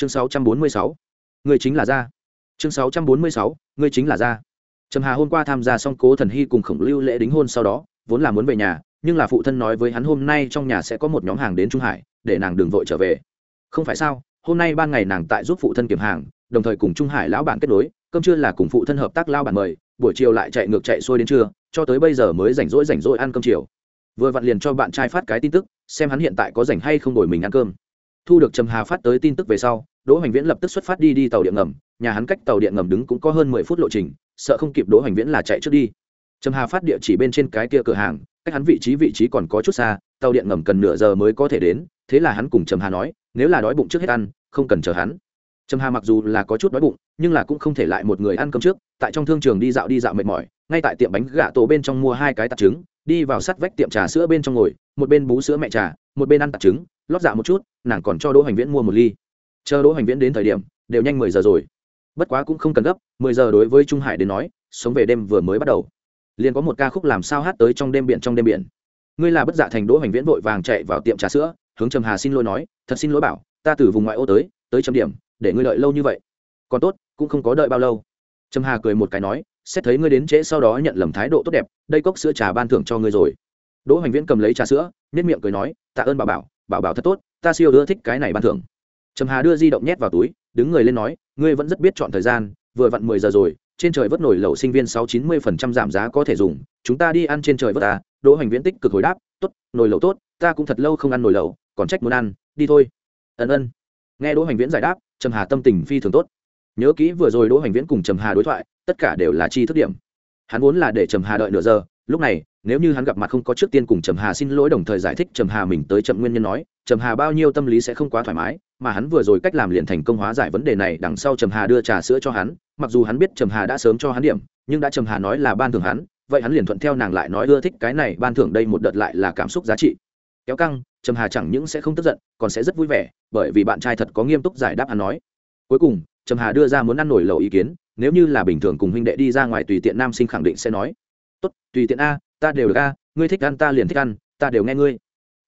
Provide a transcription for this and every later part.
chương 646. người chính là gia chương 646. người chính là gia trầm hà hôm qua tham gia xong cố thần hy cùng khổng lưu lễ đính hôn sau đó, vốn là muốn về nhà, nhưng là phụ thân nói với hắn hôm nay trong nhà sẽ có một nhóm hàng đến trung hải, để nàng đừng vội trở về không phải sao, hôm nay ban ngày nàng tại giúp phụ thân kiểm hàng, đồng thời cùng trung hải lão bản kết nối, cơm trưa là cùng phụ thân hợp tác lao bản mời, buổi chiều lại chạy ngược chạy xuôi đến trưa, cho tới bây giờ mới rảnh rỗi rảnh rỗi ăn cơm chiều vừa vặn liền cho bạn trai phát cái tin tức, xem hắn hiện tại có rảnh hay không đổi mình ăn cơm thu được trầm hà phát tới tin tức về sau, đỗ hoành viễn lập tức xuất phát đi đi tàu điện ngầm, nhà hắn cách tàu điện ngầm đứng cũng có hơn mười phút lộ trình, sợ không kịp đỗ hoành viễn là chạy trước đi. Trầm hà phát địa chỉ bên trên cái kia cửa hàng, cách hắn vị trí vị trí còn có chút xa, tàu điện ngầm cần nửa giờ mới có thể đến, thế là hắn cùng trầm hà nói, nếu là đói bụng trước hết ăn, không cần chờ hắn. Trầm hà mặc dù là có chút đói bụng, nhưng là cũng không thể lại một người ăn cơm trước, tại trong thương trường đi dạo đi dạo mệt mỏi, ngay tại tiệm bánh gà tổ bên trong mua hai cái tạt trứng, đi vào sắt vách tiệm trà sữa bên trong ngồi, một bên bú sữa mẹ trà một bên ăn tạt trứng, lót dạ một chút, nàng còn cho đỗ hoành viễn mua một ly. Chờ đỗ hoành viễn đến thời điểm, đều nhanh mười giờ rồi. Bất quá cũng không cần gấp, mười giờ đối với trung hải đến nói, sống về đêm vừa mới bắt đầu. Liền có một ca khúc làm sao hát tới trong đêm biển trong đêm biển. Ngươi là bất dạ thành đỗ hoành viễn vội vàng chạy vào tiệm trà sữa, hướng trầm hà xin lỗi nói, thật xin lỗi bảo, ta từ vùng ngoại ô tới tới chấm điểm, để ngươi đợi lâu như vậy. Còn tốt, cũng không có đợi bao lâu. Trầm hà cười một cái nói, xét thấy ngươi đến trễ sau đó nhận lầm thái độ tốt đẹp, đây cốc sữa trà ban thưởng cho ngươi rồi. Đỗ hoành viễn cầm lấy trà sữa nhất miệng cười nói, tạ ơn bà bảo bảo bảo thật tốt, ta siêu ưa thích cái này ban thưởng. Trầm hà đưa di động nhét vào túi, đứng người lên nói, ngươi vẫn rất biết chọn thời gian, vừa vặn mười giờ rồi, trên trời vớt nổi lẩu sinh viên sáu chín mươi phần trăm giảm giá có thể dùng, chúng ta đi ăn trên trời vớt ta đỗ hoành viễn tích cực hồi đáp, tốt, nồi lẩu tốt, ta cũng thật lâu không ăn nồi lẩu, còn trách muốn ăn, đi thôi. Ân ân. Nghe đỗ hoành viễn giải đáp, trầm hà tâm tình phi thường tốt. Nhớ kỹ vừa rồi đỗ hoành viễn cùng trầm hà đối thoại, tất cả đều là chi thức điểm. Hắn vốn là để trầm hà đợi nửa giờ, lúc này nếu như hắn gặp mặt không có trước tiên cùng trầm hà xin lỗi đồng thời giải thích trầm hà mình tới chậm nguyên nhân nói, trầm hà bao nhiêu tâm lý sẽ không quá thoải mái, mà hắn vừa rồi cách làm liền thành công hóa giải vấn đề này, đằng sau trầm hà đưa trà sữa cho hắn, mặc dù hắn biết trầm hà đã sớm cho hắn điểm, nhưng đã trầm hà nói là ban thưởng hắn, vậy hắn liền thuận theo nàng lại nói ưa thích cái này, ban thưởng đây một đợt lại là cảm xúc giá trị. Kéo căng, trầm hà chẳng những sẽ không tức giận, còn sẽ rất vui vẻ, bởi vì bạn trai thật có nghiêm túc giải đáp hắn nói. Cuối cùng, trầm hà đưa ra muốn ăn nổi lẩu ý kiến, nếu như là bình thường cùng huynh đệ đi ra ngoài tùy tiện nam sinh khẳng định sẽ nói. Tốt, tùy tiện a ta đều được a, ngươi thích ăn ta liền thích ăn, ta đều nghe ngươi.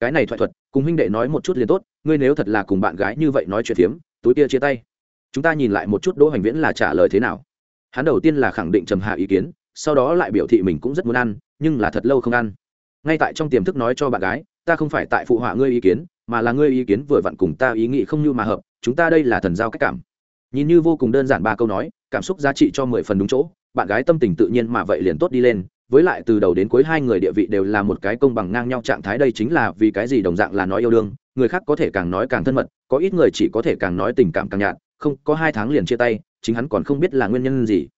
Cái này thoại thuật, cùng huynh đệ nói một chút liền tốt, ngươi nếu thật là cùng bạn gái như vậy nói chuyện phiếm, túi kia chia tay. Chúng ta nhìn lại một chút đỗ hoành viễn là trả lời thế nào. Hắn đầu tiên là khẳng định trầm hạ ý kiến, sau đó lại biểu thị mình cũng rất muốn ăn, nhưng là thật lâu không ăn. Ngay tại trong tiềm thức nói cho bạn gái, ta không phải tại phụ họa ngươi ý kiến, mà là ngươi ý kiến vừa vặn cùng ta ý nghĩ không như mà hợp, chúng ta đây là thần giao cách cảm. Nhìn như vô cùng đơn giản ba câu nói, cảm xúc giá trị cho mười phần đúng chỗ, bạn gái tâm tình tự nhiên mà vậy liền tốt đi lên với lại từ đầu đến cuối hai người địa vị đều là một cái công bằng ngang nhau trạng thái, đây chính là vì cái gì đồng dạng là nói yêu đương, người khác có thể càng nói càng thân mật, có ít người chỉ có thể càng nói tình cảm càng nhạt, không, có hai tháng liền chia tay, chính hắn còn không biết là nguyên nhân gì.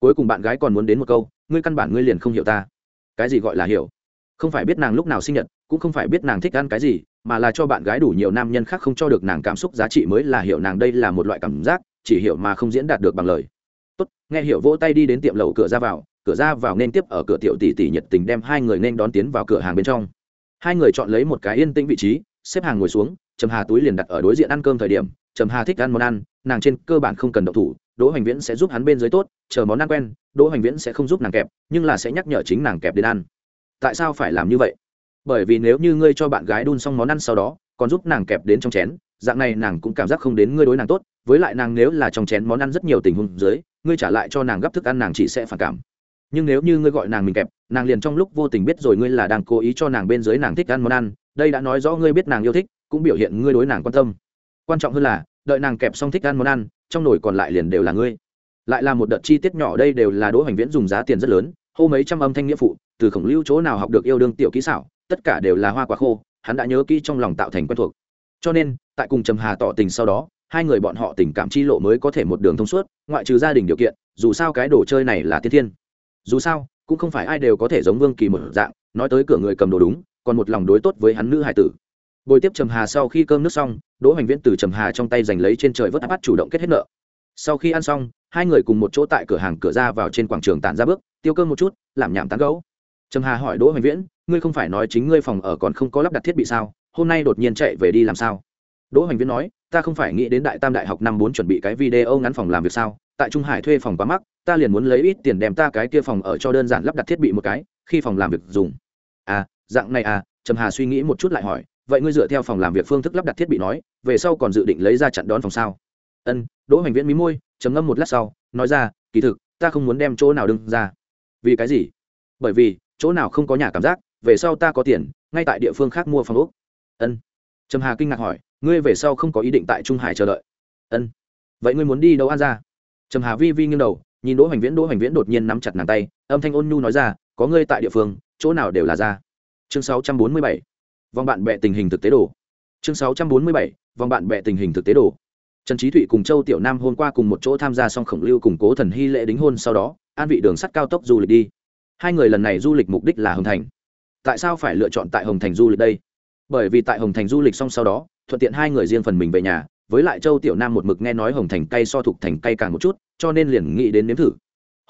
Cuối cùng bạn gái còn muốn đến một câu, ngươi căn bản ngươi liền không hiểu ta. Cái gì gọi là hiểu? Không phải biết nàng lúc nào sinh nhật, cũng không phải biết nàng thích ăn cái gì, mà là cho bạn gái đủ nhiều nam nhân khác không cho được nàng cảm xúc giá trị mới là hiểu nàng đây là một loại cảm giác, chỉ hiểu mà không diễn đạt được bằng lời. Tốt, nghe hiểu vỗ tay đi đến tiệm lầu cửa ra vào cửa ra vào nên tiếp ở cửa tiểu tỷ tỷ nhiệt tình đem hai người nên đón tiến vào cửa hàng bên trong. Hai người chọn lấy một cái yên tĩnh vị trí, xếp hàng ngồi xuống, trầm hà túi liền đặt ở đối diện ăn cơm thời điểm, trầm hà thích ăn món ăn, nàng trên cơ bản không cần động thủ, đỗ hoành viễn sẽ giúp hắn bên dưới tốt, chờ món ăn quen, đỗ hoành viễn sẽ không giúp nàng kẹp, nhưng là sẽ nhắc nhở chính nàng kẹp đến ăn. Tại sao phải làm như vậy? Bởi vì nếu như ngươi cho bạn gái đun xong món ăn sau đó, còn giúp nàng kẹp đến trong chén, dạng này nàng cũng cảm giác không đến ngươi đối nàng tốt, với lại nàng nếu là trong chén món ăn rất nhiều tình huống dưới, ngươi trả lại cho nàng gấp thức ăn nàng chỉ sẽ phản cảm nhưng nếu như ngươi gọi nàng mình kẹp, nàng liền trong lúc vô tình biết rồi ngươi là đang cố ý cho nàng bên dưới nàng thích ăn món ăn, đây đã nói rõ ngươi biết nàng yêu thích, cũng biểu hiện ngươi đối nàng quan tâm. Quan trọng hơn là, đợi nàng kẹp xong thích ăn món ăn, trong nồi còn lại liền đều là ngươi. Lại là một đợt chi tiết nhỏ đây đều là đỗ hoành viễn dùng giá tiền rất lớn, hô mấy trăm âm thanh nghĩa phụ, từ khổng lưu chỗ nào học được yêu đương tiểu kỹ xảo, tất cả đều là hoa quả khô, hắn đã nhớ kỹ trong lòng tạo thành quen thuộc. Cho nên, tại cùng trầm hà tỏ tình sau đó, hai người bọn họ tình cảm chi lộ mới có thể một đường thông suốt, ngoại trừ gia đình điều kiện, dù sao cái đồ chơi này là tiên thiên dù sao, cũng không phải ai đều có thể giống vương kỳ một dạng, nói tới cửa người cầm đồ đúng, còn một lòng đối tốt với hắn nữ hải tử. Bồi tiếp trầm hà sau khi cơm nước xong, đỗ hoành viễn từ trầm hà trong tay giành lấy trên trời vớt bắt chủ động kết hết nợ. Sau khi ăn xong, hai người cùng một chỗ tại cửa hàng cửa ra vào trên quảng trường tản ra bước, tiêu cơm một chút, làm nhảm tán gấu trầm hà hỏi đỗ hoành viễn, ngươi không phải nói chính ngươi phòng ở còn không có lắp đặt thiết bị sao? Hôm nay đột nhiên chạy về đi làm sao? Đỗ hoành viễn nói, ta không phải nghĩ đến đại tam đại học năm bốn chuẩn bị cái video ngắn phòng làm việc sao? Tại trung hải thuê phòng quá mắc, ta liền muốn lấy ít tiền đem ta cái kia phòng ở cho đơn giản lắp đặt thiết bị một cái, khi phòng làm việc dùng. À dạng này à trầm hà suy nghĩ một chút lại hỏi, vậy ngươi dựa theo phòng làm việc phương thức lắp đặt thiết bị nói, về sau còn dự định lấy ra chặn đón phòng sao? Ân, đỗ hoành viễn mí môi chấm ngâm một lát sau, nói ra, kỳ thực, ta không muốn đem chỗ nào đừng ra. Vì cái gì? Bởi vì, chỗ nào không có nhà cảm giác, về sau ta có tiền, ngay tại địa phương khác mua phòng úc ân. Trầm hà kinh ngạc hỏi, ngươi về sau không có ý định tại trung hải chờ đợi. Ân. Vậy ngươi muốn đi đâu an ra? Trầm hà vi vi nghiêng đầu, nhìn đỗ hoành viễn, đỗ hoành viễn đột nhiên nắm chặt nàng tay, âm thanh ôn nhu nói ra, có ngươi tại địa phương, chỗ nào đều là ra chương 647. vòng bạn bè tình hình thực tế đồ chương 647. vòng bạn bè tình hình thực tế đồ trần trí thụy cùng châu tiểu nam hôm qua cùng một chỗ tham gia xong khổng lưu củng cố thần hy lễ đính hôn sau đó, an vị đường sắt cao tốc du lịch đi hai người lần này du lịch mục đích là hồng thành tại sao phải lựa chọn tại hồng thành du lịch đây bởi vì tại hồng thành du lịch xong sau đó, thuận tiện hai người riêng phần mình về nhà với lại châu tiểu nam một mực nghe nói hồng thành cay so thục thành cay càng một chút, cho nên liền nghĩ đến nếm thử.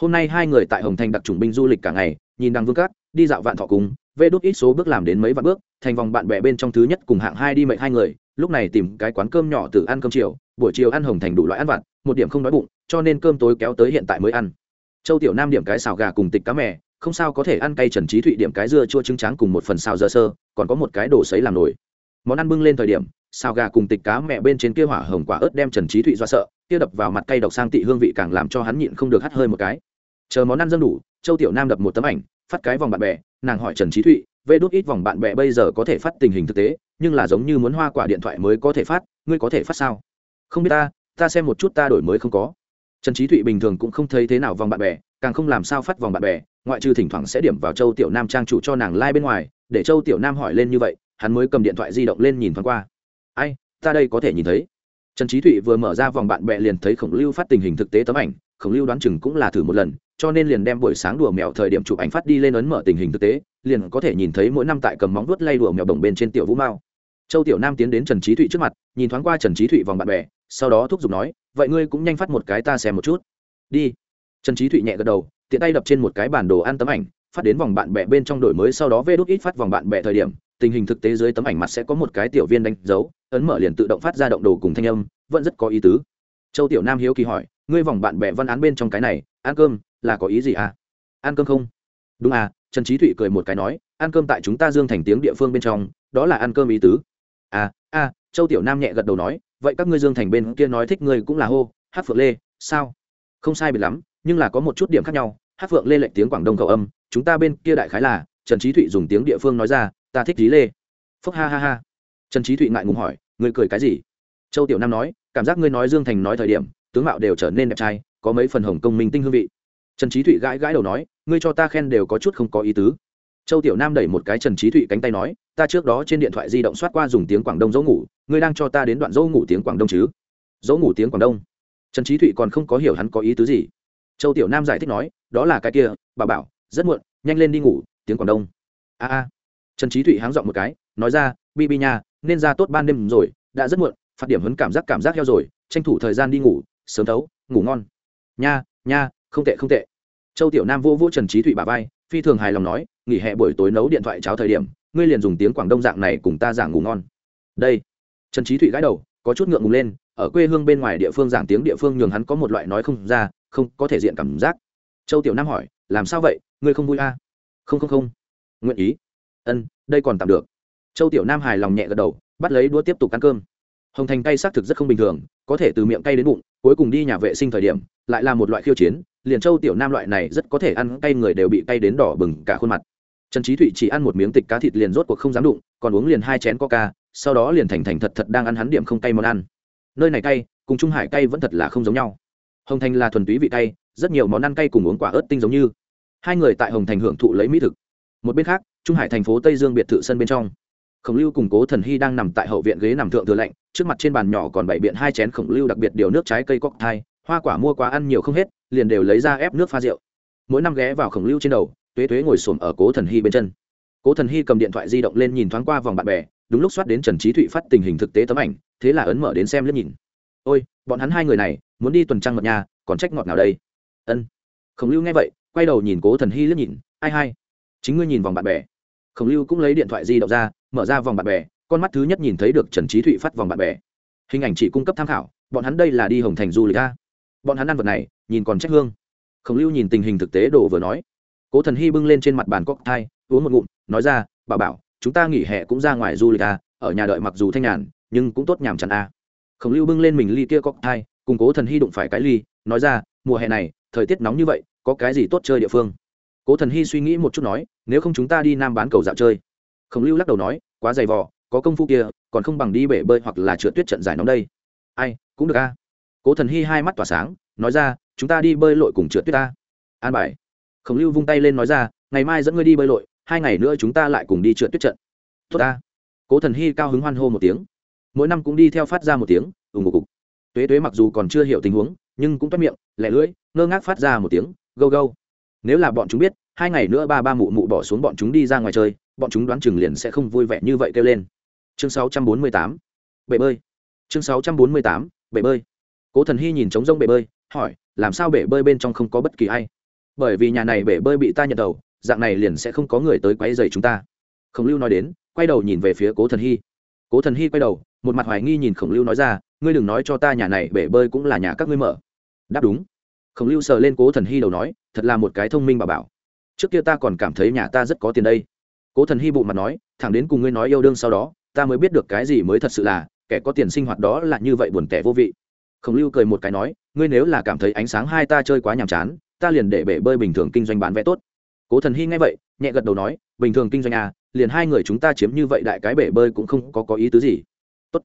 Hôm nay hai người tại hồng thành đặc trùng binh du lịch cả ngày, nhìn đằng vương cát, đi dạo vạn thọ cùng vê đốt ít số bước làm đến mấy vạn bước, thành vòng bạn bè bên trong thứ nhất cùng hạng hai đi mệnh hai người, lúc này tìm cái quán cơm nhỏ từ ăn cơm chiều, buổi chiều ăn hồng thành đủ loại ăn vặt, một điểm không đói bụng, cho nên cơm tối kéo tới hiện tại mới ăn. Châu tiểu nam điểm cái xào gà cùng tịch cá mè, không sao có thể ăn cay trần trí thụy điểm cái dưa chua trứng trắng cùng một phần xào dơ sơ, còn có một cái đồ sấy làm nổi món ăn bưng lên thời điểm xào gà cùng tịch cá mẹ bên trên kia hỏa hồng quả ớt đem trần trí thụy do sợ, kia đập vào mặt cay độc sang tị hương vị càng làm cho hắn nhịn không được hắt hơi một cái. Chờ món ăn dâng đủ, châu tiểu nam đập một tấm ảnh, phát cái vòng bạn bè, nàng hỏi trần trí thụy, vê đốt ít vòng bạn bè bây giờ có thể phát tình hình thực tế, nhưng là giống như muốn hoa quả điện thoại mới có thể phát, ngươi có thể phát sao? Không biết ta ta xem một chút ta đổi mới không có. Trần trí thụy bình thường cũng không thấy thế nào vòng bạn bè, càng không làm sao phát vòng bạn bè, ngoại trừ thỉnh thoảng sẽ điểm vào châu tiểu nam trang chủ cho nàng lai、like、bên ngoài, để châu tiểu nam hỏi lên như vậy, hắn mới cầm điện thoại di động lên nhìn thoáng qua ai, ta đây có thể nhìn thấy. Trần trí thụy vừa mở ra vòng bạn bè liền thấy khổng lưu phát tình hình thực tế tấm ảnh. Khổng lưu đoán chừng cũng là thử một lần, cho nên liền đem buổi sáng đùa mèo thời điểm chụp ảnh phát đi lên ấn mở tình hình thực tế, liền có thể nhìn thấy mỗi năm tại cầm móng vuốt lay đùa mèo đồng bên trên tiểu vũ mao. Châu tiểu nam tiến đến trần trí thụy trước mặt, nhìn thoáng qua trần trí thụy vòng bạn bè, sau đó thúc giục nói, vậy ngươi cũng nhanh phát một cái ta xem một chút. Đi. Trần trí thụy nhẹ gật đầu, tiện tay đập trên một cái bản đồ ăn tấm ảnh, phát đến vòng bạn bè bên trong đổi mới, sau đó vê đốt ít phát vòng bạn bè thời điểm, tình hình thực tế dưới tấm ảnh mặt sẽ có một cái tiểu viên đánh dấu ấn mở liền tự động phát ra động đồ cùng thanh âm, vẫn rất có ý tứ. Châu tiểu nam hiếu kỳ hỏi, ngươi vòng bạn bè văn án bên trong cái này, ăn cơm là có ý gì à? Ăn cơm không? Đúng à trần trí thụy cười một cái nói, ăn cơm tại chúng ta dương thành tiếng địa phương bên trong, đó là ăn cơm ý tứ. À à châu tiểu nam nhẹ gật đầu nói, vậy các ngươi dương thành bên kia nói thích ngươi cũng là hô, hát phượng lê, sao? Không sai biệt lắm, nhưng là có một chút điểm khác nhau, hát phượng lê lệnh tiếng quảng đông cầu âm, chúng ta bên kia đại khái là trần trí thụy dùng tiếng địa phương nói ra, ta thích lý lê. Phúc ha ha ha trần trí thụy ngại ngùng hỏi, ngươi cười cái gì? Châu tiểu nam nói, cảm giác ngươi nói dương thành nói thời điểm, tướng mạo đều trở nên đẹp trai, có mấy phần hồng công minh tinh hương vị. Trần trí thụy gãi gãi đầu nói, ngươi cho ta khen đều có chút không có ý tứ. Châu tiểu nam đẩy một cái trần trí thụy cánh tay nói, ta trước đó trên điện thoại di động soát qua dùng tiếng quảng đông dấu ngủ, ngươi đang cho ta đến đoạn dấu ngủ tiếng quảng đông chứ? Dấu ngủ tiếng quảng đông? Trần trí thụy còn không có hiểu hắn có ý tứ gì. Châu tiểu nam giải thích nói, đó là cái kia, bà bảo, rất muộn, nhanh lên đi ngủ, tiếng quảng đông. A a. Trần trí thụy háng dọn một cái, nói ra, bi bi nha nên ra tốt ban đêm rồi, đã rất muộn, phạt điểm hấn cảm giác cảm giác heo rồi, tranh thủ thời gian đi ngủ, sớm thấu, ngủ ngon. Nha nha, không tệ không tệ. Châu tiểu nam vô vô trần trí thụy bà vai, phi thường hài lòng nói, nghỉ hè buổi tối nấu điện thoại cháo thời điểm, ngươi liền dùng tiếng quảng đông dạng này cùng ta giảng ngủ ngon. Đây. Trần trí thụy gãi đầu, có chút ngượng ngùng lên, ở quê hương bên ngoài địa phương giảng tiếng địa phương nhường hắn có một loại nói không ra, không có thể diện cảm giác. Châu tiểu nam hỏi, làm sao vậy? Ngươi không vui a à? không không không. Nguyện ý. Ân, đây còn tạm được châu tiểu nam hài lòng nhẹ gật đầu, bắt lấy đũa tiếp tục ăn cơm. Hồng thành cay xác thực rất không bình thường, có thể từ miệng cay đến bụng, cuối cùng đi nhà vệ sinh thời điểm, lại là một loại khiêu chiến, liền châu tiểu nam loại này rất có thể ăn cay người đều bị cay đến đỏ bừng cả khuôn mặt. Trần trí thụy chỉ ăn một miếng tịch cá thịt liền rốt cuộc không dám đụng, còn uống liền hai chén coca, sau đó liền thành thành thật thật đang ăn hắn điểm không cay món ăn. Nơi này cay, cùng trung hải cay vẫn thật là không giống nhau. Hồng thành là thuần túy vị cay, rất nhiều món ăn cay cùng uống quả ớt tinh giống như. Hai người tại hồng thành hưởng thụ lấy mỹ thực. Một bên khác, trung hải thành phố tây dương biệt thự sân bên trong khổng lưu cùng cố thần hy đang nằm tại hậu viện ghế nằm thượng thừa lạnh, trước mặt trên bàn nhỏ còn bảy biện hai chén khổng lưu đặc biệt điều nước trái cây cóc thai, hoa quả mua quá ăn nhiều không hết, liền đều lấy ra ép nước pha rượu. Mỗi năm ghé vào khổng lưu trên đầu, tuế tuế ngồi xổm ở cố thần hy bên chân. Cố thần hy cầm điện thoại di động lên nhìn thoáng qua vòng bạn bè, đúng lúc soát đến trần trí thụy phát tình hình thực tế tấm ảnh, thế là ấn mở đến xem liếc nhìn. Ôi, bọn hắn hai người này, muốn đi tuần trăng mật nhà, còn trách ngọt nào đây? Ân. Khổng lưu nghe vậy, quay đầu nhìn cố thần hy liếc nhìn, ai hai chính ngươi nhìn vòng bạn bè. Khổng lưu cũng lấy điện thoại di động ra mở ra vòng bạn bè, con mắt thứ nhất nhìn thấy được trần trí thụy phát vòng bạn bè. Hình ảnh chỉ cung cấp tham khảo, bọn hắn đây là đi hồng thành du lịch ra bọn hắn ăn vật này, nhìn còn trách hương. Khổng lưu nhìn tình hình thực tế đồ vừa nói. Cố thần hy bưng lên trên mặt bàn cóc thai uống một ngụm, nói ra bà bảo, chúng ta nghỉ hè cũng ra ngoài du lịch a ở nhà đợi mặc dù thanh nhàn, nhưng cũng tốt nhàm chán a khổng lưu bưng lên mình ly kia cóc thai cùng cố thần hy đụng phải cái ly, nói ra, mùa hè này, thời tiết nóng như vậy, có cái gì tốt chơi địa phương? Cố thần hy suy nghĩ một chút nói, nếu không chúng ta đi nam bán cầu dạo chơi khổng lưu lắc đầu nói, quá dày vò, có công phu kia, còn không bằng đi bể bơi hoặc là trượt tuyết trận giải nóng đây. Ai, cũng được a. Cố thần hy hai mắt tỏa sáng, nói ra, chúng ta đi bơi lội cùng trượt tuyết ta. An bài. Khổng lưu vung tay lên nói ra, ngày mai dẫn ngươi đi bơi lội, hai ngày nữa chúng ta lại cùng đi trượt tuyết trận. Tốt ta. Cố thần hy cao hứng hoan hô một tiếng. Mỗi năm cũng đi theo phát ra một tiếng ủng hộ cục tuế tuế mặc dù còn chưa hiểu tình huống, nhưng cũng toát miệng lẻ lưỡi, ngơ ngác phát ra một tiếng, gâu gâu. Nếu là bọn chúng biết, hai ngày nữa ba ba mụ mụ bỏ xuống bọn chúng đi ra ngoài chơi bọn chúng đoán chừng liền sẽ không vui vẻ như vậy kêu lên. Chương 648, bể bơi. Chương 648, bể bơi. Cố thần hy nhìn trống rông bể bơi hỏi làm sao bể bơi bên trong không có bất kỳ ai? Bởi vì nhà này bể bơi bị ta nhận đầu dạng này liền sẽ không có người tới quấy rầy chúng ta. Khổng lưu nói đến quay đầu nhìn về phía cố thần hy. Cố thần hy quay đầu một mặt hoài nghi nhìn khổng lưu nói ra ngươi đừng nói cho ta nhà này bể bơi cũng là nhà các ngươi mở. Đáp đúng. Khổng lưu sờ lên cố thần hy đầu nói thật là một cái thông minh bà bảo. Trước kia ta còn cảm thấy nhà ta rất có tiền đây cố thần hy bụng mặt nói, thẳng đến cùng ngươi nói yêu đương sau đó, ta mới biết được cái gì mới thật sự là, kẻ có tiền sinh hoạt đó là như vậy buồn tẻ vô vị. Khổng lưu cười một cái nói, ngươi nếu là cảm thấy ánh sáng hai ta chơi quá nhàm chán, ta liền để bể bơi bình thường kinh doanh bán vé tốt. Cố thần hy nghe vậy, nhẹ gật đầu nói, bình thường kinh doanh à liền hai người chúng ta chiếm như vậy đại cái bể bơi cũng không có có ý tứ gì. Tốt.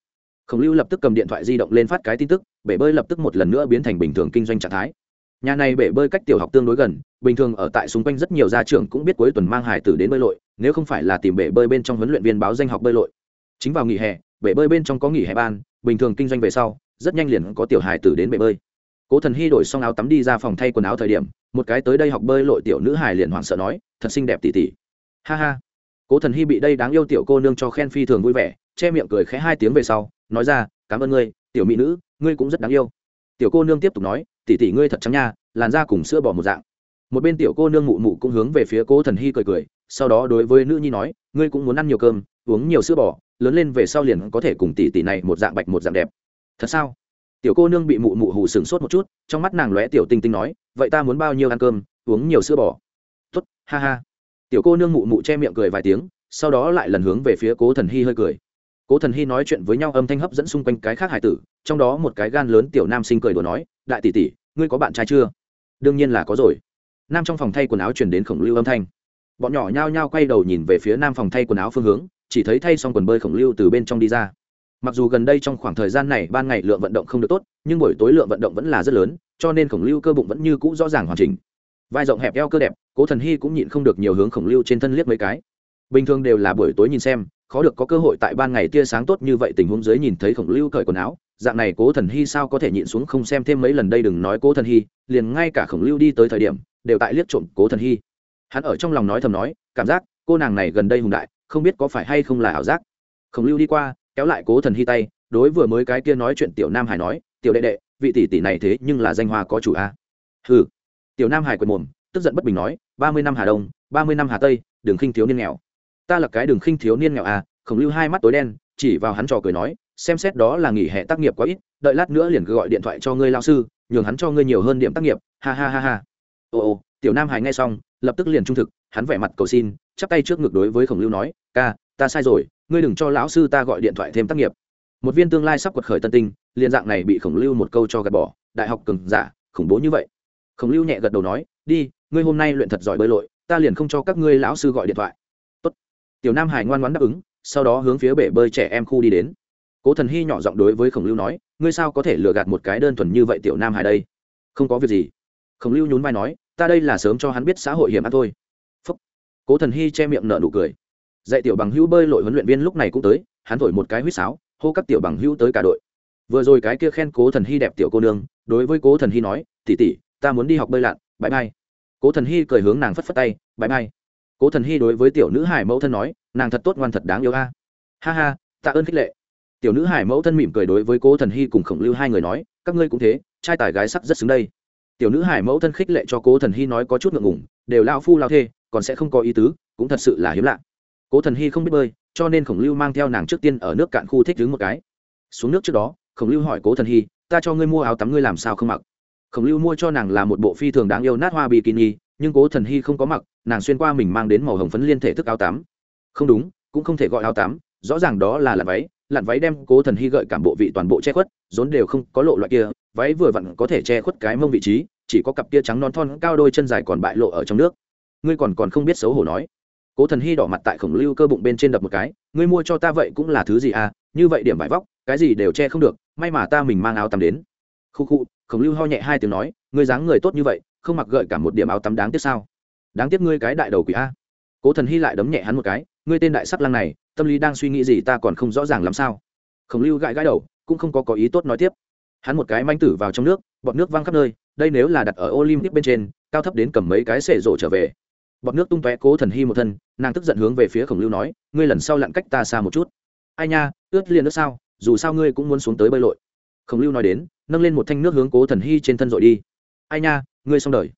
khổng lưu lập tức cầm điện thoại di động lên phát cái tin tức, bể bơi lập tức một lần nữa biến thành bình thường kinh doanh trạng thái nhà này bể bơi cách tiểu học tương đối gần, bình thường ở tại xung quanh rất nhiều gia trưởng cũng biết cuối tuần mang hải tử đến bơi lội, nếu không phải là tìm bể bơi bên trong huấn luyện viên báo danh học bơi lội. Chính vào nghỉ hè, bể bơi bên trong có nghỉ hè ban, bình thường kinh doanh về sau, rất nhanh liền có tiểu hải tử đến bể bơi. Cố thần hy đổi xong áo tắm đi ra phòng thay quần áo thời điểm, một cái tới đây học bơi lội tiểu nữ hải liền hoảng sợ nói, thật xinh đẹp tỉ tỉ ha ha. Cố thần hy bị đây đáng yêu tiểu cô nương cho khen phi thường vui vẻ, che miệng cười khẽ hai tiếng về sau, nói ra, cảm ơn ngươi, tiểu mỹ nữ, ngươi cũng rất đáng yêu. Tiểu cô nương tiếp tục nói tỷ tỷ ngươi thật trắng nha, làn da cùng sữa bỏ một dạng. Một bên tiểu cô nương mụ mụ cũng hướng về phía cố thần hy cười cười, sau đó đối với nữ nhi nói, ngươi cũng muốn ăn nhiều cơm, uống nhiều sữa bò, lớn lên về sau liền có thể cùng tỷ tỷ này một dạng bạch một dạng đẹp. Thật sao? Tiểu cô nương bị mụ mụ hù sừng sốt một chút, trong mắt nàng lóe tiểu tinh tinh nói, vậy ta muốn bao nhiêu ăn cơm, uống nhiều sữa bò? Tốt, ha ha. Tiểu cô nương mụ mụ che miệng cười vài tiếng, sau đó lại lần hướng về phía cố thần hy hơi cười cố thần hy nói chuyện với nhau âm thanh hấp dẫn xung quanh cái khác hải tử, trong đó một cái gan lớn tiểu nam sinh cười đùa nói, đại tỷ tỷ, ngươi có bạn trai chưa? Đương nhiên là có rồi. Nam trong phòng thay quần áo chuyển đến khổng lưu âm thanh. Bọn nhỏ nhao nhao quay đầu nhìn về phía nam phòng thay quần áo phương hướng, chỉ thấy thay xong quần bơi khổng lưu từ bên trong đi ra. Mặc dù gần đây trong khoảng thời gian này ban ngày lượng vận động không được tốt, nhưng buổi tối lượng vận động vẫn là rất lớn, cho nên khổng lưu cơ bụng vẫn như cũ rõ ràng hoàn chỉnh. Vai rộng hẹp eo cơ đẹp, cố thần hy cũng nhịn không được nhiều hướng khổng lưu trên thân liếc mấy cái. Bình thường đều là buổi tối nhìn xem khó được có cơ hội tại ban ngày tia sáng tốt như vậy tình huống dưới nhìn thấy khổng lưu cởi quần áo, dạng này cố thần hy sao có thể nhịn xuống không xem thêm mấy lần đây đừng nói cố thần hy, liền ngay cả khổng lưu đi tới thời điểm, đều tại liếc trộm cố thần hy. Hắn ở trong lòng nói thầm nói, cảm giác, cô nàng này gần đây hùng đại, không biết có phải hay không là ảo giác. Khổng lưu đi qua, kéo lại cố thần hy tay, đối vừa mới cái kia nói chuyện tiểu nam hải nói, tiểu đệ đệ, vị tỷ tỷ này thế nhưng là danh hoa có chủ a. Hừ. Tiểu nam hải quệt mồm, tức giận bất bình nói, ba mươi năm hà đông, ba mươi năm hà tây đường khinh thiếu niên nghèo ta là cái đường khinh thiếu niên nghèo à khổng lưu hai mắt tối đen, chỉ vào hắn trò cười nói, xem xét đó là nghỉ hè tác nghiệp quá ít, đợi lát nữa liền gọi điện thoại cho ngươi lao sư, nhường hắn cho ngươi nhiều hơn điểm tác nghiệp, ha ha ha ha. Ồ ồ tiểu nam hải nghe xong, lập tức liền trung thực, hắn vẻ mặt cầu xin, chắp tay trước ngực đối với khổng lưu nói, ca, ta sai rồi, ngươi đừng cho lão sư ta gọi điện thoại thêm tác nghiệp. Một viên tương lai sắp quật khởi tân tinh, liền dạng này bị khổng lưu một câu cho gạt bỏ, đại học cường giả, khủng bố như vậy. Khổng lưu nhẹ gật đầu nói, đi, ngươi hôm nay luyện thật giỏi bơi lội, ta liền không cho các ngươi lão sư gọi điện thoại tiểu nam hải ngoan ngoãn đáp ứng, sau đó hướng phía bể bơi trẻ em khu đi đến. Cố thần hy nhỏ giọng đối với khổng lưu nói, ngươi sao có thể lừa gạt một cái đơn thuần như vậy tiểu nam hải đây? Không có việc gì. Khổng lưu nhún vai nói, ta đây là sớm cho hắn biết xã hội hiểm ác thôi. Phúc. cố thần hy che miệng nở nụ cười. Dạy tiểu bằng hữu bơi lội huấn luyện viên lúc này cũng tới, hắn thổi một cái huýt sáo, hô các tiểu bằng hữu tới cả đội. Vừa rồi cái kia khen cố thần hy đẹp tiểu cô nương, đối với cố thần hy nói tỉ tỉ ta muốn đi học bơi lặn, bãi bay cố thần hy cười hướng nàng phất phất tay, bãi bay cố thần hy đối với tiểu nữ hải mẫu thân nói, nàng thật tốt, ngoan thật đáng yêu a. Ha ha, tạ ơn khích lệ. Tiểu nữ hải mẫu thân mỉm cười đối với cố thần hy cùng khổng lưu hai người nói, các ngươi cũng thế, trai tài gái sắc rất xứng đây. Tiểu nữ hải mẫu thân khích lệ cho cố thần hy nói có chút ngượng ngủng đều lao phu lao thê, còn sẽ không có ý tứ, cũng thật sự là hiếm lạ. Cố thần hy không biết bơi, cho nên khổng lưu mang theo nàng trước tiên ở nước cạn khu thích đứng một cái. Xuống nước trước đó, khổng lưu hỏi cố thần hy, ta cho ngươi mua áo tắm ngươi làm sao không mặc? Khổng lưu mua cho nàng là một bộ phi thường đáng yêu nát hoa bikini nhưng cố thần hy không có mặc, nàng xuyên qua mình mang đến màu hồng phấn liên thể thức áo tắm. Không đúng, cũng không thể gọi áo tắm, rõ ràng đó là lặn váy lặn váy đem cố thần hy gợi cảm bộ vị toàn bộ che khuất, rốn đều không có lộ loại kia, váy vừa vặn có thể che khuất cái mông vị trí, chỉ có cặp kia trắng non thon cao đôi chân dài còn bại lộ ở trong nước. Ngươi còn còn không biết xấu hổ nói. Cố thần hy đỏ mặt tại khổng lưu cơ bụng bên trên đập một cái, ngươi mua cho ta vậy cũng là thứ gì à như vậy điểm vải vóc, cái gì đều che không được, may mà ta mình mang áo tắm đến. Khu khu, khổng lưu ho nhẹ hai tiếng nói, ngươi dáng người tốt như vậy không mặc gợi cả một điểm áo tắm đáng tiếc sao? Đáng tiếc ngươi cái đại đầu quỷ a. Cố thần hy lại đấm nhẹ hắn một cái, ngươi tên đại sắc lăng này, tâm lý đang suy nghĩ gì ta còn không rõ ràng làm sao? Khổng lưu gãi gãi đầu, cũng không có có ý tốt nói tiếp. Hắn một cái manh tử vào trong nước, bọt nước văng khắp nơi, đây nếu là đặt ở olympic bên trên, cao thấp đến cầm mấy cái xệ rổ trở về. Bọt nước tung tóe cố thần hy một thân, nàng tức giận hướng về phía khổng lưu nói, ngươi lần sau lặn cách ta xa một chút. Ai nha, ướt liền nước sao, dù sao ngươi cũng muốn xuống tới bơi lội. Khổng lưu nói đến, nâng lên một thanh nước hướng cố thần hy trên thân rồi đi. Ai nha ngươi xong đời.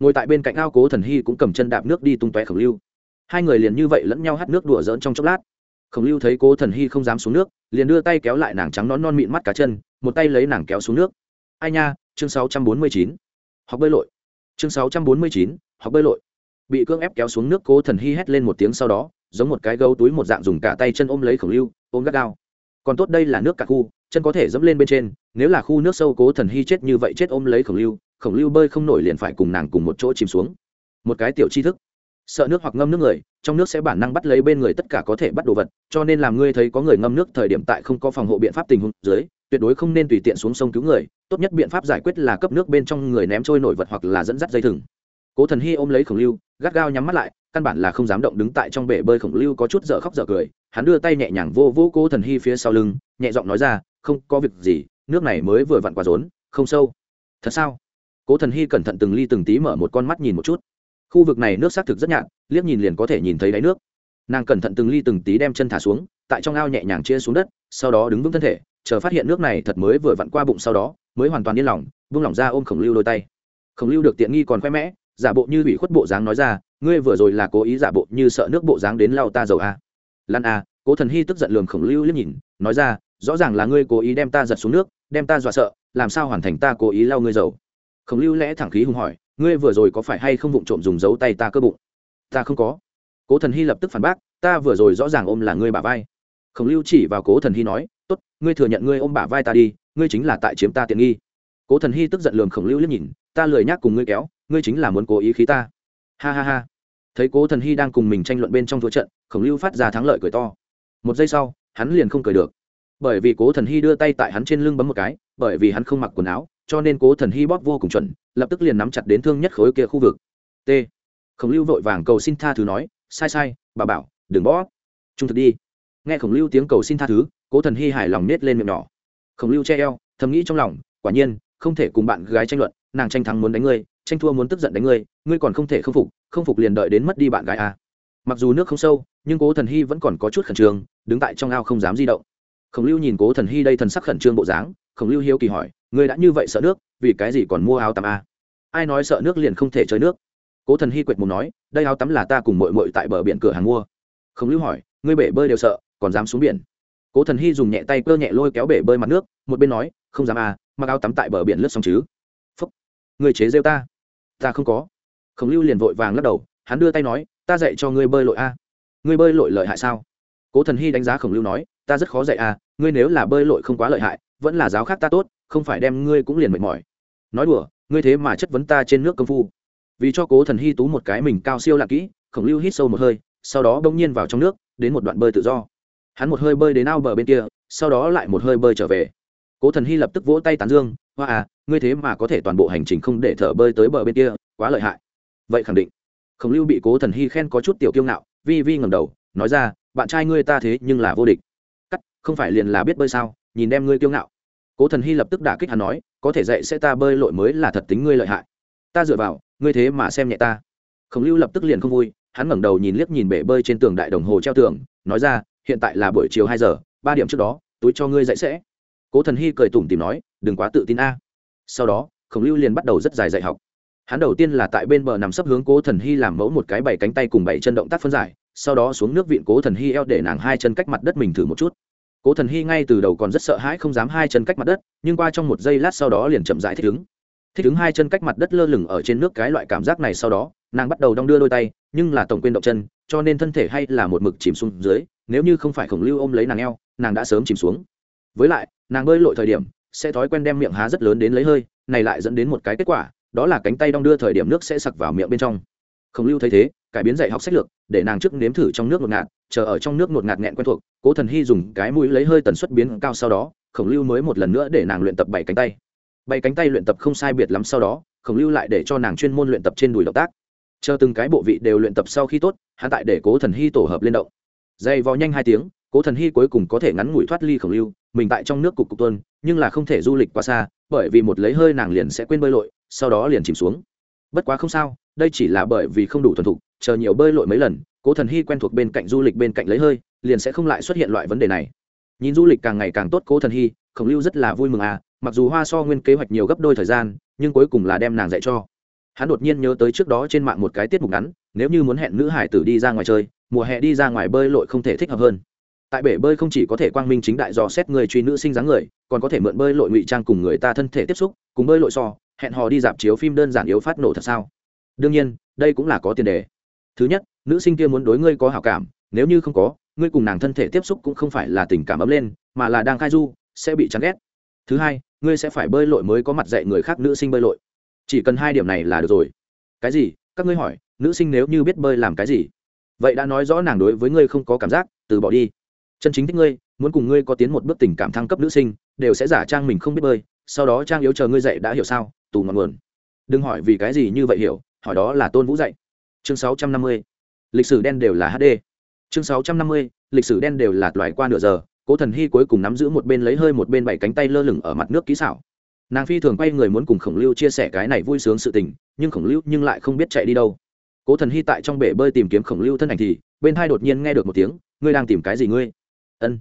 Ngồi tại bên cạnh ao cố thần hy cũng cầm chân đạp nước đi tung tóe khổng lưu. Hai người liền như vậy lẫn nhau hắt nước đùa dỡn trong chốc lát. Khổng lưu thấy cố thần hy không dám xuống nước, liền đưa tay kéo lại nàng trắng nón non mịn mắt cá chân, một tay lấy nàng kéo xuống nước. Ai nha, chương sáu trăm bốn mươi chín. Học bơi lội. Chương sáu trăm bốn mươi chín, học bơi lội. Bị cưỡng ép kéo xuống nước, cố thần hy hét lên một tiếng sau đó, giống một cái gấu túi một dạng dùng cả tay chân ôm lấy khổng lưu, ôm gắt gao. Còn tốt đây là nước cả khu chân có thể dẫm lên bên trên, nếu là khu nước sâu cố thần hy chết như vậy chết ôm lấy khổng lưu khổng lưu bơi không nổi liền phải cùng nàng cùng một chỗ chìm xuống. Một cái tiểu tri thức. Sợ nước hoặc ngâm nước người, trong nước sẽ bản năng bắt lấy bên người tất cả có thể bắt đồ vật, cho nên làm ngươi thấy có người ngâm nước thời điểm tại không có phòng hộ biện pháp tình huống dưới, tuyệt đối không nên tùy tiện xuống sông cứu người, tốt nhất biện pháp giải quyết là cấp nước bên trong người ném trôi nổi vật hoặc là dẫn dắt dây thừng. Cố thần hy ôm lấy khổng lưu, gắt gao nhắm mắt lại, căn bản là không dám động đứng tại trong bể bơi khổng lưu có chút dở khóc dở cười, hắn đưa tay nhẹ nhàng vô vô cố thần hy phía sau lưng, nhẹ giọng nói ra không có việc gì, nước này mới vừa vặn qua rốn, không sâu. Thật sao? Cố thần hy cẩn thận từng ly từng tí mở một con mắt nhìn một chút. Khu vực này nước xác thực rất nhạt, liếc nhìn liền có thể nhìn thấy đáy nước. Nàng cẩn thận từng ly từng tí đem chân thả xuống, tại trong ao nhẹ nhàng chia xuống đất, sau đó đứng vững thân thể, chờ phát hiện nước này thật mới vừa vặn qua bụng sau đó, mới hoàn toàn yên lòng, buông lỏng ra ôm khổng lưu đôi tay. Khổng lưu được tiện nghi còn khoe mẽ, giả bộ như bị khuất bộ dáng nói ra, ngươi vừa rồi là cố ý giả bộ như sợ nước bộ dáng đến lau ta dầu a lan a cố thần hy tức giận lường khổng lưu liếc nhìn, nói ra rõ ràng là ngươi cố ý đem ta giật xuống nước, đem ta dọa sợ, làm sao hoàn thành ta cố ý lau ngươi dầu? Khổng lưu lẽ thẳng khí hùng hỏi, ngươi vừa rồi có phải hay không vụng trộm dùng dấu tay ta cơ bụng? Ta không có. Cố thần hy lập tức phản bác, ta vừa rồi rõ ràng ôm là ngươi bả vai. Khổng lưu chỉ vào cố thần hy nói, tốt, ngươi thừa nhận ngươi ôm bả vai ta đi, ngươi chính là tại chiếm ta tiện nghi. Cố thần hy tức giận lường khổng lưu liếc nhìn, ta lười nhác cùng ngươi kéo, ngươi chính là muốn cố ý khí ta. Ha ha ha. Thấy cố thần hy đang cùng mình tranh luận bên trong thua trận, khổng lưu phát ra thắng lợi cười to. Một giây sau, hắn liền không cười được bởi vì cố thần hy đưa tay tại hắn trên lưng bấm một cái, bởi vì hắn không mặc quần áo, cho nên cố thần hy bóp vô cùng chuẩn, lập tức liền nắm chặt đến thương nhất khối kia khu vực. T. Khổng lưu vội vàng cầu xin tha thứ nói, sai sai, bà bảo, đừng bóp. Trung thực đi. Nghe khổng lưu tiếng cầu xin tha thứ, cố thần hy hài lòng nết lên miệng nhỏ. Khổng lưu che eo, thầm nghĩ trong lòng, quả nhiên, không thể cùng bạn gái tranh luận, nàng tranh thắng muốn đánh ngươi, tranh thua muốn tức giận đánh ngươi ngươi còn không thể không phục không phục liền đợi đến mất đi bạn gái à. mặc dù nước không sâu, nhưng cố thần hy vẫn còn có chút khẩn trương, đứng tại trong ao không dám di động khổng lưu nhìn cố thần hy đây thần sắc khẩn trương bộ dáng, khổng lưu hiếu kỳ hỏi, ngươi đã như vậy sợ nước, vì cái gì còn mua áo tắm à? ai nói sợ nước liền không thể chơi nước? Cố thần hy quệt mồm nói, đây áo tắm là ta cùng mội mội tại bờ biển cửa hàng mua. Khổng lưu hỏi, ngươi bể bơi đều sợ, còn dám xuống biển? Cố thần hy dùng nhẹ tay cơ nhẹ lôi kéo bể bơi mặt nước, một bên nói, không dám à mặc áo tắm tại bờ biển lướt xong chứ. Phúc người chế rêu ta. Ta không có. Khổng lưu liền vội vàng lắc đầu, hắn đưa tay nói, ta dạy cho ngươi bơi lội a ngươi bơi lội lợi hại sao? Cố thần hy đánh giá khổng lưu nói ta rất khó dạy a ngươi nếu là bơi lội không quá lợi hại, vẫn là giáo khác ta tốt, không phải đem ngươi cũng liền mệt mỏi. Nói đùa, ngươi thế mà chất vấn ta trên nước công phu. Vì cho cố thần hy tú một cái mình cao siêu lạc kỹ, khổng lưu hít sâu một hơi, sau đó bỗng nhiên vào trong nước, đến một đoạn bơi tự do. Hắn một hơi bơi đến ao bờ bên kia, sau đó lại một hơi bơi trở về. Cố thần hy lập tức vỗ tay tán dương, hoa à ngươi thế mà có thể toàn bộ hành trình không để thở bơi tới bờ bên kia, quá lợi hại. Vậy khẳng định. Khổng lưu bị cố thần hy khen có chút tiểu kiêu ngạo, vi vi ngầm đầu, nói ra, bạn trai ngươi ta thế nhưng là vô địch không phải liền là biết bơi sao, nhìn đem ngươi kiêu ngạo. Cố thần hy lập tức đả kích hắn nói, có thể dạy sẽ ta bơi lội mới là thật tính ngươi lợi hại. Ta dựa vào, ngươi thế mà xem nhẹ ta. Khổng lưu lập tức liền không vui, hắn ngẩng đầu nhìn liếc nhìn bể bơi trên tường đại đồng hồ treo tường, nói ra, hiện tại là buổi chiều hai giờ, ba điểm trước đó, túi cho ngươi dạy sẽ. Cố thần hy cười tủm tìm nói, đừng quá tự tin a. Sau đó, khổng lưu liền bắt đầu rất dài dạy học. Hắn đầu tiên là tại bên bờ nằm sấp hướng cố thần hy làm mẫu một cái bảy cánh tay cùng bảy chân động tác phân giải, sau đó xuống nước vịn cố thần hy eo để nàng hai chân cách mặt đất mình thử một chút cố thần hy ngay từ đầu còn rất sợ hãi không dám hai chân cách mặt đất, nhưng qua trong một giây lát sau đó liền chậm rãi thích ứng. Thích ứng hai chân cách mặt đất lơ lửng ở trên nước cái loại cảm giác này sau đó, nàng bắt đầu đong đưa đôi tay, nhưng là tổng quên động chân, cho nên thân thể hay là một mực chìm xuống dưới, nếu như không phải khổng lưu ôm lấy nàng eo, nàng đã sớm chìm xuống. Với lại, nàng bơi lội thời điểm, sẽ thói quen đem miệng há rất lớn đến lấy hơi, này lại dẫn đến một cái kết quả, đó là cánh tay đong đưa thời điểm nước sẽ sặc vào miệng bên trong. Khổng lưu thấy thế, cải biến dạy học sách lược, để nàng trước nếm thử trong nước ngột ngạt chờ ở trong nước ngột ngạt nghẹn quen thuộc, cố thần hy dùng cái mũi lấy hơi tần suất biến cao sau đó, khổng lưu mới một lần nữa để nàng luyện tập bảy cánh tay. Bảy cánh tay luyện tập không sai biệt lắm sau đó, khổng lưu lại để cho nàng chuyên môn luyện tập trên đùi động tác. Chờ từng cái bộ vị đều luyện tập sau khi tốt hạ tại để cố thần hy tổ hợp lên động. Dày vò nhanh hai tiếng, cố thần hy cuối cùng có thể ngắn ngủi thoát ly khổng lưu, mình tại trong nước cục cục tuân, nhưng là không thể du lịch quá xa, bởi vì một lấy hơi nàng liền sẽ quên bơi lội, sau đó liền chìm xuống. Bất quá không sao, đây chỉ là bởi vì không đủ thuần thục, chờ nhiều bơi lội mấy lần cố thần hy quen thuộc bên cạnh du lịch bên cạnh lấy hơi, liền sẽ không lại xuất hiện loại vấn đề này. Nhìn du lịch càng ngày càng tốt cố thần hy, khổng lưu rất là vui mừng à mặc dù hoa so nguyên kế hoạch nhiều gấp đôi thời gian, nhưng cuối cùng là đem nàng dạy cho. Hắn đột nhiên nhớ tới trước đó trên mạng một cái tiết mục ngắn, nếu như muốn hẹn nữ hải tử đi ra ngoài chơi, mùa hè đi ra ngoài bơi lội không thể thích hợp hơn. Tại bể bơi không chỉ có thể quang minh chính đại dò xét người truy nữ sinh dáng người, còn có thể mượn bơi lội ngụy trang cùng người ta thân thể tiếp xúc, cùng bơi lội so, hẹn hò đi dạp chiếu phim đơn giản yếu phát nổ thật sao? Đương nhiên, đây cũng là có tiền đề. Thứ nhất nữ sinh kia muốn đối ngươi có hảo cảm, nếu như không có, ngươi cùng nàng thân thể tiếp xúc cũng không phải là tình cảm ấm lên, mà là đang khai du, sẽ bị chán ghét. Thứ hai, ngươi sẽ phải bơi lội mới có mặt dạy người khác nữ sinh bơi lội. Chỉ cần hai điểm này là được rồi. Cái gì? Các ngươi hỏi, nữ sinh nếu như biết bơi làm cái gì? Vậy đã nói rõ nàng đối với ngươi không có cảm giác, từ bỏ đi. Chân chính thích ngươi, muốn cùng ngươi có tiến một bước tình cảm thăng cấp nữ sinh, đều sẽ giả trang mình không biết bơi, sau đó trang yếu chờ ngươi dạy đã hiểu sao, tù ngọn nguồn. Đừng hỏi vì cái gì như vậy hiểu, hỏi đó là tôn vũ dạy. Chương 650 lịch sử đen đều là hd chương 650. lịch sử đen đều là loại qua nửa giờ, cố thần hy cuối cùng nắm giữ một bên lấy hơi một bên bảy cánh tay lơ lửng ở mặt nước kỹ xảo. Nàng phi thường quay người muốn cùng khổng lưu chia sẻ cái này vui sướng sự tình, nhưng khổng lưu nhưng lại không biết chạy đi đâu. Cố thần hy tại trong bể bơi tìm kiếm khổng lưu thân ảnh thì, bên hai đột nhiên nghe được một tiếng, ngươi đang tìm cái gì ngươi? Ân.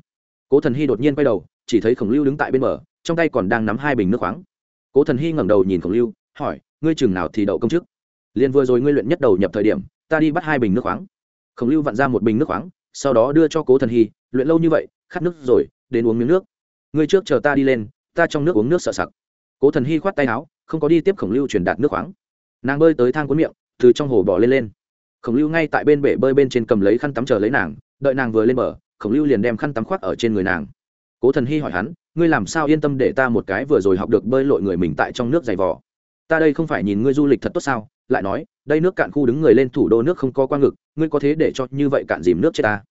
Cố thần hy đột nhiên quay đầu, chỉ thấy khổng lưu đứng tại bên bờ, trong tay còn đang nắm hai bình nước khoáng. Cố thần hy ngẩng đầu nhìn khổng lưu, hỏi, ngươi chừng nào thì đậu công chức? Liền vừa rồi ngươi luyện nhất đầu nhập thời điểm ta đi bắt hai bình nước khoáng. Khổng lưu vặn ra một bình nước khoáng, sau đó đưa cho cố thần hy, luyện lâu như vậy, khát nước rồi, đến uống miếng nước. Ngươi trước chờ ta đi lên, ta trong nước uống nước sợ sặc. Cố thần hy khoát tay áo, không có đi tiếp khổng lưu truyền đạt nước khoáng. Nàng bơi tới thang cuốn miệng, từ trong hồ bỏ lên lên. Khổng lưu ngay tại bên bể bơi bên trên cầm lấy khăn tắm chờ lấy nàng, đợi nàng vừa lên bờ, khổng lưu liền đem khăn tắm khoác ở trên người nàng. Cố thần hy hỏi hắn, ngươi làm sao yên tâm để ta một cái vừa rồi học được bơi lội người mình tại trong nước dày vò? Ta đây không phải nhìn ngươi du lịch thật tốt sao? Lại nói, đây nước cạn khu đứng người lên thủ đô nước không có quang ngực, ngươi có thế để cho như vậy cạn dìm nước chết ta?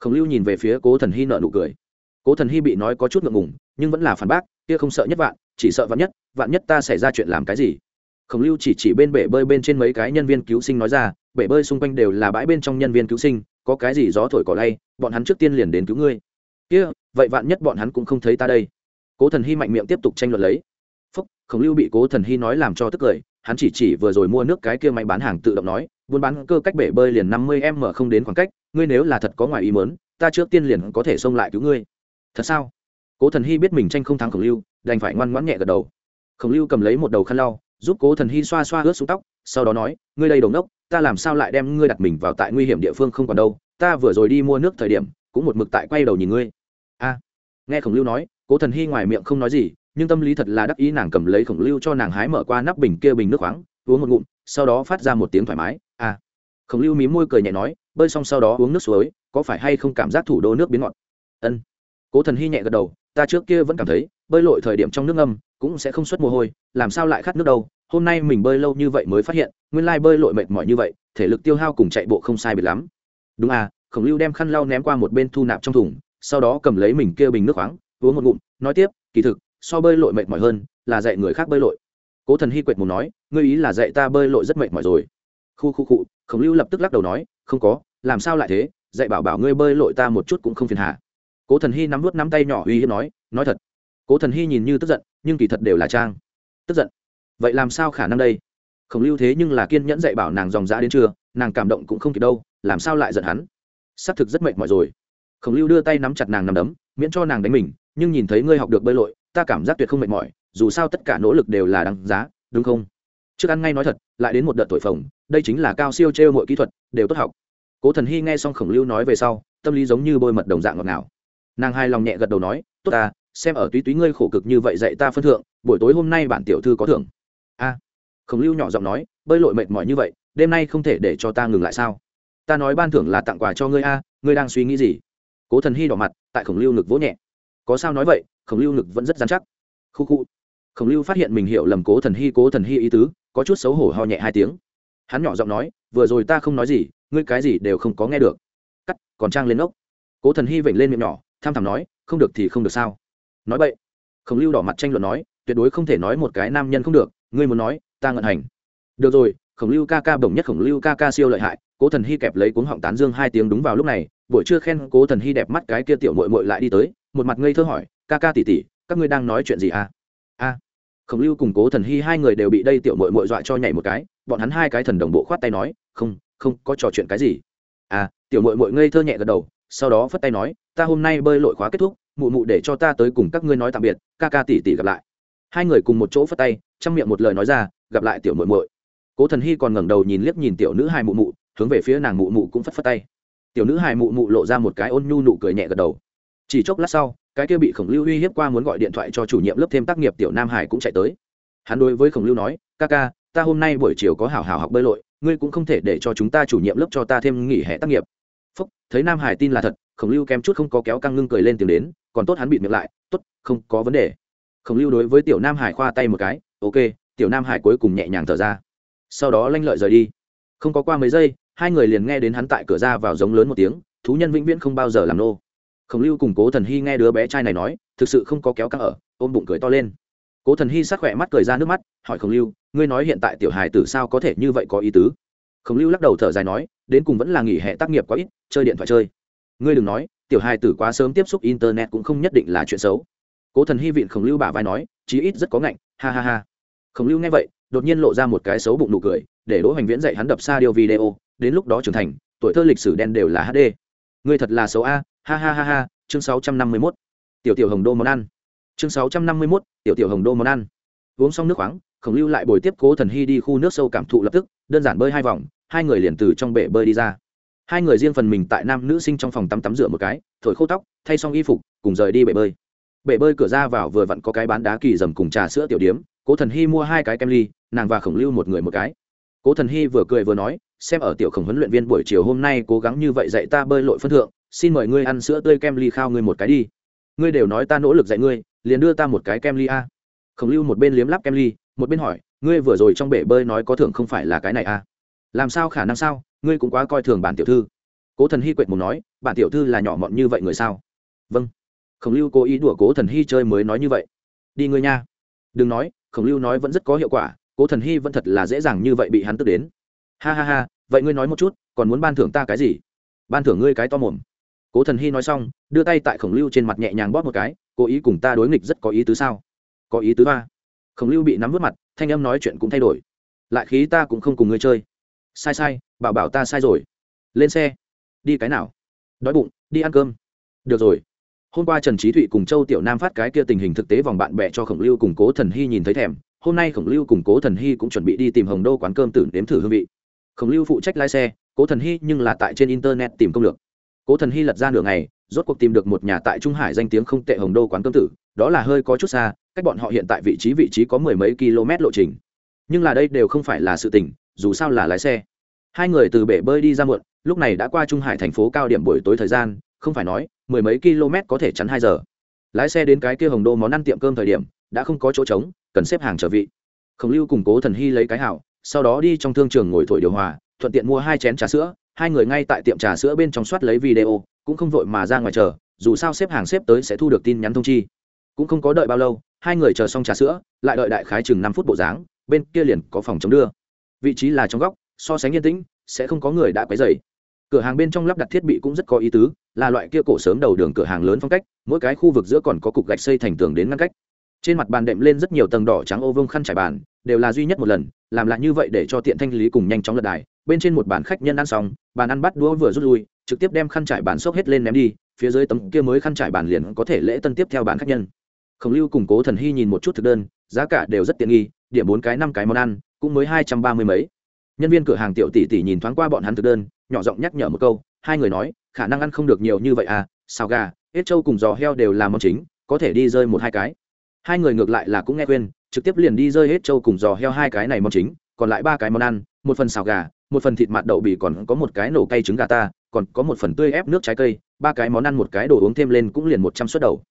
Khổng lưu nhìn về phía cố thần hy nợ nụ cười. Cố thần hy bị nói có chút ngượng ngùng, nhưng vẫn là phản bác, kia không sợ nhất vạn, chỉ sợ vạn nhất vạn nhất ta xảy ra chuyện làm cái gì? Khổng lưu chỉ chỉ bên bể bơi bên trên mấy cái nhân viên cứu sinh nói ra, bể bơi xung quanh đều là bãi bên trong nhân viên cứu sinh, có cái gì gió thổi cỏ lay, bọn hắn trước tiên liền đến cứu ngươi. Kia, vậy vạn nhất bọn hắn cũng không thấy ta đây? Cố thần hy mạnh miệng tiếp tục tranh luận lấy. Phúc, khổng lưu bị cố thần hy nói làm cho tức cười hắn chỉ chỉ vừa rồi mua nước cái kia máy bán hàng tự động nói, buôn bán cơ cách bể bơi liền năm mươi m không đến khoảng cách, ngươi nếu là thật có ngoài ý mớn ta trước tiên liền có thể xông lại cứu ngươi. Thật sao? Cố thần hy biết mình tranh không thắng khổng lưu, đành phải ngoan ngoãn nhẹ gật đầu. Khổng lưu cầm lấy một đầu khăn lau, giúp cố thần hy xoa xoa ướt xuống tóc, sau đó nói, ngươi đây đồng đốc ta làm sao lại đem ngươi đặt mình vào tại nguy hiểm địa phương không còn đâu, ta vừa rồi đi mua nước thời điểm, cũng một mực tại quay đầu nhìn ngươi. A. Nghe khổng lưu nói, cố thần hy ngoài miệng không nói gì nhưng tâm lý thật là đắc ý nàng cầm lấy khổng lưu cho nàng hái mở qua nắp bình kia bình nước khoáng uống một ngụm sau đó phát ra một tiếng thoải mái à, khổng lưu mí môi cười nhẹ nói bơi xong sau đó uống nước suối có phải hay không cảm giác thủ đô nước biến ngọt? Ân. Cố thần hy nhẹ gật đầu ta trước kia vẫn cảm thấy bơi lội thời điểm trong nước ngâm cũng sẽ không xuất mồ hôi làm sao lại khát nước đâu hôm nay mình bơi lâu như vậy mới phát hiện nguyên lai bơi lội mệt mỏi như vậy thể lực tiêu hao cùng chạy bộ không sai biệt lắm. Đúng à. Khổng lưu đem khăn lau ném qua một bên thu nạp trong thùng sau đó cầm lấy mình kia bình nước khoáng uống một ngụm nói tiếp kỳ thực so bơi lội mệt mỏi hơn, là dạy người khác bơi lội. Cố thần hy quệt mù nói, ngươi ý là dạy ta bơi lội rất mệt mỏi rồi. Khu khu cụ khổng lưu lập tức lắc đầu nói, không có, làm sao lại thế, dạy bảo bảo ngươi bơi lội ta một chút cũng không phiền hà. Cố thần hy nắm vút nắm tay nhỏ uy hiếp nói nói thật. Cố thần hy nhìn như tức giận, nhưng kỳ thật đều là trang. Tức giận. Vậy làm sao khả năng đây? Khổng lưu thế nhưng là kiên nhẫn dạy bảo nàng dòng dã đến trưa, nàng cảm động cũng không kịp đâu, làm sao lại giận hắn? Xác thực rất mệt mỏi rồi. Khổng lưu đưa tay nắm chặt nàng nằm đấm, miễn cho nàng đánh mình, nhưng nhìn thấy ngươi học được bơi lội ta cảm giác tuyệt không mệt mỏi, dù sao tất cả nỗ lực đều là đằng giá, đúng không? Trước ăn ngay nói thật, lại đến một đợt thổi phồng, đây chính là cao siêu trêu mọi kỹ thuật, đều tốt học. Cố thần hy nghe xong khổng lưu nói về sau, tâm lý giống như bôi mật đồng dạng ngọt ngào. Nàng hai lòng nhẹ gật đầu nói, tốt ta, xem ở túy túy ngươi khổ cực như vậy dạy ta phân thượng, buổi tối hôm nay bản tiểu thư có thưởng. A. Khổng lưu nhỏ giọng nói, bơi lội mệt mỏi như vậy, đêm nay không thể để cho ta ngừng lại sao? Ta nói ban thưởng là tặng quà cho ngươi a, ngươi đang suy nghĩ gì? Cố thần hy đỏ mặt, tại khổng lưu ngực vỗ nhẹ. Có sao nói vậy khổng lưu ngực vẫn rất dán chắc. Khu khu. Khổng lưu phát hiện mình hiểu lầm cố thần hy, cố thần hy ý tứ, có chút xấu hổ ho nhẹ hai tiếng. Hắn nhỏ giọng nói, vừa rồi ta không nói gì, ngươi cái gì đều không có nghe được. Cắt, còn trang lên ốc. Cố thần hy vểnh lên miệng nhỏ, tham thảm nói, không được thì không được sao? Nói vậy khổng lưu đỏ mặt tranh luận nói, tuyệt đối không thể nói một cái nam nhân không được, ngươi muốn nói, ta ngận hành. Được rồi, khổng lưu ca ca bổng nhất khổng lưu ca ca siêu lợi hại, cố thần hy kẹp lấy cuốn họng tán dương hai tiếng đúng vào lúc này, buổi trưa khen cố thần hy đẹp mắt cái kia tiểu mội mội lại đi tới, một mặt ngây thơ hỏi ca ca tỉ tỉ, các ngươi đang nói chuyện gì à? A, khổng lưu cùng cố thần hy hai người đều bị đây tiểu mội mội dọa cho nhảy một cái, bọn hắn hai cái thần đồng bộ khoát tay nói, không không, có trò chuyện cái gì? À tiểu mội mội ngây thơ nhẹ gật đầu, sau đó phất tay nói, ta hôm nay bơi lội khóa kết thúc, mụ mụ để cho ta tới cùng các ngươi nói tạm biệt, ca ca tỉ tỉ gặp lại. Hai người cùng một chỗ phất tay, trong miệng một lời nói ra, gặp lại tiểu mội mội cố thần hy còn ngẩng đầu nhìn liếc nhìn tiểu nữ hai mụ mụ, hướng về phía nàng mụ mụ cũng phất phất tay. Tiểu nữ hai mụ mụ lộ ra một cái ôn nhu nụ cười nhẹ gật đầu. Chỉ chốc lát sau cái kia bị khổng lưu uy hiếp qua muốn gọi điện thoại cho chủ nhiệm lớp thêm tác nghiệp tiểu nam hải cũng chạy tới. Hắn đối với khổng lưu nói, ca ca, ta hôm nay buổi chiều có hảo hảo học bơi lội, ngươi cũng không thể để cho chúng ta chủ nhiệm lớp cho ta thêm nghỉ hè tác nghiệp. Phúc, thấy nam hải tin là thật, khổng lưu kém chút không có kéo căng ngưng cười lên tiếng đến, còn tốt hắn bị miệng lại, tốt, không có vấn đề. Khổng lưu đối với tiểu nam hải khoa tay một cái, ok, tiểu nam hải cuối cùng nhẹ nhàng thở ra. Sau đó lanh lợi rời đi. Không có qua mấy giây, hai người liền nghe đến hắn tại cửa ra vào giống lớn một tiếng, thú nhân vĩnh viễn không bao giờ làm nô khổng lưu cùng cố thần hy nghe đứa bé trai này nói, thực sự không có kéo căng ở, ôm bụng cười to lên. Cố thần hy sát khỏe mắt cười ra nước mắt, hỏi khổng lưu, ngươi nói hiện tại tiểu hài tử sao có thể như vậy có ý tứ? Khổng lưu lắc đầu thở dài nói, đến cùng vẫn là nghỉ hè tác nghiệp quá ít, chơi điện thoại chơi. Ngươi đừng nói, tiểu hài tử quá sớm tiếp xúc internet cũng không nhất định là chuyện xấu. Cố thần hy vịn khổng lưu bả vai nói, chí ít rất có ngạnh, ha ha ha. Khổng lưu nghe vậy, đột nhiên lộ ra một cái xấu bụng nụ cười, để đỗ hoành viễn dạy hắn đập xa điều video, đến lúc đó trưởng thành, tuổi thơ lịch sử đen đều là hd ngươi thật là xấu a ha ha ha ha chương sáu trăm năm mươi 651. tiểu tiểu hồng đô món ăn. Chương sáu trăm năm mươi 651, tiểu tiểu hồng đô món ăn. Uống xong nước khoáng khổng lưu lại bồi tiếp cố thần hy đi khu nước sâu cảm thụ lập tức đơn giản bơi hai vòng hai người liền từ trong bể bơi đi ra. Hai người riêng phần mình tại nam nữ sinh trong phòng tắm tắm rửa một cái thổi khô tóc thay xong y phục cùng rời đi bể bơi. Bể bơi cửa ra vào vừa vặn có cái bán đá kỳ dầm cùng trà sữa tiểu điếm cố thần hy mua hai cái kem ly nàng và khổng lưu một người một cái. Cố thần hy vừa cười vừa nói xem ở tiểu khổng huấn luyện viên buổi chiều hôm nay cố gắng như vậy dạy ta bơi lội phân thượng xin mời ngươi ăn sữa tươi kem ly khao ngươi một cái đi. Ngươi đều nói ta nỗ lực dạy ngươi, liền đưa ta một cái kem ly a. Khổng lưu một bên liếm lắp kem ly, một bên hỏi, ngươi vừa rồi trong bể bơi nói có thưởng không phải là cái này a? Làm sao khả năng sao? Ngươi cũng quá coi thường bản tiểu thư. Cố thần hy quệt mùng nói, bản tiểu thư là nhỏ mọn như vậy người sao? Vâng. Khổng lưu cố ý đùa cố thần hy chơi mới nói như vậy. Đi ngươi nha. Đừng nói, khổng lưu nói vẫn rất có hiệu quả, cố thần hy vẫn thật là dễ dàng như vậy bị hắn tức đến. Ha ha ha, vậy ngươi nói một chút, còn muốn ban thưởng ta cái gì? Ban thưởng ngươi cái to mồm cố thần hy nói xong, đưa tay tại khổng lưu trên mặt nhẹ nhàng bóp một cái, cố ý cùng ta đối nghịch rất có ý tứ sao? Có ý tứ ba. Khổng lưu bị nắm vớt mặt, thanh âm nói chuyện cũng thay đổi. Lại khí ta cũng không cùng ngươi chơi. Sai sai, bảo bảo ta sai rồi. Lên xe. Đi cái nào? Đói bụng, đi ăn cơm. Được rồi. Hôm qua trần trí thụy cùng châu tiểu nam phát cái kia tình hình thực tế vòng bạn bè cho khổng lưu cùng cố thần hy nhìn thấy thèm. Hôm nay khổng lưu cùng cố thần hy cũng chuẩn bị đi tìm hồng đô quán cơm tử nếm thử hương vị. Khổng lưu phụ trách lái xe, cố thần hy nhưng là tại trên internet tìm công lược cố thần hy lật ra nửa ngày, rốt cuộc tìm được một nhà tại trung hải danh tiếng không tệ hồng đô quán cơm tử, đó là hơi có chút xa, cách bọn họ hiện tại vị trí vị trí có mười mấy km lộ trình. Nhưng là đây đều không phải là sự tình, dù sao là lái xe. Hai người từ bể bơi đi ra muộn, lúc này đã qua trung hải thành phố cao điểm buổi tối thời gian, không phải nói, mười mấy km có thể chắn hai giờ. Lái xe đến cái kia hồng đô món ăn tiệm cơm thời điểm, đã không có chỗ trống, cần xếp hàng chờ vị. Khổng lưu cùng cố thần hy lấy cái hảo, sau đó đi trong thương trường ngồi thổi điều hòa, thuận tiện mua hai chén trà sữa hai người ngay tại tiệm trà sữa bên trong soát lấy video, cũng không vội mà ra ngoài chờ, dù sao xếp hàng xếp tới sẽ thu được tin nhắn thông chi. Cũng không có đợi bao lâu, hai người chờ xong trà sữa, lại đợi đại khái chừng năm phút bộ dáng, bên kia liền có phòng chống đưa. Vị trí là trong góc, so sánh yên tĩnh, sẽ không có người đã quấy dày cửa hàng bên trong lắp đặt thiết bị cũng rất có ý tứ, là loại kia cổ sớm đầu đường cửa hàng lớn phong cách, mỗi cái khu vực giữa còn có cục gạch xây thành tường đến ngăn cách. Trên mặt bàn đệm lên rất nhiều tầng đỏ trắng ô vông khăn trải bàn, đều là duy nhất một lần, làm lại như vậy để cho tiện thanh lý cùng nhanh chóng lật đài bên trên một bàn khách nhân ăn xong, bàn ăn bắt đũa vừa rút lui, trực tiếp đem khăn trải bàn xốc hết lên ném đi, phía dưới tấm kia mới khăn trải bàn liền có thể lễ tân tiếp theo bàn khách nhân. Khổng lưu cùng cố thần hy nhìn một chút thực đơn, giá cả đều rất tiện nghi, điểm bốn cái năm cái món ăn, cũng mới hai trăm ba mươi mấy. Nhân viên cửa hàng tiểu tỷ tỷ nhìn thoáng qua bọn hắn thực đơn, nhỏ giọng nhắc nhở một câu, hai người nói, khả năng ăn không được nhiều như vậy à xào gà, hết trâu cùng giò heo đều là món chính, có thể đi rơi một hai cái. Hai người ngược lại là cũng nghe khuyên, trực tiếp liền đi rơi hết trâu cùng giò heo hai cái này món chính, còn lại ba cái món ăn, một phần xào gà một phần thịt mặt đậu bì còn có một cái nổ cay trứng gà ta, còn có một phần tươi ép nước trái cây, ba cái món ăn, một cái đồ uống thêm lên cũng liền một trăm suất đầu.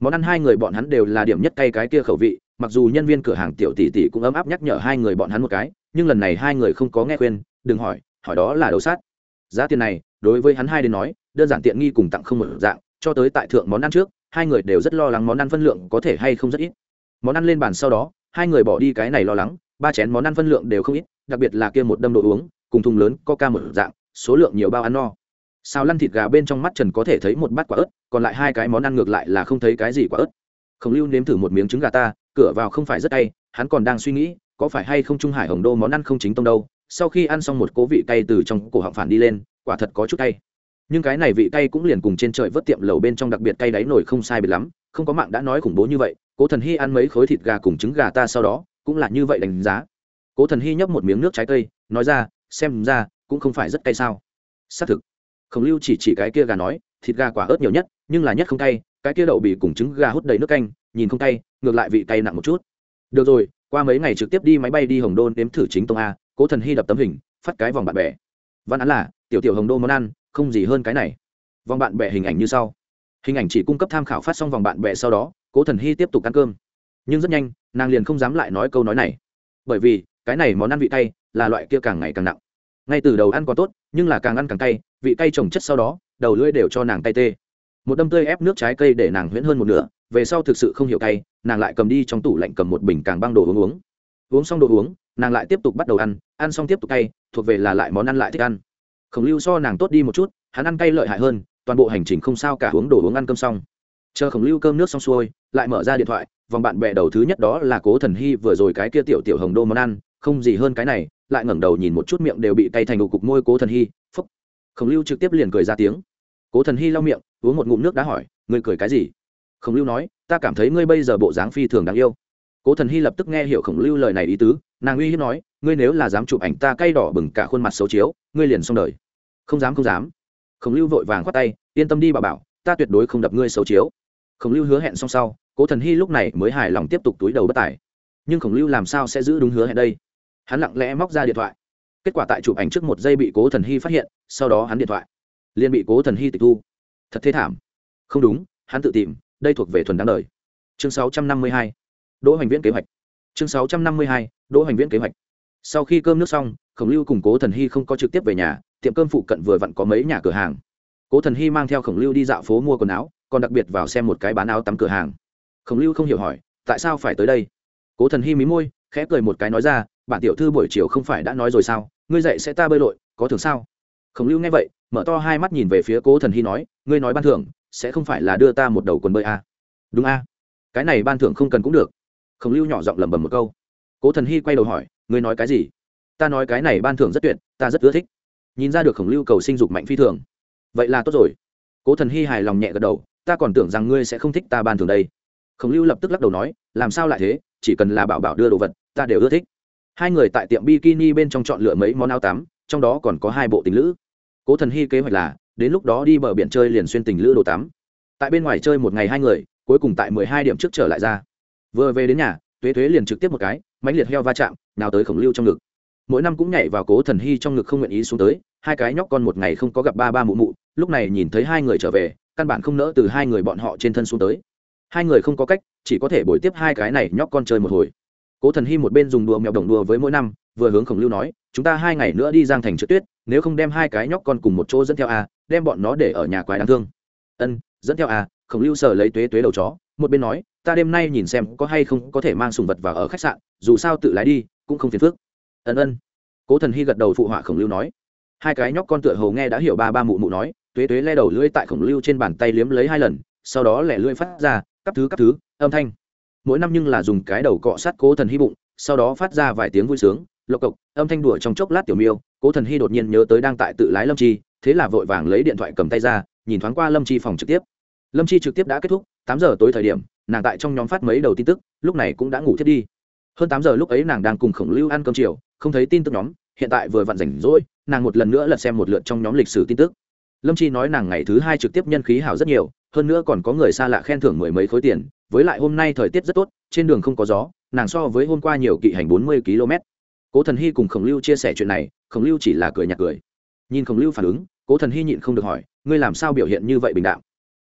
Món ăn hai người bọn hắn đều là điểm nhất cay cái kia khẩu vị, mặc dù nhân viên cửa hàng tiểu tỷ tỷ cũng ấm áp nhắc nhở hai người bọn hắn một cái, nhưng lần này hai người không có nghe khuyên, đừng hỏi hỏi đó là đầu sát. Giá tiền này, đối với hắn hai đến nói, đơn giản tiện nghi cùng tặng không một dạng, cho tới tại thượng món ăn trước, hai người đều rất lo lắng món ăn phân lượng có thể hay không rất ít. Món ăn lên bàn sau đó, hai người bỏ đi cái này lo lắng, ba chén món ăn phân lượng đều không ít, đặc biệt là kia một đâm đồ uống cùng thùng lớn coca một dạng, số lượng nhiều bao ăn no. Xào lăn thịt gà bên trong mắt trần có thể thấy một bát quả ớt, còn lại hai cái món ăn ngược lại là không thấy cái gì quả ớt. Khổng lưu nếm thử một miếng trứng gà ta, cửa vào không phải rất tay hắn còn đang suy nghĩ, có phải hay không trung hải hồng đô món ăn không chính tông đâu. Sau khi ăn xong một cố vị cay từ trong cổ họng phản đi lên, quả thật có chút cay. Nhưng cái này vị cay cũng liền cùng trên trời vớt tiệm lầu bên trong đặc biệt cay đáy nổi không sai biệt lắm, không có mạng đã nói khủng bố như vậy, cố thần hy ăn mấy khối thịt gà cùng trứng gà ta sau đó, cũng là như vậy đánh giá. Cố thần hy nhấp một miếng nước trái cây, nói ra xem ra cũng không phải rất cay sao. Xác thực, khổng lưu chỉ chỉ cái kia gà nói, thịt gà quả ớt nhiều nhất, nhưng là nhất không cay, cái kia đậu bị cùng trứng gà hút đầy nước canh, nhìn không cay, ngược lại vị cay nặng một chút. Được rồi, qua mấy ngày trực tiếp đi máy bay đi hồng đô nếm thử chính tông a, cố thần hy đập tấm hình, phát cái vòng bạn bè. Văn án là, tiểu tiểu hồng đô món ăn, không gì hơn cái này. Vòng bạn bè hình ảnh như sau. Hình ảnh chỉ cung cấp tham khảo phát xong vòng bạn bè sau đó, cố thần hy tiếp tục ăn cơm. Nhưng rất nhanh, nàng liền không dám lại nói câu nói này. Bởi vì, cái này món ăn vị cay là loại kia càng ngày càng nặng. Ngay từ đầu ăn còn tốt, nhưng là càng ăn càng cay, vị cay trồng chất sau đó, đầu lưỡi đều cho nàng tay tê. Một đâm tươi ép nước trái cây để nàng huyễn hơn một nửa, về sau thực sự không hiểu cay, nàng lại cầm đi trong tủ lạnh cầm một bình càng băng đồ uống uống. Uống xong đồ uống, nàng lại tiếp tục bắt đầu ăn ăn xong tiếp tục cay, thuộc về là lại món ăn lại thích ăn. Khổng lưu so nàng tốt đi một chút, hắn ăn cay lợi hại hơn, toàn bộ hành trình không sao cả uống đồ uống ăn cơm xong. Chờ khổng lưu cơm nước xong xuôi, lại mở ra điện thoại, vòng bạn bè đầu thứ nhất đó là cố thần hy vừa rồi cái kia tiểu tiểu hồng đô món ăn, không gì hơn cái này lại ngẩng đầu nhìn một chút miệng đều bị cay thành một cục môi cố thần hy phúc khổng lưu trực tiếp liền cười ra tiếng. Cố thần hy lau miệng, uống một ngụm nước đã hỏi, ngươi cười cái gì? Khổng lưu nói, ta cảm thấy ngươi bây giờ bộ dáng phi thường đáng yêu. Cố thần hy lập tức nghe hiểu khổng lưu lời này ý tứ, nàng uy hiếp nói, ngươi nếu là dám chụp ảnh ta cay đỏ bừng cả khuôn mặt xấu chiếu, ngươi liền xong đời. Không dám không dám. Khổng lưu vội vàng khoát tay, yên tâm đi bà bảo, ta tuyệt đối không đập ngươi xấu chiếu. Khổng lưu hứa hẹn xong sau, cố thần hy lúc này mới hài lòng tiếp tục túi đầu bất tài. Nhưng khổng lưu làm sao sẽ giữ đúng hứa hẹn đây? Hắn lặng lẽ móc ra điện thoại. Kết quả tại chụp ảnh trước một giây bị cố thần hy phát hiện, sau đó hắn điện thoại. Liền bị cố thần hy tịch thu. Thật thế thảm. Không đúng, hắn tự tìm, đây thuộc về thuần đáng đời. Chương 652. đỗ hoành viễn kế hoạch. Chương 652. đỗ hoành viễn kế hoạch. Sau khi cơm nước xong, khổng lưu cùng cố thần hy không có trực tiếp về nhà, tiệm cơm phụ cận vừa vặn có mấy nhà cửa hàng. Cố thần hy mang theo khổng lưu đi dạo phố mua quần áo, còn đặc biệt vào xem một cái bán áo tắm cửa hàng. Khổng lưu không hiểu hỏi, tại sao phải tới đây? Cố thần hy mí môi, khẽ cười một cái nói ra bản tiểu thư buổi chiều không phải đã nói rồi sao? Ngươi dậy sẽ ta bơi lội, có thường sao? Khổng lưu nghe vậy, mở to hai mắt nhìn về phía cố thần hy nói, ngươi nói ban thưởng, sẽ không phải là đưa ta một đầu quần bơi à? đúng à? cái này ban thưởng không cần cũng được. Khổng lưu nhỏ giọng lẩm bẩm một câu. Cố thần hy quay đầu hỏi, ngươi nói cái gì? Ta nói cái này ban thưởng rất tuyệt, ta rất ưa thích. Nhìn ra được khổng lưu cầu sinh dục mạnh phi thường. Vậy là tốt rồi. Cố thần hy hài lòng nhẹ gật đầu, ta còn tưởng rằng ngươi sẽ không thích ta ban thưởng đây. Khổng lưu lập tức lắc đầu nói, làm sao lại thế? Chỉ cần là bảo bảo đưa đồ vật, ta đều ưa thích hai người tại tiệm bikini bên trong chọn lựa mấy món áo tắm, trong đó còn có hai bộ tình lữ. Cố thần hy kế hoạch là, đến lúc đó đi bờ biển chơi liền xuyên tình lữ đồ tắm. Tại bên ngoài chơi một ngày hai người, cuối cùng tại mười hai điểm trước trở lại ra. Vừa về đến nhà, tuế tuế liền trực tiếp một cái, mãnh liệt heo va chạm, nào tới khổng lưu trong ngực. Mỗi năm cũng nhảy vào cố thần hy trong ngực không nguyện ý xuống tới, hai cái nhóc con một ngày không có gặp ba ba mụ mụ, lúc này nhìn thấy hai người trở về, căn bản không nỡ từ hai người bọn họ trên thân xuống tới. Hai người không có cách, chỉ có thể bồi tiếp hai cái này nhóc con chơi một hồi cố thần hy một bên dùng đùa mèo đồng đùa với mỗi năm, vừa hướng khổng lưu nói, chúng ta hai ngày nữa đi giang thành trượt tuyết, nếu không đem hai cái nhóc con cùng một chỗ dẫn theo a, đem bọn nó để ở nhà quái đáng thương. Ân, dẫn theo a. Khổng lưu sờ lấy tuế tuế đầu chó, một bên nói, ta đêm nay nhìn xem có hay không có thể mang sùng vật vào ở khách sạn, dù sao tự lái đi, cũng không phiền phức. Ân ân. Cố thần hy gật đầu phụ họa khổng lưu nói. Hai cái nhóc con tựa hầu nghe đã hiểu ba ba mụ mụ nói, tuế tuế le đầu lưỡi tại khổng lưu trên bàn tay liếm lấy hai lần, sau đó lẻ lưỡi phát ra, cắp thứ cắp thứ, âm thanh mỗi năm nhưng là dùng cái đầu cọ sát cố thần hy bụng, sau đó phát ra vài tiếng vui sướng, lộc cộc, âm thanh đùa trong chốc lát tiểu miêu, cố thần hy đột nhiên nhớ tới đang tại tự lái lâm chi, thế là vội vàng lấy điện thoại cầm tay ra, nhìn thoáng qua lâm chi phòng trực tiếp. Lâm chi trực tiếp đã kết thúc, tám giờ tối thời điểm, nàng tại trong nhóm phát mấy đầu tin tức, lúc này cũng đã ngủ thiết đi. Hơn tám giờ lúc ấy nàng đang cùng khổng lưu ăn cơm chiều, không thấy tin tức nhóm, hiện tại vừa vặn rảnh rỗi, nàng một lần nữa lật xem một lượt trong nhóm lịch sử tin tức. Lâm chi nói nàng ngày thứ hai trực tiếp nhân khí hảo rất nhiều, hơn nữa còn có người xa lạ khen thưởng mười mấy khối tiền với lại hôm nay thời tiết rất tốt, trên đường không có gió, nàng so với hôm qua nhiều kỵ hành bốn mươi km. Cố thần hy cùng khổng lưu chia sẻ chuyện này, khổng lưu chỉ là cười nhạt cười. Nhìn khổng lưu phản ứng, cố thần hy nhịn không được hỏi, ngươi làm sao biểu hiện như vậy bình đạm?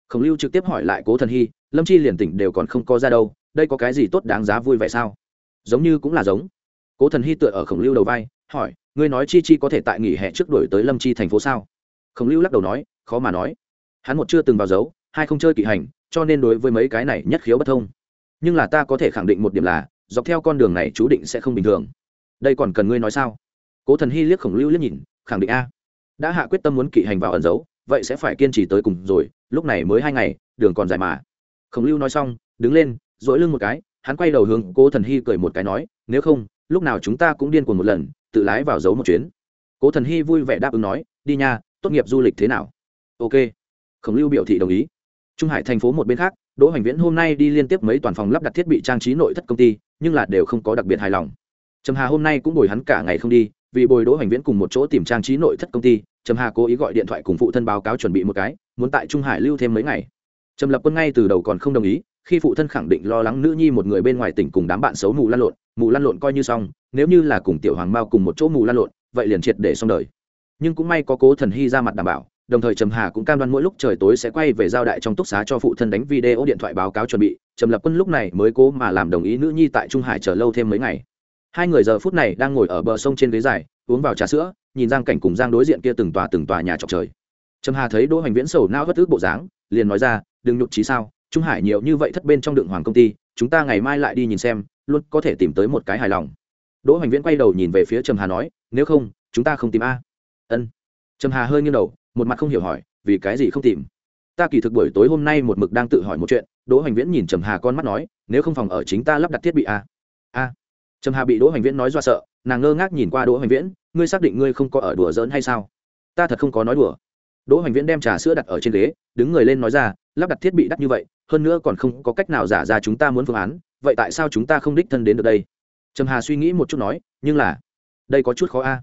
Khổng lưu trực tiếp hỏi lại cố thần hy, lâm chi liền tỉnh đều còn không có ra đâu, đây có cái gì tốt đáng giá vui vẻ sao? Giống như cũng là giống. Cố thần hy tựa ở khổng lưu đầu vai, hỏi, ngươi nói chi chi có thể tại nghỉ hè trước đổi tới lâm chi thành phố sao? Khổng lưu lắc đầu nói, khó mà nói. Hắn một chưa từng vào dấu hai không chơi kỵ hành, cho nên đối với mấy cái này nhất khiếu bất thông. Nhưng là ta có thể khẳng định một điểm là, dọc theo con đường này chú định sẽ không bình thường. Đây còn cần ngươi nói sao? Cố thần hy liếc khổng lưu liếc nhìn, khẳng định a. Đã hạ quyết tâm muốn kỵ hành vào ẩn giấu, vậy sẽ phải kiên trì tới cùng rồi, lúc này mới hai ngày, đường còn dài mà. Khổng lưu nói xong, đứng lên dỗi lưng một cái, hắn quay đầu hướng cố thần hy cười một cái nói, nếu không, lúc nào chúng ta cũng điên cuồng một lần, tự lái vào giấu một chuyến. Cố thần hy vui vẻ đáp ứng nói, đi nha, tốt nghiệp du lịch thế nào? Ok. Khổng lưu biểu thị đồng ý trung hải thành phố một bên khác, đỗ hoành viễn hôm nay đi liên tiếp mấy toàn phòng lắp đặt thiết bị trang trí nội thất công ty, nhưng là đều không có đặc biệt hài lòng. Trầm hà hôm nay cũng bồi hắn cả ngày không đi, vì bồi đỗ hoành viễn cùng một chỗ tìm trang trí nội thất công ty, trầm hà cố ý gọi điện thoại cùng phụ thân báo cáo chuẩn bị một cái, muốn tại trung hải lưu thêm mấy ngày. Trầm lập quân ngay từ đầu còn không đồng ý, khi phụ thân khẳng định lo lắng nữ nhi một người bên ngoài tỉnh cùng đám bạn xấu mù lăn lộn, mù lăn lộn coi như xong, nếu như là cùng tiểu hoàng mao cùng một chỗ mù lăn lộn, vậy liền triệt để xong đời. Nhưng cũng may có cố thần hy ra mặt đảm bảo đồng thời trầm hà cũng cam đoan mỗi lúc trời tối sẽ quay về giao đại trong túc xá cho phụ thân đánh video điện thoại báo cáo chuẩn bị, trầm lập quân lúc này mới cố mà làm đồng ý nữ nhi tại trung hải chờ lâu thêm mấy ngày. Hai người giờ phút này đang ngồi ở bờ sông trên ghế dài, uống vào trà sữa, nhìn giang cảnh cùng giang đối diện kia từng tòa từng tòa nhà trọc trời. Trầm hà thấy đỗ hoành viễn sầu nao vất ước bộ dáng, liền nói ra, đừng nhục trí sao, trung hải nhiều như vậy thất bên trong đường hoàng công ty, chúng ta ngày mai lại đi nhìn xem, luôn có thể tìm tới một cái hài lòng. Đỗ hoành viễn quay đầu nhìn về phía trầm hà nói, nếu không, chúng ta không tìm a. Ân. Trầm hà hơi nghiêng đầu một mặt không hiểu hỏi, vì cái gì không tìm? Ta kỳ thực buổi tối hôm nay một mực đang tự hỏi một chuyện, đỗ hoành viễn nhìn trầm hà con mắt nói, nếu không phòng ở chính ta lắp đặt thiết bị a a trầm hà bị đỗ hoành viễn nói do sợ, nàng ngơ ngác nhìn qua đỗ hoành viễn, ngươi xác định ngươi không có ở đùa giỡn hay sao? Ta thật không có nói đùa. Đỗ hoành viễn đem trà sữa đặt ở trên ghế, đứng người lên nói ra, lắp đặt thiết bị đắt như vậy, hơn nữa còn không có cách nào giả ra chúng ta muốn phương án, vậy tại sao chúng ta không đích thân đến được đây? Trầm hà suy nghĩ một chút nói, nhưng là, đây có chút khó a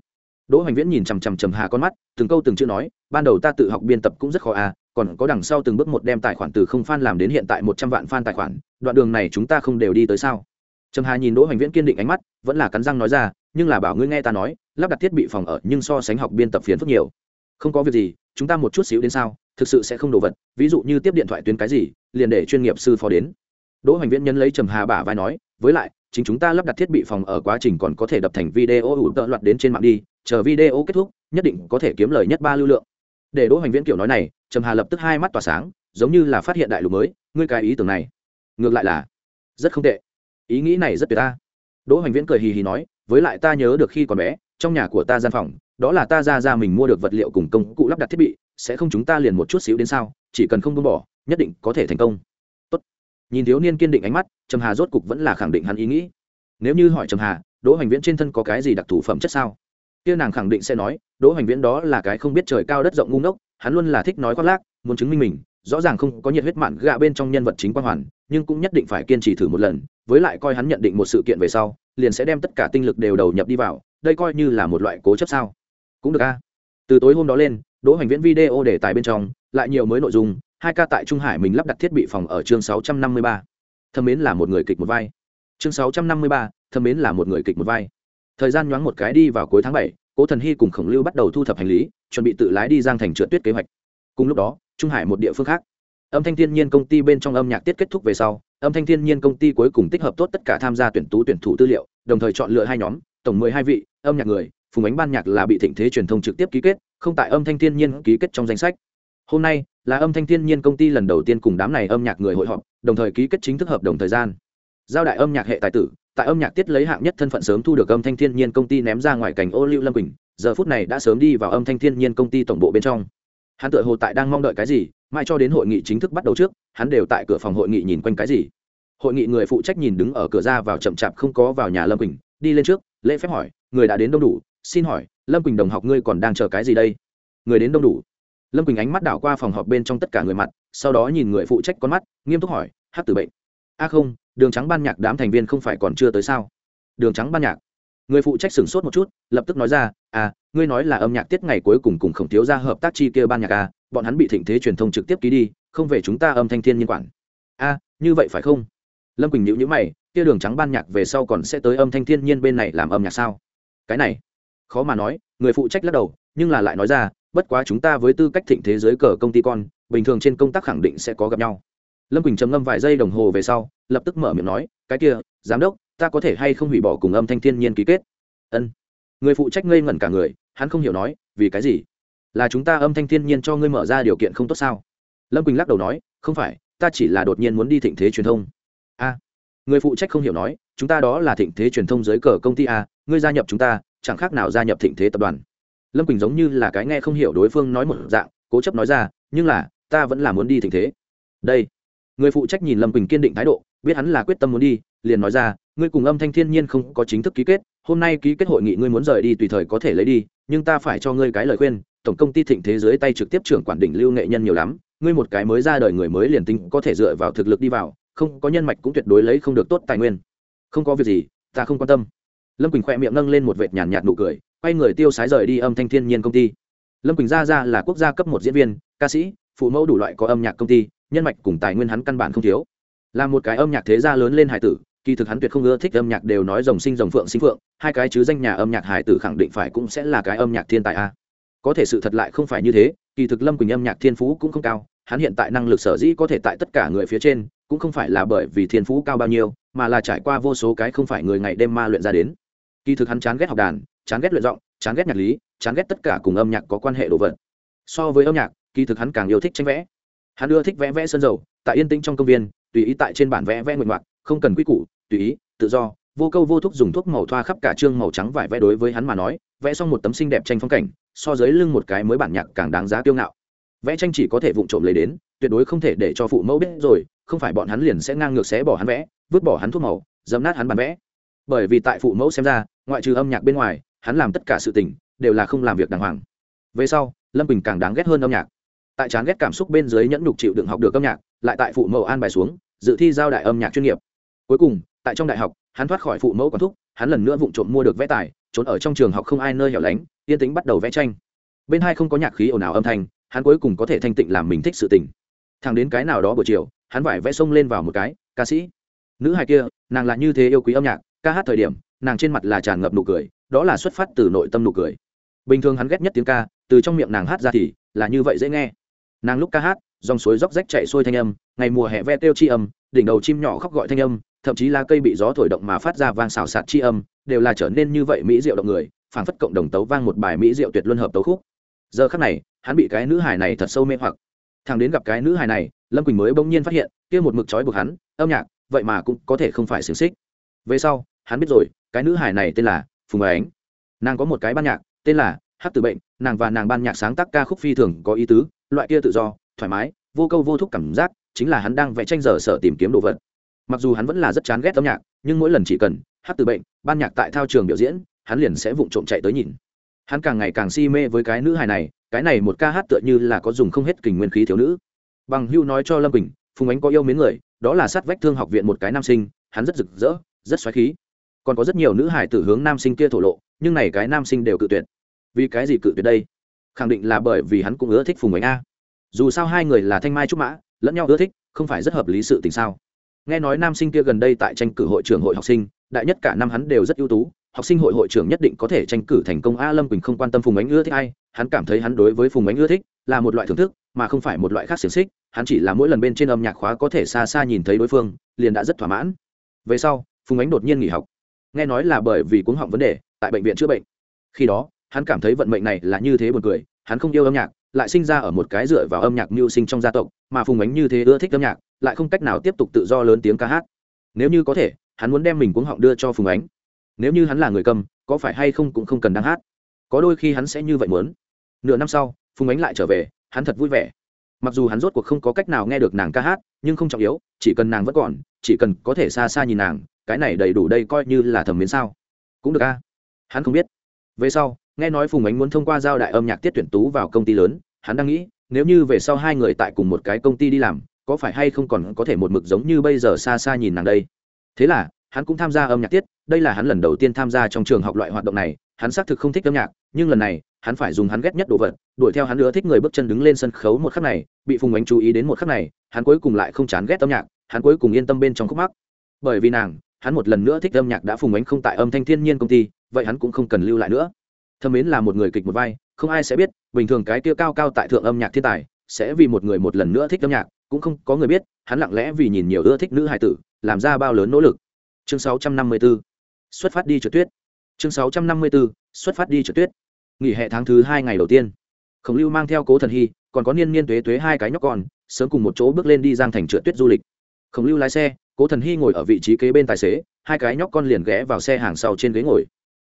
đỗ hoành viễn nhìn chằm chằm trầm hà con mắt từng câu từng chữ nói ban đầu ta tự học biên tập cũng rất khó à, còn có đằng sau từng bước một đem tài khoản từ không fan làm đến hiện tại một trăm vạn fan tài khoản đoạn đường này chúng ta không đều đi tới sao? Trầm hà nhìn đỗ hoành viễn kiên định ánh mắt vẫn là cắn răng nói ra nhưng là bảo ngươi nghe ta nói lắp đặt thiết bị phòng ở nhưng so sánh học biên tập phiền phức nhiều. Không có việc gì chúng ta một chút xíu đến sao thực sự sẽ không đồ vật ví dụ như tiếp điện thoại tuyến cái gì liền để chuyên nghiệp sư phó đến. Đỗ hoành viễn nhấn lấy trầm hà bả vai nói với lại chính chúng ta lắp đặt thiết bị phòng ở quá trình còn có thể đập thành video ủ tợ loạt đến trên mạng đi chờ video kết thúc, nhất định có thể kiếm lời nhất ba lưu lượng. Để đỗ hoành viễn kiểu nói này, trầm hà lập tức hai mắt tỏa sáng, giống như là phát hiện đại lục mới, ngươi cái ý tưởng này, ngược lại là rất không tệ. Ý nghĩ này rất tuyệt ta. Đỗ hoành viễn cười hì hì nói, với lại ta nhớ được khi còn bé, trong nhà của ta gian phòng, đó là ta ra ra mình mua được vật liệu cùng công cụ lắp đặt thiết bị, sẽ không chúng ta liền một chút xíu đến sao, chỉ cần không buông bỏ, nhất định có thể thành công. Tốt. nhìn thiếu niên kiên định ánh mắt, trầm hà rốt cục vẫn là khẳng định hắn ý nghĩ. Nếu như hỏi trầm hà, đỗ hoành viễn trên thân có cái gì đặc thù phẩm chất sao? Kia nàng khẳng định sẽ nói đỗ hoành viễn đó là cái không biết trời cao đất rộng ngu ngốc hắn luôn là thích nói khoác lác muốn chứng minh mình rõ ràng không có nhiệt huyết mạn gạ bên trong nhân vật chính quan hoàn nhưng cũng nhất định phải kiên trì thử một lần với lại coi hắn nhận định một sự kiện về sau liền sẽ đem tất cả tinh lực đều đầu nhập đi vào đây coi như là một loại cố chấp sao. Cũng được a. Từ tối hôm đó lên đỗ hoành viễn video để tài bên trong lại nhiều mới nội dung hai ca tại trung hải mình lắp đặt thiết bị phòng ở chương 653. thâm mến là một người kịch một vai. Chương 653, thâm mến là một người kịch một vai thời gian nhoáng một cái đi vào cuối tháng bảy, cố thần hy cùng khổng lưu bắt đầu thu thập hành lý, chuẩn bị tự lái đi giang thành trượt tuyết kế hoạch. Cùng lúc đó, trung hải một địa phương khác. Âm thanh thiên nhiên công ty bên trong âm nhạc tiết kết thúc về sau, âm thanh thiên nhiên công ty cuối cùng tích hợp tốt tất cả tham gia tuyển tú tuyển thủ tư liệu, đồng thời chọn lựa hai nhóm, tổng mười hai vị, âm nhạc người, phùng ánh ban nhạc là bị thịnh thế truyền thông trực tiếp ký kết, không tại âm thanh thiên nhiên ký kết trong danh sách. Hôm nay, là âm thanh thiên nhiên công ty lần đầu tiên cùng đám này âm nhạc người hội họp, đồng thời ký kết chính thức hợp đồng thời gian giao đại âm nhạc hệ tài tử, tại âm nhạc tiết lấy hạng nhất thân phận sớm thu được âm thanh thiên nhiên công ty ném ra ngoài cảnh ô lưu lâm quỳnh, giờ phút này đã sớm đi vào âm thanh thiên nhiên công ty tổng bộ bên trong. Hắn tự hồ tại đang mong đợi cái gì mai cho đến hội nghị chính thức bắt đầu trước, hắn đều tại cửa phòng hội nghị nhìn quanh cái gì. Hội nghị người phụ trách nhìn đứng ở cửa ra vào chậm chạp không có vào nhà lâm quỳnh, đi lên trước, lễ phép hỏi, người đã đến đông đủ? Xin hỏi, lâm quỳnh đồng học ngươi còn đang chờ cái gì đây? Người đến đông đủ. Lâm quỳnh ánh mắt đảo qua phòng họp bên trong tất cả người mặt, sau đó nhìn người phụ trách con mắt, nghiêm túc hỏi hát tử bệnh. A không đường trắng ban nhạc đám thành viên không phải còn chưa tới sao? Đường trắng ban nhạc. Người phụ trách sửng sốt một chút, lập tức nói ra à ngươi nói là âm nhạc tiết ngày cuối cùng cùng khổng thiếu ra hợp tác chi kia ban nhạc à bọn hắn bị thịnh thế truyền thông trực tiếp ký đi, không về chúng ta âm thanh thiên nhiên quản. A, như vậy phải không? Lâm quỳnh nhữ nhữ mày, kia đường trắng ban nhạc về sau còn sẽ tới âm thanh thiên nhiên bên này làm âm nhạc sao? Cái này. Khó mà nói, người phụ trách lắc đầu, nhưng là lại nói ra, bất quá chúng ta với tư cách thịnh thế giới cờ công ty con, bình thường trên công tác khẳng định sẽ có gặp nhau lâm quỳnh trầm ngâm vài giây đồng hồ về sau, lập tức mở miệng nói, cái kia, giám đốc, ta có thể hay không hủy bỏ cùng âm thanh thiên nhiên ký kết? Ân. Người phụ trách ngây ngẩn cả người, hắn không hiểu nói, vì cái gì? Là chúng ta âm thanh thiên nhiên cho ngươi mở ra điều kiện không tốt sao? Lâm quỳnh lắc đầu nói, không phải, ta chỉ là đột nhiên muốn đi thịnh thế truyền thông. A. Người phụ trách không hiểu nói, chúng ta đó là thịnh thế truyền thông dưới cờ công ty a, ngươi gia nhập chúng ta, chẳng khác nào gia nhập thịnh thế tập đoàn. Lâm quỳnh giống như là cái nghe không hiểu đối phương nói một dạng, cố chấp nói ra, nhưng là, ta vẫn là muốn đi thịnh thế. Đây người phụ trách nhìn lâm quỳnh kiên định thái độ, biết hắn là quyết tâm muốn đi, liền nói ra, ngươi cùng âm thanh thiên nhiên không có chính thức ký kết, hôm nay ký kết hội nghị ngươi muốn rời đi tùy thời có thể lấy đi, nhưng ta phải cho ngươi cái lời khuyên, tổng công ty thịnh thế giới tay trực tiếp trưởng quản đỉnh lưu nghệ nhân nhiều lắm, ngươi một cái mới ra đời người mới liền tính có thể dựa vào thực lực đi vào, không có nhân mạch cũng tuyệt đối lấy không được tốt tài nguyên. Không có việc gì, ta không quan tâm. Lâm quỳnh khoe miệng nâng lên một vệt nhàn nhạt nụ cười, quay người tiêu sái rời đi âm thanh thiên nhiên công ty. Lâm quỳnh ra ra là quốc gia cấp một diễn viên, ca sĩ, phụ mẫu đủ loại có âm nhạc công ty nhân mạch cùng tài nguyên hắn căn bản không thiếu. Là một cái âm nhạc thế gia lớn lên hải tử, kỳ thực hắn tuyệt không ưa thích âm nhạc đều nói rồng sinh rồng phượng sinh phượng, hai cái chứ danh nhà âm nhạc hải tử khẳng định phải cũng sẽ là cái âm nhạc thiên tài a. Có thể sự thật lại không phải như thế, kỳ thực lâm quỳnh âm nhạc thiên phú cũng không cao, hắn hiện tại năng lực sở dĩ có thể tại tất cả người phía trên, cũng không phải là bởi vì thiên phú cao bao nhiêu, mà là trải qua vô số cái không phải người ngày đêm ma luyện ra đến. Kỳ thực hắn chán ghét học đàn, chán ghét luyện giọng, chán ghét nhạc lý, chán ghét tất cả cùng âm nhạc có quan hệ đồ vật. So với âm nhạc, kỳ thực hắn càng yêu thích tranh vẽ hắn ưa thích vẽ vẽ sơn dầu, tại yên tĩnh trong công viên, tùy ý tại trên bản vẽ vẽ nguyện ngoạc, không cần quy củ, tùy ý, tự do, vô câu vô thúc dùng thuốc màu thoa khắp cả trương màu trắng vải vẽ đối với hắn mà nói, vẽ xong một tấm xinh đẹp tranh phong cảnh, so dưới lưng một cái mới bản nhạc càng đáng giá kiêu ngạo. Vẽ tranh chỉ có thể vụng trộm lấy đến, tuyệt đối không thể để cho phụ mẫu biết rồi, không phải bọn hắn liền sẽ ngang ngược xé bỏ hắn vẽ, vứt bỏ hắn thuốc màu dấm nát hắn bản vẽ. Bởi vì tại phụ mẫu xem ra, ngoại trừ âm nhạc bên ngoài, hắn làm tất cả sự tình, đều là không làm việc đàng hoàng. Về sau, lâm bình càng đáng ghét hơn âm nhạc tại chán ghét cảm xúc bên dưới nhẫn nhục chịu đựng học được âm nhạc, lại tại phụ mẫu an bài xuống, dự thi giao đại âm nhạc chuyên nghiệp. Cuối cùng, tại trong đại học, hắn thoát khỏi phụ mẫu quản thúc, hắn lần nữa vụng trộm mua được vẽ tài, trốn ở trong trường học không ai nơi hẻo lánh, yên tính bắt đầu vẽ tranh. Bên hai không có nhạc khí ồn ào âm thanh, hắn cuối cùng có thể thanh tịnh làm mình thích sự tình. Thằng đến cái nào đó buổi chiều, hắn vải vẽ xông lên vào một cái, ca sĩ. Nữ hài kia, nàng là như thế yêu quý âm nhạc, ca hát thời điểm, nàng trên mặt là tràn ngập nụ cười, đó là xuất phát từ nội tâm nụ cười. Bình thường hắn ghét nhất tiếng ca, từ trong miệng nàng hát ra thì là như vậy dễ nghe nàng lúc ca hát, dòng suối róc rách chạy xuôi thanh âm, ngày mùa hè ve tiêu chi âm, đỉnh đầu chim nhỏ khóc gọi thanh âm, thậm chí lá cây bị gió thổi động mà phát ra vang xào sạt chi âm, đều là trở nên như vậy mỹ diệu động người, phảng phất cộng đồng tấu vang một bài mỹ diệu tuyệt luân hợp tấu khúc. Giờ khắc này, hắn bị cái nữ hài này thật sâu mê hoặc. Thằng đến gặp cái nữ hài này, lâm quỳnh mới bỗng nhiên phát hiện, kia một mực trói buộc hắn, âm nhạc, vậy mà cũng có thể không phải xiềng xích. Về sau, hắn biết rồi, cái nữ hài này tên là phùng ánh. Nàng có một cái ban nhạc, tên là hát từ bệnh, nàng và nàng ban nhạc sáng tác ca khúc phi thường có ý tứ, loại kia tự do, thoải mái, vô câu vô thúc cảm giác, chính là hắn đang vẽ tranh giờ sở tìm kiếm đồ vật. Mặc dù hắn vẫn là rất chán ghét âm nhạc, nhưng mỗi lần chỉ cần hát từ bệnh, ban nhạc tại thao trường biểu diễn, hắn liền sẽ vụng trộm chạy tới nhìn. Hắn càng ngày càng si mê với cái nữ hài này, cái này một ca hát tựa như là có dùng không hết kình nguyên khí thiếu nữ. Bằng hưu nói cho lâm bình phùng ánh có yêu mến người, đó là sát vách thương học viện một cái nam sinh, hắn rất rực rỡ, rất xoáy khí. Còn có rất nhiều nữ hải tử hướng nam sinh kia thổ lộ, nhưng này cái nam sinh đều cự tuyệt vì cái gì cự tuyệt đây? Khẳng định là bởi vì hắn cũng ưa thích phùng ánh a. Dù sao hai người là thanh mai trúc mã, lẫn nhau ưa thích, không phải rất hợp lý sự tình sao? Nghe nói nam sinh kia gần đây tại tranh cử hội trưởng hội học sinh, đại nhất cả năm hắn đều rất ưu tú, học sinh hội hội trưởng nhất định có thể tranh cử thành công. A lâm quỳnh không quan tâm phùng ánh ưa thích ai, hắn cảm thấy hắn đối với phùng ánh ưa thích là một loại thưởng thức, mà không phải một loại khác xiềng xích, hắn chỉ là mỗi lần bên trên âm nhạc khóa có thể xa xa nhìn thấy đối phương, liền đã rất thỏa mãn. Về sau, phùng ánh đột nhiên nghỉ học. Nghe nói là bởi vì cuống họng vấn đề, tại bệnh viện chữa bệnh. Khi đó hắn cảm thấy vận mệnh này là như thế buồn cười, hắn không yêu âm nhạc, lại sinh ra ở một cái dựa vào âm nhạc mưu sinh trong gia tộc, mà phùng ánh như thế ưa thích âm nhạc, lại không cách nào tiếp tục tự do lớn tiếng ca hát. Nếu như có thể, hắn muốn đem mình cuống họng đưa cho phùng ánh. Nếu như hắn là người cầm, có phải hay không cũng không cần đang hát. Có đôi khi hắn sẽ như vậy muốn. Nửa năm sau, phùng ánh lại trở về, hắn thật vui vẻ. Mặc dù hắn rốt cuộc không có cách nào nghe được nàng ca hát, nhưng không trọng yếu, chỉ cần nàng vẫn còn, chỉ cần có thể xa xa nhìn nàng, cái này đầy đủ đây coi như là thẩm miến sao. Cũng được a. Hắn không biết. Về sau nghe nói phùng ánh muốn thông qua giao đại âm nhạc tiết tuyển tú vào công ty lớn, hắn đang nghĩ, nếu như về sau hai người tại cùng một cái công ty đi làm, có phải hay không còn có thể một mực giống như bây giờ xa xa nhìn nàng đây? Thế là, hắn cũng tham gia âm nhạc tiết, đây là hắn lần đầu tiên tham gia trong trường học loại hoạt động này, hắn xác thực không thích âm nhạc, nhưng lần này, hắn phải dùng hắn ghét nhất đồ vật, đuổi theo hắn nữa thích người bước chân đứng lên sân khấu một khắc này, bị phùng ánh chú ý đến một khắc này, hắn cuối cùng lại không chán ghét âm nhạc, hắn cuối cùng yên tâm bên trong khúc mắc. Bởi vì nàng, hắn một lần nữa thích âm nhạc đã phùng ánh không tại âm thanh thiên nhiên công ty, vậy hắn cũng không cần lưu lại nữa thâm mến là một người kịch một vai, không ai sẽ biết, bình thường cái kia cao cao tại thượng âm nhạc thiên tài, sẽ vì một người một lần nữa thích âm nhạc, cũng không có người biết, hắn lặng lẽ vì nhìn nhiều ưa thích nữ hài tử, làm ra bao lớn nỗ lực. Chương 654 xuất phát đi trượt tuyết. Chương 654 xuất phát đi trượt tuyết. Nghỉ hè tháng thứ hai ngày đầu tiên. Khổng lưu mang theo cố thần hy, còn có niên niên tuế tuế hai cái nhóc con, sớm cùng một chỗ bước lên đi giang thành trượt tuyết du lịch. Khổng lưu lái xe, cố thần hy ngồi ở vị trí kế bên tài xế, hai cái nhóc con liền ghé vào xe hàng sau trên ghế ngồi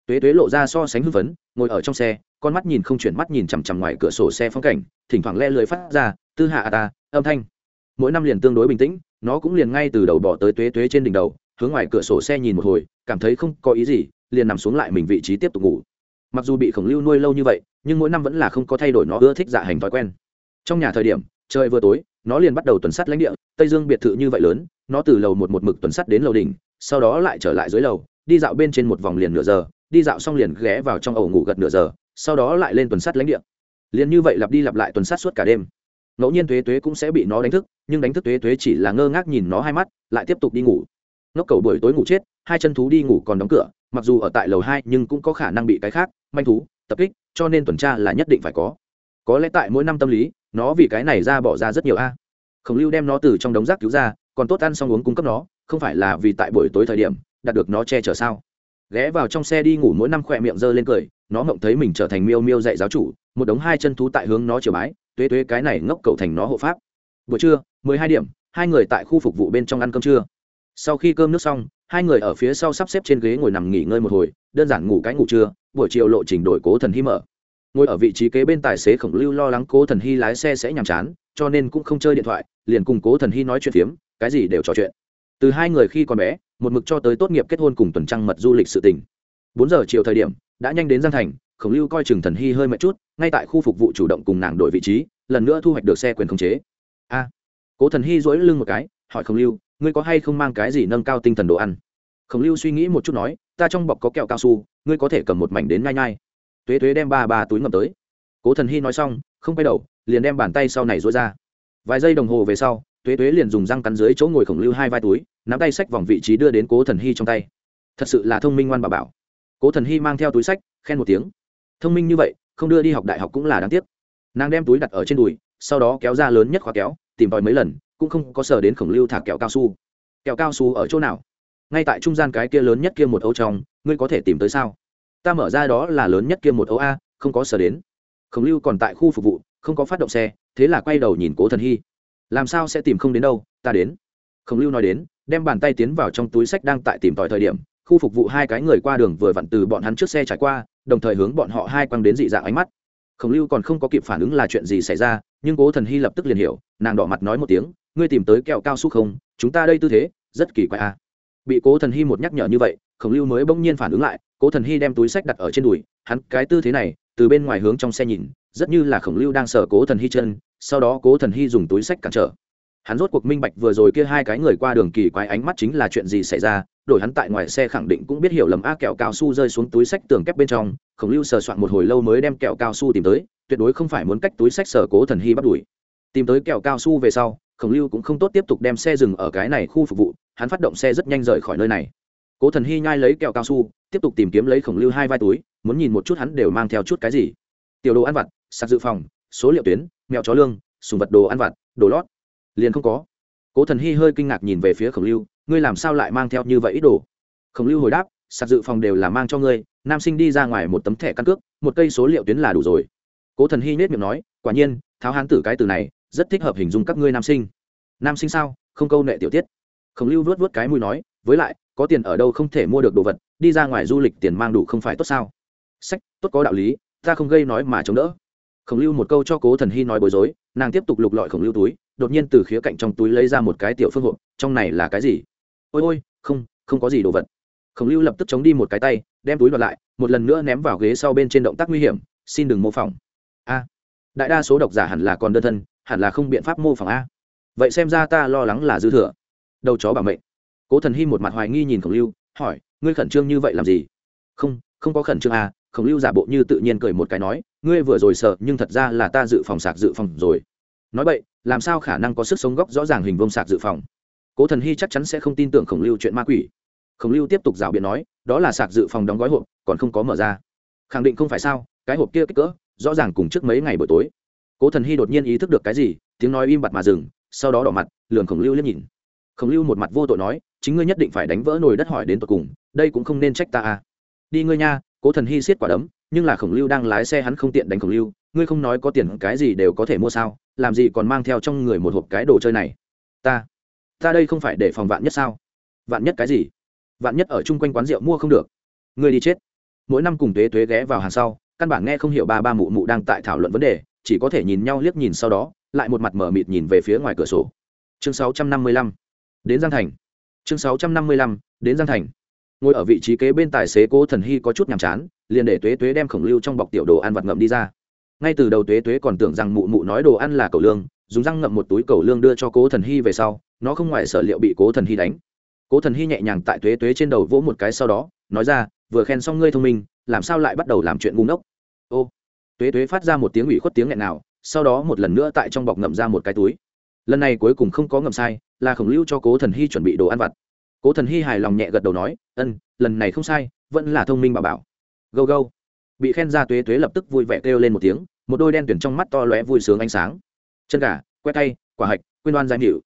tuế tuế lộ ra so sánh hưng phấn, ngồi ở trong xe, con mắt nhìn không chuyển mắt nhìn chằm chằm ngoài cửa sổ xe phong cảnh, thỉnh thoảng le lưới phát ra, tư hạ à ta, âm thanh. Mỗi năm liền tương đối bình tĩnh, nó cũng liền ngay từ đầu bỏ tới tuế tuế trên đỉnh đầu, hướng ngoài cửa sổ xe nhìn một hồi, cảm thấy không có ý gì, liền nằm xuống lại mình vị trí tiếp tục ngủ. Mặc dù bị khổng lưu nuôi lâu như vậy, nhưng mỗi năm vẫn là không có thay đổi nó ưa thích dạ hành thói quen. Trong nhà thời điểm, trời vừa tối, nó liền bắt đầu tuần sắt lãnh địa, tây dương biệt thự như vậy lớn, nó từ lầu một một mực tuần sắt đến lầu đỉnh, sau đó lại trở lại dưới lầu, đi dạo bên trên một vòng liền nửa giờ đi dạo xong liền ghé vào trong ổ ngủ gật nửa giờ, sau đó lại lên tuần sắt lãnh địa. Liền như vậy lặp đi lặp lại tuần sắt suốt cả đêm. Ngẫu nhiên thuế thuế cũng sẽ bị nó đánh thức, nhưng đánh thức thuế thuế chỉ là ngơ ngác nhìn nó hai mắt, lại tiếp tục đi ngủ. Ngốc cầu buổi tối ngủ chết, hai chân thú đi ngủ còn đóng cửa, mặc dù ở tại lầu hai nhưng cũng có khả năng bị cái khác, manh thú, tập kích, cho nên tuần tra là nhất định phải có. Có lẽ tại mỗi năm tâm lý, nó vì cái này ra bỏ ra rất nhiều a. Khổng lưu đem nó từ trong đống rác cứu ra, còn tốt ăn xong uống cung cấp nó, không phải là vì tại buổi tối thời điểm, đạt được nó che chở sao ghé vào trong xe đi ngủ mỗi năm khỏe miệng giơ lên cười, nó mộng thấy mình trở thành miêu miêu dạy giáo chủ, một đống hai chân thú tại hướng nó chiều bái, tuế tuế cái này ngốc cầu thành nó hộ pháp. Buổi trưa, mười hai điểm, hai người tại khu phục vụ bên trong ăn cơm trưa. Sau khi cơm nước xong, hai người ở phía sau sắp xếp trên ghế ngồi nằm nghỉ ngơi một hồi, đơn giản ngủ cái ngủ trưa, buổi chiều lộ trình đổi cố thần hy mở. Ngồi ở vị trí kế bên tài xế khổng lưu lo lắng cố thần hy lái xe sẽ nhàm chán, cho nên cũng không chơi điện thoại, liền cùng cố thần hy nói chuyện phiếm, cái gì đều trò chuyện từ hai người khi còn bé, một mực cho tới tốt nghiệp kết hôn cùng tuần trăng mật du lịch sự tình. Bốn giờ chiều thời điểm, đã nhanh đến giang thành, khổng lưu coi chừng thần hy hơi mệt chút, ngay tại khu phục vụ chủ động cùng nàng đổi vị trí, lần nữa thu hoạch được xe quyền khống chế. A. Cố thần hy dỗi lưng một cái, hỏi khổng lưu, ngươi có hay không mang cái gì nâng cao tinh thần đồ ăn? Khổng lưu suy nghĩ một chút nói, ta trong bọc có kẹo cao su, ngươi có thể cầm một mảnh đến ngay ngay tuế tuế đem ba ba túi ngầm tới. Cố thần hy nói xong, không quay đầu, liền đem bàn tay sau này dối ra. Vài giây đồng hồ về sau, tuế tuế liền dùng răng cắn dưới chỗ ngồi khổng lưu hai vai túi nắm tay sách vòng vị trí đưa đến cố thần hy trong tay. Thật sự là thông minh ngoan bà bảo. Cố thần hy mang theo túi sách, khen một tiếng. Thông minh như vậy, không đưa đi học đại học cũng là đáng tiếc. Nàng đem túi đặt ở trên đùi, sau đó kéo ra lớn nhất khóa kéo, tìm tòi mấy lần, cũng không có sờ đến khổng lưu thả kẹo cao su. Kẹo cao su ở chỗ nào? Ngay tại trung gian cái kia lớn nhất kia một ấu trong, ngươi có thể tìm tới sao? Ta mở ra đó là lớn nhất kia một ấu a, không có sờ đến. Khổng lưu còn tại khu phục vụ, không có phát động xe, thế là quay đầu nhìn cố thần hy. Làm sao sẽ tìm không đến đâu, ta đến. Khổng lưu nói đến đem bàn tay tiến vào trong túi sách đang tại tìm tòi thời điểm, khu phục vụ hai cái người qua đường vừa vặn từ bọn hắn trước xe trải qua, đồng thời hướng bọn họ hai quăng đến dị dạng ánh mắt. Khổng lưu còn không có kịp phản ứng là chuyện gì xảy ra, nhưng cố thần hy lập tức liền hiểu, nàng đỏ mặt nói một tiếng, ngươi tìm tới kẹo cao su không? Chúng ta đây tư thế, rất kỳ quái a bị cố thần hy một nhắc nhở như vậy, khổng lưu mới bỗng nhiên phản ứng lại, cố thần hy đem túi sách đặt ở trên đùi, hắn cái tư thế này, từ bên ngoài hướng trong xe nhìn, rất như là khổng lưu đang sờ cố thần hy chân, sau đó cố thần hy dùng túi sách cản trở hắn rốt cuộc minh bạch vừa rồi kia hai cái người qua đường kỳ quái ánh mắt chính là chuyện gì xảy ra, đổi hắn tại ngoài xe khẳng định cũng biết hiểu lầm a kẹo cao su rơi xuống túi sách tường kép bên trong, khổng lưu sờ soạn một hồi lâu mới đem kẹo cao su tìm tới, tuyệt đối không phải muốn cách túi sách sờ cố thần hy bắt đuổi. Tìm tới kẹo cao su về sau, khổng lưu cũng không tốt tiếp tục đem xe dừng ở cái này khu phục vụ, hắn phát động xe rất nhanh rời khỏi nơi này. Cố thần hy nhai lấy kẹo cao su, tiếp tục tìm kiếm lấy khổng lưu hai vai túi, muốn nhìn một chút hắn đều mang theo chút cái gì. Tiểu đồ ăn vặt, sạc dự phòng, số liệu tuyến mèo chó lương, sùng vật đồ ăn vặt, đồ lót liền không có. Cố thần hy hơi kinh ngạc nhìn về phía khổng lưu, ngươi làm sao lại mang theo như vậy ít đồ? Khổng lưu hồi đáp, sạc dự phòng đều là mang cho ngươi, nam sinh đi ra ngoài một tấm thẻ căn cước, một cây số liệu tuyến là đủ rồi. Cố thần hy nết miệng nói, quả nhiên, tháo hán tử cái từ này, rất thích hợp hình dung các ngươi nam sinh. Nam sinh sao? Không câu nệ tiểu tiết. Khổng lưu vớt vớt cái mùi nói, với lại, có tiền ở đâu không thể mua được đồ vật, đi ra ngoài du lịch tiền mang đủ không phải tốt sao? Sách, tốt có đạo lý, ta không gây nói mà chống đỡ khổng lưu một câu cho cố thần hy nói bối rối, nàng tiếp tục lục lọi khổng lưu túi, đột nhiên từ khía cạnh trong túi lấy ra một cái tiểu phương hộp, trong này là cái gì? Ôi ôi, không không có gì đồ vật. Khổng lưu lập tức chống đi một cái tay, đem túi đoạt lại, một lần nữa ném vào ghế sau bên trên động tác nguy hiểm, xin đừng mô phỏng. A, đại đa số độc giả hẳn là còn đơn thân, hẳn là không biện pháp mô phỏng a. Vậy xem ra ta lo lắng là dư thừa. Đầu chó bảo mệnh. Cố thần hy một mặt hoài nghi nhìn khổng lưu, hỏi, ngươi khẩn trương như vậy làm gì? Không không có khẩn trương à khổng lưu giả bộ như tự nhiên cười một cái nói, ngươi vừa rồi sợ, nhưng thật ra là ta dự phòng sạc dự phòng rồi. Nói vậy, làm sao khả năng có sức sống góc rõ ràng hình vông sạc dự phòng? Cố thần hy chắc chắn sẽ không tin tưởng khổng lưu chuyện ma quỷ. Khổng lưu tiếp tục rào biện nói, đó là sạc dự phòng đóng gói hộp, còn không có mở ra. Khẳng định không phải sao, cái hộp kia kích cỡ, rõ ràng cùng trước mấy ngày buổi tối. Cố thần hy đột nhiên ý thức được cái gì, tiếng nói im bặt mà dừng, sau đó đỏ mặt lường khổng lưu liếc nhìn. Khổng lưu một mặt vô tội nói, chính ngươi nhất định phải đánh vỡ nồi đất hỏi đến tột cùng, đây cũng không nên trách ta à. Đi ngươi nha cố thần hy siết quả đấm, nhưng là khổng lưu đang lái xe hắn không tiện đánh khổng lưu, ngươi không nói có tiền cái gì đều có thể mua sao, làm gì còn mang theo trong người một hộp cái đồ chơi này. Ta ta đây không phải để phòng vạn nhất sao? Vạn nhất cái gì? Vạn nhất ở chung quanh quán rượu mua không được. Ngươi đi chết. Mỗi năm cùng tuế tuế ghé vào hàng sau, căn bản nghe không hiểu ba ba mụ mụ đang tại thảo luận vấn đề, chỉ có thể nhìn nhau liếc nhìn sau đó, lại một mặt mở mịt nhìn về phía ngoài cửa sổ. Chương 655 đến giang thành. Chương 655 đến giang thành ngồi ở vị trí kế bên tài xế cố thần hy có chút nhàm chán, liền để tuế tuế đem khổng lưu trong bọc tiểu đồ ăn vặt ngậm đi ra. Ngay từ đầu tuế tuế còn tưởng rằng mụ mụ nói đồ ăn là cầu lương, dùng răng ngậm một túi cầu lương đưa cho cố thần hy về sau, nó không ngoài sở liệu bị cố thần hy đánh. Cố thần hy nhẹ nhàng tại tuế tuế trên đầu vỗ một cái sau đó, nói ra, vừa khen xong ngươi thông minh, làm sao lại bắt đầu làm chuyện ngu ngốc? Ô, tuế tuế phát ra một tiếng ủy khuất tiếng nghẹn nào, sau đó một lần nữa tại trong bọc ngậm ra một cái túi. Lần này cuối cùng không có ngậm sai, là khổng lưu cho cố thần hy chuẩn bị đồ ăn vặt cố thần hy hài lòng nhẹ gật đầu nói, ân, lần này không sai, vẫn là thông minh bà bảo. Gâu gâu. Bị khen ra tuế tuế lập tức vui vẻ kêu lên một tiếng, một đôi đen tuyển trong mắt to lóe vui sướng ánh sáng. Chân gà, que tay quả hạch quyên đoan giai nhịu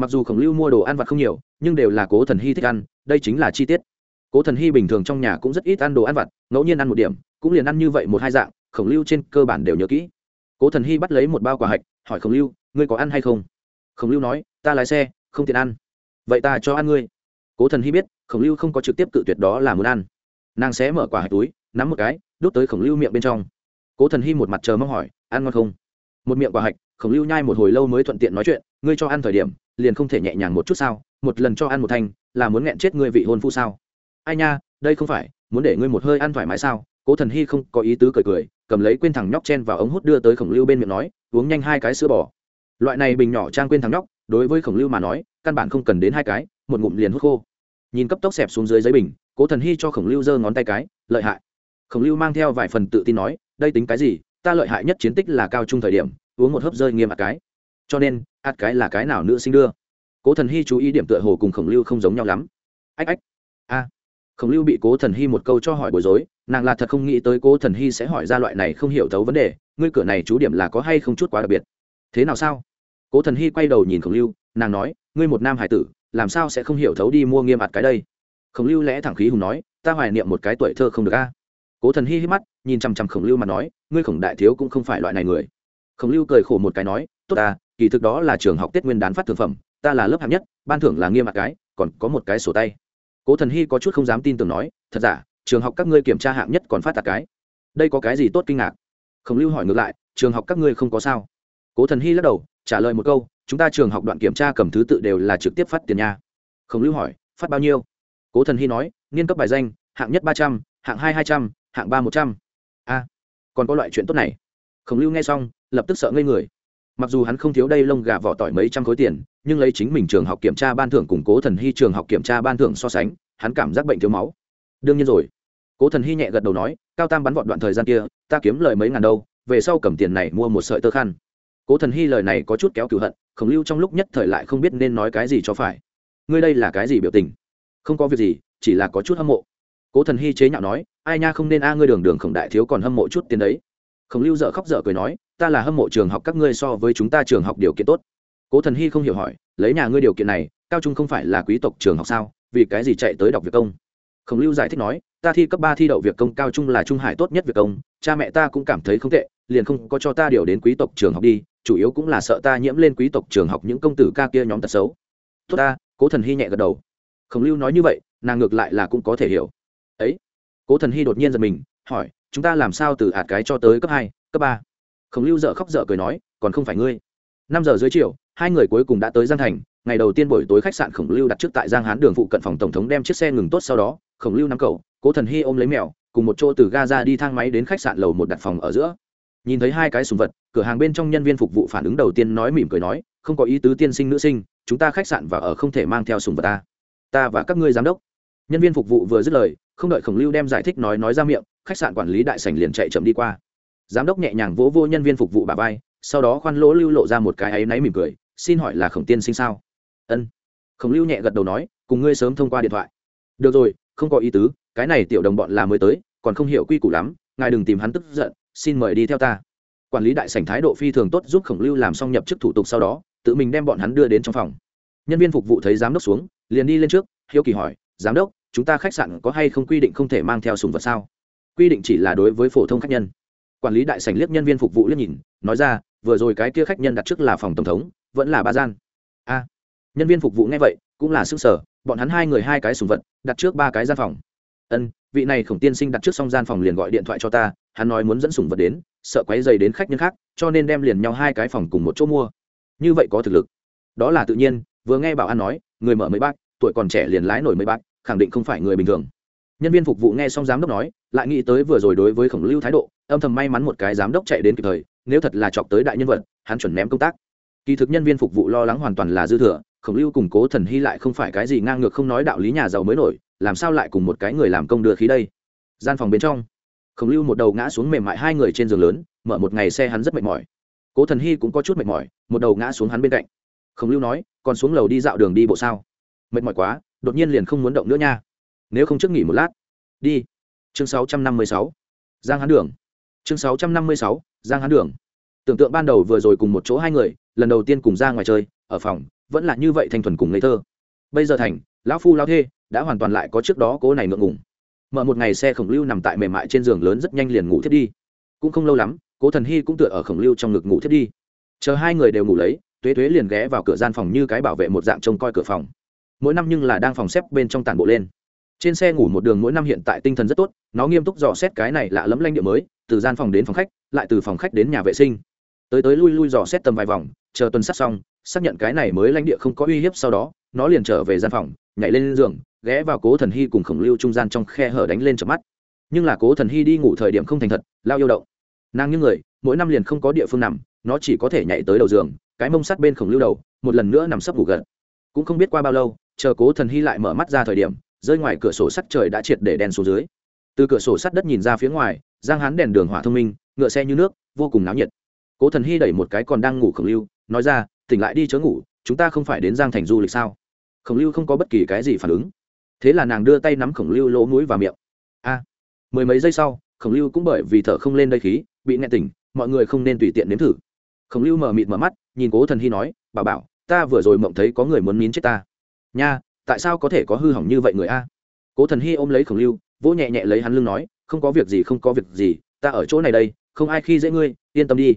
mặc dù khổng lưu mua đồ ăn vặt không nhiều, nhưng đều là cố thần hy thích ăn, đây chính là chi tiết. Cố thần hy bình thường trong nhà cũng rất ít ăn đồ ăn vặt, ngẫu nhiên ăn một điểm, cũng liền ăn như vậy một hai dạng, khổng lưu trên cơ bản đều nhớ kỹ. Cố thần hy bắt lấy một bao quả hạch, hỏi khổng lưu, ngươi có ăn hay không? Khổng lưu nói, ta lái xe, không tiện ăn. Vậy ta cho ăn ngươi cố thần hy biết, khổng lưu không có trực tiếp cự tuyệt đó là muốn ăn. Nàng sẽ mở quả hạch túi, nắm một cái đốt tới khổng lưu miệng bên trong. Cố thần hy một mặt chờ mong hỏi, ăn ngon không? Một miệng quả hạch, khổng lưu nhai một hồi lâu mới thuận tiện nói chuyện, ngươi cho ăn thời điểm, liền không thể nhẹ nhàng một chút sao? Một lần cho ăn một thanh, là muốn nghẹn chết ngươi vị hôn phu sao? Ai nha, đây không phải, muốn để ngươi một hơi ăn thoải mái sao? Cố thần hy không có ý tứ cười cười, cầm lấy quên thằng nhóc chen vào ống hút đưa tới khổng lưu bên miệng nói, uống nhanh hai cái sữa bò. Loại này bình nhỏ trang quên thằng nhóc, đối với khổng lưu mà nói, căn bản không cần đến hai cái, một ngụm liền hút khô nhìn cấp tốc xẹp xuống dưới giấy bình, cố thần hy cho khổng lưu giơ ngón tay cái, lợi hại. Khổng lưu mang theo vài phần tự tin nói, đây tính cái gì? Ta lợi hại nhất chiến tích là cao trung thời điểm, uống một hớp rơi nghiêm ạt cái. Cho nên ạt cái là cái nào nữ sinh đưa? Cố thần hy chú ý điểm tựa hồ cùng khổng lưu không giống nhau lắm. Ách ách, a. Khổng lưu bị cố thần hy một câu cho hỏi bối rối, nàng là thật không nghĩ tới cố thần hy sẽ hỏi ra loại này không hiểu thấu vấn đề, ngươi cửa này chú điểm là có hay không chút quá đặc biệt? Thế nào sao? Cố thần hy quay đầu nhìn khổng lưu, nàng nói, ngươi một nam hải tử làm sao sẽ không hiểu thấu đi mua nghiêm ạt cái đây? Khổng lưu lẽ thẳng khí hùng nói, ta hoài niệm một cái tuổi thơ không được a. À? Cố thần Hi hít mắt, nhìn chằm chằm khổng lưu mà nói, ngươi khổng đại thiếu cũng không phải loại này người. Khổng lưu cười khổ một cái nói, tốt ta, kỳ thực đó là trường học tết nguyên đán phát thực phẩm, ta là lớp hạng nhất, ban thưởng là nghiêm ạt cái, còn có một cái sổ tay. Cố thần Hi có chút không dám tin tưởng nói, thật giả, trường học các ngươi kiểm tra hạng nhất còn phát tạc cái. Đây có cái gì tốt kinh ngạc? Khổng lưu hỏi ngược lại, trường học các ngươi không có sao. Cố thần hy lắc đầu trả lời một câu, chúng ta trường học đoạn kiểm tra cầm thứ tự đều là trực tiếp phát tiền nha. Khổng lưu hỏi, phát bao nhiêu? Cố thần hy nói nghiên cấp bài danh, hạng nhất ba trăm, hạng hai hai trăm, hạng ba một trăm. A, còn có loại chuyện tốt này. Khổng lưu nghe xong, lập tức sợ ngây người. Mặc dù hắn không thiếu đây lông gà vỏ tỏi mấy trăm khối tiền, nhưng lấy chính mình trường học kiểm tra ban thưởng củng cố thần hy trường học kiểm tra ban thưởng so sánh, hắn cảm giác bệnh thiếu máu. Đương nhiên rồi. Cố thần hy nhẹ gật đầu nói, cao tam bắn vọt đoạn thời gian kia, ta kiếm lời mấy ngàn đâu, về sau cầm tiền này mua một sợi tơ khăn cố thần hy lời này có chút kéo cửu hận, khổng lưu trong lúc nhất thời lại không biết nên nói cái gì cho phải. Ngươi đây là cái gì biểu tình? Không có việc gì, chỉ là có chút hâm mộ. Cố thần hy chế nhạo nói, ai nha không nên a, ngươi đường đường khổng đại thiếu còn hâm mộ chút tiền đấy. Khổng lưu dợ khóc dợ cười nói, ta là hâm mộ trường học các ngươi so với chúng ta trường học điều kiện tốt. Cố thần hy không hiểu hỏi, lấy nhà ngươi điều kiện này, cao trung không phải là quý tộc trường học sao? Vì cái gì chạy tới đọc việc công? Khổng lưu giải thích nói, ta thi cấp ba thi đậu việc công cao trung là trung hải tốt nhất việc công, cha mẹ ta cũng cảm thấy không tệ, liền không có cho ta điều đến quý tộc trường học đi, chủ yếu cũng là sợ ta nhiễm lên quý tộc trường học những công tử ca kia nhóm tật xấu. Tốt ta, cố thần hy nhẹ gật đầu. Khổng lưu nói như vậy, nàng ngược lại là cũng có thể hiểu. Ấy? Cố thần hy đột nhiên giật mình, hỏi, chúng ta làm sao từ ạt cái cho tới cấp hai, cấp ba? Khổng lưu dợ khóc dợ cười nói, còn không phải ngươi. Năm giờ dưới chiều, hai người cuối cùng đã tới giang thành. Ngày đầu tiên buổi tối khách sạn khổng lưu đặt trước tại giang hán đường phụ cận phòng tổng thống đem chiếc xe ngừng tốt sau đó khổng lưu nắm cầu cố thần hy ôm lấy mèo, cùng một chỗ từ ga ra đi thang máy đến khách sạn lầu một đặt phòng ở giữa. Nhìn thấy hai cái sùng vật, cửa hàng bên trong nhân viên phục vụ phản ứng đầu tiên nói mỉm cười nói, không có ý tứ tiên sinh nữ sinh, chúng ta khách sạn và ở không thể mang theo sùng vật ta. Ta và các ngươi giám đốc. Nhân viên phục vụ vừa dứt lời, không đợi khổng lưu đem giải thích nói nói ra miệng, khách sạn quản lý đại sảnh liền chạy chậm đi qua. Giám đốc nhẹ nhàng vỗ vô nhân viên phục vụ bà vai, sau đó khoan lỗ lưu lộ ra một cái áy náy mỉm cười, xin hỏi là khổng tiên sinh sao? Ân. Khổng lưu nhẹ gật đầu nói, cùng ngươi sớm thông qua điện thoại. Được rồi không có ý tứ, cái này tiểu đồng bọn là mới tới, còn không hiểu quy củ lắm, ngài đừng tìm hắn tức giận, xin mời đi theo ta. Quản lý đại sảnh thái độ phi thường tốt giúp khổng lưu làm xong nhập chức thủ tục sau đó, tự mình đem bọn hắn đưa đến trong phòng. Nhân viên phục vụ thấy giám đốc xuống, liền đi lên trước, hiếu kỳ hỏi, giám đốc, chúng ta khách sạn có hay không quy định không thể mang theo sùng vật sao? Quy định chỉ là đối với phổ thông khách nhân. Quản lý đại sảnh liếc nhân viên phục vụ liếc nhìn, nói ra, vừa rồi cái kia khách nhân đặt trước là phòng tổng thống, vẫn là ba gian. A. Nhân viên phục vụ nghe vậy, cũng là sức sở bọn hắn hai người hai cái sùng vật, đặt trước ba cái gian phòng. Ân, vị này khổng tiên sinh đặt trước xong gian phòng liền gọi điện thoại cho ta, hắn nói muốn dẫn sùng vật đến, sợ quấy dày đến khách nhân khác, cho nên đem liền nhau hai cái phòng cùng một chỗ mua. Như vậy có thực lực. Đó là tự nhiên, vừa nghe bảo an nói, người mở mấy bác, tuổi còn trẻ liền lái nổi mấy bác, khẳng định không phải người bình thường. Nhân viên phục vụ nghe xong giám đốc nói, lại nghĩ tới vừa rồi đối với khổng lưu thái độ, âm thầm may mắn một cái giám đốc chạy đến kịp thời, nếu thật là chọc tới đại nhân vật, hắn chuẩn ném công tác. Kỳ thực nhân viên phục vụ lo lắng hoàn toàn là dư thừa khổng lưu cùng cố thần hy lại không phải cái gì ngang ngược không nói đạo lý nhà giàu mới nổi, làm sao lại cùng một cái người làm công đưa khí đây? Gian phòng bên trong, khổng lưu một đầu ngã xuống mềm mại hai người trên giường lớn, mở một ngày xe hắn rất mệt mỏi. Cố thần hy cũng có chút mệt mỏi, một đầu ngã xuống hắn bên cạnh. Khổng lưu nói, còn xuống lầu đi dạo đường đi bộ sao? Mệt mỏi quá, đột nhiên liền không muốn động nữa nha. Nếu không trước nghỉ một lát, đi. Chương 656. giang hắn đường. Chương 656. giang hắn đường. Tưởng tượng ban đầu vừa rồi cùng một chỗ hai người, lần đầu tiên cùng ra ngoài chơi, ở phòng vẫn là như vậy thanh thuần cùng ngây thơ. Bây giờ thành, lão phu lao thê đã hoàn toàn lại có trước đó cố này ngượng ngùng. Mở một ngày xe khổng lưu nằm tại mềm mại trên giường lớn rất nhanh liền ngủ thiết đi. Cũng không lâu lắm, cố thần hy cũng tựa ở khổng lưu trong ngực ngủ thiết đi. Chờ hai người đều ngủ lấy, tuế tuế liền ghé vào cửa gian phòng như cái bảo vệ một dạng trông coi cửa phòng. Mỗi năm nhưng là đang phòng xếp bên trong tàn bộ lên. Trên xe ngủ một đường mỗi năm hiện tại tinh thần rất tốt, nó nghiêm túc dò xét cái này lạ lẫm lanh địa mới, từ gian phòng đến phòng khách, lại từ phòng khách đến nhà vệ sinh. Tới tới lui lui dò xét tầm vài vòng, chờ tuần sát xong xác nhận cái này mới lãnh địa không có uy hiếp sau đó, nó liền trở về gian phòng, nhảy lên giường, ghé vào cố thần hy cùng khổng lưu trung gian trong khe hở đánh lên chợp mắt. Nhưng là cố thần hy đi ngủ thời điểm không thành thật, lao yêu động. Nàng như người, mỗi năm liền không có địa phương nằm, nó chỉ có thể nhảy tới đầu giường, cái mông sắt bên khổng lưu đầu, một lần nữa nằm sấp ngủ gật. Cũng không biết qua bao lâu, chờ cố thần hy lại mở mắt ra thời điểm, rơi ngoài cửa sổ sắt trời đã triệt để đèn xuống dưới. Từ cửa sổ sắt đất nhìn ra phía ngoài, giang hán đèn đường hỏa thông minh, ngựa xe như nước, vô cùng náo nhiệt. Cố thần hy đẩy một cái còn đang ngủ khổng lưu, nói ra tỉnh lại đi chớ ngủ, chúng ta không phải đến giang thành du lịch sao? Khổng lưu không có bất kỳ cái gì phản ứng. Thế là nàng đưa tay nắm khổng lưu lỗ mũi và miệng. A, mười mấy giây sau, khổng lưu cũng bởi vì thở không lên đây khí, bị nghẹn tỉnh, mọi người không nên tùy tiện nếm thử. Khổng lưu mở mịt mở mắt, nhìn cố thần hy nói bà bảo, ta vừa rồi mộng thấy có người muốn nín chết ta. Nha, tại sao có thể có hư hỏng như vậy người a? Cố thần hy ôm lấy khổng lưu, vỗ nhẹ nhẹ lấy hắn lưng nói, không có việc gì, không có việc gì, ta ở chỗ này đây, không ai khi dễ ngươi, yên tâm đi.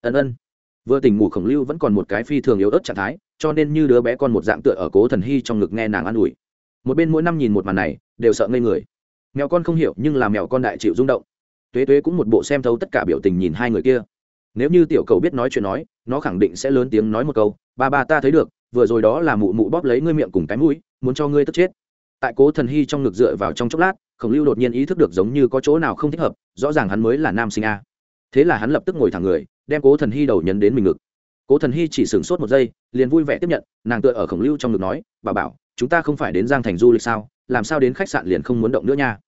Ân ân vừa tỉnh ngủ khổng lưu vẫn còn một cái phi thường yếu ớt trạng thái, cho nên như đứa bé con một dạng tựa ở cố thần hy trong ngực nghe nàng an ủi. Một bên mỗi năm nhìn một màn này, đều sợ ngây người. Mèo con không hiểu, nhưng là mèo con đại chịu rung động. Tuế tuế cũng một bộ xem thấu tất cả biểu tình nhìn hai người kia. Nếu như tiểu cầu biết nói chuyện nói, nó khẳng định sẽ lớn tiếng nói một câu, ba ba ta thấy được, vừa rồi đó là mụ mụ bóp lấy ngươi miệng cùng cái mũi, muốn cho ngươi tức chết. Tại cố thần hy trong ngực dựa vào trong chốc lát, khổng lưu đột nhiên ý thức được giống như có chỗ nào không thích hợp, rõ ràng hắn mới là nam sinh a. Thế là hắn lập tức ngồi thẳng người đem cố thần hy đầu nhấn đến mình ngực. Cố thần hy chỉ sửng sốt một giây, liền vui vẻ tiếp nhận, nàng tựa ở khổng lưu trong ngực nói, bà bảo, chúng ta không phải đến giang thành du lịch sao? Làm sao đến khách sạn liền không muốn động nữa nha?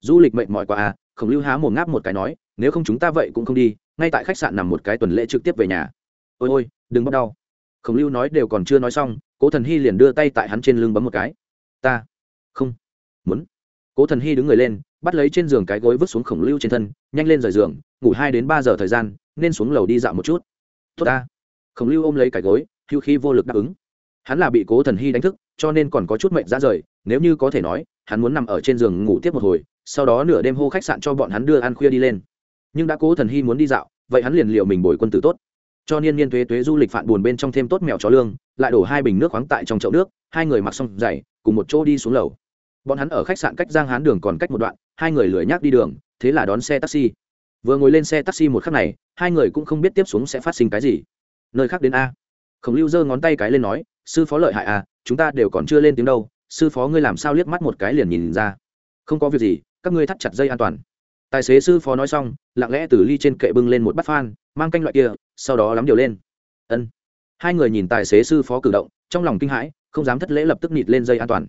Du lịch mệt mỏi quá à khổng lưu há mồm ngáp một cái nói, nếu không chúng ta vậy cũng không đi, ngay tại khách sạn nằm một cái tuần lễ trực tiếp về nhà. Ôi ôi, đừng bắt đau. Khổng lưu nói đều còn chưa nói xong, cố thần hy liền đưa tay tại hắn trên lưng bấm một cái. Ta không muốn. Cố thần hy đứng người lên, bắt lấy trên giường cái gối vứt xuống khổng lưu trên thân, nhanh lên rời giường, ngủ hai đến ba giờ thời gian nên xuống lầu đi dạo một chút. Tốt ta. Khổng lưu ôm lấy cái gối hữu khi vô lực đáp ứng. Hắn là bị cố thần hy đánh thức, cho nên còn có chút mệnh ra rời, nếu như có thể nói, hắn muốn nằm ở trên giường ngủ tiếp một hồi, sau đó nửa đêm hô khách sạn cho bọn hắn đưa ăn khuya đi lên. Nhưng đã cố thần hy muốn đi dạo, vậy hắn liền liệu mình bồi quân tử tốt. Cho niên niên thuế thuế du lịch phạn buồn bên trong thêm tốt mèo chó lương, lại đổ hai bình nước khoáng tại trong chậu nước, hai người mặc xong giày, cùng một chỗ đi xuống lầu. Bọn hắn ở khách sạn cách giang hán đường còn cách một đoạn, hai người lười nhác đi đường, thế là đón xe taxi vừa ngồi lên xe taxi một khắc này, hai người cũng không biết tiếp xuống sẽ phát sinh cái gì. Nơi khác đến a. Khổng lưu giơ ngón tay cái lên nói, sư phó lợi hại à chúng ta đều còn chưa lên tiếng đâu, sư phó ngươi làm sao liếc mắt một cái liền nhìn ra. Không có việc gì, các ngươi thắt chặt dây an toàn. Tài xế sư phó nói xong, lặng lẽ từ ly trên kệ bưng lên một bát phan, mang canh loại kia, sau đó lắm điều lên. Ân. Hai người nhìn tài xế sư phó cử động, trong lòng kinh hãi, không dám thất lễ lập tức nịt lên dây an toàn.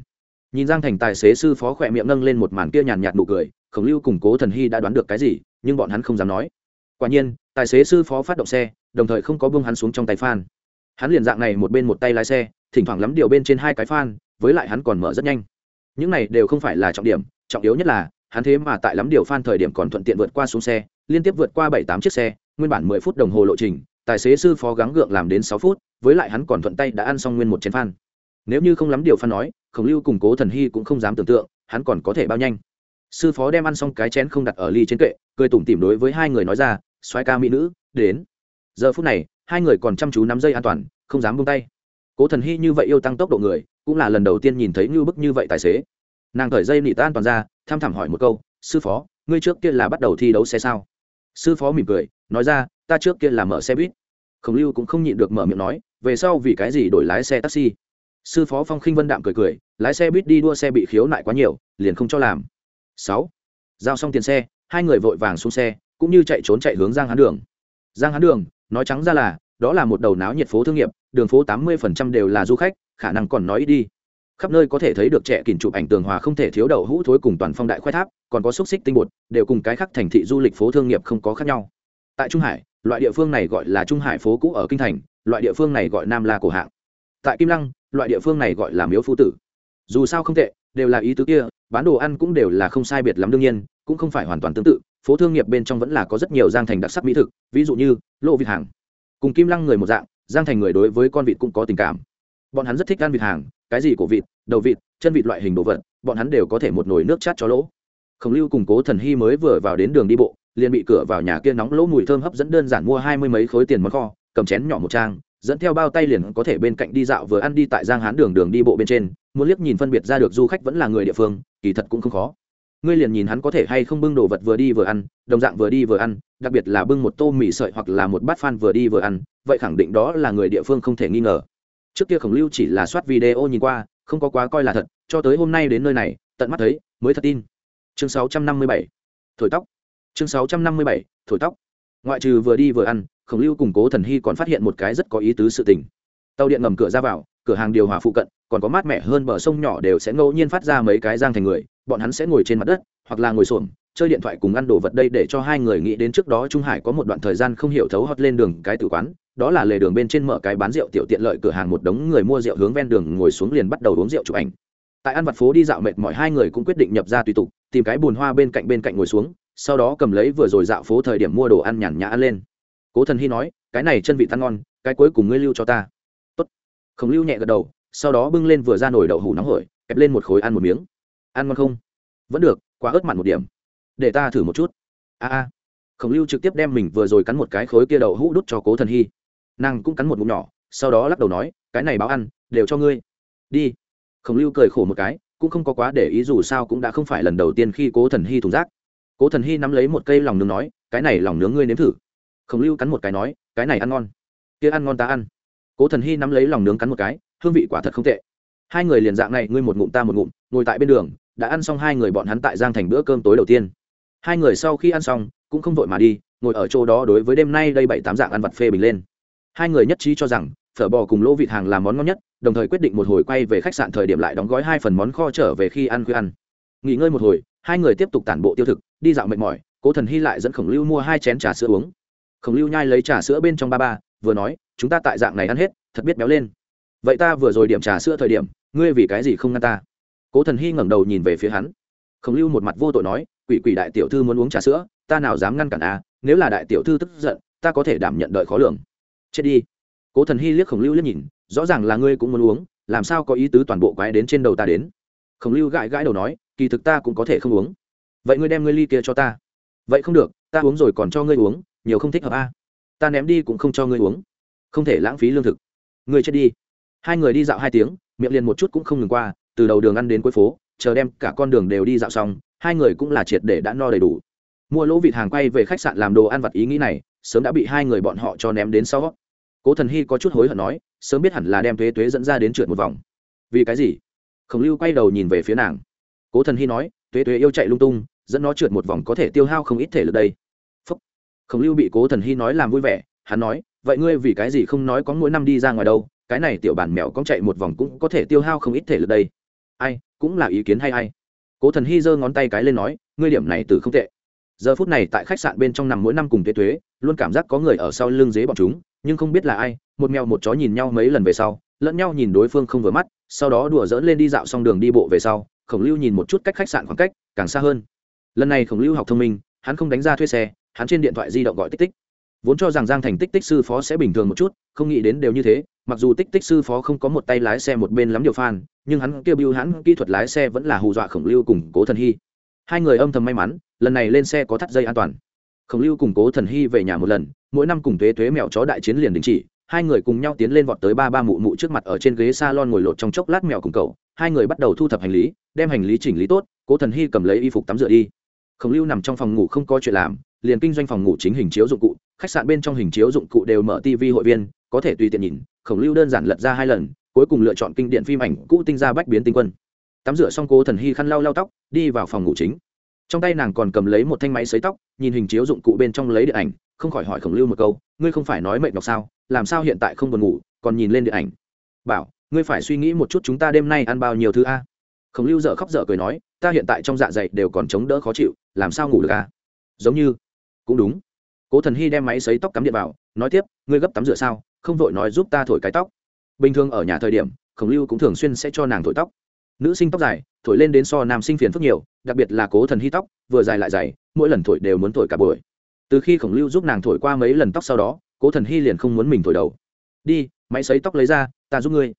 Nhìn giang thành tài xế sư phó khỏe miệng nâng lên một màn kia nhàn nhạt nụ cười, khổng lưu củng cố thần hy đã đoán được cái gì? Nhưng bọn hắn không dám nói. Quả nhiên, tài xế sư phó phát động xe, đồng thời không có buông hắn xuống trong tay phan. Hắn liền dạng này một bên một tay lái xe, thỉnh thoảng lắm điều bên trên hai cái phan, với lại hắn còn mở rất nhanh. Những này đều không phải là trọng điểm, trọng yếu nhất là, hắn thế mà tại lắm điều phan thời điểm còn thuận tiện vượt qua xuống xe, liên tiếp vượt qua bảy tám chiếc xe, nguyên bản mười phút đồng hồ lộ trình, tài xế sư phó gắng gượng làm đến sáu phút, với lại hắn còn thuận tay đã ăn xong nguyên một chén phan. Nếu như không lắm điều phan nói, khổng lưu cùng cố thần hy cũng không dám tưởng tượng, hắn còn có thể bao nhanh sư phó đem ăn xong cái chén không đặt ở ly trên kệ, cười tủm tỉm đối với hai người nói ra xoái ca mỹ nữ, đến. Giờ phút này, hai người còn chăm chú nắm dây an toàn, không dám buông tay. Cố thần hy như vậy yêu tăng tốc độ người, cũng là lần đầu tiên nhìn thấy như bức như vậy tài xế. Nàng cởi dây nị ta an toàn ra, tham thẳm hỏi một câu, sư phó, ngươi trước kia là bắt đầu thi đấu xe sao? Sư phó mỉm cười, nói ra, ta trước kia là mở xe buýt. Khổng lưu cũng không nhịn được mở miệng nói, về sau vì cái gì đổi lái xe taxi? Sư phó phong khinh vân đạm cười cười, lái xe buýt đi đua xe bị khiếu nại quá nhiều, liền không cho làm sáu. Giao xong tiền xe, hai người vội vàng xuống xe, cũng như chạy trốn chạy hướng giang hán đường. Giang hán đường, nói trắng ra là, đó là một đầu náo nhiệt phố thương nghiệp, đường phố tám mươi phần trăm đều là du khách, khả năng còn nói ít đi. Khắp nơi có thể thấy được trẻ kìm chụp ảnh tường hòa không thể thiếu đậu hũ thối cùng toàn phong đại khoe tháp, còn có xúc xích tinh bột, đều cùng cái khác thành thị du lịch phố thương nghiệp không có khác nhau. Tại trung hải, loại địa phương này gọi là trung hải phố cũ ở kinh thành, loại địa phương này gọi nam la cổ hạng. Tại kim lăng, loại địa phương này gọi là miếu phu tử. Dù sao không tệ, đều là ý tứ kia bán đồ ăn cũng đều là không sai biệt lắm đương nhiên, cũng không phải hoàn toàn tương tự, phố thương nghiệp bên trong vẫn là có rất nhiều giang thành đặc sắc mỹ thực, ví dụ như lô vịt hàng. Cùng kim lăng người một dạng, giang thành người đối với con vịt cũng có tình cảm. Bọn hắn rất thích ăn vịt hàng, cái gì của vịt, đầu vịt, chân vịt loại hình đồ vật, bọn hắn đều có thể một nồi nước chát cho lỗ. Khổng lưu cùng cố thần hy mới vừa vào đến đường đi bộ, liền bị cửa vào nhà kia nóng lỗ mùi thơm hấp dẫn đơn giản mua hai mươi mấy khối tiền món kho, cầm chén nhỏ một trang, dẫn theo bao tay liền có thể bên cạnh đi dạo vừa ăn đi tại giang hán đường đường đi bộ bên trên, muốn liếc nhìn phân biệt ra được du khách vẫn là người địa phương kỳ thật cũng không khó. Ngươi liền nhìn hắn có thể hay không bưng đồ vật vừa đi vừa ăn, đồng dạng vừa đi vừa ăn, đặc biệt là bưng một tô mì sợi hoặc là một bát phan vừa đi vừa ăn, vậy khẳng định đó là người địa phương không thể nghi ngờ. Trước kia khổng lưu chỉ là soát video nhìn qua, không có quá coi là thật, cho tới hôm nay đến nơi này, tận mắt thấy, mới thật tin. Chương 657 thổi tóc. Chương 657 thổi tóc. Ngoại trừ vừa đi vừa ăn, khổng lưu cùng cố thần hy còn phát hiện một cái rất có ý tứ sự tình. Tàu điện ngầm cửa ra vào cửa hàng điều hòa phụ cận, còn có mát mẻ hơn bờ sông nhỏ đều sẽ ngẫu nhiên phát ra mấy cái giang thành người, bọn hắn sẽ ngồi trên mặt đất, hoặc là ngồi xổm, chơi điện thoại cùng ăn đồ vật đây để cho hai người nghĩ đến trước đó trung hải có một đoạn thời gian không hiểu thấu hót lên đường cái tử quán, đó là lề đường bên trên mở cái bán rượu tiểu tiện lợi cửa hàng một đống người mua rượu hướng ven đường ngồi xuống liền bắt đầu uống rượu chụp ảnh. Tại ăn vặt phố đi dạo mệt mỏi hai người cũng quyết định nhập ra tùy tục, tìm cái bùn hoa bên cạnh bên cạnh ngồi xuống, sau đó cầm lấy vừa rồi dạo phố thời điểm mua đồ ăn nhàn nhã ăn lên. Cố thần hy nói, cái này chân vị tan ngon, cái cuối cùng ngươi lưu cho ta khổng lưu nhẹ gật đầu, sau đó bưng lên vừa ra nồi đậu hủ nóng hổi, kẹp lên một khối ăn một miếng. Ăn ngon không? Vẫn được, quá ớt mặn một điểm. Để ta thử một chút. A a. Khổng lưu trực tiếp đem mình vừa rồi cắn một cái khối kia đậu hũ đút cho cố thần hy. Nàng cũng cắn một ngụm nhỏ, sau đó lắc đầu nói, cái này báo ăn, đều cho ngươi. Đi. Khổng lưu cười khổ một cái, cũng không có quá để ý dù sao cũng đã không phải lần đầu tiên khi cố thần hy thùng rác. Cố thần hy nắm lấy một cây lòng nướng nói, cái này lòng nướng ngươi nếm thử. Khổng lưu cắn một cái nói, cái này ăn ngon. Kia ăn ngon ta ăn cố thần hy nắm lấy lòng nướng cắn một cái, hương vị quả thật không tệ. Hai người liền dạng này, ngươi một ngụm ta một ngụm, ngồi tại bên đường, đã ăn xong hai người bọn hắn tại giang thành bữa cơm tối đầu tiên. Hai người sau khi ăn xong, cũng không vội mà đi, ngồi ở chỗ đó đối với đêm nay đây bảy tám dạng ăn vặt phê bình lên. Hai người nhất trí cho rằng, phở bò cùng lỗ vịt hàng là món ngon nhất, đồng thời quyết định một hồi quay về khách sạn thời điểm lại đóng gói hai phần món kho trở về khi ăn khuya ăn. Nghỉ ngơi một hồi, hai người tiếp tục tản bộ tiêu thực, đi dạo mệt mỏi, cố thần hy lại dẫn khổng lưu mua hai chén trà sữa uống. Khổng lưu nhai lấy trà sữa bên trong ba ba, vừa nói chúng ta tại dạng này ăn hết, thật biết béo lên. Vậy ta vừa rồi điểm trà sữa thời điểm, ngươi vì cái gì không ngăn ta? Cố thần hy ngẩng đầu nhìn về phía hắn. Khổng lưu một mặt vô tội nói, quỷ quỷ đại tiểu thư muốn uống trà sữa, ta nào dám ngăn cản à? Nếu là đại tiểu thư tức giận, ta có thể đảm nhận đợi khó lường. Chết đi. Cố thần hy liếc khổng lưu liếc nhìn, rõ ràng là ngươi cũng muốn uống, làm sao có ý tứ toàn bộ quái đến trên đầu ta đến? Khổng lưu gãi gãi đầu nói, kỳ thực ta cũng có thể không uống. Vậy ngươi đem ngươi ly kia cho ta. Vậy không được, ta uống rồi còn cho ngươi uống, nhiều không thích hợp a à. ta ném đi cũng không cho ngươi uống không thể lãng phí lương thực. Người chết đi. Hai người đi dạo hai tiếng, miệng liền một chút cũng không ngừng qua, từ đầu đường ăn đến cuối phố, chờ đem cả con đường đều đi dạo xong, hai người cũng là triệt để đã no đầy đủ. Mua lỗ vịt hàng quay về khách sạn làm đồ ăn vặt ý nghĩ này, sớm đã bị hai người bọn họ cho ném đến sau. Cố thần hy có chút hối hận nói, sớm biết hẳn là đem thuế thuế dẫn ra đến trượt một vòng. Vì cái gì? Khổng lưu quay đầu nhìn về phía nàng. Cố thần hy nói thuế thuế yêu chạy lung tung, dẫn nó trượt một vòng có thể tiêu hao không ít thể lực đây. Phúc. khổng lưu bị cố thần hy nói làm vui vẻ, hắn nói vậy ngươi vì cái gì không nói có mỗi năm đi ra ngoài đâu, cái này tiểu bản mèo cong chạy một vòng cũng có thể tiêu hao không ít thể lực đây. Ai, cũng là ý kiến hay ai. Cố thần hy giơ ngón tay cái lên nói, ngươi điểm này từ không tệ. Giờ phút này tại khách sạn bên trong nằm mỗi năm cùng thuế thuế luôn cảm giác có người ở sau lưng dế bọn chúng, nhưng không biết là ai, một mèo một chó nhìn nhau mấy lần về sau, lẫn nhau nhìn đối phương không vừa mắt, sau đó đùa dỡn lên đi dạo xong đường đi bộ về sau, khổng lưu nhìn một chút cách khách sạn khoảng cách, càng xa hơn. Lần này khổng lưu học thông minh, hắn không đánh ra thuê xe, hắn trên điện thoại di động gọi tích tích vốn cho rằng giang thành tích tích sư phó sẽ bình thường một chút, không nghĩ đến đều như thế, mặc dù tích tích sư phó không có một tay lái xe một bên lắm điều phan, nhưng hắn kêu bưu hắn kỹ thuật lái xe vẫn là hù dọa khổng lưu cùng cố thần hy. Hai người âm thầm may mắn, lần này lên xe có thắt dây an toàn. Khổng lưu cùng cố thần hy về nhà một lần, mỗi năm cùng thuế thuế mèo chó đại chiến liền đình chỉ, hai người cùng nhau tiến lên vọt tới ba ba mụ mụ trước mặt ở trên ghế s a lon ngồi lột trong chốc lát mèo cùng cậu, hai người bắt đầu thu thập hành lý, đem hành lý chỉnh lý tốt, cố thần hy cầm lấy y phục tắm rửa đi. Khổng lưu nằm trong phòng ngủ không có chuyện làm, liền kinh doanh phòng ngủ chính hình chiếu dụng cụ khách sạn bên trong hình chiếu dụng cụ đều mở tv hội viên, có thể tùy tiện nhìn, khổng lưu đơn giản lật ra hai lần, cuối cùng lựa chọn kinh điện phim ảnh cũ tinh ra bách biến tinh quân. Tắm rửa xong, cố thần hy khăn lau lau tóc, đi vào phòng ngủ chính. Trong tay nàng còn cầm lấy một thanh máy xấy tóc, nhìn hình chiếu dụng cụ bên trong lấy điện ảnh, không khỏi hỏi khổng lưu một câu, ngươi không phải nói mệt nhọc sao? Làm sao hiện tại không buồn ngủ, còn nhìn lên điện ảnh? Bảo, ngươi phải suy nghĩ một chút chúng ta đêm nay ăn bao nhiêu thứ a? Khổng lưu dở khóc dở cười nói, ta hiện tại trong dạ dày đều còn chống đỡ khó chịu, làm sao ngủ được a? Giống như, cũng đúng cố thần hy đem máy xấy tóc cắm điện vào, nói tiếp, ngươi gấp tắm rửa sao? Không vội nói giúp ta thổi cái tóc. Bình thường ở nhà thời điểm, khổng lưu cũng thường xuyên sẽ cho nàng thổi tóc. Nữ sinh tóc dài, thổi lên đến so nam sinh phiền phức nhiều, đặc biệt là cố thần hy tóc, vừa dài lại dày, mỗi lần thổi đều muốn thổi cả buổi. Từ khi khổng lưu giúp nàng thổi qua mấy lần tóc sau đó, cố thần hy liền không muốn mình thổi đầu. Đi, máy xấy tóc lấy ra, ta giúp ngươi.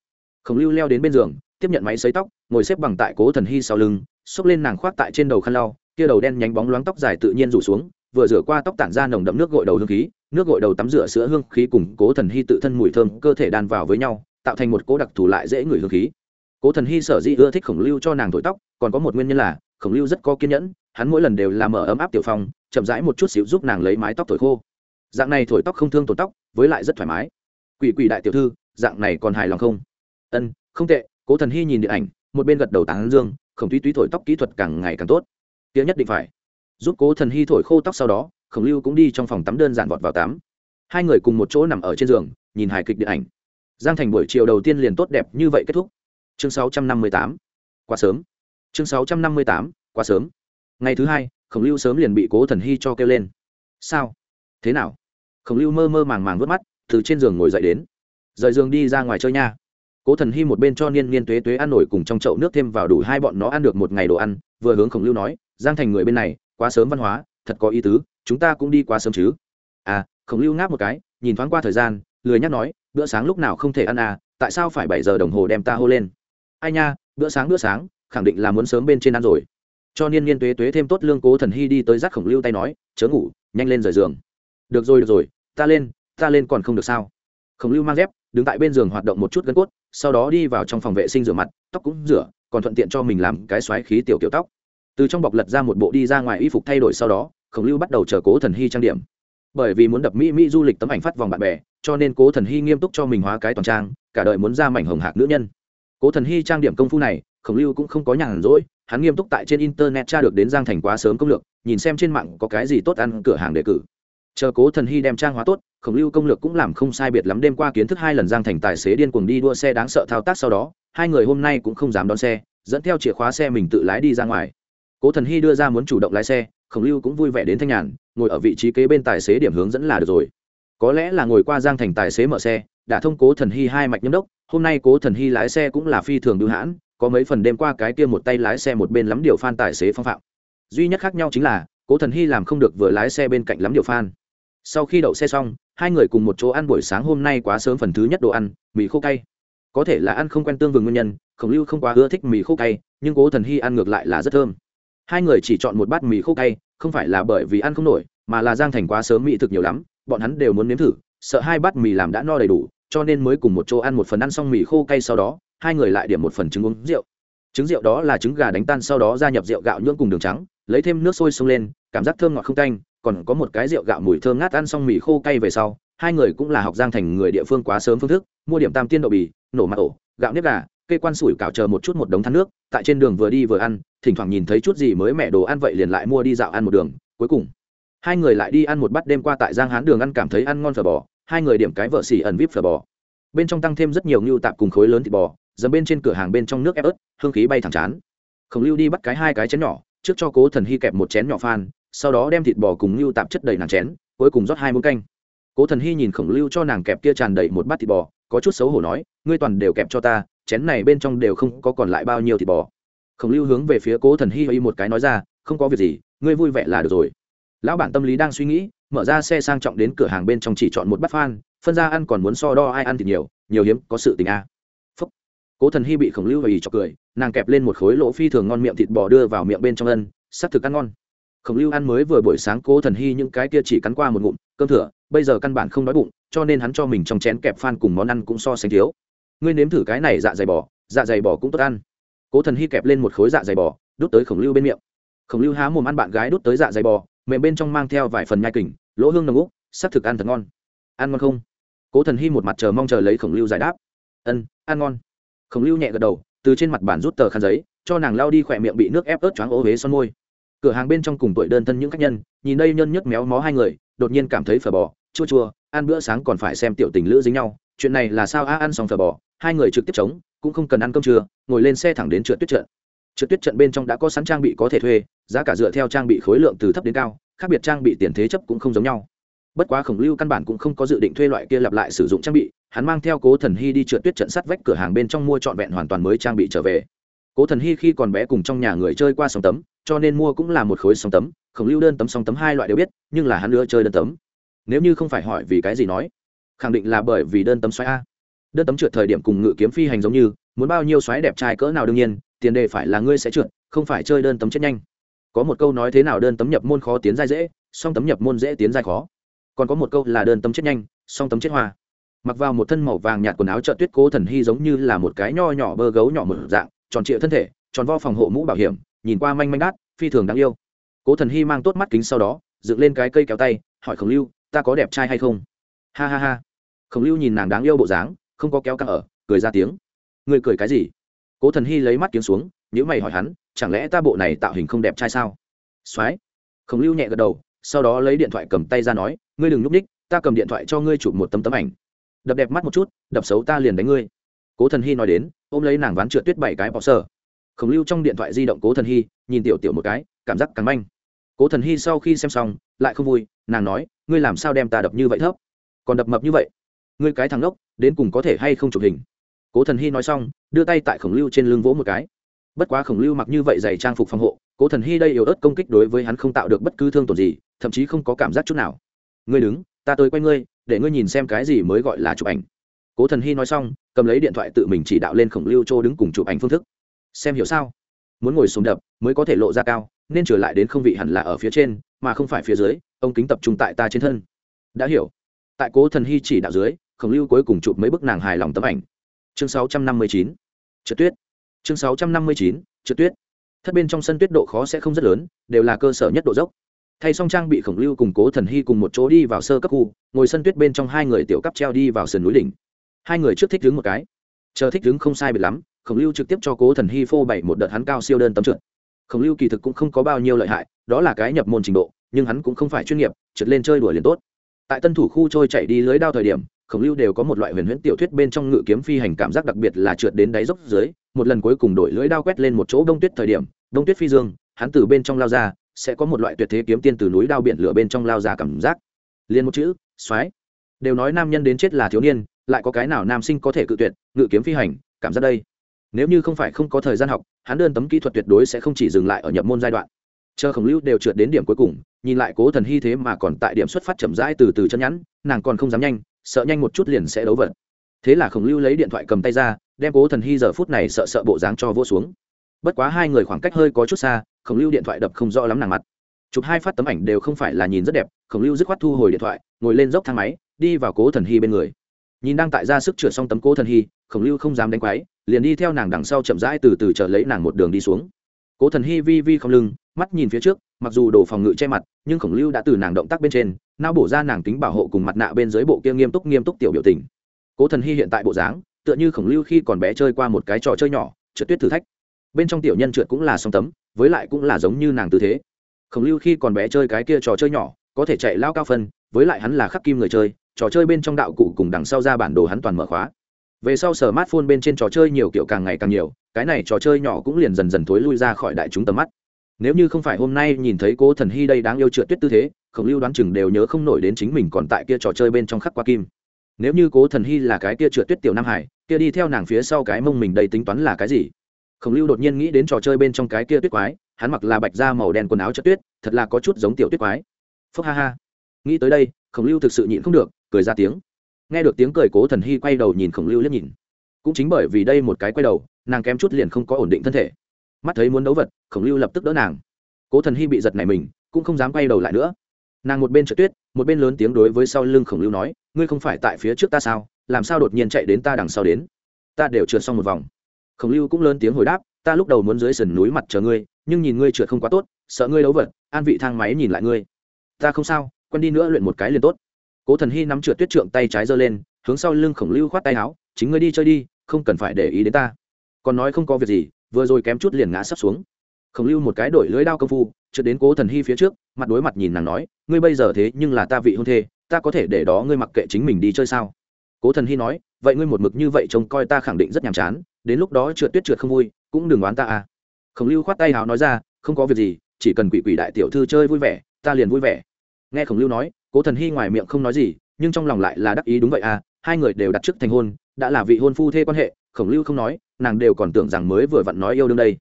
Khổng lưu leo đến bên giường, tiếp nhận máy xấy tóc, ngồi xếp bằng tại cố thần hy sau lưng, xốc lên nàng khoác tại trên đầu khăn lau, kia đầu đen nhánh bóng loáng tóc dài tự nhiên rủ xuống vừa rửa qua tóc tản ra nồng đậm nước gội đầu hương khí, nước gội đầu tắm rửa sữa hương khí cùng cố thần hy tự thân mùi thơm cơ thể đan vào với nhau, tạo thành một cố đặc thù lại dễ ngửi hương khí. Cố thần hy sở dĩ ưa thích khổng lưu cho nàng thổi tóc, còn có một nguyên nhân là, khổng lưu rất có kiên nhẫn, hắn mỗi lần đều làm mở ấm áp tiểu phong chậm rãi một chút xíu giúp nàng lấy mái tóc thổi khô. Dạng này thổi tóc không thương tổn tóc, với lại rất thoải mái. Quỷ quỷ đại tiểu thư, dạng này còn hài lòng không? Ân, không tệ, cố thần hy nhìn điện ảnh, một bên gật đầu tán dương, khổng túy túy thổi tóc kỹ thuật càng ngày càng tốt. Tiếng nhất định phải giúp cố thần hy thổi khô tóc sau đó khổng lưu cũng đi trong phòng tắm đơn giản vọt vào tắm. Hai người cùng một chỗ nằm ở trên giường nhìn hài kịch điện ảnh. Giang thành buổi chiều đầu tiên liền tốt đẹp như vậy kết thúc. Chương 658. quá sớm. Chương 658, quá sớm. Ngày thứ hai khổng lưu sớm liền bị cố thần hy cho kêu lên. Sao? Thế nào? Khổng lưu mơ mơ màng màng vớt mắt từ trên giường ngồi dậy đến. Rời giường đi ra ngoài chơi nha. Cố thần hy một bên cho niên niên tuế tuế ăn nổi cùng trong chậu nước thêm vào đủ hai bọn nó ăn được một ngày đồ ăn vừa hướng khổng lưu nói giang thành người bên này quá sớm văn hóa, thật có ý tứ, chúng ta cũng đi quá sớm chứ. À khổng lưu ngáp một cái, nhìn thoáng qua thời gian, lười nhắc nói, bữa sáng lúc nào không thể ăn à tại sao phải bảy giờ đồng hồ đem ta hô lên? Ai nha, bữa sáng bữa sáng, khẳng định là muốn sớm bên trên ăn rồi. Cho niên niên tuế tuế thêm tốt lương cố thần hy đi tới rác khổng lưu tay nói, chớ ngủ, nhanh lên rời giường. Được rồi được rồi, ta lên ta lên còn không được sao? Khổng lưu mang dép, đứng tại bên giường hoạt động một chút gân cốt, sau đó đi vào trong phòng vệ sinh rửa mặt, tóc cũng rửa, còn thuận tiện cho mình làm cái xoáy khí tiểu kiểu tóc từ trong bọc lật ra một bộ đi ra ngoài y phục thay đổi sau đó, khổng lưu bắt đầu chờ cố thần hy trang điểm. Bởi vì muốn đập mỹ mỹ du lịch tấm ảnh phát vòng bạn bè, cho nên cố thần hy nghiêm túc cho mình hóa cái toàn trang, cả đời muốn ra mảnh hồng hạc nữ nhân. Cố thần hy trang điểm công phu này, khổng lưu cũng không có nhàn rỗi, hắn nghiêm túc tại trên internet tra được đến giang thành quá sớm công lược, nhìn xem trên mạng có cái gì tốt ăn, cửa hàng đề cử. Chờ cố thần hy đem trang hóa tốt, khổng lưu công lược cũng làm không sai biệt lắm, đêm qua kiến thức hai lần giang thành tài xế điên cuồng đi đua xe đáng sợ thao tác sau đó, hai người hôm nay cũng không dám đón xe, dẫn theo chìa khóa xe mình tự lái đi ra ngoài cố thần hy đưa ra muốn chủ động lái xe, khổng lưu cũng vui vẻ đến thanh nhàn, ngồi ở vị trí kế bên tài xế điểm hướng dẫn là được rồi. Có lẽ là ngồi qua giang thành tài xế mở xe, đã thông cố thần hy hai mạch nhâm đốc, hôm nay cố thần hy lái xe cũng là phi thường đưu hãn, có mấy phần đêm qua cái kia một tay lái xe một bên lắm điều phan tài xế phong phạm. Duy nhất khác nhau chính là, cố thần hy làm không được vừa lái xe bên cạnh lắm điều phan. Sau khi đậu xe xong, hai người cùng một chỗ ăn buổi sáng hôm nay quá sớm phần thứ nhất đồ ăn, mì khô cay. Có thể là ăn không quen tương vừng nguyên nhân, khổng lưu không quá ưa thích mì khô cay, nhưng cố thần hy ăn ngược lại là rất thơm hai người chỉ chọn một bát mì khô cay, không phải là bởi vì ăn không nổi, mà là giang thành quá sớm mỹ thực nhiều lắm, bọn hắn đều muốn nếm thử, sợ hai bát mì làm đã no đầy đủ, cho nên mới cùng một chỗ ăn một phần ăn xong mì khô cay sau đó, hai người lại điểm một phần trứng uống rượu. Trứng rượu đó là trứng gà đánh tan sau đó gia nhập rượu gạo nhưỡng cùng đường trắng, lấy thêm nước sôi sông lên, cảm giác thơm ngọt không canh còn có một cái rượu gạo mùi thơm ngát ăn xong mì khô cay về sau, hai người cũng là học giang thành người địa phương quá sớm phương thức, mua điểm tam tiên đậu bì, nổ mặt ổ, gạo nếp gà cây quan sủi cảo chờ một chút một đống than nước, tại trên đường vừa đi vừa ăn thỉnh thoảng nhìn thấy chút gì mới mẹ đồ ăn vậy liền lại mua đi dạo ăn một đường, cuối cùng, hai người lại đi ăn một bát đêm qua tại giang hán đường ăn cảm thấy ăn ngon phở bò, hai người điểm cái vợ xỉ ẩn vip phở bò. Bên trong tăng thêm rất nhiều ngưu tạp cùng khối lớn thịt bò, dầm bên trên cửa hàng bên trong nước ép ớt, hương khí bay thẳng chán. Khổng lưu đi bắt cái hai cái chén nhỏ, trước cho cố thần hy kẹp một chén nhỏ phan, sau đó đem thịt bò cùng ngưu tạp chất đầy nàng chén, cuối cùng rót hai muỗng canh. Cố thần hy nhìn khổng lưu cho nàng kẹp kia tràn đầy một bát thịt bò, có chút xấu hổ nói, ngươi toàn đều kẹp cho ta, chén này bên trong đều không có còn lại bao nhiêu thịt bò khổng lưu hướng về phía cố thần hy hơi một cái nói ra, không có việc gì, ngươi vui vẻ là được rồi. Lão bản tâm lý đang suy nghĩ, mở ra xe sang trọng đến cửa hàng bên trong chỉ chọn một bát phan, phân ra ăn còn muốn so đo ai ăn thì nhiều nhiều hiếm, có sự tình a. Phúc. Cố thần hy bị khổng lưu và ý cho cười, nàng kẹp lên một khối lỗ phi thường ngon miệng thịt bò đưa vào miệng bên trong ân sắc thực ăn ngon. Khổng lưu ăn mới vừa buổi sáng cố thần hy những cái kia chỉ cắn qua một ngụm, cơm thừa, bây giờ căn bản không đói bụng, cho nên hắn cho mình trong chén kẹp phan cùng món ăn cũng so sánh thiếu. Ngươi nếm thử cái này dạ dày bò dạ dày bò cũng tốt ăn cố thần hy kẹp lên một khối dạ dày bò, đút tới khổng lưu bên miệng. Khổng lưu há mồm ăn bạn gái đút tới dạ dày bò, mềm bên trong mang theo vài phần nhai kỉnh lỗ hương nồng úc sắc thực ăn thật ngon. Ăn ngon không? Cố thần hy một mặt chờ mong chờ lấy khổng lưu giải đáp. Ân, ăn ngon. Khổng lưu nhẹ gật đầu, từ trên mặt bản rút tờ khăn giấy, cho nàng lao đi khỏe miệng bị nước ép ớt choáng ô huế son môi. Cửa hàng bên trong cùng tuổi đơn thân những khách nhân, nhìn đây nhân nhất méo mó hai người, đột nhiên cảm thấy phở bò, chua chua, ăn bữa sáng còn phải xem tiểu tình lữ dính nhau, chuyện này là sao a, ăn xong phở bò, hai người trực tiếp chống cũng không cần ăn cơm trưa, ngồi lên xe thẳng đến trượt tuyết trận. Trượt tuyết trận bên trong đã có sẵn trang bị có thể thuê, giá cả dựa theo trang bị khối lượng từ thấp đến cao, khác biệt trang bị tiền thế chấp cũng không giống nhau. Bất quá khổng lưu căn bản cũng không có dự định thuê loại kia lặp lại sử dụng trang bị, hắn mang theo cố thần hy đi trượt tuyết trận sắt vách cửa hàng bên trong mua trọn vẹn hoàn toàn mới trang bị trở về. Cố thần hy khi còn bé cùng trong nhà người chơi qua sóng tấm, cho nên mua cũng là một khối sóng tấm, khổng lưu đơn tấm sóng tấm hai loại đều biết, nhưng là hắn nữa chơi đơn tấm. Nếu như không phải hỏi vì cái gì nói, khẳng định là bởi vì đơn tấm xoáy a đơn tấm trượt thời điểm cùng ngự kiếm phi hành giống như, muốn bao nhiêu xoáy đẹp trai cỡ nào đương nhiên, tiền đề phải là ngươi sẽ trượt, không phải chơi đơn tấm chết nhanh. Có một câu nói thế nào đơn tấm nhập môn khó tiến giai dễ, song tấm nhập môn dễ tiến giai khó. Còn có một câu là đơn tấm chết nhanh, song tấm chết hoa. Mặc vào một thân màu vàng nhạt quần áo trợ tuyết cố thần hy giống như là một cái nho nhỏ bơ gấu nhỏ một dạng, tròn trịa thân thể, tròn vo phòng hộ mũ bảo hiểm, nhìn qua manh manh đát, phi thường đáng yêu. Cố thần hy mang tốt mắt kính sau đó, dựng lên cái cây kéo tay, hỏi khổng lưu, ta có đẹp trai hay không? Ha ha ha. Khổng lưu nhìn nàng đáng yêu bộ dáng không có kéo căng ở, cười ra tiếng. Người cười cái gì? Cố thần hy lấy mắt kiếm xuống nhữ mày hỏi hắn, chẳng lẽ ta bộ này tạo hình không đẹp trai sao? Soái. Khổng lưu nhẹ gật đầu, sau đó lấy điện thoại cầm tay ra nói, ngươi đừng nhúc ních, ta cầm điện thoại cho ngươi chụp một tấm tấm ảnh. Đập đẹp mắt một chút, đập xấu ta liền đánh ngươi. Cố thần hy nói đến, ôm lấy nàng ván trượt tuyết bảy cái bỏ sơ khổng lưu trong điện thoại di động cố thần hy, nhìn tiểu tiểu một cái, cảm giác cắn manh. Cố thần hy sau khi xem xong, lại không vui, nàng nói, ngươi làm sao đem ta đập như vậy thấp? Còn đập mập như vậy? Ngươi cái thằng ngốc đến cùng có thể hay không chụp hình. Cố thần hy nói xong, đưa tay tại khổng lưu trên lưng vỗ một cái. Bất quá khổng lưu mặc như vậy dày trang phục phòng hộ, cố thần hy đây yếu ớt công kích đối với hắn không tạo được bất cứ thương tổn gì, thậm chí không có cảm giác chút nào. Ngươi đứng, ta tới quay ngươi, để ngươi nhìn xem cái gì mới gọi là chụp ảnh. Cố thần hy nói xong, cầm lấy điện thoại tự mình chỉ đạo lên khổng lưu châu đứng cùng chụp ảnh phương thức. Xem hiểu sao? Muốn ngồi xuống đập mới có thể lộ ra cao, nên trở lại đến không vị hẳn là ở phía trên, mà không phải phía dưới, ông kính tập trung tại ta trên thân. Đã hiểu. Tại cố thần hy chỉ đạo dưới khổng lưu cuối cùng chụp mấy bức nàng hài lòng tấm ảnh. Chương 659. trượt tuyết. Chương 659. trượt tuyết. Thất bên trong sân tuyết độ khó sẽ không rất lớn, đều là cơ sở nhất độ dốc. Thay song trang bị khổng lưu cùng cố thần hy cùng một chỗ đi vào sơ cấp khu, ngồi sân tuyết bên trong hai người tiểu cấp treo đi vào sườn núi đỉnh. Hai người trước thích đứng một cái. Chờ thích đứng không sai biệt lắm, khổng lưu trực tiếp cho cố thần hy phô bày một đợt hắn cao siêu đơn tấm trượt. Khổng lưu kỳ thực cũng không có bao nhiêu lợi hại, đó là cái nhập môn trình độ, nhưng hắn cũng không phải chuyên nghiệp, trượt lên chơi đùa liền tốt. Tại tân thủ khu trôi chạy đi lưới đao thời điểm khổng lưu đều có một loại huyền huyễn tiểu thuyết bên trong ngự kiếm phi hành cảm giác đặc biệt là trượt đến đáy dốc dưới, một lần cuối cùng đổi lưỡi đao quét lên một chỗ đông tuyết thời điểm, đông tuyết phi dương, hắn từ bên trong lao ra, sẽ có một loại tuyệt thế kiếm tiên từ núi đao biển lửa bên trong lao ra cảm giác. Liền một chữ xoáy đều nói nam nhân đến chết là thiếu niên, lại có cái nào nam sinh có thể cự tuyệt, ngự kiếm phi hành, cảm giác đây. Nếu như không phải không có thời gian học, hắn đơn tấm kỹ thuật tuyệt đối sẽ không chỉ dừng lại ở nhập môn giai đoạn. Chờ khổng lưu đều trượt đến điểm cuối cùng, nhìn lại cố thần hy thế mà còn tại điểm xuất phát chậm rãi từ từ chân nhắn nàng còn không dám nhanh sợ nhanh một chút liền sẽ đấu vật. Thế là khổng lưu lấy điện thoại cầm tay ra, đem cố thần hy giờ phút này sợ sợ bộ dáng cho vô xuống. Bất quá hai người khoảng cách hơi có chút xa, khổng lưu điện thoại đập không rõ lắm nàng mặt. Chụp hai phát tấm ảnh đều không phải là nhìn rất đẹp, khổng lưu dứt khoát thu hồi điện thoại, ngồi lên dốc thang máy, đi vào cố thần hy bên người. Nhìn đang tại ra sức chửa xong tấm cố thần hy, khổng lưu không dám đánh quái, liền đi theo nàng đằng sau chậm rãi từ từ chờ lấy nàng một đường đi xuống. Cố thần hy vi vi không lưng, mắt nhìn phía trước, mặc dù đổ phòng ngự che mặt, nhưng khổng lưu đã từ nàng động tác bên trên nao bổ ra nàng kính bảo hộ cùng mặt nạ bên dưới bộ kia nghiêm túc nghiêm túc tiểu biểu tình. Cố thần hy hiện tại bộ dáng, tựa như khổng lưu khi còn bé chơi qua một cái trò chơi nhỏ, trượt tuyết thử thách. Bên trong tiểu nhân trượt cũng là song tấm, với lại cũng là giống như nàng tư thế. Khổng lưu khi còn bé chơi cái kia trò chơi nhỏ, có thể chạy lao cao phân, với lại hắn là khắc kim người chơi, trò chơi bên trong đạo cụ cùng đằng sau ra bản đồ hắn toàn mở khóa. Về sau sở mát phun bên trên trò chơi nhiều kiểu càng ngày càng nhiều, cái này trò chơi nhỏ cũng liền dần dần thối lui ra khỏi đại chúng tầm mắt. Nếu như không phải hôm nay nhìn thấy cố thần hy đây đáng yêu trượt tuyết tư thế khổng lưu đoán chừng đều nhớ không nổi đến chính mình còn tại kia trò chơi bên trong khắc qua kim. Nếu như cố thần hy là cái kia trượt tuyết tiểu nam hải, kia đi theo nàng phía sau cái mông mình đây tính toán là cái gì? Khổng lưu đột nhiên nghĩ đến trò chơi bên trong cái kia tuyết quái, hắn mặc là bạch da màu đen quần áo trượt tuyết, thật là có chút giống tiểu tuyết quái. Phúc ha ha. Nghĩ tới đây, khổng lưu thực sự nhịn không được, cười ra tiếng. Nghe được tiếng cười, cố thần hy quay đầu nhìn khổng lưu liếc nhìn. Cũng chính bởi vì đây một cái quay đầu, nàng kém chút liền không có ổn định thân thể. Mắt thấy muốn đấu vật, khổng lưu lập tức đỡ nàng. Cố thần hy bị giật này mình, cũng không dám quay đầu lại nữa nàng một bên trượt tuyết, một bên lớn tiếng đối với sau lưng khổng lưu nói, ngươi không phải tại phía trước ta sao? Làm sao đột nhiên chạy đến ta đằng sau đến? Ta đều trượt xong một vòng. Khổng lưu cũng lớn tiếng hồi đáp, ta lúc đầu muốn dưới sườn núi mặt chờ ngươi, nhưng nhìn ngươi trượt không quá tốt, sợ ngươi đấu vật, an vị thang máy nhìn lại ngươi. Ta không sao, quen đi nữa luyện một cái liền tốt. Cố thần hy nắm trượt tuyết trượng tay trái giơ lên, hướng sau lưng khổng lưu khoát tay áo, chính ngươi đi chơi đi, không cần phải để ý đến ta. Còn nói không có việc gì, vừa rồi kém chút liền ngã sắp xuống khổng lưu một cái đổi lưới đao công phu, trượt đến cố thần hy phía trước, mặt đối mặt nhìn nàng nói, ngươi bây giờ thế nhưng là ta vị hôn thê, ta có thể để đó ngươi mặc kệ chính mình đi chơi sao? Cố thần hy nói, vậy ngươi một mực như vậy trông coi ta khẳng định rất nhàm chán, đến lúc đó trượt tuyết trượt không vui, cũng đừng oán ta à. Khổng lưu khoát tay hào nói ra, không có việc gì, chỉ cần quỷ quỷ đại tiểu thư chơi vui vẻ, ta liền vui vẻ. Nghe khổng lưu nói, cố thần hy ngoài miệng không nói gì, nhưng trong lòng lại là đắc ý đúng vậy à hai người đều đặt trước thành hôn, đã là vị hôn phu thê quan hệ, khổng lưu không nói, nàng đều còn tưởng rằng mới vừa vặn nói yêu đương đây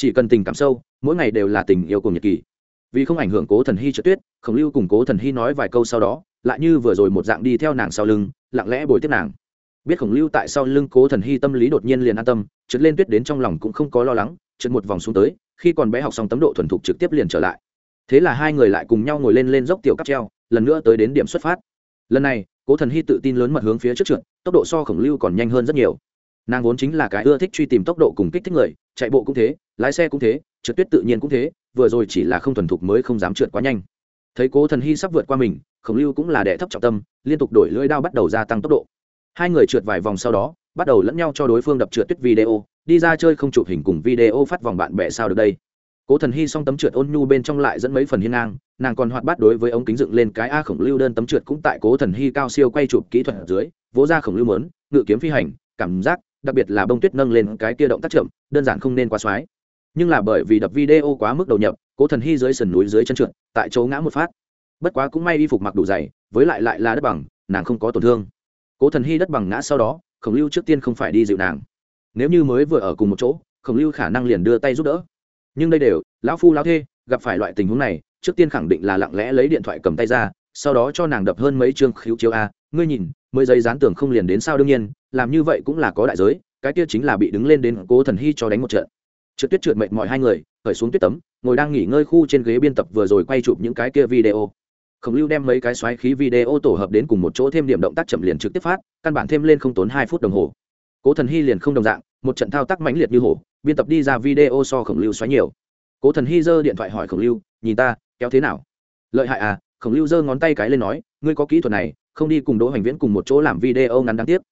chỉ cần tình cảm sâu, mỗi ngày đều là tình yêu cùng nhật kỳ. Vì không ảnh hưởng cố thần hy trượt tuyết, khổng lưu cùng cố thần hy nói vài câu sau đó, lại như vừa rồi một dạng đi theo nàng sau lưng, lặng lẽ bồi tiếp nàng. Biết khổng lưu tại sau lưng cố thần hy tâm lý đột nhiên liền an tâm, trượt lên tuyết đến trong lòng cũng không có lo lắng, trượt một vòng xuống tới, khi còn bé học xong tấm độ thuần thục trực tiếp liền trở lại. Thế là hai người lại cùng nhau ngồi lên lên dốc tiểu cắp treo, lần nữa tới đến điểm xuất phát. Lần này, cố thần hy tự tin lớn mật hướng phía trước trượt, tốc độ so khổng lưu còn nhanh hơn rất nhiều. Nàng vốn chính là cái ưa thích truy tìm tốc độ cùng kích thích người chạy bộ cũng thế, lái xe cũng thế, trượt tuyết tự nhiên cũng thế, vừa rồi chỉ là không thuần thục mới không dám trượt quá nhanh. Thấy cố thần hy sắp vượt qua mình, khổng lưu cũng là đẻ thấp trọng tâm, liên tục đổi lưỡi đao bắt đầu gia tăng tốc độ. Hai người trượt vài vòng sau đó, bắt đầu lẫn nhau cho đối phương đập trượt tuyết video, đi ra chơi không chụp hình cùng video phát vòng bạn bè sao được đây. Cố thần hy xong tấm trượt ôn nhu bên trong lại dẫn mấy phần hiên ngang, nàng còn hoạt bát đối với ống kính dựng lên cái a khổng lưu đơn tấm trượt cũng tại cố thần hy cao siêu quay chụp kỹ thuật ở dưới, vỗ ra khổng lưu mớn ngự kiếm phi hành, cảm giác đặc biệt là bông tuyết nâng lên cái kia động tác chậm, đơn giản không nên quá xoái. Nhưng là bởi vì đập video quá mức đầu nhập, cố thần hy dưới sườn núi dưới chân trượt, tại chỗ ngã một phát. Bất quá cũng may y phục mặc đủ dày, với lại lại là đất bằng, nàng không có tổn thương. Cố thần hy đất bằng ngã sau đó, khổng lưu trước tiên không phải đi dịu nàng. Nếu như mới vừa ở cùng một chỗ, khổng lưu khả năng liền đưa tay giúp đỡ. Nhưng đây đều, lão phu lão thê, gặp phải loại tình huống này, trước tiên khẳng định là lặng lẽ lấy điện thoại cầm tay ra, sau đó cho nàng đập hơn mấy chương khiếu chiếu a. Ngươi nhìn mới giấy dán tường không liền đến sao đương nhiên, làm như vậy cũng là có đại giới, cái kia chính là bị đứng lên đến cố thần hy cho đánh một trận. Trượt tuyết trượt mệt mọi hai người, khởi xuống tuyết tấm, ngồi đang nghỉ ngơi khu trên ghế biên tập vừa rồi quay chụp những cái kia video. Khổng lưu đem mấy cái xoáy khí video tổ hợp đến cùng một chỗ thêm điểm động tác chậm liền trực tiếp phát, căn bản thêm lên không tốn hai phút đồng hồ. Cố thần hy liền không đồng dạng, một trận thao tác mãnh liệt như hổ, biên tập đi ra video so khổng lưu xoáy nhiều. Cố thần hy giơ điện thoại hỏi khổng lưu, nhìn ta, kéo thế nào? Lợi hại à? Khổng lưu giơ ngón tay cái lên nói, ngươi có kỹ thuật này không đi cùng đỗ hoành viễn cùng một chỗ làm video ngắn đáng tiếc.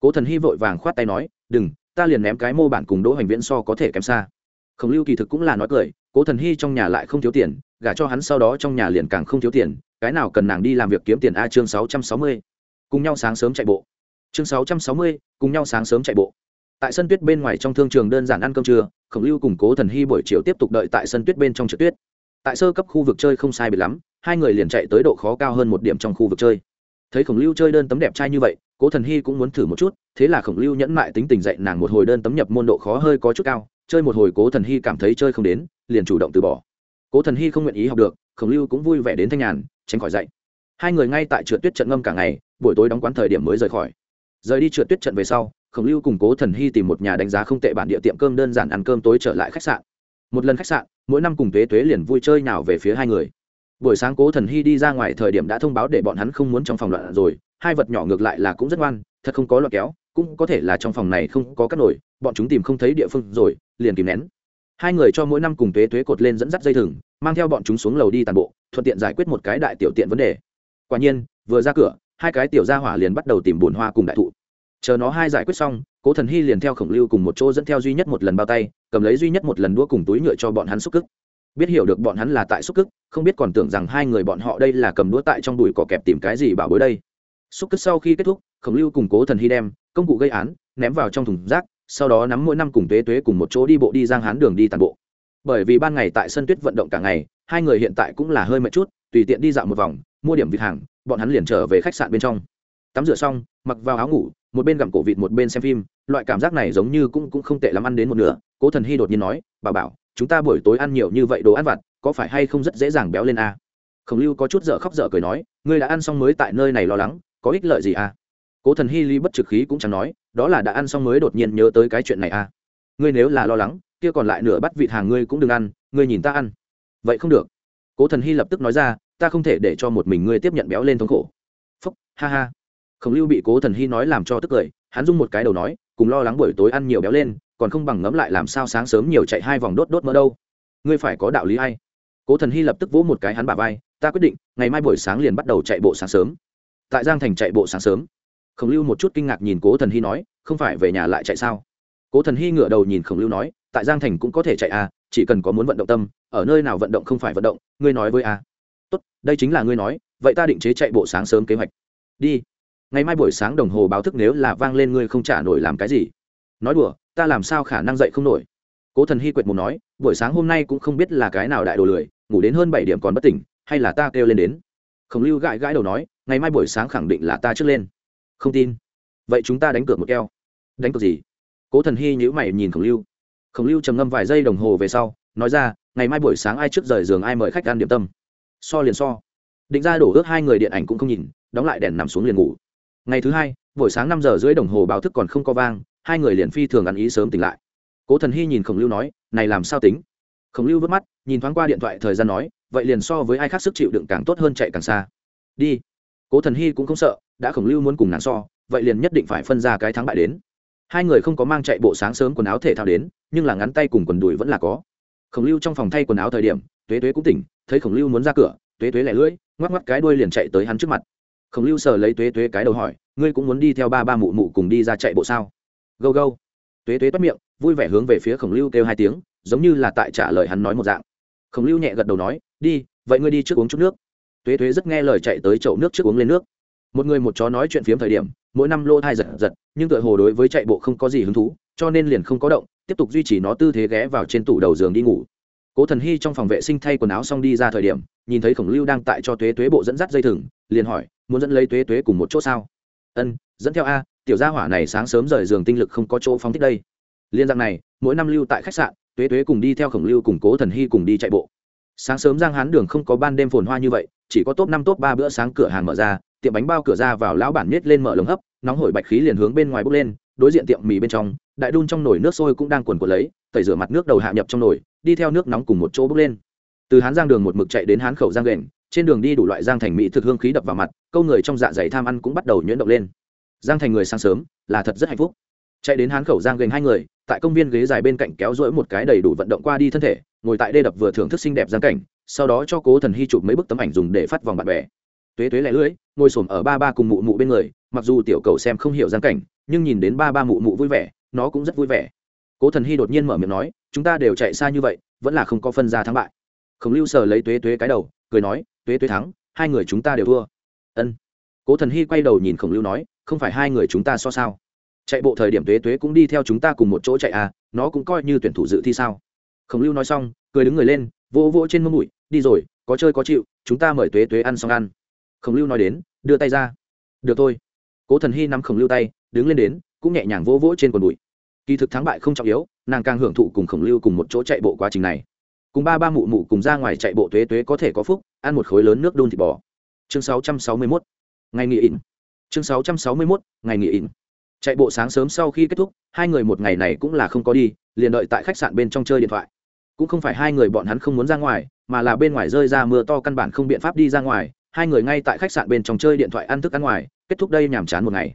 Cố thần hy vội vàng khoát tay nói, đừng, ta liền ném cái mô bản cùng đỗ hoành viễn so có thể kém xa. Khổng lưu kỳ thực cũng là nói cười, cố thần hy trong nhà lại không thiếu tiền, gả cho hắn sau đó trong nhà liền càng không thiếu tiền, cái nào cần nàng đi làm việc kiếm tiền a chương sáu trăm sáu mươi. Cùng nhau sáng sớm chạy bộ. Chương sáu trăm sáu mươi, cùng nhau sáng sớm chạy bộ. Tại sân tuyết bên ngoài trong thương trường đơn giản ăn cơm trưa, khổng lưu cùng cố thần hy buổi chiều tiếp tục đợi tại sân tuyết bên trong trượt tuyết. Tại sơ cấp khu vực chơi không sai biệt lắm, hai người liền chạy tới độ khó cao hơn một điểm trong khu vực chơi thấy khổng lưu chơi đơn tấm đẹp trai như vậy, cố thần hy cũng muốn thử một chút, thế là khổng lưu nhẫn mại tính tình dạy nàng một hồi đơn tấm nhập môn độ khó hơi có chút cao, chơi một hồi cố thần hy cảm thấy chơi không đến, liền chủ động từ bỏ. Cố thần hy không nguyện ý học được, khổng lưu cũng vui vẻ đến thanh nhàn, tránh khỏi dạy. Hai người ngay tại trượt tuyết trận ngâm cả ngày, buổi tối đóng quán thời điểm mới rời khỏi. Rời đi trượt tuyết trận về sau, khổng lưu cùng cố thần hy tìm một nhà đánh giá không tệ bản địa tiệm cơm đơn giản ăn cơm tối trở lại khách sạn. Một lần khách sạn, mỗi năm cùng tuế tuế liền vui chơi nào về phía hai người buổi sáng cố thần hy đi ra ngoài thời điểm đã thông báo để bọn hắn không muốn trong phòng loạn rồi, hai vật nhỏ ngược lại là cũng rất ngoan, thật không có loạn kéo, cũng có thể là trong phòng này không có cắt nổi, bọn chúng tìm không thấy địa phương rồi, liền kìm nén. Hai người cho mỗi năm cùng thuế thuế cột lên dẫn dắt dây thừng, mang theo bọn chúng xuống lầu đi tàn bộ, thuận tiện giải quyết một cái đại tiểu tiện vấn đề. Quả nhiên, vừa ra cửa, hai cái tiểu gia hỏa liền bắt đầu tìm bùn hoa cùng đại thụ. Chờ nó hai giải quyết xong, cố thần hy liền theo khổng lưu cùng một chỗ dẫn theo duy nhất một lần bao tay, cầm lấy duy nhất một lần đũa cùng túi nhựa cho bọn hắn xúc cức biết hiểu được bọn hắn là tại xúc cức, không biết còn tưởng rằng hai người bọn họ đây là cầm đũa tại trong đùi cỏ kẹp tìm cái gì bảo bối đây. Xúc cức sau khi kết thúc, khổng lưu cùng cố thần hy đem công cụ gây án ném vào trong thùng rác, sau đó nắm mỗi năm cùng tuế tuế cùng một chỗ đi bộ đi giang hán đường đi tàn bộ. Bởi vì ban ngày tại sân tuyết vận động cả ngày, hai người hiện tại cũng là hơi mệt chút, tùy tiện đi dạo một vòng, mua điểm vịt hàng, bọn hắn liền trở về khách sạn bên trong. Tắm rửa xong, mặc vào áo ngủ, một bên gặm cổ vịt một bên xem phim, loại cảm giác này giống như cũng cũng không tệ lắm ăn đến một nửa, cố thần hy đột nhiên nói bà bảo chúng ta buổi tối ăn nhiều như vậy đồ ăn vặt, có phải hay không rất dễ dàng béo lên a? Khổng lưu có chút dở khóc dở cười nói, ngươi đã ăn xong mới tại nơi này lo lắng, có ích lợi gì à cố thần hy ly bất trực khí cũng chẳng nói, đó là đã ăn xong mới đột nhiên nhớ tới cái chuyện này à ngươi nếu là lo lắng, kia còn lại nửa bắt vịt hàng ngươi cũng đừng ăn, ngươi nhìn ta ăn. Vậy không được. Cố thần hy lập tức nói ra, ta không thể để cho một mình ngươi tiếp nhận béo lên thống khổ. Phúc, ha ha. Khổng lưu bị cố thần hy nói làm cho tức cười, hắn dung một cái đầu nói, cùng lo lắng buổi tối ăn nhiều béo lên còn không bằng ngẫm lại làm sao sáng sớm nhiều chạy hai vòng đốt đốt mỡ đâu. Ngươi phải có đạo lý hay. Cố thần hy lập tức vỗ một cái hắn bà vai, ta quyết định, ngày mai buổi sáng liền bắt đầu chạy bộ sáng sớm. Tại giang thành chạy bộ sáng sớm. Khổng lưu một chút kinh ngạc nhìn cố thần hy nói, không phải về nhà lại chạy sao? Cố thần hy ngửa đầu nhìn khổng lưu nói, tại giang thành cũng có thể chạy à chỉ cần có muốn vận động tâm, ở nơi nào vận động không phải vận động, ngươi nói với a. Tốt, đây chính là ngươi nói, vậy ta định chế chạy bộ sáng sớm kế hoạch. Đi. Ngày mai buổi sáng đồng hồ báo thức nếu là vang lên ngươi không trả nổi làm cái gì. Nói đùa ta làm sao khả năng dậy không nổi? Cố thần hy quệt mù nói, buổi sáng hôm nay cũng không biết là cái nào đại đồ lười, ngủ đến hơn bảy điểm còn bất tỉnh, hay là ta kêu lên đến? Khổng lưu gãi gãi đầu nói, ngày mai buổi sáng khẳng định là ta trước lên. Không tin. Vậy chúng ta đánh cược một keo. Đánh cược gì? Cố thần hy nhữ mày nhìn khổng lưu. Khổng lưu trầm ngâm vài giây đồng hồ về sau, nói ra, ngày mai buổi sáng ai trước rời giường ai mời khách ăn điểm tâm. So liền so. Định ra đổ ước hai người điện ảnh cũng không nhìn, đóng lại đèn nằm xuống liền ngủ. Ngày thứ hai, buổi sáng năm giờ rưỡi đồng hồ báo thức còn không có vang hai người liền phi thường ăn ý sớm tỉnh lại. Cố thần hy nhìn khổng lưu nói, này làm sao tính? Khổng lưu vớt mắt, nhìn thoáng qua điện thoại thời gian nói, vậy liền so với ai khác sức chịu đựng càng tốt hơn chạy càng xa. Đi. Cố thần hy cũng không sợ, đã khổng lưu muốn cùng nàng so, vậy liền nhất định phải phân ra cái thắng bại đến. Hai người không có mang chạy bộ sáng sớm quần áo thể thao đến, nhưng là ngắn tay cùng quần đùi vẫn là có. Khổng lưu trong phòng thay quần áo thời điểm, tuế tuế cũng tỉnh, thấy khổng lưu muốn ra cửa, tuế tuế lẻ lưỡi, ngoắc ngoắc cái đuôi liền chạy tới hắn trước mặt. Khổng lưu sờ lấy tuế tuế cái đầu hỏi, ngươi cũng muốn đi theo ba ba mụ mụ cùng đi ra chạy bộ sao? Gâu gâu. Tuế tuế toát miệng, vui vẻ hướng về phía khổng lưu kêu hai tiếng, giống như là tại trả lời hắn nói một dạng. Khổng lưu nhẹ gật đầu nói, đi, vậy ngươi đi trước uống chút nước. Tuế tuế rất nghe lời chạy tới chậu nước trước uống lên nước. Một người một chó nói chuyện phiếm thời điểm, mỗi năm lô thai giật giật, nhưng tựa hồ đối với chạy bộ không có gì hứng thú, cho nên liền không có động, tiếp tục duy trì nó tư thế ghé vào trên tủ đầu giường đi ngủ. Cố thần hy trong phòng vệ sinh thay quần áo xong đi ra thời điểm, nhìn thấy khổng lưu đang tại cho tuế tuế bộ dẫn dắt dây thừng, liền hỏi, muốn dẫn lấy tuế tuế cùng một chỗ sao? Ân, dẫn theo a tiểu gia hỏa này sáng sớm rời giường tinh lực không có chỗ phóng thích đây. Liên giang này, mỗi năm lưu tại khách sạn, tuế tuế cùng đi theo khổng lưu cùng cố thần hy cùng đi chạy bộ. Sáng sớm giang hán đường không có ban đêm phồn hoa như vậy, chỉ có top năm, top ba bữa sáng cửa hàng mở ra, tiệm bánh bao cửa ra vào lão bản miết lên mở lồng hấp, nóng hổi bạch khí liền hướng bên ngoài bốc lên, đối diện tiệm mì bên trong, đại đun trong nồi nước sôi cũng đang cuồn cuộn lấy, tẩy rửa mặt nước đầu hạ nhập trong nồi, đi theo nước nóng cùng một chỗ bốc lên. Từ hán giang đường một mực chạy đến hán khẩu giang ghềnh trên đường đi đủ loại giang thành mỹ thực hương khí đập vào mặt, câu người trong dạ dày tham ăn cũng bắt đầu nhuyễn động lên giang thành người sáng sớm, là thật rất hạnh phúc. Chạy đến hán khẩu giang gành hai người, tại công viên ghế dài bên cạnh kéo rỗi một cái đầy đủ vận động qua đi thân thể, ngồi tại đê đập vừa thưởng thức xinh đẹp giang cảnh, sau đó cho cố thần hy chụp mấy bức tấm ảnh dùng để phát vòng bạn bè. Tuế tuế lẻ lưỡi, ngồi xổm ở ba ba cùng mụ mụ bên người, mặc dù tiểu cầu xem không hiểu giang cảnh, nhưng nhìn đến ba ba mụ mụ vui vẻ, nó cũng rất vui vẻ. Cố thần hy đột nhiên mở miệng nói, chúng ta đều chạy xa như vậy, vẫn là không có phân ra thắng bại. Khổng lưu sờ lấy tuế tuế cái đầu, cười nói, tuế tuế thắng, hai người chúng ta đều thua. Ân. Cố thần hy quay đầu nhìn khổng lưu nói không phải hai người chúng ta so sao? Chạy bộ thời điểm tuế tuế cũng đi theo chúng ta cùng một chỗ chạy à nó cũng coi như tuyển thủ dự thi sao? Khổng lưu nói xong, cười đứng người lên, vỗ vỗ trên mông bụi đi rồi, có chơi có chịu, chúng ta mời tuế tuế ăn xong ăn. Khổng lưu nói đến, đưa tay ra. Được thôi. Cố thần hy nắm khổng lưu tay, đứng lên đến, cũng nhẹ nhàng vỗ vỗ trên quần bụi. Kỳ thực thắng bại không trọng yếu, nàng càng hưởng thụ cùng khổng lưu cùng một chỗ chạy bộ quá trình này. Cùng ba ba mụ mụ cùng ra ngoài chạy bộ tuế tuế có thể có phúc, ăn một khối lớn nước đun thịt bò. Chương 661. ngày nghỉ ỉn chương 661. ngày nghỉ ỉn. Chạy bộ sáng sớm sau khi kết thúc, hai người một ngày này cũng là không có đi, liền đợi tại khách sạn bên trong chơi điện thoại. Cũng không phải hai người bọn hắn không muốn ra ngoài, mà là bên ngoài rơi ra mưa to căn bản không biện pháp đi ra ngoài, hai người ngay tại khách sạn bên trong chơi điện thoại ăn thức ăn ngoài, kết thúc đây nhàm chán một ngày.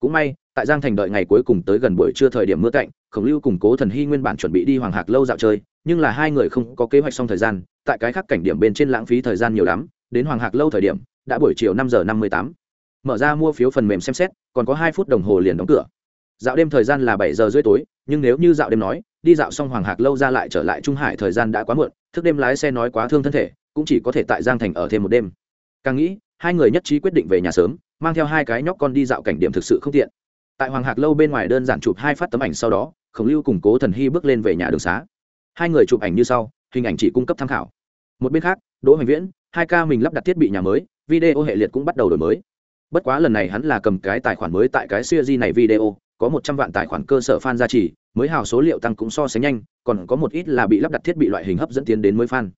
Cũng may, tại giang thành đợi ngày cuối cùng tới gần buổi trưa thời điểm mưa cạnh, khổng lưu cùng cố thần hy nguyên bản chuẩn bị đi hoàng hạc lâu dạo chơi, nhưng là hai người không có kế hoạch xong thời gian, tại cái khác cảnh điểm bên trên lãng phí thời gian nhiều lắm, đến hoàng hạc lâu thời điểm, đã buổi chiều năm giờ năm mươi tám mở ra mua phiếu phần mềm xem xét, còn có hai phút đồng hồ liền đóng cửa. Dạo đêm thời gian là bảy giờ rưỡi tối, nhưng nếu như dạo đêm nói, đi dạo xong hoàng hạc lâu ra lại trở lại trung hải thời gian đã quá muộn, thức đêm lái xe nói quá thương thân thể, cũng chỉ có thể tại giang thành ở thêm một đêm. Càng nghĩ, hai người nhất trí quyết định về nhà sớm, mang theo hai cái nhóc con đi dạo cảnh điểm thực sự không tiện. Tại hoàng hạc lâu bên ngoài đơn giản chụp hai phát tấm ảnh sau đó, khổng lưu cùng cố thần hy bước lên về nhà đường xá. Hai người chụp ảnh như sau, hình ảnh chỉ cung cấp tham khảo. Một bên khác, đỗ hoành viễn, hai ca mình lắp đặt thiết bị nhà mới, video hệ liệt cũng bắt đầu đổi mới bất quá lần này hắn là cầm cái tài khoản mới tại cái siêu di này video, có một trăm vạn tài khoản cơ sở fan gia trì, mới hào số liệu tăng cũng so sánh nhanh, còn có một ít là bị lắp đặt thiết bị loại hình hấp dẫn tiến đến mới fan.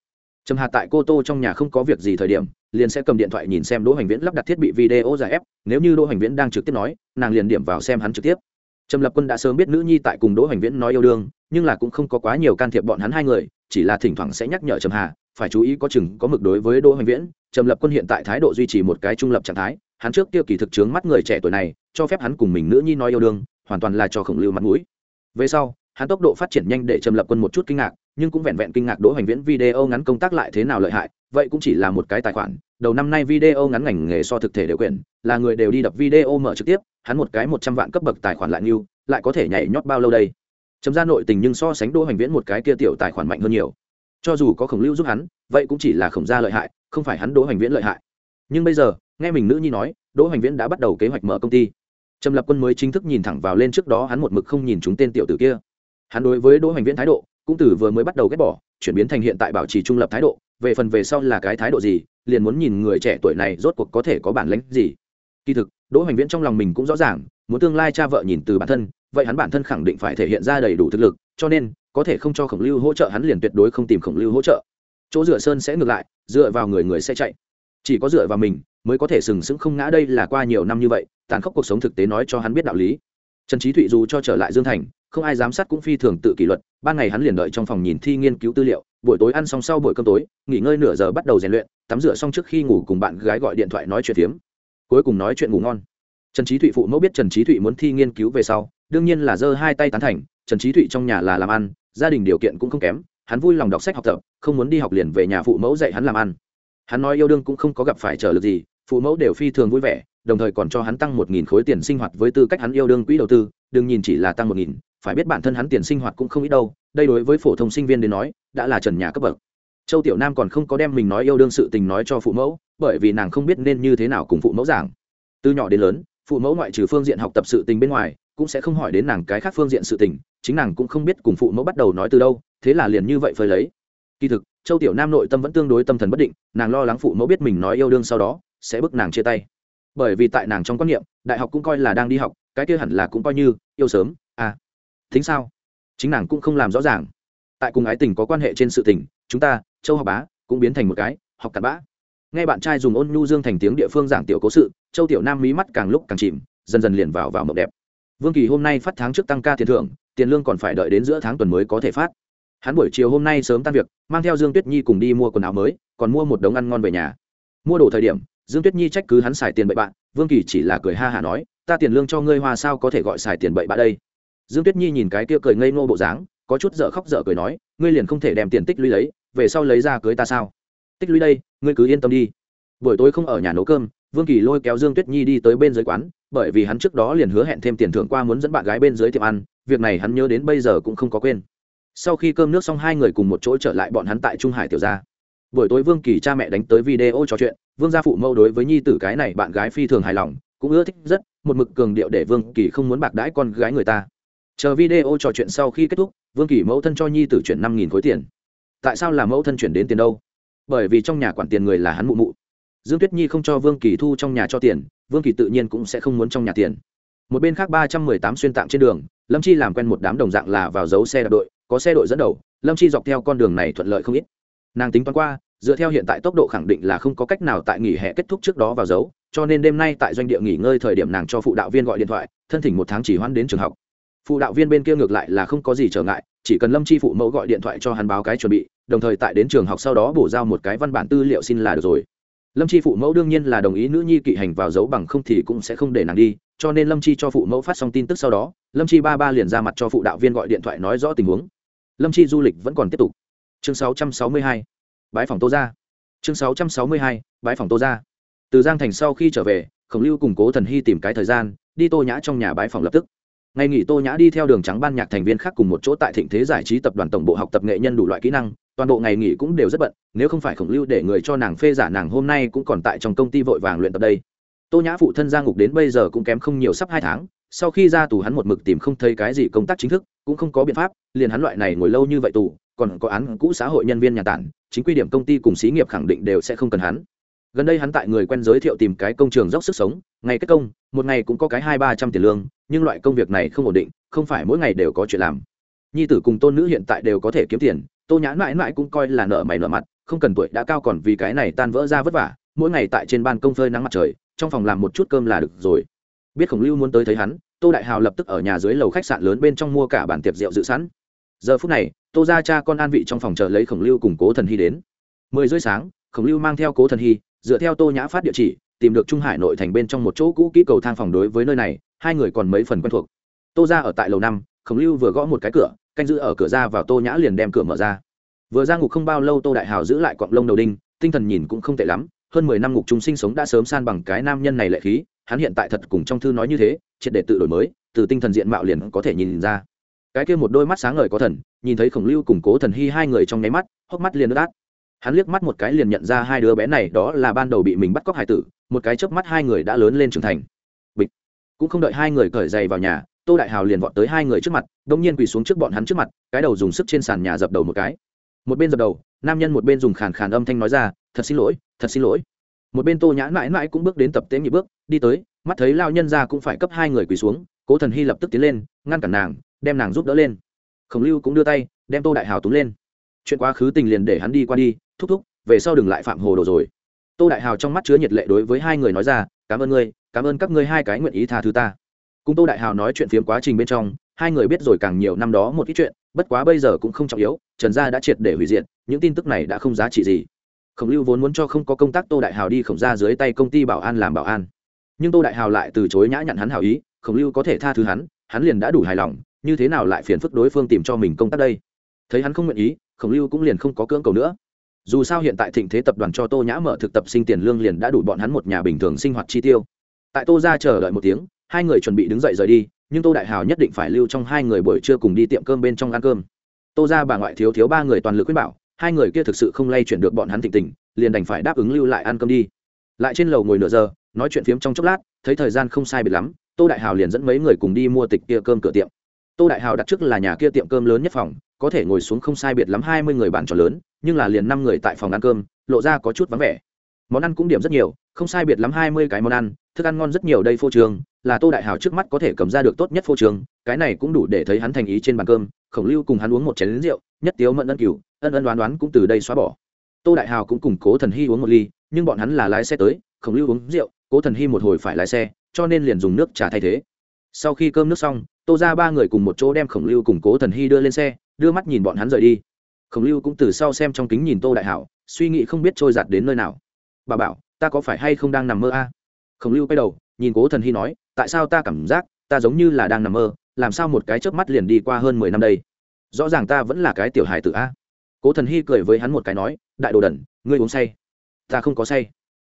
Trầm hà tại cô tô trong nhà không có việc gì thời điểm, liền sẽ cầm điện thoại nhìn xem đỗ hoành viễn lắp đặt thiết bị video giải ép, nếu như đỗ hoành viễn đang trực tiếp nói, nàng liền điểm vào xem hắn trực tiếp. Trầm lập quân đã sớm biết nữ nhi tại cùng đỗ hoành viễn nói yêu đương, nhưng là cũng không có quá nhiều can thiệp bọn hắn hai người, chỉ là thỉnh thoảng sẽ nhắc nhở trầm hà, phải chú ý có chừng có mực đối với đỗ hoành viễn. Trầm lập quân hiện tại thái độ duy trì một cái trung lập trạng thái hắn trước kia kỳ thực chướng mắt người trẻ tuổi này, cho phép hắn cùng mình nữ nhi nói yêu đương, hoàn toàn là cho khổng lưu mặt mũi. Về sau, hắn tốc độ phát triển nhanh để trầm lập quân một chút kinh ngạc, nhưng cũng vẹn vẹn kinh ngạc đỗ hoành viễn video ngắn công tác lại thế nào lợi hại, vậy cũng chỉ là một cái tài khoản. Đầu năm nay video ngắn ngành nghề so thực thể đều quyền là người đều đi đập video mở trực tiếp, hắn một cái một trăm vạn cấp bậc tài khoản lại như, lại có thể nhảy nhót bao lâu đây? Chấm ra nội tình nhưng so sánh đỗ hoành viễn một cái kia tiểu tài khoản mạnh hơn nhiều. Cho dù có khổng lưu giúp hắn, vậy cũng chỉ là khổng gia lợi hại, không phải hắn đỗ hoành viễn lợi hại. Nhưng bây giờ nghe mình nữ nhi nói, đỗ hoành viễn đã bắt đầu kế hoạch mở công ty. Trầm lập quân mới chính thức nhìn thẳng vào lên trước đó hắn một mực không nhìn chúng tên tiểu tử kia. Hắn đối với đỗ hoành viễn thái độ, cũng từ vừa mới bắt đầu ghét bỏ, chuyển biến thành hiện tại bảo trì trung lập thái độ, về phần về sau là cái thái độ gì, liền muốn nhìn người trẻ tuổi này rốt cuộc có thể có bản lĩnh gì. Kỳ thực, đỗ hoành viễn trong lòng mình cũng rõ ràng, muốn tương lai cha vợ nhìn từ bản thân, vậy hắn bản thân khẳng định phải thể hiện ra đầy đủ thực lực, cho nên, có thể không cho khổng lưu hỗ trợ hắn liền tuyệt đối không tìm khổng lưu hỗ trợ. Chỗ dựa sơn sẽ ngược lại, dựa vào người người sẽ chạy. Chỉ có dựa vào mình mới có thể sừng sững không ngã đây là qua nhiều năm như vậy, tàn khốc cuộc sống thực tế nói cho hắn biết đạo lý. Trần trí thụy dù cho trở lại dương thành, không ai giám sát cũng phi thường tự kỷ luật, ban ngày hắn liền đợi trong phòng nhìn thi nghiên cứu tư liệu, buổi tối ăn xong sau buổi cơm tối, nghỉ ngơi nửa giờ bắt đầu rèn luyện, tắm rửa xong trước khi ngủ cùng bạn gái gọi điện thoại nói chuyện phiếm. Cuối cùng nói chuyện ngủ ngon. Trần trí thụy phụ mẫu biết trần trí thụy muốn thi nghiên cứu về sau, đương nhiên là giơ hai tay tán thành, trần trí thụy trong nhà là làm ăn, gia đình điều kiện cũng không kém, hắn vui lòng đọc sách học tập, không muốn đi học liền về nhà phụ mẫu dạy hắn làm ăn. Hắn nói yêu đương cũng không có gặp phải trở lực gì phụ mẫu đều phi thường vui vẻ, đồng thời còn cho hắn tăng một nghìn khối tiền sinh hoạt với tư cách hắn yêu đương quỹ đầu tư, đừng nhìn chỉ là tăng một nghìn, phải biết bản thân hắn tiền sinh hoạt cũng không ít đâu, đây đối với phổ thông sinh viên đến nói, đã là trần nhà cấp bậc. Châu tiểu nam còn không có đem mình nói yêu đương sự tình nói cho phụ mẫu, bởi vì nàng không biết nên như thế nào cùng phụ mẫu giảng. Từ nhỏ đến lớn, phụ mẫu ngoại trừ phương diện học tập sự tình bên ngoài, cũng sẽ không hỏi đến nàng cái khác phương diện sự tình, chính nàng cũng không biết cùng phụ mẫu bắt đầu nói từ đâu, thế là liền như vậy phơi lấy. Kỳ thực, châu tiểu nam nội tâm vẫn tương đối tâm thần bất định, nàng lo lắng phụ mẫu biết mình nói yêu đương sau đó sẽ bức nàng chia tay. Bởi vì tại nàng trong quan niệm, đại học cũng coi là đang đi học, cái kia hẳn là cũng coi như yêu sớm à. Thính sao? Chính nàng cũng không làm rõ ràng. Tại cùng ái tình có quan hệ trên sự tình, chúng ta, châu học bá, cũng biến thành một cái, học cặn bã. Nghe bạn trai dùng ôn nhu dương thành tiếng địa phương giảng tiểu cố sự, châu tiểu nam mí mắt càng lúc càng chìm, dần dần liền vào vào mộng đẹp. Vương kỳ hôm nay phát tháng trước tăng ca tiền thưởng, tiền lương còn phải đợi đến giữa tháng tuần mới có thể phát. Hắn buổi chiều hôm nay sớm tan việc, mang theo dương tuyết nhi cùng đi mua quần áo mới, còn mua một đống ăn ngon về nhà. Mua đồ thời điểm dương tuyết nhi trách cứ hắn xài tiền bậy bạn vương kỳ chỉ là cười ha hả nói, ta tiền lương cho ngươi hoa sao có thể gọi xài tiền bậy bạ đây? Dương tuyết nhi nhìn cái kia cười ngây ngô bộ dáng, có chút dở khóc dở cười nói, ngươi liền không thể đem tiền tích lũy lấy, về sau lấy ra cưới ta sao? Tích lũy đây, ngươi cứ yên tâm đi. Buổi tối không ở nhà nấu cơm, vương kỳ lôi kéo dương tuyết nhi đi tới bên dưới quán, bởi vì hắn trước đó liền hứa hẹn thêm tiền thưởng qua muốn dẫn bạn gái bên dưới tiệm ăn, việc này hắn nhớ đến bây giờ cũng không có quên. Sau khi cơm nước xong, hai người cùng một chỗ trở lại bọn hắn tại trung hải tiểu gia buổi tối vương kỳ cha mẹ đánh tới video trò chuyện, vương gia phụ mẫu đối với nhi tử cái này bạn gái phi thường hài lòng, cũng ưa thích rất, một mực cường điệu để vương kỳ không muốn bạc đãi con gái người ta. Chờ video trò chuyện sau khi kết thúc, vương kỳ mẫu thân cho nhi tử chuyển năm nghìn khối tiền. Tại sao là mẫu thân chuyển đến tiền đâu? Bởi vì trong nhà quản tiền người là hắn mụ mụ. Dương tuyết nhi không cho vương kỳ thu trong nhà cho tiền, vương kỳ tự nhiên cũng sẽ không muốn trong nhà tiền. Một bên khác ba trăm mười tám xuyên tạm trên đường, lâm chi làm quen một đám đồng dạng là vào dấu xe đạp đội, có xe đội dẫn đầu, lâm chi dọc theo con đường này thuận lợi không ít nàng tính toán qua, dựa theo hiện tại tốc độ khẳng định là không có cách nào tại nghỉ hè kết thúc trước đó vào dấu, cho nên đêm nay tại doanh địa nghỉ ngơi thời điểm nàng cho phụ đạo viên gọi điện thoại, thân thỉnh một tháng chỉ hoãn đến trường học. Phụ đạo viên bên kia ngược lại là không có gì trở ngại, chỉ cần lâm chi phụ mẫu gọi điện thoại cho hắn báo cái chuẩn bị, đồng thời tại đến trường học sau đó bổ giao một cái văn bản tư liệu xin là được rồi. Lâm chi phụ mẫu đương nhiên là đồng ý nữ nhi kỵ hành vào dấu bằng không thì cũng sẽ không để nàng đi, cho nên lâm chi cho phụ mẫu phát xong tin tức sau đó, lâm chi ba ba liền ra mặt cho phụ đạo viên gọi điện thoại nói rõ tình huống. Lâm chi du lịch vẫn còn tiếp tục chương 662. bái phòng tô ra chương 662. bái phòng tô ra từ giang thành sau khi trở về, khổng lưu cùng cố thần hy tìm cái thời gian, đi tô nhã trong nhà bái phòng lập tức ngày nghỉ tô nhã đi theo đường trắng ban nhạc thành viên khác cùng một chỗ tại thịnh thế giải trí tập đoàn tổng bộ học tập nghệ nhân đủ loại kỹ năng, toàn bộ ngày nghỉ cũng đều rất bận, nếu không phải khổng lưu để người cho nàng phê giả nàng hôm nay cũng còn tại trong công ty vội vàng luyện tập đây tô nhã phụ thân gia ngục đến bây giờ cũng kém không nhiều sắp hai tháng, sau khi ra tù hắn một mực tìm không thấy cái gì công tác chính thức, cũng không có biện pháp, liền hắn loại này ngồi lâu như vậy tù còn có án cũ xã hội nhân viên nhà tản, chính quy điểm công ty cùng xí nghiệp khẳng định đều sẽ không cần hắn. Gần đây hắn tại người quen giới thiệu tìm cái công trường dốc sức sống, ngày kết công, một ngày cũng có cái hai ba trăm tiền lương, nhưng loại công việc này không ổn định, không phải mỗi ngày đều có chuyện làm. Nhi tử cùng tôn nữ hiện tại đều có thể kiếm tiền, tô nhãn mãi mãi cũng coi là nợ mày nợ mặt, không cần tuổi đã cao còn vì cái này tan vỡ ra vất vả, mỗi ngày tại trên ban công phơi nắng mặt trời, trong phòng làm một chút cơm là được rồi. Biết khổng lưu muốn tới thấy hắn, tô đại hào lập tức ở nhà dưới lầu khách sạn lớn bên trong mua cả bàn tiệc rượu dự sẵn giờ phút này, tô ra cha con an vị trong phòng chờ lấy khổng lưu cùng cố thần hy đến. Mười rưỡi sáng, khổng lưu mang theo cố thần hy, dựa theo tô nhã phát địa chỉ, tìm được trung hải nội thành bên trong một chỗ cũ kỹ cầu thang phòng đối với nơi này, hai người còn mấy phần quen thuộc. Tô ra ở tại lầu năm, khổng lưu vừa gõ một cái cửa, canh giữ ở cửa ra vào tô nhã liền đem cửa mở ra. Vừa ra ngục không bao lâu tô đại hào giữ lại cọng lông đầu đinh, tinh thần nhìn cũng không tệ lắm, hơn mười năm ngục chúng sinh sống đã sớm san bằng cái nam nhân này lệ khí, hắn hiện tại thật cùng trong thư nói như thế, triệt để tự đổi mới, từ tinh thần diện mạo liền có thể nhìn ra cái kia một đôi mắt sáng ngời có thần, nhìn thấy khổng lưu cùng cố thần hy hai người trong nháy mắt, hốc mắt liền ướt át. Hắn liếc mắt một cái liền nhận ra hai đứa bé này đó là ban đầu bị mình bắt cóc hải tử, một cái chớp mắt hai người đã lớn lên trưởng thành. Bịch. Cũng không đợi hai người cởi giày vào nhà, tô đại hào liền vọt tới hai người trước mặt đông nhiên quỳ xuống trước bọn hắn trước mặt, cái đầu dùng sức trên sàn nhà dập đầu một cái. Một bên dập đầu, nam nhân một bên dùng khàn khàn âm thanh nói ra, thật xin lỗi, thật xin lỗi. Một bên tô nhã mãi mãi cũng bước đến tập tế nhị bước, đi tới, mắt thấy lao nhân ra cũng phải cấp hai người quỳ xuống, cố thần hy lập tức tiến lên, ngăn cản nàng đem nàng giúp đỡ lên. Khổng lưu cũng đưa tay, đem tô đại hào túng lên. Chuyện quá khứ tình liền để hắn đi qua đi, thúc thúc, về sau đừng lại phạm hồ đồ rồi. Tô đại hào trong mắt chứa nhiệt lệ đối với hai người nói ra, cảm ơn ngươi, cảm ơn các ngươi hai cái nguyện ý tha thứ ta. Cùng tô đại hào nói chuyện phiếm quá trình bên trong, hai người biết rồi càng nhiều năm đó một ít chuyện, bất quá bây giờ cũng không trọng yếu, trần gia đã triệt để hủy diệt, những tin tức này đã không giá trị gì. Khổng lưu vốn muốn cho không có công tác tô đại hào đi khổng ra dưới tay công ty bảo an làm bảo an. Nhưng tô đại hào lại từ chối nhã nhặn hắn hào ý, khổng lưu có thể tha thứ hắn hắn liền đã đủ hài lòng như thế nào lại phiền phức đối phương tìm cho mình công tác đây? Thấy hắn không nguyện ý, khổng lưu cũng liền không có cưỡng cầu nữa. Dù sao hiện tại thịnh thế tập đoàn cho tô nhã mở thực tập sinh tiền lương liền đã đủ bọn hắn một nhà bình thường sinh hoạt chi tiêu. Tại tô ra chờ đợi một tiếng, hai người chuẩn bị đứng dậy rời đi, nhưng tô đại hào nhất định phải lưu trong hai người buổi trưa cùng đi tiệm cơm bên trong ăn cơm. Tô ra bà ngoại thiếu thiếu ba người toàn lực khuyên bảo, hai người kia thực sự không lay chuyển được bọn hắn thịnh tình, liền đành phải đáp ứng lưu lại ăn cơm đi. Lại trên lầu ngồi nửa giờ, nói chuyện phiếm trong chốc lát, thấy thời gian không sai biệt lắm, tô đại hào liền dẫn mấy người cùng đi mua tịch kia cơm cửa tiệm tô đại hào đặt trước là nhà kia tiệm cơm lớn nhất phòng, có thể ngồi xuống không sai biệt lắm hai mươi người bàn trò lớn, nhưng là liền năm người tại phòng ăn cơm, lộ ra có chút vắng vẻ. Món ăn cũng điểm rất nhiều, không sai biệt lắm hai mươi cái món ăn, thức ăn ngon rất nhiều đây phô trường, là tô đại hào trước mắt có thể cầm ra được tốt nhất phô trường, cái này cũng đủ để thấy hắn thành ý trên bàn cơm, khổng lưu cùng hắn uống một chén lính rượu, nhất tiếu mẫn ân cửu, ân ân đoán đoán cũng từ đây xóa bỏ. Tô đại hào cũng cùng cố thần hy uống một ly, nhưng bọn hắn là lái xe tới, khổng lưu uống rượu, cố thần hy một hồi phải lái xe, cho nên liền dùng nước trà thay thế. Sau khi cơm nước xong tô ra ba người cùng một chỗ đem khổng lưu cùng cố thần hy đưa lên xe, đưa mắt nhìn bọn hắn rời đi. Khổng lưu cũng từ sau xem trong kính nhìn tô đại hảo, suy nghĩ không biết trôi giạt đến nơi nào. Bà bảo, ta có phải hay không đang nằm mơ a? Khổng lưu quay đầu, nhìn cố thần hy nói, tại sao ta cảm giác ta giống như là đang nằm mơ, làm sao một cái chớp mắt liền đi qua hơn mười năm đây? Rõ ràng ta vẫn là cái tiểu hài tử a. Cố thần hy cười với hắn một cái nói, đại đồ đẩn ngươi uống say. Ta không có say.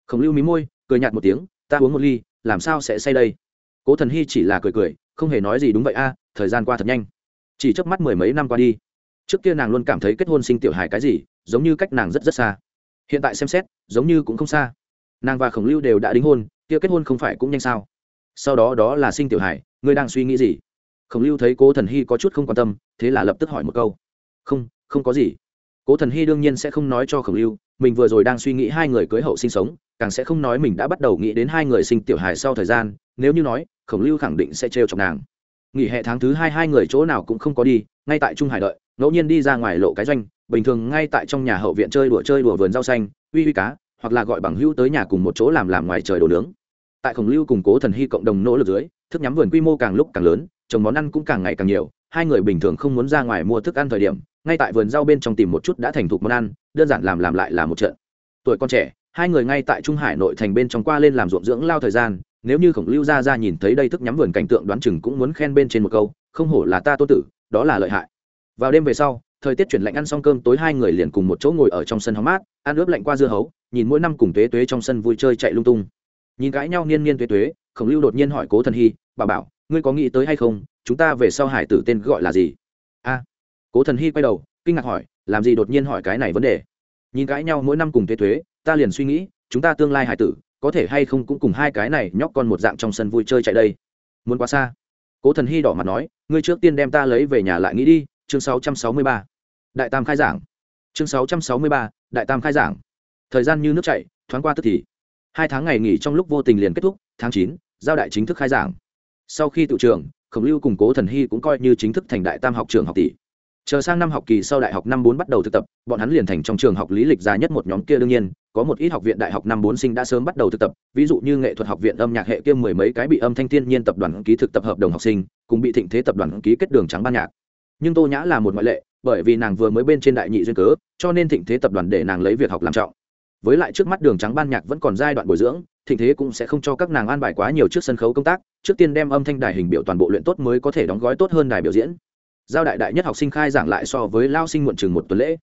Khổng lưu mí môi, cười nhạt một tiếng, ta uống một ly, làm sao sẽ say đây? Cố thần hy chỉ là cười cười không hề nói gì đúng vậy a, thời gian qua thật nhanh. Chỉ chớp mắt mười mấy năm qua đi. Trước kia nàng luôn cảm thấy kết hôn sinh tiểu hài cái gì, giống như cách nàng rất rất xa. Hiện tại xem xét, giống như cũng không xa. Nàng và khổng lưu đều đã đính hôn, kia kết hôn không phải cũng nhanh sao? Sau đó đó là sinh tiểu hài, ngươi đang suy nghĩ gì? Khổng lưu thấy cố thần hy có chút không quan tâm, thế là lập tức hỏi một câu. Không không có gì. Cố thần hy đương nhiên sẽ không nói cho khổng lưu, mình vừa rồi đang suy nghĩ hai người cưới hậu sinh sống, càng sẽ không nói mình đã bắt đầu nghĩ đến hai người sinh tiểu hài sau thời gian, nếu như nói khổng lưu khẳng định sẽ trêu chọc nàng. Nghỉ hè tháng thứ hai hai người chỗ nào cũng không có đi, ngay tại trung hải đợi, ngẫu nhiên đi ra ngoài lộ cái doanh, bình thường ngay tại trong nhà hậu viện chơi đùa chơi đùa vườn rau xanh, uy uy cá, hoặc là gọi bằng hữu tới nhà cùng một chỗ làm làm ngoài trời đồ nướng. Tại khổng lưu củng cố thần hy cộng đồng nỗ lực dưới, thức nhắm vườn quy mô càng lúc càng lớn, trồng món ăn cũng càng ngày càng nhiều, hai người bình thường không muốn ra ngoài mua thức ăn thời điểm, ngay tại vườn rau bên trong tìm một chút đã thành thục món ăn, đơn giản làm làm lại là một trận. Tuổi con trẻ, hai người ngay tại trung hải nội thành bên trong qua lên làm ruộng dưỡng lao thời gian nếu như khổng lưu gia ra nhìn thấy đây thức nhắm vườn cảnh tượng đoán chừng cũng muốn khen bên trên một câu, không hổ là ta tô tử, đó là lợi hại. Vào đêm về sau, thời tiết chuyển lạnh ăn xong cơm tối hai người liền cùng một chỗ ngồi ở trong sân hóng mát, ăn ướp lạnh qua dưa hấu, nhìn mỗi năm cùng tuế tuế trong sân vui chơi chạy lung tung. Nhìn cãi nhau niên niên tuế tuế, khổng lưu đột nhiên hỏi cố thần hy, bà bảo, ngươi có nghĩ tới hay không, chúng ta về sau hải tử tên gọi là gì? A. Cố thần hy quay đầu, kinh ngạc hỏi, làm gì đột nhiên hỏi cái này vấn đề? Nhìn cãi nhau mỗi năm cùng tuế tuế, ta liền suy nghĩ, chúng ta tương lai hải tử có thể hay không cũng cùng hai cái này nhóc con một dạng trong sân vui chơi chạy đây. Muốn quá xa. Cố thần hy đỏ mặt nói ngươi trước tiên đem ta lấy về nhà lại nghĩ đi chương 663. đại tam khai giảng. Chương 663, đại tam khai giảng. Thời gian như nước chảy thoáng qua tức thì. Hai tháng ngày nghỉ trong lúc vô tình liền kết thúc tháng chín giao đại chính thức khai giảng. Sau khi tự trường khổng lưu cùng cố thần hy cũng coi như chính thức thành đại tam học trường học tỷ chờ sang năm học kỳ sau đại học năm bốn bắt đầu thực tập, bọn hắn liền thành trong trường học lý lịch dài nhất một nhóm kia đương nhiên, có một ít học viện đại học năm bốn sinh đã sớm bắt đầu thực tập, ví dụ như nghệ thuật học viện âm nhạc hệ kia mười mấy cái bị âm thanh thiên nhiên tập đoàn ký thực tập hợp đồng học sinh, cùng bị thịnh thế tập đoàn ký kết đường trắng ban nhạc. Nhưng tô nhã là một ngoại lệ, bởi vì nàng vừa mới bên trên đại nhị duyên cớ, cho nên thịnh thế tập đoàn để nàng lấy việc học làm trọng. Với lại trước mắt đường trắng ban nhạc vẫn còn giai đoạn bồi dưỡng, thịnh thế cũng sẽ không cho các nàng an bài quá nhiều trước sân khấu công tác, trước tiên đem âm thanh đài hình biểu toàn bộ luyện tốt mới có thể đóng gói tốt hơn đài biểu diễn giao đại đại nhất học sinh khai giảng lại so với lao sinh muộn chừng một tuần lễ.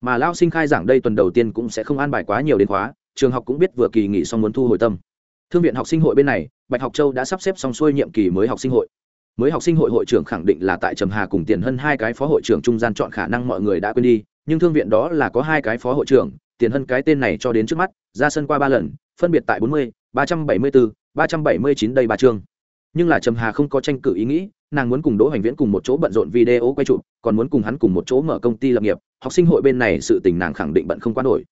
Mà lao sinh khai giảng đây tuần đầu tiên cũng sẽ không an bài quá nhiều đến khóa, trường học cũng biết vừa kỳ nghỉ xong muốn thu hồi tâm. Thương viện học sinh hội bên này, bạch học châu đã sắp xếp xong xuôi nhiệm kỳ mới học sinh hội. Mới học sinh hội hội trưởng khẳng định là tại trầm hà cùng tiền hơn hai cái phó hội trưởng trung gian chọn khả năng mọi người đã quên đi, nhưng thương viện đó là có hai cái phó hội trưởng, tiền hơn cái tên này cho đến trước mắt, ra sân qua ba lần, phân biệt tại bốn mươi, ba trăm bảy mươi bốn ba trăm bảy mươi chín đây ba chương. Nhưng là trầm hà không có tranh cử ý nghĩ nàng muốn cùng đỗ hoành viễn cùng một chỗ bận rộn video quay chụp, còn muốn cùng hắn cùng một chỗ mở công ty lập nghiệp, học sinh hội bên này sự tình nàng khẳng định bận không quá nổi.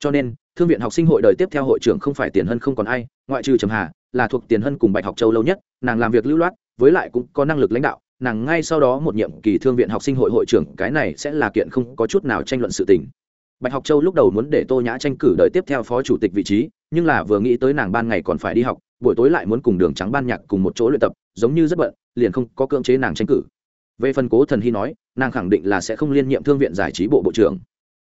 Cho nên, thương viện học sinh hội đời tiếp theo hội trưởng không phải tiền hân không còn ai, ngoại trừ trầm hà, là thuộc tiền hân cùng bạch học châu lâu nhất, nàng làm việc lưu loát, với lại cũng có năng lực lãnh đạo, nàng ngay sau đó một nhiệm kỳ thương viện học sinh hội hội trưởng, cái này sẽ là kiện không có chút nào tranh luận sự tình. Bạch học châu lúc đầu muốn để tô nhã tranh cử đợi tiếp theo phó chủ tịch vị trí, nhưng là vừa nghĩ tới nàng ban ngày còn phải đi học, buổi tối lại muốn cùng đường trắng ban nhạc cùng một chỗ luyện tập, giống như rất bận liền không có cưỡng chế nàng tranh cử. Về phần cố thần hy nói, nàng khẳng định là sẽ không liên nhiệm thương viện giải trí bộ bộ trưởng.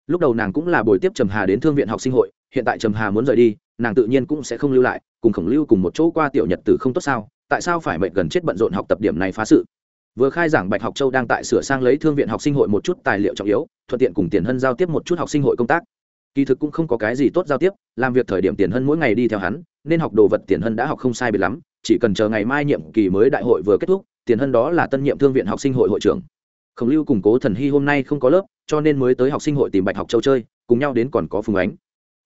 Lúc đầu nàng cũng là buổi tiếp trầm hà đến thương viện học sinh hội, hiện tại trầm hà muốn rời đi, nàng tự nhiên cũng sẽ không lưu lại, cùng khổng lưu cùng một chỗ qua tiểu nhật tử không tốt sao, tại sao phải mệnh gần chết bận rộn học tập điểm này phá sự? Vừa khai giảng bạch học châu đang tại sửa sang lấy thương viện học sinh hội một chút tài liệu trọng yếu, thuận tiện cùng tiền hân giao tiếp một chút học sinh hội công tác. Kỳ thực cũng không có cái gì tốt giao tiếp, làm việc thời điểm tiền hân mỗi ngày đi theo hắn, nên học đồ vật tiền hân đã học không sai biệt lắm chỉ cần chờ ngày mai nhiệm kỳ mới đại hội vừa kết thúc, tiền hân đó là tân nhiệm thương viện học sinh hội hội trưởng. Khổng lưu củng cố thần hy hôm nay không có lớp, cho nên mới tới học sinh hội tìm bạch học châu chơi, cùng nhau đến còn có phùng ánh.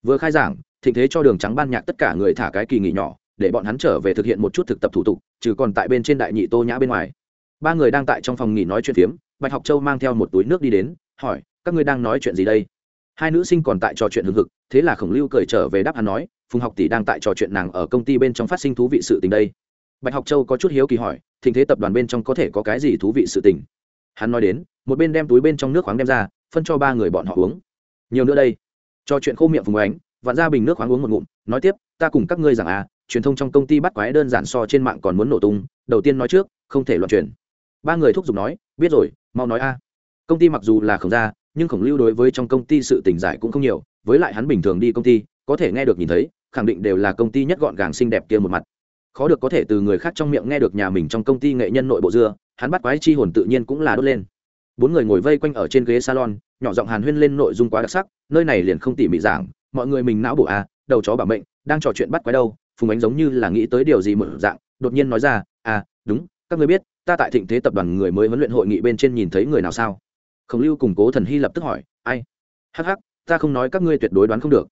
Vừa khai giảng, thịnh thế cho đường trắng ban nhạc tất cả người thả cái kỳ nghỉ nhỏ, để bọn hắn trở về thực hiện một chút thực tập thủ tục, trừ còn tại bên trên đại nhị tô nhã bên ngoài. Ba người đang tại trong phòng nghỉ nói chuyện phiếm, bạch học châu mang theo một túi nước đi đến, hỏi, các ngươi đang nói chuyện gì đây? Hai nữ sinh còn tại trò chuyện hừng hực, thế là khổng lưu cười trở về đáp hắn nói phùng học tỷ đang tại trò chuyện nàng ở công ty bên trong phát sinh thú vị sự tình đây. Bạch học châu có chút hiếu kỳ hỏi thịnh thế tập đoàn bên trong có thể có cái gì thú vị sự tình? Hắn nói đến, một bên đem túi bên trong nước khoáng đem ra, phân cho ba người bọn họ uống. Nhiều nữa đây. Trò chuyện khô miệng phùng ánh, vặn ra bình nước khoáng uống một ngụm, nói tiếp, ta cùng các ngươi rằng à truyền thông trong công ty bắt quái đơn giản so trên mạng còn muốn nổ tung, đầu tiên nói trước, không thể loạn truyền. Ba người thúc giục nói, biết rồi, mau nói a. Công ty mặc dù là khổng gia, nhưng khổng lưu đối với trong công ty sự tình giải cũng không nhiều, với lại hắn bình thường đi công ty, có thể nghe được nhìn thấy khẳng định đều là công ty nhất gọn gàng xinh đẹp kia một mặt. Khó được có thể từ người khác trong miệng nghe được nhà mình trong công ty nghệ nhân nội bộ dưa, hắn bắt quái chi hồn tự nhiên cũng là đốt lên. Bốn người ngồi vây quanh ở trên ghế salon, nhỏ giọng hàn huyên lên nội dung quá đặc sắc, nơi này liền không tỉ mỉ giảng, mọi người mình não bộ à đầu chó bảo mệnh, đang trò chuyện bắt quái đâu, phùng ánh giống như là nghĩ tới điều gì mở dạng, đột nhiên nói ra à đúng, các người biết, ta tại thịnh thế tập đoàn người mới huấn luyện hội nghị bên trên nhìn thấy người nào sao? Khổng lưu cùng cố thần hy lập tức hỏi, ai? Hắc hắc, ta không nói các ngươi tuyệt đối đoán không được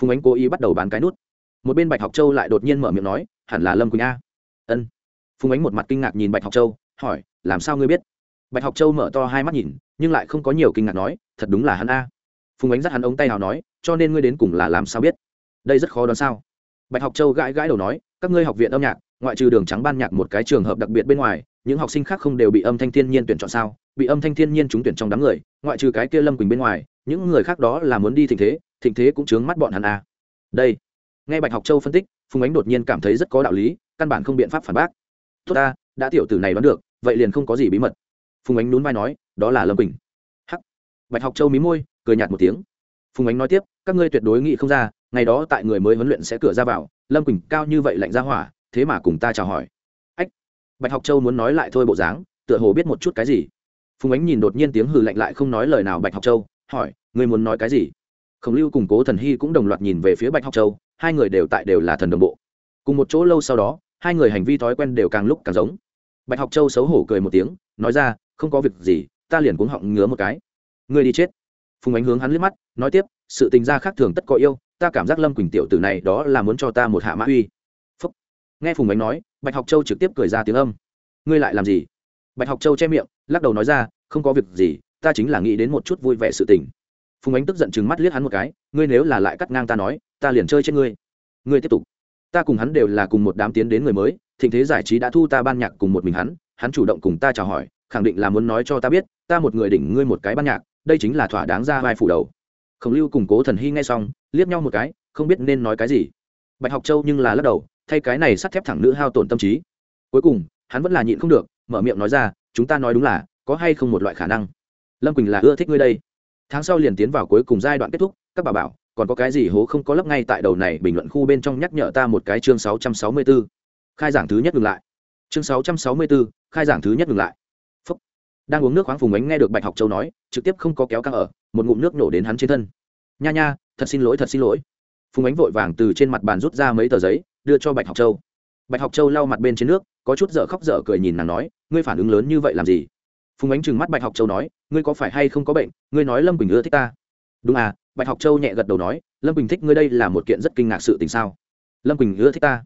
phùng ánh cố ý bắt đầu bán cái nút. Một bên bạch học châu lại đột nhiên mở miệng nói, hẳn là lâm quỳnh a. Ân. Phùng ánh một mặt kinh ngạc nhìn bạch học châu, hỏi, làm sao ngươi biết? Bạch học châu mở to hai mắt nhìn, nhưng lại không có nhiều kinh ngạc nói, thật đúng là hắn a. Phùng ánh dắt hắn ống tay nào nói, cho nên ngươi đến cùng là làm sao biết? Đây rất khó đoán sao. Bạch học châu gãi gãi đầu nói, các ngươi học viện âm nhạc, ngoại trừ đường trắng ban nhạc một cái trường hợp đặc biệt bên ngoài, những học sinh khác không đều bị âm thanh thiên nhiên tuyển chọn sao? Bị âm thanh thiên nhiên trúng tuyển trong đám người, ngoại trừ cái kia lâm quỳnh bên ngoài, những người khác đó là muốn đi tình thế thịnh thế cũng chướng mắt bọn hắn à. đây. Nghe bạch học châu phân tích, phùng ánh đột nhiên cảm thấy rất có đạo lý, căn bản không biện pháp phản bác. Tốt ta, đã tiểu tử này đoán được, vậy liền không có gì bí mật. Phùng ánh nhún vai nói, đó là lâm quỳnh. Hắc. Bạch học châu mí môi, cười nhạt một tiếng. Phùng ánh nói tiếp, các ngươi tuyệt đối nghĩ không ra, ngày đó tại người mới huấn luyện sẽ cửa ra vào, lâm quỳnh cao như vậy lạnh ra hỏa, thế mà cùng ta chào hỏi. Ách. Bạch học châu muốn nói lại thôi bộ dáng, tựa hồ biết một chút cái gì. Phùng ánh nhìn đột nhiên tiếng hừ lạnh lại không nói lời nào bạch học châu, hỏi, ngươi muốn nói cái gì? Khổng lưu cùng cố thần hy cũng đồng loạt nhìn về phía bạch học châu, hai người đều tại đều là thần đồng bộ. Cùng một chỗ lâu sau đó, hai người hành vi thói quen đều càng lúc càng giống. Bạch học châu xấu hổ cười một tiếng, nói ra, không có việc gì, ta liền cuống họng ngứa một cái. Ngươi đi chết. Phùng ánh hướng hắn liếc mắt, nói tiếp, sự tình gia khác thường tất có yêu, ta cảm giác lâm quỳnh tiểu tử này đó là muốn cho ta một hạ mã uy. Phúc. nghe phùng ánh nói, bạch học châu trực tiếp cười ra tiếng âm. Ngươi lại làm gì? Bạch học châu che miệng, lắc đầu nói ra, không có việc gì, ta chính là nghĩ đến một chút vui vẻ sự tình phùng ánh tức giận chừng mắt liếc hắn một cái, ngươi nếu là lại cắt ngang ta nói, ta liền chơi trên ngươi. Ngươi tiếp tục. Ta cùng hắn đều là cùng một đám tiến đến người mới, thịnh thế giải trí đã thu ta ban nhạc cùng một mình hắn hắn chủ động cùng ta chào hỏi, khẳng định là muốn nói cho ta biết, ta một người đỉnh ngươi một cái ban nhạc, đây chính là thỏa đáng ra vai phủ đầu. Khổng lưu cùng cố thần hy ngay xong, liếc nhau một cái, không biết nên nói cái gì. Bạch học châu nhưng là lắc đầu, thay cái này sắt thép thẳng nữ hao tổn tâm trí. Cuối cùng, hắn vẫn là nhịn không được, mở miệng nói ra, chúng ta nói đúng là, có hay không một loại khả năng? Lâm quỳnh là ưa thích ngươi đây tháng sau liền tiến vào cuối cùng giai đoạn kết thúc các bà bảo còn có cái gì hố không có lấp ngay tại đầu này bình luận khu bên trong nhắc nhở ta một cái chương 664. khai giảng thứ nhất ngừng lại. Chương 664, khai giảng thứ nhất ngừng lại. Phúc. đang uống nước khoáng phùng ánh nghe được bạch học châu nói trực tiếp không có kéo căng ở một ngụm nước nổ đến hắn trên thân. Nha nha thật xin lỗi thật xin lỗi. Phùng ánh vội vàng từ trên mặt bàn rút ra mấy tờ giấy đưa cho bạch học châu. Bạch học châu lau mặt bên trên nước có chút dở khóc dở cười nhìn nàng nói ngươi phản ứng lớn như vậy làm gì? Phùng ánh trừng mắt bạch học châu nói, ngươi có phải hay không có bệnh? Ngươi nói lâm quỳnh ưa thích ta. Đúng à. Bạch học châu nhẹ gật đầu nói, lâm quỳnh thích ngươi đây là một kiện rất kinh ngạc sự tình sao? Lâm quỳnh ưa thích ta.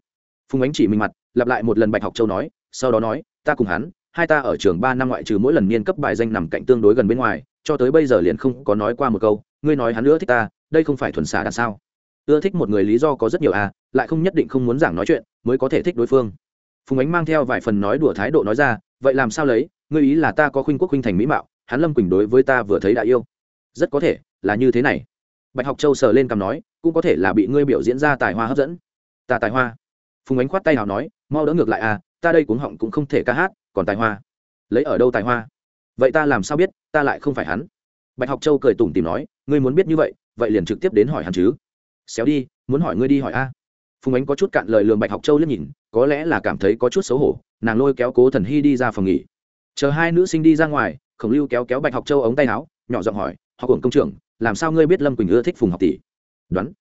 Phùng ánh chỉ mình mặt, lặp lại một lần bạch học châu nói, sau đó nói, ta cùng hắn, hai ta ở trường ba năm ngoại trừ mỗi lần niên cấp bài danh nằm cạnh tương đối gần bên ngoài, cho tới bây giờ liền không có nói qua một câu, ngươi nói hắn ưa thích ta, đây không phải thuần xả đằng sao? Ưa thích một người lý do có rất nhiều à lại không nhất định không muốn giảng nói chuyện mới có thể thích đối phương. Phùng ánh mang theo vài phần nói đùa thái độ nói ra, vậy làm sao lấy? Ngươi ý là ta có khuynh quốc khuynh thành mỹ mạo, hắn lâm quỳnh đối với ta vừa thấy đã yêu. Rất có thể là như thế này. Bạch học châu sờ lên cằm nói, cũng có thể là bị ngươi biểu diễn ra tài hoa hấp dẫn. Ta tài hoa. Phùng ánh khoát tay nào nói, mau đỡ ngược lại à ta đây cuống họng cũng không thể ca hát, còn tài hoa. Lấy ở đâu tài hoa? Vậy ta làm sao biết, ta lại không phải hắn? Bạch học châu cười tủm tìm nói, ngươi muốn biết như vậy vậy liền trực tiếp đến hỏi hắn chứ. Xéo đi, muốn hỏi ngươi đi hỏi a. Phùng ánh có chút cạn lời lường bạch học châu liếc nhìn, có lẽ là cảm thấy có chút xấu hổ, nàng lôi kéo cố thần hy đi ra phòng nghỉ chờ hai nữ sinh đi ra ngoài, khổng lưu kéo kéo bạch học châu ống tay áo, nhỏ giọng hỏi, học hưởng công trưởng, làm sao ngươi biết lâm quỳnh ưa thích phùng học tỷ? Đoán.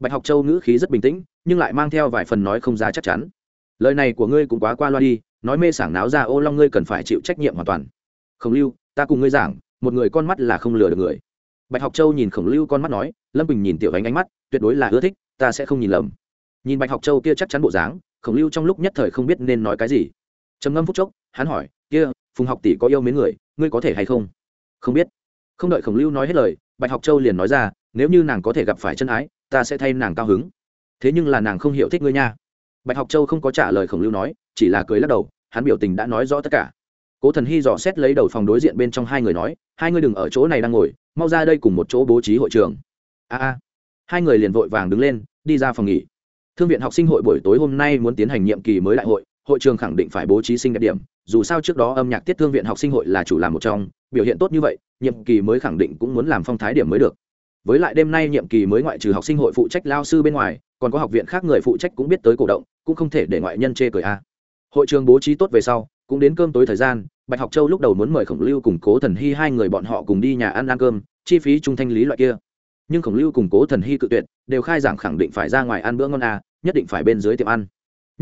Bạch học châu ngữ khí rất bình tĩnh, nhưng lại mang theo vài phần nói không ra chắc chắn. Lời này của ngươi cũng quá qua loa đi, nói mê sảng náo ra ô long ngươi cần phải chịu trách nhiệm hoàn toàn. Khổng lưu, ta cùng ngươi giảng, một người con mắt là không lừa được người. Bạch học châu nhìn khổng lưu con mắt nói, lâm bình nhìn tiểu ánh ánh mắt, tuyệt đối là ưa thích, ta sẽ không nhìn lầm. Nhìn bạch học châu kia chắc chắn bộ dáng, khổng lưu trong lúc nhất thời không biết nên nói cái gì. Trầm ngâm phút chốc, hắn hỏi, kia phùng học tỷ có yêu mến người, ngươi có thể hay không? Không biết. Không đợi khổng lưu nói hết lời, bạch học châu liền nói ra, nếu như nàng có thể gặp phải chân ái, ta sẽ thay nàng cao hứng. Thế nhưng là nàng không hiểu thích ngươi nha. Bạch học châu không có trả lời khổng lưu nói, chỉ là cười lắc đầu, hắn biểu tình đã nói rõ tất cả. Cố thần hy dò xét lấy đầu phòng đối diện bên trong hai người nói, hai người đừng ở chỗ này đang ngồi, mau ra đây cùng một chỗ bố trí hội trường. A a. Hai người liền vội vàng đứng lên, đi ra phòng nghỉ. Thương viện học sinh hội buổi tối hôm nay muốn tiến hành nhiệm kỳ mới đại hội hội trường khẳng định phải bố trí sinh đẹp điểm, dù sao trước đó âm nhạc tiết thương viện học sinh hội là chủ làm một trong, biểu hiện tốt như vậy, nhiệm kỳ mới khẳng định cũng muốn làm phong thái điểm mới được. Với lại đêm nay nhiệm kỳ mới ngoại trừ học sinh hội phụ trách lao sư bên ngoài, còn có học viện khác người phụ trách cũng biết tới cổ động, cũng không thể để ngoại nhân chê cười a. Hội trường bố trí tốt về sau, cũng đến cơm tối thời gian, bạch học châu lúc đầu muốn mời khổng lưu cùng cố thần hy hai người bọn họ cùng đi nhà ăn ăn cơm, chi phí trung thanh lý loại kia. Nhưng khổng lưu cùng cố thần hy cự tuyệt, đều khai giảng khẳng định phải ra ngoài ăn bữa ngon à nhất định phải bên dưới tiệm ăn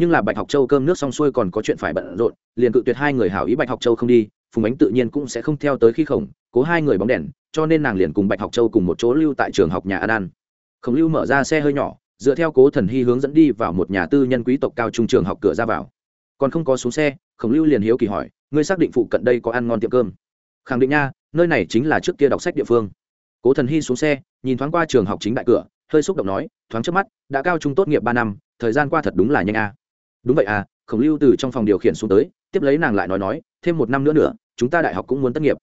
nhưng là bạch học châu cơm nước xong xuôi còn có chuyện phải bận rộn, liền cự tuyệt hai người hảo ý bạch học châu không đi, phùng ánh tự nhiên cũng sẽ không theo tới khi khổng, cố hai người bóng đèn, cho nên nàng liền cùng bạch học châu cùng một chỗ lưu tại trường học nhà ăn ăn khổng lưu mở ra xe hơi nhỏ, dựa theo cố thần hy hướng dẫn đi vào một nhà tư nhân quý tộc cao trung trường học cửa ra vào. Còn không có xuống xe, khổng lưu liền hiếu kỳ hỏi, ngươi xác định phụ cận đây có ăn ngon tiệm cơm? Khẳng định nha, nơi này chính là trước kia đọc sách địa phương. Cố thần hy xuống xe, nhìn thoáng qua trường học chính đại cửa, hơi xúc động nói, thoáng trước mắt, đã cao trung tốt nghiệp ba năm, thời gian qua thật đúng là nhanh a đúng vậy à khổng lưu từ trong phòng điều khiển xuống tới, tiếp lấy nàng lại nói nói, thêm một năm nữa nữa, chúng ta đại học cũng muốn tốt nghiệp.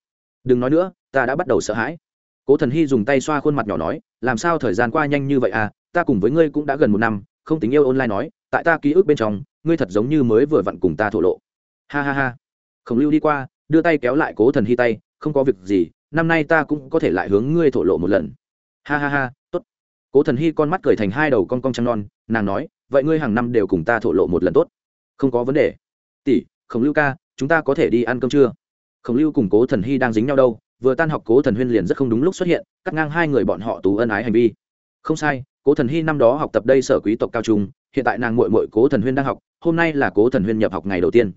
Đừng nói nữa, ta đã bắt đầu sợ hãi. Cố thần hy dùng tay xoa khuôn mặt nhỏ nói, làm sao thời gian qua nhanh như vậy à ta cùng với ngươi cũng đã gần một năm, không tính yêu online nói, tại ta ký ức bên trong, ngươi thật giống như mới vừa vặn cùng ta thổ lộ. Ha ha ha. Khổng lưu đi qua, đưa tay kéo lại cố thần hy tay, không có việc gì, năm nay ta cũng có thể lại hướng ngươi thổ lộ một lần. Ha ha ha, tốt. Cố thần hy con mắt cười thành hai đầu con cong trăng non, nàng nói vậy ngươi hàng năm đều cùng ta thổ lộ một lần tốt. Không có vấn đề. Tỷ, khổng lưu ca, chúng ta có thể đi ăn cơm trưa khổng lưu cùng cố thần hy đang dính nhau đâu, vừa tan học cố thần huyên liền rất không đúng lúc xuất hiện, cắt ngang hai người bọn họ tú ân ái hành vi. Không sai, cố thần hy năm đó học tập đây sở quý tộc cao trung, hiện tại nàng mội mội cố thần huyên đang học, hôm nay là cố thần huyên nhập học ngày đầu tiên.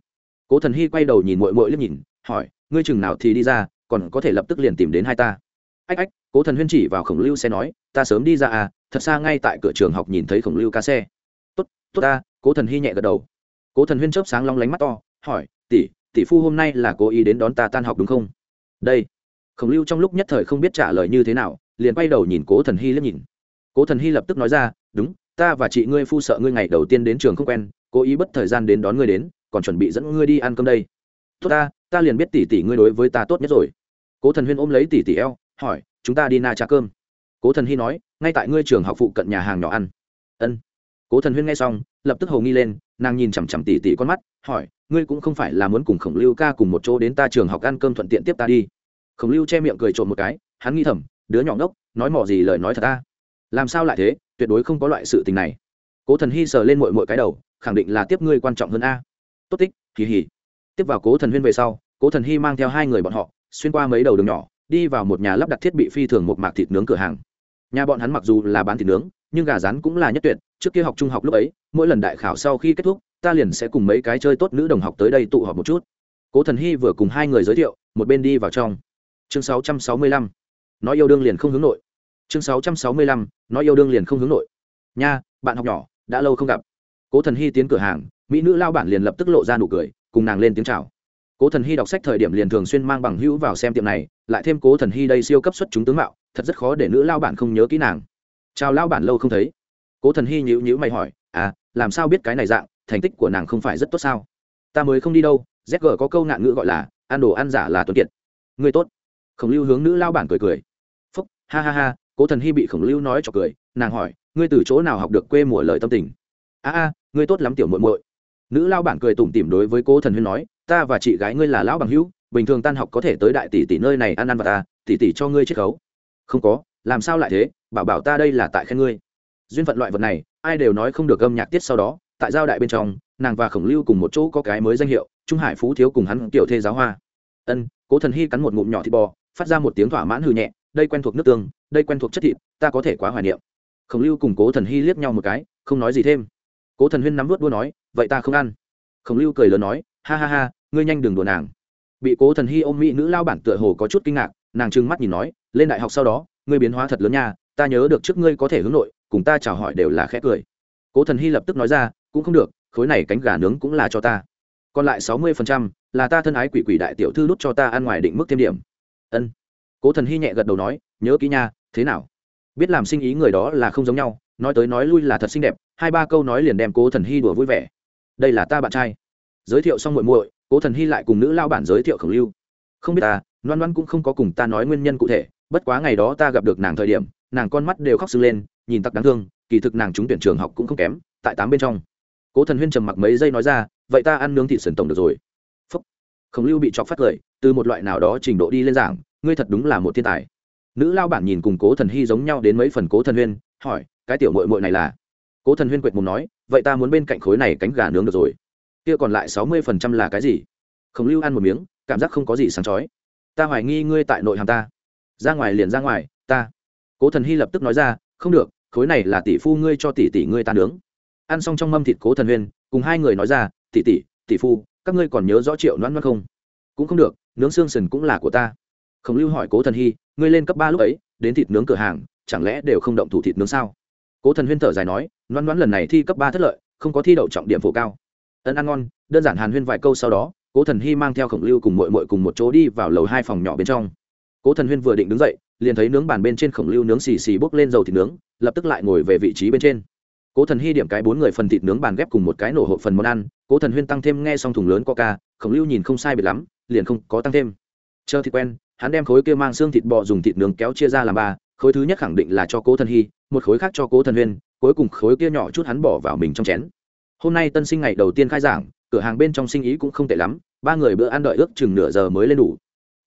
Cố thần hy quay đầu nhìn mội mội liếc nhìn, hỏi, ngươi chừng nào thì đi ra, còn có thể lập tức liền tìm đến hai ta? Ách ách, cố thần huyên chỉ vào khổng lưu xe nói, ta sớm đi ra à thật xa ngay tại cửa trường học nhìn thấy khổng lưu ca xe tốt ta, cố thần hy nhẹ gật đầu. Cố thần huyên chớp sáng long lánh mắt to, hỏi, tỷ tỷ phu hôm nay là cố ý đến đón ta tan học đúng không? Đây. Khổng lưu trong lúc nhất thời không biết trả lời như thế nào, liền quay đầu nhìn cố thần hy liếc nhìn. Cố thần hy lập tức nói ra, đúng, ta và chị ngươi phu sợ ngươi ngày đầu tiên đến trường không quen, cố ý bất thời gian đến đón ngươi đến, còn chuẩn bị dẫn ngươi đi ăn cơm đây. Tốt ta ta liền biết tỷ tỷ ngươi đối với ta tốt nhất rồi. Cố thần huyên ôm lấy tỷ tỷ eo, hỏi, chúng ta đi na trà cơm. Cố thần hy nói, ngay tại ngươi trường học phụ cận nhà hàng nhỏ ăn. Ân cố thần huyên nghe xong, lập tức hầu nghi lên, nàng nhìn chằm chằm tỉ tỉ con mắt, hỏi, ngươi cũng không phải là muốn cùng khổng lưu ca cùng một chỗ đến ta trường học ăn cơm thuận tiện tiếp ta đi? Khổng lưu che miệng cười trộm một cái, hắn nghi thầm, đứa nhỏ ngốc, nói mỏ gì lời nói thật ta. Làm sao lại thế, tuyệt đối không có loại sự tình này. Cố thần hy sờ lên mội mội cái đầu, khẳng định là tiếp ngươi quan trọng hơn a. Tốt tích kỳ hỉ tiếp vào cố thần huyên về sau, cố thần hy mang theo hai người bọn họ, xuyên qua mấy đầu đường nhỏ, đi vào một nhà lắp đặt thiết bị phi thường một mạc thịt nướng cửa hàng. Nhà bọn hắn mặc dù là bán thịt nướng nhưng gà rán cũng là nhất tuyệt, trước kia học trung học lúc ấy, mỗi lần đại khảo sau khi kết thúc, ta liền sẽ cùng mấy cái chơi tốt nữ đồng học tới đây tụ họp một chút. Cố thần hy vừa cùng hai người giới thiệu, một bên đi vào trong. Chương 665. nói yêu đương liền không hướng nội. Chương 665. nói yêu đương liền không hướng nội. Nha, bạn học nhỏ, đã lâu không gặp. Cố thần hy tiến cửa hàng, mỹ nữ lao bản liền lập tức lộ ra nụ cười, cùng nàng lên tiếng chào. Cố thần hy đọc sách thời điểm liền thường xuyên mang bằng hữu vào xem tiệm này, lại thêm cố thần hy đây siêu cấp xuất chúng tướng mạo, thật rất khó để nữ lao bản không nhớ kỹ nàng chào lao bản lâu không thấy. Cố thần hy nhữ nhữ mày hỏi à làm sao biết cái này dạng, thành tích của nàng không phải rất tốt sao? Ta mới không đi đâu zg có câu nạn ngữ gọi là, ăn đồ ăn giả là tuấn kiệt. Người tốt. Khổng lưu hướng nữ lao bản cười cười. Phúc, ha ha ha, cố thần hy bị khổng lưu nói cho cười, nàng hỏi, ngươi từ chỗ nào học được quê mùa lời tâm tình? A a, ngươi tốt lắm tiểu muội muội. Nữ lao bản cười tủm tỉm đối với cố thần huyên nói, ta và chị gái ngươi là lão bằng hữu, bình thường tan học có thể tới đại tỷ tỷ nơi này ăn ăn và ta, tỷ tỷ cho ngươi chiết khấu. Không có làm sao lại thế, bảo bảo ta đây là tại khen ngươi. Duyên phận loại vật này, ai đều nói không được âm nhạc tiết sau đó, tại giao đại bên trong, nàng và khổng lưu cùng một chỗ có cái mới danh hiệu, trung hải phú thiếu cùng hắn tiểu thê giáo hoa. Ân, cố thần hy cắn một ngụm nhỏ thịt bò, phát ra một tiếng thỏa mãn hư nhẹ, đây quen thuộc nước tương, đây quen thuộc chất thịt, ta có thể quá hoài niệm. Khổng lưu cùng cố thần hy liếc nhau một cái, không nói gì thêm. Cố thần huyên nắm vớt đua nói, vậy ta không ăn. Khổng lưu cười lớn nói, ha ha ha, ngươi nhanh đừng đùa nàng. Bị cố thần hy ôm mỹ nữ lao bản tựa hồ có chút kinh ngạc nàng trừng mắt nhìn nói, lên đại học sau đó, ngươi biến hóa thật lớn nha, ta nhớ được trước ngươi có thể hướng nội, cùng ta chào hỏi đều là khẽ cười. Cố thần hy lập tức nói ra, cũng không được, khối này cánh gà nướng cũng là cho ta. Còn lại sáu mươi phần trăm là ta thân ái quỷ quỷ đại tiểu thư đút cho ta ăn ngoài định mức thêm điểm. Ân. Cố thần hy nhẹ gật đầu nói, nhớ kỹ nha, thế nào? Biết làm sinh ý người đó là không giống nhau, nói tới nói lui là thật xinh đẹp, hai ba câu nói liền đem cố thần hy đùa vui vẻ. Đây là ta bạn trai. Giới thiệu xong muội muội, cố thần hy lại cùng nữ lao bản giới thiệu khổng lưu không biết ta, loan loan cũng không có cùng ta nói nguyên nhân cụ thể, bất quá ngày đó ta gặp được nàng thời điểm, nàng con mắt đều khóc sưng lên, nhìn tặc đáng thương, kỳ thực nàng trúng tuyển trường học cũng không kém, tại tám bên trong. Cố thần huyên trầm mặc mấy giây nói ra, vậy ta ăn nướng thịt sườn tổng được rồi. Phúc. Khổng lưu bị chọc phát cười, từ một loại nào đó trình độ đi lên giảng, ngươi thật đúng là một thiên tài. Nữ lao bản nhìn cùng cố thần hy giống nhau đến mấy phần cố thần huyên, hỏi, cái tiểu mội mội này là? Cố thần huyên quệt mùng nói, vậy ta muốn bên cạnh khối này cánh gà nướng được rồi. Kia còn lại sáu mươi phần trăm là cái gì? Khổng lưu ăn một miếng cảm giác không có gì sáng chói. Ta hoài nghi ngươi tại nội hàm ta. Ra ngoài liền ra ngoài, ta. Cố thần hy lập tức nói ra, không được, khối này là tỷ phu ngươi cho tỷ tỷ ngươi ta nướng. Ăn xong trong mâm thịt cố thần huyên cùng hai người nói ra, tỷ tỷ tỷ phu, các ngươi còn nhớ rõ triệu noãn noãn không? Cũng không được, nướng xương sần cũng là của ta. Khổng lưu hỏi cố thần hy, ngươi lên cấp ba lúc ấy, đến thịt nướng cửa hàng, chẳng lẽ đều không động thủ thịt nướng sao? Cố thần huyên thở dài nói, noãn noãn lần này thi cấp ba thất lợi, không có thi đậu trọng điểm phổ cao. Ân ăn ngon, đơn giản hàn huyên vài câu sau đó cố thần hy mang theo khổng lưu cùng mội mội cùng một chỗ đi vào lầu hai phòng nhỏ bên trong. Cố thần huyên vừa định đứng dậy, liền thấy nướng bàn bên trên khổng lưu nướng xì xì bốc lên dầu thịt nướng, lập tức lại ngồi về vị trí bên trên. Cố thần hy điểm cái bốn người phần thịt nướng bàn ghép cùng một cái nổ hộp phần món ăn, cố thần huyên tăng thêm nghe xong thùng lớn coca, khổng lưu nhìn không sai biệt lắm, liền không có tăng thêm. Chờ thịt quen, hắn đem khối kia mang xương thịt bò dùng thịt nướng kéo chia ra làm ba, khối thứ nhất khẳng định là cho cố thần hy một khối khác cho cố thần huyên, cuối cùng khối kia nhỏ chút hắn bỏ vào mình trong chén. Hôm nay tân sinh ngày đầu tiên khai giảng cửa hàng bên trong sinh ý cũng không tệ lắm, ba người bữa ăn đợi ước chừng nửa giờ mới lên đủ.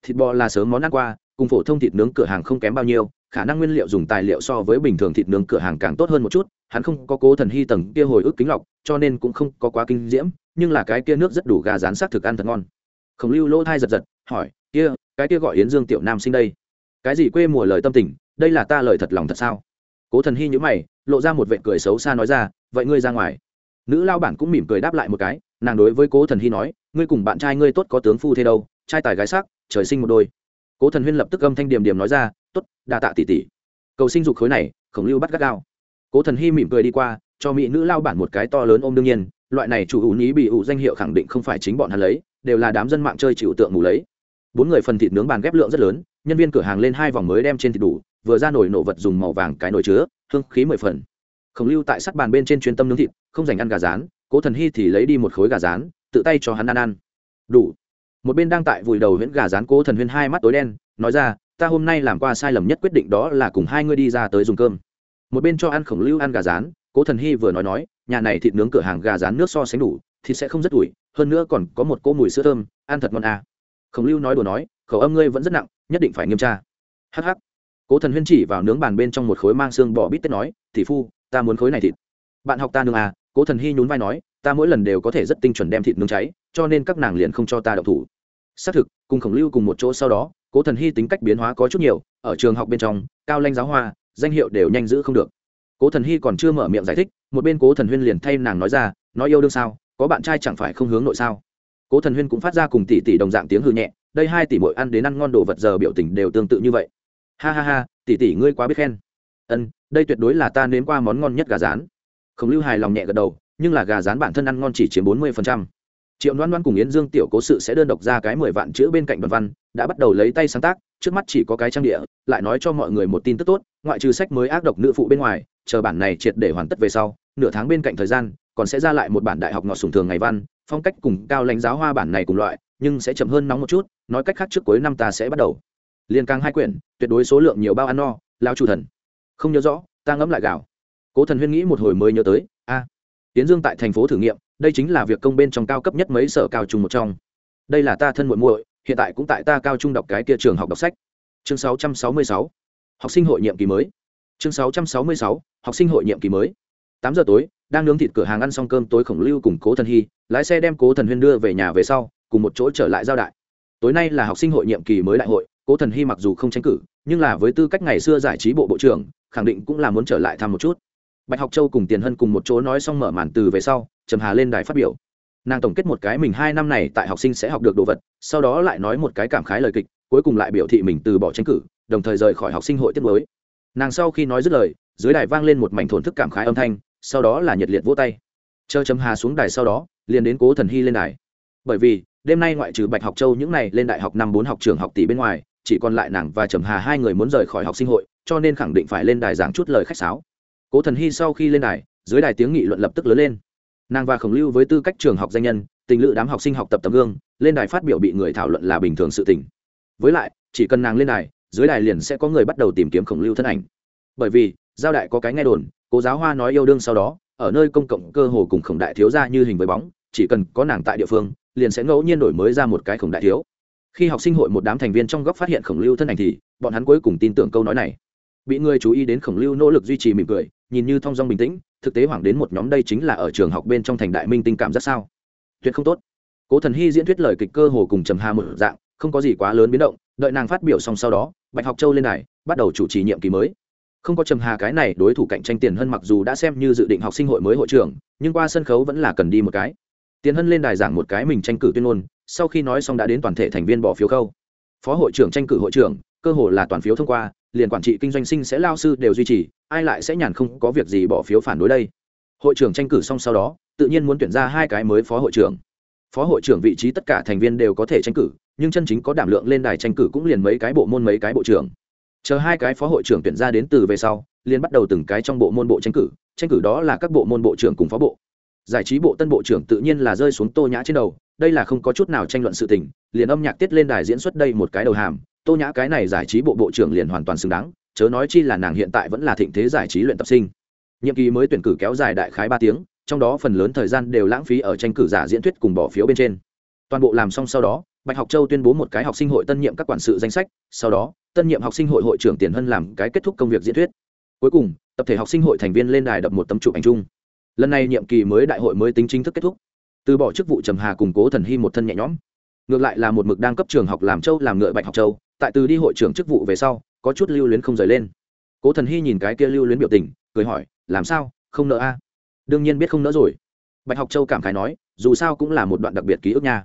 Thịt bò là sớm món ăn qua, cùng phổ thông thịt nướng cửa hàng không kém bao nhiêu, khả năng nguyên liệu dùng tài liệu so với bình thường thịt nướng cửa hàng càng tốt hơn một chút, hắn không có cố thần hy tầng kia hồi ức kính lọc, cho nên cũng không có quá kinh diễm, nhưng là cái kia nước rất đủ gà rán sắc thực ăn thật ngon. Khổng lưu lỗ thai giật giật, hỏi, kia, cái kia gọi yến dương tiểu nam sinh đây? Cái gì quê mùa lời tâm tình, đây là ta lời thật lòng thật sao? Cố thần hy nhữ mày, lộ ra một vệ cười xấu xa nói ra, vậy ngươi ra ngoài nữ lao bản cũng mỉm cười đáp lại một cái, nàng đối với cố thần hy nói, ngươi cùng bạn trai ngươi tốt có tướng phu thế đâu, trai tài gái sắc, trời sinh một đôi. Cố thần huyên lập tức âm thanh điểm điểm nói ra t ố t đa tạ tỷ tỷ. Cầu sinh dục khối này, khổng lưu bắt gắt gao. Cố thần hy mỉm cười đi qua, cho mỹ nữ lao bản một cái to lớn ôm đương nhiên, loại này chủ ủ ní bị ủ danh hiệu khẳng định không phải chính bọn hắn lấy, đều là đám dân mạng chơi chịu tượng ngủ lấy. Bốn người phần thịt nướng bàn ghép lượng rất lớn, nhân viên cửa hàng lên hai vòng mới đem trên thịt đủ, vừa ra nổi nổ vật dùng màu vàng cái nồi chứa, hương khí mười phần khổng lưu tại sắt bàn bên trên chuyên tâm nướng thịt, không dành ăn gà rán, cố thần hy thì lấy đi một khối gà rán, tự tay cho hắn ăn ăn. Đủ. Một bên đang tại vùi đầu huyễn gà rán cố thần huyên hai mắt tối đen, nói ra, ta hôm nay làm qua sai lầm nhất quyết định đó là cùng hai ngươi đi ra tới dùng cơm. Một bên cho ăn khổng lưu ăn gà rán, cố thần hy vừa nói nói, nhà này thịt nướng cửa hàng gà rán nước so sánh đủ, thịt sẽ không rất ủi, hơn nữa còn có một cỗ mùi sữa thơm, ăn thật ngon à. khổng lưu nói đùa nói, khẩu âm ngươi vẫn rất nặng, nhất định phải nghiêm tra. Hh cố thần huyên chỉ vào nướng bàn bên trong một khối mang xương bò bít tết nói thị phu ta muốn khối này thịt. Bạn học ta nương à cố thần hy nhún vai nói, ta mỗi lần đều có thể rất tinh chuẩn đem thịt nướng cháy, cho nên các nàng liền không cho ta đậu thủ. Xác thực, cùng khổng lưu cùng một chỗ sau đó, cố thần hy tính cách biến hóa có chút nhiều, ở trường học bên trong, cao lanh giáo hoa, danh hiệu đều nhanh giữ không được. Cố thần hy còn chưa mở miệng giải thích, một bên cố thần huyên liền thay nàng nói ra nói yêu đương sao? Có bạn trai chẳng phải không hướng nội sao? Cố thần huyên cũng phát ra cùng tỷ tỷ đồng dạng tiếng hư nhẹ, đây hai tỷ mỗi ăn đến ăn ngon đồ vật giờ biểu tình đều tương tự như vậy. Ha ha ha, tỷ tỷ ngươi quá biết khen. Ân đây tuyệt đối là ta nếm qua món ngon nhất gà rán. Khổng lưu hài lòng nhẹ gật đầu, nhưng là gà rán bản thân ăn ngon chỉ chiếm bốn mươi phần trăm. Triệu đoan đoan cùng yến dương tiểu cố sự sẽ đơn độc ra cái mười vạn chữ bên cạnh đoàn văn, đã bắt đầu lấy tay sáng tác, trước mắt chỉ có cái trang địa, lại nói cho mọi người một tin tức tốt, ngoại trừ sách mới ác độc nữ phụ bên ngoài, chờ bản này triệt để hoàn tất về sau, nửa tháng bên cạnh thời gian, còn sẽ ra lại một bản đại học ngọt sùng thường ngày văn, phong cách cùng cao lãnh giáo hoa bản này cùng loại, nhưng sẽ chậm hơn nóng một chút, nói cách khác trước cuối năm ta sẽ bắt đầu. Liên càng hai quyển, tuyệt đối số lượng nhiều bao ăn no lao chủ thần không nhớ rõ, ta ngẫm lại gạo cố thần huyên nghĩ một hồi mới nhớ tới, a, tiến dương tại thành phố thử nghiệm, đây chính là việc công bên trong cao cấp nhất mấy sở cao trung một trong. Đây là ta thân muội muội, hiện tại cũng tại ta cao trung đọc cái kia trường học đọc sách. Chương 666 học sinh hội nhiệm kỳ mới. Chương 666 học sinh hội nhiệm kỳ mới. Tám giờ tối, đang nướng thịt cửa hàng ăn xong cơm tối khổng lưu cùng cố thần hy, lái xe đem cố thần huyên đưa về nhà về sau, cùng một chỗ trở lại giao đại. Tối nay là học sinh hội nhiệm kỳ mới đại hội, cố thần hy mặc dù không tranh cử, nhưng là với tư cách ngày xưa giải trí bộ bộ trưởng khẳng định cũng là muốn trở lại thăm một chút. Bạch học châu cùng tiền hân cùng một chỗ nói xong mở màn từ về sau, trầm hà lên đài phát biểu. Nàng tổng kết một cái mình hai năm này tại học sinh sẽ học được đồ vật, sau đó lại nói một cái cảm khái lời kịch, cuối cùng lại biểu thị mình từ bỏ tranh cử, đồng thời rời khỏi học sinh hội tiết mới nàng sau khi nói dứt lời, dưới đài vang lên một mảnh thổn thức cảm khái âm thanh, sau đó là nhiệt liệt vỗ tay. Chờ trầm hà xuống đài sau đó, liền đến cố thần hy lên đài. Bởi vì, đêm nay ngoại trừ bạch học châu những này lên đại học năm bốn học trường học tỷ bên ngoài, chỉ còn lại nàng và trầm hà hai người muốn rời khỏi học sinh hội cho nên khẳng định phải lên đài giảng chút lời khách sáo. Cố thần hy sau khi lên đài, dưới đài tiếng nghị luận lập tức lớn lên. Nàng và khổng lưu với tư cách trường học danh nhân, tình lự đám học sinh học tập tấm gương, lên đài phát biểu bị người thảo luận là bình thường sự tình. Với lại, chỉ cần nàng lên đài, dưới đài liền sẽ có người bắt đầu tìm kiếm khổng lưu thân ảnh. Bởi vì, giao đại có cái nghe đồn, cố giáo hoa nói yêu đương sau đó, ở nơi công cộng cơ hồ cùng khổng đại thiếu ra như hình với bóng, chỉ cần có nàng tại địa phương, liền sẽ ngẫu nhiên đổi mới ra một cái khổng đại thiếu. Khi học sinh hội một đám thành viên trong góc phát hiện khổng lưu thân ảnh thì, bọn hắn cuối cùng tin tưởng câu nói này bị người chú ý đến khổng lưu nỗ lực duy trì mỉm cười, nhìn như thong dong bình tĩnh, thực tế hoảng đến một nhóm đây chính là ở trường học bên trong thành đại minh tinh cảm rất sao? Tuyệt không tốt. Cố thần hy diễn thuyết lời kịch cơ hồ cùng trầm hà một dạng, không có gì quá lớn biến động, đợi nàng phát biểu xong sau đó, bạch học châu lên này bắt đầu chủ trì nhiệm kỳ mới. Không có trầm hà cái này đối thủ cạnh tranh tiền hơn mặc dù đã xem như dự định học sinh hội mới hội trưởng, nhưng qua sân khấu vẫn là cần đi một cái. Tiền hân lên đài giảng một cái mình tranh cử tuyên ngôn, sau khi nói xong đã đến toàn thể thành viên bỏ phiếu khâu. Phó hội trưởng tranh cử hội trưởng, cơ hồ là toàn phiếu thông qua liền quản trị kinh doanh sinh sẽ lao sư đều duy trì, ai lại sẽ nhàn không có việc gì bỏ phiếu phản đối đây? Hội trưởng tranh cử xong sau đó, tự nhiên muốn tuyển ra hai cái mới phó hội trưởng. Phó hội trưởng vị trí tất cả thành viên đều có thể tranh cử, nhưng chân chính có đảm lượng lên đài tranh cử cũng liền mấy cái bộ môn mấy cái bộ trưởng. Chờ hai cái phó hội trưởng tuyển ra đến từ về sau, liền bắt đầu từng cái trong bộ môn bộ tranh cử tranh cử đó là các bộ môn bộ trưởng cùng phó bộ. Giải trí bộ tân bộ trưởng tự nhiên là rơi xuống tô nhã trên đầu, đây là không có chút nào tranh luận sự tình, liền âm nhạc tiết lên đài diễn xuất đây một cái đầu hàm tô nhã cái này giải trí bộ bộ trưởng liền hoàn toàn xứng đáng, chớ nói chi là nàng hiện tại vẫn là thịnh thế giải trí luyện tập sinh. Nhiệm kỳ mới tuyển cử kéo dài đại khái ba tiếng, trong đó phần lớn thời gian đều lãng phí ở tranh cử giả diễn thuyết cùng bỏ phiếu bên trên. Toàn bộ làm xong sau đó, bạch học châu tuyên bố một cái học sinh hội tân nhiệm các quản sự danh sách, sau đó, tân nhiệm học sinh hội hội trưởng tiền hân làm cái kết thúc công việc diễn thuyết. Cuối cùng, tập thể học sinh hội thành viên lên đài đập một tấm chụp ảnh chung. Lần này nhiệm kỳ mới đại hội mới tính chính thức kết thúc. Từ bỏ chức vụ trầm hà củng cố thần hy một thân nhẹ nhõm. Ngược lại là một mực đang cấp trường học làm châu làm ngựa bạch học châu tại từ đi hội trưởng chức vụ về sau, có chút lưu luyến không rời lên. Cố thần hy nhìn cái kia lưu luyến biểu tình, cười hỏi, làm sao? Không nợ a? Đương nhiên biết không nỡ rồi. Bạch học châu cảm khái nói, dù sao cũng là một đoạn đặc biệt ký ức nha.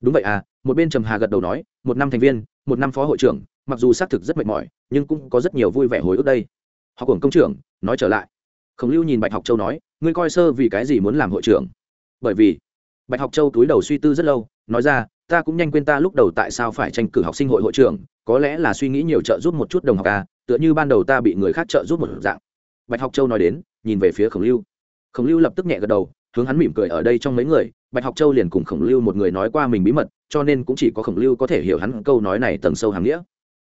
Đúng vậy à. Một bên trầm hà gật đầu nói, một năm thành viên, một năm phó hội trưởng, mặc dù xác thực rất mệt mỏi, nhưng cũng có rất nhiều vui vẻ hồi ức đây. Học cùng công trưởng, nói trở lại. Khổng lưu nhìn bạch học châu nói, ngươi coi sơ vì cái gì muốn làm hội trưởng? Bởi vì bạch học châu túi đầu suy tư rất lâu, nói ra ta cũng nhanh quên ta lúc đầu tại sao phải tranh cử học sinh hội hội trưởng, có lẽ là suy nghĩ nhiều trợ giúp một chút đồng học à tựa như ban đầu ta bị người khác trợ giúp một dạng. Bạch học châu nói đến, nhìn về phía khổng lưu. Khổng lưu lập tức nhẹ gật đầu, hướng hắn mỉm cười ở đây trong mấy người, bạch học châu liền cùng khổng lưu một người nói qua mình bí mật, cho nên cũng chỉ có khổng lưu có thể hiểu hắn câu nói này tầng sâu hàng nghĩa.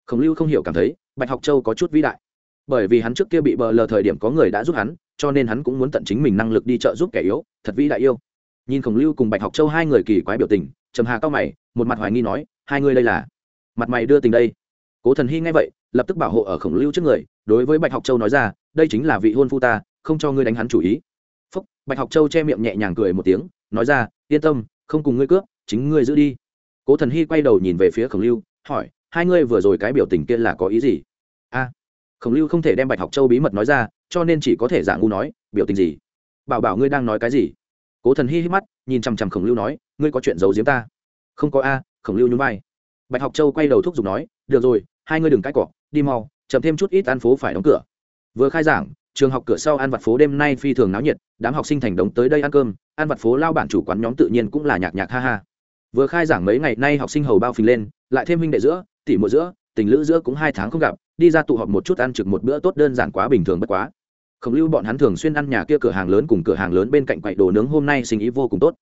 Khổng lưu không hiểu cảm thấy, bạch học châu có chút vĩ đại. Bởi vì hắn trước kia bị bờ lờ thời điểm có người đã giúp hắn, cho nên hắn cũng muốn tận chính mình năng lực đi trợ giúp kẻ yếu, thật vĩ đại yêu nhìn khổng lưu cùng bạch học châu hai người kỳ quái biểu tình, trầm hà cao mày, một mặt hoài nghi nói, hai người đây là? Mặt mày đưa tình đây. Cố thần hy nghe vậy, lập tức bảo hộ ở khổng lưu trước người, đối với bạch học châu nói ra, đây chính là vị hôn phu ta, không cho ngươi đánh hắn chủ ý. Phúc, bạch học châu che miệng nhẹ nhàng cười một tiếng, nói ra, yên tâm, không cùng ngươi cướp, chính ngươi giữ đi. Cố thần hy quay đầu nhìn về phía khổng lưu, hỏi, hai ngươi vừa rồi cái biểu tình kia là có ý gì? A. Khổng lưu không thể đem bạch học châu bí mật nói ra, cho nên chỉ có thể giả ngu nói, biểu tình gì? Bảo bảo ngươi đang nói cái gì? Cố thần hy hít mắt, nhìn chằm chằm khổng lưu nói, ngươi có chuyện giấu giếm ta? Không có a, khổng lưu nhún vai. Bạch học châu quay đầu thúc giục nói, được rồi, hai ngươi đừng cãi cọ, đi mau, chậm thêm chút ít ăn phố phải đóng cửa. Vừa khai giảng, trường học cửa sau ăn vặt phố đêm nay phi thường náo nhiệt, đám học sinh thành đống tới đây ăn cơm, ăn vặt phố lao bản chủ quán nhóm tự nhiên cũng là nhạc nhạc ha ha. Vừa khai giảng mấy ngày nay học sinh hầu bao phình lên, lại thêm huynh đệ giữa, tỉ mộ giữa, tình lữ giữa cũng hai tháng không gặp, đi ra tụ họp một chút ăn trực một bữa tốt đơn giản quá bình thường bất quá khổng lưu bọn hắn thường xuyên ăn nhà kia cửa hàng lớn cùng cửa hàng lớn bên cạnh quậy đồ nướng hôm nay sinh ý vô cùng tốt.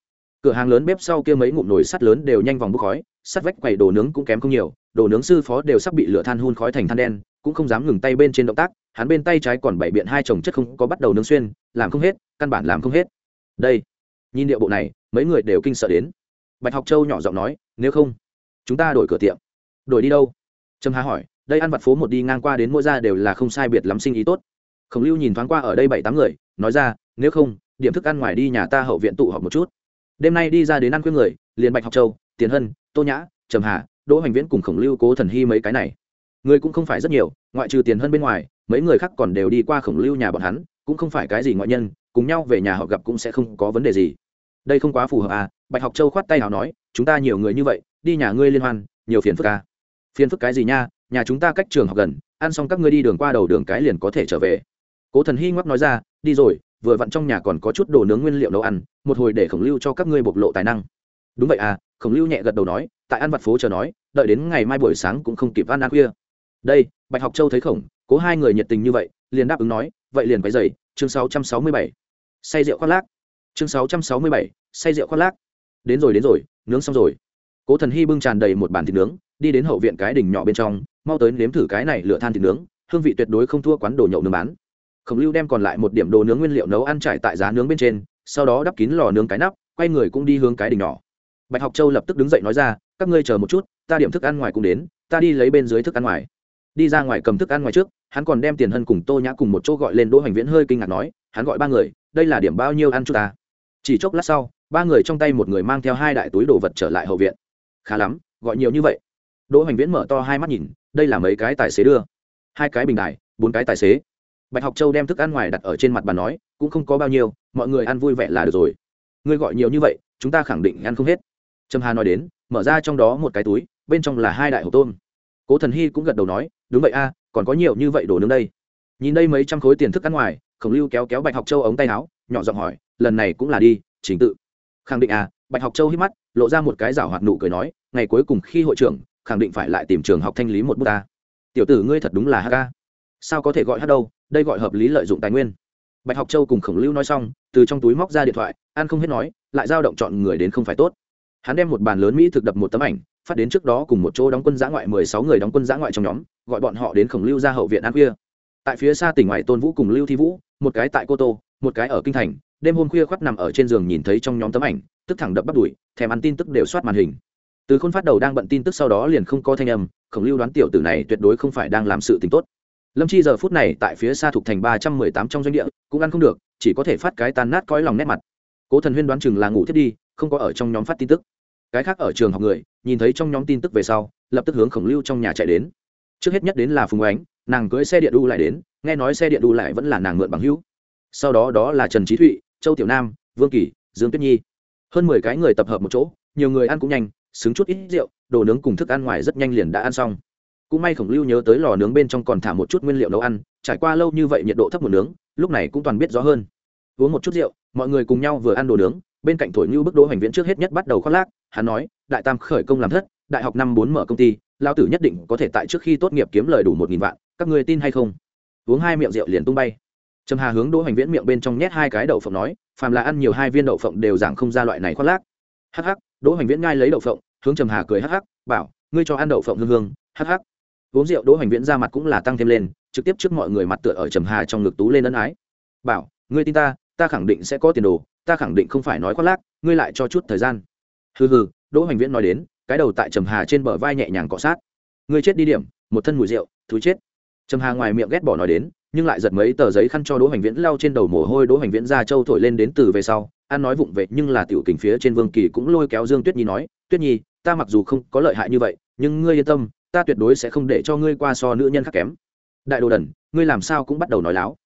Cửa hàng lớn bếp sau kia mấy ngụm nồi sắt lớn đều nhanh vòng bốc khói, sắt vách quậy đồ nướng cũng kém không nhiều, đồ nướng sư phó đều sắp bị lửa than hun khói thành than đen, cũng không dám ngừng tay bên trên động tác, hắn bên tay trái còn bảy biện hai chồng chất không có bắt đầu nướng xuyên, làm không hết, căn bản làm không hết. Đây, nhìn điệu bộ này, mấy người đều kinh sợ đến. Bạch học châu nhỏ giọng nói, nếu không, chúng ta đổi cửa tiệm. Đổi đi đâu? Trâm hà hỏi, đây ăn vặt phố một đi ngang qua đến mỗi ra đều là không sai biệt lắm sinh ý tốt khổng lưu nhìn thoáng qua ở đây bảy tám người, nói ra, nếu không, điểm thức ăn ngoài đi nhà ta hậu viện tụ họp một chút. Đêm nay đi ra đến ăn khuyên người, liền bạch học châu, tiền hân, tô nhã, trầm hà, đỗ hoành viễn cùng khổng lưu cố thần hy mấy cái này. Người cũng không phải rất nhiều, ngoại trừ tiền hơn bên ngoài, mấy người khác còn đều đi qua khổng lưu nhà bọn hắn, cũng không phải cái gì ngoại nhân, cùng nhau về nhà họ gặp cũng sẽ không có vấn đề gì. Đây không quá phù hợp à? Bạch học châu khoát tay nào nói, chúng ta nhiều người như vậy, đi nhà ngươi liên hoan, nhiều phiền phức à? Phiền phức cái gì nha? Nhà chúng ta cách trường học gần, ăn xong các ngươi đi đường qua đầu đường cái liền có thể trở về cố thần hy ngoắc nói ra đi rồi vừa vặn trong nhà còn có chút đồ nướng nguyên liệu nấu ăn một hồi để khổng lưu cho các ngươi bộc lộ tài năng. Đúng vậy à khổng lưu nhẹ gật đầu nói tại ăn vặt phố chờ nói đợi đến ngày mai buổi sáng cũng không kịp ăn ăn khuya. Đây bạch học châu thấy khổng cố hai người nhiệt tình như vậy liền đáp ứng nói vậy liền váy dậy chương 667. say rượu khoác lác. Chương 667, say rượu khoác lác. Đến rồi đến rồi nướng xong rồi. Cố thần hy bưng tràn đầy một bàn thịt nướng đi đến hậu viện cái đỉnh nhỏ bên trong mau tới nếm thử cái này lựa than thịt nướng hương vị tuyệt đối không thua quán đồ nhậu nướng bán khổng lưu đem còn lại một điểm đồ nướng nguyên liệu nấu ăn trải tại giá nướng bên trên, sau đó đắp kín lò nướng cái nắp, quay người cũng đi hướng cái đỉnh nhỏ. Bạch học châu lập tức đứng dậy nói ra, các ngươi chờ một chút, ta điểm thức ăn ngoài cũng đến, ta đi lấy bên dưới thức ăn ngoài. Đi ra ngoài cầm thức ăn ngoài trước, hắn còn đem tiền hân cùng tô nhã cùng một chỗ gọi lên đỗ hoành viễn hơi kinh ngạc nói, hắn gọi ba người, đây là điểm bao nhiêu ăn chút ta? Chỉ chốc lát sau, ba người trong tay một người mang theo hai đại túi đồ vật trở lại hậu viện. Khá lắm, gọi nhiều như vậy. Đỗ hoành viễn mở to hai mắt nhìn, đây là mấy cái tài xế đưa? Hai cái bình đài, bốn cái tài xế bạch học châu đem thức ăn ngoài đặt ở trên mặt bàn nói, cũng không có bao nhiêu, mọi người ăn vui vẻ là được rồi. Ngươi gọi nhiều như vậy, chúng ta khẳng định ăn không hết. Trâm hà nói đến, mở ra trong đó một cái túi, bên trong là hai đại hộp tôm. Cố thần hy cũng gật đầu nói, đúng vậy a, còn có nhiều như vậy đồ nướng đây. Nhìn đây mấy trăm khối tiền thức ăn ngoài, khổng lưu kéo kéo bạch học châu ống tay áo, nhỏ giọng hỏi, lần này cũng là đi chính tự. Khẳng định à bạch học châu hít mắt, lộ ra một cái rảo hoạt nụ cười nói, ngày cuối cùng khi hội trưởng, khẳng định phải lại tìm trường học thanh lý một bút ta. Tiểu tử ngươi thật đúng là hk sao có thể gọi hát đâu đây gọi hợp lý lợi dụng tài nguyên. Bạch học châu cùng khổng lưu nói xong, từ trong túi móc ra điện thoại an không hết nói, lại giao động chọn người đến không phải tốt. Hắn đem một bàn lớn mỹ thực đập một tấm ảnh, phát đến trước đó cùng một chỗ đóng quân giã ngoại mười sáu người đóng quân giã ngoại trong nhóm, gọi bọn họ đến khổng lưu ra hậu viện ăn khuya. Tại phía xa tỉnh ngoài tôn vũ cùng lưu thi vũ, một cái tại cô tô, một cái ở kinh thành, đêm hôm khuya khoắt nằm ở trên giường nhìn thấy trong nhóm tấm ảnh, tức thẳng đập bắt đùi thèm ăn tin tức đều soát màn hình. Từ khôn phát đầu đang bận tin tức sau đó liền không có thanh âm, khổng lưu đoán tiểu tử này tuyệt đối không phải đang làm sự tình tốt lâm chi giờ phút này tại phía xa thuộc thành ba trăm mười tám trong doanh địa, cũng ăn không được, chỉ có thể phát cái tan nát cõi lòng nét mặt. Cố thần huyên đoán chừng là ngủ thiết đi, không có ở trong nhóm phát tin tức. Cái khác ở trường học người, nhìn thấy trong nhóm tin tức về sau, lập tức hướng khổng lưu trong nhà chạy đến. Trước hết nhất đến là phùng ánh, nàng cưới xe điện đu lại đến, nghe nói xe điện đu lại vẫn là nàng mượn bằng hữu. Sau đó đó là trần trí thụy, châu tiểu nam, vương kỳ, dương tuyết nhi. Hơn mười cái người tập hợp một chỗ, nhiều người ăn cũng nhanh, xứng chút ít rượu, đồ nướng cùng thức ăn ngoài rất nhanh liền đã ăn xong cũng may khổng lưu nhớ tới lò nướng bên trong còn thả một chút nguyên liệu nấu ăn, trải qua lâu như vậy nhiệt độ thấp một nướng, lúc này cũng toàn biết rõ hơn. Uống một chút rượu, mọi người cùng nhau vừa ăn đồ nướng, bên cạnh thổi như bức đỗ hoành viễn trước hết nhất bắt đầu khoác lác, hắn nói, đại tam khởi công làm thất, đại học năm bốn mở công ty lao tử nhất định có thể tại trước khi tốt nghiệp kiếm lời đủ một nghìn vạn, các người tin hay không? Uống hai miệng rượu liền tung bay. Trầm hà hướng đỗ hoành viễn miệng bên trong nhét hai cái đậu phộng nói, phàm là ăn nhiều hai viên đậu phộng đều giảng không ra loại này khoác lác. Hắc hắc. Đỗ hoành viễn ngai lấy đậu phộng, hướng trầm hà cười hắc hắc, bảo, ngươi cho ăn đậu phộng hương hương. Hắc hắc uống rượu đỗ hoành viễn ra mặt cũng là tăng thêm lên, trực tiếp trước mọi người mặt tựa ở trầm hà trong ngực tú lên ân ái. Bảo, ngươi tin ta ta khẳng định sẽ có tiền đồ, ta khẳng định không phải nói khoác lác, ngươi lại cho chút thời gian. Hừ hừ, đỗ hoành viễn nói đến, cái đầu tại trầm hà trên bờ vai nhẹ nhàng cọ sát. Ngươi chết đi điểm, một thân mùi rượu, thú chết. Trầm hà ngoài miệng ghét bỏ nói đến, nhưng lại giật mấy tờ giấy khăn cho đỗ hoành viễn lau trên đầu mồ hôi đỗ hoành viễn ra châu thổi lên đến từ về sau an nói vụng vệ nhưng là tiểu kình phía trên vương kỳ cũng lôi kéo dương tuyết nhi nói, tuyết nhi, ta mặc dù không có lợi hại như vậy, nhưng ngươi yên tâm ta tuyệt đối sẽ không để cho ngươi qua so nữ nhân khác kém. Đại đồ đần, ngươi làm sao cũng bắt đầu nói láo.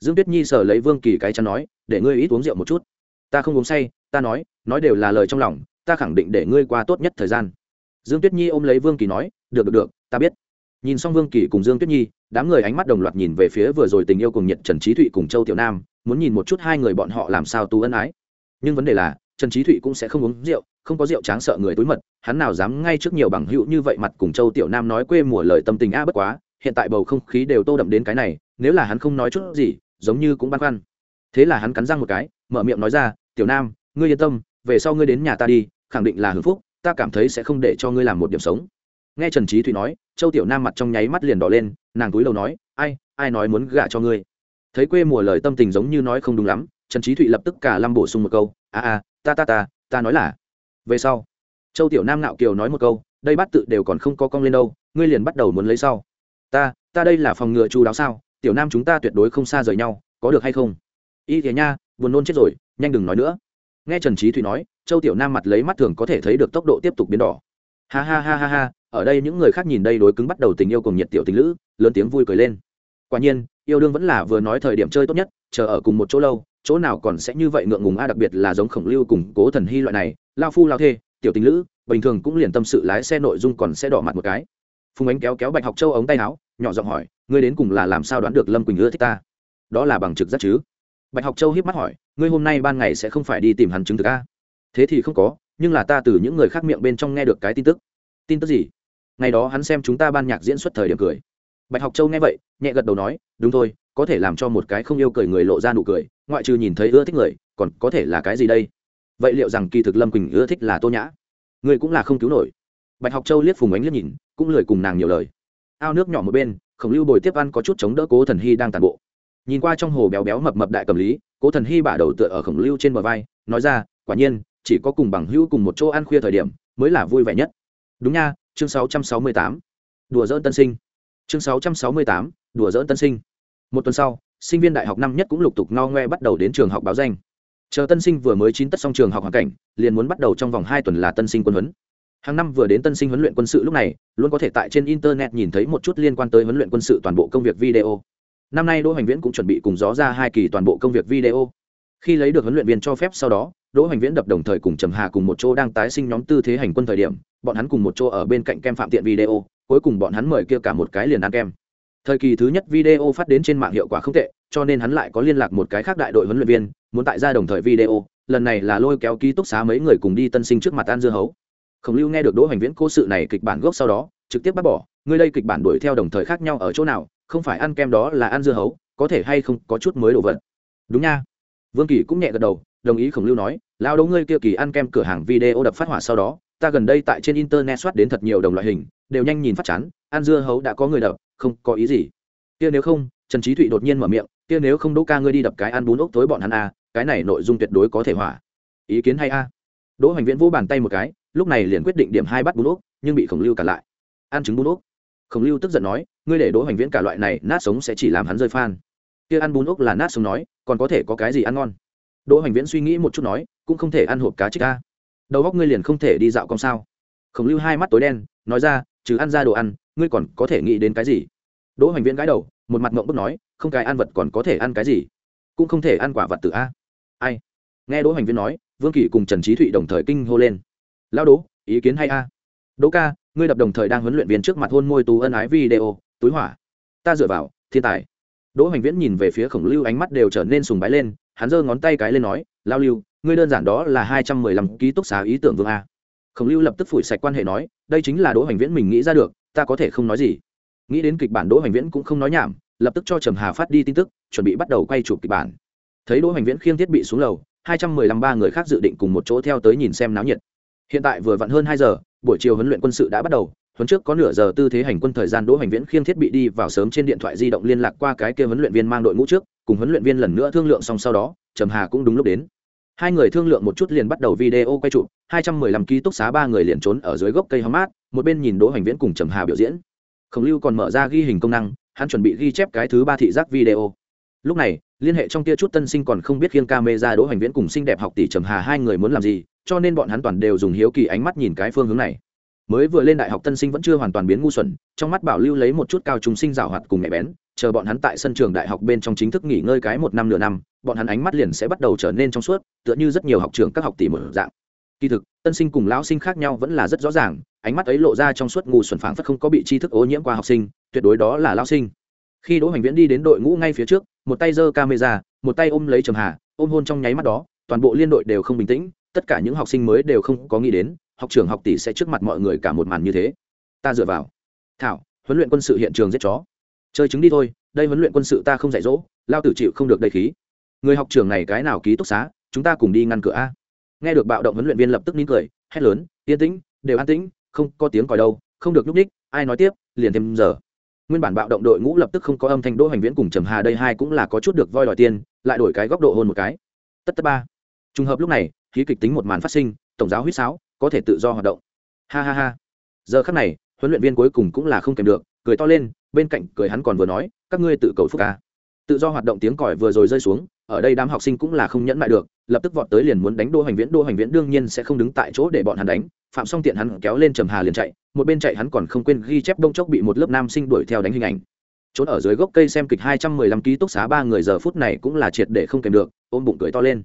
Dương tuyết nhi sờ lấy vương kỳ cái chắn nói, để ngươi ít uống rượu một chút. Ta không uống say, ta nói nói đều là lời trong lòng, ta khẳng định để ngươi qua tốt nhất thời gian. Dương tuyết nhi ôm lấy vương kỳ nói, được được được, ta biết. Nhìn xong vương kỳ cùng dương tuyết nhi, đám người ánh mắt đồng loạt nhìn về phía vừa rồi tình yêu cùng Nhật trần trí thụy cùng châu tiểu nam, muốn nhìn một chút hai người bọn họ làm sao tú ân ái. Nhưng vấn đề là trần trí thụy cũng sẽ không uống rượu, không có rượu tráng sợ người túi mật, hắn nào dám ngay trước nhiều bằng hữu như vậy mặt cùng châu tiểu nam nói quê mùa lời tâm tình a bất quá, hiện tại bầu không khí đều tô đậm đến cái này, nếu là hắn không nói chút gì, giống như cũng băn khoăn. Thế là hắn cắn răng một cái, mở miệng nói ra, tiểu nam, ngươi yên tâm, về sau ngươi đến nhà ta đi, khẳng định là hưng phúc, ta cảm thấy sẽ không để cho ngươi làm một điểm sống. Nghe trần trí thụy nói, châu tiểu nam mặt trong nháy mắt liền đỏ lên, nàng túi đầu nói, ai ai nói muốn gả cho ngươi? Thấy quê mùa lời tâm tình giống như nói không đúng lắm, trần trí thụy lập tức cả lâm bổ sung một câu, a a ta ta ta ta nói là, về sau. Châu tiểu nam nạo kiều nói một câu, đây bắt tự đều còn không có cong lên đâu, ngươi liền bắt đầu muốn lấy sau. Ta ta đây là phòng ngừa chú đáo sao, tiểu nam chúng ta tuyệt đối không xa rời nhau, có được hay không? Y thế nha, buồn nôn chết rồi, nhanh đừng nói nữa. Nghe trần trí thụy nói, châu tiểu nam mặt lấy mắt thường có thể thấy được tốc độ tiếp tục biến đỏ. Ha ha ha ha ha, ở đây những người khác nhìn đây đối cứng bắt đầu tình yêu cùng nhiệt tiểu tình lữ, lớn tiếng vui cười lên. Quả nhiên, yêu đương vẫn là vừa nói thời điểm chơi tốt nhất, chờ ở cùng một chỗ lâu chỗ nào còn sẽ như vậy ngượng ngùng, a, đặc biệt là giống khổng lưu cùng cố thần hy loại này, lao phu lao thê, tiểu tình lữ, bình thường cũng liền tâm sự lái xe nội dung còn sẽ đỏ mặt một cái. Phùng ánh kéo kéo bạch học châu ống tay áo, nhỏ giọng hỏi, ngươi đến cùng là làm sao đoán được lâm quỳnh ưa thích ta? Đó là bằng trực giác chứ? Bạch học châu hiếp mắt hỏi, ngươi hôm nay ban ngày sẽ không phải đi tìm hắn chứng thực a? Thế thì không có, nhưng là ta từ những người khác miệng bên trong nghe được cái tin tức. Tin tức gì? Ngày đó hắn xem chúng ta ban nhạc diễn xuất thời điểm cười. Bạch học châu nghe vậy, nhẹ gật đầu nói, đúng thôi, có thể làm cho một cái không yêu cười người lộ ra nụ cười ngoại trừ nhìn thấy ưa thích người, còn có thể là cái gì đây? Vậy liệu rằng kỳ thực lâm quỳnh ưa thích là tô nhã? Người cũng là không cứu nổi. Bạch học châu liếc phùng ánh liếc nhìn, cũng lười cùng nàng nhiều lời. Ao nước nhỏ một bên, khổng lưu bồi tiếp ăn có chút chống đỡ cố thần hy đang tàn bộ. Nhìn qua trong hồ béo béo mập mập đại cầm lý, cố thần hy bả đầu tựa ở khổng lưu trên bờ vai, nói ra, quả nhiên, chỉ có cùng bằng hữu cùng một chỗ ăn khuya thời điểm, mới là vui vẻ nhất. Đúng nha, chương 668. đùa dỡn tân sinh. Chương 668. đùa dỡn tân sinh. Một tuần sau sinh viên đại học năm nhất cũng lục tục no ngoe bắt đầu đến trường học báo danh. Chờ tân sinh vừa mới chín tất xong trường học hoàn cảnh, liền muốn bắt đầu trong vòng hai tuần là tân sinh quân huấn. Hàng năm vừa đến tân sinh huấn luyện quân sự lúc này, luôn có thể tại trên internet nhìn thấy một chút liên quan tới huấn luyện quân sự toàn bộ công việc video. Năm nay đỗ hoành viễn cũng chuẩn bị cùng gió ra hai kỳ toàn bộ công việc video. Khi lấy được huấn luyện viên cho phép sau đó, đỗ hoành viễn đập đồng thời cùng trầm hà cùng một chỗ đang tái sinh nhóm tư thế hành quân thời điểm, bọn hắn cùng một chỗ ở bên cạnh kem phạm tiện video, cuối cùng bọn hắn mời kia cả một cái liền ăn kem thời kỳ thứ nhất video phát đến trên mạng hiệu quả không tệ, cho nên hắn lại có liên lạc một cái khác đại đội huấn luyện viên, muốn tại ra đồng thời video, lần này là lôi kéo ký túc xá mấy người cùng đi tân sinh trước mặt ăn dưa hấu. Khổng lưu nghe được đỗ hoành viễn cố sự này kịch bản gốc sau đó, trực tiếp bác bỏ, ngươi đây kịch bản đuổi theo đồng thời khác nhau ở chỗ nào? Không phải ăn kem đó là ăn dưa hấu, có thể hay không có chút mới đồ vật? Đúng nha. Vương kỳ cũng nhẹ gật đầu, đồng ý khổng lưu nói, lao đấu ngươi kia kỳ ăn kem cửa hàng video đập phát hỏa sau đó, ta gần đây tại trên internet soát đến thật nhiều đồng loại hình, đều nhanh nhìn phát chán ăn dưa hấu đã có người đập không có ý gì. Kia nếu không trần trí thụy đột nhiên mở miệng kia nếu không đỗ ca ngươi đi đập cái ăn bún ốc tối bọn hắn a à, cái này nội dung tuyệt đối có thể hỏa. Ý kiến hay a. Đỗ hoành viễn vỗ bàn tay một cái lúc này liền quyết định điểm hai bắt bún ốc nhưng bị khổng lưu cả lại. Ăn trứng bún ốc. Khổng lưu tức giận nói ngươi để đỗ hoành viễn cả loại này nát sống sẽ chỉ làm hắn rơi phan kia ăn bún ốc là nát sống nói còn có thể có cái gì ăn ngon? Đỗ hoành viễn suy nghĩ một chút nói cũng không thể ăn hộp cá trích ca đầu góc ngươi liền không thể đi dạo con sao. Khổng lưu hai mắt tối đen nói ra trừ ăn ra đồ ăn, ngươi còn có thể nghĩ đến cái gì? Đỗ hoành viễn gãi đầu, một mặt mộng bức nói, không cái ăn vật còn có thể ăn cái gì? Cũng không thể ăn quả vật tự a. Ai? Nghe đỗ hoành viễn nói, vương kỳ cùng trần trí thụy đồng thời kinh hô lên. Lao đỗ, ý kiến hay a? Đỗ ca, ngươi đập đồng thời đang huấn luyện viên trước mặt hôn môi tú ân ái video, túi hỏa. Ta dựa vào, thiên tài. Đỗ hoành viễn nhìn về phía khổng lưu ánh mắt đều trở nên sùng bái lên, hắn giơ ngón tay cái lên nói lao lưu, ngươi đơn giản đó là hai trăm mười lăm ký túc xá ý tưởng vương a khổng lưu lập tức phủi sạch quan hệ nói, đây chính là đỗ hoành viễn mình nghĩ ra được, ta có thể không nói gì. Nghĩ đến kịch bản đỗ hoành viễn cũng không nói nhảm, lập tức cho trầm hà phát đi tin tức, chuẩn bị bắt đầu quay chụp kịch bản. Thấy đỗ hoành viễn khiêng thiết bị xuống lầu, hai trăm mười lăm ba người khác dự định cùng một chỗ theo tới nhìn xem náo nhiệt. Hiện tại vừa vặn hơn hai giờ, buổi chiều huấn luyện quân sự đã bắt đầu, huấn trước có nửa giờ tư thế hành quân thời gian đỗ hành viễn khiêng thiết bị đi vào sớm trên điện thoại di động liên lạc qua cái kia huấn luyện viên mang đội ngũ trước, cùng huấn luyện viên lần nữa thương lượng xong sau đó, trầm hà cũng đúng lúc đến hai người thương lượng một chút liền bắt đầu video quay chụp, hai trăm mười lăm ký túc xá ba người liền trốn ở dưới gốc cây hóng mát, một bên nhìn đỗ hành viễn cùng trầm hà biểu diễn. Khổng lưu còn mở ra ghi hình công năng, hắn chuẩn bị ghi chép cái thứ ba thị giác video. Lúc này, liên hệ trong tia chút tân sinh còn không biết khiêng ca mê ra đỗ hành viễn cùng xinh đẹp học tỷ trầm hà hai người muốn làm gì, cho nên bọn hắn toàn đều dùng hiếu kỳ ánh mắt nhìn cái phương hướng này. Mới vừa lên đại học tân sinh vẫn chưa hoàn toàn biến ngu xuẩn, trong mắt bảo lưu lấy một chút cao trung sinh rào hoạt cùng nhạy bén, chờ bọn hắn tại sân trường đại học bên trong chính thức nghỉ ngơi cái một năm nửa năm bọn hắn ánh mắt liền sẽ bắt đầu trở nên trong suốt, tựa như rất nhiều học trường các học tỷ một dạng. Kỳ thực, tân sinh cùng lão sinh khác nhau vẫn là rất rõ ràng, ánh mắt ấy lộ ra trong suốt ngu xuẩn phảng phất không có bị tri thức ô nhiễm qua học sinh, tuyệt đối đó là lão sinh. Khi đỗ hoành viễn đi đến đội ngũ ngay phía trước, một tay giơ camera, một tay ôm lấy trầm hà, ôm hôn trong nháy mắt đó, toàn bộ liên đội đều không bình tĩnh, tất cả những học sinh mới đều không có nghĩ đến, học trường học tỷ sẽ trước mặt mọi người cả một màn như thế. Ta dựa vào. Thảo, huấn luyện quân sự hiện trường giết chó. Chơi chứng đi thôi, đây huấn luyện quân sự ta không dạy dỗ, lao tử chịu không được đầy khí người học trường này cái nào ký túc xá, chúng ta cùng đi ngăn cửa a. Nghe được bạo động huấn luyện viên lập tức nín cười, hét lớn, yên tĩnh, đều an tĩnh, không có tiếng còi đâu, không được nhúc ních ai nói tiếp, liền thêm giờ. Nguyên bản bạo động đội ngũ lập tức không có âm thanh đỗ hành viễn cùng trầm hà đây hai cũng là có chút được voi đòi tiền, lại đổi cái góc độ hôn một cái. Tất tất ba. Trùng hợp lúc này, khí kịch tính một màn phát sinh, tổng giáo huýt sáo, có thể tự do hoạt động. Ha ha ha. Giờ khắc này, huấn luyện viên cuối cùng cũng là không kèm được, cười to lên, bên cạnh cười hắn còn vừa nói, các ngươi tự cầu phúc ca tự do hoạt động tiếng còi vừa rồi rơi xuống ở đây đám học sinh cũng là không nhẫn mại được, lập tức vọt tới liền muốn đánh đô hành viễn. Đô hành viễn đương nhiên sẽ không đứng tại chỗ để bọn hắn đánh. Phạm xong tiện hắn kéo lên trầm hà liền chạy, một bên chạy hắn còn không quên ghi chép đông chốc bị một lớp nam sinh đuổi theo đánh hình ảnh. Trốn ở dưới gốc cây xem kịch hai trăm mười lăm ký túc xá ba người giờ phút này cũng là triệt để không kèm được, ôm bụng cười to lên.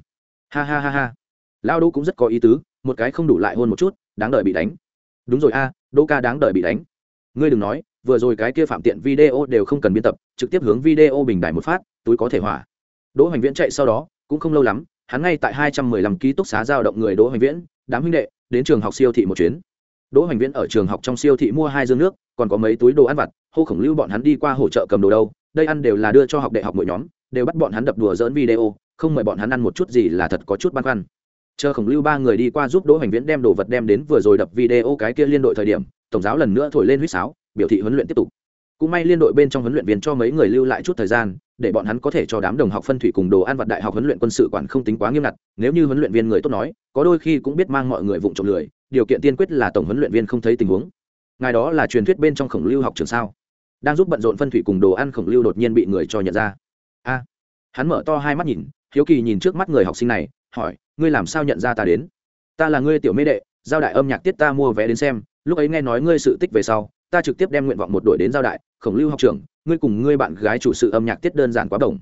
Ha ha ha ha. Lao đô cũng rất có ý tứ, một cái không đủ lại hôn một chút, đáng đợi bị đánh. Đúng rồi a đô ca đáng đợi bị đánh. Ngươi đừng nói, vừa rồi cái kia phạm tiện video đều không cần biên tập, trực tiếp hướng video bình đài một phát, túi có thể hỏa đỗ hoành viễn chạy sau đó, cũng không lâu lắm, hắn ngay tại hai trăm mười lăm ký túc xá giao động người đỗ hoành viễn, đám huynh đệ, đến trường học siêu thị một chuyến. Đỗ hoành viễn ở trường học trong siêu thị mua hai dương nước, còn có mấy túi đồ ăn vặt, hô khổng lưu bọn hắn đi qua hỗ trợ cầm đồ đâu, đây ăn đều là đưa cho học đại học mỗi nhóm, đều bắt bọn hắn đập đùa giỡn video, không mời bọn hắn ăn một chút gì là thật có chút băn khoăn. Chờ khổng lưu ba người đi qua giúp đỗ hoành viễn đem đồ vật đem đến vừa rồi đập video cái kia liên đội thời điểm, tổng giáo lần nữa thổi lên huýt sáo, biểu thị huấn luyện tiếp tục cũng may liên đội bên trong huấn luyện viên cho mấy người lưu lại chút thời gian, để bọn hắn có thể cho đám đồng học phân thủy cùng đồ ăn vặt đại học huấn luyện quân sự quản không tính quá nghiêm ngặt, nếu như huấn luyện viên người tốt nói, có đôi khi cũng biết mang mọi người vụng trộm lười, điều kiện tiên quyết là tổng huấn luyện viên không thấy tình huống. Ngài đó là truyền thuyết bên trong khổng lưu học trường sao? Đang giúp bận rộn phân thủy cùng đồ ăn khổng lưu đột nhiên bị người cho nhận ra. A. Hắn mở to hai mắt nhìn, hiếu kỳ nhìn trước mắt người học sinh này, hỏi, ngươi làm sao nhận ra ta đến? Ta là ngươi tiểu mê đệ, giao đại âm nhạc tiết ta mua vé đến xem, lúc ấy nghe nói ngươi sự tích về sau ta trực tiếp đem nguyện vọng một đội đến giao đại khổng lưu học trưởng ngươi cùng ngươi bạn gái chủ sự âm nhạc tiết đơn giản quá đồng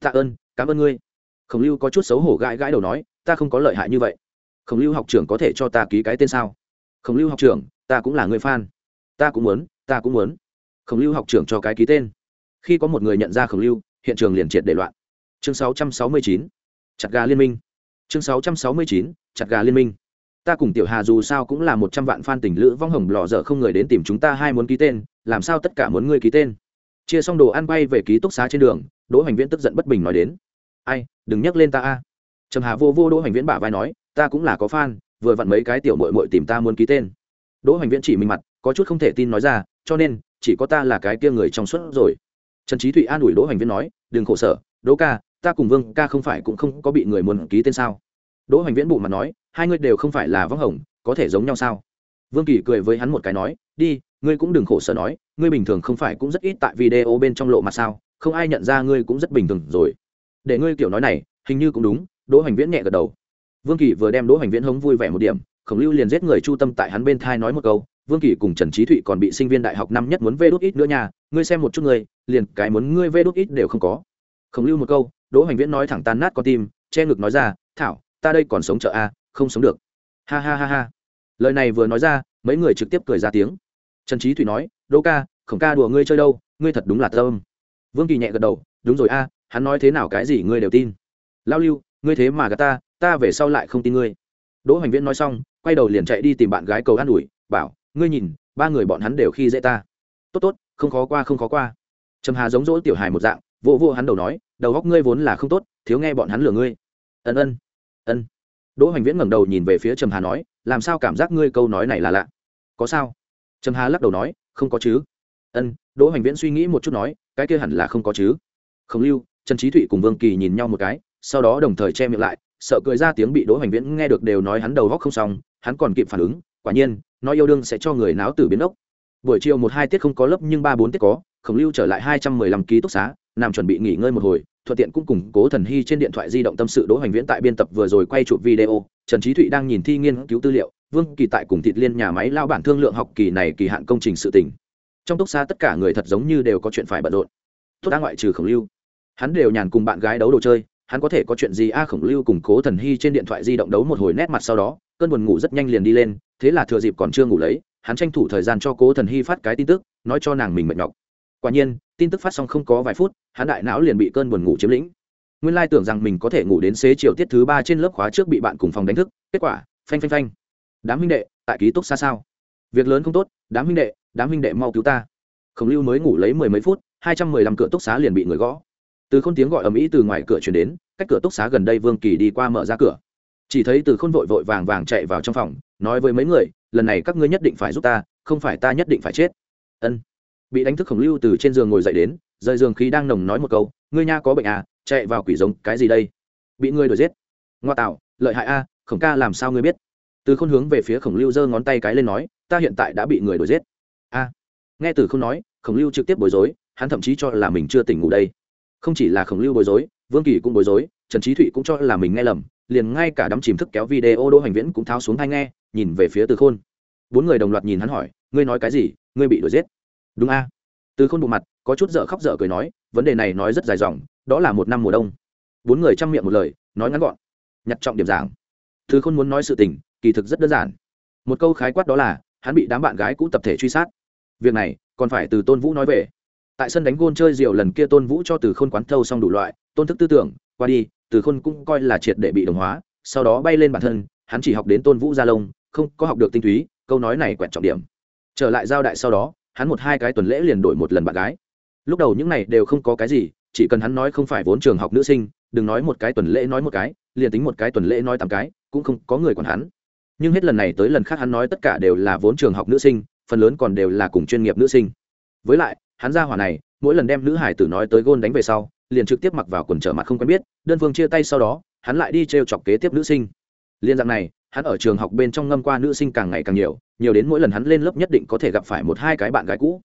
tạ ơn cảm ơn ngươi. Khổng lưu có chút xấu hổ gãi gãi đầu nói ta không có lợi hại như vậy. Khổng lưu học trưởng có thể cho ta ký cái tên sao? Khổng lưu học trưởng ta cũng là người fan. Ta cũng muốn ta cũng muốn. Khổng lưu học trưởng cho cái ký tên. Khi có một người nhận ra khổng lưu hiện trường liền triệt để loạn. Chương 669, chặt gà liên minh. Chương 669, chặt gà liên minh ta cùng tiểu hà dù sao cũng là một trăm vạn fan tình lữ, vong hồng lò dở không người đến tìm chúng ta hai muốn ký tên, làm sao tất cả muốn ngươi ký tên? Chia xong đồ ăn bay về ký túc xá trên đường, đỗ hoành viễn tức giận bất bình nói đến. Ai, đừng nhắc lên ta a. Trầm hà vô vô đỗ hoành viễn bả vai nói, ta cũng là có fan, vừa vặn mấy cái tiểu mội mội tìm ta muốn ký tên. Đỗ hoành viễn chỉ mình mặt, có chút không thể tin nói ra, cho nên, chỉ có ta là cái kia người trong suốt rồi. Trần trí thụy an ủi đỗ hoành viễn nói, đừng khổ sở, đỗ ca, ta cùng vương ca không phải cũng không có bị người muốn ký tên sao? Đỗ hoành viễn bụng mặt nói, hai ngươi đều không phải là vắng hồng, có thể giống nhau sao? Vương kỳ cười với hắn một cái nói, đi, ngươi cũng đừng khổ sở nói, ngươi bình thường không phải cũng rất ít tại video bên trong lộ mặt sao, không ai nhận ra ngươi cũng rất bình thường rồi. Để ngươi kiểu nói này, hình như cũng đúng, đỗ hoành viễn nhẹ gật đầu. Vương kỳ vừa đem đỗ hoành viễn hống vui vẻ một điểm, khổng lưu liền giết người chu tâm tại hắn bên thai nói một câu, vương kỳ cùng trần trí thụy còn bị sinh viên đại học năm nhất muốn vê đốt ít nữa nha, ngươi xem một chút ngươi, liền cái muốn ngươi vê đốt ít đều không có. Khổng lưu một câu, đỗ hoành viễn nói thẳng tan nát con tim, che ngực nói ra, thảo ta đây còn sống chợ a, không sống được. Ha ha ha ha. Lời này vừa nói ra, mấy người trực tiếp cười ra tiếng. Trần trí thủy nói đỗ ca, khổng ca đùa ngươi chơi đâu, ngươi thật đúng là tâm. Vương kỳ nhẹ gật đầu, đúng rồi a, hắn nói thế nào cái gì ngươi đều tin. Lao lưu, ngươi thế mà gà ta ta về sau lại không tin ngươi. Đỗ hoành viễn nói xong, quay đầu liền chạy đi tìm bạn gái cầu an ủi, bảo, ngươi nhìn, ba người bọn hắn đều khi dễ ta. Tốt tốt, không khó qua, không khó qua. Trầm hà giống dỗ tiểu hài một dạng vô vô hắn đầu nói, đầu góc ngươi vốn là không tốt, thiếu nghe bọn hắn lừa ngươi. Ân ân ân. Đỗ hoành viễn ngẩng đầu nhìn về phía trầm hà nói, làm sao cảm giác ngươi câu nói này là lạ? Có sao? Trầm hà lắc đầu nói, không có chứ. Ân. Đỗ hoành viễn suy nghĩ một chút nói, cái kia hẳn là không có chứ. Khổng lưu. Trần trí thụy cùng vương kỳ nhìn nhau một cái, sau đó đồng thời che miệng lại, sợ cười ra tiếng bị đỗ hoành viễn nghe được đều nói hắn đầu góc không xong, hắn còn kịp phản ứng, quả nhiên, nói yêu đương sẽ cho người náo tử biến ốc. Buổi chiều một hai tiết không có lớp nhưng ba bốn tiết có, khổng lưu trở lại hai trăm mười lăm ký túc xá, nằm chuẩn bị nghỉ ngơi một hồi thuận tiện cũng củng cố thần hy trên điện thoại di động tâm sự đỗ hoành viễn tại biên tập vừa rồi quay chụp video. Trần trí thụy đang nhìn thi nghiên cứu tư liệu. Vương kỳ tại cùng thịt liên nhà máy lao bản thương lượng học kỳ này kỳ hạn công trình sự tỉnh trong túc xa tất cả người thật giống như đều có chuyện phải bận rộn. Tốt đã ngoại trừ khổng lưu. Hắn đều nhàn cùng bạn gái đấu đồ chơi. Hắn có thể có chuyện gì? A, khổng lưu cùng cố thần hy trên điện thoại di động đấu một hồi nét mặt sau đó, cơn buồn ngủ rất nhanh liền đi lên, thế là thừa dịp còn chưa ngủ lấy, hắn tranh thủ thời gian cho cố thần hy phát cái tin tức, nói cho nàng mình mệt nhọc quả nhiên, tin tức phát xong không có vài phút, hắn đại não liền bị cơn buồn ngủ chiếm lĩnh. Nguyên lai tưởng rằng mình có thể ngủ đến xế chiều tiết thứ ba trên lớp khóa trước bị bạn cùng phòng đánh thức, kết quả, phanh phanh phanh. Đám huynh đệ, tại ký túc xa sao? Việc lớn không tốt, đám huynh đệ, đám huynh đệ mau cứu ta. Khổng lưu mới ngủ lấy mười mấy phút, hai trăm mười lăm cửa túc xá liền bị người gõ. Từ k h ô n tiếng gọi ầm ĩ từ ngoài cửa chuyển đến, cách cửa túc xá gần đây vương kỳ đi qua mở ra cửa. Chỉ thấy từ khôn vội vội vàng vàng chạy vào trong phòng, nói với mấy người, lần này các ngươi nhất định phải giúp ta, không phải ta nhất định phải chết. Ân bị đánh thức khổng lưu từ trên giường ngồi dậy đến, rời giường khí đang nồng nói một câu, ngươi nha có bệnh à chạy vào quỷ giống, cái gì đây? Bị ngươi đuổi giết. Ngoa tạo, lợi hại a, khổng ca làm sao ngươi biết? Từ khôn hướng về phía khổng lưu giơ ngón tay cái lên nói, ta hiện tại đã bị người đuổi giết. A. Nghe từ khôn nói, khổng lưu trực tiếp bối rối, hắn thậm chí cho là mình chưa tỉnh ngủ đây. Không chỉ là khổng lưu bối rối, vương kỳ cũng bối rối, trần trí thụy cũng cho là mình nghe lầm, liền ngay cả đám chìm thức kéo video đỗ hành viễn cũng tháo xuống hay nghe, nhìn về phía từ khôn. Bốn người đồng loạt nhìn hắn hỏi, ngươi nói cái gì? Ngươi bị đuổi giết? Đúng a. Từ khôn bộ mặt, có chút dở khóc dở cười nói, vấn đề này nói rất dài dòng, đó là một năm mùa đông. Bốn người chăm miệng một lời, nói ngắn gọn. Nhặt trọng điểm giảng. Từ khôn muốn nói sự tình, kỳ thực rất đơn giản. Một câu khái quát đó là, hắn bị đám bạn gái cũ tập thể truy sát. Việc này, còn phải từ tôn vũ nói về. Tại sân đánh gôn chơi diều lần kia tôn vũ cho từ khôn quán thâu xong đủ loại, tôn thức tư tưởng, qua đi, từ khôn cũng coi là triệt để bị đồng hóa, sau đó bay lên bản thân, hắn chỉ học đến tôn vũ gia lông, không có học được tinh túy, câu nói này quẹt trọng điểm. Trở lại giao đại sau đó hắn một hai cái tuần lễ liền đổi một lần bạn gái. Lúc đầu những này đều không có cái gì, chỉ cần hắn nói không phải vốn trường học nữ sinh, đừng nói một cái tuần lễ nói một cái, liền tính một cái tuần lễ nói tám cái, cũng không có người còn hắn. Nhưng hết lần này tới lần khác hắn nói tất cả đều là vốn trường học nữ sinh, phần lớn còn đều là cùng chuyên nghiệp nữ sinh. Với lại, hắn ra hỏa này, mỗi lần đem nữ hải tử nói tới gôn đánh về sau, liền trực tiếp mặc vào quần trở mặt không quen biết, đơn phương chia tay sau đó, hắn lại đi t r e o chọc kế tiếp nữ sinh. Liên dạng này hắn ở trường học bên trong ngâm qua nữ sinh càng ngày càng nhiều nhiều đến mỗi lần hắn lên lớp nhất định có thể gặp phải một hai cái bạn gái cũ.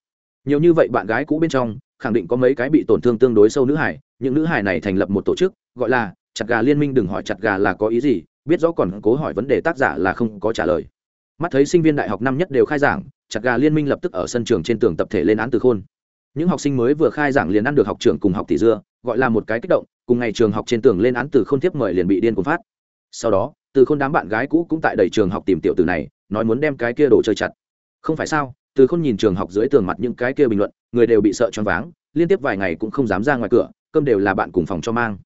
Nhiều như vậy bạn gái cũ bên trong, khẳng định có mấy cái bị tổn thương tương đối sâu nữ hải, những nữ hải này thành lập một tổ chức, gọi là chặt gà liên minh, đừng hỏi chặt gà là có ý gì, biết rõ còn cố hỏi vấn đề tác giả là không có trả lời. Mắt thấy sinh viên đại học năm nhất đều khai giảng, chặt gà liên minh lập tức ở sân trường trên tường tập thể lên án từ khôn. Những học sinh mới vừa khai giảng liền ăn được học trường cùng học tỷ dưa, gọi là một cái kích động, cùng ngày trường học trên tường lên án từ khôn tiếp mời liền bị điên cuồng phát. Sau đó từ khôn đám bạn gái cũ cũng tại đầy trường học tìm tiểu từ này, nói muốn đem cái kia đồ chơi chặt. Không phải sao? Từ khôn nhìn trường học dưới tường mặt những cái kia bình luận, người đều bị sợ choáng váng, liên tiếp vài ngày cũng không dám ra ngoài cửa, cơm đều là bạn cùng phòng cho mang.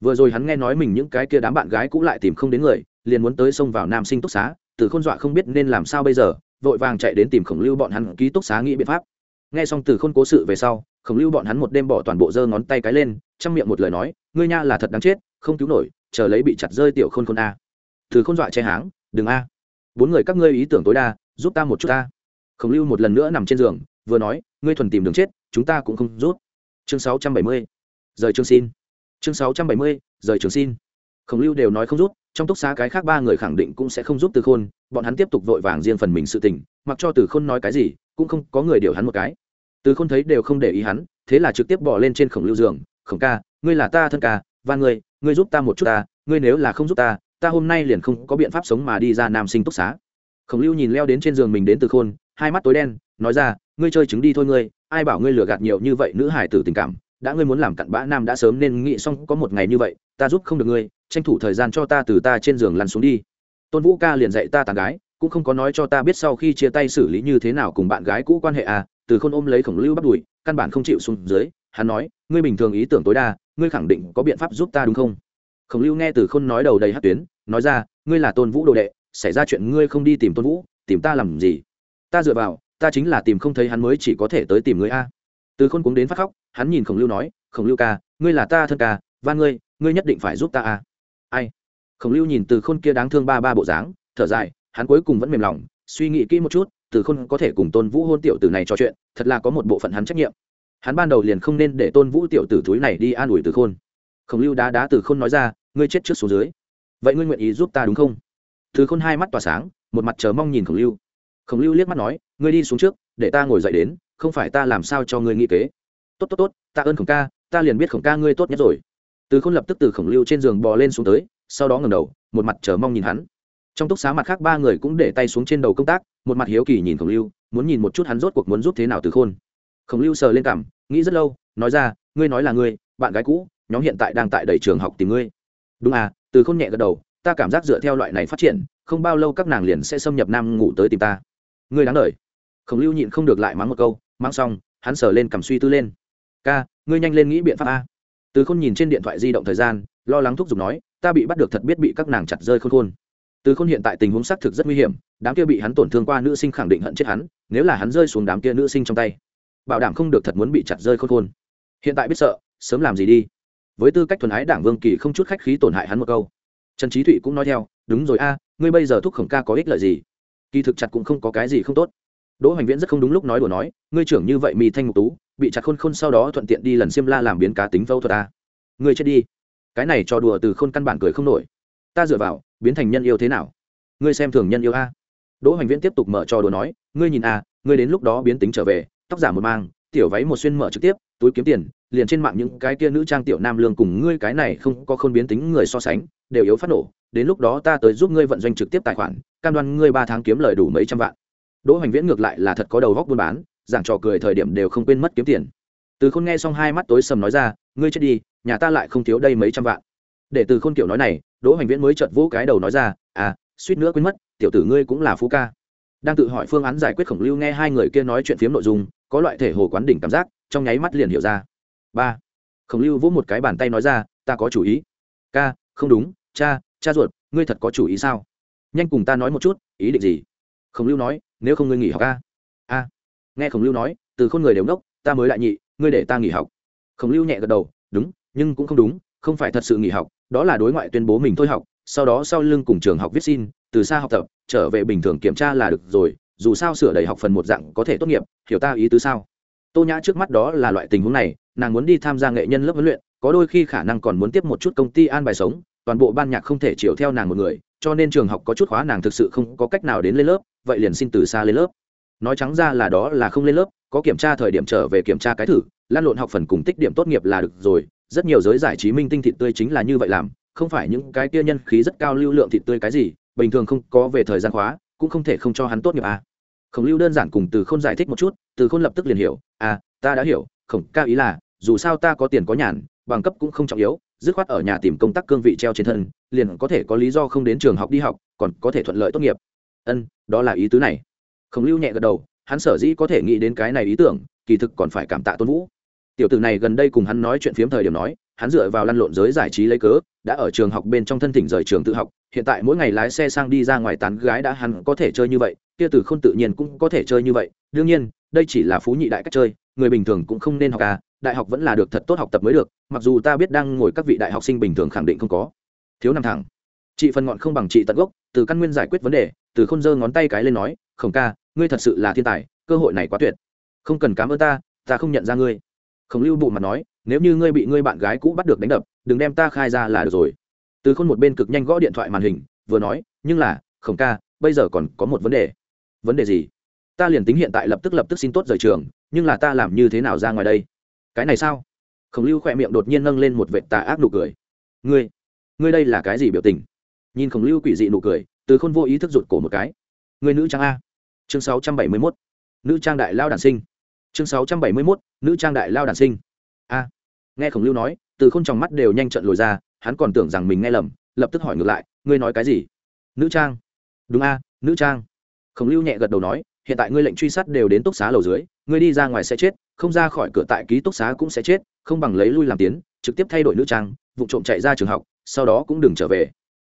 Vừa rồi hắn nghe nói mình những cái kia đám bạn gái cũ lại tìm không đến người, liền muốn tới xông vào nam sinh túc xá, từ khôn dọa không biết nên làm sao bây giờ, vội vàng chạy đến tìm khổng lưu bọn hắn ký túc xá nghĩ biện pháp. Nghe xong từ khôn cố sự về sau, khổng lưu bọn hắn một đêm bỏ toàn bộ giơ ngón tay cái lên chăm miệng một lời nói, ngươi nha là thật đáng chết, không cứu nổi, chờ lấy bị chặt rơi tiểu khôn khôn a từ không dọa che háng, đừng a. Bốn người các ngươi ý tưởng tối đa, giúp ta một chút ta. Khổng lưu một lần nữa nằm trên giường, vừa nói, ngươi thuần tìm đường chết, chúng ta cũng không rút chương sáu trăm bảy mươi, rời trường xin. Chương sáu trăm bảy mươi, rời trường xin. Khổng lưu đều nói không rút trong túc xá cái khác ba người khẳng định cũng sẽ không giúp từ khôn, bọn hắn tiếp tục vội vàng riêng phần mình sự tình, mặc cho từ khôn nói cái gì, cũng không có người điều hắn một cái. Từ khôn thấy đều không để ý hắn, thế là trực tiếp bỏ lên trên khổng lưu giường, khổng ca, ngươi là ta thân ca, và ngươi ngươi giúp ta một chút ta, ngươi nếu là không giúp ta ta hôm nay liền không có biện pháp sống mà đi ra nam sinh túc xá. Khổng lưu nhìn leo đến trên giường mình đến từ khôn, hai mắt tối đen, nói ra, ngươi chơi trứng đi thôi ngươi, ai bảo ngươi lừa gạt nhiều như vậy nữ hải tử tình cảm, đã ngươi muốn làm cặn bã nam đã sớm nên nghĩ xong có một ngày như vậy, ta giúp không được ngươi, tranh thủ thời gian cho ta từ ta trên giường lăn xuống đi. Tôn vũ ca liền dạy ta tàn gái, cũng không có nói cho ta biết sau khi chia tay xử lý như thế nào cùng bạn gái cũ quan hệ à từ khôn ôm lấy khổng lưu bắt đùi căn bản không chịu xuống dưới, hắn nói, ngươi bình thường ý tưởng tối đa, ngươi khẳng định có biện pháp giúp ta đúng không? Khổng lưu nghe từ khôn nói đầu đầy hát tuyến, nói ra, ngươi là tôn vũ đồ đệ, xảy ra chuyện ngươi không đi tìm tôn vũ, tìm ta làm gì? Ta dựa vào, ta chính là tìm không thấy hắn mới chỉ có thể tới tìm ngươi a. Từ khôn cuống đến phát khóc, hắn nhìn khổng lưu nói, khổng lưu ca, ngươi là ta thân ca, van ngươi ngươi nhất định phải giúp ta a. Ai? Khổng lưu nhìn từ khôn kia đáng thương ba ba bộ dáng, thở dài, hắn cuối cùng vẫn mềm lòng, suy nghĩ kỹ một chút, từ khôn có thể cùng tôn vũ hôn tiểu tử này trò chuyện, thật là có một bộ phận hắn trách nhiệm. Hắn ban đầu liền không nên để tôn vũ tiểu tử thúi này đi an ủi từ khôn khổng lưu đá đá từ khôn nói ra, ngươi chết trước xuống dưới. Vậy ngươi nguyện ý giúp ta đúng không? Từ khôn hai mắt tỏa sáng, một mặt chờ mong nhìn khổng lưu. Khổng lưu liếc mắt nói, ngươi đi xuống trước, để ta ngồi dậy đến, không phải ta làm sao cho ngươi nghĩ kế. Tốt tốt tốt, ta ơn khổng ca, ta liền biết khổng ca ngươi tốt nhất rồi. Từ khôn lập tức từ khổng lưu trên giường bò lên xuống tới, sau đó ngầm đầu, một mặt chờ mong nhìn hắn. Trong túc xá mặt khác ba người cũng để tay xuống trên đầu công tác, một mặt hiếu kỳ nhìn khổng lưu, muốn nhìn một chút hắn rốt cuộc muốn giúp thế nào từ khôn. Khổng lưu sờ lên cảm nghĩ rất lâu, nói ra, ngươi nói là ngươi, bạn gái cũ nhóm hiện tại đang tại đầy trường học tìm ngươi. Đúng à từ khôn nhẹ gật đầu, ta cảm giác dựa theo loại này phát triển, không bao lâu các nàng liền sẽ xâm nhập nam ngủ tới tìm ta. Ngươi đáng đ khổng lưu nhịn không được lại mắng một câu mang xong, hắn sờ lên cầm suy tư lên. Ca, ngươi nhanh lên nghĩ biện pháp a. Từ khôn nhìn trên điện thoại di động thời gian, lo lắng thúc giục nói, ta bị bắt được thật biết bị các nàng chặt rơi khôn khôn. Từ khôn hiện tại tình huống xác thực rất nguy hiểm, đám kia bị hắn tổn thương qua nữ sinh khẳng định hận chết hắn, nếu là hắn rơi xuống đám kia nữ sinh trong tay, bảo đảm không được thật muốn bị chặt rơi khôn khôn. Hiện tại biết sợ, sớm làm gì đi với tư cách thuần ái đảng vương kỳ không chút khách khí tổn hại hắn một câu. Trần trí thụy cũng nói theo, đúng rồi a, ngươi bây giờ thúc khổng ca có ích lợi gì? Kỳ thực chặt cũng không có cái gì không tốt. Đỗ hoành viễn rất không đúng lúc nói đùa nói, ngươi trưởng như vậy mì thanh ngục tú, bị chặt khôn khôn sau đó thuận tiện đi lần xiêm la làm biến cá tính phẫu thuật a. Ngươi chết đi. Cái này trò đùa từ khôn căn bản cười không nổi. Ta dựa vào, biến thành nhân yêu thế nào? Ngươi xem thường nhân yêu a. Đỗ hoành viễn tiếp tục mở trò đùa nói, ngươi nhìn a, ngươi đến lúc đó biến tính trở về, tóc giả một mang, tiểu váy một xuyên mở trực tiếp, túi kiếm tiền liền trên mạng những cái kia nữ trang tiểu nam lương cùng ngươi cái này không có khôn biến tính người so sánh, đều yếu phát nổ. Đến lúc đó ta tới giúp ngươi vận doanh trực tiếp tài khoản, cam đoan ngươi ba tháng kiếm lời đủ mấy trăm vạn. Đỗ hoành viễn ngược lại là thật có đầu góc buôn bán, giảng trò cười thời điểm đều không quên mất kiếm tiền. Từ khôn nghe xong hai mắt tối sầm nói ra, ngươi chết đi, nhà ta lại không thiếu đây mấy trăm vạn. Để từ khôn kiểu nói này, đỗ hoành viễn mới chợt vỗ cái đầu nói ra à suýt nữa quên mất, tiểu tử ngươi cũng là phú ca. Đang tự hỏi phương án giải quyết khổng lưu nghe hai người kia nói chuyện phiếm nội dung, có loại thể hồ quán đỉnh cảm giác, trong nháy mắt liền hiểu ra ba khổng lưu vỗ một cái bàn tay nói ra, ta có chủ ý. Ca, không đúng, cha cha ruột, ngươi thật có chủ ý sao? Nhanh cùng ta nói một chút, ý định gì? Khổng lưu nói, nếu không ngươi nghỉ học ca. A. Nghe khổng lưu nói, từ khôn người đều ngốc, ta mới lại nhị, ngươi để ta nghỉ học. Khổng lưu nhẹ gật đầu, đúng, nhưng cũng không đúng, không phải thật sự nghỉ học, đó là đối ngoại tuyên bố mình thôi học, sau đó sau lưng cùng trường học viết xin, từ xa học tập, trở về bình thường kiểm tra là được rồi, dù sao sửa đầy học phần một dạng có thể tốt nghiệp, hiểu ta ý tứ sao? Tô nhã trước mắt đó là loại tình huống này nàng muốn đi tham gia nghệ nhân lớp huấn luyện, có đôi khi khả năng còn muốn tiếp một chút công ty an bài sống, toàn bộ ban nhạc không thể chiều theo nàng một người, cho nên trường học có chút khóa nàng thực sự không có cách nào đến lên lớp, vậy liền xin từ xa lên lớp nói trắng ra là đó là không lên lớp, có kiểm tra thời điểm trở về kiểm tra cái thử, lan lộn học phần cùng tích điểm tốt nghiệp là được rồi, rất nhiều giới giải trí minh tinh thịt tươi chính là như vậy làm, không phải những cái kia nhân khí rất cao lưu lượng thịt tươi cái gì, bình thường không có về thời gian khóa, cũng không thể không cho hắn tốt nghiệp à. khổng lưu đơn giản cùng từ k h ô n giải thích một chút, từ k h ô n lập tức liền hiểu à ta đã hiểu, khổng ca ý là dù sao ta có tiền có nhàn, bằng cấp cũng không trọng yếu, dứt khoát ở nhà tìm công tác cương vị treo trên thân, liền có thể có lý do không đến trường học đi học, còn có thể thuận lợi tốt nghiệp. Ân, đó là ý tứ này. Khổng lưu nhẹ gật đầu, hắn sở dĩ có thể nghĩ đến cái này ý tưởng, kỳ thực còn phải cảm tạ tôn vũ. Tiểu tử này gần đây cùng hắn nói chuyện phiếm thời điểm nói, hắn dựa vào lăn lộn giới giải trí lấy cớ, đã ở trường học bên trong thân thỉnh rời trường tự học, hiện tại mỗi ngày lái xe sang đi ra ngoài tán gái đã hắn có thể chơi như vậy, kia từ không tự nhiên cũng có thể chơi như vậy. Đương nhiên, đây chỉ là phú nhị đại cách chơi, người bình thường cũng không nên học à đại học vẫn là được thật tốt học tập mới được, mặc dù ta biết đang ngồi các vị đại học sinh bình thường khẳng định không có. Thiếu năm thẳng. Chị phần ngọn không bằng chị tận gốc, từ căn nguyên giải quyết vấn đề, từ không giơ ngón tay cái lên nói, khổng ca, ngươi thật sự là thiên tài, cơ hội này quá tuyệt. Không cần cám ơn ta ta không nhận ra ngươi. Khổng lưu bụ mặt nói, nếu như ngươi bị ngươi bạn gái cũ bắt được đánh đập, đừng đem ta khai ra là được rồi. Từ khôn một bên cực nhanh gõ điện thoại màn hình, vừa nói, nhưng là, khổng ca, bây giờ còn có một vấn đề. Vấn đề gì? Ta liền tính hiện tại lập tức lập tức xin tốt rời trường, nhưng là ta làm như thế nào ra ngoài đây? Cái này sao? Khổng lưu khỏe miệng đột nhiên nâng lên một vệ tà ác nụ cười. Ngươi ngươi đây là cái gì biểu tình? Nhìn khổng lưu quỷ dị nụ cười, từ khôn vô ý thức rụt cổ một cái. Người nữ trang a. Chương sáu trăm bảy mươi mốt. Nữ trang đại lao đản sinh. Chương sáu trăm bảy mươi mốt. Nữ trang đại lao đản sinh. A. Nghe khổng lưu nói, từ khôn tròng mắt đều nhanh trận lồi ra, hắn còn tưởng rằng mình nghe lầm, lập tức hỏi ngược lại, ngươi nói cái gì? Nữ trang. Đúng a, nữ trang. Khổng lưu nhẹ gật đầu nói, hiện tại ngươi lệnh truy sát đều đến túc xá lầu dưới, ngươi đi ra ngoài sẽ chết không ra khỏi cửa tại ký túc xá cũng sẽ chết, không bằng lấy lui làm tiến, trực tiếp thay đổi nữ trang vụ trộm chạy ra trường học, sau đó cũng đừng trở về.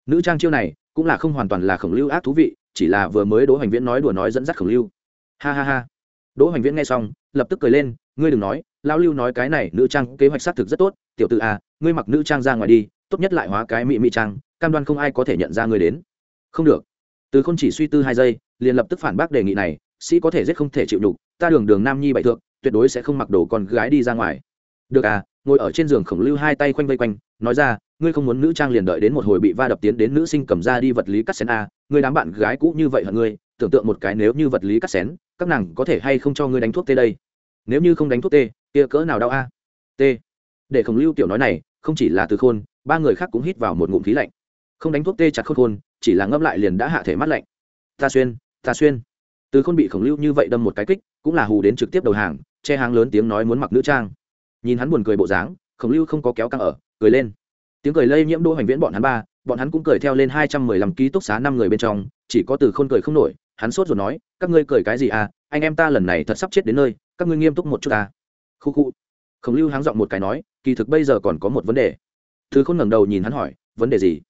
Nữ trang chiêu này cũng là không hoàn toàn là khổng lưu ác thú vị, chỉ là vừa mới đỗ hoành viễn nói đùa nói dẫn dắt khổng lưu. Ha ha ha. Đỗ hoành viễn nghe xong, lập tức cười lên, ngươi đừng nói lao lưu nói cái này nữ trang kế hoạch xác thực rất tốt, tiểu t ử à ngươi mặc nữ trang ra ngoài đi, tốt nhất lại hóa cái mỹ mỹ trang, cam đoan không ai có thể nhận ra ngươi đến. Không được. Từ không chỉ suy tư hai giây, liền lập tức phản bác đề nghị này, sĩ có thể giết không thể chịu nhục, ta đường đường nam nhi bại thượng tuyệt đối sẽ không mặc đồ con gái đi ra ngoài. Được à ngồi ở trên giường khổng lưu hai tay quanh vây quanh, nói ra, ngươi không muốn nữ trang liền đợi đến một hồi bị va đập tiến đến nữ sinh cầm ra đi vật lý cắt xén a ngươi đám bạn gái cũ như vậy hận ngươi? Tưởng tượng một cái nếu như vật lý cắt xén, các nàng có thể hay không cho ngươi đánh thuốc tê đây? Nếu như không đánh thuốc tê, kia cỡ nào đau a t. Để khổng lưu tiểu nói này, không chỉ là từ khôn, ba người khác cũng hít vào một ngụm khí lạnh. Không đánh thuốc tê chặt khôn khôn, chỉ là ngâm lại liền đã hạ thể mắt lạnh. Ta xuyên ta xuyên. Từ khôn bị khổng lưu như vậy đâm một cái kích, cũng là hù đến trực tiếp đầu hàng che hàng lớn tiếng nói muốn mặc nữ trang. Nhìn hắn buồn cười bộ dáng, khổng lưu không có kéo căng ở, cười lên. Tiếng cười lây nhiễm đỗ hoành viễn bọn hắn ba, bọn hắn cũng cười theo lên hai trăm mười lăm ký túc xá năm người bên trong, chỉ có từ khôn cười không nổi, hắn sốt rồi nói, các ngươi cười cái gì à? Anh em ta lần này thật sắp chết đến nơi, các ngươi nghiêm túc một chút à khu khu. Khổng lưu háng giọng một cái nói, kỳ thực bây giờ còn có một vấn đề. Từ khôn ngẩng đầu nhìn hắn hỏi, vấn đề gì?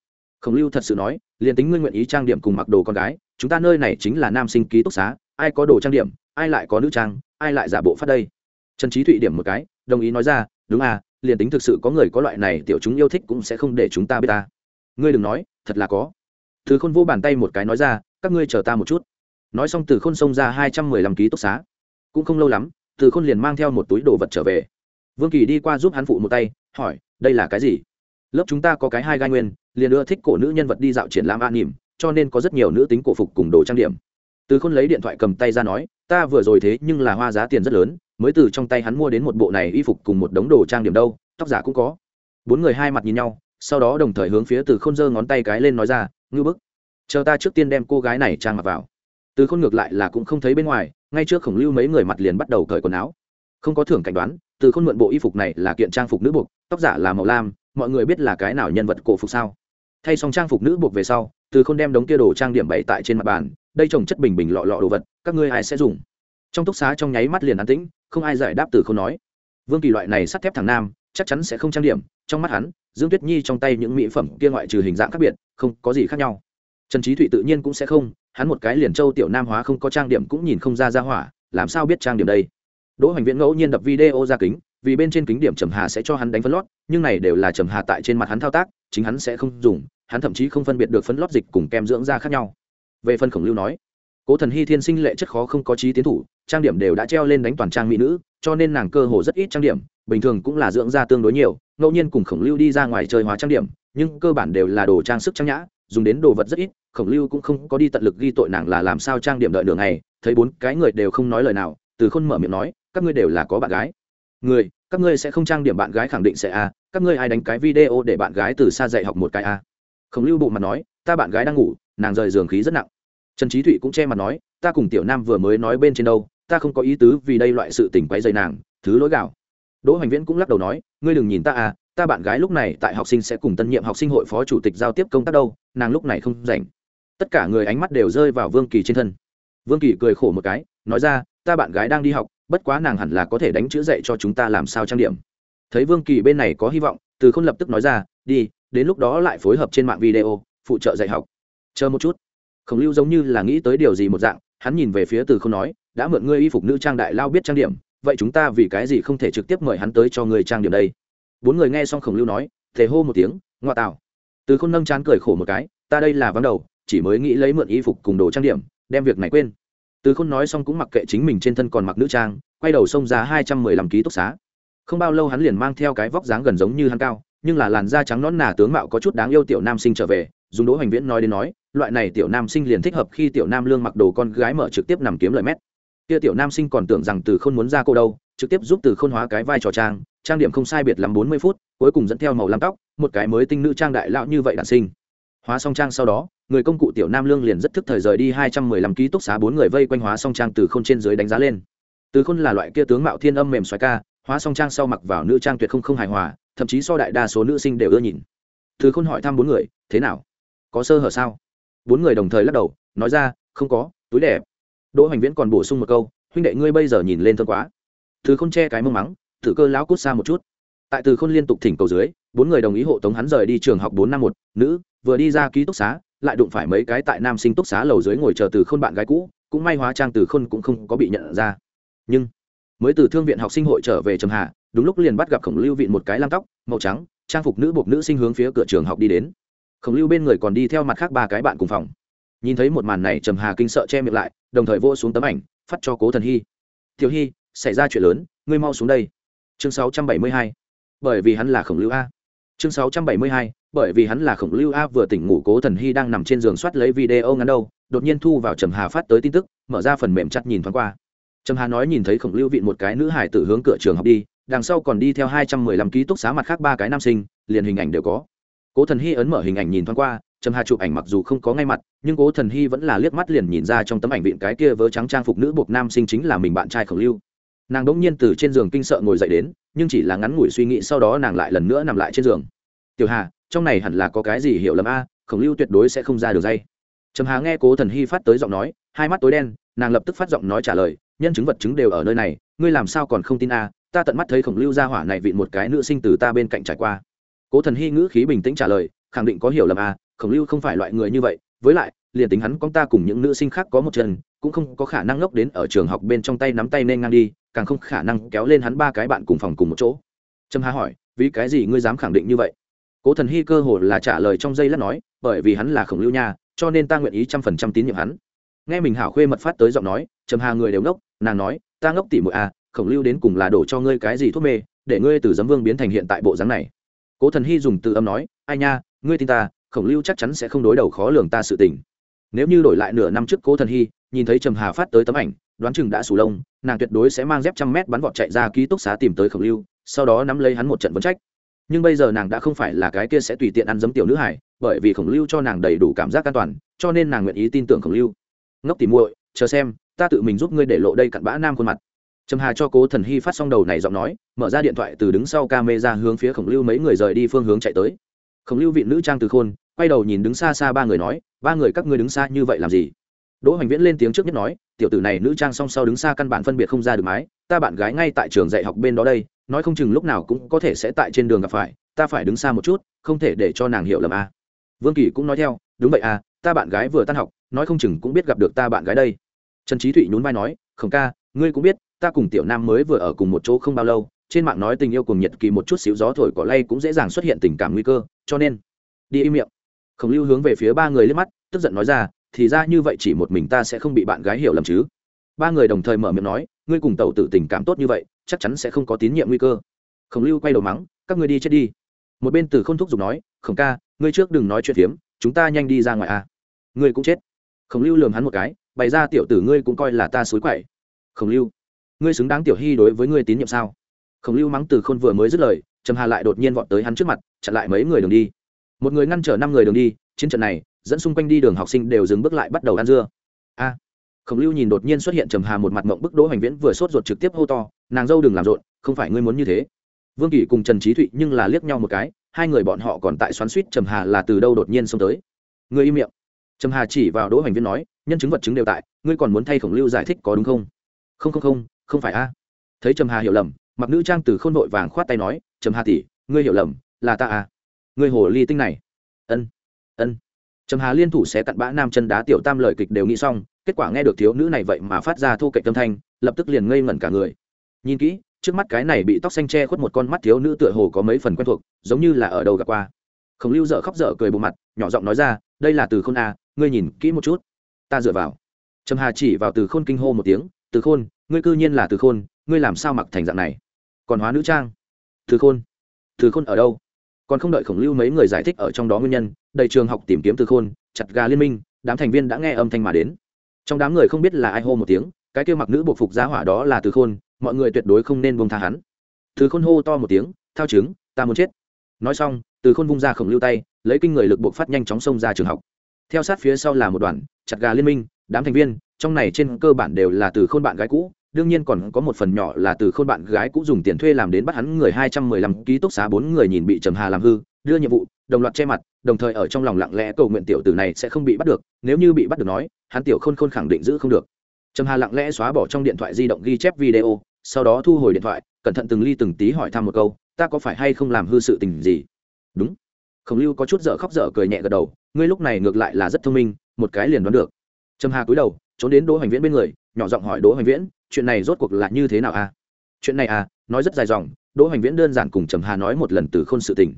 Khổng lưu thật sự nói, liền tính ngươi nguyện ý trang điểm cùng mặc đồ con gái, chúng ta nơi này chính là nam sinh ký túc xá, ai có đồ trang điểm, ai lại có nữ trang ai lại giả bộ phát đây? Trần trí thụy điểm một cái, đồng ý nói ra, đúng à liền tính thực sự có người có loại này tiểu chúng yêu thích cũng sẽ không để chúng ta biết ta. Ngươi đừng nói, thật là có. Từ khôn vô bàn tay một cái nói ra, các ngươi chờ ta một chút. Nói xong từ khôn xông ra hai trăm mười lăm ký túc xá. Cũng không lâu lắm, từ khôn liền mang theo một túi đồ vật trở về. Vương kỳ đi qua giúp hắn phụ một tay, hỏi, đây là cái gì? Lớp chúng ta có cái hai gai nguyên, liền ưa thích cổ nữ nhân vật đi dạo triển lãm an nỉm, cho nên có rất nhiều nữ tính cổ phục cùng đồ trang điểm. Từ khôn lấy điện thoại cầm tay ra nói ta vừa rồi thế nhưng là hoa giá tiền rất lớn, mới từ trong tay hắn mua đến một bộ này y phục cùng một đống đồ trang điểm đâu, tóc giả cũng có. Bốn người hai mặt nhìn nhau, sau đó đồng thời hướng phía từ khôn giơ ngón tay cái lên nói ra, ngư bức, chờ ta trước tiên đem cô gái này trang mặc vào. Từ khôn ngược lại là cũng không thấy bên ngoài, ngay trước khổng lưu mấy người mặt liền bắt đầu cởi quần áo. Không có thưởng cảnh đoán, từ khôn mượn bộ y phục này là kiện trang phục nữ buộc, tóc giả là màu lam, mọi người biết là cái nào nhân vật cổ phục sao? Thay xong trang phục nữ buộc về sau, từ khôn đem đống kia đồ trang điểm bày tại trên mặt bàn đây trồng chất bình bình lọ lọ đồ vật, các ngươi ai sẽ dùng? Trong túc xá trong nháy mắt liền an tĩnh, không ai giải đáp từ không nói. Vương kỳ loại này sắt thép thằng nam, chắc chắn sẽ không trang điểm, trong mắt hắn, dương tuyết nhi trong tay những mỹ phẩm kia ngoại trừ hình dạng khác biệt, không có gì khác nhau. Trần trí thụy tự nhiên cũng sẽ không, hắn một cái liền châu tiểu nam hóa không có trang điểm cũng nhìn không ra ra hỏa, làm sao biết trang điểm đây? Đỗ hoành viễn ngẫu nhiên đập video ra kính, vì bên trên kính điểm trầm hà sẽ cho hắn đánh phấn lót, nhưng này đều là trầm hà tại trên mặt hắn thao tác, chính hắn sẽ không dùng, hắn thậm chí không phân biệt được phấn lót dịch cùng kem dưỡng da khác nhau về phần khổng lưu nói cố thần hy thiên sinh lệ chất khó không có trí tiến thủ trang điểm đều đã treo lên đánh toàn trang mỹ nữ cho nên nàng cơ hồ rất ít trang điểm bình thường cũng là dưỡng da tương đối nhiều ngẫu nhiên cùng khổng lưu đi ra ngoài chơi hóa trang điểm nhưng cơ bản đều là đồ trang sức trang nhã dùng đến đồ vật rất ít khổng lưu cũng không có đi tận lực ghi tội nàng là làm sao trang điểm đợi đường này thấy bốn cái người đều không nói lời nào từ khôn mở miệng nói các ngươi đều là có bạn gái người các ngươi sẽ không trang điểm bạn gái khẳng định sẽ a à, các ngươi ai đánh cái video để bạn gái từ xa dạy học một cái a à. khổng lưu bộ mặt nói ta bạn gái đang ngủ nàng rời giường khí rất nặng. Trần trí thụy cũng che mặt nói, ta cùng tiểu nam vừa mới nói bên trên đâu, ta không có ý tứ vì đây loại sự tình quấy dày nàng, thứ lỗi gạo. Đỗ hoành viễn cũng lắc đầu nói, ngươi đừng nhìn ta à ta bạn gái lúc này tại học sinh sẽ cùng tân nhiệm học sinh hội phó chủ tịch giao tiếp công tác đâu, nàng lúc này không rảnh. Tất cả người ánh mắt đều rơi vào vương kỳ trên thân. Vương kỳ cười khổ một cái, nói ra, ta bạn gái đang đi học, bất quá nàng hẳn là có thể đánh chữ dạy cho chúng ta làm sao trang điểm. Thấy vương kỳ bên này có hy vọng, từ không lập tức nói ra, đi, đến lúc đó lại phối hợp trên mạng video, phụ trợ dạy học chờ một chút. Khổng lưu giống như là nghĩ tới điều gì một dạng, hắn nhìn về phía từ không nói, đã mượn ngươi y phục nữ trang đại lao biết trang điểm, vậy chúng ta vì cái gì không thể trực tiếp mời hắn tới cho người trang điểm đây? Bốn người nghe xong khổng lưu nói, thề hô một tiếng, ngoa tạo. Từ không nâng chán cười khổ một cái, ta đây là vắng đầu, chỉ mới nghĩ lấy mượn y phục cùng đồ trang điểm, đem việc này quên. Từ khôn nói xong cũng mặc kệ chính mình trên thân còn mặc nữ trang, quay đầu xông ra hai trăm mười lăm ký túc xá. Không bao lâu hắn liền mang theo cái vóc dáng gần giống như hắn cao, nhưng là làn da trắng nón nà tướng mạo có chút đáng yêu tiểu nam sinh trở về, dùng đỗ hoành viễn nói đến nói loại này tiểu nam sinh liền thích hợp khi tiểu nam lương mặc đồ con gái mở trực tiếp nằm kiếm lời mét. Kia tiểu nam sinh còn tưởng rằng từ khôn muốn ra cô đâu, trực tiếp giúp từ khôn hóa cái vai trò trang trang điểm không sai biệt làm bốn mươi phút, cuối cùng dẫn theo màu làm tóc, một cái mới tinh nữ trang đại lão như vậy đản sinh. Hóa xong trang sau đó, người công cụ tiểu nam lương liền rất thức thời rời đi hai trăm mười lăm ký túc xá bốn người vây quanh hóa xong trang từ khôn trên dưới đánh giá lên. Từ khôn là loại kia tướng mạo thiên âm mềm xoài ca, hóa xong trang sau mặc vào nữ trang tuyệt không không hài hòa, thậm chí so đại đa số nữ sinh đều ưa nhìn. Từ khôn hỏi thăm bốn người, thế nào? Có sơ hở sao? Bốn người đồng thời lắc đầu, nói ra, không có, túi đẹp đỗ hoành viễn còn bổ sung một câu, huynh đệ ngươi bây giờ nhìn lên thân quá. Thứ khôn che cái mông mắng thử cơ lão cút xa một chút. Tại từ khôn liên tục thỉnh cầu dưới, bốn người đồng ý hộ tống hắn rời đi trường học bốn năm một, nữ, vừa đi ra ký túc xá, lại đụng phải mấy cái tại nam sinh túc xá lầu dưới ngồi chờ từ khôn bạn gái cũ, cũng may hóa trang từ khôn cũng không có bị nhận ra. Nhưng, mới từ thương viện học sinh hội trở về trầm hạ đúng lúc liền bắt gặp khổng lưu viện một cái lam tóc, màu trắng, trang phục nữ buộc nữ sinh hướng phía cửa trường học đi đến khổng lưu bên người còn đi theo mặt khác ba cái bạn cùng phòng. Nhìn thấy một màn này, trầm hà kinh sợ che miệng lại, đồng thời vô xuống tấm ảnh, phát cho cố thần hy. Thiếu hy, xảy ra chuyện lớn, ngươi mau xuống đây. Chương 672. bởi vì hắn là khổng lưu a. Chương 672. bởi vì hắn là khổng lưu a, vừa tỉnh ngủ, cố thần hy đang nằm trên giường soát lấy video ngắn đâu. Đột nhiên thu vào trầm hà phát tới tin tức, mở ra phần mềm chặt nhìn thoáng qua. Trầm hà nói nhìn thấy khổng lưu vịn một cái nữ hải tử hướng cửa trường học đi, đằng sau còn đi theo hai trăm mười lăm ký túc xá mặt khác ba cái nam sinh, liền hình ảnh đều có cố thần hy ấn mở hình ảnh nhìn thoáng qua, trầm hà chụp ảnh mặc dù không có ngay mặt, nhưng cố thần hy vẫn là liếc mắt liền nhìn ra trong tấm ảnh vịn cái kia vớ trắng trang phục nữ buộc nam sinh chính là mình bạn trai khổng lưu. Nàng đ ỗ n g nhiên từ trên giường kinh sợ ngồi dậy đến, nhưng chỉ là ngắn ngủi suy nghĩ sau đó nàng lại lần nữa nằm lại trên giường. Tiểu hà, trong này hẳn là có cái gì hiểu lầm a? Khổng lưu tuyệt đối sẽ không ra được dây. Trầm hà nghe cố thần hy phát tới giọng nói, hai mắt tối đen, nàng lập tức phát giọng nói trả lời, nhân chứng vật chứng đều ở nơi này, ngươi làm sao còn không tin a? Ta tận mắt thấy khổng lưu ra hỏa này vịn một cái nữ sinh từ ta bên cạnh trải qua cố thần hy ngữ khí bình tĩnh trả lời khẳng định có hiểu lầm à, khổng lưu không phải loại người như vậy. Với lại liền tính hắn con ta cùng những nữ sinh khác có một chân cũng không có khả năng ngốc đến ở trường học bên trong tay nắm tay nên ngang đi càng không khả năng kéo lên hắn ba cái bạn cùng phòng cùng một chỗ. Trâm hà hỏi vì cái gì ngươi dám khẳng định như vậy? Cố thần hy cơ hồ là trả lời trong giây lát nói bởi vì hắn là khổng lưu nha cho nên ta nguyện ý trăm phần trăm tín nhiệm hắn. Nghe mình hảo khuê mật phát tới giọng nói trầm hà người đều ngốc nàng nói ta ngốc tỉ mụi à khổng lưu đến cùng là đổ cho ngươi cái gì thuốc mê để ngươi từ giấm vương biến thành hiện tại bộ dáng này cố thần hy dùng từ âm nói, ai nha, ngươi tin ta, khổng lưu chắc chắn sẽ không đối đầu khó lường ta sự tình. Nếu như đổi lại nửa năm trước cố thần hy, nhìn thấy trầm hà phát tới tấm ảnh, đoán chừng đã sù lông, nàng tuyệt đối sẽ mang dép trăm mét bắn vọt chạy ra ký túc xá tìm tới khổng lưu, sau đó nắm lấy hắn một trận vấn trách. Nhưng bây giờ nàng đã không phải là cái kia sẽ tùy tiện ăn giấm tiểu nữ hải bởi vì khổng lưu cho nàng đầy đủ cảm giác an toàn, cho nên nàng nguyện ý tin tưởng khổng lưu. Ngốc tìm muội, chờ xem, ta tự mình giúp ngươi để lộ đây cặn bã nam khuôn mặt trầm hà cho cố thần hy phát xong đầu này giọng nói, mở ra điện thoại từ đứng sau ca mê ra hướng phía khổng lưu mấy người rời đi phương hướng chạy tới. Khổng lưu vị nữ trang từ khôn, quay đầu nhìn đứng xa xa ba người nói, ba người các ngươi đứng xa như vậy làm gì? Đỗ hoành viễn lên tiếng trước nhất nói, tiểu tử này nữ trang song sau đứng xa căn bản phân biệt không ra được mái, ta bạn gái ngay tại trường dạy học bên đó đây, nói không chừng lúc nào cũng có thể sẽ tại trên đường gặp phải, ta phải đứng xa một chút, không thể để cho nàng hiểu lầm a. À. vương kỳ cũng nói theo, đúng vậy à ta bạn gái vừa tan học, nói không chừng cũng biết gặp được ta bạn gái đây. Trần trí thụy nhún vai nói, khổng ca, ngươi cũng biết ta cùng tiểu nam mới vừa ở cùng một chỗ không bao lâu, trên mạng nói tình yêu cùng nhiệt kỳ một chút xíu gió thổi cỏ lay cũng dễ dàng xuất hiện tình cảm nguy cơ, cho nên, đi im miệng. Khổng lưu hướng về phía ba người liếc mắt, tức giận nói ra, thì ra như vậy chỉ một mình ta sẽ không bị bạn gái hiểu lầm chứ. Ba người đồng thời mở miệng nói, ngươi cùng tàu tử tình cảm tốt như vậy, chắc chắn sẽ không có tín nhiệm nguy cơ. Khổng lưu quay đầu mắng, các ngươi đi chết đi. Một bên từ k h ô n thúc giục nói, khổng ca, ngươi trước đừng nói chuyện phiếm, chúng ta nhanh đi ra ngoài a à. ngươi cũng chết. Khổng lưu lường hắn một cái, bày ra tiểu tử ngươi cũng coi là ta xối quậy. Khổng lưu ngươi xứng đáng tiểu hy đối với ngươi tín nhiệm sao? Khổng lưu mắng từ khôn vừa mới dứt lời, trầm hà lại đột nhiên vọt tới hắn trước mặt, chặn lại mấy người đường đi. Một người ngăn trở năm người đường đi, chiến trận này, dẫn xung quanh đi đường học sinh đều dừng bước lại bắt đầu ăn dưa. A! Khổng lưu nhìn đột nhiên xuất hiện trầm hà một mặt mộng bức đỗ hoành viễn vừa sốt ruột trực tiếp hô to, nàng dâu đừng làm rộn, không phải ngươi muốn như thế. Vương kỷ cùng trần trí thụy nhưng là liếc nhau một cái, hai người bọn họ còn tại xoắn suýt trầm hà là từ đâu đột nhiên xông tới. Ngươi im miệng. Trầm hà chỉ vào đỗ hoành viễn nói, nhân chứng vật chứng đều tại, ngươi còn muốn thay khổng lưu giải thích có đúng không? Không không không không phải a? À? Thấy trầm hà hiểu lầm, mặc nữ trang từ khôn vội vàng khoát tay nói, trầm hà tỷ, ngươi hiểu lầm, là ta a. Ngươi hồ ly tinh này. Ân ân. Trầm hà liên thủ sẽ cặn bã nam chân đá tiểu tam lời kịch đều nghĩ xong, kết quả nghe được thiếu nữ này vậy mà phát ra thu cậy tâm thanh, lập tức liền ngây ngẩn cả người. Nhìn kỹ, trước mắt cái này bị tóc xanh che khuất một con mắt thiếu nữ tựa hồ có mấy phần quen thuộc, giống như là ở đầu gặp qua. Khổng lưu dở khóc dở cười bộ mặt, nhỏ giọng nói ra, đây là từ khôn a, ngươi nhìn kỹ một chút. Ta dựa vào. Trầm hà chỉ vào từ khôn kinh hô một tiếng từ khôn, ngươi cư nhiên là từ khôn, ngươi làm sao mặc thành dạng này? Còn hóa nữ trang? Từ khôn từ khôn ở đâu? Còn không đợi khổng lưu mấy người giải thích ở trong đó nguyên nhân, đầy trường học tìm kiếm từ khôn, chặt gà liên minh, đám thành viên đã nghe âm thanh mà đến. Trong đám người không biết là ai hô một tiếng, cái kêu mặc nữ bộ phục giá hỏa đó là từ khôn, mọi người tuyệt đối không nên buông tha hắn. Từ khôn hô to một tiếng, thao chứng, ta muốn chết. Nói xong, từ khôn vung ra khổng lưu tay, lấy kinh người lực buộc phát nhanh chóng xông ra trường học. Theo sát phía sau là một đoàn, chặt gà liên minh, đám thành viên trong này trên cơ bản đều là từ khôn bạn gái cũ, đương nhiên còn có một phần nhỏ là từ khôn bạn gái cũ dùng tiền thuê làm đến bắt hắn người hai trăm mười lăm ký túc xá bốn người nhìn bị trầm hà làm hư, đưa nhiệm vụ, đồng loạt che mặt, đồng thời ở trong lòng lặng lẽ cầu nguyện tiểu tử này sẽ không bị bắt được, nếu như bị bắt được nói, hắn tiểu khôn khôn khẳng định giữ không được. Trầm hà lặng lẽ xóa bỏ trong điện thoại di động ghi chép video, sau đó thu hồi điện thoại, cẩn thận từng ly từng tí hỏi thăm một câu, ta có phải hay không làm hư sự tình gì? Đúng. Khổng lưu có chút dở khóc dở cười nhẹ gật đầu, ngươi lúc này ngược lại là rất thông minh, một cái liền đoán được. Trầm hà cúi đầu trốn đến đỗ hoành viễn bên người, nhỏ giọng hỏi đỗ hoành viễn, chuyện này rốt cuộc là như thế nào a à? chuyện này à nói rất dài dòng, đỗ hoành viễn đơn giản cùng trầm hà nói một lần từ khôn sự tình.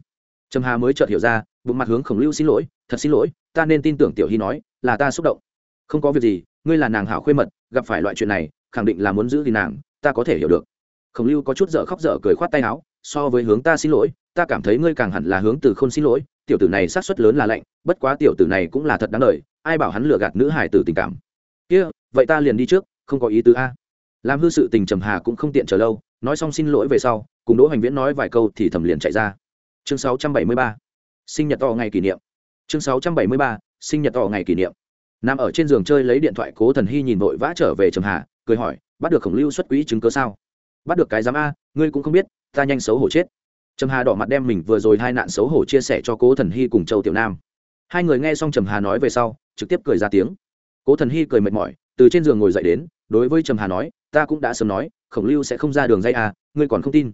Trầm hà mới chợt hiểu ra, bụng mặt hướng khổng lưu xin lỗi, thật xin lỗi, ta nên tin tưởng tiểu hy nói, là ta xúc động. Không có việc gì, ngươi là nàng hảo khuê mật, gặp phải loại chuyện này, khẳng định là muốn giữ thì nàng, ta có thể hiểu được. Khổng lưu có chút dở khóc dở cười khoát tay áo, so với hướng ta xin lỗi, ta cảm thấy ngươi càng hẳn là hướng từ khôn xin lỗi, tiểu tử này sát suất lớn là lạnh, bất quá tiểu tử này cũng là thật đáng lời ai bảo hắn lừa gạt nữ hải tử tình cảm kia, vậy ta liền đi trước, không có ý tứ a. Làm hư sự tình trầm hà cũng không tiện chờ lâu, nói xong xin lỗi về sau, cùng đỗ hoành viễn nói vài câu thì thầm liền chạy ra. Chương 673. sinh nhật to ngày kỷ niệm. Chương 673. sinh nhật to ngày kỷ niệm. Nằm ở trên giường chơi lấy điện thoại cố thần hy nhìn vội vã trở về trầm hà, cười hỏi, bắt được khổng lưu xuất quỹ chứng cớ sao? Bắt được cái giám a, ngươi cũng không biết, ta nhanh xấu hổ chết. Trầm hà đỏ mặt đem mình vừa rồi hai nạn xấu hổ chia sẻ cho cố thần hy cùng châu tiểu nam. Hai người nghe xong trầm hà nói về sau, trực tiếp cười ra tiếng cố thần hy cười mệt mỏi, từ trên giường ngồi dậy đến, đối với trầm hà nói, ta cũng đã sớm nói, khổng lưu sẽ không ra đường dây à ngươi còn không tin.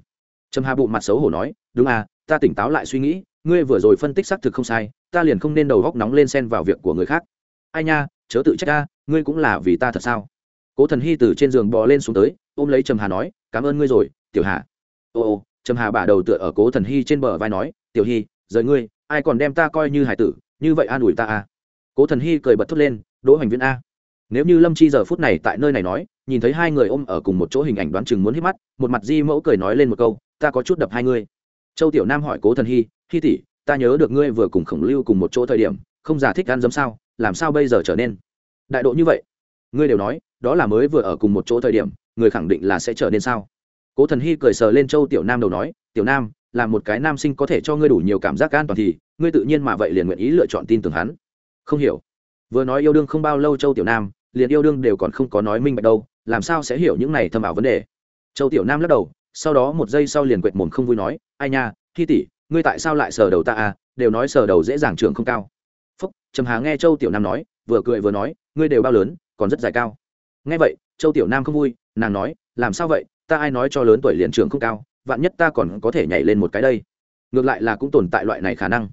Trầm hà bụng mặt xấu hổ nói, đúng à ta tỉnh táo lại suy nghĩ, ngươi vừa rồi phân tích xác thực không sai, ta liền không nên đầu góc nóng lên xen vào việc của người khác. Ai nha, chớ tự trách ta, ngươi cũng là vì ta thật sao? Cố thần hy từ trên giường bò lên xuống tới, ôm lấy trầm hà nói, cảm ơn ngươi rồi, tiểu hà. Ô ô, trầm hà bả đầu tựa ở cố thần hy trên bờ vai nói, tiểu hy, rời ngươi, ai còn đem ta coi như hải tử, như vậy an ủi ta à? Cố thần hy cười bật thốt lên, đỗ hoành viễn a, nếu như lâm chi giờ phút này tại nơi này nói, nhìn thấy hai người ôm ở cùng một chỗ hình ảnh đoán chừng muốn hít mắt, một mặt di mẫu cười nói lên một câu, ta có chút đập hai ngươi. Châu tiểu nam hỏi cố thần hy hy tỷ, ta nhớ được ngươi vừa cùng khổng lưu cùng một chỗ thời điểm, không giả thích ăn dấm sao, làm sao bây giờ trở nên đại độ như vậy? Ngươi đều nói, đó là mới vừa ở cùng một chỗ thời điểm, người khẳng định là sẽ trở nên sao? Cố thần hy cười sờ lên châu tiểu nam đầu nói, tiểu nam, là một cái nam sinh có thể cho ngươi đủ nhiều cảm giác an toàn thì, ngươi tự nhiên mà vậy liền nguyện ý lựa chọn tin tưởng hắn không hiểu. Vừa nói yêu đương không bao lâu châu tiểu nam, liền yêu đương đều còn không có nói minh bạch đâu, làm sao sẽ hiểu những này thâm ảo vấn đề? Châu tiểu nam lắc đầu, sau đó một giây sau liền quệt mồm không vui nói, ai nha thi tỷ, ngươi tại sao lại sờ đầu ta à? Đều nói sờ đầu dễ dàng trường không cao. Phúc, trầm hà nghe châu tiểu nam nói, vừa cười vừa nói, ngươi đều bao lớn, còn rất dài cao. Nghe vậy, châu tiểu nam không vui, nàng nói, làm sao vậy? Ta ai nói cho lớn tuổi liền trường không cao, vạn nhất ta còn có thể nhảy lên một cái đây. Ngược lại là cũng tồn tại loại này khả năng.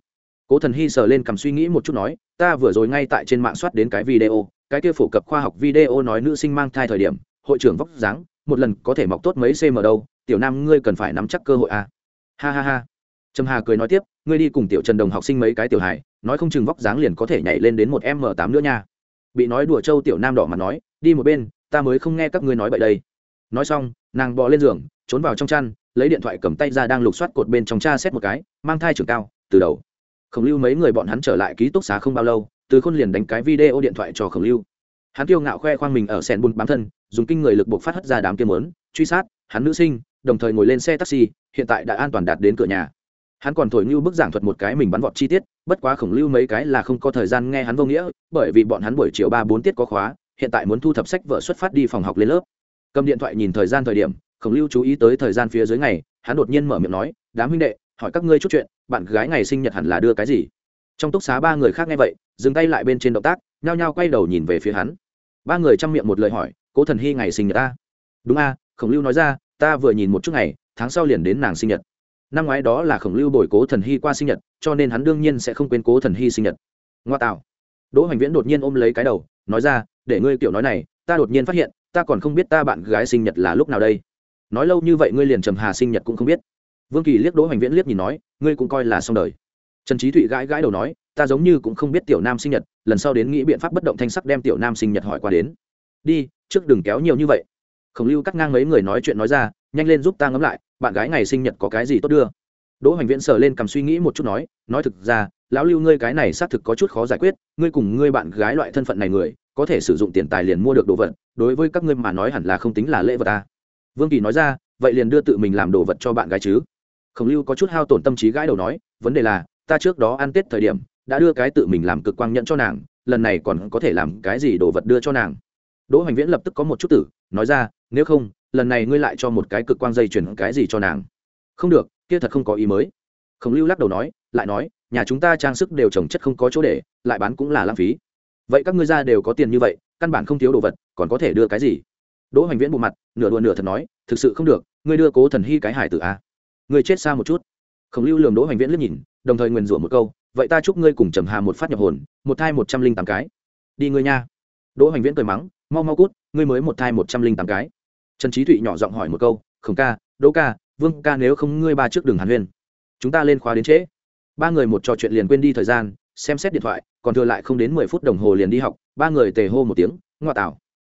Cố thần hy sờ lên cầm suy nghĩ một chút nói ta vừa rồi ngay tại trên mạng soát đến cái video cái kia phổ cập khoa học video nói nữ sinh mang thai thời điểm hội trưởng vóc dáng một lần có thể mọc tốt mấy cm đâu tiểu nam ngươi cần phải nắm chắc cơ hội à. ha ha ha. Trầm hà cười nói tiếp ngươi đi cùng tiểu trần đồng học sinh mấy cái tiểu hài nói không chừng vóc dáng liền có thể nhảy lên đến một m tám nữa nha. Bị nói đùa trâu, tiểu nam đỏ mặt nói đi một bên ta mới không nghe các ngươi nói vậy đây. Nói xong nàng bò lên giường trốn vào trong chăn lấy điện thoại cầm tay ra đang lục soát cột bên trong cha xét một cái mang thai trưởng cao từ đầu khổng lưu mấy người bọn hắn trở lại ký túc xá không bao lâu, từ khôn liền đánh cái video điện thoại cho khổng lưu. Hắn kiêu ngạo khoe khoang mình ở sèn bùn bám thân, dùng kinh người lực buộc phát hất ra đám kiếm lớn truy sát, hắn nữ sinh, đồng thời ngồi lên xe taxi, hiện tại đã an toàn đạt đến cửa nhà. Hắn còn thổi như bức giảng thuật một cái mình bắn vọt chi tiết, bất quá khổng lưu mấy cái là không có thời gian nghe hắn vô nghĩa, bởi vì bọn hắn buổi chiều ba bốn tiết có khóa, hiện tại muốn thu thập sách vợ xuất phát đi phòng học lên lớp. Cầm điện thoại nhìn thời gian thời điểm, khổng lưu chú ý tới thời gian phía dưới ngày, hắn đột nhiên mở miệng nói, đám huynh đệ hỏi các ngươi chút chuyện, bạn gái ngày sinh nhật hẳn là đưa cái gì? Trong túc xá ba người khác nghe vậy, dừng tay lại bên trên động tác, nhao nhao quay đầu nhìn về phía hắn. Ba người chăm miệng một lời hỏi, cố thần hy ngày sinh nhật ta? Đúng a, khổng lưu nói ra, ta vừa nhìn một chút ngày, tháng sau liền đến nàng sinh nhật. Năm ngoái đó là khổng lưu bồi cố thần hy qua sinh nhật, cho nên hắn đương nhiên sẽ không quên cố thần hy sinh nhật. Ngoa tạo. Đỗ hoành viễn đột nhiên ôm lấy cái đầu, nói ra, để ngươi kiểu nói này, ta đột nhiên phát hiện, ta còn không biết ta bạn gái sinh nhật là lúc nào đây. Nói lâu như vậy ngươi liền trầm hà sinh nhật cũng không biết vương kỳ liếc đỗ hoành viễn liếc nhìn nói, ngươi cũng coi là xong đời. Trần trí thụy gãi gãi đầu nói, ta giống như cũng không biết tiểu nam sinh nhật, lần sau đến nghĩ biện pháp bất động thanh sắc đem tiểu nam sinh nhật hỏi qua đến. Đi, trước đừng kéo nhiều như vậy. Khổng lưu cắt ngang mấy người nói chuyện nói ra, nhanh lên giúp ta ngẫm lại, bạn gái ngày sinh nhật có cái gì tốt đưa? Đỗ hoành viễn sờ lên cầm suy nghĩ một chút nói nói thực ra, lão lưu ngươi cái này xác thực có chút khó giải quyết, ngươi cùng ngươi bạn gái loại thân phận này người, có thể sử dụng tiền tài liền mua được đồ vật, đối với các ngươi mà nói hẳn là không tính là lễ vật ta vương kỳ nói ra, vậy liền đưa tự mình làm đồ vật cho bạn gái chứ khổng lưu có chút hao tổn tâm trí gãi đầu nói, vấn đề là, ta trước đó ăn tết thời điểm, đã đưa cái tự mình làm cực quang nhận cho nàng, lần này còn có thể làm cái gì đồ vật đưa cho nàng? Đỗ hoành viễn lập tức có một chút tử, nói ra, nếu không, lần này ngươi lại cho một cái cực quang dây chuyển cái gì cho nàng? Không được, kia thật không có ý mới. Khổng lưu lắc đầu nói, lại nói, nhà chúng ta trang sức đều trồng chất không có chỗ để, lại bán cũng là lãng phí. Vậy các ngươi ra đều có tiền như vậy, căn bản không thiếu đồ vật, còn có thể đưa cái gì? Đỗ hoành viễn bộ mặt, nửa đùa nửa thật nói, thực sự không được, ngươi đưa cố thần hy cái hải tử a ngươi chết xa một chút. Khổng lưu lường đỗ hoành viễn liếc nhìn, đồng thời nguyền rủa một câu, vậy ta chúc ngươi cùng trầm hà một phát nhập hồn, một thai một trăm linh tám cái. Đi ngươi nha. Đỗ hoành viễn cười mắng, mau mau cút, ngươi mới một thai một trăm linh tám cái. Trần trí thụy nhỏ giọng hỏi một câu, khổng ca, đỗ ca, vương ca nếu không ngươi ba trước đường hàn huyên, chúng ta lên khóa đến trễ. Ba người một trò chuyện liền quên đi thời gian, xem xét điện thoại, còn thừa lại không đến mười phút đồng hồ liền đi học, ba người tề hô một tiếng, ngoa tảo.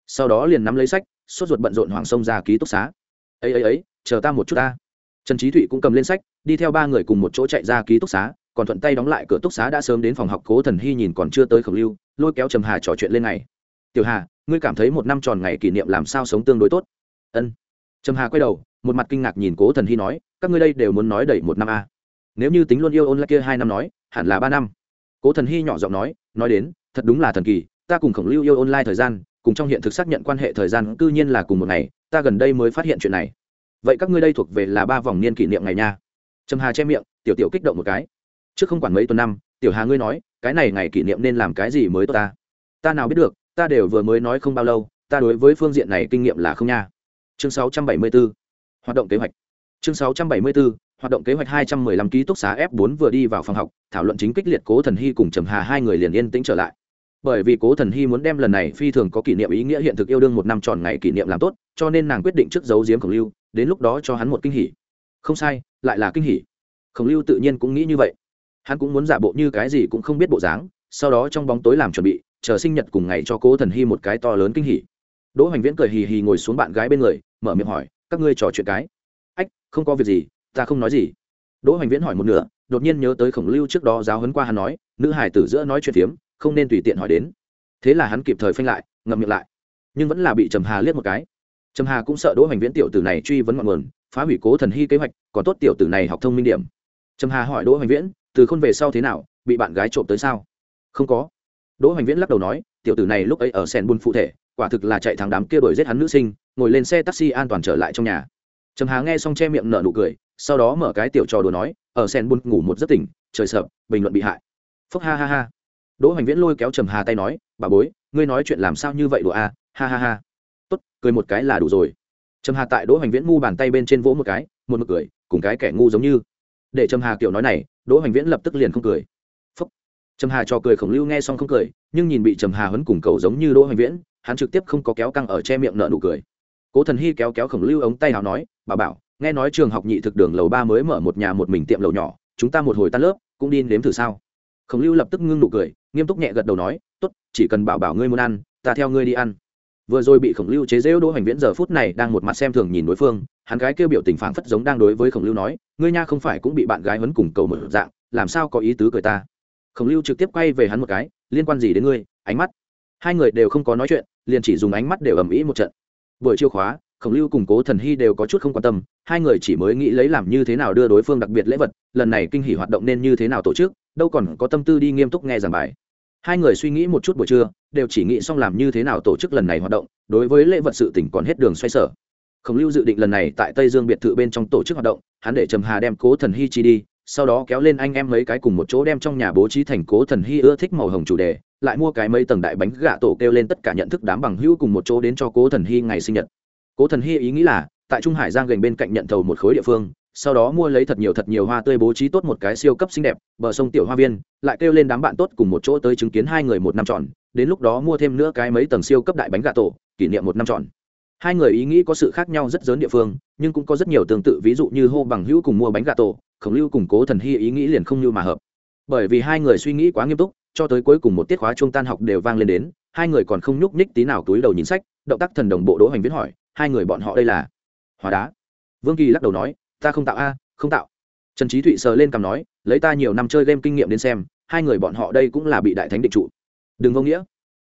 sau đó liền nắm lấy sách, sốt ruột bận rộn hoàng sông ra ký túc xá. Ấy ấy ấy, chờ ta một chút ta trần trí thụy cũng cầm lên sách, đi theo ba người cùng một chỗ chạy ra ký túc xá, còn thuận tay đóng lại cửa túc xá đã sớm đến phòng học, cố thần hy nhìn còn chưa tới khổng lưu, lôi kéo trầm hà trò chuyện lên này tiểu hà, ngươi cảm thấy một năm tròn ngày kỷ niệm làm sao sống tương đối tốt? Ân. Trầm hà quay đầu, một mặt kinh ngạc nhìn cố thần hy nói, các ngươi đây đều muốn nói đẩy một năm a à. nếu như tính luôn yêu ôn lại kia hai năm nói, hẳn là ba năm. Cố thần hy nhỏ giọng nói nói đến, thật đúng là thần kỳ, ta cùng khổng lưu yêu online thời gian, cùng trong hiện thực xác nhận quan hệ thời gian cư nhiên là cùng một ngày, ta gần đây mới phát hiện chuyện này vậy các ngươi đây thuộc về là ba vòng niên kỷ niệm ngày nha. Trầm hà che miệng tiểu tiểu kích động một cái. Trước không quản mấy tuần năm tiểu hà ngươi nói cái này ngày kỷ niệm nên làm cái gì mới tốt ta? Ta nào biết được ta đều vừa mới nói không bao lâu ta đối với phương diện này kinh nghiệm là không nha. Chương 674 hoạt động kế hoạch. Chương 674 hoạt động kế hoạch 215 ký túc xá F4 vừa đi vào phòng học, thảo luận chính kích liệt Cố Thần Hy cùng Trầm Hà hai người liền yên tĩnh trở lại. Bởi vì Cố Thần Hy muốn đem lần này phi thường có kỷ niệm ý nghĩa hiện thực yêu đương một năm tròn ngày kỷ niệm làm tốt, cho nên nàng quyết định trước giấu giếm Khổng Lưu, đến lúc đó cho hắn một kinh hỉ. Không sai, lại là kinh hỉ. Khổng Lưu tự nhiên cũng nghĩ như vậy. Hắn cũng muốn giả bộ như cái gì cũng không biết bộ dáng, sau đó trong bóng tối làm chuẩn bị, chờ sinh nhật cùng ngày cho Cố Thần Hy một cái to lớn kinh hỉ. Đỗ Hoành Viễn cười hì hì ngồi xuống bạn gái bên người, mở miệng hỏi, các ngươi trò chuyện cái? Ách, không có việc gì, ta không nói gì đỗ hoành viễn hỏi một nửa đột nhiên nhớ tới khổng lưu trước đó giáo huấn qua hắn nói nữ hải tử giữa nói chuyện phiếm không nên tùy tiện hỏi đến thế là hắn kịp thời phanh lại ngậm miệng lại nhưng vẫn là bị trầm hà liếc một cái trầm hà cũng sợ đỗ hoành viễn tiểu tử này truy vấn ngọn nguồn, phá hủy cố thần hy kế hoạch, còn tốt tiểu tử này học thông minh điểm. Trầm hà hỏi đỗ hoành viễn, từ khôn về sau thế nào, bị bạn gái trộm tới sao? Không có. Đỗ hoành viễn lắc đầu nói, tiểu tử này lúc ấy ở sen buôn phụ thể, quả thực là chạy thằng đám kia đuổi giết hắn nữ sinh, ngồi lên xe taxi an toàn trở lại trong nhà. Trầm hà nghe xong che miệng nở nụ cười, sau đó mở cái tiểu trò đùa nói, ở sen buôn ngủ một giấc tỉnh, trời sợ, bình luận bị hại. Phúc ha ha ha. Đỗ hoành viễn lôi kéo trầm hà tay nói, bà bối, ngươi nói chuyện làm sao như vậy đùa a à? ha ha ha tốt, cười một cái là đủ rồi. Trầm hà tại đỗ hoành viễn ngu bàn tay bên trên vỗ một cái, một mực cười, cùng cái kẻ ngu giống như. Để trầm hà kiểu nói này, đỗ hoành viễn lập tức liền không cười. Phúc. Trầm hà cho cười khổng lưu nghe xong không cười, nhưng nhìn bị trầm hà hấn cùng cầu giống như đỗ hoành viễn, hắn trực tiếp không có kéo căng ở che miệng nợ nụ cười. Cố thần hy kéo kéo khổng lưu ống tay nào nói, bà bảo, nghe nói trường học nhị thực đường lầu ba mới mở một nhà một mình tiệm lầu nhỏ, chúng ta một hồi tan lớp, cũng đi nếm thử sao? Khổng lưu lập tức ngưng nụ cười, nghiêm túc nhẹ gật đầu nói, tốt, chỉ cần bảo bảo ngươi muốn ăn, ta theo ngươi đi ăn vừa rồi bị khổng lưu chế rêu đỗ hoành viễn giờ phút này đang một mặt xem thường nhìn đối phương, hắn gái kêu biểu tình phảng phất giống đang đối với khổng lưu nói, ngươi nha không phải cũng bị bạn gái hấn cùng cầu mở dạng, làm sao có ý tứ cười ta? Khổng lưu trực tiếp quay về hắn một cái, liên quan gì đến ngươi? Ánh mắt. Hai người đều không có nói chuyện, liền chỉ dùng ánh mắt đều ầm ĩ một trận. Buổi chiêu khóa, khổng lưu cùng cố thần hy đều có chút không quan tâm, hai người chỉ mới nghĩ lấy làm như thế nào đưa đối phương đặc biệt lễ vật, lần này kinh hỉ hoạt động nên như thế nào tổ chức, đâu còn có tâm tư đi nghiêm túc nghe giảng bài hai người suy nghĩ một chút buổi trưa, đều chỉ nghĩ xong làm như thế nào tổ chức lần này hoạt động, đối với lễ vật sự tỉnh còn hết đường xoay sở. Khổng lưu dự định lần này tại tây dương biệt thự bên trong tổ chức hoạt động, hắn để trầm hà đem cố thần hy chi đi, sau đó kéo lên anh em mấy cái cùng một chỗ đem trong nhà bố trí thành cố thần hy ưa thích màu hồng chủ đề, lại mua cái mấy tầng đại bánh gạ tổ kêu lên tất cả nhận thức đám bằng hữu cùng một chỗ đến cho cố thần hy ngày sinh nhật. Cố thần hy ý nghĩ là, tại trung hải giang gần bên cạnh nhận thầu một khối địa phương sau đó mua lấy thật nhiều thật nhiều hoa tươi bố trí tốt một cái siêu cấp xinh đẹp, bờ sông tiểu hoa viên, lại kêu lên đám bạn tốt cùng một chỗ tới chứng kiến hai người một năm tròn, đến lúc đó mua thêm nữa cái mấy tầng siêu cấp đại bánh gà tổ, kỷ niệm một năm tròn. Hai người ý nghĩ có sự khác nhau rất lớn địa phương, nhưng cũng có rất nhiều tương tự, ví dụ như hô bằng hữu cùng mua bánh gà tổ, khổng lưu cùng cố thần hy ý nghĩ liền không như mà hợp. Bởi vì hai người suy nghĩ quá nghiêm túc, cho tới cuối cùng một tiết khóa trung tan học đều vang lên đến, hai người còn không nhúc nhích tí nào túi đầu nhìn sách, động tác thần đồng bộ đỗ hành viết hỏi, hai người bọn họ đây là? Hóa đá. Vương kỳ lắc đầu nói ta không tạo a, không tạo. Trần trí thụy sờ lên cằm nói, lấy ta nhiều năm chơi game kinh nghiệm đến xem, hai người bọn họ đây cũng là bị đại thánh định trụ. Đừng vô nghĩa.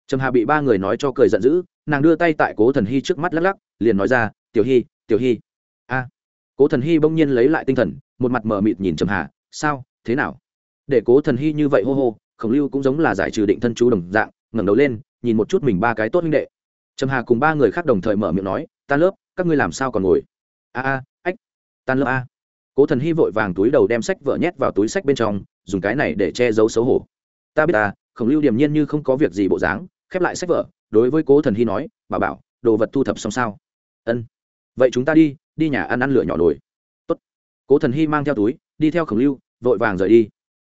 Trầm hà bị ba người nói cho cười giận dữ, nàng đưa tay tại cố thần hy trước mắt lắc lắc, liền nói ra, tiểu hy tiểu hy. A. Cố thần hy bỗng nhiên lấy lại tinh thần, một mặt mờ mịt nhìn trầm hà, sao? Thế nào? Để cố thần hy như vậy hô hô, khổng lưu cũng giống là giải trừ định thân chú đồng dạng, ngẩng đầu lên, nhìn một chút mình ba cái tốt huynh đệ. Trầm hà cùng ba người khác đồng thời mở miệng nói, ta lớp, các ngươi làm sao còn ngồi? A a tan lớp a. Cố thần hy vội vàng túi đầu đem sách vợ nhét vào túi sách bên trong, dùng cái này để che giấu xấu hổ. Ta biết ta, khổng lưu điềm nhiên như không có việc gì bộ dáng, khép lại sách vợ đối với cố thần hy nói, bà bảo, đồ vật thu thập xong sao? Ân. Vậy chúng ta đi đi nhà ăn ăn lửa nhỏ nổi Tốt. cố thần hy mang theo túi, đi theo khổng lưu, vội vàng rời đi.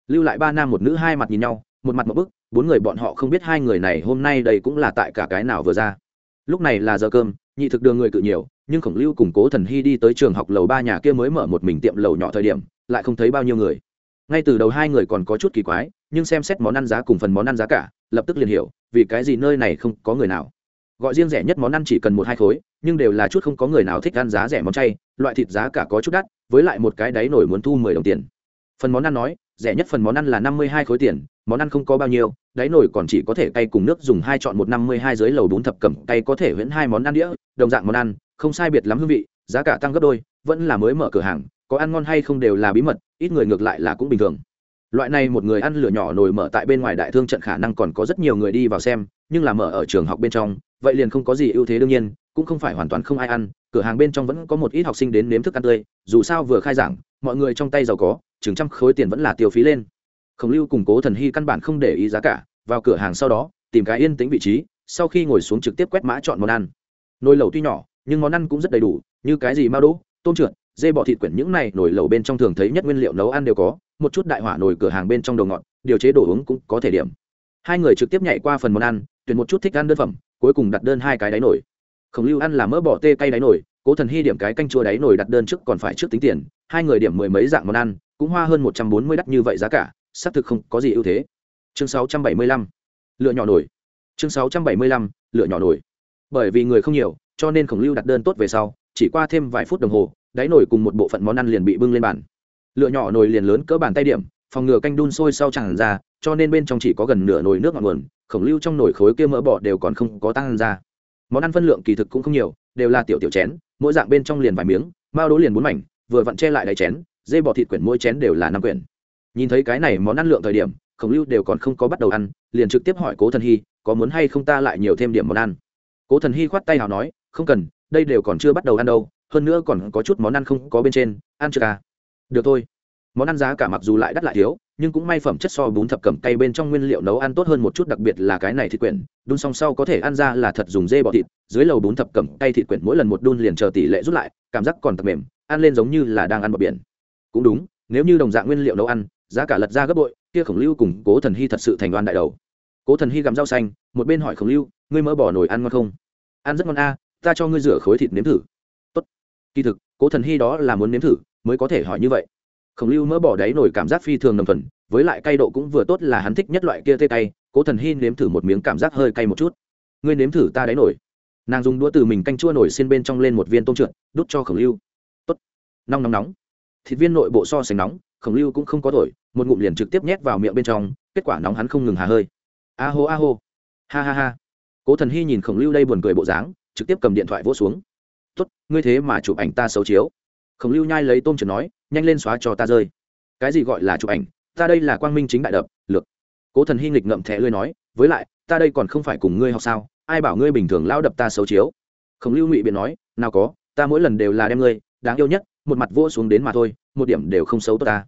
Lưu lại ba nam một nữ hai mặt nhìn nhau, một mặt một bức, bốn người bọn họ không biết hai người này hôm nay đây cũng là tại cả cái nào vừa ra. Lúc này là giờ cơm, nhị thực đường người cự nhiều nhưng khổng lưu cùng cố thần hy đi tới trường học lầu ba nhà kia mới mở một mình tiệm lầu nhỏ thời điểm, lại không thấy bao nhiêu người. Ngay từ đầu hai người còn có chút kỳ quái, nhưng xem xét món ăn giá cùng phần món ăn giá cả, lập tức liền hiểu, vì cái gì nơi này không có người nào. Gọi riêng rẻ nhất món ăn chỉ cần một hai khối, nhưng đều là chút không có người nào thích ăn giá rẻ món chay, loại thịt giá cả có chút đắt, với lại một cái đáy nổi muốn thu mười đồng tiền. Phần món ăn nói, rẻ nhất phần món ăn là năm mươi hai khối tiền, món ăn không có bao nhiêu, đáy nổi còn chỉ có thể cay cùng nước dùng hai chọn một năm mươi hai dưới lầu bún thập cẩm cay có thể huyễn hai món ăn đĩa, đồng dạng món ăn không sai biệt lắm hương vị, giá cả tăng gấp đôi, vẫn là mới mở cửa hàng, có ăn ngon hay không đều là bí mật, ít người ngược lại là cũng bình thường. Loại này một người ăn lửa nhỏ nổi mở tại bên ngoài đại thương trận khả năng còn có rất nhiều người đi vào xem, nhưng là mở ở trường học bên trong, vậy liền không có gì ưu thế đương nhiên, cũng không phải hoàn toàn không ai ăn, cửa hàng bên trong vẫn có một ít học sinh đến nếm thức ăn tươi, dù sao vừa khai giảng, mọi người trong tay giàu có, chừng trăm khối tiền vẫn là tiêu phí lên. Khổng lưu củng cố thần hy căn bản không để ý giá cả, vào cửa hàng sau đó, tìm cái yên tĩnh vị trí, sau khi ngồi xuống trực tiếp quét mã chọn món ăn. Nồi lẩu tuy nhỏ nhưng món ăn cũng rất đầy đủ, như cái gì mao đỗ, tôm trượt, dê bọ thịt quyển những này nồi lẩu bên trong thường thấy nhất nguyên liệu nấu ăn đều có, một chút đại hỏa nồi cửa hàng bên trong đồ ngọt, điều chế đồ uống cũng có thể điểm. Hai người trực tiếp nhảy qua phần món ăn, tuyển một chút thích ăn đơn phẩm, cuối cùng đặt đơn hai cái đáy nổi khổng lưu ăn là mỡ bỏ tê cay đáy nổi cố thần hy điểm cái canh chua đáy nổi đặt đơn trước còn phải trước tính tiền, hai người điểm mười mấy dạng món ăn, cũng hoa hơn một trăm bốn mươi đắt như vậy giá cả, xác thực không có gì ưu thế. Chương sáu trăm bảy mươi lăm, lựa nhỏ nổi chương sáu trăm bảy mươi lăm, lựa nhỏ nổi bởi vì người không nhiều cho nên khổng lưu đặt đơn tốt về sau, chỉ qua thêm vài phút đồng hồ, đáy nổi cùng một bộ phận món ăn liền bị bưng lên bàn. Lựa nhỏ nồi liền lớn cỡ bàn tay điểm, phòng ngừa canh đun sôi sau tràn ra, cho nên bên trong chỉ có gần nửa nồi nước ngọn nguồn, khổng lưu trong nồi khối kia mỡ bò đều còn không có tăng ra. Món ăn phân lượng kỳ thực cũng không nhiều, đều là tiểu tiểu chén, mỗi dạng bên trong liền vài miếng, mao đố liền bốn mảnh, vừa vặn che lại đáy chén, dê bò thịt quyển mỗi chén đều là năm quyển. Nhìn thấy cái này món ăn lượng thời điểm, khổng lưu đều còn không có bắt đầu ăn, liền trực tiếp hỏi cố thần hy, có muốn hay không ta lại nhiều thêm điểm món ăn? Cố thần hy khoát tay hào nói không cần, đây đều còn chưa bắt đầu ăn đâu, hơn nữa còn có chút món ăn không có bên trên, ăn chưa à? Được thôi. Món ăn giá cả mặc dù lại đắt lại thiếu, nhưng cũng may phẩm chất so bún thập cẩm cay bên trong nguyên liệu nấu ăn tốt hơn một chút, đặc biệt là cái này thịt quyển, đun xong sau có thể ăn ra là thật dùng dê bọ thịt, dưới lầu bún thập cẩm cay thịt quyển mỗi lần một đun liền chờ tỷ lệ rút lại, cảm giác còn thật mềm, ăn lên giống như là đang ăn bờ biển. Cũng đúng, nếu như đồng dạng nguyên liệu nấu ăn, giá cả lật ra gấp bội, kia khổng lưu cùng cố thần hy thật sự thành đoan đại đầu. Cố thần hy gặm rau xanh, một bên hỏi khổng lưu, ngươi mỡ bỏ nồi ăn ngon không? Ăn rất ngon a ta cho ngươi rửa khối thịt nếm thử. Tốt. Kỳ thực, cố thần hy đó là muốn nếm thử, mới có thể hỏi như vậy. Khổng lưu mỡ bỏ đáy nổi cảm giác phi thường nồng thuần, với lại cay độ cũng vừa tốt là hắn thích nhất loại kia tê cay, cố thần hy nếm thử một miếng cảm giác hơi cay một chút. Ngươi nếm thử ta đáy nổi. Nàng dùng đũa từ mình canh chua nổi xin bên trong lên một viên tôm trượt, đút cho khổng lưu. Tốt. Nóng nóng nóng. Thịt viên nội bộ so sánh nóng, khổng lưu cũng không có thổi, một ngụm liền trực tiếp nhét vào miệng bên trong, kết quả nóng hắn không ngừng hà hơi. A hô a hô. Ha ha ha. Cố thần hy nhìn khổng lưu đây buồn cười bộ dáng trực tiếp cầm điện thoại vỗ xuống. Tốt, ngươi thế mà chụp ảnh ta xấu chiếu. Khổng lưu nhai lấy tôm trượt nói, nhanh lên xóa cho ta rơi. Cái gì gọi là chụp ảnh? Ta đây là quang minh chính đại đập, lược. Cố thần hy nghịch ngậm thẻ lưới nói, với lại, ta đây còn không phải cùng ngươi học sao? Ai bảo ngươi bình thường lao đập ta xấu chiếu? Khổng lưu ngụy biện nói, nào có, ta mỗi lần đều là đem ngươi, đáng yêu nhất, một mặt vỗ xuống đến mà thôi, một điểm đều không xấu tốt ta.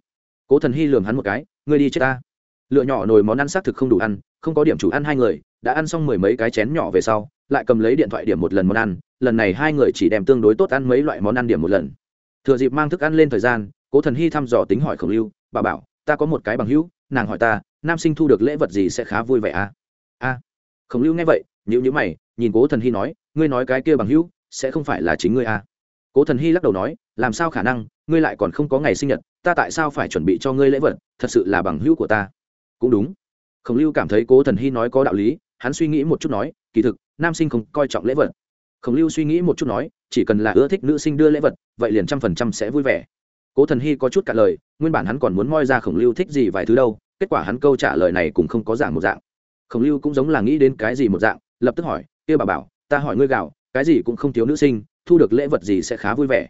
Cố thần hy lường hắn một cái, ngươi đi chết ta. Lựa nhỏ nồi món ăn xác thực không đủ ăn, không có điểm chủ ăn hai người, đã ăn xong mười mấy cái chén nhỏ về sau lại cầm lấy điện thoại điểm một lần món ăn, lần này hai người chỉ đem tương đối tốt ăn mấy loại món ăn điểm một lần. Thừa dịp mang thức ăn lên thời gian, cố thần hy thăm dò tính hỏi khổng lưu, bà bảo, ta có một cái bằng hữu, nàng hỏi ta, nam sinh thu được lễ vật gì sẽ khá vui vẻ à? A. Khổng lưu nghe vậy nhữ nhữ mày, nhìn cố thần hy nói, ngươi nói cái kia bằng hữu sẽ không phải là chính ngươi à? Cố thần hy lắc đầu nói, làm sao khả năng, ngươi lại còn không có ngày sinh nhật, ta tại sao phải chuẩn bị cho ngươi lễ vật, thật sự là bằng hữu của ta? Cũng đúng. Khổng lưu cảm thấy cố thần hy nói có đạo lý, hắn suy nghĩ một chút nói, kỳ thực nam sinh không coi trọng lễ vật. Khổng lưu suy nghĩ một chút nói, chỉ cần là ưa thích nữ sinh đưa lễ vật, vậy liền trăm phần trăm sẽ vui vẻ. Cố thần hy có chút cả lời, nguyên bản hắn còn muốn moi ra khổng lưu thích gì vài thứ đâu, kết quả hắn câu trả lời này cũng không có dạng một dạng. Khổng lưu cũng giống là nghĩ đến cái gì một dạng, lập tức hỏi kia bà bảo, ta hỏi ngươi gạo, cái gì cũng không thiếu nữ sinh, thu được lễ vật gì sẽ khá vui vẻ?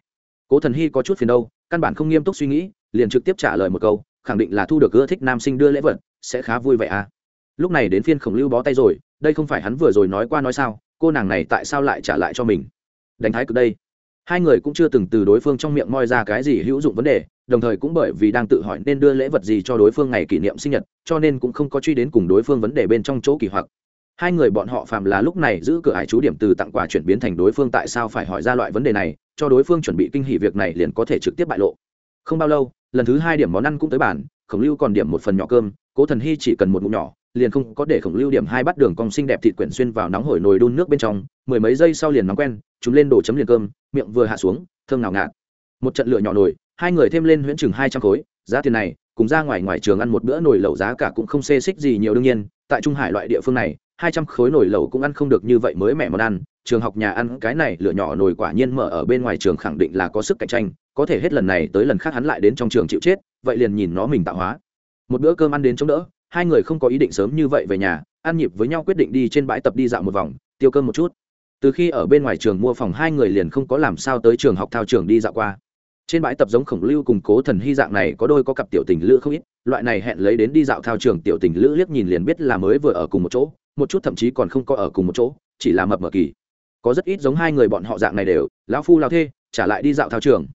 Cố thần hy có chút phiền đâu, căn bản không nghiêm túc suy nghĩ, liền trực tiếp trả lời một câu, khẳng định là thu được ưa thích nam sinh đưa lễ vật, sẽ khá vui vẻ à. Lúc này đến phiên khổng lưu bó tay rồi đây không phải hắn vừa rồi nói qua nói sao, cô nàng này tại sao lại trả lại cho mình? Đánh thái cực đây. Hai người cũng chưa từng từ đối phương trong miệng moi ra cái gì hữu dụng vấn đề, đồng thời cũng bởi vì đang tự hỏi nên đưa lễ vật gì cho đối phương ngày kỷ niệm sinh nhật, cho nên cũng không có truy đến cùng đối phương vấn đề bên trong chỗ kỳ hoặc. Hai người bọn họ phàm là lúc này giữ cửa hải chú điểm từ tặng quà chuyển biến thành đối phương tại sao phải hỏi ra loại vấn đề này, cho đối phương chuẩn bị kinh hỷ việc này liền có thể trực tiếp bại lộ. Không bao lâu, lần thứ hai điểm món ăn cũng tới bản khổng lưu còn điểm một phần nhỏ cơm, cố thần hy chỉ cần một ngụm nhỏ liền không có để khổng lưu điểm hai bát đường cong xinh đẹp thịt quyển xuyên vào nóng hổi nồi đun nước bên trong, mười mấy giây sau liền nóng quen, chúng lên đổ chấm liền cơm, miệng vừa hạ xuống, thơm ngào ngạt. Một trận lửa nhỏ nồi, hai người thêm lên huyễn chừng hai trăm khối, giá tiền này, cùng ra ngoài ngoài trường ăn một bữa nồi lẩu giá cả cũng không xê xích gì nhiều đương nhiên, tại trung hải loại địa phương này, hai trăm khối nồi lẩu cũng ăn không được như vậy mới mẹ món ăn, trường học nhà ăn cái này lửa nhỏ nồi quả nhiên mở ở bên ngoài trường khẳng định là có sức cạnh tranh, có thể hết lần này tới lần khác hắn lại đến trong trường chịu chết, vậy liền nhìn nó mình tạo hóa. Một bữa cơm ăn đến chống đỡ hai người không có ý định sớm như vậy về nhà, ăn nhịp với nhau quyết định đi trên bãi tập đi dạo một vòng, tiêu cơm một chút. Từ khi ở bên ngoài trường mua phòng, hai người liền không có làm sao tới trường học thao trường đi dạo qua. Trên bãi tập giống khổng lưu cùng cố thần hy dạng này có đôi có cặp tiểu tình lữ không ít, loại này hẹn lấy đến đi dạo thao trường tiểu tình lữ liếc nhìn liền biết là mới vừa ở cùng một chỗ, một chút thậm chí còn không có ở cùng một chỗ, chỉ là mập mờ kỳ. Có rất ít giống hai người bọn họ dạng này đều, lão phu lao thê, trả lại đi dạo thao trường.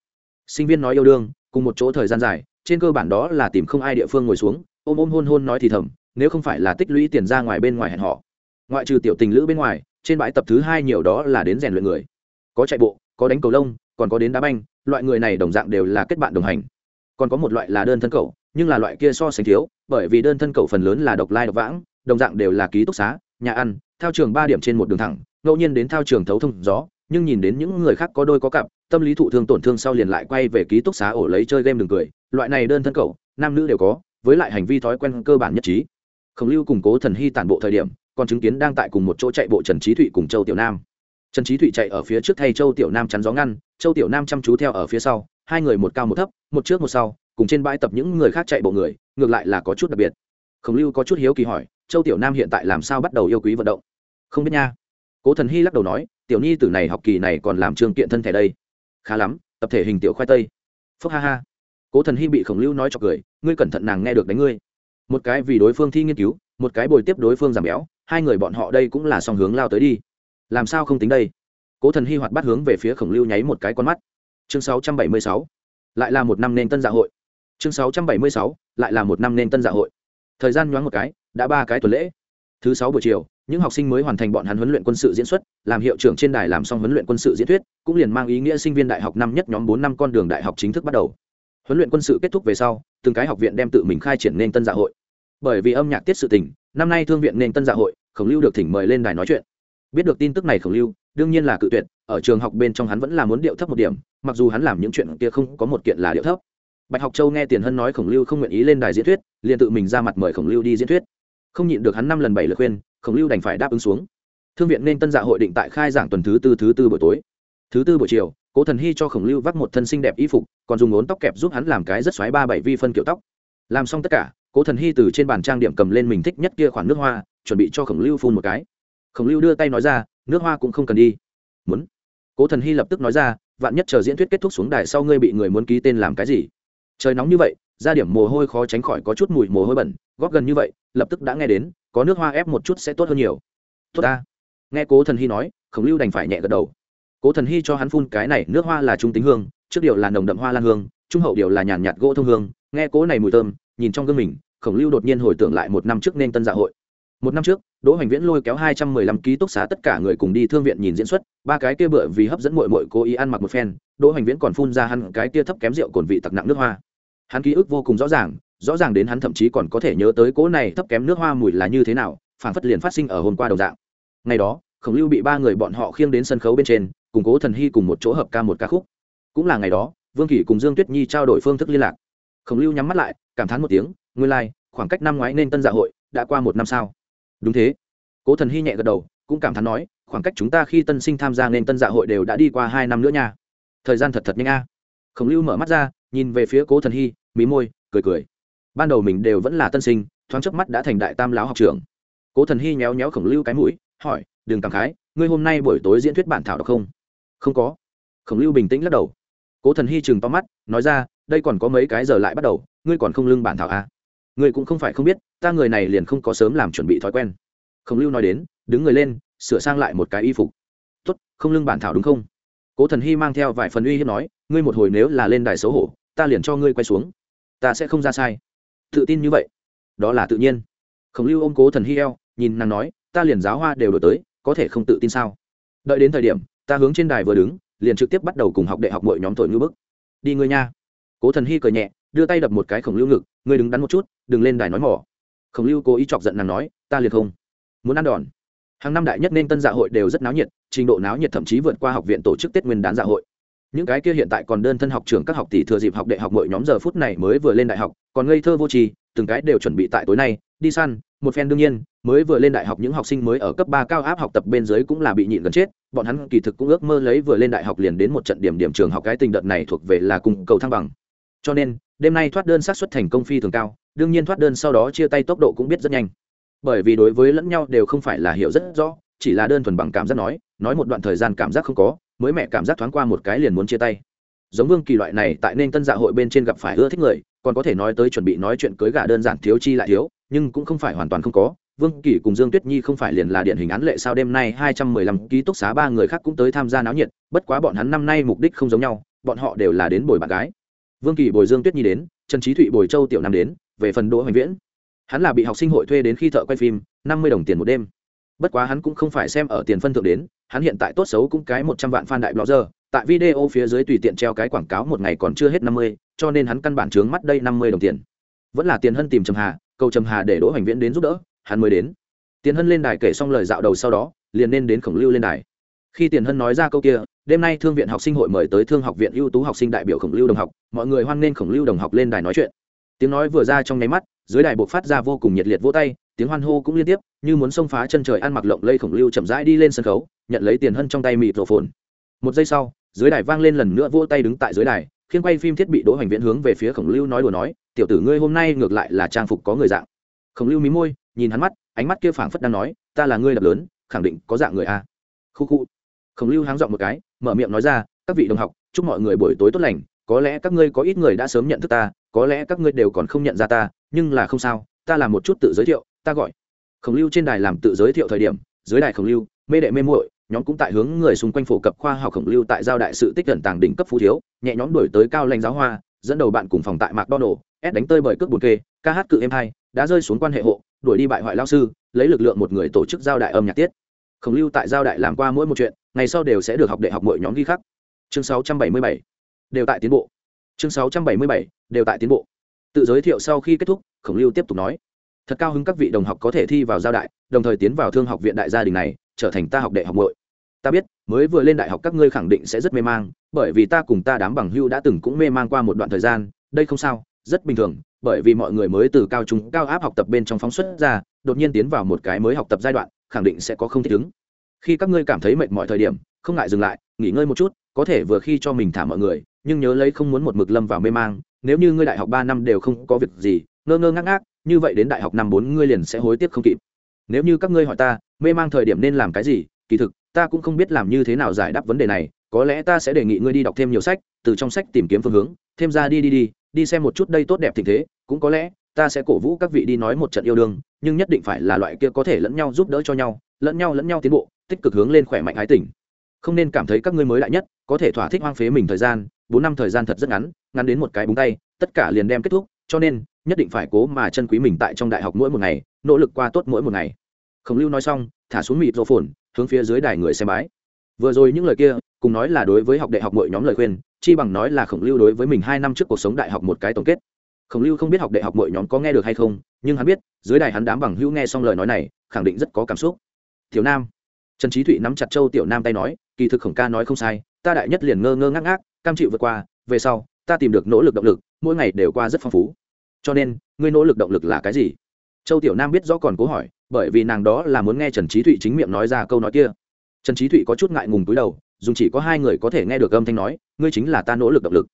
Sinh viên nói yêu đương, cùng một chỗ thời gian dài, trên cơ bản đó là tìm không ai địa phương ngồi xuống ôm ôm hôn hôn nói thì thầm, nếu không phải là tích lũy tiền ra ngoài bên ngoài hẹn họ. Ngoại trừ tiểu tình lữ bên ngoài, trên bãi tập thứ hai nhiều đó là đến rèn luyện người. Có chạy bộ, có đánh cầu lông, còn có đến đá banh, loại người này đồng dạng đều là kết bạn đồng hành. Còn có một loại là đơn thân cầu nhưng là loại kia so sánh thiếu, bởi vì đơn thân cầu phần lớn là độc lai độc vãng, đồng dạng đều là ký túc xá, nhà ăn, thao trường ba điểm trên một đường thẳng, ngẫu nhiên đến thao trường thấu thông gió, nhưng nhìn đến những người khác có đôi có cặp, tâm lý thụ thương tổn thương sau liền lại quay về ký túc xá ổ lấy chơi game đường cười. Loại này đơn thân cầu nam nữ đều có với lại hành vi thói quen cơ bản nhất trí. Khổng lưu củng cố thần hy tản bộ thời điểm, còn chứng kiến đang tại cùng một chỗ chạy bộ trần trí thụy cùng châu tiểu nam. Trần trí thụy chạy ở phía trước thay châu tiểu nam chắn gió ngăn, châu tiểu nam chăm chú theo ở phía sau, hai người một cao một thấp, một trước một sau, cùng trên bãi tập những người khác chạy bộ người, ngược lại là có chút đặc biệt. Khổng lưu có chút hiếu kỳ hỏi, châu tiểu nam hiện tại làm sao bắt đầu yêu quý vận động? Không biết nha. Cố thần hy lắc đầu nói, tiểu nhi từ này học kỳ này còn làm trương kiện thân thể đây. Khá lắm, tập thể hình tiểu khoai tây. Phúc ha ha cố thần hy bị khổng lưu nói cho cười, ngươi cẩn thận nàng nghe được đánh ngươi. Một cái vì đối phương thi nghiên cứu, một cái bồi tiếp đối phương giảm béo, hai người bọn họ đây cũng là song hướng lao tới đi. Làm sao không tính đây? Cố thần hy hoạt bắt hướng về phía khổng lưu nháy một cái con mắt. Chương 676. lại là một năm nên tân dạ hội. Chương 676. lại là một năm nên tân dạ hội. Thời gian nhoáng một cái, đã ba cái tuần lễ. Thứ sáu buổi chiều, những học sinh mới hoàn thành bọn hắn huấn luyện quân sự diễn xuất, làm hiệu trưởng trên đài làm xong huấn luyện quân sự diễn thuyết, cũng liền mang ý nghĩa sinh viên đại học năm nhất nhóm bốn năm con đường đại học chính thức bắt đầu huấn luyện quân sự kết thúc về sau, từng cái học viện đem tự mình khai triển nên tân dạ hội. Bởi vì âm nhạc tiết sự tình, năm nay thương viện nên tân dạ hội, khổng lưu được thỉnh mời lên đài nói chuyện. Biết được tin tức này khổng lưu, đương nhiên là cự tuyệt, ở trường học bên trong hắn vẫn là muốn điệu thấp một điểm, mặc dù hắn làm những chuyện kia không có một kiện là điệu thấp. Bạch học châu nghe tiền hân nói khổng lưu không nguyện ý lên đài diễn thuyết, liền tự mình ra mặt mời khổng lưu đi diễn thuyết. Không nhịn được hắn năm lần bảy lượt khuyên, khổng lưu đành phải đáp ứng xuống. Thương viện nên tân dạ hội định tại khai giảng tuần thứ tư thứ tư buổi tối. Thứ tư buổi chiều cố thần hy cho khổng lưu vắt một thân xinh đẹp y phục, còn dùng ngốn tóc kẹp giúp hắn làm cái rất xoáy ba bảy vi phân kiểu tóc. Làm xong tất cả, cố thần hy từ trên bàn trang điểm cầm lên mình thích nhất kia khoản nước hoa, chuẩn bị cho khổng lưu phun một cái. Khổng lưu đưa tay nói ra, nước hoa cũng không cần đi. Muốn. Cố thần hy lập tức nói ra, vạn nhất chờ diễn thuyết kết thúc xuống đài sau ngươi bị người muốn ký tên làm cái gì? Trời nóng như vậy ra điểm mồ hôi khó tránh khỏi có chút mùi mồ hôi bẩn, góp gần như vậy, lập tức đã nghe đến, có nước hoa ép một chút sẽ tốt hơn nhiều. Tốt ta. Nghe cố thần hy nói, khổng lưu đành phải nhẹ gật đầu cố thần hy cho hắn phun cái này, nước hoa là trung tính hương, trước điều là nồng đậm hoa lan hương, trung hậu điều là nhàn nhạt gỗ thông hương. Nghe cố này mùi thơm, nhìn trong gương mình, khổng lưu đột nhiên hồi tưởng lại một năm trước nên tân dạ hội. Một năm trước, đỗ hoành viễn lôi kéo hai trăm mười lăm ký túc xá tất cả người cùng đi thương viện nhìn diễn xuất, ba cái kia bựa vì hấp dẫn mội mội cố ý ăn mặc một phen, đỗ hoành viễn còn phun ra hắn cái kia thấp kém rượu cồn vị tặc nặng nước hoa. Hắn ký ức vô cùng rõ ràng rõ ràng đến hắn thậm chí còn có thể nhớ tới cố này thấp kém nước hoa mùi là như thế nào phản phất liền phát sinh ở hôm qua đầu dạng. Ngày đó, khổng lưu bị ba người bọn họ khiêng đến sân khấu bên trên cùng cố thần hy cùng một chỗ hợp ca một ca khúc. Cũng là ngày đó vương kỷ cùng dương tuyết nhi trao đổi phương thức liên lạc. Khổng lưu nhắm mắt lại cảm thán một tiếng nguyên lai、like, khoảng cách năm ngoái nên tân dạ hội đã qua một năm sao? Đúng thế. Cố thần hy nhẹ gật đầu cũng cảm thán nói khoảng cách chúng ta khi tân sinh tham gia nên tân dạ hội đều đã đi qua hai năm nữa nha. Thời gian thật thật nhanh a. Khổng lưu mở mắt ra nhìn về phía cố thần hy mí môi cười cười. Ban đầu mình đều vẫn là tân sinh thoáng chớp mắt đã thành đại tam lão học trưởng. Cố thần hy nhéo nhéo khổng lưu cái mũi hỏi đừng cảm khái ngươi hôm nay buổi tối diễn thuyết bản thảo đọc không? Không có. Khổng lưu bình tĩnh lắc đầu. Cố thần hy chừng to mắt, nói ra, đây còn có mấy cái giờ lại bắt đầu, ngươi còn không lưng bản thảo à? ngươi cũng không phải không biết, ta người này liền không có sớm làm chuẩn bị thói quen. Khổng lưu nói đến, đứng người lên, sửa sang lại một cái y phục. Tốt, không lưng bản thảo đúng không? Cố thần hy mang theo vài phần uy hiếp nói, ngươi một hồi nếu là lên đài xấu hổ, ta liền cho ngươi quay xuống. Ta sẽ không ra sai. Tự tin như vậy. Đó là tự nhiên. Khổng lưu ôm cố thần hy eo, nhìn nàng nói, ta liền giáo hoa đều đổi tới, có thể không tự tin sao? Đợi đến thời điểm ta hướng trên đài vừa đứng, liền trực tiếp bắt đầu cùng học đại học mọi nhóm thổi ngữ bức. Đi ngươi nha. Cố thần hy cười nhẹ, đưa tay đập một cái khổng lưu ngực, ngươi đứng đắn một chút, đừng lên đài nói mỏ. Khổng lưu cố ý chọc giận nàng nói, ta liền không muốn ăn đòn. Hàng năm đại nhất nên tân dạ hội đều rất náo nhiệt, trình độ náo nhiệt thậm chí vượt qua học viện tổ chức tết nguyên đán dạ hội. Những cái kia hiện tại còn đơn thân học trường các học tỷ thừa dịp học đệ học mỗi nhóm giờ phút này mới vừa lên đại học, còn ngây thơ vô tri, từng cái đều chuẩn bị tại tối nay, đi săn, một phen đương nhiên mới vừa lên đại học những học sinh mới ở cấp ba cao áp học tập bên dưới cũng là bị nhịn gần chết, bọn hắn kỳ thực cũng ước mơ lấy vừa lên đại học liền đến một trận điểm điểm trường học cái tình đợt này thuộc về là cùng cầu thăng bằng. Cho nên, đêm nay thoát đơn xác suất thành công phi thường cao, đương nhiên thoát đơn sau đó chia tay tốc độ cũng biết rất nhanh. Bởi vì đối với lẫn nhau đều không phải là hiểu rất rõ, chỉ là đơn thuần bằng cảm giác nói nói một đoạn thời gian cảm giác không có, mới mẹ cảm giác thoáng qua một cái liền muốn chia tay. Giống vương kỳ loại này tại nên tân dạ hội bên trên gặp phải ưa thích người, còn có thể nói tới chuẩn bị nói chuyện cưới gả đơn giản thiếu chi lại thiếu, nhưng cũng không phải hoàn toàn không có vương kỳ cùng dương tuyết nhi không phải liền là điển hình án lệ sao? Đêm nay hai trăm mười lăm ký túc xá ba người khác cũng tới tham gia náo nhiệt, bất quá bọn hắn năm nay mục đích không giống nhau, bọn họ đều là đến bồi bạn gái. Vương kỳ bồi dương tuyết nhi đến, trần Chí thụy bồi châu tiểu nam đến, về phần đỗ hoành viễn. Hắn là bị học sinh hội thuê đến khi thợ quay phim, năm mươi đồng tiền một đêm. Bất quá hắn cũng không phải xem ở tiền phân thượng đến, hắn hiện tại tốt xấu cũng cái một trăm vạn fan đại blogger, tại video phía dưới tùy tiện treo cái quảng cáo một ngày còn chưa hết năm mươi, cho nên hắn căn bản trướng mắt đây năm mươi đồng tiền. Vẫn là tiền hân tìm trầm hà, cầu trầm hà để đỗ hoành viễn đến giúp đỡ hắn mới đến. Tiền hân lên đài kể xong lời dạo đầu sau đó, liền nên đến khổng lưu lên đài. Khi tiền hân nói ra câu kia, đêm nay thương viện học sinh hội mời tới thương học viện ưu tú học sinh đại biểu khổng lưu đồng học, mọi người hoan nghênh khổng lưu đồng học lên đài nói chuyện. Tiếng nói vừa ra trong nháy mắt, dưới đài buộc phát ra vô cùng nhiệt liệt vỗ tay, tiếng hoan hô cũng liên tiếp, như muốn xông phá chân trời ăn mặc lộng lây khổng lưu chậm rãi đi lên sân khấu, nhận lấy tiền hân trong tay mịt rổ phồn. Một giây sau, dưới đài vang lên lần nữa vỗ tay đứng tại dưới đài khiến quay phim thiết bị đỗ hoành viễn hướng về phía khổng lưu nói đùa nói, tiểu tử ngươi hôm nay ngược lại là trang phục có người dạng. Khổng lưu mí môi nhìn hắn mắt, ánh mắt kia phảng phất đang nói, ta là ngươi đập lớn, khẳng định có dạng người a. Khu khu. Khổng lưu háng dọn một cái, mở miệng nói ra, các vị đồng học, chúc mọi người buổi tối tốt lành, có lẽ các ngươi có ít người đã sớm nhận thức ta, có lẽ các ngươi đều còn không nhận ra ta, nhưng là không sao, ta làm một chút tự giới thiệu, ta gọi. Khổng lưu trên đài làm tự giới thiệu thời điểm, dưới đài khổng lưu, mê đệ mê muội, nhóm cũng tại hướng người xung quanh phổ cập khoa học khổng lưu tại giao đại sự tích gần tàng đỉnh cấp phú thiếu, nhẹ nhóm đổi tới cao lãnh giáo hoa, dẫn đầu bạn cùng phòng tại mạc đo nổ ép đánh tơi bởi cước bùn kê, ca hát cự em hai, đã rơi xuống quan hệ hộ đuổi đi bại hoại lao sư, lấy lực lượng một người tổ chức giao đại âm nhạc tiết. Khổng lưu tại giao đại làm qua mỗi một chuyện, ngày sau đều sẽ được học đại học mỗi nhóm ghi khắc. Chương 677 đều tại tiến bộ. Chương 677 đều tại tiến bộ. Tự giới thiệu sau khi kết thúc, khổng lưu tiếp tục nói. Thật cao hứng các vị đồng học có thể thi vào giao đại, đồng thời tiến vào thương học viện đại gia đình này, trở thành ta học đại học nội ta biết, mới vừa lên đại học các ngươi khẳng định sẽ rất mê mang, bởi vì ta cùng ta đám bằng hưu đã từng cũng mê mang qua một đoạn thời gian, đây không sao, rất bình thường bởi vì mọi người mới từ cao trung cao áp học tập bên trong phóng xuất ra, đột nhiên tiến vào một cái mới học tập giai đoạn, khẳng định sẽ có không thích ứng. Khi các ngươi cảm thấy mệt mỏi thời điểm, không ngại dừng lại, nghỉ ngơi một chút, có thể vừa khi cho mình thả mọi người, nhưng nhớ lấy không muốn một mực lâm vào mê mang, nếu như ngươi đại học ba năm đều không có việc gì, ngơ ngơ ngác ngác, như vậy đến đại học năm bốn ngươi liền sẽ hối tiếc không kịp. Nếu như các ngươi hỏi ta, mê mang thời điểm nên làm cái gì, kỳ thực, ta cũng không biết làm như thế nào giải đáp vấn đề này, có lẽ ta sẽ đề nghị ngươi đi đọc thêm nhiều sách, từ trong sách tìm kiếm phương hướng, thêm ra đi đi đi đi xem một chút đây tốt đẹp tình thế, cũng có lẽ, ta sẽ cổ vũ các vị đi nói một trận yêu đương, nhưng nhất định phải là loại kia có thể lẫn nhau giúp đỡ cho nhau, lẫn nhau lẫn nhau tiến bộ, tích cực hướng lên khỏe mạnh ái tỉnh không nên cảm thấy các ngươi mới đại nhất, có thể thỏa thích hoang phế mình thời gian, bốn năm thời gian thật rất ngắn ngắn đến một cái búng tay, tất cả liền đem kết thúc, cho nên, nhất định phải cố mà chân quý mình tại trong đại học mỗi một ngày, nỗ lực qua tốt mỗi một ngày. Khổng lưu nói xong, thả xuống mịt rô phồn, hướng phía dưới đài người xem bái. Vừa rồi những lời kia, cùng nói là đối với học đại học mỗi nhóm lời khuyên chi bằng nói là khổng lưu đối với mình hai năm trước cuộc sống đại học một cái tổng kết. Khổng lưu không biết học đại học mọi nhóm có nghe được hay không, nhưng hắn biết, dưới đài hắn đám bằng hữu nghe xong lời nói này, khẳng định rất có cảm xúc. Tiểu nam. Trần trí thụy nắm chặt châu tiểu nam tay nói, kỳ thực khổng ca nói không sai, ta đại nhất liền ngơ ngơ ngác ngác, cam chịu vượt qua, về sau, ta tìm được nỗ lực động lực, mỗi ngày đều qua rất phong phú. Cho nên, ngươi nỗ lực động lực là cái gì? Châu tiểu nam biết rõ còn cố hỏi, bởi vì nàng đó là muốn nghe trần trí thụy chính miệng nói ra câu nói kia. Trần trí thụy có chút ngại ngùng túi đầu dùng chỉ có hai người có thể nghe được âm thanh nói ngươi chính là ta nỗ lực động lực.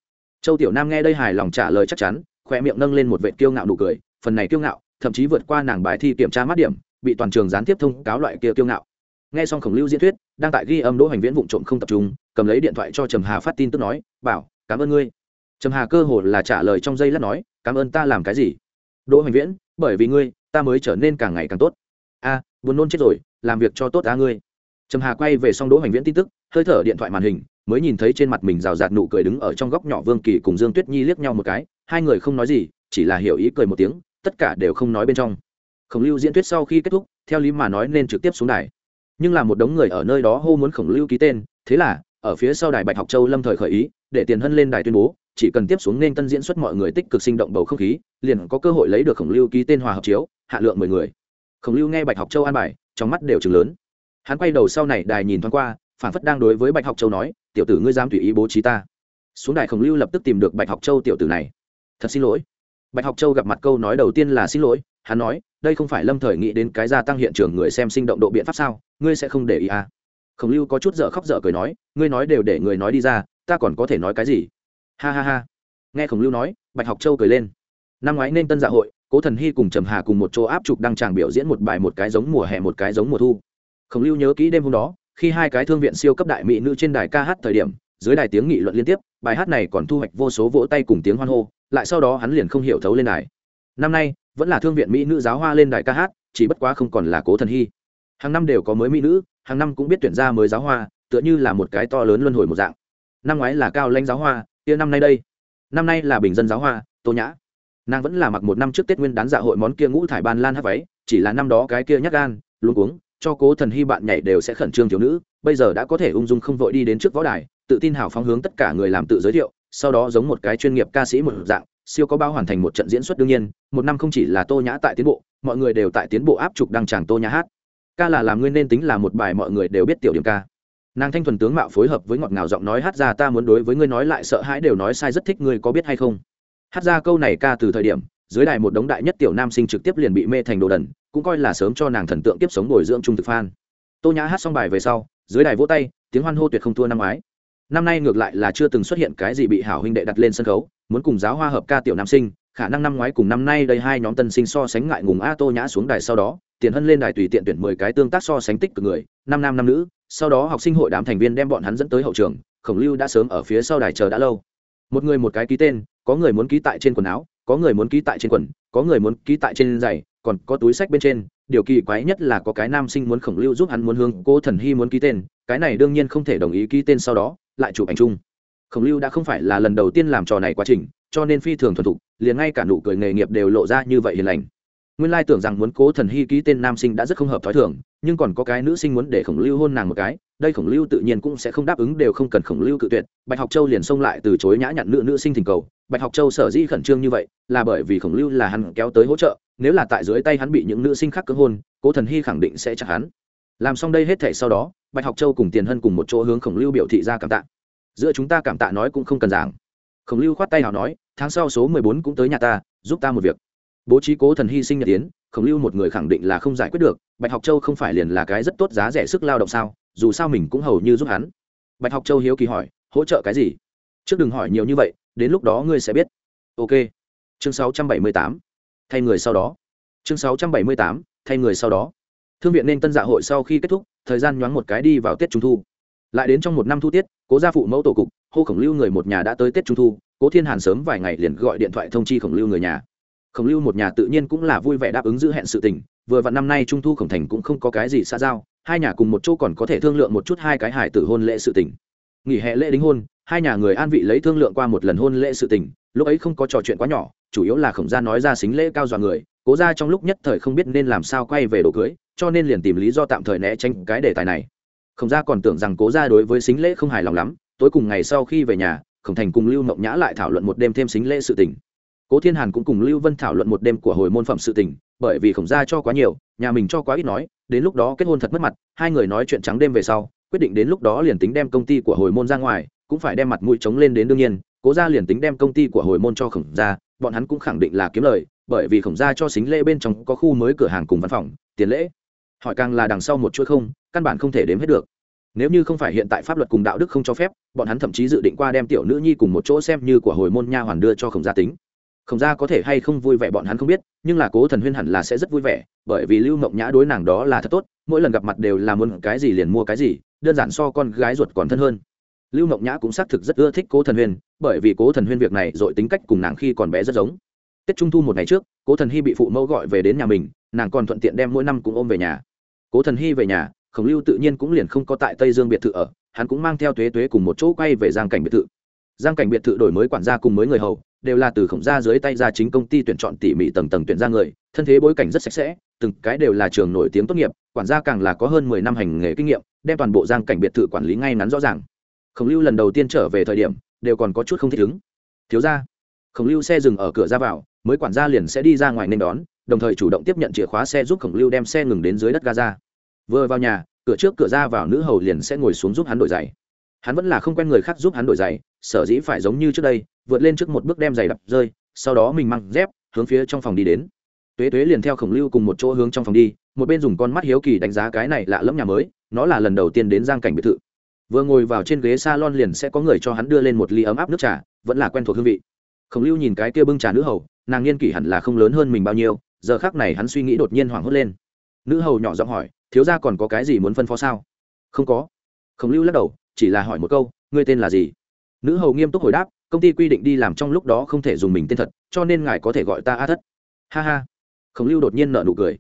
Châu tiểu nam nghe đây hài lòng trả lời chắc chắn khoe miệng nâng lên một vệ kiêu ngạo nụ cười, phần này kiêu ngạo, thậm chí vượt qua nàng bài thi kiểm tra mát điểm, bị toàn trường gián tiếp thông cáo loại kia kiêu ngạo. Nghe xong khổng lưu diễn thuyết, đang tại ghi âm đỗ hành viễn vụ trộm không tập trung, cầm lấy điện thoại cho trầm hà phát tin tức nói, bảo, cảm ơn ngươi. Trầm hà cơ hồ là trả lời trong giây lát nói, cảm ơn ta làm cái gì? Đỗ hành viễn, bởi vì ngươi, ta mới trở nên càng ngày càng tốt. A, buồn nôn chết rồi, làm việc cho tốt á ngươi trầm hà quay về xong đỗ hành viễn tin tức, hơi thở điện thoại màn hình, mới nhìn thấy trên mặt mình rào rạt nụ cười đứng ở trong góc nhỏ vương kỳ cùng dương tuyết nhi liếc nhau một cái, hai người không nói gì, chỉ là hiểu ý cười một tiếng, tất cả đều không nói bên trong. Khổng lưu diễn thuyết sau khi kết thúc, theo lý mà nói nên trực tiếp xuống đài. Nhưng là một đống người ở nơi đó hô muốn khổng lưu ký tên, thế là, ở phía sau đài bạch học châu lâm thời khởi ý, để tiền hân lên đài tuyên bố, chỉ cần tiếp xuống nên tân diễn xuất mọi người tích cực sinh động bầu không khí, liền có cơ hội lấy được khổng lưu ký tên hòa hợp chiếu, hạ lượng mười người. Khổng lưu nghe bạch học châu an bài, trong mắt đều chừng lớn hắn quay đầu sau này đài nhìn thoáng qua phản phất đang đối với bạch học châu nói, tiểu tử ngươi dám tùy ý bố trí ta. Xuống đài khổng lưu lập tức tìm được bạch học châu tiểu tử này. Thật xin lỗi. Bạch học châu gặp mặt câu nói đầu tiên là xin lỗi. Hắn nói, đây không phải lâm thời nghĩ đến cái gia tăng hiện trường người xem sinh động độ biện pháp sao? Ngươi sẽ không để ý à? Khổng lưu có chút dở khóc dở cười nói, ngươi nói đều để người nói đi ra, ta còn có thể nói cái gì? Ha ha ha. Nghe khổng lưu nói, bạch học châu cười lên. Năm ngoái nên tân dạ hội, cố thần hy cùng trầm hà cùng một chỗ áp trục đăng tràng biểu diễn một bài một cái giống mùa hè một cái giống mùa thu khổng lưu nhớ kỹ đêm hôm đó, khi hai cái thương viện siêu cấp đại mỹ nữ trên đài ca hát thời điểm, dưới đài tiếng nghị luận liên tiếp, bài hát này còn thu hoạch vô số vỗ tay cùng tiếng hoan hô, lại sau đó hắn liền không hiểu thấu lên đài. Năm nay, vẫn là thương viện mỹ nữ giáo hoa lên đài ca hát, chỉ bất quá không còn là cố thần hy. Hàng năm đều có mới mỹ nữ, hàng năm cũng biết tuyển ra mới giáo hoa, tựa như là một cái to lớn luân hồi một dạng. Năm ngoái là cao lãnh giáo hoa, kia năm nay đây. Năm nay là bình dân giáo hoa, tô nhã. Nàng vẫn là mặc một năm trước tết nguyên đán dạ hội món kia ngũ thải ban lan hát váy, chỉ là năm đó cái kia nhắc gan luôn cuống cho cố thần hy bạn nhảy đều sẽ khẩn trương thiếu nữ, bây giờ đã có thể ung dung không vội đi đến trước võ đài, tự tin hào phóng hướng tất cả người làm tự giới thiệu, sau đó giống một cái chuyên nghiệp ca sĩ một dạng, siêu có bao hoàn thành một trận diễn xuất đương nhiên, một năm không chỉ là tô nhã tại tiến bộ, mọi người đều tại tiến bộ áp trục đăng tràng tô nhã hát. Ca là làm nguyên nên tính là một bài mọi người đều biết tiểu điểm ca. Nàng thanh thuần tướng mạo phối hợp với ngọt ngào giọng nói hát ra ta muốn đối với ngươi nói lại sợ hãi đều nói sai rất thích ngươi có biết hay không? Hát ra câu này ca từ thời điểm dưới đài một đống đại nhất tiểu nam sinh trực tiếp liền bị mê thành đồ đần, cũng coi là sớm cho nàng thần tượng tiếp sống bồi dưỡng trung thực phan tô nhã hát xong bài về sau, dưới đài vỗ tay, tiếng hoan hô tuyệt không thua năm ngoái. Năm nay ngược lại là chưa từng xuất hiện cái gì bị hảo huynh đệ đặt lên sân khấu, muốn cùng giáo hoa hợp ca tiểu nam sinh, khả năng năm ngoái cùng năm nay đây hai nhóm tân sinh so sánh ngại ngùng a tô nhã xuống đài sau đó, tiền hân lên đài tùy tiện tuyển mười cái tương tác so sánh tích cực người, năm nam năm nữ, sau đó học sinh hội đám thành viên đem bọn hắn dẫn tới hậu trường, khổng lưu đã sớm ở phía sau đài chờ đã lâu. Một người một cái ký tên, có người muốn ký tại trên quần áo có người muốn ký tại trên quần, có người muốn ký tại trên giày, còn có túi sách bên trên. Điều kỳ quái nhất là có cái nam sinh muốn khổng lưu giúp hắn muốn hướng cô thần hy muốn ký tên, cái này đương nhiên không thể đồng ý ký tên sau đó, lại chụp ảnh chung. Khổng lưu đã không phải là lần đầu tiên làm trò này quá trình, cho nên phi thường thuần thục, liền ngay cả nụ cười nghề nghiệp đều lộ ra như vậy hiền lành. Nguyên lai tưởng rằng muốn cố thần hy ký tên nam sinh đã rất không hợp t h ó i thường, nhưng còn có cái nữ sinh muốn để khổng lưu hôn nàng một cái đây khổng lưu tự nhiên cũng sẽ không đáp ứng đều không cần khổng lưu cự tuyệt, bạch học châu liền xông lại từ chối nhã nhặn nữ nữ sinh thỉnh cầu. Bạch học châu sở dĩ khẩn trương như vậy là bởi vì khổng lưu là hắn kéo tới hỗ trợ, nếu là tại dưới tay hắn bị những nữ sinh khác cưỡng hôn, cố thần hy khẳng định sẽ chặt hắn. Làm xong đây hết thể sau đó, bạch học châu cùng tiền hân cùng một chỗ hướng khổng lưu biểu thị ra cảm tạ. Giữa chúng ta cảm tạ nói cũng không cần giảng. Khổng lưu khoát tay nào nói, tháng sau số mười bốn cũng tới nhà ta, giúp ta một việc bố trí cố thần hy sinh nhật tiến khổng lưu một người khẳng định là không giải quyết được, bạch học châu không phải liền là cái rất tốt giá rẻ sức lao động sao, dù sao mình cũng hầu như giúp hắn. Bạch học châu hiếu kỳ hỏi, hỗ trợ cái gì? Trước đừng hỏi nhiều như vậy, đến lúc đó ngươi sẽ biết. Ok. Chương sáu trăm bảy mươi tám. Thay người sau đó. Chương sáu trăm bảy mươi tám. Thay người sau đó. Thương viện nên tân dạ hội sau khi kết thúc, thời gian nhoáng một cái đi vào tết trung thu. Lại đến trong một năm thu tiết, cố gia phụ mẫu tổ cục, hô khổng lưu người một nhà đã tới tết trung thu, cố thiên hàn sớm vài ngày liền gọi điện thoại thông chi khổng lưu người nhà khổng lưu một nhà tự nhiên cũng là vui vẻ đáp ứng giữ hẹn sự tình, vừa vặn năm nay trung thu khổng thành cũng không có cái gì xa giao, hai nhà cùng một chỗ còn có thể thương lượng một chút hai cái hải tử hôn lễ sự tình. Nghỉ hè lễ đính hôn, hai nhà người an vị lấy thương lượng qua một lần hôn lễ sự tình, lúc ấy không có trò chuyện quá nhỏ, chủ yếu là khổng gia nói ra xính lễ cao dọa người, cố ra trong lúc nhất thời không biết nên làm sao quay về đồ cưới, cho nên liền tìm lý do tạm thời né tránh cái đề tài này. Khổng gia còn tưởng rằng cố gia đối với xính lễ không hài lòng lắm, tối cùng ngày sau khi về nhà, khổng thành cùng lưu mộng nhã lại thảo luận một đêm thêm xính lễ sự tình cố thiên hàn cũng cùng lưu vân thảo luận một đêm của hồi môn phẩm sự tình, bởi vì khổng gia cho quá nhiều, nhà mình cho quá ít nói, đến lúc đó kết hôn thật mất mặt, hai người nói chuyện trắng đêm về sau, quyết định đến lúc đó liền tính đem công ty của hồi môn ra ngoài, cũng phải đem mặt mũi chống lên đến đương nhiên, cố gia liền tính đem công ty của hồi môn cho khổng gia, bọn hắn cũng khẳng định là kiếm lời, bởi vì khổng gia cho xính lễ bên trong có khu mới cửa hàng cùng văn phòng, tiền lễ. Hỏi càng là đằng sau một chuỗi không, căn bản không thể đếm hết được. Nếu như không phải hiện tại pháp luật cùng đạo đức không cho phép, bọn hắn thậm chí dự định qua đem tiểu nữ nhi cùng một chỗ xem như của hồi môn nha hoàn đưa cho khổng gia tính khổng gia có thể hay không vui vẻ bọn hắn không biết, nhưng là cố thần huyên hẳn là sẽ rất vui vẻ, bởi vì lưu mộng nhã đối nàng đó là thật tốt, mỗi lần gặp mặt đều là muốn cái gì liền mua cái gì, đơn giản so con gái ruột còn thân hơn. Lưu mộng nhã cũng xác thực rất ưa thích cố thần huyên, bởi vì cố thần huyên việc này dội tính cách cùng nàng khi còn bé rất giống. Tết trung thu một ngày trước, cố thần hy bị phụ mẫu gọi về đến nhà mình, nàng còn thuận tiện đem mỗi năm cũng ôm về nhà. Cố thần hy về nhà, khổng lưu tự nhiên cũng liền không có tại tây dương biệt thự ở, hắn cũng mang theo tuế tuế cùng một chỗ quay về giang cảnh biệt thự giang cảnh biệt thự đổi mới quản gia cùng mới người hầu, đều là từ khổng gia dưới tay ra chính công ty tuyển chọn tỉ mỉ tầng tầng tuyển ra người, thân thế bối cảnh rất sạch sẽ, từng cái đều là trường nổi tiếng tốt nghiệp, quản gia càng là có hơn mười năm hành nghề kinh nghiệm, đem toàn bộ giang cảnh biệt thự quản lý ngay ngắn rõ ràng. Khổng lưu lần đầu tiên trở về thời điểm, đều còn có chút không thích ứng. Thiếu ra khổng lưu xe dừng ở cửa ra vào, mới quản gia liền sẽ đi ra ngoài nên đón, đồng thời chủ động tiếp nhận chìa khóa xe giúp khổng lưu đem xe ngừng đến dưới đất gaza vừa vào nhà, cửa trước cửa ra vào nữ hầu liền sẽ ngồi xuống giúp hắn đổi giày. Hắn vẫn là không quen người khác giúp hắn đổi giày sở dĩ phải giống như trước đây, vượt lên trước một bước đem giày đập rơi, sau đó mình mang dép, hướng phía trong phòng đi đến. Tuế tuế liền theo khổng lưu cùng một chỗ hướng trong phòng đi, một bên dùng con mắt hiếu kỳ đánh giá cái này lạ lẫm nhà mới, nó là lần đầu tiên đến giang cảnh biệt thự. Vừa ngồi vào trên ghế s a lon liền sẽ có người cho hắn đưa lên một ly ấm áp nước trà, vẫn là quen thuộc hương vị. Khổng lưu nhìn cái kia bưng trà nữ hầu, nàng niên kỷ hẳn là không lớn hơn mình bao nhiêu, giờ khác này hắn suy nghĩ đột nhiên hoảng hốt lên. Nữ hầu nhỏ giọng hỏi, thiếu ra còn có cái gì muốn phân phó sao? Không có. Khổng lưu lắc đầu, chỉ là hỏi một câu, ngươi tên là gì? Nữ hầu nghiêm túc hồi đáp, công ty quy định đi làm trong lúc đó không thể dùng mình tên thật, cho nên ngài có thể gọi ta a thất. Ha ha. Khổng lưu đột nhiên nợ nụ cười.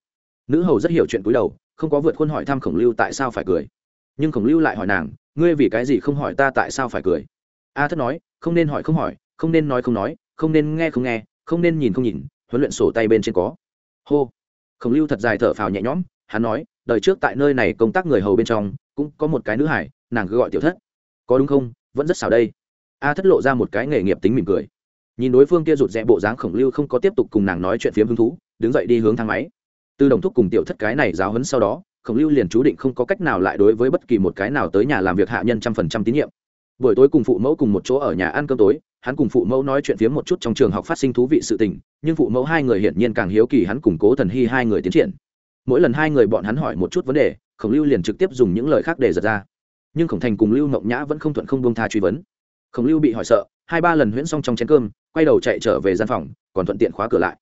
Nữ hầu rất hiểu chuyện cúi đầu, không có vượt khuôn hỏi thăm khổng lưu tại sao phải cười. Nhưng khổng lưu lại hỏi nàng, ngươi vì cái gì không hỏi ta tại sao phải cười? A thất nói, không nên hỏi không hỏi, không nên nói không nói, không nên nghe không nghe, không nên nhìn không nhìn, huấn luyện sổ tay bên trên có. Hô. Khổng lưu thật dài thở phào nhẹ nhõm, hắn nói, đời trước tại nơi này công tác người hầu bên trong, cũng có một cái nữ hải, nàng cứ gọi tiểu thất. Có đúng không? Vẫn rất xảo đây a thất lộ ra một cái nghề nghiệp tính mỉm cười. Nhìn đối phương kia rụt rẽ bộ dáng khổng lưu không có tiếp tục cùng nàng nói chuyện phiếm hứng thú, đứng dậy đi hướng thang máy. Từ đồng thúc cùng tiểu thất cái này giáo hấn sau đó, khổng lưu liền chú định không có cách nào lại đối với bất kỳ một cái nào tới nhà làm việc hạ nhân trăm phần trăm tín nhiệm. Buổi tối cùng phụ mẫu cùng một chỗ ở nhà ăn cơm tối, hắn cùng phụ mẫu nói chuyện phiếm một chút trong trường học phát sinh thú vị sự tình, nhưng phụ mẫu hai người hiển nhiên càng hiếu kỳ hắn củng cố thần hy hai người tiến triển. Mỗi lần hai người bọn hắn hỏi một chút vấn đề, khổng lưu liền trực tiếp dùng những lời khác để giật ra. Nhưng khổng thành cùng lưu mộng nhã vẫn không thuận không buông tha truy vấn khổng lưu bị hỏi sợ, hai ba lần huyễn xong trong chén cơm, quay đầu chạy trở về gian phòng, còn thuận tiện khóa cửa lại.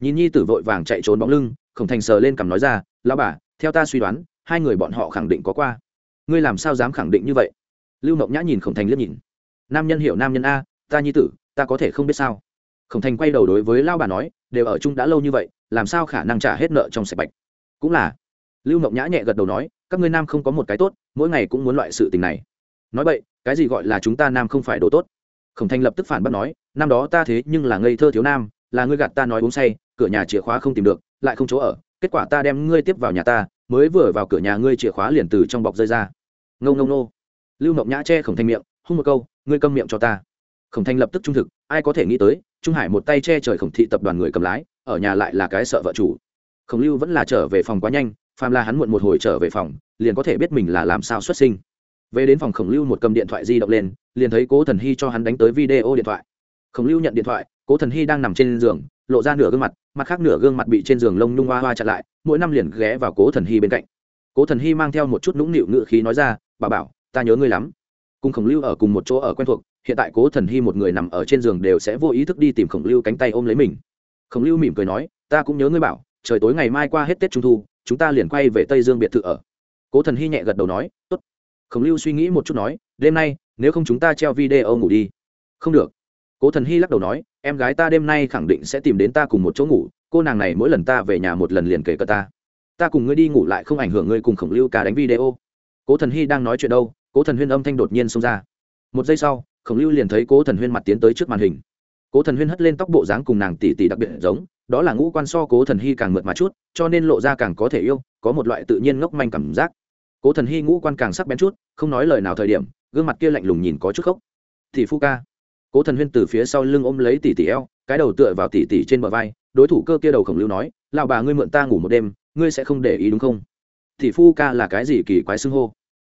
Nhìn nhi tử vội vàng chạy trốn bóng lưng, khổng thành sờ lên cằm nói ra lao bà, theo ta suy đoán, hai người bọn họ khẳng định có qua. Ngươi làm sao dám khẳng định như vậy? Lưu mộng nhã nhìn khổng thành liếc nhìn. Nam nhân hiểu nam nhân a, ta nhi tử, ta có thể không biết sao? Khổng thành quay đầu đối với lao bà nói, đều ở chung đã lâu như vậy, làm sao khả năng trả hết nợ trong sạch bạch? Cũng là. Lưu mộng nhã nhẹ gật đầu nói, các ngươi nam không có một cái tốt, mỗi ngày cũng muốn loại sự tình này. Nói vậy cái gì gọi là chúng ta nam không phải đồ tốt? Khổng Thanh lập tức phản bác nói, năm đó ta thế nhưng là ngây thơ thiếu nam, là ngươi gạt ta nói uống say, cửa nhà chìa khóa không tìm được, lại không chỗ ở, kết quả ta đem ngươi tiếp vào nhà ta, mới vừa vào cửa nhà ngươi chìa khóa liền từ trong bọc rơi ra. Ngâu ngâu nô lưu mộng nhã che khổng thanh miệng, hung một câu, ngươi câm miệng cho ta. Khổng Thanh lập tức trung thực, ai có thể nghĩ tới, trung hải một tay che trời khổng thị tập đoàn người cầm lái, ở nhà lại là cái sợ vợ chủ. Khổng lưu vẫn là trở về phòng quá nhanh, phàm là hắn muộn một hồi trở về phòng, liền có thể biết mình là làm sao xuất sinh về đến phòng khổng lưu một cầm điện thoại di động lên, liền thấy cố thần hy cho hắn đánh tới video điện thoại. Khổng lưu nhận điện thoại, cố thần hy đang nằm trên giường, lộ ra nửa gương mặt mặt khác nửa gương mặt bị trên giường lông nhung hoa hoa chặn lại, mỗi năm liền ghé vào cố thần hy bên cạnh. Cố thần hy mang theo một chút nũng nịu ngự khí nói ra, bà bảo, ta nhớ ngươi lắm. Cùng khổng lưu ở cùng một chỗ ở quen thuộc, hiện tại cố thần hy một người nằm ở trên giường đều sẽ vô ý thức đi tìm khổng lưu cánh tay ôm lấy mình. Khổng lưu mỉm cười nói, ta cũng nhớ ngươi bảo, trời tối ngày mai qua hết tết trung thu, chúng ta liền quay về tây dương biệt thự ở. Cố thần hy nhẹ gật đầu nói, tốt khổng lưu suy nghĩ một chút nói, đêm nay, nếu không chúng ta treo video ngủ đi. Không được. Cố thần hy lắc đầu nói, em gái ta đêm nay khẳng định sẽ tìm đến ta cùng một chỗ ngủ, cô nàng này mỗi lần ta về nhà một lần liền kể cờ ta. Ta cùng ngươi đi ngủ lại không ảnh hưởng ngươi cùng khổng lưu ca đánh video. Cố thần hy đang nói chuyện đâu, cố thần huyên âm thanh đột nhiên xông ra. Một giây sau, khổng lưu liền thấy cố thần huyên mặt tiến tới trước màn hình. Cố thần huyên hất lên tóc bộ dáng cùng nàng tỷ tỷ đặc biệt giống, đó là ngũ quan so cố thần hy càng mượt mà chút, cho nên lộ ra càng có thể yêu, có một loại tự nhiên ngốc manh cảm giác cố thần hy ngũ quan càng sắc bén chút, không nói lời nào thời điểm, gương mặt kia lạnh lùng nhìn có chút khóc thì phu ca. Cố thần huyên từ phía sau lưng ôm lấy tỷ tỷ eo, cái đầu tựa vào tỷ tỷ trên bờ vai, đối thủ cơ kia đầu khổng lưu nói lào bà ngươi mượn ta ngủ một đêm, ngươi sẽ không để ý đúng không? Thì phu ca là cái gì kỳ quái xưng hô?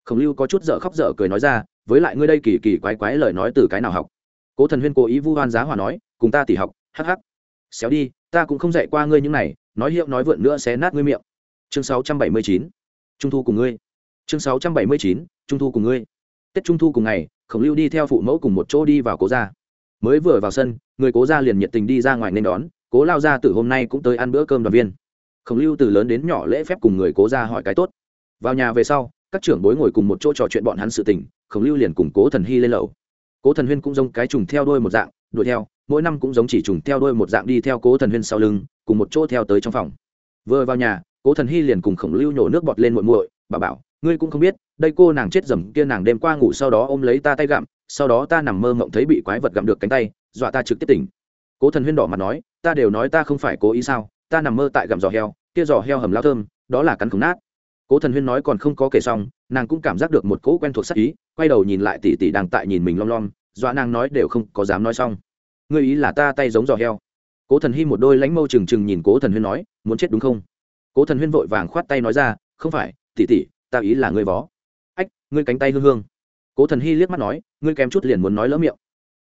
Khổng lưu có chút dở khóc dở cười nói ra, với lại ngươi đây kỳ kỳ quái quái lời nói từ cái nào học? Cố thần huyên cố ý vu hoan giá hòa nói, cùng ta tỉ học, hắc hắc. Xéo đi, ta cũng không dạy qua ngươi những này, nói hiệu nói vượn nữa sẽ nát ngươi miệng. Chương 679. trung thu cùng ngươi chương 679. trung thu cùng ngươi. Tết trung thu cùng ngày, khổng lưu đi theo phụ mẫu cùng một chỗ đi vào cố gia. Mới vừa vào sân, người cố gia liền nhiệt tình đi ra ngoài nên đón, cố lao gia từ hôm nay cũng tới ăn bữa cơm đoàn viên. Khổng lưu từ lớn đến nhỏ lễ phép cùng người cố gia hỏi cái tốt. Vào nhà về sau, các trưởng bối ngồi cùng một chỗ trò chuyện bọn hắn sự tình, khổng lưu liền cùng cố thần hy lên lầu. Cố thần huyên cũng giống cái trùng theo đôi một dạng, đuổi theo, mỗi năm cũng giống chỉ trùng theo đôi một dạng đi theo cố thần huyên sau lưng, cùng một chỗ theo tới trong phòng. Vừa vào nhà, cố thần hy liền cùng khổng lưu nhổ nước bọt lên muội muội bà bảo ngươi cũng không biết, đây cô nàng chết dầm kia nàng đêm qua ngủ sau đó ôm lấy ta tay gặm, sau đó ta nằm mơ mộng thấy bị quái vật gặm được cánh tay, dọa ta trực tiếp tỉnh. Cố thần huyên đỏ mặt nói, ta đều nói ta không phải cố ý sao, ta nằm mơ tại gặm giò heo, kia giò heo hầm lao thơm, đó là cắn khổng nát. Cố thần huyên nói còn không có kể xong, nàng cũng cảm giác được một cỗ quen thuộc sắc ý, quay đầu nhìn lại tỉ tỉ đang tại nhìn mình lom lom, dọa nàng nói đều không có dám nói xong. Ngươi ý là ta tay giống giò heo. Cố thần hy một đôi lánh mâu trừng trừng nhìn cố thần huyên nói, muốn chết đúng không? Cố thần huyên vội vàng khoát tay nói ra, không phải, tỉ tỉ ta ý là ngươi vó. Ách, ngươi cánh tay hương hương. Cố thần hy liếc mắt nói, ngươi kém chút liền muốn nói lỡ miệng.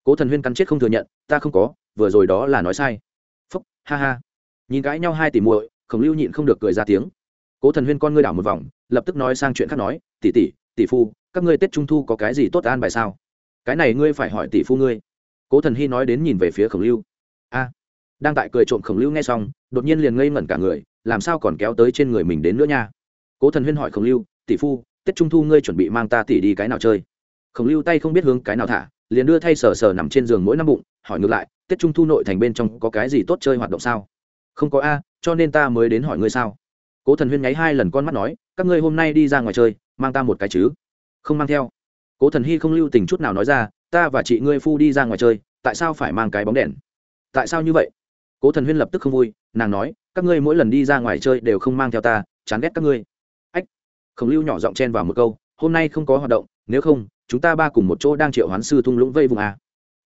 Cố thần huyên cắn chết không thừa nhận, ta không có, vừa rồi đó là nói sai. Phúc, ha ha. Nhìn cãi nhau hai tỷ muội, khổng lưu nhịn không được cười ra tiếng. Cố thần huyên con ngươi đảo một vòng, lập tức nói sang chuyện khác nói, tỷ tỷ tỷ phu, các ngươi tết trung thu có cái gì tốt an bài sao? Cái này ngươi phải hỏi tỷ phu ngươi. Cố thần hy nói đến nhìn về phía khổng lưu. A. Đang tại cười trộm khổng lưu nghe xong, đột nhiên liền ngây ngẩn cả người, làm sao còn kéo tới trên người mình đến nữa nha? Cố thần huyên hỏi khổng lưu tỷ phu, tết trung thu ngươi chuẩn bị mang ta tỷ đi cái nào chơi? Khổng lưu tay không biết hướng cái nào thả, liền đưa thay sờ sờ nằm trên giường mỗi năm bụng, hỏi ngược lại, tết trung thu nội thành bên trong có cái gì tốt chơi hoạt động sao? Không có a, cho nên ta mới đến hỏi ngươi sao. Cố thần huyên nháy hai lần con mắt nói, các ngươi hôm nay đi ra ngoài chơi, mang ta một cái chứ. Không mang theo. Cố thần hy không lưu tình chút nào nói ra, ta và chị ngươi phu đi ra ngoài chơi, tại sao phải mang cái bóng đèn? Tại sao như vậy? Cố thần huyên lập tức không vui, nàng nói, các ngươi mỗi lần đi ra ngoài chơi đều không mang theo ta, chán ghét các ngươi khổng lưu nhỏ giọng chen vào một câu, hôm nay không có hoạt động, nếu không, chúng ta ba cùng một chỗ đang triệu hoán sư thung lũng vây vùng a.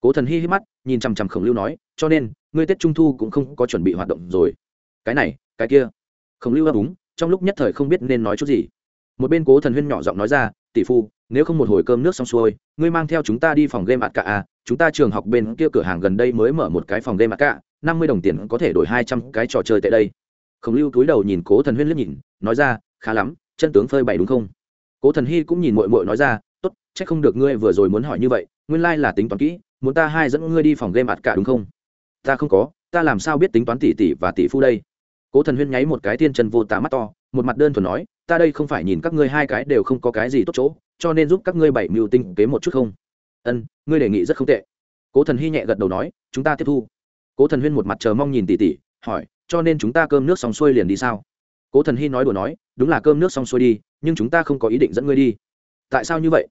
Cố thần hi hít mắt, nhìn chằm chằm khổng lưu nói, cho nên, ngươi tết trung thu cũng không có chuẩn bị hoạt động rồi. Cái này, cái kia. Khổng lưu ấp úng trong lúc nhất thời không biết nên nói chút gì. Một bên cố thần huyên nhỏ giọng nói ra, tỷ phu, nếu không một hồi cơm nước xong xuôi, ngươi mang theo chúng ta đi phòng game ạt cả à chúng ta trường học bên kia cửa hàng gần đây mới mở một cái phòng game ạt cả năm mươi đồng tiền có thể đổi hai trăm cái trò chơi tại đây. Khổng lưu túi đầu nhìn cố thần huyên liếc nhìn, nói ra, khá lắm chân tướng phơi bày đúng không? Cố thần hy cũng nhìn mội mội nói ra tốt c h ắ c không được ngươi vừa rồi muốn hỏi như vậy nguyên lai、like、là tính toán kỹ muốn ta hai dẫn ngươi đi phòng game ạt cả đúng không? Ta không có ta làm sao biết tính toán tỷ tỷ và tỷ phu đây? Cố thần huyên nháy một cái thiên trần vô tà mắt to một mặt đơn thuần nói ta đây không phải nhìn các ngươi hai cái đều không có cái gì tốt chỗ cho nên giúp các ngươi bảy mưu tinh kế một chút không? Ân ngươi đề nghị rất không tệ. Cố thần hy nhẹ gật đầu nói chúng ta tiếp thu. Cố thần huyên một mặt chờ mong nhìn tỷ tỷ, hỏi cho nên chúng ta cơm nước xong xuôi liền đi sao? Cố thần hy nói đùa nói, đúng là cơm nước xong xuôi đi, nhưng chúng ta không có ý định dẫn ngươi đi. Tại sao như vậy?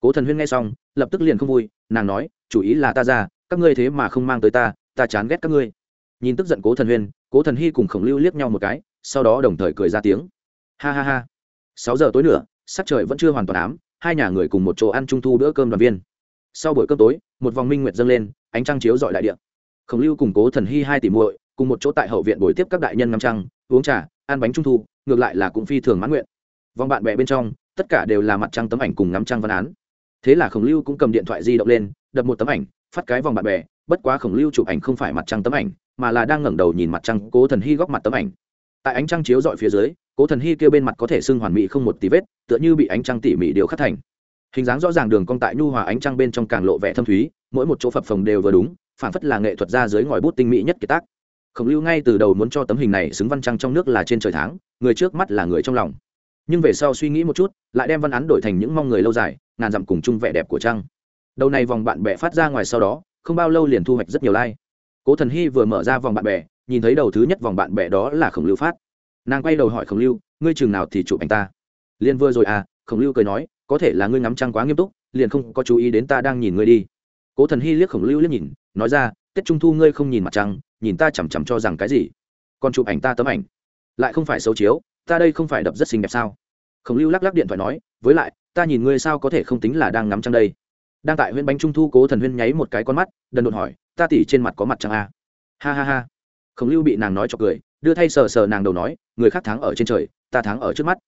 Cố thần huyên nghe xong, lập tức liền không vui, nàng nói, chủ ý là ta ra, các ngươi thế mà không mang tới ta ta chán ghét các ngươi. Nhìn tức giận cố thần huyên, cố thần hy cùng khổng lưu liếc nhau một cái, sau đó đồng thời cười ra tiếng. Ha ha ha. Sáu giờ tối nữa, sắc trời vẫn chưa hoàn toàn ám, hai nhà người cùng một chỗ ăn trung thu bữa cơm đoàn viên. Sau buổi cơm tối, một vòng minh nguyệt dâng lên, ánh trăng chiếu dọi đại điện khổng lưu cùng cố thần hy hai tỷ muội, cùng một chỗ tại hậu viện buổi tiếp các đại nhân ngắm trăng, uống trà ăn bánh trung thu, ngược lại là cũng phi thường mãn nguyện. Vòng bạn bè bên trong, tất cả đều là mặt trăng tấm ảnh cùng ngắm trăng văn án. Thế là khổng lưu cũng cầm điện thoại di động lên, đập một tấm ảnh, phát cái vòng bạn bè, bất quá khổng lưu chụp ảnh không phải mặt trăng tấm ảnh, mà là đang ngẩng đầu nhìn mặt trăng cố thần hy góc mặt tấm ảnh. Tại ánh trăng chiếu dọi phía dưới, cố thần hy kêu bên mặt có thể sưng hoàn mỹ không một tí vết, tựa như bị ánh trăng tỉ mỉ điều khắc thành. Hình dáng rõ ràng đường cong tại nhu hòa ánh trăng bên trong càng lộ vẻ thâm thúy, mỗi một chỗ phập phồng đều vừa đúng phản phất là nghệ thuật ra dưới ngòi bút tinh mỹ nhất kiệt tác khổng lưu ngay từ đầu muốn cho tấm hình này xứng văn trăng trong nước là trên trời tháng, người trước mắt là người trong lòng. Nhưng về sau suy nghĩ một chút, lại đem văn án đổi thành những mong người lâu dài, ngàn dặm cùng chung vẻ đẹp của trăng. Đầu này vòng bạn bè phát ra ngoài sau đó, không bao lâu liền thu hoạch rất nhiều like. Cố thần hy vừa mở ra vòng bạn bè, nhìn thấy đầu thứ nhất vòng bạn bè đó là khổng lưu phát. Nàng quay đầu hỏi khổng lưu, ngươi chừng nào thì chụp anh ta? Liền vừa rồi à khổng lưu cười nói, có thể là ngươi ngắm trăng quá nghiêm túc, liền không có chú ý đến ta đang nhìn ngươi đi. Cố thần hy liếc khổng lưu liếc nhìn, nói ra, tết trung thu ngươi không nhìn mặt trăng nhìn ta chằm chằm cho rằng cái gì? Còn chụp ảnh ta tấm ảnh. Lại không phải xấu chiếu, ta đây không phải đập rất xinh đẹp sao? Khổng lưu lắc lắc điện thoại nói, với lại, ta nhìn ngươi sao có thể không tính là đang ngắm trăng đây? Đang tại huyện bánh trung thu cố thần huyên nháy một cái con mắt, đần đột hỏi, ta tỉ trên mặt có mặt trăng à? ha ha ha. Khổng lưu bị nàng nói cho cười, đưa thay sờ sờ nàng đầu nói, người khác thắng ở trên trời, ta thắng ở trước mắt.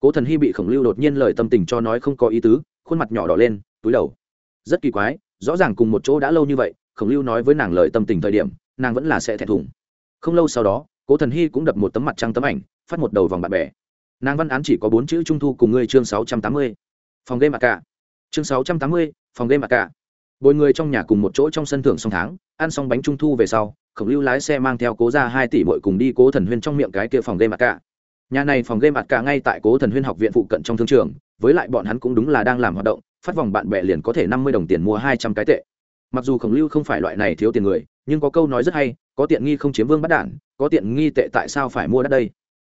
Cố thần hy bị khổng lưu đột nhiên lời tâm tình cho nói không có ý tứ, khuôn mặt nhỏ đỏ lên, túi đầu. Rất kỳ quái, rõ ràng cùng một chỗ đã lâu như vậy, khổng lưu nói với nàng lời tâm tình thời điểm nàng vẫn là sẽ thẹn thùng. Không lâu sau đó, cố thần hy cũng đập một tấm mặt trăng tấm ảnh, phát một đầu vòng bạn bè. Nàng văn án chỉ có bốn chữ trung thu cùng ngươi chương sáu trăm tám mươi. Phòng game ạ cả. Chương sáu trăm tám mươi, phòng game ạ cả. Bồi người trong nhà cùng một chỗ trong sân thưởng song tháng, ăn xong bánh trung thu về sau, khổng lưu lái xe mang theo cố ra hai tỷ bội cùng đi cố thần huyên trong miệng cái kia phòng game ạt cả. Nhà này phòng game ạt cả ngay tại cố thần huyên học viện phụ cận trong thương trường, với lại bọn hắn cũng đúng là đang làm hoạt động, phát vòng bạn bè liền có thể năm mươi đồng tiền mua hai trăm cái tệ. Mặc dù khổng lưu không phải loại này thiếu tiền người nhưng có câu nói rất hay, có tiện nghi không chiếm vương bắt đản, có tiện nghi tệ tại sao phải mua đất đây?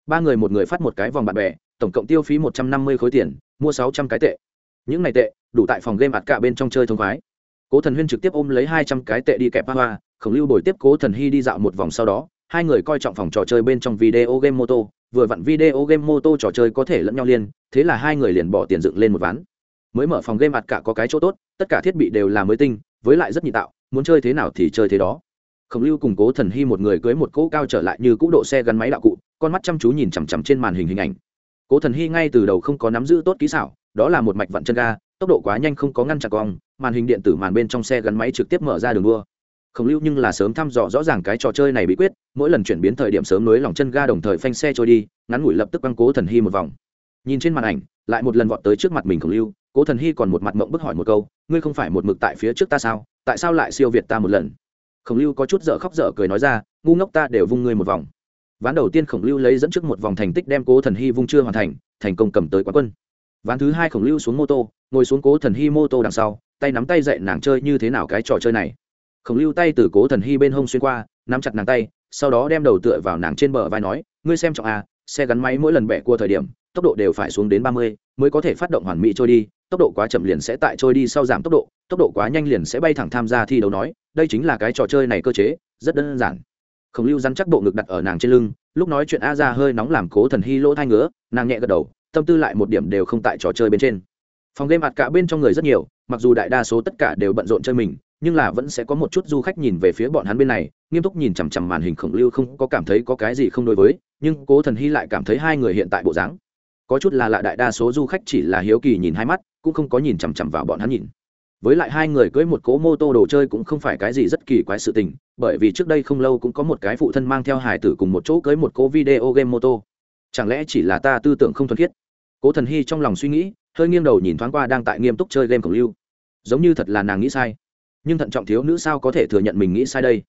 Ba người một người phát một cái vòng bạn bè, tổng cộng tiêu phí một trăm năm mươi khối tiền, mua sáu trăm cái tệ. Những này tệ, đủ tại phòng game ạt cả bên trong chơi thông khoái. Cố thần huyên trực tiếp ôm lấy hai trăm cái tệ đi kẹp hoa khổng lưu bồi tiếp cố thần hy đi dạo một vòng sau đó, hai người coi trọng phòng trò chơi bên trong video game mô tô, vừa vặn video game mô tô trò chơi có thể lẫn nhau liên, thế là hai người liền bỏ tiền dựng lên một ván. Mới mở phòng game mặt cả có cái chỗ tốt, tất cả thiết bị đều là mới tinh, với lại rất nhị tạo, muốn chơi thế nào thì chơi thế đó khổng lưu cùng cố thần hy một người cưới một cỗ cao trở lại như cũ độ xe gắn máy đạo cụ, con mắt chăm chú nhìn chằm chằm trên màn hình hình ảnh. Cố thần hy ngay từ đầu không có nắm giữ tốt kỹ xảo, đó là một mạch vặn chân ga, tốc độ quá nhanh không có ngăn chặn cong, màn hình điện tử màn bên trong xe gắn máy trực tiếp mở ra đường đua. Khổng lưu nhưng là sớm thăm dò rõ ràng cái trò chơi này bí quyết, mỗi lần chuyển biến thời điểm sớm nối lòng chân ga đồng thời phanh xe trôi đi, ngắn ngủi lập tức băng cố thần hy một vòng. Nhìn trên màn ảnh, lại một lần vọt tới trước mặt mình khổng lưu, cố thần hy còn một mặt mộng bức hỏi một câu, ngươi không phải một mực tại phía trước ta sao? Tại sao lại siêu việt ta một lần? Khổng lưu có chút dở khóc dở cười nói ra, ngu ngốc ta đều vung ngươi một vòng. Ván đầu tiên khổng lưu lấy dẫn trước một vòng thành tích đem cố thần hy vung chưa hoàn thành thành công cầm tới quán quân. Ván thứ hai khổng lưu xuống mô tô, ngồi xuống cố thần hy mô tô đằng sau, tay nắm tay dạy nàng chơi như thế nào cái trò chơi này. Khổng lưu tay từ cố thần hy bên hông xuyên qua, nắm chặt nàng tay, sau đó đem đầu tựa vào nàng trên bờ vai nói, ngươi xem trọng à xe gắn máy mỗi lần bẻ cua thời điểm, tốc độ đều phải xuống đến ba mươi mới có thể phát động hoàn mỹ trôi đi, tốc độ quá chậm liền sẽ tại trôi đi sau giảm tốc độ tốc độ quá nhanh liền sẽ bay thẳng tham gia thi đấu nói đây chính là cái trò chơi này cơ chế, rất đơn giản. Khổng lưu dăn chắc bộ ngực đặt ở nàng trên lưng, lúc nói chuyện a ra hơi nóng làm cố thần hy lỗ thai ngứa, nàng nhẹ gật đầu, tâm tư lại một điểm đều không tại trò chơi bên trên. Phòng game mặt cả bên trong người rất nhiều, mặc dù đại đa số tất cả đều bận rộn chơi mình, nhưng là vẫn sẽ có một chút du khách nhìn về phía bọn hắn bên này, nghiêm túc nhìn chằm chằm màn hình khổng lưu không có cảm thấy có cái gì không đối với, nhưng cố thần hy lại cảm thấy hai người hiện tại bộ dáng. Có chút là lạ đại đa số du khách chỉ là hiếu kỳ nhìn hai mắt, cũng không có nhìn chằm chằm vào bọn hắn nhìn với lại hai người cưới một cỗ mô tô đồ chơi cũng không phải cái gì rất kỳ quái sự tình, bởi vì trước đây không lâu cũng có một cái phụ thân mang theo hải tử cùng một chỗ cưới một cỗ video game mô tô. Chẳng lẽ chỉ là ta tư tưởng không thuần khiết? Cố thần hy trong lòng suy nghĩ, hơi nghiêng đầu nhìn thoáng qua đang tại nghiêm túc chơi game khổng lưu. Giống như thật là nàng nghĩ sai. Nhưng thận trọng thiếu nữ sao có thể thừa nhận mình nghĩ sai đây?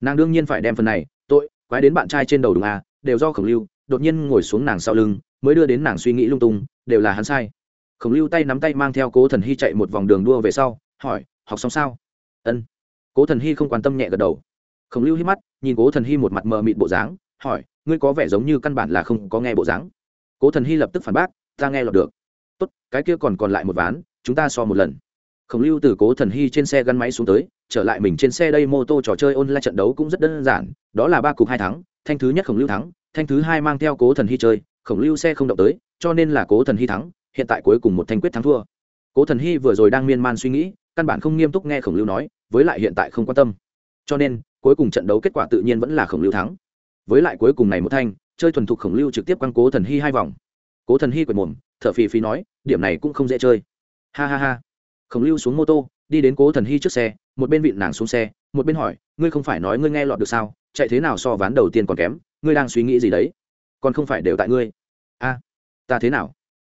Nàng đương nhiên phải đem phần này, tội, quái đến bạn trai trên đầu đúng à đều do khổng lưu, đột nhiên ngồi xuống nàng sau lưng, mới đưa đến nàng suy nghĩ lung tung, đều là hắn sai khổng lưu tay nắm tay mang theo cố thần hy chạy một vòng đường đua về sau, hỏi, học xong sao? Ân. Cố thần hy không quan tâm nhẹ gật đầu. Khổng lưu hít mắt, nhìn cố thần hy một mặt mờ mịt bộ dáng, hỏi, ngươi có vẻ giống như căn bản là không có nghe bộ dáng? Cố thần hy lập tức phản bác, ta nghe lọt được. Tốt, cái kia còn còn lại một ván, chúng ta so một lần. Khổng lưu từ cố thần hy trên xe gắn máy xuống tới, trở lại mình trên xe đây mô tô trò chơi ôn lại trận đấu cũng rất đơn giản, đó là ba cục hai thắng, thanh thứ nhất khổng lưu thắng, thanh thứ hai mang theo cố thần hy chơi, khổng lưu xe không động tới, cho nên là cố thần hy thắng hiện tại cuối cùng một thanh quyết thắng thua. Cố thần hy vừa rồi đang miên man suy nghĩ, căn bản không nghiêm túc nghe khổng lưu nói, với lại hiện tại không quan tâm. Cho nên, cuối cùng trận đấu kết quả tự nhiên vẫn là khổng lưu thắng. Với lại cuối cùng này một thanh, chơi thuần thục khổng lưu trực tiếp quăng cố thần hy hai vòng. Cố thần hy quệt mồm, thở phì phì nói, điểm này cũng không dễ chơi. Ha ha ha. Khổng lưu xuống mô tô, đi đến cố thần hy trước xe, một bên vịn nàng xuống xe, một bên hỏi, ngươi không phải nói ngươi nghe lọt được sao? Chạy thế nào so ván đầu tiên còn kém? Ngươi đang suy nghĩ gì đấy? Còn không phải đều tại ngươi. A, ta thế nào?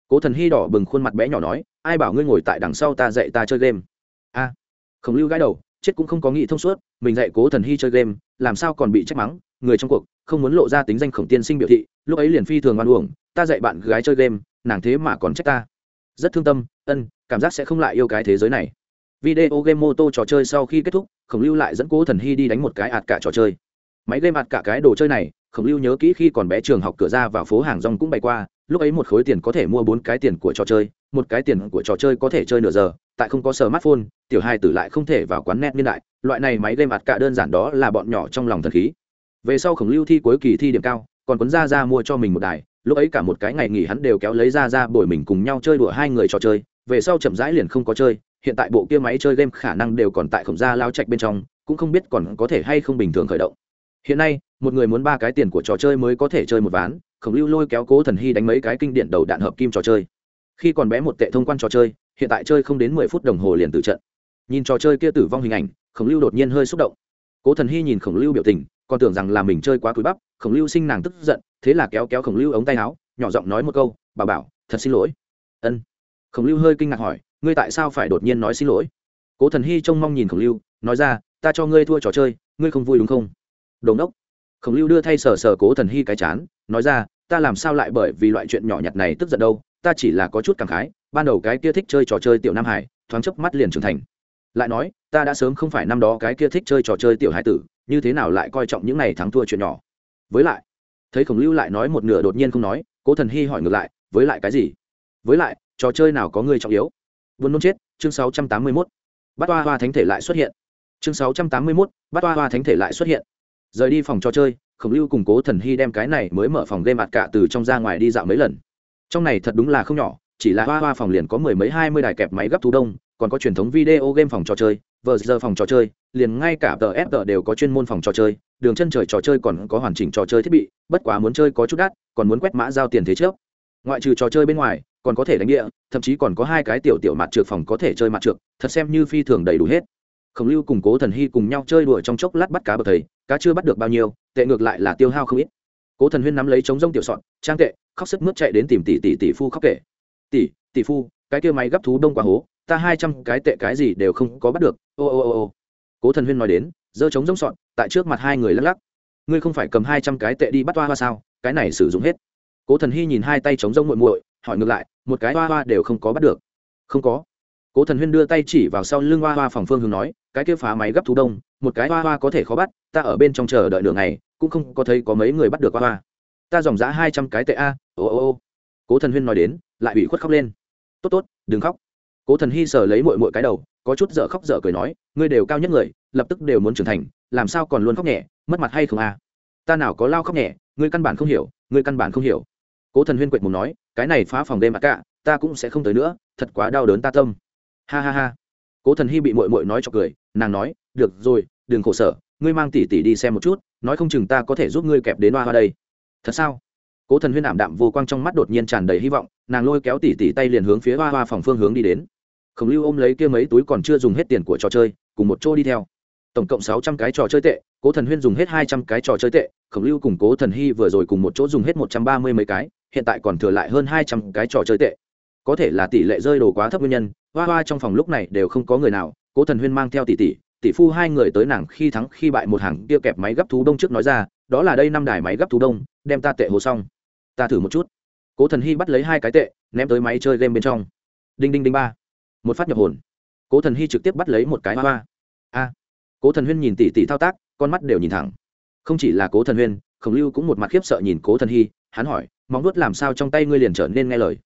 Cố thần hy đỏ bừng khuôn mặt bé nhỏ nói, ai bảo ngươi ngồi tại đằng sau ta dạy ta chơi game? A. Khổng lưu gãi đầu, chết cũng không có nghĩ thông suốt, mình dạy cố thần hy chơi game, làm sao còn bị trách mắng, người trong cuộc không muốn lộ ra tính danh khổng tiên sinh biểu thị, lúc ấy liền phi thường ngoan uổng, ta dạy bạn gái chơi game, nàng thế mà còn trách ta. Rất thương tâm, ân, cảm giác sẽ không lại yêu cái thế giới này. Video game mô tô trò chơi sau khi kết thúc, khổng lưu lại dẫn cố thần hy đi đánh một cái ạt cả trò chơi. Máy game ạt cả cái đồ chơi này, khổng lưu nhớ kỹ khi còn bé trường học cửa ra vào phố hàng rong cũng bay qua lúc ấy một khối tiền có thể mua bốn cái tiền của trò chơi, một cái tiền của trò chơi có thể chơi nửa giờ, tại không có smartphone, tiểu hai tử lại không thể vào quán net niên đại, loại này máy game ạt cả đơn giản đó là bọn nhỏ trong lòng thần khí. Về sau khổng lưu thi cuối kỳ thi điểm cao, còn quấn ra ra mua cho mình một đài, lúc ấy cả một cái ngày nghỉ hắn đều kéo lấy ra ra bồi mình cùng nhau chơi đùa hai người trò chơi, về sau chậm rãi liền không có chơi, hiện tại bộ kia máy chơi game khả năng đều còn tại khổng gia lao trạch bên trong, cũng không biết còn có thể hay không bình thường khởi động. Hiện nay, một người muốn ba cái tiền của trò chơi mới có thể chơi một ván khổng lưu lôi kéo cố thần hy đánh mấy cái kinh điển đầu đạn hợp kim trò chơi. Khi còn bé một tệ thông quan trò chơi, hiện tại chơi không đến mười phút đồng hồ liền từ trận. Nhìn trò chơi kia tử vong hình ảnh, khổng lưu đột nhiên hơi xúc động. Cố thần hy nhìn khổng lưu biểu tình, còn tưởng rằng là mình chơi quá cúi bắp, khổng lưu sinh nàng tức giận, thế là kéo kéo khổng lưu ống tay áo, nhỏ giọng nói một câu, bà bảo, thật xin lỗi. Ân. Khổng lưu hơi kinh ngạc hỏi, ngươi tại sao phải đột nhiên nói xin lỗi? Cố thần hy trông mong nhìn khổng lưu, nói ra, ta cho ngươi thua trò chơi, ngươi không vui đúng không? Đồn đốc khổng lưu đưa thay sờ sờ cố thần hy cái chán nói ra ta làm sao lại bởi vì loại chuyện nhỏ nhặt này tức giận đâu ta chỉ là có chút cảm khái ban đầu cái kia thích chơi trò chơi tiểu nam hải thoáng chốc mắt liền trưởng thành. Lại nói ta đã sớm không phải năm đó cái kia thích chơi trò chơi tiểu hải tử như thế nào lại coi trọng những này thắng thua chuyện nhỏ? Với lại thấy khổng lưu lại nói một nửa đột nhiên không nói cố thần hy hỏi ngược lại với lại cái gì? Với lại trò chơi nào có người trọng yếu? Vốn nôn chết chương 681. bát toa hoa thánh thể lại xuất hiện. Chương 681, bát toa hoa thánh thể lại xuất hiện rời đi phòng trò chơi, khổng lưu cùng cố thần hy đem cái này mới mở phòng game mặt cả từ trong ra ngoài đi dạo mấy lần. Trong này thật đúng là không nhỏ, chỉ là hoa hoa phòng liền có mười mấy hai mươi đài kẹp máy gấp thú đông, còn có truyền thống video game phòng trò chơi vờ giờ phòng trò chơi, liền ngay cả tờ fg đều có chuyên môn phòng trò chơi, đường chân trời trò chơi còn có hoàn chỉnh trò chơi thiết bị, bất quá muốn chơi có chút đắt, còn muốn quét mã giao tiền thế trước. Ngoại trừ trò chơi bên ngoài, còn có thể đánh địa, thậm chí còn có hai cái tiểu tiểu mặt trượt phòng có thể chơi mặt trượt thật xem như phi thường đầy đủ hết khổng lưu cùng cố thần hy cùng nhau chơi đùa trong chốc lát bắt cá bậc thầy, cá chưa bắt được bao nhiêu, tệ ngược lại là tiêu hao không ít. Cố thần huyên nắm lấy trống rông tiểu sọn trang tệ, khóc sức mướt chạy đến tìm tỷ tỷ tỷ phu khóc kể. Tỷ tỷ phu, cái kia máy gấp thú đông quá hố, ta hai trăm cái tệ cái gì đều không có bắt được, ô ô ô ô. Cố thần huyên nói đến, giơ trống rông sọn tại trước mặt hai người lắc lắc. Ngươi không phải cầm hai trăm cái tệ đi bắt toa hoa sao, cái này sử dụng hết. Cố thần hy nhìn hai tay trống rông muội muội, hỏi ngược lại, một cái hoa hoa đều không có bắt được. Không có cố thần huyên đưa tay chỉ vào sau lưng hoa hoa phòng phương hướng nói, cái kia phá máy gấp thú đông, một cái hoa hoa có thể khó bắt, ta ở bên trong chờ đợi đường này cũng không có thấy có mấy người bắt được hoa hoa. Ta dòng giã hai trăm cái tệ a, ô ô ô. Cố thần huyên nói đến, lại bị khuất khóc lên. Tốt tốt, đừng khóc. Cố thần hy sờ lấy mội mội cái đầu, có chút dở khóc dở cười nói, ngươi đều cao nhất người, lập tức đều muốn trưởng thành, làm sao còn luôn khóc nhẹ, mất mặt hay không a? Ta nào có lao khóc nhẹ, ngươi căn bản không hiểu, ngươi căn bản không hiểu. Cố thần huyên quệt mùng nói, cái này phá phòng đêm ạ cả, ta cũng sẽ không tới nữa, thật quá đau đớn ta tâm ha ha ha. Cố thần hy bị mội mội nói cho cười, nàng nói, được rồi, đừng khổ sở, ngươi mang tỷ tỷ đi xem một chút, nói không chừng ta có thể giúp ngươi kẹp đến hoa hoa đây. Thật sao? Cố thần huyên ảm đạm vô quang trong mắt đột nhiên tràn đầy hy vọng, nàng lôi kéo tỷ tỷ tay liền hướng phía hoa hoa phòng phương hướng đi đến. Khổng lưu ôm lấy kia mấy túi còn chưa dùng hết tiền của trò chơi, cùng một chỗ đi theo. Tổng cộng sáu trăm cái trò chơi tệ, cố thần huyên dùng hết hai trăm cái trò chơi tệ, khổng lưu cùng cố thần hy vừa rồi cùng một chỗ dùng hết một trăm ba mươi mấy cái, hiện tại còn thừa lại hơn hai trăm cái trò chơi tệ. Có thể là tỷ lệ rơi đồ quá thấp nguyên nhân hoa hoa trong phòng lúc này đều không có người nào, cố thần huyên mang theo tỷ tỷ tỷ phu hai người tới nàng khi thắng khi bại một hàng kia kẹp máy gấp thú đông trước nói ra, đó là đây năm đài máy gấp thú đông, đem ta tệ hồ xong. Ta thử một chút. Cố thần hy bắt lấy hai cái tệ, ném tới máy chơi game bên trong. Đinh đinh đinh ba. Một phát nhập hồn. Cố thần hy trực tiếp bắt lấy một cái hoa hoa. A. Cố thần huyên nhìn tỷ tỷ thao tác, con mắt đều nhìn thẳng. Không chỉ là cố thần huyên, khổng lưu cũng một mặt khiếp sợ nhìn cố thần hy hắn hỏi, móng nuốt làm sao trong tay ngươi liền trở nên nghe lời?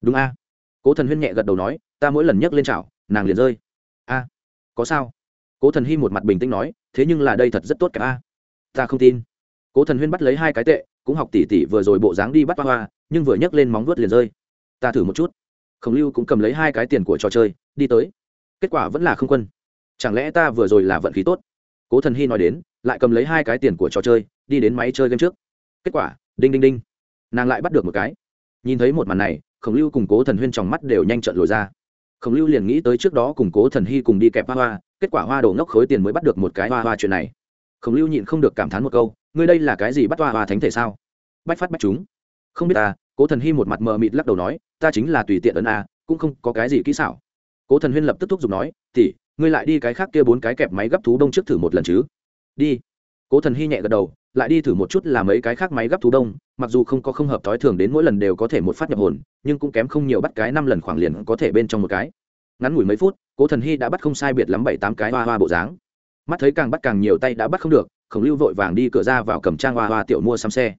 Đúng a cố thần huyên nhẹ gật đầu nói, ta mỗi lần nhấc lên chảo, nàng liền rơi. A, có sao? Cố thần hy một mặt bình tĩnh nói, thế nhưng là đây thật rất tốt cả a. Ta không tin. Cố thần huyên bắt lấy hai cái tệ, cũng học tỉ tỉ vừa rồi bộ dáng đi bắt hoa hoa, nhưng vừa nhấc lên móng vuốt liền rơi. Ta thử một chút. Khổng lưu cũng cầm lấy hai cái tiền của trò chơi, đi tới. Kết quả vẫn là không quân. Chẳng lẽ ta vừa rồi là vận khí tốt? Cố thần hy nói đến, lại cầm lấy hai cái tiền của trò chơi, đi đến máy chơi game trước. Kết quả, đinh đinh đinh. Nàng lại bắt được một cái. Nhìn thấy một màn này khổng lưu cùng cố thần huyên trong mắt đều nhanh trợn lồi ra. Khổng lưu liền nghĩ tới trước đó cùng cố thần hy cùng đi kẹp hoa hoa, kết quả hoa đổ ngốc khối tiền mới bắt được một cái hoa hoa chuyện này. Khổng lưu nhịn không được cảm thán một câu, ngươi đây là cái gì bắt hoa hoa thánh thể sao? Bách phát bách chúng. Không biết ta. Cố thần hy một mặt mờ mịt lắc đầu nói, ta chính là tùy tiện ấn a, cũng không có cái gì kỹ xảo. Cố thần huyên lập tức thúc giục nói tỉ ngươi lại đi cái khác kia bốn cái kẹp máy gấp thú đông trước thử một lần chứ. Đi. Cố thần hy nhẹ gật đầu lại đi thử một chút là mấy cái khác máy gấp thú đông, mặc dù không có không hợp thói thường đến mỗi lần đều có thể một phát nhập hồn, nhưng cũng kém không nhiều bắt cái năm lần khoảng liền có thể bên trong một cái. Ngắn ngủi mấy phút, cố thần hy đã bắt không sai biệt lắm bảy tám cái hoa hoa bộ dáng. Mắt thấy càng bắt càng nhiều tay đã bắt không được, khổng lưu vội vàng đi cửa ra vào cầm trang hoa hoa tiểu mua xăm xe.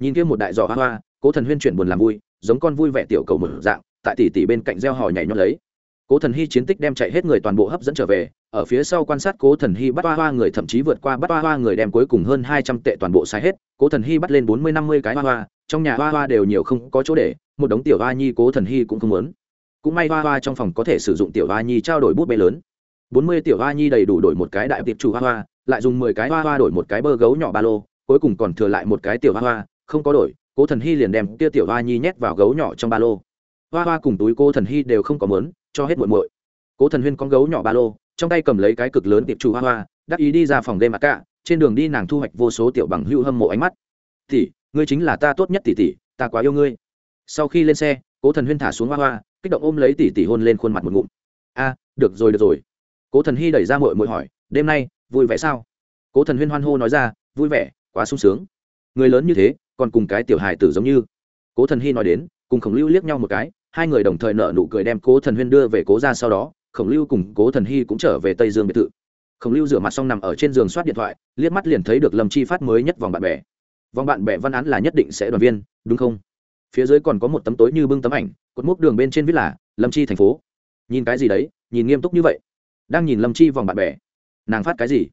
Nhìn kia một đại giỏ hoa hoa, cố thần huyên chuyển buồn làm vui, giống con vui vẻ tiểu cầu một dạng, tại tỷ tỷ bên cạnh gieo hò nhảy nhót lấy cố thần hy chiến tích đem chạy hết người toàn bộ hấp dẫn trở về, ở phía sau quan sát cố thần hy bắt hoa hoa người, thậm chí vượt qua bắt hoa hoa người đem cuối cùng hơn hai trăm tệ toàn bộ sai hết. Cố thần hy bắt lên bốn mươi năm mươi cái hoa hoa, trong nhà hoa hoa đều nhiều không có chỗ để, một đống tiểu hoa nhi cố thần hy cũng không muốn. Cũng may hoa hoa trong phòng có thể sử dụng tiểu hoa nhi trao đổi bút bê lớn. Bốn mươi tiểu hoa nhi đầy đủ đổi một cái đại tiệp chủ hoa hoa, lại dùng mười cái hoa hoa đổi một cái bơ gấu nhỏ ba lô, cuối cùng còn thừa lại một cái tiểu hoa hoa, không có đổi. Cố thần hy liền đem tia tiểu hoa nhi nhét vào gấu nhỏ trong ba lô. Hoa hoa cùng túi cô thần hy đều không có mớn cho hết muội muội. Cố thần huyên con gấu nhỏ ba lô, trong tay cầm lấy cái cực lớn tiệp chủ hoa hoa, đắc ý đi ra phòng đêm mặt cả, trên đường đi nàng thu hoạch vô số tiểu bằng hữu hâm mộ ánh mắt. Tỷ, ngươi chính là ta tốt nhất tỷ tỷ, ta quá yêu ngươi. Sau khi lên xe, cố thần huyên thả xuống hoa hoa, kích động ôm lấy tỷ tỷ hôn lên khuôn mặt một ngụm. A, được rồi được rồi. Cố thần hy đẩy ra mội mội hỏi, đêm nay, vui vẻ sao? Cố thần huyên hoan hô nói ra, vui vẻ, quá sung sướng. Người lớn như thế, còn cùng cái tiểu hài tử giống như. Cố thần hy nói đến, cùng khổng lưu liếc nhau một cái hai người đồng thời nợ nụ cười đem cố thần huyên đưa về cố ra sau đó, khổng lưu cùng cố thần hy cũng trở về tây dương biệt thự. Khổng lưu rửa mặt xong nằm ở trên giường soát điện thoại, liếc mắt liền thấy được lâm chi phát mới nhất vòng bạn bè. Vòng bạn bè văn án là nhất định sẽ đoàn viên, đúng không? Phía dưới còn có một tấm tối như bưng tấm ảnh, cột mốc đường bên trên viết là lâm chi thành phố. Nhìn cái gì đấy, nhìn nghiêm túc như vậy. Đang nhìn lâm chi vòng bạn bè. Nàng phát cái gì?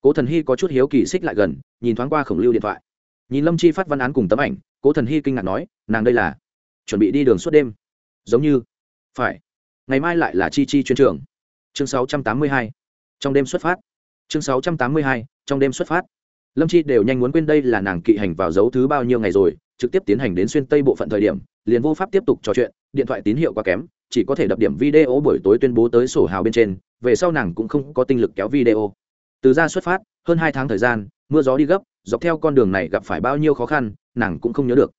Cố thần hy có chút hiếu kỳ xích lại gần, nhìn thoáng qua khổng lưu điện thoại. Nhìn lâm chi phát văn án cùng tấm ảnh, cố thần hy kinh ngạc nói, nàng đây là chuẩn bị đi đường suốt đêm giống như, phải ngày mai lại là chi chi chuyên trường chương 682. trong đêm xuất phát chương 682. trong đêm xuất phát lâm chi đều nhanh muốn quên đây là nàng kỵ hành vào dấu thứ bao nhiêu ngày rồi, trực tiếp tiến hành đến xuyên tây bộ phận thời điểm, liền vô pháp tiếp tục trò chuyện, điện thoại tín hiệu quá kém, chỉ có thể đập điểm video buổi tối tuyên bố tới sổ hào bên trên, về sau nàng cũng không có tinh lực kéo video từ ra xuất phát, hơn hai tháng thời gian, mưa gió đi gấp, dọc theo con đường này gặp phải bao nhiêu khó khăn, nàng cũng không nhớ được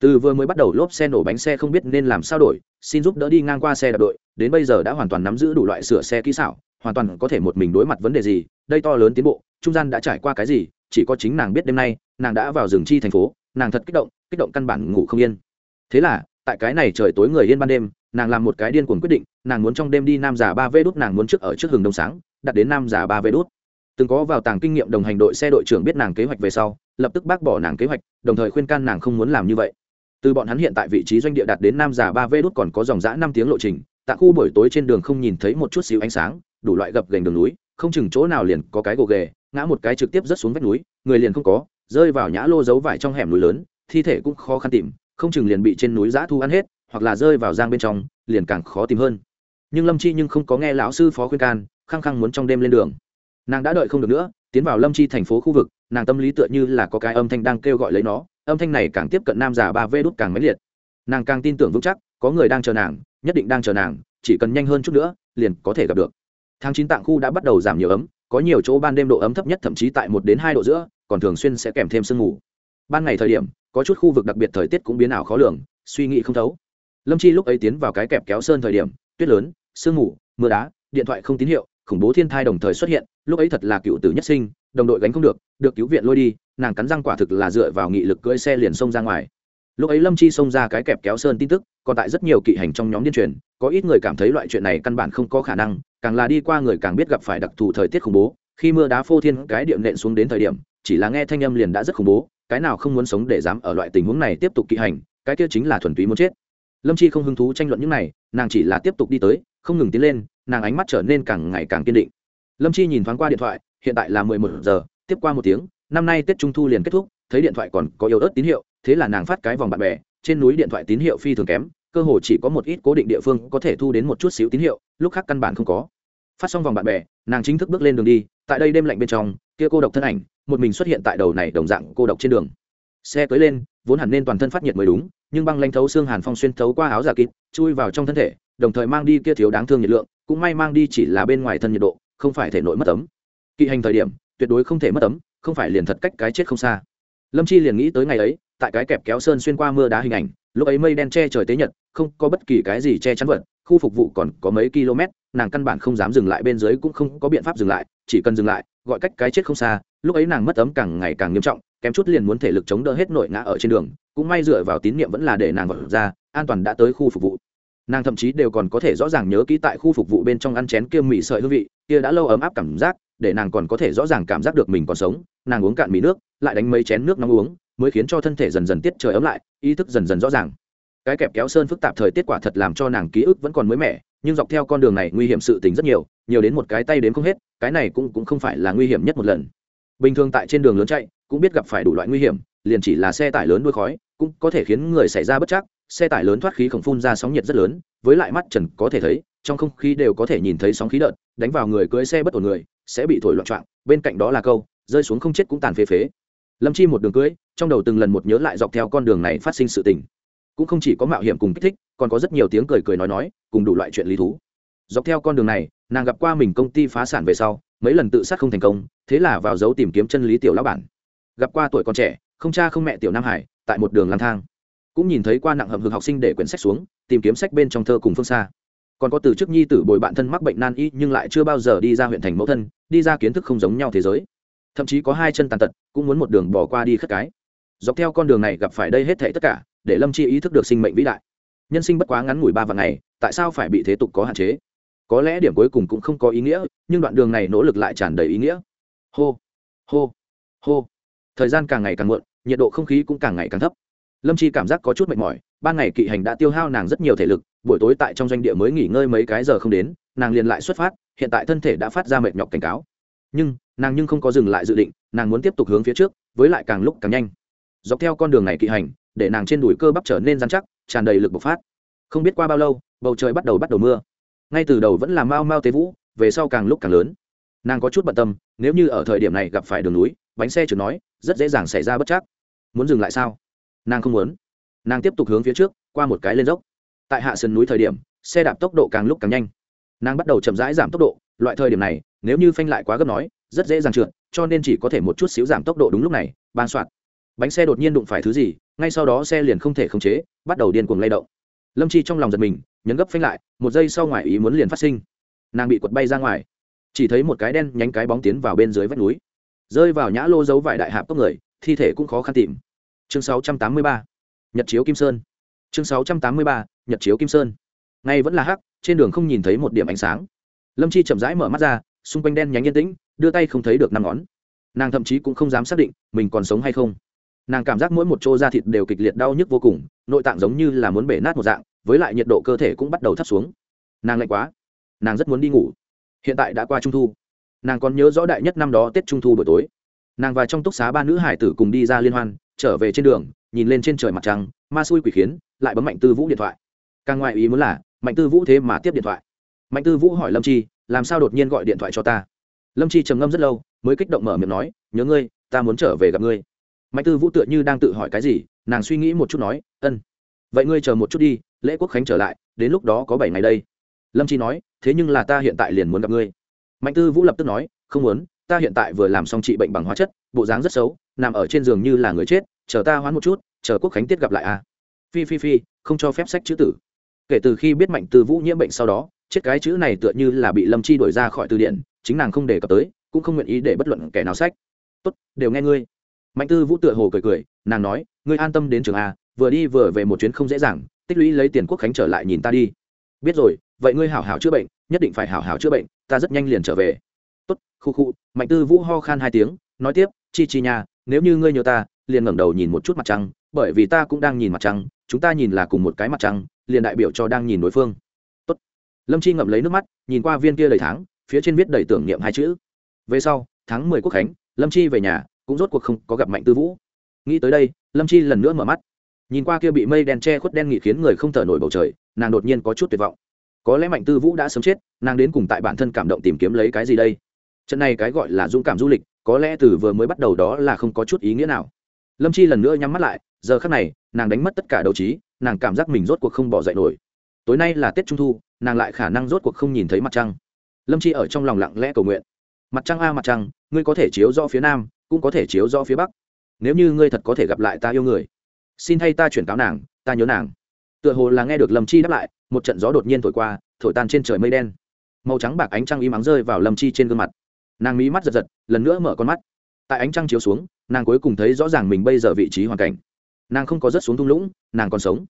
từ vừa mới bắt đầu lốp xe nổ bánh xe không biết nên làm sao đổi xin giúp đỡ đi ngang qua xe đạp đội, đến bây giờ đã hoàn toàn nắm giữ đủ loại sửa xe kỹ xảo, hoàn toàn có thể một mình đối mặt vấn đề gì, đây to lớn tiến bộ, trung gian đã trải qua cái gì, chỉ có chính nàng biết đêm nay, nàng đã vào rừng chi thành phố, nàng thật kích động kích động căn bản ngủ không yên. Thế là, tại cái này trời tối người yên ban đêm, nàng làm một cái điên cuồng quyết định, nàng muốn trong đêm đi nam giả ba vê đốt nàng muốn trước ở trước hừng đông sáng, đặt đến nam giả ba vê đốt từng có vào tàng kinh nghiệm đồng hành đội xe đội trưởng biết nàng kế hoạch về sau, lập tức bác bỏ nàng kế hoạch, đồng thời khuyên can nàng không muốn làm như vậy từ bọn hắn hiện tại vị trí doanh địa đặt đến nam giả ba vê đốt còn có dòng giã năm tiếng lộ trình, Tạ khu buổi tối trên đường không nhìn thấy một chút xíu ánh sáng, đủ loại gập gành đường núi, không chừng chỗ nào liền có cái gồ ghề, ngã một cái trực tiếp rớt xuống vách núi, người liền không có, rơi vào nhã lô giấu vải trong hẻm núi lớn, thi thể cũng khó khăn tìm, không chừng liền bị trên núi giã thu ăn hết, hoặc là rơi vào giang bên trong, liền càng khó tìm hơn. Nhưng lâm chi nhưng không có nghe lão sư phó khuyên can, khăng khăng muốn trong đêm lên đường. Nàng đã đợi không được nữa, tiến vào lâm chi thành phố khu vực, nàng tâm lý tựa như là có cái âm thanh đang kêu gọi lấy nó âm thanh này càng tiếp cận nam giả ba vê đút càng mãnh liệt. Nàng càng tin tưởng vững chắc, có người đang chờ nàng, nhất định đang chờ nàng, chỉ cần nhanh hơn chút nữa, liền có thể gặp được. Tháng chín tạng khu đã bắt đầu giảm nhiều ấm, có nhiều chỗ ban đêm độ ấm thấp nhất thậm chí tại một đến hai độ giữa, còn thường xuyên sẽ kèm thêm sương mù. Ban ngày thời điểm, có chút khu vực đặc biệt thời tiết cũng biến ảo khó lường, suy nghĩ không thấu. Lâm chi lúc ấy tiến vào cái kẹp kéo sơn thời điểm, tuyết lớn, sương mù, mưa đá, điện thoại không tín hiệu, khủng bố thiên thai đồng thời xuất hiện, lúc ấy thật là cựu tử nhất sinh, đồng đội gánh không được được cứu viện lôi đi nàng cắn răng quả thực là dựa vào nghị lực cưỡi xe liền xông ra ngoài. Lúc ấy lâm chi xông ra cái kẹp kéo sơn tin tức, còn tại rất nhiều kỵ hành trong nhóm điên truyền, có ít người cảm thấy loại chuyện này căn bản không có khả năng, càng là đi qua người càng biết gặp phải đặc thù thời tiết khủng bố, khi mưa đá phô thiên cái điệm nện xuống đến thời điểm, chỉ là nghe thanh âm liền đã rất khủng bố, cái nào không muốn sống để dám ở loại tình huống này tiếp tục kỵ hành, cái kia chính là thuần túy muốn chết. Lâm chi không hứng thú tranh luận những này, nàng chỉ là tiếp tục đi tới, không ngừng tiến lên, nàng ánh mắt trở nên càng ngày càng kiên định. Lâm chi nhìn thoáng qua điện thoại, hiện tại là mười một giờ, tiếp qua một tiếng năm nay tết trung thu liền kết thúc, thấy điện thoại còn có yếu ớt tín hiệu, thế là nàng phát cái vòng bạn bè, trên núi điện thoại tín hiệu phi thường kém, cơ hồ chỉ có một ít cố định địa phương có thể thu đến một chút xíu tín hiệu, lúc khác căn bản không có. Phát xong vòng bạn bè, nàng chính thức bước lên đường đi, tại đây đêm lạnh bên trong, kia cô độc thân ảnh, một mình xuất hiện tại đầu này đồng dạng cô độc trên đường. Xe cưới lên, vốn hẳn nên toàn thân phát nhiệt mới đúng, nhưng băng lanh thấu xương hàn phong xuyên thấu qua áo giả kịp, chui vào trong thân thể, đồng thời mang đi kia thiếu đáng thương nhiệt lượng, cũng may mang đi chỉ là bên ngoài thân nhiệt độ, không phải thể nội mất ấm. Kỵ hành thời điểm, tuyệt đối không thể mất ấm không phải liền thật cách cái chết không xa. Lâm chi liền nghĩ tới ngày ấy, tại cái kẹp kéo sơn xuyên qua mưa đá hình ảnh, lúc ấy mây đen che trời tế nhật, không có bất kỳ cái gì che chắn vật, khu phục vụ còn có mấy km, nàng căn bản không dám dừng lại bên dưới cũng không có biện pháp dừng lại, chỉ cần dừng lại, gọi cách cái chết không xa, lúc ấy nàng mất ấm càng ngày càng nghiêm trọng, kém chút liền muốn thể lực chống đỡ hết nội ngã ở trên đường, cũng may dựa vào tín nhiệm vẫn là để nàng vật ra, an toàn đã tới khu phục vụ. Nàng thậm chí đều còn có thể rõ ràng nhớ kỹ tại khu phục vụ bên trong ăn chén kia mì sợi hương vị, kia đã lâu ấm áp cảm giác để nàng còn có thể rõ ràng cảm giác được mình còn sống, nàng uống cạn mì nước, lại đánh mấy chén nước nóng uống, mới khiến cho thân thể dần dần tiết trời ấm lại, ý thức dần dần rõ ràng. Cái kẹp kéo sơn phức tạp thời tiết quả thật làm cho nàng ký ức vẫn còn mới mẻ, nhưng dọc theo con đường này nguy hiểm sự tình rất nhiều nhiều đến một cái tay đến không hết, cái này cũng cũng không phải là nguy hiểm nhất một lần. Bình thường tại trên đường lớn chạy, cũng biết gặp phải đủ loại nguy hiểm, liền chỉ là xe tải lớn đuôi khói, cũng có thể khiến người xảy ra bất chắc, xe tải lớn thoát khí khổng phun ra sóng nhiệt rất lớn, với lại mắt trần có thể thấy, trong không khí đều có thể nhìn thấy sóng khí đợt, đánh vào người cưới xe bất ổn người sẽ bị thổi loạn trọng bên cạnh đó là câu, rơi xuống không chết cũng tàn phế phế. Lâm chi một đường cưới, trong đầu từng lần một nhớ lại dọc theo con đường này phát sinh sự tình. Cũng không chỉ có mạo hiểm cùng kích thích, còn có rất nhiều tiếng cười cười nói nói, cùng đủ loại chuyện lý thú. Dọc theo con đường này, nàng gặp qua mình công ty phá sản về sau, mấy lần tự sát không thành công, thế là vào dấu tìm kiếm chân lý tiểu lão bản. Gặp qua tuổi còn trẻ, không cha không mẹ tiểu nam hải, tại một đường lang thang. Cũng nhìn thấy qua nặng hầm hực học sinh để quyển sách xuống, tìm kiếm sách bên trong thơ cùng phương xa còn có từ chức nhi tử bồi bạn thân mắc bệnh nan y nhưng lại chưa bao giờ đi ra huyện thành mẫu thân, đi ra kiến thức không giống nhau thế giới. Thậm chí có hai chân tàn tật, cũng muốn một đường bỏ qua đi khất cái. Dọc theo con đường này gặp phải đây hết thảy tất cả, để lâm chi ý thức được sinh mệnh vĩ đại. Nhân sinh bất quá ngắn ngủi ba vạn ngày, tại sao phải bị thế tục có hạn chế? Có lẽ điểm cuối cùng cũng không có ý nghĩa, nhưng đoạn đường này nỗ lực lại tràn đầy ý nghĩa. Hô hô hô. Thời gian càng ngày càng muộn, nhiệt độ không khí cũng càng ngày càng thấp. Lâm chi cảm giác có chút mệt mỏi, ban ngày kỵ hành đã tiêu hao nàng rất nhiều thể lực buổi tối tại trong doanh địa mới nghỉ ngơi mấy cái giờ không đến, nàng liền lại xuất phát, hiện tại thân thể đã phát ra mệt nhọc cảnh cáo. Nhưng, nàng nhưng không có dừng lại dự định, nàng muốn tiếp tục hướng phía trước, với lại càng lúc càng nhanh. Dọc theo con đường này kỵ hành, để nàng trên đùi cơ bắp trở nên dán chắc, tràn đầy lực bộc phát. Không biết qua bao lâu, bầu trời bắt đầu bắt đầu mưa. Ngay từ đầu vẫn là mau mau tế vũ, về sau càng lúc càng lớn. Nàng có chút bận tâm, nếu như ở thời điểm này gặp phải đường núi, bánh xe chừng nói, rất dễ dàng xảy ra bất chắc. Muốn dừng lại sao? Nàng không muốn. Nàng tiếp tục hướng phía trước, qua một cái lên dốc tại hạ sườn núi thời điểm xe đạp tốc độ càng lúc càng nhanh. Nàng bắt đầu chậm rãi giảm tốc độ loại thời điểm này nếu như phanh lại quá gấp nói rất dễ dàng trượt cho nên chỉ có thể một chút xíu giảm tốc độ đúng lúc này ban soạn bánh xe đột nhiên đụng phải thứ gì ngay sau đó xe liền không thể khống chế bắt đầu điên cuồng lay động. Lâm chi trong lòng giật mình nhấn gấp phanh lại một giây sau ngoài ý muốn liền phát sinh. Nàng bị quật bay ra ngoài. Chỉ thấy một cái đen nhánh cái bóng tiến vào bên dưới vách núi. Rơi vào nhã lô dấu vải đại hạp tốc người thi thể cũng khó khăn tìm. Chương 683, nhật chiếu kim sơn. Chương 683, nhật chiếu kim sơn. Ngay vẫn là hắc, trên đường không nhìn thấy một điểm ánh sáng. Lâm chi chậm rãi mở mắt ra, xung quanh đen nhánh yên tĩnh, đưa tay không thấy được năm ngón. Nàng thậm chí cũng không dám xác định mình còn sống hay không. Nàng cảm giác mỗi một chỗ da thịt đều kịch liệt đau nhức vô cùng, nội tạng giống như là muốn bể nát một dạng, với lại nhiệt độ cơ thể cũng bắt đầu thấp xuống. Nàng lạnh quá. Nàng rất muốn đi ngủ. Hiện tại đã qua trung thu. Nàng còn nhớ rõ đại nhất năm đó tết trung thu buổi tối. Nàng và trong túc xá ba nữ hải tử cùng đi ra liên hoan, trở về trên đường, nhìn lên trên trời mặt trăng, ma xui quỷ khiến, lại bấm mạnh tư vũ điện thoại càng ngoại ý muốn là, mạnh tư vũ thế mà tiếp điện thoại. Mạnh tư vũ hỏi lâm chi, làm sao đột nhiên gọi điện thoại cho ta? Lâm chi trầm ngâm rất lâu, mới kích động mở miệng nói, nhớ ngươi, ta muốn trở về gặp ngươi. Mạnh tư vũ tựa như đang tự hỏi cái gì, nàng suy nghĩ một chút nói, ân, vậy ngươi chờ một chút đi, lễ quốc khánh trở lại, đến lúc đó có bảy ngày đây. Lâm chi nói, thế nhưng là ta hiện tại liền muốn gặp ngươi. Mạnh tư vũ lập tức nói, không muốn, ta hiện tại vừa làm xong trị bệnh bằng hóa chất, bộ dáng rất xấu, nằm ở trên giường như là người chết, chờ ta hoán một chút, chờ quốc khánh tiết gặp lại à. Phi phi phi, không cho phép sách chữ tử kể từ khi biết mạnh tư vũ nhiễm bệnh sau đó, chết cái chữ này tựa như là bị lâm chi đổi ra khỏi từ điển, chính nàng không đề cập tới, cũng không nguyện ý để bất luận kẻ nào sách. Tốt, đều nghe ngươi. Mạnh tư vũ tựa hồ cười cười, nàng nói, ngươi an tâm đến trường a, vừa đi vừa về một chuyến không dễ dàng, tích lũy lấy tiền quốc khánh trở lại nhìn ta đi. Biết rồi, vậy ngươi hảo hảo chữa bệnh, nhất định phải hảo hảo chữa bệnh, ta rất nhanh liền trở về. Tốt, khu khu. Mạnh tư vũ ho khan hai tiếng, nói tiếp, chi chi nha, nếu như ngươi nhớ ta, liền ngẩng đầu nhìn một chút mặt trăng, bởi vì ta cũng đang nhìn mặt trăng, chúng ta nhìn là cùng một cái mặt trăng liền đại biểu cho đang nhìn đối phương. Tốt. lâm chi ngậm lấy nước mắt, nhìn qua viên kia đầy tháng, phía trên viết đầy tưởng niệm hai chữ. Về sau, tháng mười quốc khánh, lâm chi về nhà, cũng rốt cuộc không có gặp mạnh tư vũ. Nghĩ tới đây, lâm chi lần nữa mở mắt. Nhìn qua kia bị mây đen che khuất đen nghị khiến người không thở nổi bầu trời, nàng đột nhiên có chút tuyệt vọng. Có lẽ mạnh tư vũ đã sớm chết, nàng đến cùng tại bản thân cảm động tìm kiếm lấy cái gì đây? Trận này cái gọi là dũng cảm du lịch, có lẽ từ vừa mới bắt đầu đó là không có chút ý nghĩa nào. Lâm chi lần nữa nhắm mắt lại, giờ khắc này, nàng đánh mất tất cả đấu trí nàng cảm giác mình rốt cuộc không bỏ dậy nổi. Tối nay là tết trung thu, nàng lại khả năng rốt cuộc không nhìn thấy mặt trăng. Lâm chi ở trong lòng lặng lẽ cầu nguyện. Mặt trăng a, mặt trăng, ngươi có thể chiếu do phía nam, cũng có thể chiếu do phía bắc. Nếu như ngươi thật có thể gặp lại ta yêu người, xin thay ta chuyển cáo nàng, ta nhớ nàng. Tựa hồ là nghe được lâm chi đáp lại, một trận gió đột nhiên thổi qua, thổi tan trên trời mây đen. Màu trắng bạc ánh trăng im ắng rơi vào lâm chi trên gương mặt. Nàng mí mắt giật giật, lần nữa mở con mắt. Tại ánh trăng chiếu xuống, nàng cuối cùng thấy rõ ràng mình bây giờ vị trí hoàn cảnh nàng không có rớt xuống thung lũng, nàng còn sống.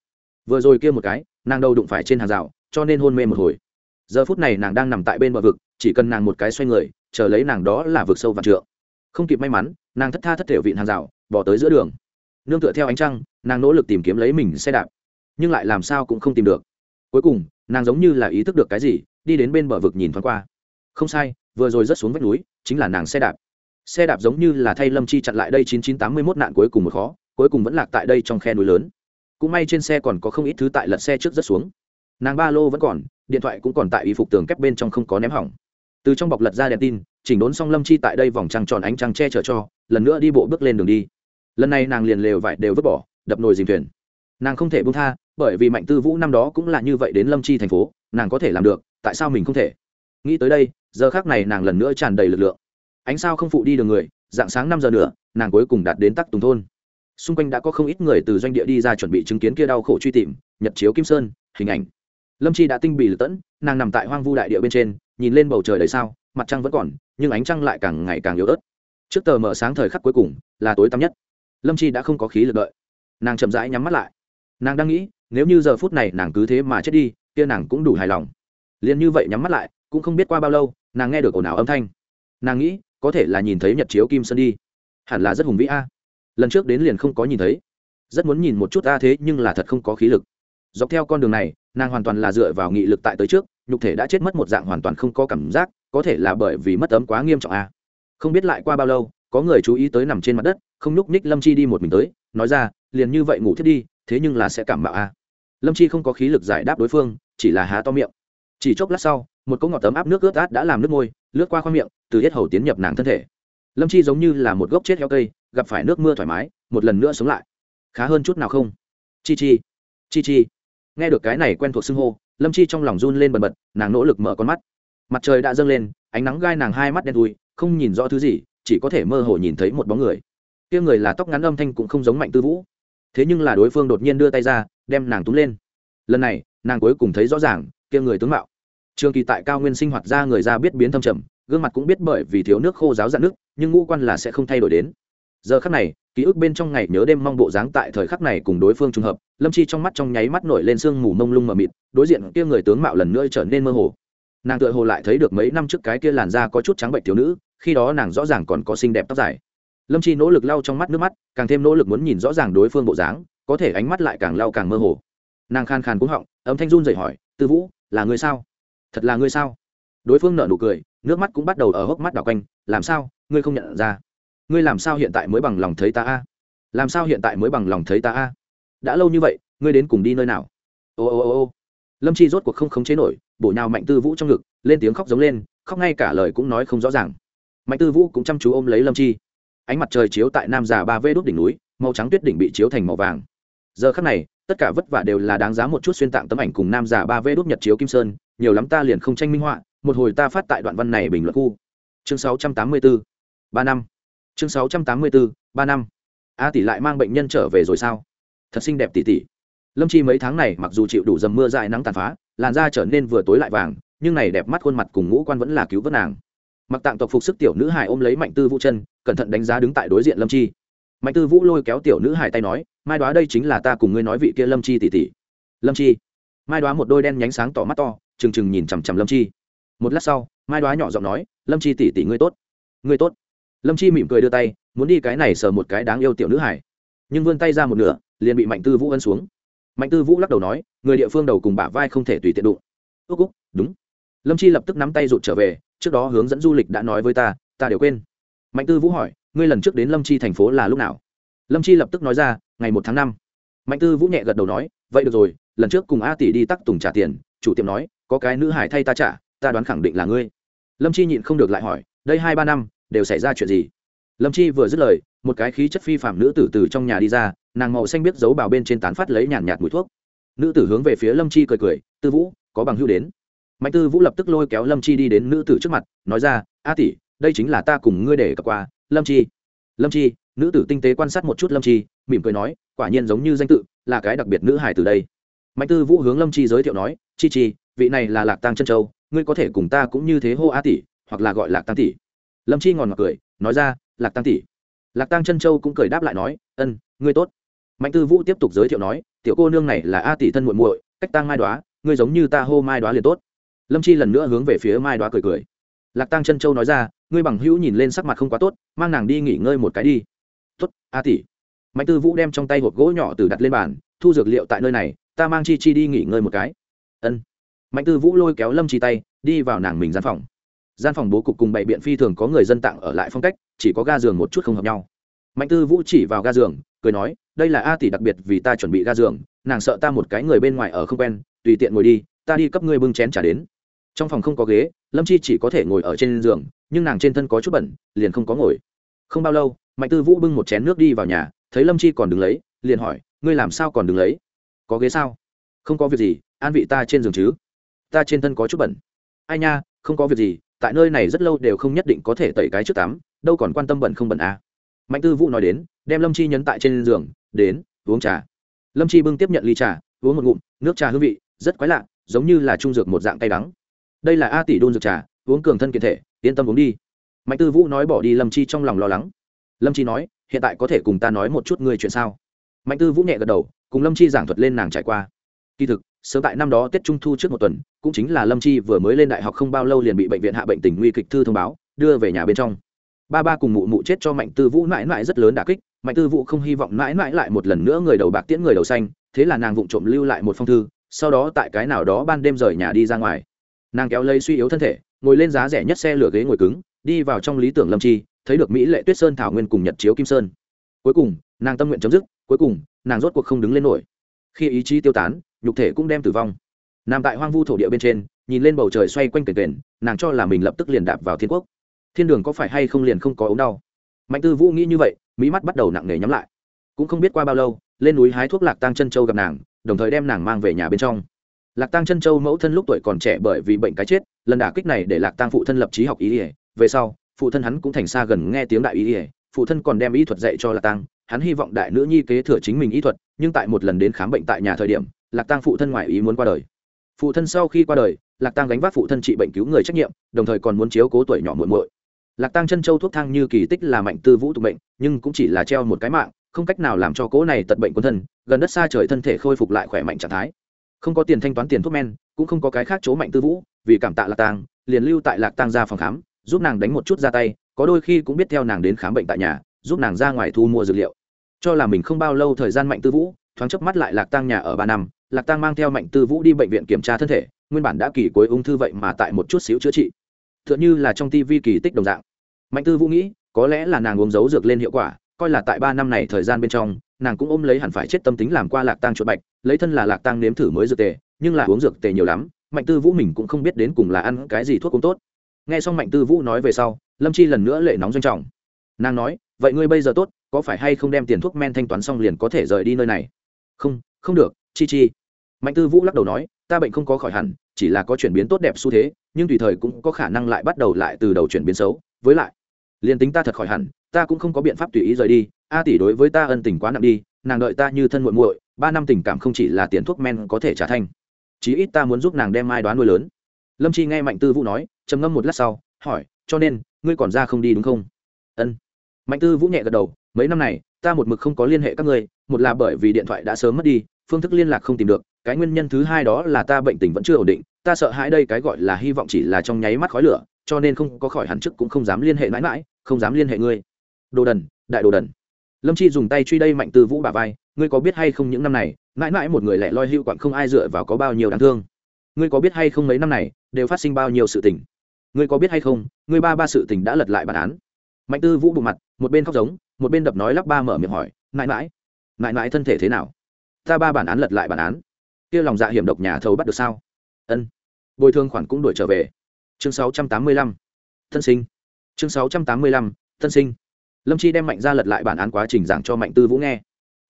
Vừa rồi kia một cái, nàng đầu đụng phải trên hàng rào, cho nên hôn mê một hồi. Giờ phút này nàng đang nằm tại bên bờ vực, chỉ cần nàng một cái xoay người, chờ lấy nàng đó là vực sâu và trượng. Không kịp may mắn, nàng thất tha thất thể vịn hàng rào, bỏ tới giữa đường. Nương tựa theo ánh trăng, nàng nỗ lực tìm kiếm lấy mình xe đạp. Nhưng lại làm sao cũng không tìm được. Cuối cùng, nàng giống như là ý thức được cái gì, đi đến bên bờ vực nhìn thoáng qua. Không sai, vừa rồi rớt xuống vách núi, chính là nàng xe đạp. Xe đạp giống như là thay lâm chi chặn lại đây chín chín tám mươi mốt nạn cuối cùng một khó cuối cùng vẫn lạc tại đây trong khe núi lớn. Cũng may trên xe còn có không ít thứ tại lật xe trước rất xuống. Nàng ba lô vẫn còn, điện thoại cũng còn tại y phục tường kép bên trong không có ném hỏng. Từ trong bọc lật ra đèn tin, chỉnh đốn xong lâm chi tại đây vòng trăng tròn ánh trăng che chở cho, lần nữa đi bộ bước lên đường đi. Lần này nàng liền lều vải đều vứt bỏ, đập nồi dìm thuyền. Nàng không thể buông tha, bởi vì mạnh tư vũ năm đó cũng là như vậy đến lâm chi thành phố, nàng có thể làm được, tại sao mình không thể? Nghĩ tới đây, giờ khác này nàng lần nữa tràn đầy lực lượng. Ánh sao không phụ đi đường người, dạng sáng năm giờ nữa nàng cuối cùng đạt đến tắc tùng thôn xung quanh đã có không ít người từ doanh địa đi ra chuẩn bị chứng kiến kia đau khổ truy tìm, nhật chiếu kim sơn, hình ảnh. Lâm chi đã tinh bì lật tẫn, nàng nằm tại hoang vu đại địa bên trên, nhìn lên bầu trời đầy sao, mặt trăng vẫn còn, nhưng ánh trăng lại càng ngày càng yếu ớt. Trước tờ mở sáng thời khắc cuối cùng, là tối tăm nhất. Lâm chi đã không có khí lực đợi. Nàng chậm rãi nhắm mắt lại. Nàng đang nghĩ, nếu như giờ phút này nàng cứ thế mà chết đi, kia nàng cũng đủ hài lòng. Liền như vậy nhắm mắt lại, cũng không biết qua bao lâu, nàng nghe được ồn ào âm thanh. Nàng nghĩ, có thể là nhìn thấy nhật chiếu kim sơn đi. Hẳn là rất hùng vĩ a lần trước đến liền không có nhìn thấy. Rất muốn nhìn một chút ta thế nhưng là thật không có khí lực. Dọc theo con đường này, nàng hoàn toàn là dựa vào nghị lực tại tới trước, nhục thể đã chết mất một dạng hoàn toàn không có cảm giác, có thể là bởi vì mất ấm quá nghiêm trọng, a. Không biết lại qua bao lâu, có người chú ý tới nằm trên mặt đất, không nhúc ních lâm chi đi một mình tới, nói ra, liền như vậy ngủ thiết đi, thế nhưng là sẽ cảm mạo, a. Lâm chi không có khí lực giải đáp đối phương, chỉ là há to miệng. Chỉ chốc lát sau, một cỗ ngọt tấm áp nước ướt át đã làm nước môi, lướt qua khoang miệng, từ hết hầu tiến nhập nàng thân thể. Lâm chi giống như là một gốc chết heo cây gặp phải nước mưa thoải mái, một lần nữa sống lại. Khá hơn chút nào không? Chi chi chi chi. Nghe được cái này quen thuộc xưng hô, lâm chi trong lòng run lên bần bật, nàng nỗ lực mở con mắt. Mặt trời đã dâng lên, ánh nắng gai nàng hai mắt đen thui, không nhìn rõ thứ gì, chỉ có thể mơ hồ nhìn thấy một bóng người. Kia người là tóc ngắn âm thanh cũng không giống mạnh tư vũ. Thế nhưng là đối phương đột nhiên đưa tay ra, đem nàng túm lên. Lần này, nàng cuối cùng thấy rõ ràng, kia người tướng mạo. Trường kỳ tại cao nguyên sinh hoạt ra người ra biết biến thâm trầm, gương mặt cũng biết bởi vì thiếu nước khô giáo dạn nước, nhưng ngũ quan là sẽ không thay đổi đến giờ khắc này, ký ức bên trong ngày nhớ đêm mong bộ dáng tại thời khắc này cùng đối phương trùng hợp, lâm chi trong mắt trong nháy mắt nổi lên sương mù mông lung mờ mịt, đối diện kia người tướng mạo lần nữa trở nên mơ hồ. Nàng tựa hồ lại thấy được mấy năm trước cái kia làn da có chút trắng bệnh thiếu nữ, khi đó nàng rõ ràng còn có xinh đẹp tóc dài. Lâm chi nỗ lực lau trong mắt nước mắt, càng thêm nỗ lực muốn nhìn rõ ràng đối phương bộ dáng, có thể ánh mắt lại càng lau càng mơ hồ. Nàng khan khan cúng họng, âm thanh run dậy hỏi, tư vũ, là người sao? Thật là ngươi sao? Đối phương nở nụ cười, nước mắt cũng bắt đầu ở hốc mắt đảo quanh, làm sao? Ngươi không nhận ra? Ngươi làm sao hiện tại mới bằng lòng thấy ta a? Làm sao hiện tại mới bằng lòng thấy ta a? Đã lâu như vậy, ngươi đến cùng đi nơi nào? Ô ô ô ô. Lâm chi rốt cuộc không khống chế nổi, bổ nhào mạnh tư vũ trong ngực, lên tiếng khóc giống lên, khóc ngay cả lời cũng nói không rõ ràng. Mạnh tư vũ cũng chăm chú ôm lấy lâm chi. Ánh mặt trời chiếu tại nam già ba vê đốt đỉnh núi, màu trắng tuyết đỉnh bị chiếu thành màu vàng. Giờ khắc này, tất cả vất vả đều là đáng giá một chút xuyên tạng tấm ảnh cùng nam già ba vê đốt nhật chiếu kim sơn, nhiều lắm ta liền không tranh minh họa, một hồi ta phát tại đoạn văn này bình luận khu. Chương 684 ba năm chương 684 ba năm. A tỷ lại mang bệnh nhân trở về rồi sao? Thật xinh đẹp tỷ tỷ. Lâm chi mấy tháng này mặc dù chịu đủ dầm mưa dài nắng tàn phá, làn da trở nên vừa tối lại vàng, nhưng này đẹp mắt khuôn mặt cùng ngũ quan vẫn là cứu vớt nàng. Mặc tạng tộc phục sức tiểu nữ hải ôm lấy mạnh tư vũ chân, cẩn thận đánh giá đứng tại đối diện lâm chi. Mạnh tư vũ lôi kéo tiểu nữ hải tay nói, mai đoá đây chính là ta cùng ngươi nói vị kia lâm chi tỷ tỷ. Lâm chi? Mai đoá một đôi đen nhánh sáng tỏ mắt to, trừng trừng nhìn chằm chằm lâm chi. Một lát sau, mai đoá nhỏ giọng nói, lâm chi tỷ tỷ ngươi tốt. Ngươi tốt lâm chi mỉm cười đưa tay muốn đi cái này sờ một cái đáng yêu tiểu nữ hải nhưng vươn tay ra một nửa liền bị mạnh tư vũ ân xuống mạnh tư vũ lắc đầu nói người địa phương đầu cùng bả vai không thể tùy tiện đụng ước úc đúng lâm chi lập tức nắm tay rụt trở về trước đó hướng dẫn du lịch đã nói với ta ta đều quên mạnh tư vũ hỏi ngươi lần trước đến lâm chi thành phố là lúc nào lâm chi lập tức nói ra ngày một tháng năm mạnh tư vũ nhẹ gật đầu nói vậy được rồi lần trước cùng a tỷ đi tắc tùng trả tiền chủ tiệm nói có cái nữ hải thay ta trả ta đoán khẳng định là ngươi lâm chi nhịn không được lại hỏi đây hai ba năm đều xảy ra chuyện gì? Lâm chi vừa dứt lời, một cái khí chất phi phạm nữ tử từ trong nhà đi ra, nàng màu xanh biết giấu bào bên trên tán phát lấy nhàn nhạt mùi thuốc. Nữ tử hướng về phía lâm chi cười cười, tư vũ, có bằng hưu đến. Mạnh tư vũ lập tức lôi kéo lâm chi đi đến nữ tử trước mặt, nói ra, a tỷ, đây chính là ta cùng ngươi để cặp qua, lâm chi. Lâm chi, nữ tử tinh tế quan sát một chút lâm chi, mỉm cười nói, quả nhiên giống như danh tự, là cái đặc biệt nữ hải từ đây. Mạnh tư vũ hướng lâm chi giới thiệu nói, chi chi, vị này là lạc tăng chân châu, ngươi có thể cùng ta cũng như thế hô a tỷ, hoặc là gọi lạc tăng tỷ lâm chi ngòn ngọt cười, nói ra, lạc tăng tỷ. Lạc tăng chân châu cũng cười đáp lại nói, ân, ngươi tốt. Mạnh tư vũ tiếp tục giới thiệu nói, tiểu cô nương này là a tỷ thân muội muội, cách tăng mai đoá, ngươi giống như ta hô mai đoá liền tốt. Lâm chi lần nữa hướng về phía mai đoá cười cười. Lạc tăng chân châu nói ra, ngươi bằng hữu nhìn lên sắc mặt không quá tốt, mang nàng đi nghỉ ngơi một cái đi. Tốt, a tỷ. Mạnh tư vũ đem trong tay hộp gỗ nhỏ từ đặt lên bàn, thu dược liệu tại nơi này, ta mang chi chi đi nghỉ ngơi một cái. Ân. Mạnh tư vũ lôi kéo lâm chi tay, đi vào nàng mình gian phòng gian phòng bố cục cùng bảy biện phi thường có người dân tặng ở lại phong cách, chỉ có ga giường một chút không hợp nhau. Mạnh tư vũ chỉ vào ga giường, cười nói, đây là a tỷ đặc biệt vì ta chuẩn bị ga giường, nàng sợ ta một cái người bên ngoài ở không quen, tùy tiện ngồi đi, ta đi cấp ngươi bưng chén trả đến. Trong phòng không có ghế, lâm chi chỉ có thể ngồi ở trên giường, nhưng nàng trên thân có chút bẩn, liền không có ngồi. Không bao lâu, mạnh tư vũ bưng một chén nước đi vào nhà, thấy lâm chi còn đứng lấy, liền hỏi, ngươi làm sao còn đứng lấy? Có ghế sao? Không có việc gì, an vị ta trên giường chứ? Ta trên thân có chút bẩn. Ai nha, không có việc gì tại nơi này rất lâu đều không nhất định có thể tẩy cái trước tắm, đâu còn quan tâm bẩn không bẩn à. mạnh tư vũ nói đến, đem lâm chi nhấn tại trên giường, đến, uống trà. Lâm chi bưng tiếp nhận ly trà, uống một ngụm, nước trà hương vị, rất quái lạ, giống như là trung dược một dạng cay đắng. Đây là a tỷ đôn dược trà, uống cường thân kiện thể, yên tâm uống đi. Mạnh tư vũ nói bỏ đi lâm chi trong lòng lo lắng. Lâm chi nói, hiện tại có thể cùng ta nói một chút ngươi chuyện sao? Mạnh tư vũ nhẹ gật đầu, cùng lâm chi giảng thuật lên nàng trải qua. Kỳ thực sớm tại năm đó tết trung thu trước một tuần, cũng chính là lâm chi vừa mới lên đại học không bao lâu liền bị bệnh viện hạ bệnh tình nguy kịch thư thông báo, đưa về nhà bên trong. Ba ba cùng mụ mụ chết cho mạnh tư vũ mãi mãi rất lớn đà kích, mạnh tư vũ không hy vọng mãi mãi lại một lần nữa người đầu bạc tiễn người đầu xanh, thế là nàng vụng trộm lưu lại một phong thư, sau đó tại cái nào đó ban đêm rời nhà đi ra ngoài. Nàng kéo lây suy yếu thân thể, ngồi lên giá rẻ nhất xe lửa ghế ngồi cứng, đi vào trong lý tưởng lâm chi, thấy được mỹ lệ tuyết sơn thảo nguyên cùng nhật chiếu kim sơn. Cuối cùng, nàng tâm nguyện chấm dứt, cuối cùng, nàng rốt cuộc không đứng lên nổi. Khi ý chí tiêu tán nhục thể cũng đem tử vong. Nằm tại hoang vu thổ địa bên trên, nhìn lên bầu trời xoay quanh kền kền, nàng cho là mình lập tức liền đạp vào thiên quốc. Thiên đường có phải hay không liền không có ống đau? Mạnh tư vũ nghĩ như vậy mỹ mắt bắt đầu nặng nề nhắm lại. Cũng không biết qua bao lâu, lên núi hái thuốc lạc tăng chân châu gặp nàng, đồng thời đem nàng mang về nhà bên trong. Lạc tăng chân châu mẫu thân lúc tuổi còn trẻ bởi vì bệnh cái chết, lần đả kích này để lạc tăng phụ thân lập trí học ý ỉa về sau, phụ thân hắn cũng thành xa gần nghe tiếng đại ý ỉa phụ thân còn đem y thuật dạy cho lạc tăng hắn hy vọng đại nữ nhi kế thừa chính mình y thuật nhưng tại một lần đến khám bệnh tại nhà thời điểm lạc tăng phụ thân ngoại ý muốn qua đời. Phụ thân sau khi qua đời lạc tăng gánh vác phụ thân trị bệnh cứu người trách nhiệm đồng thời còn muốn chiếu cố tuổi nhỏ muộn muội. Lạc tăng chân châu thuốc thang như kỳ tích là mạnh tư vũ tục bệnh nhưng cũng chỉ là treo một cái mạng không cách nào làm cho cố này tật bệnh quân thân gần đất xa trời thân thể khôi phục lại khỏe mạnh trạng thái. Không có tiền thanh toán tiền thuốc men cũng không có cái khác chỗ mạnh tư vũ vì cảm tạ lạc Tăng, liền lưu tại lạc Tăng ra phòng khám giúp nàng đánh một chút ra tay có đôi khi cũng biết theo nàng đến khám bệnh tại nhà, giúp nàng ra ngoài thu mua dược liệu. Cho là mình không bao lâu thời gian mạnh tư vũ, thoáng chớp mắt lại lạc tang nhà ở ba năm, lạc tang mang theo mạnh tư vũ đi bệnh viện kiểm tra thân thể, nguyên bản đã kỳ cuối ung thư vậy mà tại một chút xíu chữa trị. T h ư ợ n h ư là trong tivi kỳ tích đồng dạng. Mạnh tư vũ nghĩ, có lẽ là nàng uống dấu dược lên hiệu quả, coi là tại ba năm này thời gian bên trong, nàng cũng ôm lấy hẳn phải chết tâm tính làm qua lạc tang chuột bạch, lấy thân là lạc tang nếm thử mới dược tề, nhưng là uống dược tề nhiều lắm, mạnh tư vũ mình cũng không biết đến cùng là ăn cái gì thuốc cũng tốt nghe xong mạnh tư vũ nói về sau, lâm chi lần nữa lệ nóng doanh trọng. Nàng nói, vậy ngươi bây giờ tốt, có phải hay không đem tiền thuốc men thanh toán xong liền có thể rời đi nơi này? Không không được, chi chi. Mạnh tư vũ lắc đầu nói, ta bệnh không có khỏi hẳn, chỉ là có chuyển biến tốt đẹp xu thế, nhưng tùy thời cũng có khả năng lại bắt đầu lại từ đầu chuyển biến xấu. Với lại, liền tính ta thật khỏi hẳn, ta cũng không có biện pháp tùy ý rời đi. A tỷ đối với ta ân tình quá nặng đi, nàng đợi ta như thân muội muội, ba năm tình cảm không chỉ là tiền thuốc men có thể trả thanh chí ít ta muốn giúp nàng đem mai đoán nuôi lớn. Lâm chi nghe mạnh tư vũ nói trầm ngâm một lát sau, hỏi, cho nên, ngươi còn ra không đi đúng không? Ân. Mạnh tư vũ nhẹ gật đầu, mấy năm này, ta một mực không có liên hệ các ngươi, một là bởi vì điện thoại đã sớm mất đi, phương thức liên lạc không tìm được, cái nguyên nhân thứ hai đó là ta bệnh tình vẫn chưa ổn định, ta sợ hãi đây cái gọi là hy vọng chỉ là trong nháy mắt khói lửa, cho nên không có khỏi hẳn chức cũng không dám liên hệ mãi mãi, không dám liên hệ ngươi. Đồ đần, đại đồ đần. Lâm chi dùng tay truy đây mạnh tư vũ bà vai, ngươi có biết hay không những năm này, mãi mãi một người lẻ loi hữu quặng không ai dựa vào có bao nhiêu đáng thương? Ngươi có biết hay không mấy năm này, đều phát sinh bao nhiêu sự tình? Ngươi có biết hay không, ngươi ba ba sự tình đã lật lại bản án. Mạnh tư vũ bụng mặt, một bên khóc giống, một bên đập nói lắp ba mở miệng hỏi mãi mãi mãi mãi thân thể thế nào? Ta ba bản án lật lại bản án. Kia lòng dạ hiểm độc nhà thầu bắt được sao? Ân. Bồi thương khoản cũng đuổi trở về. Chương sáu trăm tám mươi lăm. Thân sinh. Chương sáu trăm tám mươi lăm, thân sinh. Lâm chi đem mạnh ra lật lại bản án quá trình giảng cho mạnh tư vũ nghe.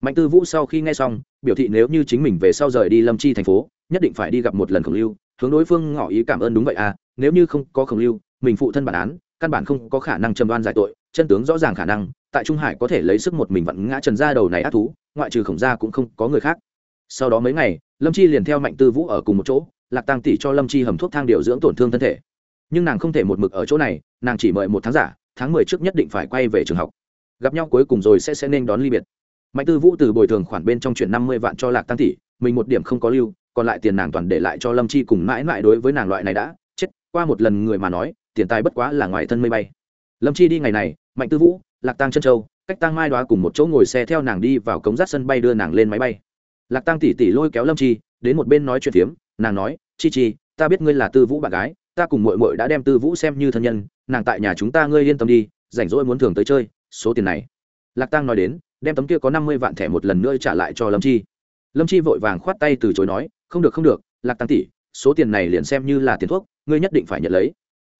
Mạnh tư vũ sau khi nghe xong, biểu thị nếu như chính mình về sau rời đi lâm chi thành phố, nhất định phải đi gặp một lần khổng lưu hướng đối phương ngỏ ý cảm ơn đúng vậy à nếu như không có khổng lưu, mình phụ thân bản án, căn bản không có khả năng trầm đoan giải tội, chân tướng rõ ràng khả năng, tại trung hải có thể lấy sức một mình vặn ngã trần ra đầu này ác thú, ngoại trừ khổng gia cũng không có người khác. Sau đó mấy ngày, lâm chi liền theo mạnh tư vũ ở cùng một chỗ, lạc tăng tỷ cho lâm chi hầm thuốc thang điều dưỡng tổn thương thân thể. Nhưng nàng không thể một mực ở chỗ này, nàng chỉ mời một tháng giả, tháng mười trước nhất định phải quay về trường học. Gặp nhau cuối cùng rồi sẽ sẽ nên đón ly biệt. Mạnh tư vũ từ bồi thường khoản bên trong chuyển năm mươi vạn cho lạc tăng tỷ, mình một điểm không có lưu còn lại tiền nàng toàn để lại cho lâm chi cùng mãi mãi đối với nàng loại này đã, chết, qua một lần người mà nói, tiền tài bất quá là ngoài thân mây bay. Lâm chi đi ngày này, mạnh tư vũ, lạc tăng chân châu, cách tăng mai đoá cùng một chỗ ngồi xe theo nàng đi vào cống rát sân bay đưa nàng lên máy bay. Lạc tăng tỉ tỉ lôi kéo lâm chi, đến một bên nói chuyện phiếm, nàng nói, chi chi, ta biết ngươi là tư vũ bạn gái, ta cùng mội mội đã đem tư vũ xem như thân nhân, nàng tại nhà chúng ta ngươi yên tâm đi, rảnh rỗi muốn thường tới chơi, số tiền này. Lạc tăng nói đến, đem tấm kia có năm mươi vạn thẻ một lần nữa trả lại cho lâm chi. Lâm chi vội vàng khoát tay từ chối nói không được không được, lạc tăng tỷ, số tiền này liền xem như là tiền thuốc, ngươi nhất định phải nhận lấy.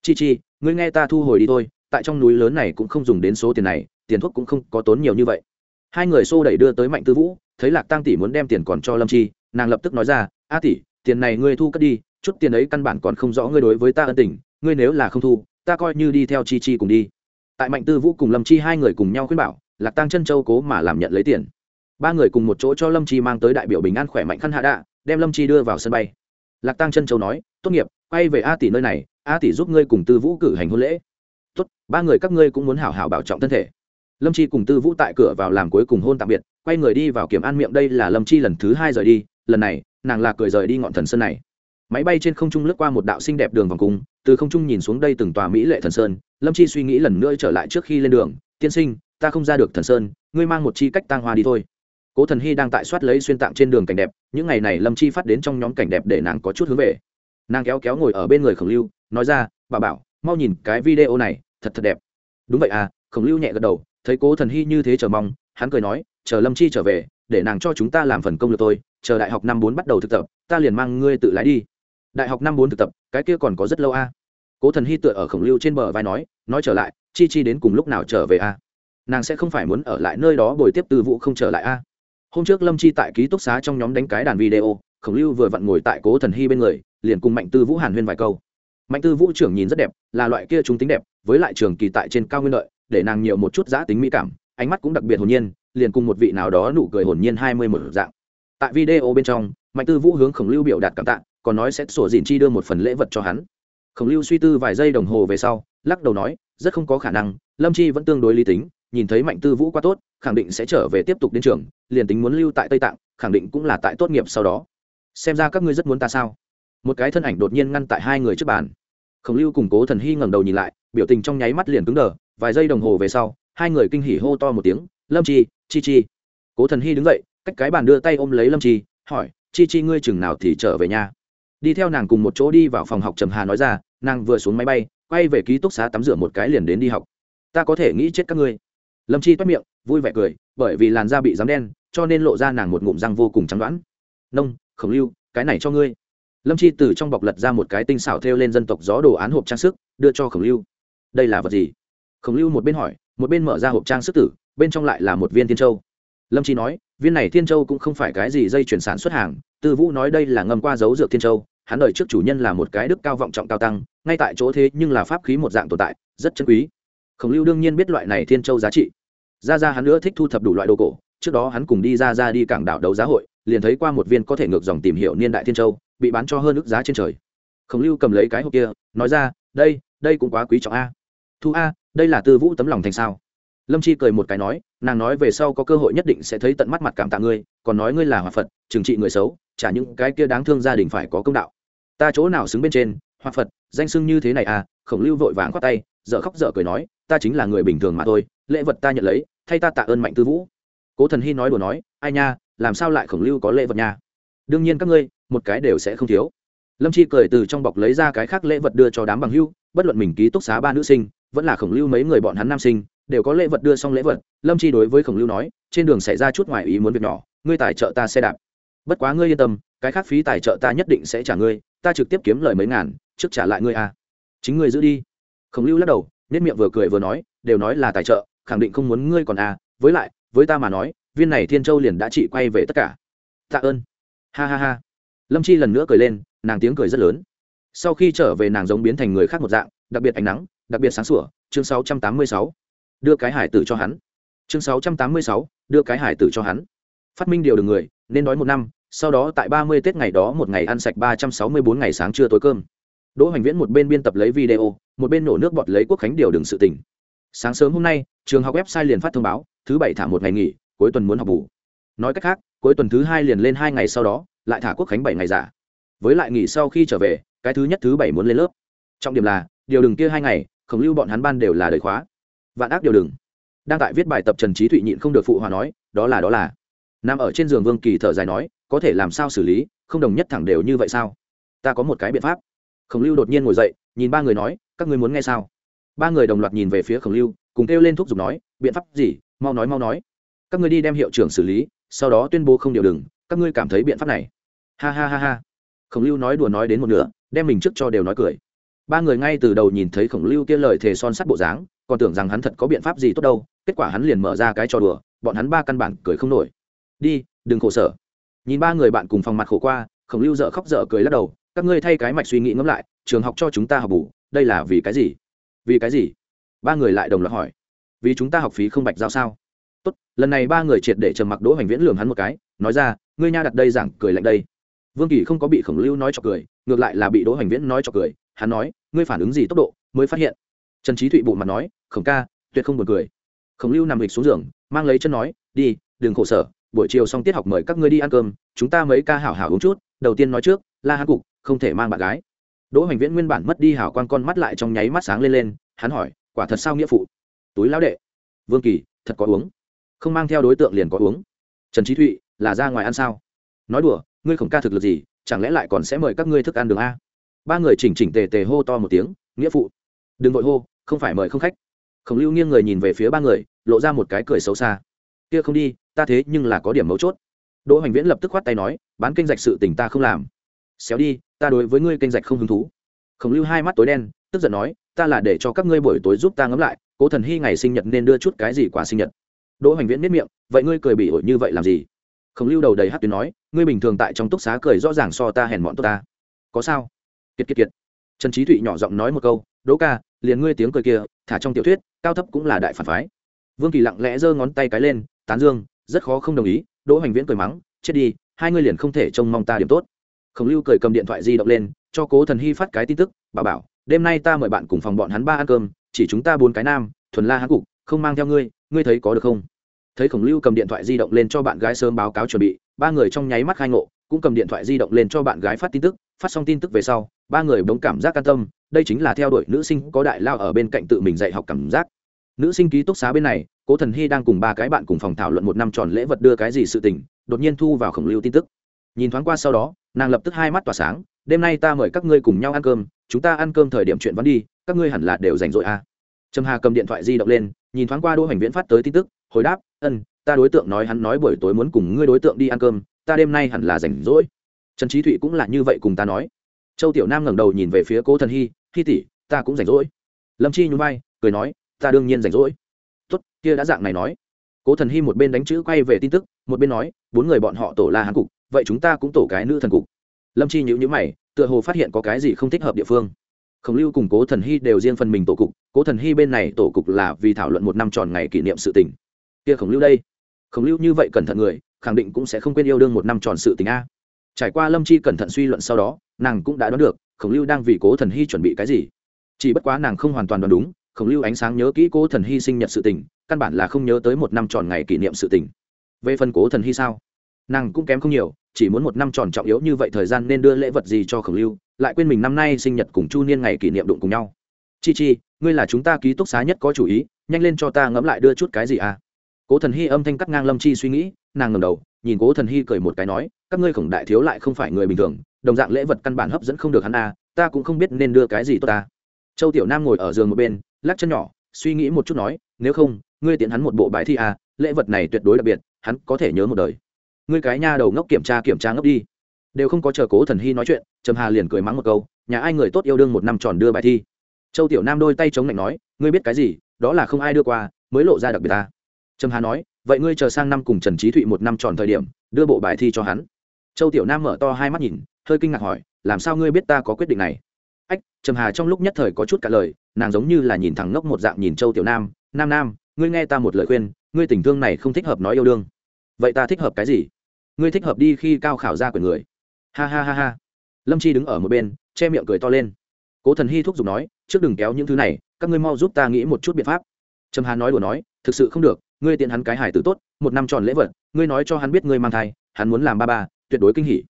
Chi chi, ngươi nghe ta thu hồi đi thôi, tại trong núi lớn này cũng không dùng đến số tiền này, tiền thuốc cũng không có tốn nhiều như vậy. Hai người xô đẩy đưa tới mạnh tư vũ, thấy lạc tăng tỷ muốn đem tiền còn cho lâm chi, nàng lập tức nói ra, a tỷ, tiền này ngươi thu cất đi, chút tiền ấy căn bản còn không rõ ngươi đối với ta ân tình, ngươi nếu là không thu, ta coi như đi theo chi chi cùng đi. Tại mạnh tư vũ cùng lâm chi hai người cùng nhau khuyên bảo, lạc tăng chân châu cố mà làm nhận lấy tiền. Ba người cùng một chỗ cho lâm chi mang tới đại biểu bình an khỏe mạnh khăn hạ đạ đem lâm chi đưa vào sân bay lạc tăng chân châu nói tốt nghiệp quay về a tỷ nơi này a tỷ giúp ngươi cùng tư vũ cử hành hôn lễ tốt ba người các ngươi cũng muốn hảo hảo bảo trọng thân thể lâm chi cùng tư vũ tại cửa vào làm cuối cùng hôn tạm biệt quay người đi vào kiểm an miệng đây là lâm chi lần thứ hai rời đi lần này nàng là cười rời đi ngọn thần sơn này máy bay trên không trung lướt qua một đạo xinh đẹp đường vòng cung từ không trung nhìn xuống đây từng tòa mỹ lệ thần sơn lâm chi suy nghĩ lần nữa trở lại trước khi lên đường tiên sinh ta không ra được thần sơn ngươi mang một chi cách tang hoa đi thôi cố thần hy đang tại soát lấy xuyên tạng trên đường cảnh đẹp, những ngày này lâm chi phát đến trong nhóm cảnh đẹp để nàng có chút hướng về nàng kéo kéo ngồi ở bên người khổng lưu, nói ra, bà bảo, mau nhìn cái video này, thật thật đẹp đúng vậy à khổng lưu nhẹ gật đầu, thấy cố thần hy như thế chờ mong, hắn cười nói, chờ lâm chi trở về, để nàng cho chúng ta làm phần công lược tôi chờ đại học năm bốn bắt đầu thực tập, ta liền mang ngươi tự lái đi đại học năm bốn thực tập, cái kia còn có rất lâu a à. cố thần hy tựa ở khổng lưu trên bờ vai nói nói trở lại, chi chi đến cùng lúc nào trở về a à. nàng sẽ không phải muốn ở lại nơi đó bồi tiếp tư vụ không trở lại a à hôm trước lâm chi tại ký túc xá trong nhóm đánh cái đàn video, khổng lưu vừa vặn ngồi tại cố thần hy bên người, liền cùng mạnh tư vũ hàn huyên vài câu. Mạnh tư vũ trưởng nhìn rất đẹp, là loại kia trung tính đẹp, với lại trường kỳ tại trên cao nguyên lợi, để nàng nhiều một chút giã tính mỹ cảm, ánh mắt cũng đặc biệt hồn nhiên, liền cùng một vị nào đó nụ cười hồn nhiên hai mươi một dạng. Tại video bên trong, mạnh tư vũ hướng khổng lưu biểu đạt cảm tạ, còn nói sẽ sổ dìn chi đưa một phần lễ vật cho hắn. Khổng lưu suy tư vài giây đồng hồ về sau, lắc đầu nói, rất không có khả năng, lâm chi vẫn tương đối lý tính nhìn thấy mạnh tư vũ quá tốt, khẳng định sẽ trở về tiếp tục đến trường, liền tính muốn lưu tại tây tạng, khẳng định cũng là tại tốt nghiệp sau đó. Xem ra các ngươi rất muốn ta sao? Một cái thân ảnh đột nhiên ngăn tại hai người trước bàn. Khổng lưu cùng cố thần hy ngẩng đầu nhìn lại, biểu tình trong nháy mắt liền cứng đờ, vài giây đồng hồ về sau, hai người kinh hỉ hô to một tiếng, lâm chi chi chi. Cố thần hy đứng dậy, cách cái bàn đưa tay ôm lấy lâm chi, hỏi, chi chi ngươi chừng nào thì trở về nhà? Đi theo nàng cùng một chỗ đi vào phòng học trầm hà nói ra, nàng vừa xuống máy bay, quay về ký túc xá tắm rửa một cái liền đến đi học. Ta có thể nghĩ chết các ngươi lâm chi toét miệng, vui vẻ cười, bởi vì làn da bị dám đen, cho nên lộ ra nàng một ngụm răng vô cùng trắng đoán nông, khổng lưu, cái này cho ngươi. Lâm chi từ trong bọc lật ra một cái tinh xảo theo lên dân tộc gió đồ án hộp trang sức, đưa cho khổng lưu. Đây là vật gì? Khổng lưu một bên hỏi, một bên mở ra hộp trang sức tử, bên trong lại là một viên thiên châu. Lâm chi nói, viên này thiên châu cũng không phải cái gì dây chuyển sản xuất hàng, tư vũ nói đây là ngâm qua dấu dược thiên châu, hắn đợi trước chủ nhân là một cái đức cao vọng trọng cao tăng, ngay tại chỗ thế nhưng là pháp khí một dạng tồn tại, rất chân quý. Khổng lưu đương nhiên biết loại này thiên châu giá trị ra ra hắn nữa thích thu thập đủ loại đồ cổ, trước đó hắn cùng đi ra ra đi cảng đảo đấu giá hội, liền thấy qua một viên có thể ngược dòng tìm hiểu niên đại thiên châu, bị bán cho hơn ước giá trên trời. Khổng lưu cầm lấy cái hộp kia, nói ra, đây đây cũng quá quý trọng a. Thu a, đây là tư vũ tấm lòng thành sao? Lâm chi cười một cái nói, nàng nói về sau có cơ hội nhất định sẽ thấy tận mắt mặt cảm tạ ngươi, còn nói ngươi là hòa phật, trừng trị người xấu trả những cái kia đáng thương gia đình phải có công đạo. Ta chỗ nào xứng bên trên hòa phật, danh sưng như thế này à? Khổng lưu vội vàng khoát tay dợ khóc dợ cười nói ta chính là người bình thường mà thôi, lễ vật ta nhận lấy, thay ta tạ ơn mạnh tư vũ. Cố thần hy nói đùa nói, ai nha, làm sao lại khổng lưu có lễ vật nha? Đương nhiên các ngươi, một cái đều sẽ không thiếu. Lâm chi cười từ trong bọc lấy ra cái khác lễ vật đưa cho đám bằng hưu, bất luận mình ký túc xá ba nữ sinh, vẫn là khổng lưu mấy người bọn hắn nam sinh, đều có lễ vật đưa xong lễ vật. Lâm chi đối với khổng lưu nói, trên đường xảy ra chút ngoài ý muốn việc nhỏ, ngươi tài trợ ta xe đạp. Bất quá ngươi yên tâm, cái khác phí tài trợ ta nhất định sẽ trả ngươi, ta trực tiếp kiếm lời mấy ngàn, trước trả lại ngươi à. Chính ngươi giữ đi. Khổng lưu lắc đầu nết miệng vừa cười vừa nói đều nói là tài trợ khẳng định không muốn ngươi còn à với lại với ta mà nói viên này thiên châu liền đã trị quay về tất cả. Tạ ơn. Ha ha ha. Lâm chi lần nữa cười lên nàng tiếng cười rất lớn. Sau khi trở về nàng giống biến thành người khác một dạng đặc biệt ánh nắng đặc biệt sáng sủa chương 686. đưa cái hải tử cho hắn. Chương 686, đưa cái hải tử cho hắn. Phát minh điều được người nên nói một năm sau đó tại ba mươi tết ngày đó một ngày ăn sạch ba trăm sáu mươi bốn ngày sáng trưa tối cơm. Đỗ hoành viễn một bên biên tập lấy video một bên nổ nước bọt lấy quốc khánh điều đừng sự tỉnh sáng sớm hôm nay, trường học website liền phát thông báo, thứ bảy thả một ngày nghỉ, cuối tuần muốn học bù. Nói cách khác, cuối tuần thứ hai liền lên hai ngày sau đó, lại thả quốc khánh bảy ngày giả. Với lại nghỉ sau khi trở về, cái thứ nhất thứ bảy muốn lên lớp. Trọng điểm là, điều đừng kia hai ngày khổng lưu bọn hắn ban đều là đời khóa. Vạn ác điều đừng. Đang tại viết bài tập trần trí thụy nhịn không được phụ hòa nói, đó là đó là. Nằm ở trên giường vương kỳ thở dài nói, có thể làm sao xử lý, không đồng nhất thẳng đều như vậy sao? Ta có một cái biện pháp khổng lưu đột nhiên ngồi dậy, nhìn ba người nói, các ngươi muốn nghe sao? Ba người đồng loạt nhìn về phía khổng lưu, cùng kêu lên thuốc giục nói, biện pháp gì? Mau nói mau nói. Các ngươi đi đem hiệu trưởng xử lý, sau đó tuyên bố không điều đừng các ngươi cảm thấy biện pháp này. Ha ha ha ha. Khổng lưu nói đùa nói đến một nửa, đem mình trước cho đều nói cười. Ba người ngay từ đầu nhìn thấy khổng lưu kia lời thề son sắt bộ dáng, còn tưởng rằng hắn thật có biện pháp gì tốt đâu, kết quả hắn liền mở ra cái trò đùa, bọn hắn ba căn bản cười không nổi. Đi, đừng khổ sở. Nhìn ba người bạn cùng phòng mặt khổ qua, khổng lưu dợ khóc dở cười lắc đầu các ngươi thay cái mạch suy nghĩ ngẫm lại, trường học cho chúng ta học bù, đây là vì cái gì? Vì cái gì? Ba người lại đồng loạt hỏi. Vì chúng ta học phí không bạch giao sao? Tốt, lần này ba người triệt để trầm mặc đỗ hoành viễn lường hắn một cái, nói ra, ngươi nha đặt đây giảng cười lạnh đây. Vương kỳ không có bị khổng lưu nói cho cười, ngược lại là bị đỗ hoành viễn nói cho cười, hắn nói, ngươi phản ứng gì tốc độ mới phát hiện? Trần trí thụy bộ mặt nói, khổng ca, tuyệt không buồn cười. Khổng lưu nằm lịch xuống giường, mang lấy chân nói, đi, đừng khổ sở, buổi chiều xong tiết học mời các ngươi đi ăn cơm, chúng ta mấy ca hảo hảo uống chút, đầu tiên nói trước, la hát cục không thể mang bạn gái. Đỗ hoành viễn nguyên bản mất đi hảo quan con mắt lại trong nháy mắt sáng lên lên, hắn hỏi, quả thật sao nghĩa phụ? Túi lão đệ. Vương kỳ, thật có uống. Không mang theo đối tượng liền có uống. Trần trí thụy, là ra ngoài ăn sao? Nói đùa, ngươi khổng ca thực lực gì, chẳng lẽ lại còn sẽ mời các ngươi thức ăn đường a? Ba người chỉnh chỉnh tề tề hô to một tiếng, nghĩa phụ. Đừng vội hô, không phải mời không khách. Khổng lưu nghiêng người nhìn về phía ba người, lộ ra một cái cười xấu xa. Kia không đi, ta thế nhưng là có điểm mấu chốt. Đỗ hoành viễn lập tức khoát tay nói, bán kênh rạch sự tình ta không làm xéo đi, ta đối với ngươi kênh rạch không hứng thú. Khổng lưu hai mắt tối đen, tức giận nói, ta là để cho các ngươi buổi tối giúp ta ngẫm lại, cố thần hy ngày sinh nhật nên đưa chút cái gì quả sinh nhật. Đỗ hoành viễn biết miệng, vậy ngươi cười bị ổi như vậy làm gì? Khổng lưu đầu đầy hát tuyến nói, ngươi bình thường tại trong túc xá cười rõ ràng so ta hèn mọn tốt ta. Có sao? Kiệt kiệt kiệt. Trần trí thụy nhỏ giọng nói một câu, đỗ ca, liền ngươi tiếng cười kia, thả trong tiểu thuyết, cao thấp cũng là đại phản phái. Vương kỳ lặng lẽ giơ ngón tay cái lên, tán dương, rất khó không đồng ý, đỗ hoành viễn cười mắng, chết đi, hai ngươi liền không thể trông mong ta điểm tốt khổng lưu cười cầm điện thoại di động lên, cho cố thần hy phát cái tin tức bà bảo, đêm nay ta mời bạn cùng phòng bọn hắn ba ăn cơm, chỉ chúng ta bốn cái nam, thuần la hắn cục, không mang theo ngươi ngươi thấy có được không? Thấy khổng lưu cầm điện thoại di động lên cho bạn gái sớm báo cáo chuẩn bị, ba người trong nháy mắt khai ngộ, cũng cầm điện thoại di động lên cho bạn gái phát tin tức, phát xong tin tức về sau, ba người bỗng cảm giác can tâm, đây chính là theo đuổi nữ sinh có đại lao ở bên cạnh tự mình dạy học cảm giác. Nữ sinh ký túc xá bên này, cố thần hy đang cùng ba cái bạn cùng phòng thảo luận một năm tròn lễ vật đưa cái gì sự tình, đột nhiên thu vào khổng lưu tin tức. Nhìn thoáng qua sau đó nàng lập tức hai mắt tỏa sáng, đêm nay ta mời các ngươi cùng nhau ăn cơm, chúng ta ăn cơm thời điểm chuyện vẫn đi, các ngươi hẳn là đều rảnh rỗi à. trầm hà cầm điện thoại di động lên, nhìn thoáng qua đỗ hoành viễn phát tới tin tức, hồi đáp, ân, ta đối tượng nói hắn nói buổi tối muốn cùng ngươi đối tượng đi ăn cơm, ta đêm nay hẳn là rảnh rỗi. Trần trí thụy cũng là như vậy cùng ta nói. Châu tiểu nam ngẩng đầu nhìn về phía cố thần hy hy tỷ, ta cũng rảnh rỗi. Lâm chi nhún vai, cười nói, ta đương nhiên rảnh rỗi. Tốt, kia đã dạng này nói cố thần hy một bên đánh chữ quay về tin tức, một bên nói, bốn người bọn họ tổ la hán cục, vậy chúng ta cũng tổ cái nữ thần cục. Lâm chi nhữ nhữ mày, tựa hồ phát hiện có cái gì không thích hợp địa phương. Khổng lưu cùng cố thần hy đều riêng phần mình tổ cục, cố thần hy bên này tổ cục là vì thảo luận một năm tròn ngày kỷ niệm sự tình. Kia khổng lưu đây. Khổng lưu như vậy cẩn thận người, khẳng định cũng sẽ không quên yêu đương một năm tròn sự tình a. Trải qua lâm chi cẩn thận suy luận sau đó, nàng cũng đã đoán được, khổng lưu đang vì cố thần hy chuẩn bị cái gì. Chỉ bất quá nàng không hoàn toàn đoán đúng khổng lưu ánh sáng nhớ kỹ cố thần hy sinh nhật sự tình, căn bản là không nhớ tới một năm tròn ngày kỷ niệm sự tình. Về phần cố thần hy sao? Nàng cũng kém không nhiều, chỉ muốn một năm tròn trọng yếu như vậy thời gian nên đưa lễ vật gì cho khổng lưu, lại quên mình năm nay sinh nhật cùng chu niên ngày kỷ niệm đụng cùng nhau. Chi chi, ngươi là chúng ta ký túc xá nhất có chủ ý, nhanh lên cho ta ngẫm lại đưa chút cái gì à? Cố thần hy âm thanh cắt ngang lâm chi suy nghĩ, nàng ngầm đầu, nhìn cố thần hy cười một cái nói, các ngươi khổng đại thiếu lại không phải người bình thường, đồng dạng lễ vật căn bản hấp dẫn không được hắn à ta cũng không biết nên đưa cái gì tốt ta. Châu tiểu nam ngồi ở giường một bên lắc chân nhỏ, suy nghĩ một chút nói, nếu không, ngươi tiện hắn một bộ bài thi à lễ vật này tuyệt đối đặc biệt, hắn có thể nhớ một đời. Ngươi cái nha đầu ngốc kiểm tra kiểm tra ngốc đi. Đều không có chờ cố thần hy nói chuyện, trầm hà liền cười mắng một câu, nhà ai người tốt yêu đương một năm tròn đưa bài thi. Châu tiểu nam đôi tay chống lạnh nói, ngươi biết cái gì, đó là không ai đưa qua, mới lộ ra đặc biệt ta. Trầm hà nói, vậy ngươi chờ sang năm cùng trần trí thụy một năm tròn thời điểm, đưa bộ bài thi cho hắn. Châu tiểu nam mở to hai mắt nhìn, hơi kinh ngạc hỏi, làm sao ngươi biết ta có quyết định này? Trầm hà trong lúc nhất thời có chút cả lời, nàng giống như là nhìn thẳng ngốc một dạng nhìn châu tiểu nam nam nam, ngươi nghe ta một lời khuyên, ngươi tình thương này không thích hợp nói yêu đương. Vậy ta thích hợp cái gì? Ngươi thích hợp đi khi cao khảo ra quyền người. Ha ha ha ha. Lâm chi đứng ở một bên, che miệng cười to lên. Cố thần hy thúc giục nói, trước đừng kéo những thứ này, các ngươi mau giúp ta nghĩ một chút biện pháp. Trầm hà nói đùa nói, thực sự không được, ngươi tiện hắn cái hải tử tốt, một năm tròn lễ vật, ngươi nói cho hắn biết ngươi mang thai, hắn muốn làm ba ba, tuyệt đối kinh hỉ.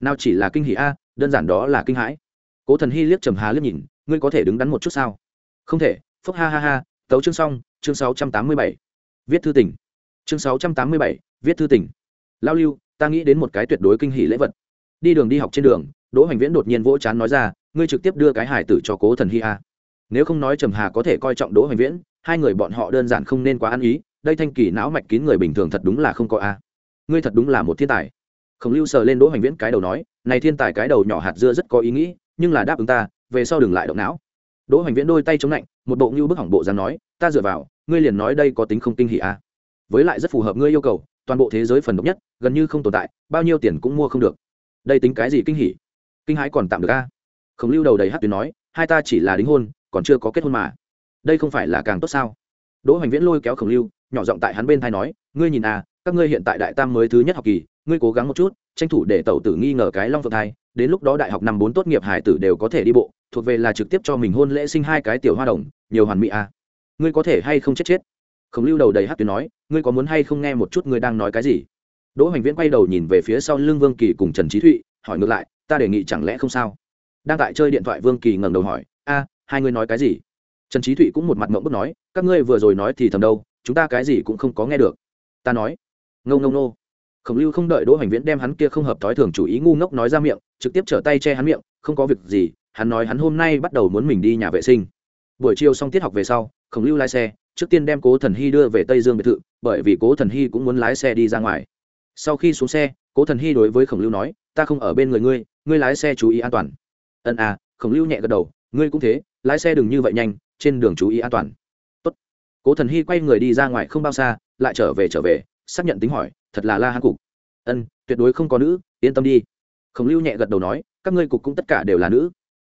Nào chỉ là kinh hỉ a, đơn giản đó là kinh hãi cố thần hy liếc trầm hà liếc nhìn, ngươi có thể đứng đắn một chút sao? Không thể. Phúc ha ha ha, tấu chương xong, chương sáu trăm tám mươi bảy. Viết thư tỉnh chương sáu trăm tám mươi bảy, viết thư tỉnh lao lưu, ta nghĩ đến một cái tuyệt đối kinh hỉ lễ vật. Đi đường đi học trên đường, đỗ hoành viễn đột nhiên vỗ chán nói ra, ngươi trực tiếp đưa cái hải tử cho cố thần hy a. Nếu không nói trầm hà có thể coi trọng đỗ hoành viễn, hai người bọn họ đơn giản không nên quá ăn ý, đây thanh kỳ não mạch kín người bình thường thật đúng là không có a. Ngươi thật đúng là một thiên tài. Khổng lưu sờ lên đỗ hoành viễn cái đầu nói, này thiên tài cái đầu nhỏ hạt dưa rất có ý nghĩ nhưng là đáp ứng ta, về sau đừng lại động não. Đỗ hoành viễn đôi tay chống lạnh, một bộ như bức hỏng bộ dám nói, ta dựa vào, ngươi liền nói đây có tính không kinh hỉ à? với lại rất phù hợp ngươi yêu cầu, toàn bộ thế giới phần độc nhất, gần như không tồn tại, bao nhiêu tiền cũng mua không được. Đây tính cái gì kinh hỉ? Kinh hãi còn tạm được a khổng lưu đầu đầy hát tuyến nói, hai ta chỉ là đính hôn, còn chưa có kết hôn mà. Đây không phải là càng tốt sao? Đỗ hoành viễn lôi kéo khổng lưu, nhỏ giọng tại hắn bên thai nói, ngươi nhìn à các ngươi hiện tại đại tam mới thứ nhất học kỳ ngươi cố gắng một chút, tranh thủ để tẩu tử nghi ngờ cái long phượng thai, đến lúc đó đại học năm bốn tốt nghiệp hải tử đều có thể đi bộ, thuộc về là trực tiếp cho mình hôn lễ sinh hai cái tiểu hoa đồng, nhiều hoàn mỹ à. ngươi có thể hay không chết chết? Khổng lưu đầu đầy hát tuyến nói, ngươi có muốn hay không nghe một chút ngươi đang nói cái gì? Đỗ hoành viễn quay đầu nhìn về phía sau lưng vương kỳ cùng trần trí thụy, hỏi ngược lại, ta đề nghị chẳng lẽ không sao? Đang tại chơi điện thoại vương kỳ ngẩng đầu hỏi, a, hai ngươi nói cái gì? Trần trí thụy cũng một mặt mộng bức nói, các ngươi vừa rồi nói thì thầm đâu, chúng ta cái gì cũng không có nghe được. Ta nói, ngâu ngâu nô khổng lưu không đợi đỗ hoành viễn đem hắn kia không hợp thói thường chủ ý ngu ngốc nói ra miệng, trực tiếp trở tay che hắn miệng, không có việc gì, hắn nói hắn hôm nay bắt đầu muốn mình đi nhà vệ sinh. Buổi chiều xong tiết học về sau, khổng lưu lái xe, trước tiên đem cố thần hy đưa về tây dương biệt thự, bởi vì cố thần hy cũng muốn lái xe đi ra ngoài. Sau khi xuống xe, cố thần hy đối với khổng lưu nói, ta không ở bên người ngươi ngươi lái xe chú ý an toàn. Ân à khổng lưu nhẹ gật đầu, ngươi cũng thế, lái xe đừng như vậy nhanh, trên đường chú ý an toàn. Tốt. cố thần hy quay người đi ra ngoài không bao xa, lại trở về trở về xác nhận tính hỏi, thật là la hán cục. Ân, tuyệt đối không có nữ, yên tâm đi. Khổng lưu nhẹ gật đầu nói, các ngươi cục cũng tất cả đều là nữ.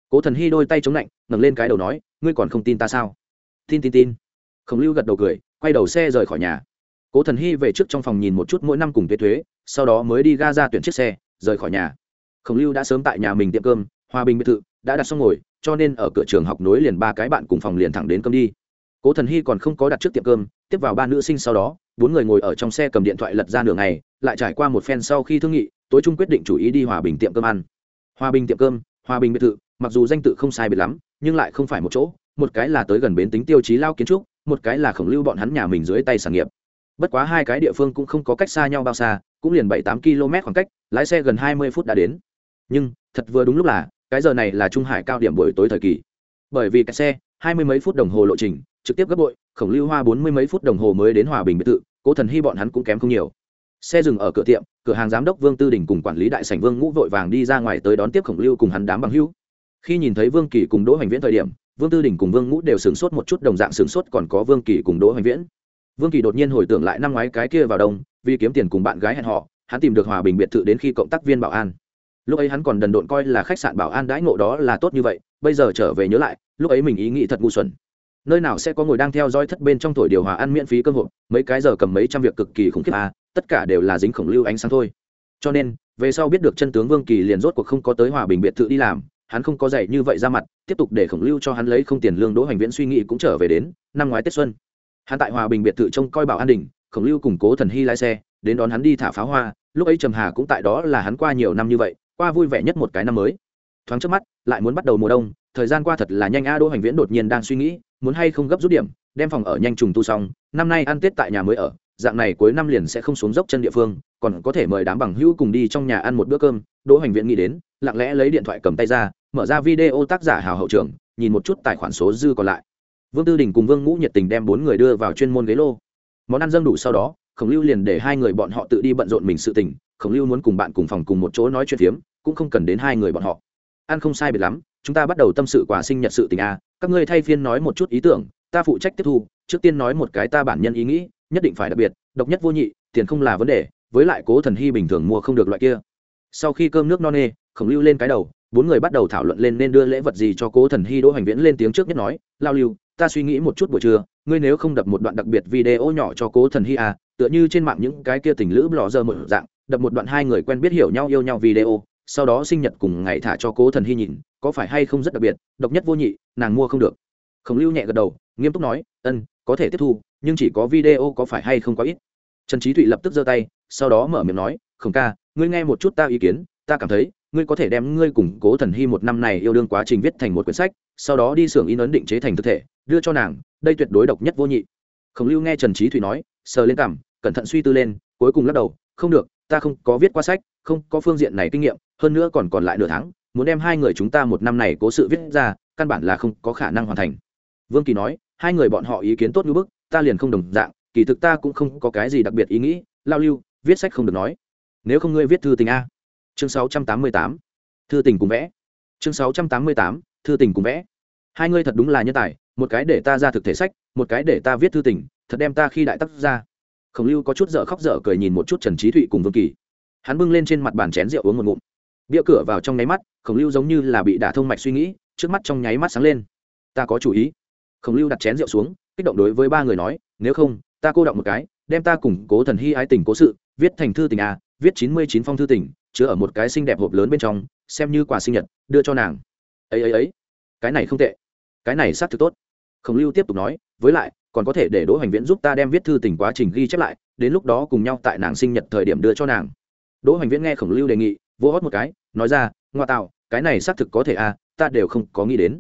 Cố thần hy đôi tay chống lạnh, ngẩng lên cái đầu nói, ngươi còn không tin ta sao? Tin tin tin. Khổng lưu gật đầu cười, quay đầu xe rời khỏi nhà. Cố thần hy về trước trong phòng nhìn một chút mỗi năm cùng thuế thuế, sau đó mới đi ga ra tuyển chiếc xe, rời khỏi nhà. Khổng lưu đã sớm tại nhà mình tiệm cơm, hòa bình biệt thự, đã đặt xong ngồi, cho nên ở cửa trường học nối liền ba cái bạn cùng phòng liền thẳng đến cơm đi. Cố thần hy còn không có đặt trước tiệm cơm, tiếp vào ba nữ sinh sau đó bốn người ngồi ở trong xe cầm điện thoại lật ra nửa ngày, lại trải qua một phen sau khi thương nghị, tối trung quyết định chủ ý đi hòa bình tiệm cơm ăn. Hòa bình tiệm cơm, hòa bình biệt thự, mặc dù danh tự không sai biệt lắm, nhưng lại không phải một chỗ, một cái là tới gần bến tính tiêu chí lao kiến trúc, một cái là khổng lưu bọn hắn nhà mình dưới tay sản nghiệp. Bất quá hai cái địa phương cũng không có cách xa nhau bao xa, cũng liền bảy tám km khoảng cách, lái xe gần hai mươi phút đã đến. Nhưng, thật vừa đúng lúc là, cái giờ này là trung hải cao điểm buổi tối thời kỳ. Bởi vì cái xe, hai mươi mấy phút đồng hồ lộ trình, trực tiếp gấp bội khổng lưu hoa bốn mươi mấy phút đồng hồ mới đến hòa bình biệt thự, cố thần hy bọn hắn cũng kém không nhiều. Xe dừng ở cửa tiệm, cửa hàng giám đốc vương tư đình cùng quản lý đại sảnh vương ngũ vội vàng đi ra ngoài tới đón tiếp khổng lưu cùng hắn đám bằng hữu. Khi nhìn thấy vương kỳ cùng đỗ hoành viễn thời điểm, vương tư đình cùng vương ngũ đều sửng sốt một chút, đồng dạng sửng sốt còn có vương kỳ cùng đỗ hoành viễn. Vương kỳ đột nhiên hồi tưởng lại năm ngoái cái kia vào đông, vì kiếm tiền cùng bạn gái hẹn họ, hắn tìm được hòa bình biệt thự đến khi cộng tác viên bảo an. Lúc ấy hắn còn đần độn coi là khách sạn bảo an đãi ngộ đó là tốt như vậy, bây giờ trở về nhớ lại, lúc ấy mình ý nghĩ thật ngu xuẩn nơi nào sẽ có người đang theo dõi thất bên trong thổi điều hòa ăn miễn phí cơ hội mấy cái giờ cầm mấy trăm việc cực kỳ khủng khiếp à tất cả đều là dính khổng lưu ánh sáng thôi. Cho nên, về sau biết được chân tướng vương kỳ liền rốt cuộc không có tới hòa bình biệt thự đi làm, hắn không có dạy như vậy ra mặt, tiếp tục để khổng lưu cho hắn lấy không tiền lương đỗ hành viễn suy nghĩ cũng trở về đến năm ngoái tết xuân. Hắn tại hòa bình biệt thự trông coi bảo an đình, khổng lưu củng cố thần hy lái xe, đến đón hắn đi thả pháo hoa, lúc ấy trầm hà cũng tại đó là hắn qua nhiều năm như vậy, qua vui vẻ nhất một cái năm mới. Thoáng trước mắt, lại muốn bắt đầu mùa đông, thời gian qua thật là nhanh a, đỗ hành viễn đột nhiên đang suy nghĩ muốn hay không gấp rút điểm, đem phòng ở nhanh trùng tu xong, năm nay ăn tết tại nhà mới ở, dạng này cuối năm liền sẽ không xuống dốc chân địa phương, còn có thể mời đám bằng hữu cùng đi trong nhà ăn một bữa cơm, đỗ hoành viễn nghĩ đến, lặng lẽ lấy điện thoại cầm tay ra, mở ra video tác giả hào hậu trường, nhìn một chút tài khoản số dư còn lại. Vương tư đình cùng vương ngũ nhiệt tình đem bốn người đưa vào chuyên môn ghế lô. Món ăn dâng đủ sau đó, khổng lưu liền để hai người bọn họ tự đi bận rộn mình sự tình, khổng lưu muốn cùng bạn cùng phòng cùng một chỗ nói chuyện phiếm, cũng không cần đến hai người bọn họ. Ăn không sai biệt lắm, chúng ta bắt đầu tâm sự quả sinh nhật sự tình a các ngươi thay phiên nói một chút ý tưởng, ta phụ trách tiếp thu, trước tiên nói một cái ta bản nhân ý nghĩ, nhất định phải đặc biệt, độc nhất vô nhị, tiền không là vấn đề, với lại cố thần hy bình thường mua không được loại kia. Sau khi cơm nước no nê, khổng lưu lên cái đầu, bốn người bắt đầu thảo luận lên nên đưa lễ vật gì cho cố thần hy đỗ hoành viễn lên tiếng trước nhất nói, lao lưu, ta suy nghĩ một chút buổi trưa, ngươi nếu không đập một đoạn đặc biệt video nhỏ cho cố thần hy à tựa như trên mạng những cái kia tình lữ lò dơ một dạng, đập một đoạn hai người quen biết hiểu nhau yêu nhau video, sau đó sinh nhật cùng ngày thả cho cố thần hy nhìn có phải hay không rất đặc biệt, độc nhất vô nhị, nàng mua không được. Khổng lưu nhẹ gật đầu, nghiêm túc nói, ân, có thể tiếp thu, nhưng chỉ có video có phải hay không có ít. Trần trí thụy lập tức giơ tay, sau đó mở miệng nói, khổng ca, ngươi nghe một chút ta ý kiến, ta cảm thấy, ngươi có thể đem ngươi củng cố thần hy một năm này yêu đương quá trình viết thành một quyển sách, sau đó đi xưởng in ấn định chế thành thực thể, đưa cho nàng, đây tuyệt đối độc nhất vô nhị. Khổng lưu nghe trần trí thụy nói, sờ lên cảm cẩn thận suy tư lên, cuối cùng lắc đầu, không được, ta không có viết qua sách, không có phương diện này kinh nghiệm, hơn nữa còn còn lại nửa tháng muốn đem hai người chúng ta một năm này cố sự viết ra, căn bản là không có khả năng hoàn thành. Vương kỳ nói, hai người bọn họ ý kiến tốt như bức, ta liền không đồng dạng, kỳ thực ta cũng không có cái gì đặc biệt ý nghĩ, lao lưu, viết sách không được nói. Nếu không ngươi viết thư tình a. Chương 688. thư tình cùng vẽ. Chương 688. thư tình cùng vẽ. Hai ngươi thật đúng là nhân tài, một cái để ta ra thực thể sách, một cái để ta viết thư tình, thật đem ta khi đại tác ra. Khổng lưu có chút dở khóc dở cười nhìn một chút trần trí thụy cùng vương kỳ. Hắn bưng lên trên mặt bàn chén rượu uống một ngụm bia cửa vào trong nháy mắt, khổng lưu giống như là bị đả thông mạch suy nghĩ, trước mắt trong nháy mắt sáng lên. Ta có chủ ý. Khổng lưu đặt chén rượu xuống, kích động đối với ba người nói, nếu không, ta cô động một cái, đem ta củng cố thần hy ái tình cố sự, viết thành thư tình à viết chín mươi chín phong thư tình, chứa ở một cái xinh đẹp hộp lớn bên trong, xem như quà sinh nhật, đưa cho nàng. Ấy ấy ấy. Cái này không tệ. Cái này xác thực tốt. Khổng lưu tiếp tục nói, với lại, còn có thể để đỗ hoành viễn giúp ta đem viết thư tình quá trình ghi chép lại, đến lúc đó cùng nhau tại nàng sinh nhật thời điểm đưa cho nàng. Đỗ hoành viễn nghe khổng lưu đề nghị, vô hót một cái nói ra, ngoa tạo, cái này xác thực có thể à ta đều không có nghĩ đến.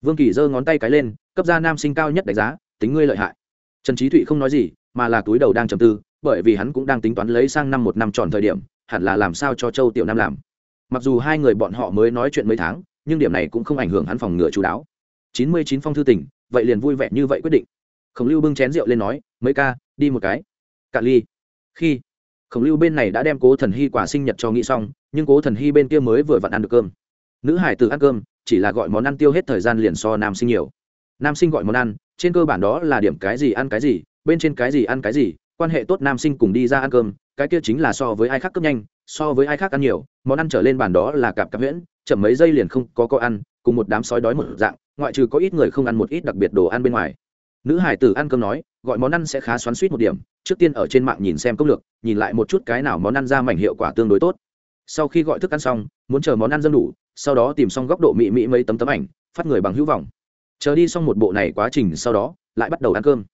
Vương kỳ giơ ngón tay cái lên, cấp ra nam sinh cao nhất đánh giá, tính ngươi lợi hại. Trần trí thụy không nói gì, mà là túi đầu đang trầm tư, bởi vì hắn cũng đang tính toán lấy sang năm một năm tròn thời điểm, hẳn là làm sao cho châu tiểu nam làm. Mặc dù hai người bọn họ mới nói chuyện mấy tháng, nhưng điểm này cũng không ảnh hưởng hắn phòng ngừa chú đáo. Chín mươi chín phong thư tỉnh, vậy liền vui vẻ như vậy quyết định. Khổng lưu bưng chén rượu lên nói, mấy ca, đi một cái. Cạn ly. Khi khổng lưu bên này đã đem cố thần hy quả sinh nhật cho nghĩ xong, nhưng cố thần hy bên kia mới vừa vặn ăn được cơm. Nữ hải từ ăn cơm, chỉ là gọi món ăn tiêu hết thời gian liền so nam sinh nhiều. Nam sinh gọi món ăn, trên cơ bản đó là điểm cái gì ăn cái gì, bên trên cái gì ăn cái gì, quan hệ tốt nam sinh cùng đi ra ăn cơm, cái kia chính là so với ai khác cấp nhanh, so với ai khác ăn nhiều, món ăn trở lên bàn đó là cặp cặp huyễn, chậm mấy giây liền không có có ăn, cùng một đám sói đói một dạng, ngoại trừ có ít người không ăn một ít đặc biệt đồ ăn bên ngoài nữ hải tử ăn cơm nói, gọi món ăn sẽ khá xoắn suýt một điểm, trước tiên ở trên mạng nhìn xem công lược, nhìn lại một chút cái nào món ăn ra mảnh hiệu quả tương đối tốt. Sau khi gọi thức ăn xong, muốn chờ món ăn dân đủ, sau đó tìm xong góc độ mỹ mỹ mấy tấm tấm ảnh, phát người bằng hữu vọng. Chờ đi xong một bộ này quá trình sau đó, lại bắt đầu ăn cơm.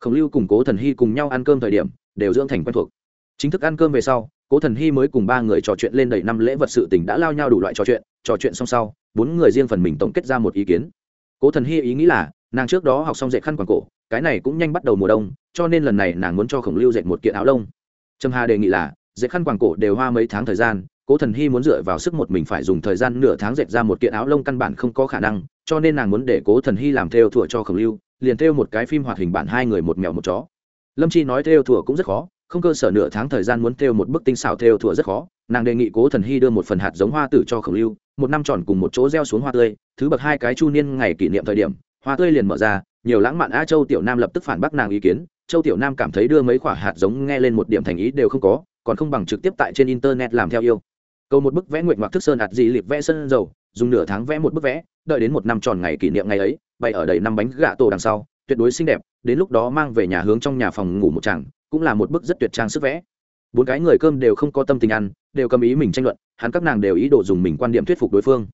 Khổng lưu cùng cố thần hy cùng nhau ăn cơm thời điểm, đều dưỡng thành quen thuộc. Chính thức ăn cơm về sau, cố thần hy mới cùng ba người trò chuyện lên đầy năm lễ vật sự tình đã lao nhau đủ loại trò chuyện trò chuyện xong sau, bốn người riêng phần mình tổng kết ra một ý kiến. Cố thần hy ý nghĩ là nàng trước đó học xong dệt khăn quàng cổ, cái này cũng nhanh bắt đầu mùa đông, cho nên lần này nàng muốn cho khổng lưu dệt một kiện áo lông. Trầm hà đề nghị là, dệt khăn quàng cổ đều hoa mấy tháng thời gian, cố thần hy muốn dựa vào sức một mình phải dùng thời gian nửa tháng dệt ra một kiện áo lông căn bản không có khả năng, cho nên nàng muốn để cố thần hy làm theo thủa cho khổng lưu, liền theo một cái phim hoạt hình bản hai người một mèo một chó. Lâm chi nói theo thủa cũng rất khó, không cơ sở nửa tháng thời gian muốn theo một bức tinh xảo theo thủa rất khó, nàng đề nghị cố thần hy đưa một phần hạt giống hoa tử cho khổng lưu, một năm tròn cùng một chỗ gieo xuống hoa tươi, thứ bậc hai cái chu niên ngày kỷ niệm thời điểm hoa tươi liền mở ra, nhiều lãng mạn a châu tiểu nam lập tức phản bác nàng ý kiến, châu tiểu nam cảm thấy đưa mấy quả hạt giống nghe lên một điểm thành ý đều không có, còn không bằng trực tiếp tại trên internet làm theo yêu. Cầu một bức vẽ nguyện hoặc thức sơn hạt dị liệp vẽ sơn dầu, dùng nửa tháng vẽ một bức vẽ, đợi đến một năm tròn ngày kỷ niệm ngày ấy, bày ở đầy năm bánh gạ tổ đằng sau, tuyệt đối xinh đẹp, đến lúc đó mang về nhà hướng trong nhà phòng ngủ một chàng, cũng là một bức rất tuyệt trang sức vẽ. Bốn cái người cơm đều không có tâm tình ăn, đều cầm ý mình tranh luận, hắn các nàng đều ý đồ dùng mình quan điểm thuyết phục đối phương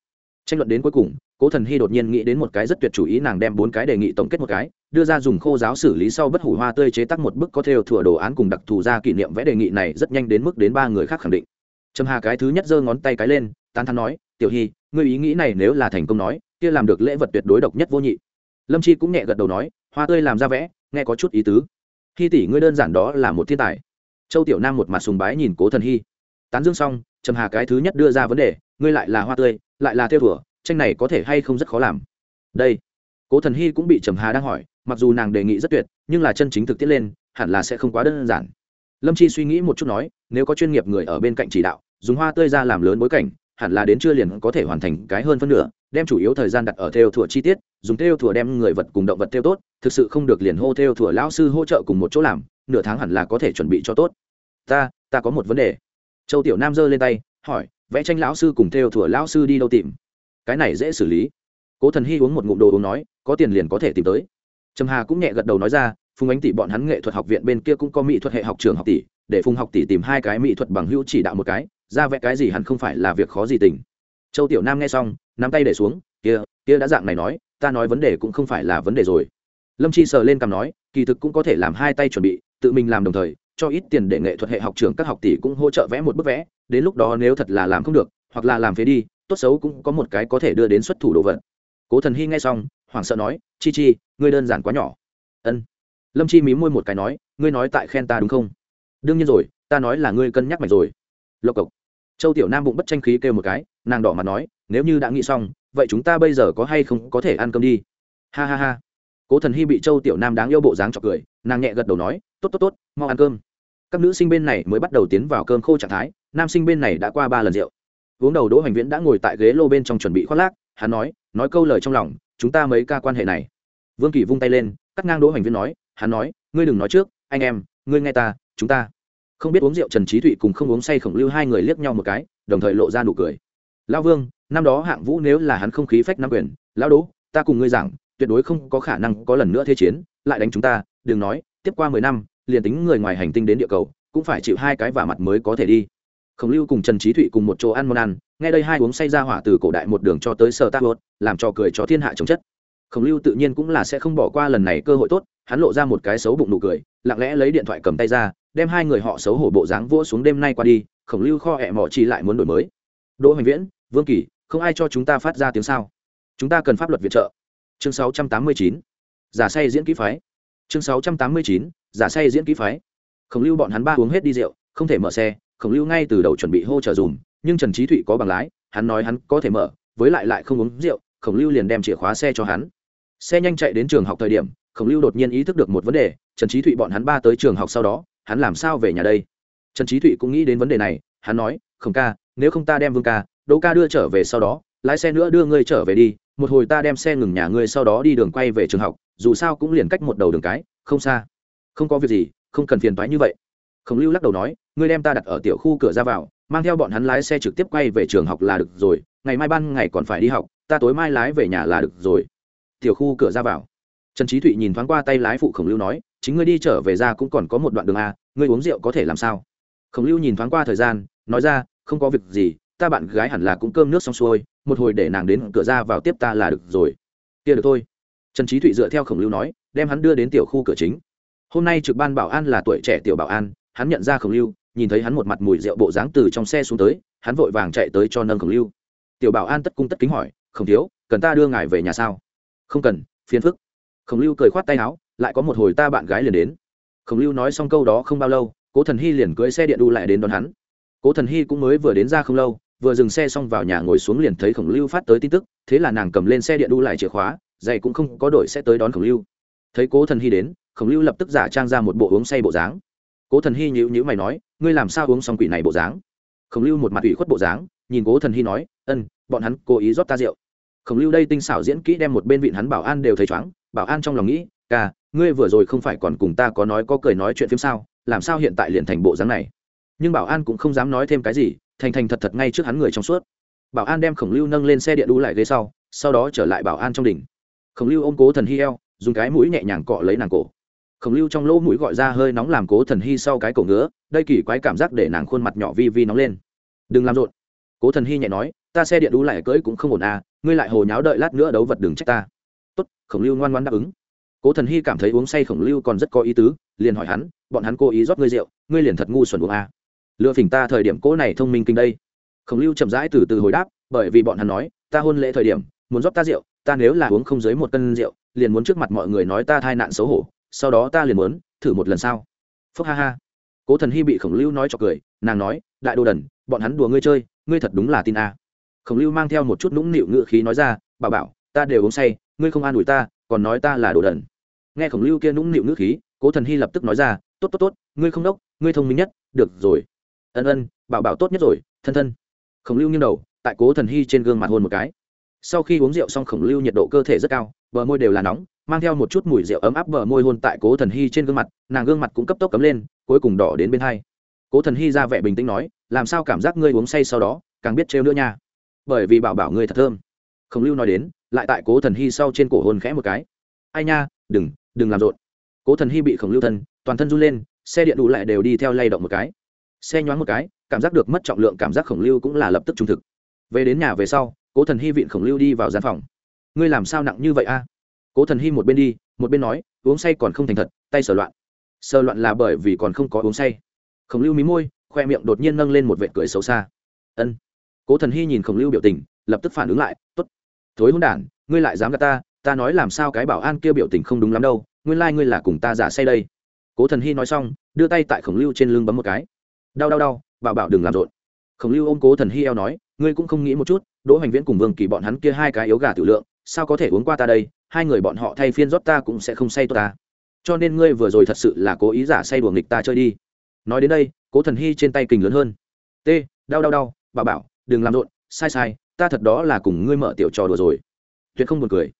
tranh luận đến cuối cùng, cố thần hy đột nhiên nghĩ đến một cái rất tuyệt chủ ý, nàng đem bốn cái đề nghị tổng kết một cái, đưa ra dùng khô giáo xử lý sau bất hủ hoa tươi chế tác một bức có theo thủa đồ án cùng đặc thù ra kỷ niệm vẽ đề nghị này rất nhanh đến mức đến ba người khác khẳng định. Trầm hà cái thứ nhất giơ ngón tay cái lên, tán thắn nói, tiểu hy, ngươi ý nghĩ này nếu là thành công nói, kia làm được lễ vật tuyệt đối độc nhất vô nhị. Lâm chi cũng nhẹ gật đầu nói, hoa tươi làm ra vẽ, nghe có chút ý tứ. Hy tỷ ngươi đơn giản đó là một thiên tài. Châu tiểu nam một mặt sùng bái nhìn cố thần hy. Tán dương xong, trầm hà cái thứ nhất đưa ra vấn đề, ngươi lại là hoa tươi lại là theo thủa, tranh này có thể hay không rất khó làm. Đây, cố thần hy cũng bị trầm hà đang hỏi, mặc dù nàng đề nghị rất tuyệt, nhưng là chân chính thực tiết lên, hẳn là sẽ không quá đơn giản. Lâm chi suy nghĩ một chút nói, nếu có chuyên nghiệp người ở bên cạnh chỉ đạo, dùng hoa tươi ra làm lớn bối cảnh, hẳn là đến chưa liền có thể hoàn thành cái hơn phân nửa, đem chủ yếu thời gian đặt ở theo thủa chi tiết, dùng theo thủa đem người vật cùng động vật theo tốt, thực sự không được liền hô theo thủa lão sư hỗ trợ cùng một chỗ làm, nửa tháng hẳn là có thể chuẩn bị cho tốt. Ta ta có một vấn đề. Châu tiểu nam giơ lên tay, hỏi vẽ tranh lão sư cùng theo thủa lão sư đi đâu tìm? Cái này dễ xử lý. Cố thần hy uống một ngụm đồ uống nói, có tiền liền có thể tìm tới. Trầm hà cũng nhẹ gật đầu nói ra, phùng ánh tỷ bọn hắn nghệ thuật học viện bên kia cũng có mỹ thuật hệ học trường học tỷ, để phùng học tỷ tìm hai cái mỹ thuật bằng hữu chỉ đạo một cái, ra vẽ cái gì hẳn không phải là việc khó gì tình. Châu tiểu nam nghe xong, nắm tay để xuống, kia kia đã dạng này nói, ta nói vấn đề cũng không phải là vấn đề rồi. Lâm chi sờ lên cằm nói, kỳ thực cũng có thể làm hai tay chuẩn bị, tự mình làm đồng thời cho ít tiền để nghệ thuật hệ học trường các học tỷ cũng hỗ trợ vẽ một bức vẽ, đến lúc đó nếu thật là làm không được, hoặc là làm phế đi, tốt xấu cũng có một cái có thể đưa đến xuất thủ đồ vật. Cố thần hy nghe xong, hoảng sợ nói, chi chi, ngươi đơn giản quá nhỏ. Ân. Lâm chi mí môi một cái nói, ngươi nói tại khen ta đúng không? Đương nhiên rồi, ta nói là ngươi cân nhắc mạch rồi. Lộc cộc. Châu tiểu nam bụng bất tranh khí kêu một cái, nàng đỏ mặt nói, nếu như đã nghĩ xong, vậy chúng ta bây giờ có hay không có thể ăn cơm đi? Ha ha ha. Cố thần hy bị châu tiểu nam đáng yêu bộ dáng chọc cười, nàng nhẹ gật đầu nói tốt tốt tốt, mau ăn cơm. Các nữ sinh bên này mới bắt đầu tiến vào cơm khô trạng thái, nam sinh bên này đã qua ba lần rượu. Uống đầu đỗ hoành viễn đã ngồi tại ghế lô bên trong chuẩn bị khoác lác, hắn nói nói câu lời trong lòng, chúng ta mấy ca quan hệ này. Vương kỳ vung tay lên, cắt ngang đỗ hoành viễn nói, hắn nói, ngươi đừng nói trước, anh em, ngươi nghe ta, chúng ta. Không biết uống rượu trần trí thụy cùng không uống say khổng lưu hai người liếc nhau một cái, đồng thời lộ ra nụ cười. Lão vương, năm đó hạng vũ nếu là hắn không khí phách nam quyền, lão đỗ, ta cùng ngươi giảng, tuyệt đối không có khả năng có lần nữa thế chiến, lại đánh chúng ta, đừng nói, tiếp qua mười năm liền tính người ngoài hành tinh đến địa cầu, cũng phải chịu hai cái vả mặt mới có thể đi. Khổng lưu cùng trần trí thụy cùng một chỗ ăn món ăn, nghe đây hai uống say ra hỏa từ cổ đại một đường cho tới sở tác luật làm cho cười cho thiên hạ chống chất. Khổng lưu tự nhiên cũng là sẽ không bỏ qua lần này cơ hội tốt, hắn lộ ra một cái xấu bụng nụ cười, lặng lẽ lấy điện thoại cầm tay ra, đem hai người họ xấu hổ bộ dáng vua xuống đêm nay qua đi, khổng lưu kho hẹ mỏ chi lại muốn đổi mới. Đỗ hoành viễn, vương kỳ, không ai cho chúng ta phát ra tiếng sao? Chúng ta cần pháp luật viện trợ. Chương 689. giả say diễn kỹ phái. Chương 689 giả say diễn kỹ phái. Khổng lưu bọn hắn ba uống hết đi rượu, không thể mở xe, khổng lưu ngay từ đầu chuẩn bị hô trở dùm, nhưng trần trí thụy có bằng lái, hắn nói hắn có thể mở, với lại lại không uống rượu, khổng lưu liền đem chìa khóa xe cho hắn. Xe nhanh chạy đến trường học thời điểm, khổng lưu đột nhiên ý thức được một vấn đề, trần trí thụy bọn hắn ba tới trường học sau đó, hắn làm sao về nhà đây? Trần trí thụy cũng nghĩ đến vấn đề này, hắn nói, khổng ca, nếu không ta đem vương ca, đỗ ca đưa trở về sau đó, lái xe nữa đưa ngươi trở về đi, một hồi ta đem xe ngừng nhà ngươi sau đó đi đường quay về trường học, dù sao cũng liền cách một đầu đường cái, không xa không có việc gì, không cần phiền toái như vậy. Khổng lưu lắc đầu nói, ngươi đem ta đặt ở tiểu khu cửa ra vào, mang theo bọn hắn lái xe trực tiếp quay về trường học là được rồi, ngày mai ban ngày còn phải đi học, ta tối mai lái về nhà là được rồi. Tiểu khu cửa ra vào. Trần trí thụy nhìn thoáng qua tay lái phụ khổng lưu nói, chính ngươi đi trở về ra cũng còn có một đoạn đường a, ngươi uống rượu có thể làm sao? Khổng lưu nhìn thoáng qua thời gian, nói ra, không có việc gì, ta bạn gái hẳn là cũng cơm nước xong xuôi, một hồi để nàng đến cửa ra vào tiếp ta là được rồi. Kia được thôi. Trần trí thụy dựa theo khổng lưu nói, đem hắn đưa đến tiểu khu cửa chính hôm nay trực ban bảo an là tuổi trẻ tiểu bảo an, hắn nhận ra khổng lưu, nhìn thấy hắn một mặt mùi rượu bộ dáng từ trong xe xuống tới, hắn vội vàng chạy tới cho nâng khổng lưu. Tiểu bảo an tất cung tất kính hỏi không thiếu, cần ta đưa ngài về nhà sao? Không cần, phiền phức. Khổng lưu cười khoát tay áo, lại có một hồi ta bạn gái liền đến. Khổng lưu nói xong câu đó không bao lâu, cố thần hy liền cưỡi xe điện đu lại đến đón hắn. Cố thần hy cũng mới vừa đến ra không lâu, vừa dừng xe xong vào nhà ngồi xuống liền thấy khổng lưu phát tới tin tức, thế là nàng cầm lên xe điện đu lại chìa khóa dày cũng không có đổi sẽ tới đón khổng lưu thấy cố thần hy đến, khổng lưu lập tức giả trang ra một bộ uống say bộ dáng. cố thần hy nhữ nhữ mày nói, ngươi làm sao uống xong quỷ này bộ dáng? Khổng lưu một mặt ủy khuất bộ dáng, nhìn cố thần hy nói, ân, bọn hắn cố ý rót ta rượu. Khổng lưu đây tinh xảo diễn kỹ đem một bên vịn hắn bảo an đều thấy chóng bảo an trong lòng nghĩ, ca, ngươi vừa rồi không phải còn cùng ta có nói có cười nói chuyện phim sao, làm sao hiện tại liền thành bộ dáng này? Nhưng bảo an cũng không dám nói thêm cái gì, thành thành thật thật ngay trước hắn người trong suốt. Bảo an đem khổng lưu nâng lên xe điện đu lại ghế sau sau đó trở lại bảo an trong đỉnh. Khổng lưu ôm cố thần hy eo dùng cái mũi nhẹ nhàng cọ lấy nàng cổ. Khổng lưu trong lỗ mũi gọi ra hơi nóng làm cố thần hy sau cái cổ ngứa, đây kỳ quái cảm giác để nàng khuôn mặt nhỏ vi vi nóng lên. Đừng làm rộn. Cố thần hy nhẹ nói, ta xe điện đu lại cưỡi cũng không ổn à ngươi lại hồ nháo đợi lát nữa đấu vật đừng trách ta. Tốt, khổng lưu ngoan ngoan đáp ứng. Cố thần hy cảm thấy uống say khổng lưu còn rất có ý tứ, liền hỏi hắn, bọn hắn cố ý rót ngươi rượu, ngươi liền thật ngu xuẩn uống à. lựa phỉnh ta thời điểm cố này thông minh kinh đây. Khổng lưu chậm rãi từ từ hồi đáp, bởi vì bọn hắn nói, ta hôn lễ thời điểm, muốn rót ta rượu, ta nếu là uống không dưới một cân rượu liền muốn trước mặt mọi người nói ta thai nạn xấu hổ, sau đó ta liền muốn thử một lần sau phúc ha ha. Cố thần hy bị khổng lưu nói cho cười, nàng nói, đại đồ đần, bọn hắn đùa ngươi chơi, ngươi thật đúng là tin a. Khổng lưu mang theo một chút nũng nịu ngự khí nói ra bà bảo, ta đều uống say, ngươi không an ủi ta, còn nói ta là đồ đần. Nghe khổng lưu kia nũng nịu ngữ khí, cố thần hy lập tức nói ra, tốt tốt tốt, ngươi không đốc, ngươi thông minh nhất, được rồi. Ân ân, bảo bảo tốt nhất rồi, thân thân. Khổng lưu nghiêng đầu, tại cố thần hy trên gương mặt hôn một cái. Sau khi uống rượu xong, khổng lưu nhiệt độ cơ thể rất cao bờ môi đều là nóng, mang theo một chút mùi rượu ấm áp bờ môi hôn tại cố thần hy trên gương mặt, nàng gương mặt cũng cấp tốc cấm lên, cuối cùng đỏ đến bên hai. Cố thần hy ra vẻ bình tĩnh nói, làm sao cảm giác ngươi uống say sau đó, càng biết trêu nữa nha. Bởi vì bảo bảo ngươi thật thơm. Khổng lưu nói đến, lại tại cố thần hy sau trên cổ hôn khẽ một cái. Ai nha, đừng đừng làm rộn. Cố thần hy bị khổng lưu thân, toàn thân run lên, xe điện đủ lại đều đi theo lay động một cái. Xe nhoáng một cái, cảm giác được mất trọng lượng, cảm giác khổng lưu cũng là lập tức trung thực. Về đến nhà về sau, cố thần hy vịn khổng lưu đi vào gian phòng ngươi làm sao nặng như vậy a? Cố thần hy một bên đi, một bên nói, uống say còn không thành thật, tay sờ loạn. Sờ loạn là bởi vì còn không có uống say. Khổng lưu mí môi, khoe miệng đột nhiên nâng lên một vệ cười xấu xa. Ân. Cố thần hy nhìn khổng lưu biểu tình, lập tức phản ứng lại t ố t thối hôn đản, ngươi lại dám gạt ta ta nói làm sao cái bảo an kia biểu tình không đúng lắm đâu, nguyên lai、like、ngươi là cùng ta giả say đây. Cố thần hy nói xong, đưa tay tại khổng lưu trên lưng bấm một cái. Đau đau đau, bảo bảo đừng làm rộn. Khổng lưu ôm cố thần hy eo nói, ngươi cũng không nghĩ một chút, đỗ hoành viễn cùng vương kỳ bọn hắn kia hai cái yếu gà tử lượng sao có thể uống qua ta đây, hai người bọn họ thay phiên rót ta cũng sẽ không say tốt ta. Cho nên ngươi vừa rồi thật sự là cố ý giả say đùa nghịch ta chơi đi. Nói đến đây, cố thần hy trên tay kình lớn hơn. T, đau đau đau, bà bảo, đừng làm rộn, sai sai, ta thật đó là cùng ngươi mở tiểu trò đùa rồi. Tuyệt không buồn cười.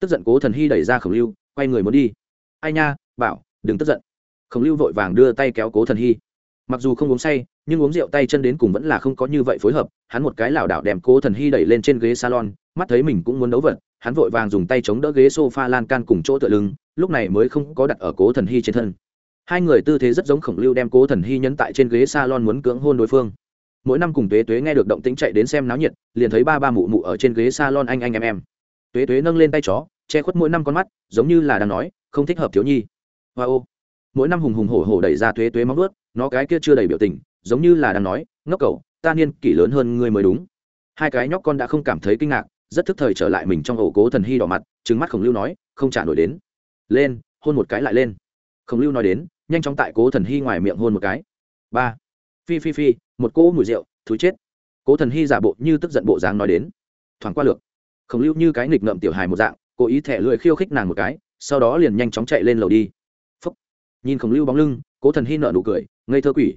Tức giận cố thần hy đẩy ra khổng lưu, quay người muốn đi. Ai nha, bảo, đừng tức giận. Khổng lưu vội vàng đưa tay kéo cố thần hy mặc dù không uống say, nhưng uống rượu tay chân đến cùng vẫn là không có như vậy phối hợp. Hắn một cái lảo đảo đem cố thần hy đẩy lên trên ghế salon, mắt thấy mình cũng muốn đấu vật, hắn vội vàng dùng tay chống đỡ ghế s o f a lan can cùng chỗ tựa lưng, lúc này mới không có đặt ở cố thần hy trên thân. Hai người tư thế rất giống khổng lưu đem cố thần hy nhấn tại trên ghế salon muốn cưỡng hôn đối phương. Mỗi năm cùng tuế tuế nghe được động tĩnh chạy đến xem náo nhiệt, liền thấy ba ba mụ mụ ở trên ghế salon anh anh em em. Tuế tuế nâng lên tay chó, che khuất mỗi năm con mắt, giống như là đang nói, không thích hợp thiếu nhi. Hoa、wow. ô. Mỗi năm hùng hùng hổ hổ đẩy ra tuế tuế móng ướt nó cái kia chưa đầy biểu tình, giống như là đang nói, ngốc cậu, ta niên kỷ lớn hơn ngươi mới đúng. Hai cái nhóc con đã không cảm thấy kinh ngạc, rất thức thời trở lại mình trong ổ cố thần hy đỏ mặt trứng mắt khổng lưu nói, không trả nổi đến. Lên, hôn một cái lại lên. Khổng lưu nói đến, nhanh chóng tại cố thần hy ngoài miệng hôn một cái. Ba. Phi phi phi, một cỗ mùi rượu thú chết. Cố thần hy giả bộ như tức giận bộ dáng nói đến. Thoảng qua lược. Khổng lưu như cái nghịch ngợm tiểu hài một dạng, cố ý thẻ lưỡi khiêu khích nàng một cái, sau đó liền nhanh chóng chạy lên lầu đi. Phúc. nhìn khổng lưu bóng lưng cố thần hy nợ nụ cười, ngây thơ quỷ.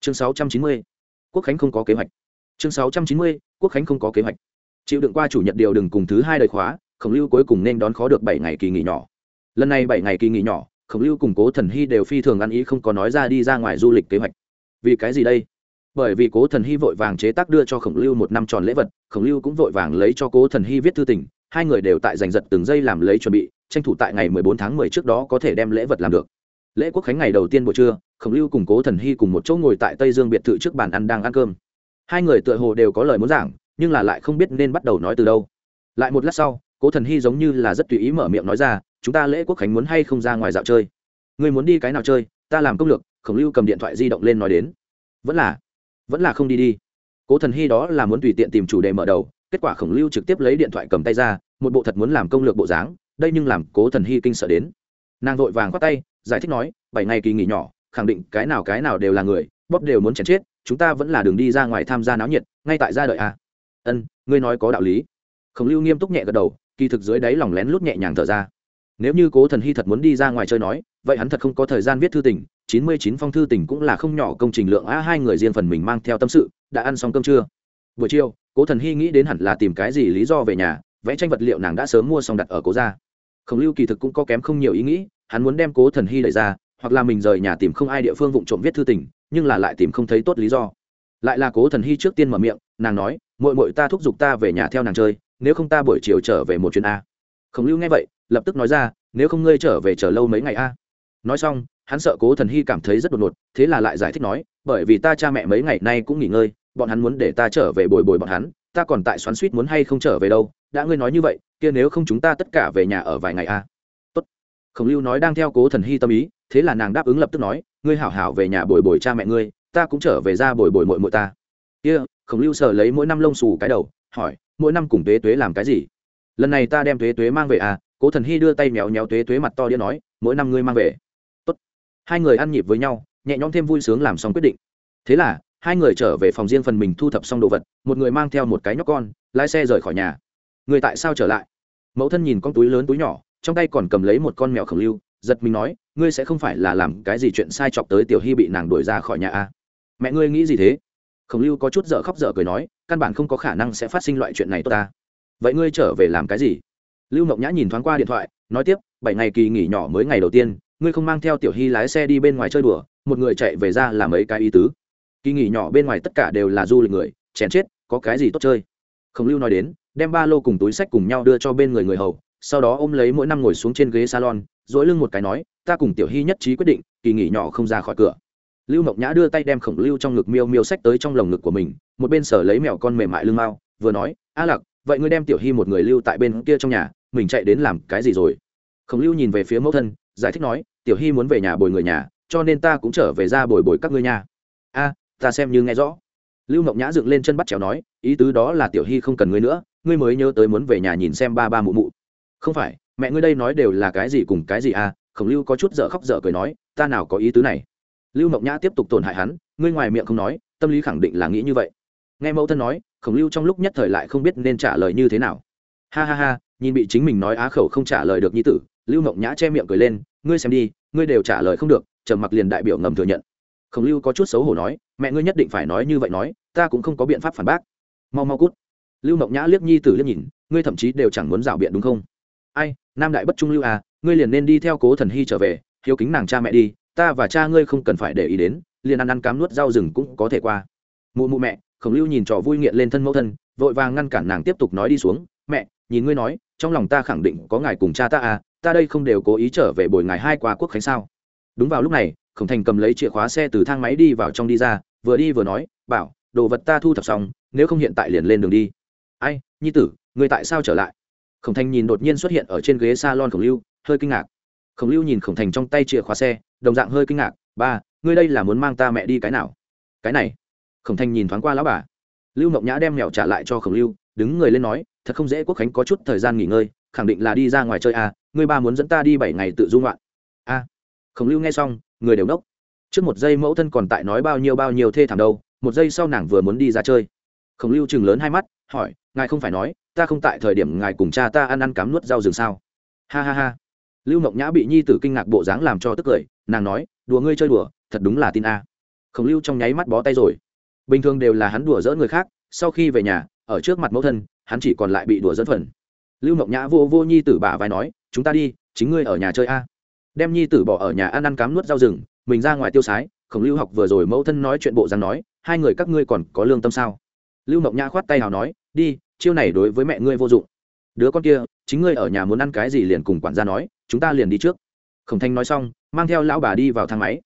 Chương sáu trăm chín mươi, quốc khánh không có kế hoạch. Chương sáu trăm chín mươi, quốc khánh không có kế hoạch. Chịu đựng qua chủ nhật điều đừng cùng thứ hai đời khóa, khổng lưu cuối cùng nên đón khó được bảy ngày kỳ nghỉ nhỏ. Lần này bảy ngày kỳ nghỉ nhỏ, khổng lưu cùng cố thần hy đều phi thường ăn ý không có nói ra đi ra ngoài du lịch kế hoạch. Vì cái gì đây? Bởi vì cố thần hy vội vàng chế tác đưa cho khổng lưu một năm tròn lễ vật, khổng lưu cũng vội vàng lấy cho cố thần hy viết thư tình, hai người đều tại giành giật từng giây làm lấy chuẩn bị, tranh thủ tại ngày 14 tháng 10 trước đó có thể đem lễ vật làm được lễ quốc khánh ngày đầu tiên buổi trưa, khổng lưu cùng cố thần hy cùng một chỗ ngồi tại tây dương biệt thự trước bàn ăn đang ăn cơm. Hai người tựa hồ đều có lời muốn giảng, nhưng là lại không biết nên bắt đầu nói từ đâu. Lại một lát sau, cố thần hy giống như là rất tùy ý mở miệng nói ra, chúng ta lễ quốc khánh muốn hay không ra ngoài dạo chơi? Người muốn đi cái nào chơi? Ta làm công lược. Khổng lưu cầm điện thoại di động lên nói đến. Vẫn là vẫn là không đi đi. Cố thần hy đó là muốn tùy tiện tìm chủ đề mở đầu, kết quả khổng lưu trực tiếp lấy điện thoại cầm tay ra, một bộ thật muốn làm công lược bộ dáng, đây nhưng làm cố thần hy kinh sợ đến. Nàng vội vàng khoát tay giải thích nói, bảy ngày kỳ nghỉ nhỏ, khẳng định cái nào cái nào đều là người, bóp đều muốn chèn chết, chúng ta vẫn là đường đi ra ngoài tham gia náo nhiệt, ngay tại gia đợi a ân, ngươi nói có đạo lý. Khổng lưu nghiêm túc nhẹ gật đầu, kỳ thực dưới đáy lòng lén lút nhẹ nhàng thở ra. Nếu như cố thần hy thật muốn đi ra ngoài chơi nói, vậy hắn thật không có thời gian viết thư tình, chín mươi chín phong thư tình cũng là không nhỏ, công trình lượng a hai người riêng phần mình mang theo tâm sự, đã ăn xong cơm trưa. Buổi chiều, cố thần hy nghĩ đến hẳn là tìm cái gì lý do về nhà, vẽ tranh vật liệu nàng đã sớm mua xong đặt ở cố gia. Khổng lưu kỳ thực cũng có kém không nhiều ý nghĩ hắn muốn đem cố thần hy đẩy ra, hoặc là mình rời nhà tìm không ai địa phương vụng trộm viết thư tình, nhưng là lại tìm không thấy tốt lý do. Lại là cố thần hy trước tiên mở miệng, nàng nói mội mội ta thúc giục ta về nhà theo nàng chơi, nếu không ta buổi chiều trở về một chuyến a. Khổng lưu nghe vậy, lập tức nói ra, nếu không ngươi trở về chờ lâu mấy ngày a. Nói xong, hắn sợ cố thần hy cảm thấy rất đột ngột, thế là lại giải thích nói, bởi vì ta cha mẹ mấy ngày nay cũng nghỉ ngơi, bọn hắn muốn để ta trở về bồi bồi bọn hắn, ta còn tại xoắn suýt muốn hay không trở về đâu, đã ngươi nói như vậy, kia nếu không chúng ta tất cả về nhà ở vài ngày a khổng lưu nói đang theo cố thần hy tâm ý, thế là nàng đáp ứng lập tức nói, ngươi hảo hảo về nhà bồi bồi cha mẹ ngươi, ta cũng trở về ra bồi bồi mội mội ta. Kia, khổng lưu sợ lấy mỗi năm lông xù cái đầu, hỏi, mỗi năm cùng tuế tuế làm cái gì? Lần này ta đem tuế tuế mang về à? Cố thần hy đưa tay méo méo tuế tuế mặt to đĩa nói, mỗi năm ngươi mang về. Tốt. hai người ăn nhịp với nhau, nhẹ nhõm thêm vui sướng làm xong quyết định. Thế là, hai người trở về phòng riêng phần mình thu thập xong đồ vật, một người mang theo một cái nhóc con, lái xe rời khỏi nhà. Người tại sao trở lại? Mẫu thân nhìn con túi lớn túi nhỏ trong tay còn cầm lấy một con mèo khổng lưu, giật mình nói, ngươi sẽ không phải là làm cái gì chuyện sai chọc tới tiểu hy bị nàng đuổi ra khỏi nhà a à? mẹ ngươi nghĩ gì thế? Khổng lưu có chút dở khóc dở cười nói, căn bản không có khả năng sẽ phát sinh loại chuyện này tốt ta. Vậy ngươi trở về làm cái gì? Lưu mộng nhã nhìn thoáng qua điện thoại, nói tiếp, bảy ngày kỳ nghỉ nhỏ mới ngày đầu tiên, ngươi không mang theo tiểu hy lái xe đi bên ngoài chơi đùa, một người chạy về ra làm mấy cái ý tứ. Kỳ nghỉ nhỏ bên ngoài tất cả đều là du lịch người, chèn chết, có cái gì tốt chơi? Khổng lưu nói đến, đem ba lô cùng túi sách cùng nhau đưa cho bên người người hầu sau đó ôm lấy mỗi năm ngồi xuống trên ghế salon, dỗi lưng một cái nói, ta cùng tiểu hy nhất trí quyết định, kỳ nghỉ nhỏ không ra khỏi cửa. Lưu mộng nhã đưa tay đem khổng lưu trong ngực miêu miêu sách tới trong lồng ngực của mình, một bên sở lấy mèo con mềm mại lưng mao vừa nói, a lặc vậy ngươi đem tiểu hy một người lưu tại bên kia trong nhà, mình chạy đến làm cái gì rồi? Khổng lưu nhìn về phía mẫu thân, giải thích nói, tiểu hy muốn về nhà bồi người nhà, cho nên ta cũng trở về ra bồi bồi các ngươi nhà a, ta xem như nghe rõ. Lưu mộng nhã dựng lên chân bắt chéo nói, ý tứ đó là tiểu hy không cần ngươi nữa, ngươi mới nhớ tới muốn về nhà nhìn xem ba ba mụ mụ không phải, mẹ ngươi đây nói đều là cái gì cùng cái gì à? Khổng lưu có chút dở khóc dở cười nói, ta nào có ý tứ này? Lưu mộng nhã tiếp tục tổn hại hắn, ngươi ngoài miệng không nói, tâm lý khẳng định là nghĩ như vậy. Nghe mẫu thân nói, khổng lưu trong lúc nhất thời lại không biết nên trả lời như thế nào. Ha ha ha, nhìn bị chính mình nói á khẩu không trả lời được như tử, lưu mộng nhã che miệng cười lên, ngươi xem đi, ngươi đều trả lời không được, trầm mặc liền đại biểu ngầm thừa nhận. Khổng lưu có chút xấu hổ nói, mẹ ngươi nhất định phải nói như vậy nói, ta cũng không có biện pháp phản bác. Mau mau cút. Lưu mộng nhã liếc nhi tử liếc nhìn, ngươi thậm chí đều chẳng muốn rảo biện đúng không? Ai, nam đại bất trung lưu à ngươi liền nên đi theo cố thần hy trở về, hiếu kính nàng cha mẹ đi, ta và cha ngươi không cần phải để ý đến, liền ăn ăn cám nuốt rau rừng cũng có thể qua. Mụ mụ mẹ, khổng lưu nhìn trò vui nghiện lên thân mẫu thân, vội vàng ngăn cản nàng tiếp tục nói đi xuống, mẹ, nhìn ngươi nói, trong lòng ta khẳng định có ngài cùng cha ta à ta đây không đều cố ý trở về buổi ngày hai qua quốc khánh sao. Đúng vào lúc này, khổng thành cầm lấy chìa khóa xe từ thang máy đi vào trong đi ra, vừa đi vừa nói, bảo, đồ vật ta thu thập xong, nếu không hiện tại liền lên đường đi. Ai, nhi tử người tại sao trở lại? Khổng thành nhìn đột nhiên xuất hiện ở trên ghế s a lon khổng lưu, hơi kinh ngạc. Khổng lưu nhìn khổng thành trong tay chìa khóa xe, đồng dạng hơi kinh ngạc. Ba, ngươi đây là muốn mang ta mẹ đi cái nào? Cái này. Khổng thành nhìn thoáng qua lão bà. Lưu mộng nhã đem mẹo trả lại cho khổng lưu, đứng người lên nói, thật không dễ, quốc khánh có chút thời gian nghỉ ngơi, khẳng định là đi ra ngoài chơi à ngươi ba muốn dẫn ta đi bảy ngày tự dung loạn a. À. khổng lưu nghe xong, người đều nốc. Trước một giây mẫu thân còn tại nói bao nhiêu bao nhiêu thê thảm đâu, một giây sau nàng vừa muốn đi ra chơi. Khổng lưu chừng lớn hai mắt, hỏi, ngài không phải nói ta không tại thời điểm ngài cùng cha ta ăn ăn cám nuốt rau rừng sao? Ha ha ha. Lưu mộng nhã bị nhi tử kinh ngạc bộ dáng làm cho tức cười, nàng nói, đùa ngươi chơi đùa, thật đúng là tin a. Khổng lưu trong nháy mắt bó tay rồi. Bình thường đều là hắn đùa dỡ người khác, sau khi về nhà, ở trước mặt mẫu thân, hắn chỉ còn lại bị đùa dẫn phần. Lưu mộng nhã vô vô nhi tử bà vai nói, chúng ta đi, chính ngươi ở nhà chơi a. Đem nhi tử bỏ ở nhà ăn ăn cám nuốt rau rừng, mình ra ngoài tiêu sái, khổng lưu học vừa rồi mẫu thân nói chuyện bộ dáng nói, hai người các ngươi còn có lương tâm sao? Lưu mộng nhã khoát tay nào nói, đi chiêu này đối với mẹ ngươi vô dụng. Đứa con kia, chính ngươi ở nhà muốn ăn cái gì liền cùng quản gia nói, chúng ta liền đi trước. Khổng thanh nói xong, mang theo lão bà đi vào thang máy.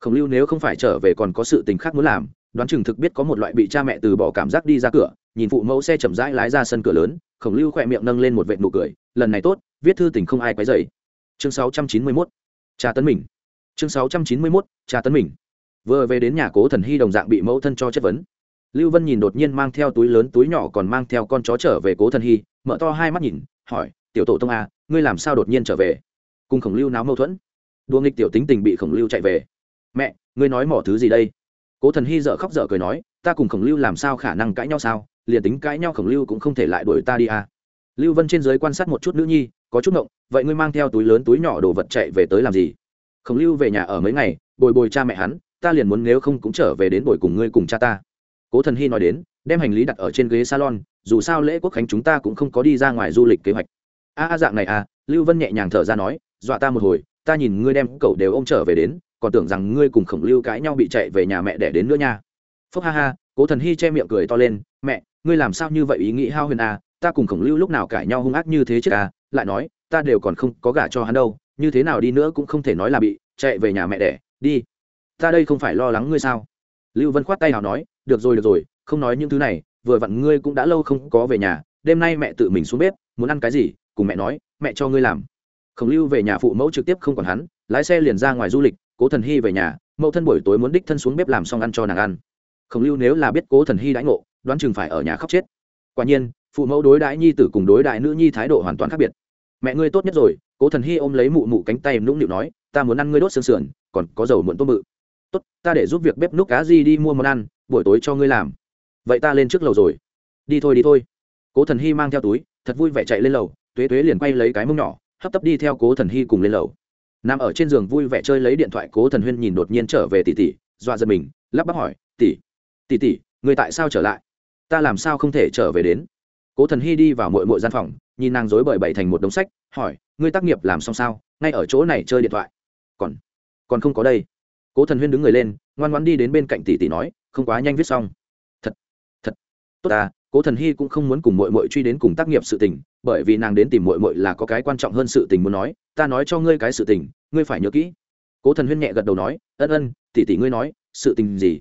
Khổng lưu nếu không phải trở về còn có sự tình khác muốn làm, đoán chừng thực biết có một loại bị cha mẹ từ bỏ cảm giác đi ra cửa, nhìn phụ mẫu xe chậm rãi lái ra sân cửa lớn, khổng lưu khỏe miệng nâng lên một vệ nụ cười, lần này tốt, viết thư tình không ai quấy dày chương 691. cha tấn mình. Chương 691. cha tấn mình. Vừa về đến nhà cố thần hy đồng dạng bị mẫu thân cho chất vấn lưu vân nhìn đột nhiên mang theo túi lớn túi nhỏ còn mang theo con chó trở về cố thần hy mở to hai mắt nhìn hỏi tiểu tổ tông a à, ngươi làm sao đột nhiên trở về? Cùng khổng lưu náo mâu thuẫn. Đua nghịch tiểu tính tình bị khổng lưu chạy về. Mẹ ngươi nói mỏ thứ gì đây? Cố thần hy dợ khóc dợ cười nói ta cùng khổng lưu làm sao khả năng cãi nhau sao? Liền tính cãi nhau khổng lưu cũng không thể lại đuổi ta đi à. lưu vân trên giới quan sát một chút nữ nhi có chút ngộng vậy ngươi mang theo túi lớn túi nhỏ đồ vật chạy về tới làm gì? Khổng lưu về nhà ở mấy ngày bồi bồi cha mẹ hắn ta liền muốn nếu không cũng trở về đến bồi cùng ngươi cùng cha ta cố thần hy nói đến, đem hành lý đặt ở trên ghế salon, dù sao lễ quốc khánh chúng ta cũng không có đi ra ngoài du lịch kế hoạch. A a, dạng này à lưu vân nhẹ nhàng thở ra nói, dọa ta một hồi, ta nhìn ngươi đem cậu đều ô m trở về đến, còn tưởng rằng ngươi cùng khổng lưu cãi nhau bị chạy về nhà mẹ đẻ đến nữa nha. Phúc ha ha, cố thần hy che miệng cười to lên, mẹ, ngươi làm sao như vậy ý nghĩ hao huyền à ta cùng khổng lưu lúc nào cãi nhau hung ác như thế chứ à lại nói, ta đều còn không có gả cho hắn đâu, như thế nào đi nữa cũng không thể nói là bị chạy về nhà mẹ đẻ, đi. Ta đây không phải lo lắng ngươi sao? Lưu vân khoát tay nào nói, được rồi được rồi, không nói những thứ này, vừa vặn ngươi cũng đã lâu không có về nhà, đêm nay mẹ tự mình xuống bếp, muốn ăn cái gì, cùng mẹ nói, mẹ cho ngươi làm. Khổng lưu về nhà phụ mẫu trực tiếp không còn hắn, lái xe liền ra ngoài du lịch, cố thần hy về nhà, mẫu thân buổi tối muốn đích thân xuống bếp làm xong ăn cho nàng ăn. Khổng lưu nếu là biết cố thần hy đãi ngộ, đoán chừng phải ở nhà khóc chết. Quả nhiên, phụ mẫu đối đãi nhi tử cùng đối đại nữ nhi thái độ hoàn toàn khác biệt. Mẹ ngươi tốt nhất rồi. Cố thần hy ôm lấy mụ mụ cánh tay nũng nịu nói, ta muốn ăn ngươi đốt xương sườn, còn có dầu muộn tôm mự tốt, ta để giúp việc bếp núc cá gì đi mua món ăn, buổi tối cho ngươi làm. Vậy ta lên trước lầu rồi. Đi thôi đi thôi. Cố thần hy mang theo túi, thật vui vẻ chạy lên lầu, tuế tuế liền quay lấy cái mông nhỏ, hấp tấp đi theo cố thần hy cùng lên lầu. Nằm ở trên giường vui vẻ chơi lấy điện thoại, cố thần huyên nhìn đột nhiên trở về tỷ tỷ, dọa giật mình, lắp bắp hỏi, tỷ tỷ tỷ, người tại sao trở lại? Ta làm sao không thể trở về đến? Cố thần hy đi vào mội mội gian phòng, nhìn nàng dối bời bậy thành một đống sách, hỏi, ngươi tác nghiệp làm xong sao? Ngay ở chỗ này chơi điện thoại. Còn còn không có đây cố thần huyên đứng người lên, ngoan ngoan đi đến bên cạnh tỷ tỷ nói, không quá nhanh viết xong. Thật thật, tốt à cố thần hy cũng không muốn cùng mội mội truy đến cùng tác nghiệp sự tình, bởi vì nàng đến tìm mội mội là có cái quan trọng hơn sự tình muốn nói, ta nói cho ngươi cái sự tình, ngươi phải nhớ kỹ. Cố thần huyên nhẹ gật đầu nói, ân ân, tỷ tỷ ngươi nói, sự tình gì?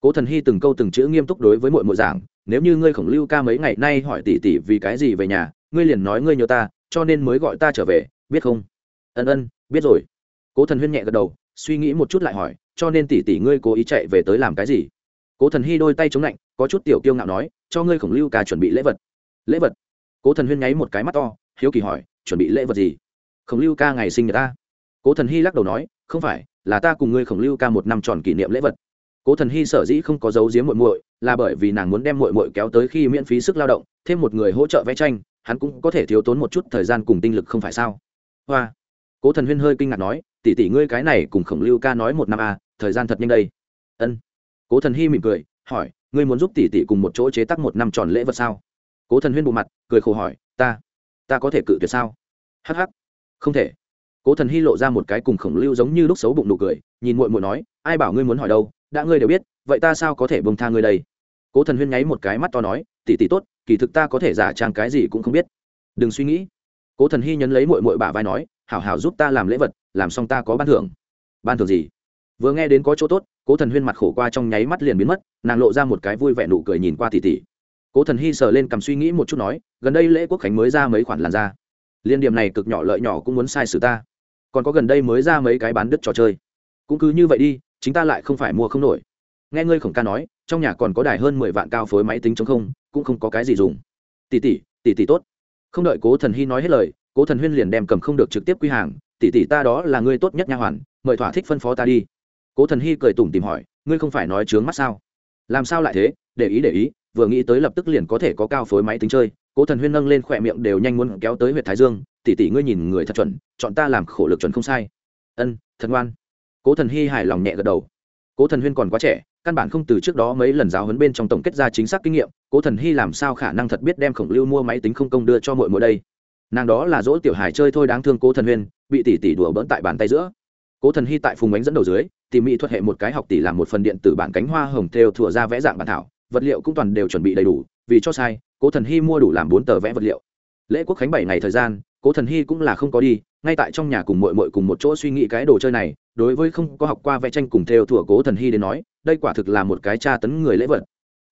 Cố thần hy từng câu từng chữ nghiêm túc đối với mội mội giảng, nếu như ngươi khổng lưu ca mấy ngày nay hỏi tỷ tỷ vì cái gì về nhà, ngươi liền nói ngươi nhớ ta, cho nên mới gọi ta trở về, biết không? Ân ân, biết rồi. Cố thần huyên nhẹ gật đầu suy nghĩ một chút lại hỏi, cho nên tỷ tỷ ngươi cố ý chạy về tới làm cái gì? Cố thần hy đôi tay chống lạnh, có chút tiểu kiêu ngạo nói, cho ngươi khổng lưu ca chuẩn bị lễ vật. Lễ vật? Cố thần huyên nháy một cái mắt to, hiếu kỳ hỏi, chuẩn bị lễ vật gì? Khổng lưu ca ngày sinh nhật ta. Cố thần hy lắc đầu nói, không phải, là ta cùng ngươi khổng lưu ca một năm tròn kỷ niệm lễ vật. Cố thần hy sở dĩ không có dấu giếm muội muội, là bởi vì nàng muốn đem muội muội kéo tới khi miễn phí sức lao động, thêm một người hỗ trợ vẽ tranh, hắn cũng có thể thiếu tốn một chút thời gian cùng tinh lực không phải sao? Hoa. Cố thần huyên hơi kinh ngạc nói tỷ tỷ ngươi cái này cùng khổng lưu ca nói một năm à, thời gian thật nhanh đây. Ân. Cố thần hy mỉm cười hỏi ngươi muốn giúp tỷ tỷ cùng một chỗ chế tác một năm tròn lễ vật sao? Cố thần huyên bộ mặt cười khổ hỏi ta ta có thể cự tuyệt sao? Hh không thể. Cố thần hy lộ ra một cái cùng khổng lưu giống như lúc xấu bụng nụ cười nhìn muội muội nói ai bảo ngươi muốn hỏi đâu đã ngươi đều biết vậy ta sao có thể bông tha ngươi đây? Cố thần huyên nháy một cái mắt to nói tỷ tỷ tốt kỳ thực ta có thể giả trang cái gì cũng không biết. Đừng suy nghĩ. Cố thần hy nhấn lấy muội muội bả vai nói hảo hảo giúp ta làm lễ vật làm xong ta có ban thưởng. Ban thưởng gì? Vừa nghe đến có chỗ tốt, cố thần huyên mặt khổ qua trong nháy mắt liền biến mất, nàng lộ ra một cái vui vẻ nụ cười nhìn qua tỷ tỷ cố thần hy sờ lên cầm suy nghĩ một chút nói, gần đây lễ quốc khánh mới ra mấy khoản làn da. Liên điểm này cực nhỏ lợi nhỏ cũng muốn sai sự ta. Còn có gần đây mới ra mấy cái bán đứt trò chơi. Cũng cứ như vậy đi, chính ta lại không phải mua không nổi. Nghe ngươi khổng ca nói, trong nhà còn có đài hơn mười vạn cao phối máy tính chống không, cũng không có cái gì dùng. Tỷ tỷ tỷ tỷ tốt. Không đợi cố thần hy nói hết lời, cố thần huyên liền đem cầm không được trực tiếp quy hàng tỷ tỷ ta đó là ngươi tốt nhất nha hoàn, mời thỏa thích phân phó ta đi. Cố thần hy cười tủm tìm hỏi, ngươi không phải nói trướng mắt sao? Làm sao lại thế? Để ý để ý, vừa nghĩ tới lập tức liền có thể có cao phối máy tính chơi. Cố thần huyên nâng lên khỏe miệng đều nhanh muốn kéo tới Huyệt thái dương, tỷ tỷ ngươi nhìn người thật chuẩn, chọn ta làm khổ lực chuẩn không sai. Ân, thật ngoan. Cố thần hy hài lòng nhẹ gật đầu. Cố thần huyên còn quá trẻ, căn bản không từ trước đó mấy lần giáo huấn bên trong tổng kết ra chính xác kinh nghiệm. Cố thần hy làm sao khả năng thật biết đem khổng lưu mua máy tính không công đưa cho muội mỗi đây? Nàng đó là dỗ tiểu hải chơi thôi đáng thương cố thần huyên, bị tỷ tỷ đùa bỡn tại bàn tay giữa. cố thần hy tại phùng ánh dẫn đầu dưới, tìm mỹ thuật hệ một cái học tỷ làm một phần điện tử bản cánh hoa hồng thêu thủa ra vẽ dạng bản thảo, vật liệu cũng toàn đều chuẩn bị đầy đủ, vì cho sai, cố thần hy mua đủ làm bốn tờ vẽ vật liệu. lễ quốc khánh bảy ngày thời gian, cố thần hy cũng là không có đi, ngay tại trong nhà cùng mội mội cùng một chỗ suy nghĩ cái đồ chơi này, đối với không có học qua vẽ tranh cùng theo thủa cố thần hy đến nói, đây quả thực là một cái tra tấn người lễ vật.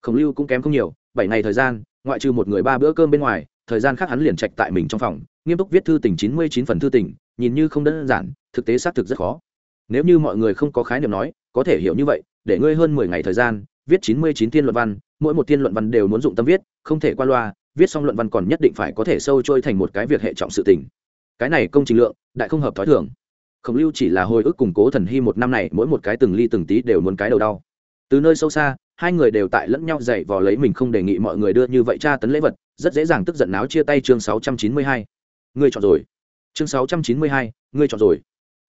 khổng lưu cũng kém không nhiều, bảy ngày thời gian, ngoại trừ một người ba bữa cơm bên ngoài thời gian khác hắn liền trạch tại mình trong phòng, nghiêm túc viết thư tình chín mươi chín phần thư tình, nhìn như không đơn giản, thực tế xác thực rất khó. Nếu như mọi người không có khái niệm nói, có thể hiểu như vậy, để ngươi hơn mười ngày thời gian, viết chín mươi chín tiên luận văn, mỗi một tiên luận văn đều muốn dụng tâm viết, không thể qua loa, viết xong luận văn còn nhất định phải có thể sâu trôi thành một cái việc hệ trọng sự tình. Cái này công trình lượng, đại không hợp t h ó i thường. Khổng lưu chỉ là hồi ức củng cố thần hy một năm này mỗi một cái từng ly từng tí đều muốn cái đầu đau từ nơi sâu xa, hai người đều tại lẫn nhau dạy vò lấy mình không đề nghị mọi người đưa như vậy tra tấn lễ vật, rất dễ dàng tức giận náo chia tay chương sáu trăm chín mươi hai. Ngươi chọn rồi. Chương sáu trăm chín mươi hai ngươi chọn rồi.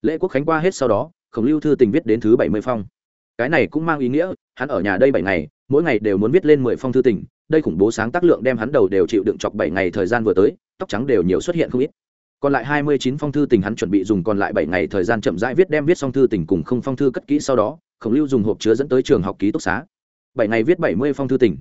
Lễ quốc khánh qua hết sau đó, khổng lưu thư tình viết đến thứ bảy mươi phong. Cái này cũng mang ý nghĩa, hắn ở nhà đây bảy ngày, mỗi ngày đều muốn viết lên mười phong thư tình, đây khủng bố sáng tác lượng đem hắn đầu đều chịu đựng chọc bảy ngày thời gian vừa tới, tóc trắng đều nhiều xuất hiện không ít. Còn lại hai mươi chín phong thư tình hắn chuẩn bị dùng còn lại bảy ngày thời gian chậm rãi viết đem viết xong thư tình cùng không phong thư cất kỹ sau đó khổng lưu dùng hộp chứa dẫn tới trường học ký túc xá. Bảy ngày viết bảy mươi phong thư tình.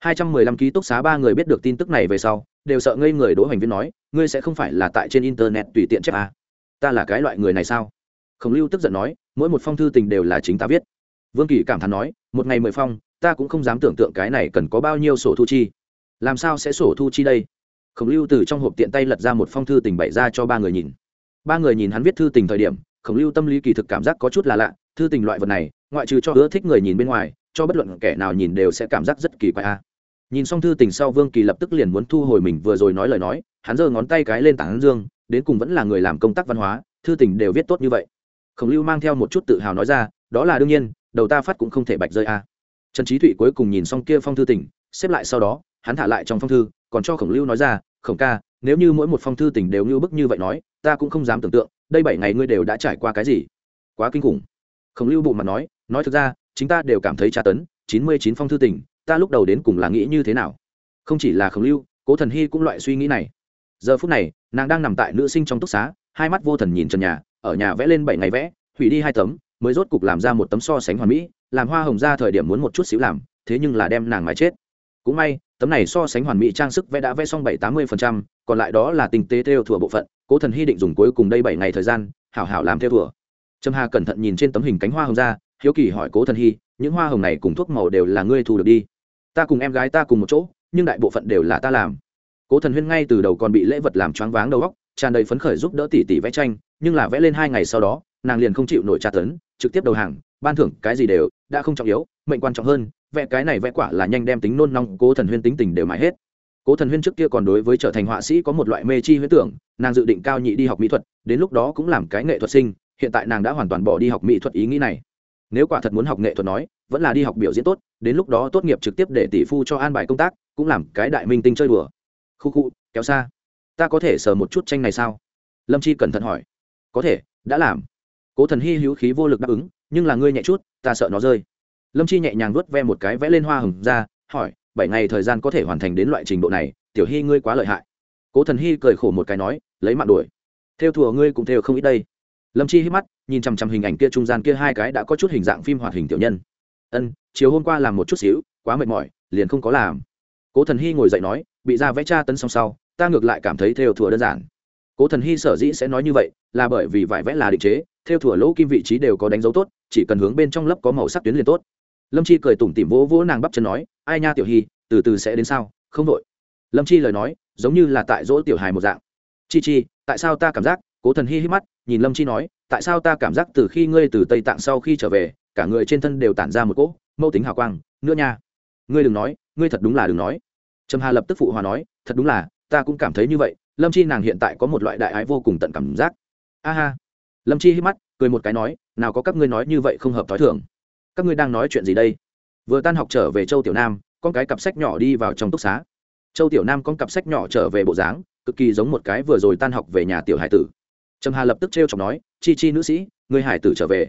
Hai trăm mười lăm ký túc xá ba người biết được tin tức này về sau, đều sợ ngây người đỗ hành viên nói, ngươi sẽ không phải là tại trên internet tùy tiện chép à. ta là cái loại người này sao? Khổng lưu tức giận nói, mỗi một phong thư tình đều là chính ta viết. Vương kỳ cảm thán nói, một ngày mười phong, ta cũng không dám tưởng tượng cái này cần có bao nhiêu sổ thu chi. Làm sao sẽ sổ thu chi đây? Khổng lưu từ trong hộp tiện tay lật ra một phong thư tình bày ra cho ba người nhìn. Ba người nhìn hắn viết thư tình thời điểm, khổng lưu tâm lý kỳ thực cảm giác có chút là lạ thư tình loại vật này, ngoại trừ cho ưa thích người nhìn bên ngoài, cho bất luận kẻ nào nhìn đều sẽ cảm giác rất kỳ quái a. Nhìn xong thư tình sau, vương kỳ lập tức liền muốn thu hồi mình vừa rồi nói lời nói, hắn giơ ngón tay cái lên tảng dương, đến cùng vẫn là người làm công tác văn hóa, thư tình đều viết tốt như vậy. Khổng lưu mang theo một chút tự hào nói ra, đó là đương nhiên, đầu ta phát cũng không thể bạch rơi a. Trần trí thụy cuối cùng nhìn xong kia phong thư tình, xếp lại sau đó, hắn thả lại trong phong thư, còn cho khổng lưu nói ra, khổng ca, nếu như mỗi một phong thư tình đều như bức như vậy nói, ta cũng không dám tưởng tượng, đây bảy ngày ngươi đều đã trải qua cái gì. Quá kinh khủng khổng lưu bộ mặt nói nói thực ra chính ta đều cảm thấy tra tấn chín mươi chín phong thư tình ta lúc đầu đến cùng là nghĩ như thế nào? Không chỉ là khổng lưu cố thần hy cũng loại suy nghĩ này. Giờ phút này nàng đang nằm tại nữ sinh trong túc xá hai mắt vô thần nhìn trần nhà ở nhà vẽ lên bảy ngày vẽ hủy đi hai tấm mới rốt cục làm ra một tấm so sánh hoàn mỹ làm hoa hồng ra thời điểm muốn một chút xíu làm thế nhưng là đem nàng mái chết. Cũng may tấm này so sánh hoàn mỹ trang sức vẽ đã vẽ xong bảy tám mươi phần trăm, còn lại đó là tình tế theo thủa bộ phận cố thần hy định dùng cuối cùng đây bảy ngày thời gian hảo hảo làm theo thủa trâm hà cẩn thận nhìn trên tấm hình cánh hoa hồng ra, hiếu kỳ hỏi cố thần hy, những hoa hồng này cùng thuốc màu đều là ngươi thu được đi? Ta cùng em gái ta cùng một chỗ, nhưng đại bộ phận đều là ta làm. Cố thần huyên ngay từ đầu còn bị lễ vật làm choáng váng đầu góc tràn đầy phấn khởi giúp đỡ tỷ tỷ vẽ tranh, nhưng là vẽ lên hai ngày sau đó, nàng liền không chịu nổi tra tấn, trực tiếp đầu hàng, ban thưởng cái gì đều đã không trọng yếu, mệnh quan trọng hơn, vẽ cái này vẽ quả là nhanh đem tính nôn nóng, cố thần huyên tính tình đều mãi hết. Cố thần huyên trước kia còn đối với trở thành họa sĩ có một loại mê chi huyễn tưởng, nàng dự định cao nhị đi học mỹ thuật, đến lúc đó cũng làm cái nghệ thuật sinh hiện tại nàng đã hoàn toàn bỏ đi học mỹ thuật ý nghĩ này. Nếu quả thật muốn học nghệ thuật nói, vẫn là đi học biểu diễn tốt, đến lúc đó tốt nghiệp trực tiếp để tỷ phu cho an bài công tác, cũng làm cái đại minh tinh chơi đùa. Khu khu, kéo xa. Ta có thể sờ một chút tranh này sao? Lâm chi cẩn thận hỏi. Có thể, đã làm. Cố thần hy hữu khí vô lực đáp ứng, nhưng là ngươi nhẹ chút, ta sợ nó rơi. Lâm chi nhẹ nhàng vuốt ve một cái vẽ lên hoa hồng ra, hỏi, bảy ngày thời gian có thể hoàn thành đến loại trình độ này, tiểu hy ngươi quá lợi hại. Cố thần hy cười khổ một cái nói, lấy mạng đuổi. Theo thùa ngươi cũng theo không ít đây lâm chi hít mắt, nhìn chằm chằm hình ảnh kia trung gian kia hai cái đã có chút hình dạng phim hoạt hình tiểu nhân. Ân, chiều hôm qua làm một chút xíu, quá mệt mỏi, liền không có làm. Cố thần hy ngồi dậy nói, bị ra vẽ tra tấn xong sau, ta ngược lại cảm thấy theo thùa đơn giản. Cố thần hy sở dĩ sẽ nói như vậy, là bởi vì vải vẽ là định chế, theo thủa lỗ kim vị trí đều có đánh dấu tốt, chỉ cần hướng bên trong lớp có màu sắc tuyến liền tốt. Lâm chi cười tủm tỉm vỗ vỗ nàng bắp chân nói, ai nha tiểu hy, từ từ sẽ đến sao, không đội lâm chi lời nói, giống như là tại dỗ tiểu hài một dạng. Chi chi, tại sao ta cảm giác cố thần hy hít mắt, nhìn lâm chi nói, tại sao ta cảm giác từ khi ngươi từ tây tạng sau khi trở về, cả người trên thân đều tản ra một cỗ mâu tính hào quang, nữa nha. Ngươi đừng nói, ngươi thật đúng là đừng nói. Trầm hà lập tức phụ hòa nói, thật đúng là, ta cũng cảm thấy như vậy, lâm chi nàng hiện tại có một loại đại ái vô cùng tận cảm giác. A ha. Lâm chi hít mắt, cười một cái nói, nào có các ngươi nói như vậy không hợp t h ó i thường. Các ngươi đang nói chuyện gì đây? Vừa tan học trở về châu tiểu nam, con cái cặp sách nhỏ đi vào trong túc xá. Châu tiểu nam con cặp sách nhỏ trở về bộ dáng, cực kỳ giống một cái vừa rồi tan học về nhà tiểu hải tử trầm hà lập tức t r e o chọc nói, chi chi nữ sĩ người hải tử trở về.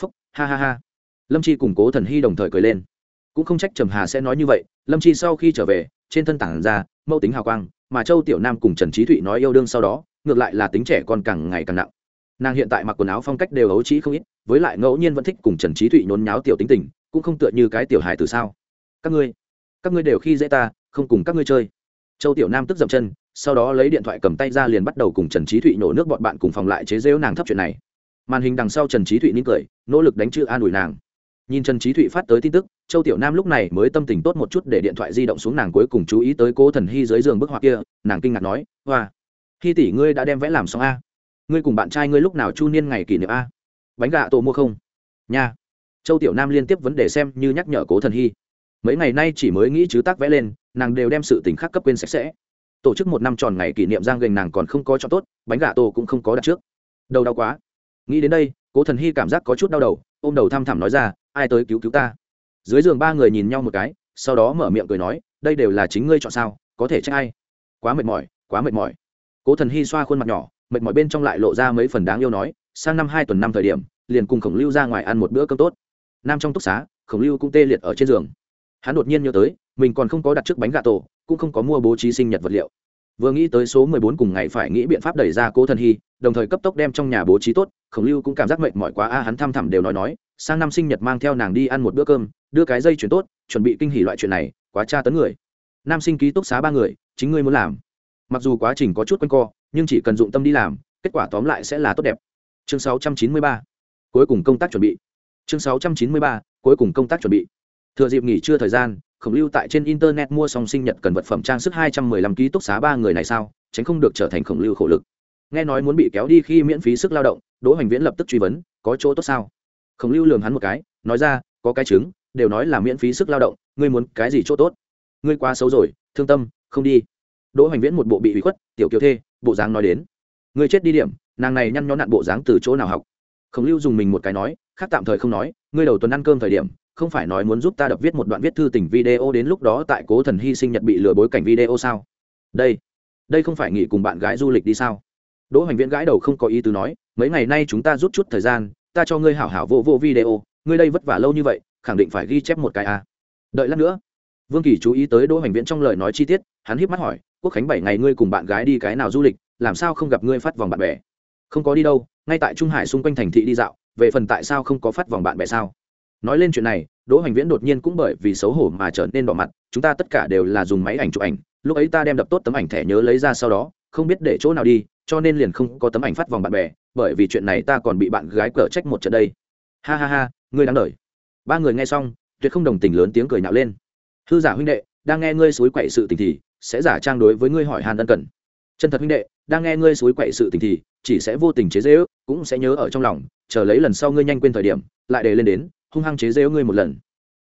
Phúc, ha ha ha. Lâm chi củng cố thần hy đồng thời cười lên. Cũng không trách trầm hà sẽ nói như vậy, lâm chi sau khi trở về, trên thân tảng ra mâu tính hào quang, mà châu tiểu nam cùng trần trí thụy nói yêu đương sau đó, ngược lại là tính trẻ con càng ngày càng nặng. Nàng hiện tại mặc quần áo phong cách đều ấu trĩ không ít, với lại ngẫu nhiên vẫn thích cùng trần trí thụy nhốn nháo tiểu tính tình, cũng không tựa như cái tiểu hài từ sao. Các ngươi các ngươi đều khi dễ ta, không cùng các ngươi chơi. Châu tiểu nam tức dậm chân sau đó lấy điện thoại cầm tay ra liền bắt đầu cùng trần trí thụy nổ nước bọn bạn cùng phòng lại chế rêu nàng thấp chuyện này. Màn hình đằng sau trần trí thụy nín cười, nỗ lực đánh chữ an ủi nàng. Nhìn trần trí thụy phát tới tin tức, châu tiểu nam lúc này mới tâm tình tốt một chút để điện thoại di động xuống nàng cuối cùng chú ý tới cố thần hy dưới giường bức họa kia, nàng kinh ngạc nói, hoa hy tỷ ngươi đã đem vẽ làm xong a? Ngươi cùng bạn trai ngươi lúc nào chu niên ngày kỷ niệm a? Bánh gà tổ mua không? Nha. Châu tiểu nam liên tiếp vấn đề xem như nhắc nhở cố thần hy. Mấy ngày nay chỉ mới nghĩ chứ tác vẽ lên, nàng đều đem sự tình khác cấp quên sạch sẽ tổ chức một năm tròn ngày kỷ niệm giang gành nàng còn không có cho tốt, bánh gà tổ cũng không có đặt trước. Đầu đau quá. Nghĩ đến đây, cố thần hy cảm giác có chút đau đầu, ôm đầu thăm thẳm nói ra, ai tới cứu cứu ta? Dưới giường ba người nhìn nhau một cái, sau đó mở miệng cười nói, đây đều là chính ngươi chọn sao, có thể trách ai? Quá mệt mỏi, quá mệt mỏi. Cố thần hy xoa khuôn mặt nhỏ, mệt mỏi bên trong lại lộ ra mấy phần đáng yêu nói, sang năm hai tuần năm thời điểm, liền cùng khổng lưu ra ngoài ăn một bữa cơm tốt. Nam trong túc xá, khổng lưu cũng tê liệt ở trên giường. Hắn đột nhiên nhớ tới, mình còn không có đặt trước bánh gà tổ cũng không có mua bố trí sinh nhật vật liệu vừa nghĩ tới số mười bốn cùng ngày phải nghĩ biện pháp đẩy ra cố thần hy, đồng thời cấp tốc đem trong nhà bố trí tốt, khổng lưu cũng cảm giác mệt mỏi quá a, hắn thăm thẳm đều nói nói, sang năm sinh nhật mang theo nàng đi ăn một bữa cơm, đưa cái dây chuyển tốt, chuẩn bị kinh hỉ loại chuyện này, quá tra tấn người nam sinh ký túc xá ba người, chính ngươi muốn làm mặc dù quá trình có chút quanh co, nhưng chỉ cần dụng tâm đi làm, kết quả tóm lại sẽ là tốt đẹp chương 693. cuối cùng công tác chuẩn bị chương 693. cuối cùng công tác chuẩn bị thừa dịp nghỉ trưa thời gian khổng lưu tại trên internet mua xong sinh nhật cần vật phẩm trang sức hai trăm mười lăm ký túc xá ba người này sao, tránh không được trở thành khổng lưu khổ lực. Nghe nói muốn bị kéo đi khi miễn phí sức lao động, đỗ hoành viễn lập tức truy vấn, có chỗ tốt sao? Khổng lưu lường hắn một cái, nói ra, có cái chứng, đều nói là miễn phí sức lao động, ngươi muốn cái gì chỗ tốt? Ngươi quá xấu rồi, thương tâm, không đi. Đỗ hoành viễn một bộ bị hủy khuất, tiểu kiều thê, bộ dáng nói đến. Ngươi chết đi điểm, nàng này nhăn nhó nặn bộ dáng từ chỗ nào học? Khổng lưu dùng mình một cái nói, khác tạm thời không nói, ngươi đầu tuần ăn cơm thời điểm không phải nói muốn giúp ta đập viết một đoạn viết thư tình video đến lúc đó tại cố thần hy sinh nhật bị lừa bối cảnh video sao? Đây đây không phải nghỉ cùng bạn gái du lịch đi sao? Đỗ hoành viễn gãi đầu không có ý tứ nói, mấy ngày nay chúng ta rút chút thời gian, ta cho ngươi hảo hảo vô vô video, ngươi đây vất vả lâu như vậy, khẳng định phải ghi chép một cái a à. đợi lát nữa. Vương kỳ chú ý tới đỗ hoành viễn trong lời nói chi tiết, hắn hiếp mắt hỏi, quốc khánh bảy ngày ngươi cùng bạn gái đi cái nào du lịch, làm sao không gặp ngươi phát vòng bạn bè? Không có đi đâu, ngay tại trung hải xung quanh thành thị đi dạo, về phần tại sao không có phát vòng bạn bè sao? Nói lên chuyện này, đỗ hoành viễn đột nhiên cũng bởi vì xấu hổ mà trở nên đỏ mặt, chúng ta tất cả đều là dùng máy ảnh chụp ảnh, lúc ấy ta đem đập tốt tấm ảnh thẻ nhớ lấy ra sau đó, không biết để chỗ nào đi, cho nên liền không có tấm ảnh phát vòng bạn bè, bởi vì chuyện này ta còn bị bạn gái cở trách một trận đây. Ha ha ha, ngươi đáng lời ba người nghe xong, tuyệt không đồng tình lớn tiếng cười nhạo lên. Hư giả huynh đệ, đang nghe ngươi suối quậy sự tình thì, sẽ giả trang đối với ngươi hỏi hàn ân cần. Chân thật huynh đệ, đang nghe ngươi suối quậy sự tình thì, chỉ sẽ vô tình chế dễ ước cũng sẽ nhớ ở trong lòng, chờ lấy lần sau ngươi nhanh quên thời điểm, lại để lên đến hung hăng chế rêu ngươi một lần.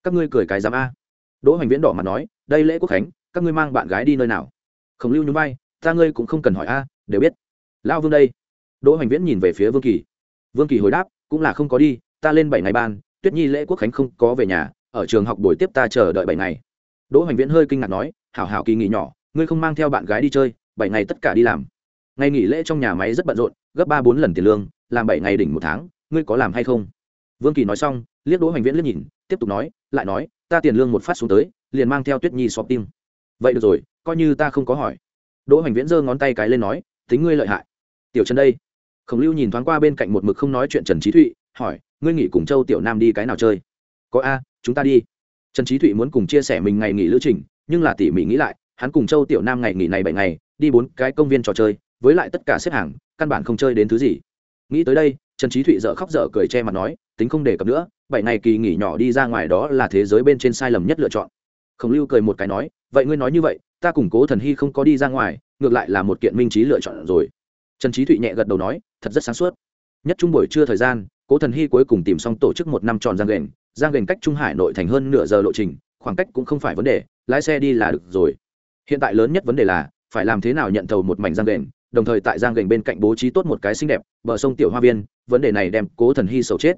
Các ngươi cười cái dám a. Đỗ hoành viễn đỏ mặt nói, đây lễ quốc khánh, các ngươi mang bạn gái đi nơi nào? Khổng lưu nhún vai, ta ngươi cũng không cần hỏi a, đều biết. Lao vương đây. Đỗ hoành viễn nhìn về phía vương kỳ. Vương kỳ hồi đáp, cũng là không có đi, ta lên bảy ngày ban, tuyết nhi lễ quốc khánh không có về nhà, ở trường học buổi tiếp ta chờ đợi bảy ngày. Đỗ hoành viễn hơi kinh ngạc nói, hảo hảo kỳ nghỉ nhỏ, ngươi không mang theo bạn gái đi chơi, bảy ngày tất cả đi làm. Ngày nghỉ lễ trong nhà máy rất bận rộn, gấp ba bốn lần tiền lương, làm bảy ngày đỉnh một tháng, ngươi có làm hay không? Vương kỳ nói xong, liếc đỗ hoành viễn liếc nhìn, tiếp tục nói, lại nói, ta tiền lương một phát xuống tới, liền mang theo tuyết nhi xóp tim vậy được rồi, coi như ta không có hỏi. Đỗ hoành viễn giơ ngón tay cái lên nói, tính ngươi lợi hại. Tiểu trần đây. Khổng lưu nhìn thoáng qua bên cạnh một mực không nói chuyện trần trí thụy, hỏi, ngươi nghỉ cùng châu tiểu nam đi cái nào chơi? Có a, chúng ta đi. Trần trí thụy muốn cùng chia sẻ mình ngày nghỉ lữ trình, nhưng là tỉ mỉ nghĩ lại, hắn cùng châu tiểu nam ngày nghỉ này bảy ngày, đi bốn cái công viên trò chơi, với lại tất cả xếp hàng, căn bản không chơi đến thứ gì. Nghĩ tới đây trần trí thụy dợ khóc dở cười che mặt nói, tính không đề cập nữa, bảy ngày kỳ nghỉ nhỏ đi ra ngoài đó là thế giới bên trên sai lầm nhất lựa chọn. Khổng lưu cười một cái nói, vậy ngươi nói như vậy, ta củng cố thần hy không có đi ra ngoài, ngược lại là một kiện minh trí lựa chọn rồi. Trần trí thụy nhẹ gật đầu nói, thật rất sáng suốt. Nhất trung buổi trưa thời gian, cố thần hy cuối cùng tìm xong tổ chức một năm tròn giang gành giang gành cách trung hải nội thành hơn nửa giờ lộ trình, khoảng cách cũng không phải vấn đề, lái xe đi là được rồi. Hiện tại lớn nhất vấn đề là, phải làm thế nào nhận thầu một mảnh giang gành đồng thời tại giang gành bên cạnh bố trí tốt một cái xinh đẹp, bờ sông tiểu hoa viên, vấn đề này đem cố thần hy sầu chết.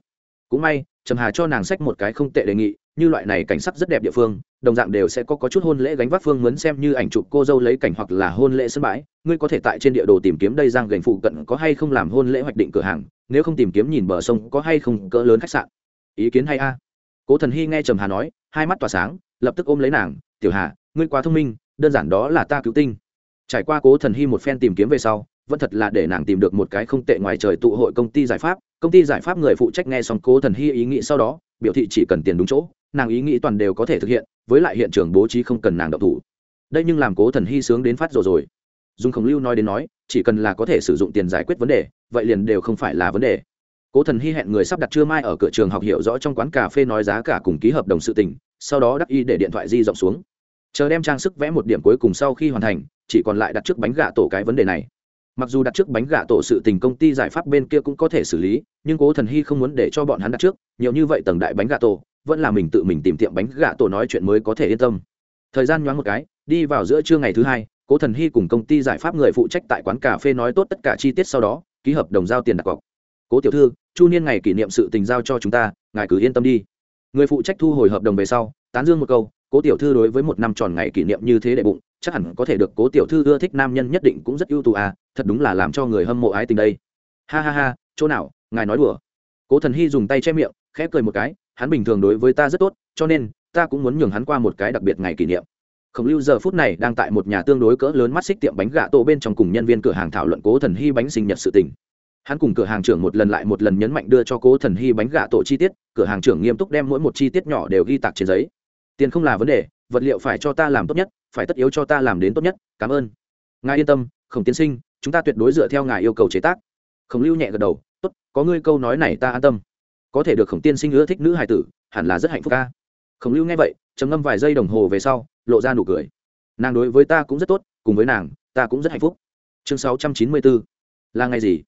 Cũng may, trầm hà cho nàng sách một cái không tệ đề nghị, như loại này cảnh sắc rất đẹp địa phương, đồng dạng đều sẽ có có chút hôn lễ gánh vác phương muốn xem như ảnh chụp cô dâu lấy cảnh hoặc là hôn lễ sân bãi. Ngươi có thể tại trên địa đồ tìm kiếm đây giang gành phụ cận có hay không làm hôn lễ hoạch định cửa hàng, nếu không tìm kiếm nhìn bờ sông có hay không cỡ lớn khách sạn. Ý kiến hay a? Cố thần hy nghe trầm hà nói, hai mắt tỏa sáng, lập tức ôm lấy nàng, tiểu hà, ngươi quá thông minh, đơn giản đó là ta cứu tinh trải qua cố thần hy một phen tìm kiếm về sau, vẫn thật là để nàng tìm được một cái không tệ ngoài trời tụ hội công ty giải pháp. Công ty giải pháp người phụ trách nghe xong cố thần hy ý nghĩ sau đó, biểu thị chỉ cần tiền đúng chỗ, nàng ý nghĩ toàn đều có thể thực hiện, với lại hiện trường bố trí không cần nàng độc thủ. Đây nhưng làm cố thần hy sướng đến phát rồi rồi. Dùng khổng lưu nói đến nói, chỉ cần là có thể sử dụng tiền giải quyết vấn đề, vậy liền đều không phải là vấn đề. Cố thần hy hẹn người sắp đặt trưa mai ở cửa trường học hiểu rõ trong quán cà phê nói giá cả cùng ký hợp đồng sự tình, sau đó đắc y để điện thoại di rộng xuống chờ đem trang sức vẽ một điểm cuối cùng sau khi hoàn thành, chỉ còn lại đặt trước bánh gà tổ cái vấn đề này. Mặc dù đặt trước bánh gà tổ sự tình công ty giải pháp bên kia cũng có thể xử lý, nhưng cố thần hy không muốn để cho bọn hắn đặt trước, nhiều như vậy tầng đại bánh gà tổ, vẫn là mình tự mình tìm tiệm bánh gà tổ nói chuyện mới có thể yên tâm. Thời gian nhoáng một cái, đi vào giữa trưa ngày thứ hai, cố thần hy cùng công ty giải pháp người phụ trách tại quán cà phê nói tốt tất cả chi tiết sau đó, ký hợp đồng giao tiền đặt cọc. Cố tiểu thư, chu niên ngày kỷ niệm sự tình giao cho chúng ta, ngài cứ yên tâm đi. Người phụ trách thu hồi hợp đồng về sau, tán dương một câu cố tiểu thư đối với một năm tròn ngày kỷ niệm như thế đệ bụng, chắc hẳn có thể được cố tiểu thư ưa thích nam nhân nhất định cũng rất ưu tú à thật đúng là làm cho người hâm mộ ái tình đây. Ha ha ha, chỗ nào, ngài nói đùa. Cố thần hy dùng tay che miệng, khẽ cười một cái, hắn bình thường đối với ta rất tốt, cho nên, ta cũng muốn nhường hắn qua một cái đặc biệt ngày kỷ niệm. Khổng lưu giờ phút này đang tại một nhà tương đối cỡ lớn mắt xích tiệm bánh gà tô bên trong cùng nhân viên cửa hàng thảo luận cố thần hy bánh sinh nhật sự tình. Hắn cùng cửa hàng trưởng một lần lại một lần nhấn mạnh đưa cho cố thần hy bánh gà tổ chi tiết, cửa hàng trưởng nghiêm túc đem mỗi một chi tiết nhỏ đều ghi tạc trên giấy tiền không là vấn đề, vật liệu phải cho ta làm tốt nhất, phải tất yếu cho ta làm đến tốt nhất, cảm ơn. Ngài yên tâm, khổng tiến sinh, chúng ta tuyệt đối dựa theo ngài yêu cầu chế tác. Khổng lưu nhẹ gật đầu, tốt, có ngươi câu nói này ta an tâm. Có thể được khổng tiên sinh ưa thích nữ hài tử, hẳn là rất hạnh phúc ca khổng lưu nghe vậy, trầm ngâm vài giây đồng hồ về sau, lộ ra nụ cười. Nàng đối với ta cũng rất tốt, cùng với nàng, ta cũng rất hạnh phúc. Chương 694 là ngày gì?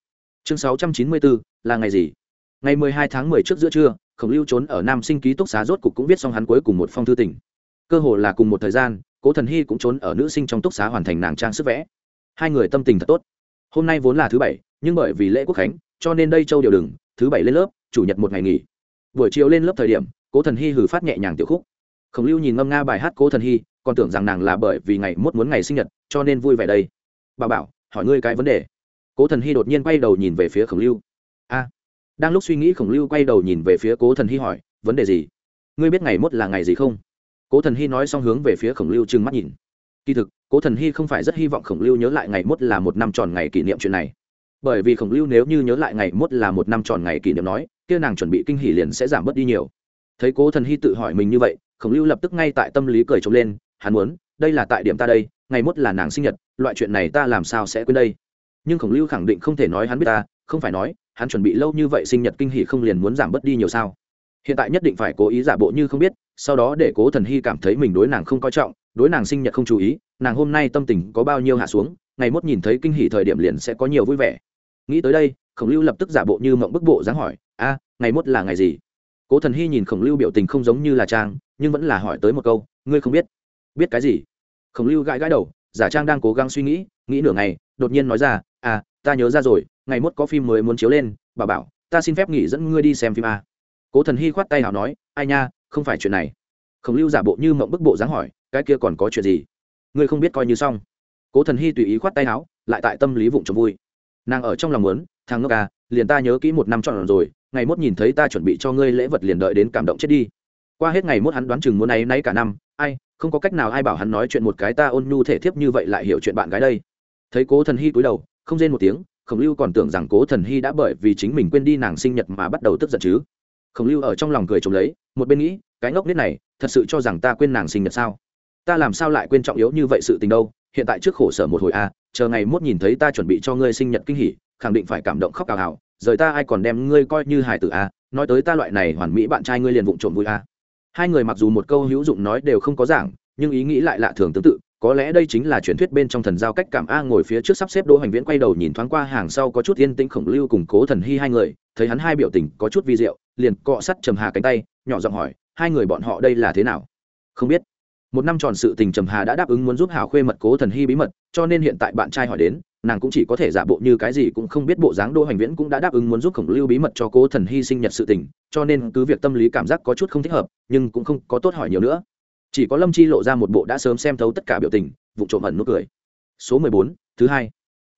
Chương 694 là ngày gì? Ngày 12 tháng 10 trước giữa trưa khổng lưu trốn ở nam sinh ký túc xá rốt cục cũng viết xong hắn cuối cùng một phong thư tình. Cơ hồ là cùng một thời gian, cố thần hy cũng trốn ở nữ sinh trong túc xá hoàn thành nàng trang sức vẽ. Hai người tâm tình thật tốt. Hôm nay vốn là thứ bảy, nhưng bởi vì lễ quốc khánh, cho nên đây châu điều đừng, thứ bảy lên lớp, chủ nhật một ngày nghỉ. Buổi chiều lên lớp thời điểm, cố thần hy hử phát nhẹ nhàng tiểu khúc. Khổng lưu nhìn ngâm nga bài hát cố thần hy, còn tưởng rằng nàng là bởi vì ngày mốt muốn ngày sinh nhật, cho nên vui vẻ đây. Bà bảo, hỏi ngươi cái vấn đề. Cố thần hy đột nhiên quay đầu nhìn về phía khổng lưu đang lúc suy nghĩ khổng lưu quay đầu nhìn về phía cố thần hy hỏi, vấn đề gì? Ngươi biết ngày mốt là ngày gì không? Cố thần hy nói xong hướng về phía khổng lưu trừng mắt nhìn. Kỳ thực, cố thần hy không phải rất hy vọng khổng lưu nhớ lại ngày mốt là một năm tròn ngày kỷ niệm chuyện này. Bởi vì khổng lưu nếu như nhớ lại ngày mốt là một năm tròn ngày kỷ niệm nói, kia nàng chuẩn bị kinh hỷ liền sẽ giảm bớt đi nhiều. Thấy cố thần hy tự hỏi mình như vậy, khổng lưu lập tức ngay tại tâm lý cười trống lên, hắn muốn, đây là tại điểm ta đây, ngày mốt là nàng sinh nhật, loại chuyện này ta làm sao sẽ quên đây? Nhưng khổng lưu khẳng định không thể nói hắn biết ta, không phải nói hắn chuẩn bị lâu như vậy sinh nhật kinh hỷ không liền muốn giảm bớt đi nhiều sao? Hiện tại nhất định phải cố ý giả bộ như không biết, sau đó để cố thần hy cảm thấy mình đối nàng không coi trọng, đối nàng sinh nhật không chú ý, nàng hôm nay tâm tình có bao nhiêu hạ xuống, ngày mốt nhìn thấy kinh hỷ thời điểm liền sẽ có nhiều vui vẻ. Nghĩ tới đây, khổng lưu lập tức giả bộ như mộng bức bộ dáng hỏi, a, ngày mốt là ngày gì? Cố thần hy nhìn khổng lưu biểu tình không giống như là trang, nhưng vẫn là hỏi tới một câu, ngươi không biết? Biết cái gì? Khổng lưu gãi gãi đầu, giả trang đang cố gắng suy nghĩ nghĩ nửa ngày, đột nhiên nói ra à ta nhớ ra rồi ngày mốt có phim mới muốn chiếu lên, bà bảo, ta xin phép nghỉ dẫn ngươi đi xem phim a. Cố thần hy khoát tay nào nói, ai nha, không phải chuyện này. Khổng lưu giả bộ như mộng bức bộ dáng hỏi, cái kia còn có chuyện gì? Ngươi không biết coi như xong. Cố thần hy tùy ý khoát tay áo, lại tại tâm lý vụng trộm vui. Nàng ở trong lòng muốn, thằng ngốc à liền ta nhớ kỹ một năm trọn rồi, ngày mốt nhìn thấy ta chuẩn bị cho ngươi lễ vật liền đợi đến cảm động chết đi. Qua hết ngày mốt hắn đoán chừng muốn ấy nay cả năm, ai, không có cách nào ai bảo hắn nói chuyện một cái ta ôn nhu thể thiếp như vậy lại hiểu chuyện bạn gái đây. Thấy cố thần hy cúi đầu, không rên một tiếng khổng lưu còn tưởng rằng cố thần hy đã bởi vì chính mình quên đi nàng sinh nhật mà bắt đầu tức giận chứ. Khổng lưu ở trong lòng cười trộm lấy một bên nghĩ cái ngốc nết này thật sự cho rằng ta quên nàng sinh nhật sao? Ta làm sao lại quên trọng yếu như vậy sự tình đâu? Hiện tại trước khổ sở một hồi a à, chờ ngày mốt nhìn thấy ta chuẩn bị cho ngươi sinh nhật kinh hỉ khẳng định phải cảm động khóc cào hào rời ta ai còn đem ngươi coi như hài tử a à, nói tới ta loại này hoàn mỹ bạn trai ngươi liền vụng trộm vui a à. hai người mặc dù một câu hữu dụng nói đều không có giảng nhưng ý nghĩ lại lạ thường tương tự có lẽ đây chính là truyền thuyết bên trong thần giao cách cảm a ngồi phía trước sắp xếp đỗ hoành viễn quay đầu nhìn thoáng qua hàng sau có chút yên tĩnh khổng lưu cùng cố thần hy hai người, thấy hắn hai biểu tình có chút vi diệu, liền cọ sắt trầm hà cánh tay, nhỏ giọng hỏi, hai người bọn họ đây là thế nào? Không biết. Một năm tròn sự tình trầm hà đã đáp ứng muốn giúp hào khuê mật cố thần hy bí mật, cho nên hiện tại bạn trai hỏi đến, nàng cũng chỉ có thể giả bộ như cái gì cũng không biết bộ dáng đỗ hoành viễn cũng đã đáp ứng muốn giúp khổng lưu bí mật cho cố thần hy sinh nhật sự tình, cho nên cứ việc tâm lý cảm giác có chút không thích hợp, nhưng cũng không có tốt hỏi nhiều nữa chỉ có lâm chi lộ ra một bộ đã sớm xem thấu tất cả biểu tình, vụ trộm ẩn nút cười. Số mười bốn, thứ hai.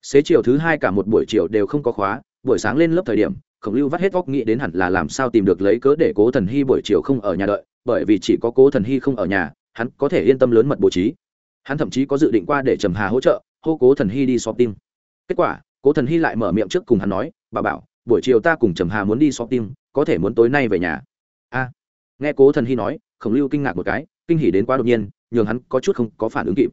Xế chiều thứ hai cả một buổi chiều đều không có khóa, buổi sáng lên lớp thời điểm, khổng lưu vắt hết góc nghĩ đến hẳn là làm sao tìm được lấy cớ để cố thần hy buổi chiều không ở nhà đợi, bởi vì chỉ có cố thần hy không ở nhà, hắn có thể yên tâm lớn mật bố trí. Hắn thậm chí có dự định qua để trầm hà hỗ trợ, hô cố thần hy đi shopping. Kết quả, cố thần hy lại mở miệng trước cùng hắn nói, bà bảo, buổi chiều ta cùng trầm hà muốn đi shopping, có thể muốn tối nay về nhà. A. Nghe cố thần hy nói, khổng lưu kinh ngạc một cái kinh hỉ đến quá đột nhiên, nhường hắn có chút không có phản ứng kịp.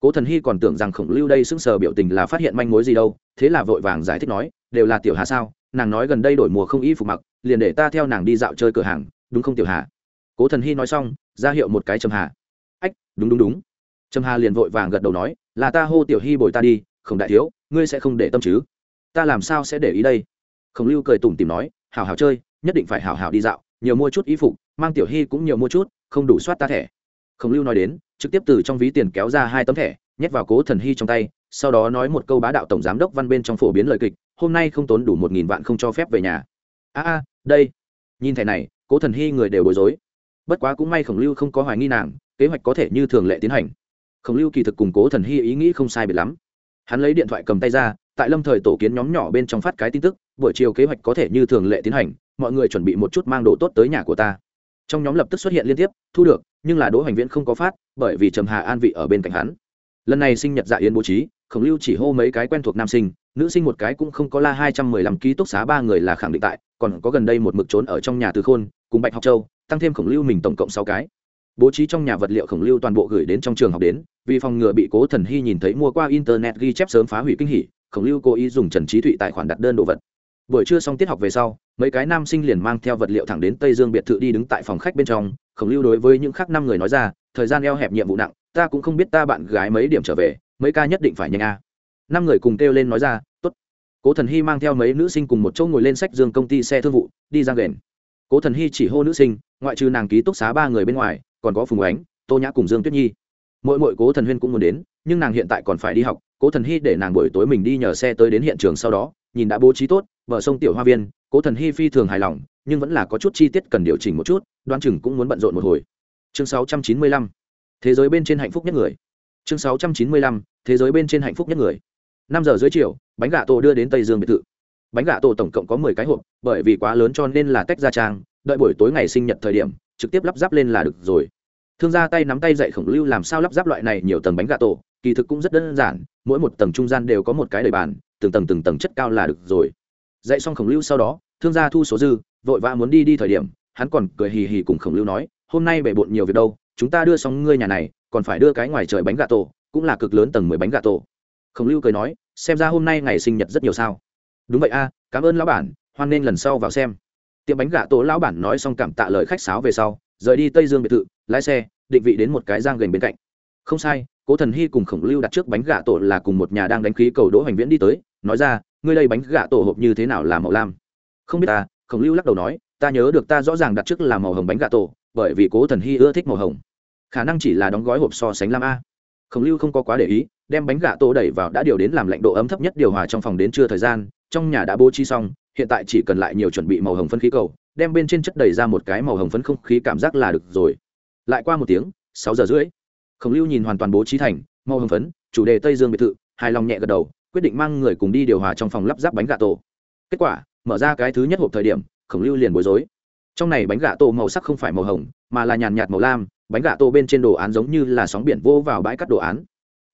Cố thần hy còn tưởng rằng khổng lưu đây sững sờ biểu tình là phát hiện manh mối gì đâu, thế là vội vàng giải thích nói, đều là tiểu hà sao? Nàng nói gần đây đổi mùa không y phục mặc, liền để ta theo nàng đi dạo chơi cửa hàng, đúng không tiểu hà? Cố thần hy nói xong, ra hiệu một cái trầm hà. Ách, đúng đúng đúng. Trầm hà liền vội vàng gật đầu nói, là ta hô tiểu hy bồi ta đi không đại thiếu, ngươi sẽ không để tâm chứ? Ta làm sao sẽ để ý đây? Khổng lưu cười tủm tìm nói hào hào chơi, nhất định phải hào hào đi dạo, nhiều mua chút y phục, mang tiểu hy cũng nhiều mua chút, không đủ soát ta thẻ khổng lưu nói đến, trực tiếp từ trong ví tiền kéo ra hai tấm thẻ, nhét vào cố thần hy trong tay, sau đó nói một câu bá đạo tổng giám đốc văn bên trong phổ biến lời kịch, hôm nay không tốn đủ một nghìn vạn không cho phép về nhà. A a, đây. Nhìn thẻ này, cố thần hy người đều bối rối. Bất quá cũng may khổng lưu không có hoài nghi nàng, kế hoạch có thể như thường lệ tiến hành. Khổng lưu kỳ thực cùng cố thần hy ý nghĩ không sai biệt lắm. Hắn lấy điện thoại cầm tay ra, tại lâm thời tổ kiến nhóm nhỏ bên trong phát cái tin tức, buổi chiều kế hoạch có thể như thường lệ tiến hành, mọi người chuẩn bị một chút mang đồ tốt tới nhà của ta. Trong nhóm lập tức xuất hiện liên tiếp, thu được nhưng là đỗ hoành viễn không có phát, bởi vì trầm hà an vị ở bên cạnh hắn. Lần này sinh nhật dạ yến bố trí, khổng lưu chỉ hô mấy cái quen thuộc nam sinh, nữ sinh một cái cũng không có la hai trăm mười lăm ký túc xá ba người là khẳng định tại, còn có gần đây một mực trốn ở trong nhà từ khôn, cùng bạch học châu, tăng thêm khổng lưu mình tổng cộng sáu cái. Bố trí trong nhà vật liệu khổng lưu toàn bộ gửi đến trong trường học đến, vì phòng ngừa bị cố thần hy nhìn thấy mua qua internet ghi chép sớm phá hủy kinh hỉ, khổng lưu cố ý dùng trần trí thụy tài khoản đặt đơn đồ vật buổi trưa xong tiết học về sau, mấy cái nam sinh liền mang theo vật liệu thẳng đến tây dương biệt thự đi đứng tại phòng khách bên trong, khổng lưu đối với những khác năm người nói ra, thời gian eo hẹp nhiệm vụ nặng, ta cũng không biết ta bạn gái mấy điểm trở về, mấy ca nhất định phải nhanh a. Năm người cùng kêu lên nói ra t ố t cố thần hy mang theo mấy nữ sinh cùng một chỗ ngồi lên sách dương công ty xe thương vụ, đi ra ghền cố thần hy chỉ hô nữ sinh, ngoại trừ nàng ký túc xá ba người bên ngoài, còn có phùng ánh, tô nhã cùng dương tuyết nhi. Mỗi mỗi cố thần huyên cũng muốn đến, nhưng nàng hiện tại còn phải đi học, cố thần hy để nàng buổi tối mình đi nhờ xe tới đến hiện trường sau đó, nhìn đã bố trí tốt bờ sông tiểu hoa viên, cố thần hy phi thường hài lòng, nhưng vẫn là có chút chi tiết cần điều chỉnh một chút đoan chừng cũng muốn bận rộn một hồi chương 695. thế giới bên trên hạnh phúc nhất người chương 695. thế giới bên trên hạnh phúc nhất người năm giờ dưới chiều, bánh gà tổ đưa đến tây dương biệt thự bánh gà tổ tổng cộng có mười cái hộp, bởi vì quá lớn cho nên là tách ra trang, đợi buổi tối ngày sinh nhật thời điểm, trực tiếp lắp ráp lên là được rồi thương gia tay nắm tay dạy khổng lưu làm sao lắp ráp loại này nhiều tầng bánh gà tổ, kỳ thực cũng rất đơn giản, mỗi một tầng trung gian đều có một cái đầy bàn, từng tầng từng tầng chất cao là được rồi dạy xong khổng lưu sau đó, thương gia thu số dư, vội vã muốn đi đi thời điểm, hắn còn cười hì hì cùng khổng lưu nói, hôm nay bể bộn nhiều việc đâu, chúng ta đưa xong ngươi nhà này, còn phải đưa cái ngoài trời bánh gà tổ, cũng là cực lớn tầng mười bánh gà tổ. Khổng lưu cười nói, xem ra hôm nay ngày sinh nhật rất nhiều sao. Đúng vậy a, cảm ơn lão bản, hoan nên lần sau vào xem. Tiệm bánh gà tổ lão bản nói xong cảm tạ lời khách sáo về sau, rời đi tây dương biệt thự, lái xe, định vị đến một cái giang gành bên cạnh. Không sai, cố thần hy cùng khổng lưu đặt trước bánh gà tổ là cùng một nhà đang đánh khí cầu đỗ hoành viễn đi tới, nói ra ngươi đây bánh gà tổ hộp như thế nào là màu lam? Không biết ta, khổng lưu lắc đầu nói, ta nhớ được ta rõ ràng đặt trước là màu hồng bánh gà tổ, bởi vì cố thần hy ưa thích màu hồng. Khả năng chỉ là đóng gói hộp so sánh lam a. Khổng lưu không có quá để ý, đem bánh gà tổ đẩy vào đã điều đến làm lạnh độ ấm thấp nhất điều hòa trong phòng đến trưa thời gian, trong nhà đã bố trí xong, hiện tại chỉ cần lại nhiều chuẩn bị màu hồng phân khí cầu, đem bên trên chất đầy ra một cái màu hồng phấn không khí cảm giác là được rồi. Lại qua một tiếng, sáu giờ rưỡi, khổng lưu nhìn hoàn toàn bố trí thành, màu hồng phấn, chủ đề tây dương biệt thự, hài lòng nhẹ gật đầu quyết định mang người cùng đi điều hòa trong phòng lắp ráp bánh gà tổ. Kết quả, mở ra cái thứ nhất hộp thời điểm, khổng lưu liền bối rối. Trong này bánh gà tổ màu sắc không phải màu hồng, mà là nhàn nhạt màu lam, bánh gà tổ bên trên đồ án giống như là sóng biển vô vào bãi cắt đồ án.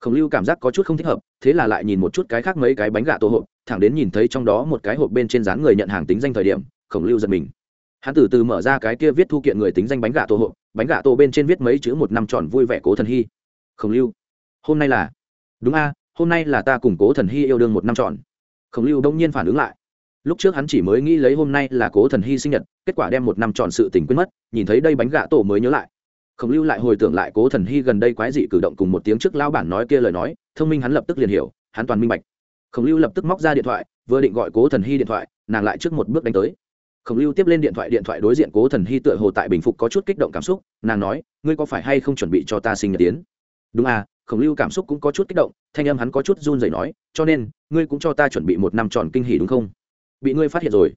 Khổng lưu cảm giác có chút không thích hợp, thế là lại nhìn một chút cái khác mấy cái bánh gà tổ hộp, thẳng đến nhìn thấy trong đó một cái hộp bên trên dán người nhận hàng tính danh thời điểm, khổng lưu giật mình. Hắn từ từ mở ra cái kia viết thu kiện người tính danh bánh gà tổ hộp, bánh gà tổ bên trên viết mấy chữ một năm tròn vui vẻ cố thần hy. Khổng lưu, hôm nay là? Đúng a hôm nay là ta cùng cố thần hy yêu đương một năm tròn khổng lưu đông nhiên phản ứng lại. Lúc trước hắn chỉ mới nghĩ lấy hôm nay là cố thần hy sinh nhật, kết quả đem một năm tròn sự tình quên mất, nhìn thấy đây bánh gà tổ mới nhớ lại. Khổng lưu lại hồi tưởng lại cố thần hy gần đây quái dị cử động cùng một tiếng trước lao bản nói kia lời nói, thông minh hắn lập tức liền hiểu, hắn toàn minh bạch. Khổng lưu lập tức móc ra điện thoại, vừa định gọi cố thần hy điện thoại, nàng lại trước một bước đánh tới. Khổng lưu tiếp lên điện thoại điện thoại đối diện cố thần hy tựa hồ tại bình phục có chút kích động cảm xúc, nàng nói, ngươi có phải hay không chuẩn bị cho ta sinh nhật tiến? Đúng à khổng lưu cảm xúc cũng có chút kích động thanh âm hắn có chút run rẩy nói cho nên ngươi cũng cho ta chuẩn bị một năm tròn kinh hỉ đúng không? Bị ngươi phát hiện rồi.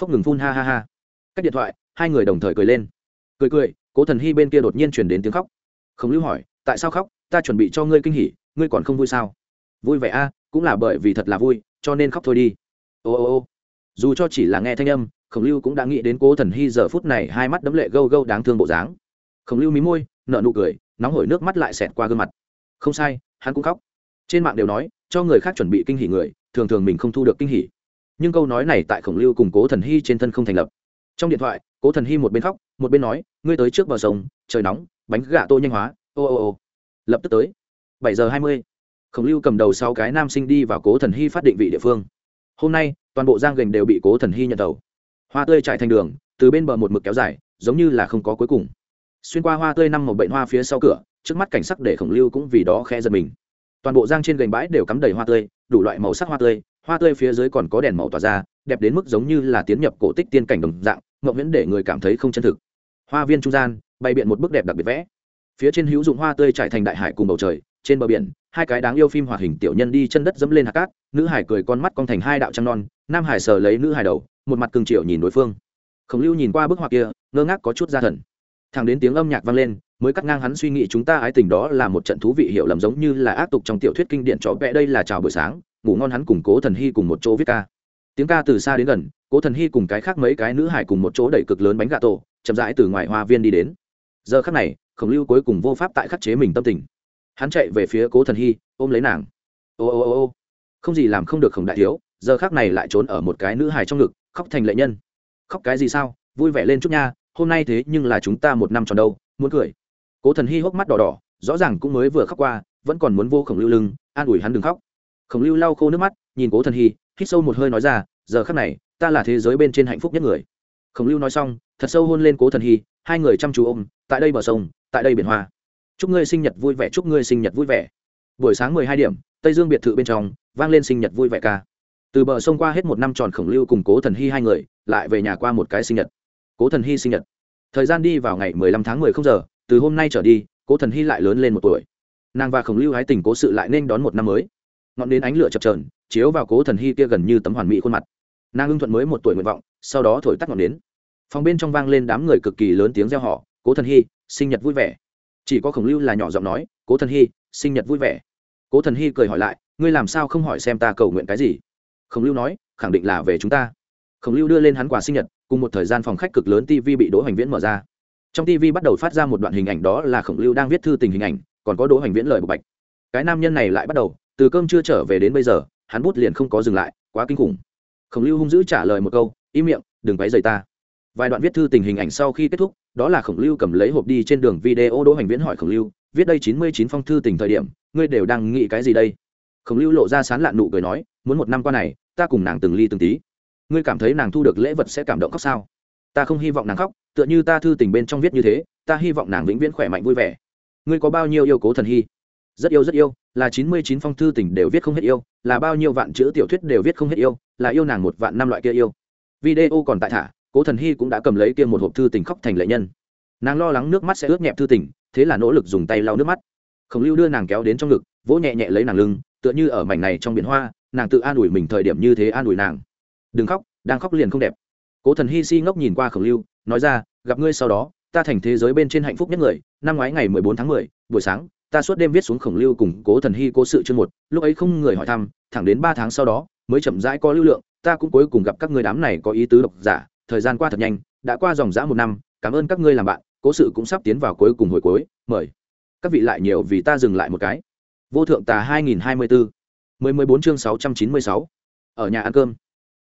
Phốc ngừng phun ha ha ha. Cách điện thoại hai người đồng thời cười lên. Cười cười cố thần hy bên kia đột nhiên chuyển đến tiếng khóc. Khổng lưu hỏi tại sao khóc? Ta chuẩn bị cho ngươi kinh hỉ ngươi còn không vui sao? Vui vẻ a à, cũng là bởi vì thật là vui cho nên khóc thôi đi. Ô ô ô. Dù cho chỉ là nghe thanh âm khổng lưu cũng đã nghĩ đến cố thần hy giờ phút này hai mắt đấm lệ gâu gâu đáng thương bộ dáng. Khổng lưu mí môi nợ nụ cười nóng hổi nước mắt lại xẹt qua gương mặt. Không sai hắn cũng khóc trên mạng đều nói, cho người khác chuẩn bị kinh hỉ người, thường thường mình không thu được kinh hỉ. Nhưng câu nói này tại khổng lưu cùng cố thần hy trên thân không thành lập. Trong điện thoại, cố thần hy một bên khóc, một bên nói, ngươi tới trước bờ sông, trời nóng, bánh gà tô nhanh hóa, ô ô ô. Lập tức tới. Bảy giờ hai mươi, khổng lưu cầm đầu sau cái nam sinh đi vào cố thần hy phát định vị địa phương. Hôm nay, toàn bộ giang gành đều bị cố thần hy nhận đầu. Hoa tươi chạy thành đường, từ bên bờ một mực kéo dài, giống như là không có cuối cùng. Xuyên qua hoa tươi năm một bệnh hoa phía sau cửa, trước mắt cảnh sắc để khổng lưu cũng vì đó khe giật mình toàn bộ giang trên gành bãi đều cắm đầy hoa tươi, đủ loại màu sắc hoa tươi hoa tươi phía dưới còn có đèn màu tỏa ra, đẹp đến mức giống như là tiến nhập cổ tích tiên cảnh đồng dạng ngậu viễn để người cảm thấy không chân thực. Hoa viên trung gian, bày biện một bức đẹp đặc biệt vẽ. Phía trên hữu dụng hoa tươi trải thành đại hải cùng bầu trời, trên bờ biển, hai cái đáng yêu phim hoạt hình tiểu nhân đi chân đất dẫm lên hạt cát, nữ hải cười con mắt con thành hai đạo trăng non, nam hải sờ lấy nữ hải đầu, một mặt cường triệu nhìn đối phương. Khổng lưu nhìn qua bức họa kia, ngơ ngác có chút ra thần thằng đến tiếng âm nhạc vang lên, mới cắt ngang hắn suy nghĩ chúng ta ái tình đó là một trận thú vị hiểu lầm giống như là ác tục trong tiểu thuyết kinh điển trọ vẽ đây là chào buổi sáng, ngủ ngon hắn cùng cố thần hy cùng một chỗ viết ca. Tiếng ca từ xa đến gần, cố thần hy cùng cái khác mấy cái nữ hải cùng một chỗ đẩy cực lớn bánh gà tổ, chậm rãi từ ngoài hoa viên đi đến. Giờ khắc này, khổng lưu cuối cùng vô pháp tại khắc chế mình tâm tình. Hắn chạy về phía cố thần hy, ôm lấy nàng. Ô ô ô ô. Không gì làm không được khổng đại thiếu, giờ khác này lại trốn ở một cái nữ hài trong ngực, khóc thành lệ nhân. Khóc cái gì sao? Vui vẻ lên chút nha hôm nay thế nhưng là chúng ta một năm tròn đâu, muốn cười. Cố thần hy hốc mắt đỏ đỏ, rõ ràng cũng mới vừa khóc qua, vẫn còn muốn vô khổng lưu lưng, an ủi hắn đừng khóc. Khổng lưu lau khô nước mắt, nhìn cố thần hy hít sâu một hơi nói ra, giờ khắc này, ta là thế giới bên trên hạnh phúc nhất người. Khổng lưu nói xong, thật sâu hôn lên cố thần hy hai người chăm chú ôm, tại đây bờ sông, tại đây biển hoa. Chúc ngươi sinh nhật vui vẻ, chúc ngươi sinh nhật vui vẻ. Buổi sáng mười hai điểm, tây dương biệt thự bên trong, vang lên sinh nhật vui vẻ ca. Từ bờ sông qua hết một năm tròn, khổng lưu cùng cố thần hy hai người, lại về nhà qua một cái sinh nhật cố thần hy sinh nhật. Thời gian đi vào ngày mười lăm tháng mười không giờ, từ hôm nay trở đi, cố thần hy lại lớn lên một tuổi. Nàng và khổng lưu hái tình cố sự lại nên đón một năm mới. Ngọn đến ánh lửa chập trờn chiếu vào cố thần hy kia gần như tấm hoàn mỹ khuôn mặt. Nàng ưng thuận mới một tuổi nguyện vọng, sau đó thổi tắt ngọn đến phòng bên trong vang lên đám người cực kỳ lớn tiếng reo họ cố thần hy, sinh nhật vui vẻ. Chỉ có khổng lưu là nhỏ giọng nói, cố thần hy, sinh nhật vui vẻ. Cố thần hy cười hỏi lại, ngươi làm sao không hỏi xem ta cầu nguyện cái gì? Khổng lưu nói, khẳng định là về chúng ta. Khổng lưu đưa lên hắn quà sinh nhật cùng một thời gian phòng khách cực lớn tv bị đỗ hoành viễn mở ra. Trong tv bắt đầu phát ra một đoạn hình ảnh đó là khổng lưu đang viết thư tình hình ảnh, còn có đỗ hoành viễn lời bộc bạch. Cái nam nhân này lại bắt đầu, từ cơm chưa trở về đến bây giờ, hắn bút liền không có dừng lại, quá kinh khủng. Khổng lưu hung dữ trả lời một câu, im miệng, đừng váy dày ta. Vài đoạn viết thư tình hình ảnh sau khi kết thúc, đó là khổng lưu cầm lấy hộp đi trên đường video đỗ hoành viễn hỏi khổng lưu, viết đây chín mươi chín phong thư tình thời điểm, ngươi đều đang nghĩ cái gì đây? Khổng lưu lộ ra sán lạn nụ cười nói, muốn một năm qua này, ta cùng nàng từng ly từng tí ngươi cảm thấy nàng thu được lễ vật sẽ cảm động khóc sao? Ta không hy vọng nàng khóc, tựa như ta thư tình bên trong viết như thế, ta hy vọng nàng vĩnh viễn khỏe mạnh vui vẻ. Ngươi có bao nhiêu yêu cố thần hy? Rất yêu rất yêu, là chín mươi chín phong thư tình đều viết không hết yêu, là bao nhiêu vạn chữ tiểu thuyết đều viết không hết yêu, là yêu nàng một vạn năm loại kia yêu. Video còn tại thả, cố thần hy cũng đã cầm lấy kia một hộp thư tình khóc thành lệ nhân. Nàng lo lắng nước mắt sẽ ướt nhẹp thư tình, thế là nỗ lực dùng tay lau nước mắt. Khổng lưu đưa nàng kéo đến trong ngực, vỗ nhẹ nhẹ lấy nàng lưng, tựa như ở mảnh này trong biển hoa, nàng tự an ủi mình thời điểm như thế an ủi nàng đừng khóc, đang khóc liền không đẹp. Cố thần hy si ngốc nhìn qua khổng lưu, nói ra, gặp ngươi sau đó, ta thành thế giới bên trên hạnh phúc nhất người, năm ngoái ngày mười bốn tháng mười, buổi sáng, ta suốt đêm viết xuống khổng lưu cùng cố thần hy cố sự chương một, lúc ấy không người hỏi thăm, thẳng đến ba tháng sau đó, mới chậm rãi có lưu lượng, ta cũng cuối cùng gặp các người đám này có ý tứ độc giả, thời gian qua thật nhanh, đã qua dòng dã một năm, cảm ơn các ngươi làm bạn, cố sự cũng sắp tiến vào cuối cùng hồi cuối, mời. Các vị lại nhiều vì ta dừng lại một cái. Vô thượng tà 2024 10 14 chương 696 ở nhà ăn cơm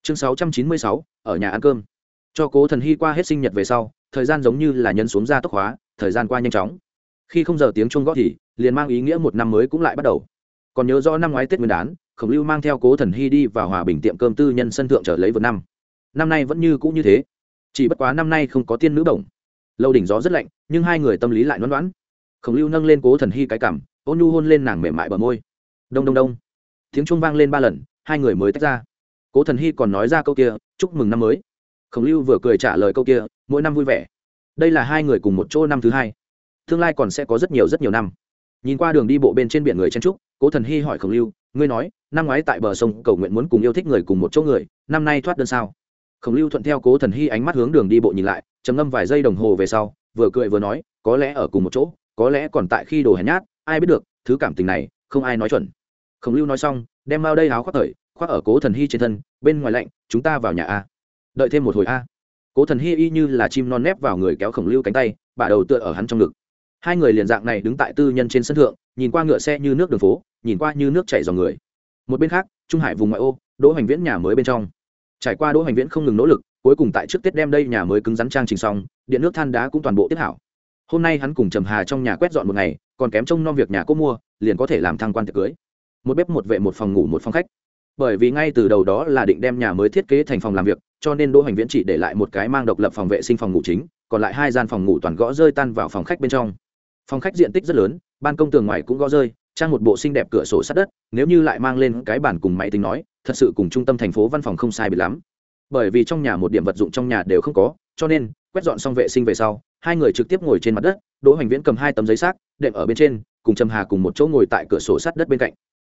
chương 696 ở nhà ăn cơm. Cho cố thần hy qua hết sinh nhật về sau, thời gian giống như là nhân xuống ra tốc hóa, thời gian qua nhanh chóng. Khi không giờ tiếng chuông gõ thì, liền mang ý nghĩa một năm mới cũng lại bắt đầu. Còn nhớ rõ năm ngoái tết nguyên đán, khổng lưu mang theo cố thần hy đi vào hòa bình tiệm cơm tư nhân sân thượng trở lấy vượt năm. Năm nay vẫn như cũ như thế. Chỉ bất quá năm nay không có tiên nữ đồng lâu đỉnh gió rất lạnh, nhưng hai người tâm lý lại đoán đoán khổng lưu nâng lên cố thần hy cái cảm ôn nhu hôn lên nàng mềm mại bờ môi. Đông đông đông. Tiếng chuông vang lên ba lần, hai người mới tách ra cố thần hy còn nói ra câu kia, chúc mừng năm mới. Khổng lưu vừa cười trả lời câu kia, mỗi năm vui vẻ. Đây là hai người cùng một chỗ năm thứ hai. Tương lai còn sẽ có rất nhiều rất nhiều năm. Nhìn qua đường đi bộ bên trên biển người chen trúc cố thần hy hỏi khổng lưu, ngươi nói, năm ngoái tại bờ sông cầu nguyện muốn cùng yêu thích người cùng một chỗ người, năm nay thoát đơn sao? Khổng lưu thuận theo cố thần hy ánh mắt hướng đường đi bộ nhìn lại, trầm ngâm vài giây đồng hồ về sau, vừa cười vừa nói, có lẽ ở cùng một chỗ, có lẽ còn tại khi đồ hèn nhát, ai biết được, thứ cảm tình này, không ai nói chuẩn. Khổng lưu nói xong, đem mau đây áo khoác thời khoác ở cố thần hy trên thân, bên ngoài lạnh, chúng ta vào nhà a. Đợi thêm một hồi a. Cố thần hy y như là chim non nép vào người kéo khổng lưu cánh tay, bả đầu tựa ở hắn trong ngực. Hai người liền dạng này đứng tại tư nhân trên sân thượng, nhìn qua ngựa xe như nước đường phố, nhìn qua như nước chảy dòng người. Một bên khác, trung hải vùng ngoại ô, đỗ hoành viễn nhà mới bên trong. Trải qua đỗ hoành viễn không ngừng nỗ lực, cuối cùng tại trước tết đem đây nhà mới cứng rắn trang trình xong, điện nước than đá cũng toàn bộ tiếp hảo. Hôm nay hắn cùng trầm hà trong nhà quét dọn một ngày, còn kém trông nom việc nhà cô mua, liền có thể làm thăng quan tiệc cưới. Một bếp, một vệ, một phòng ngủ, một phòng khách bởi vì ngay từ đầu đó là định đem nhà mới thiết kế thành phòng làm việc, cho nên đỗ hoành viễn chỉ để lại một cái mang độc lập phòng vệ sinh phòng ngủ chính, còn lại hai gian phòng ngủ toàn gõ rơi tan vào phòng khách bên trong. Phòng khách diện tích rất lớn, ban công tường ngoài cũng gõ rơi, trang một bộ xinh đẹp cửa sổ sát đất, nếu như lại mang lên cái bản cùng máy tính nói, thật sự cùng trung tâm thành phố văn phòng không sai biệt lắm. Bởi vì trong nhà một điểm vật dụng trong nhà đều không có, cho nên, quét dọn xong vệ sinh về sau, hai người trực tiếp ngồi trên mặt đất, đỗ hoành viễn cầm hai tấm giấy xác, đệm ở bên trên, cùng trầm hà cùng một chỗ ngồi tại cửa sổ sát đất bên cạnh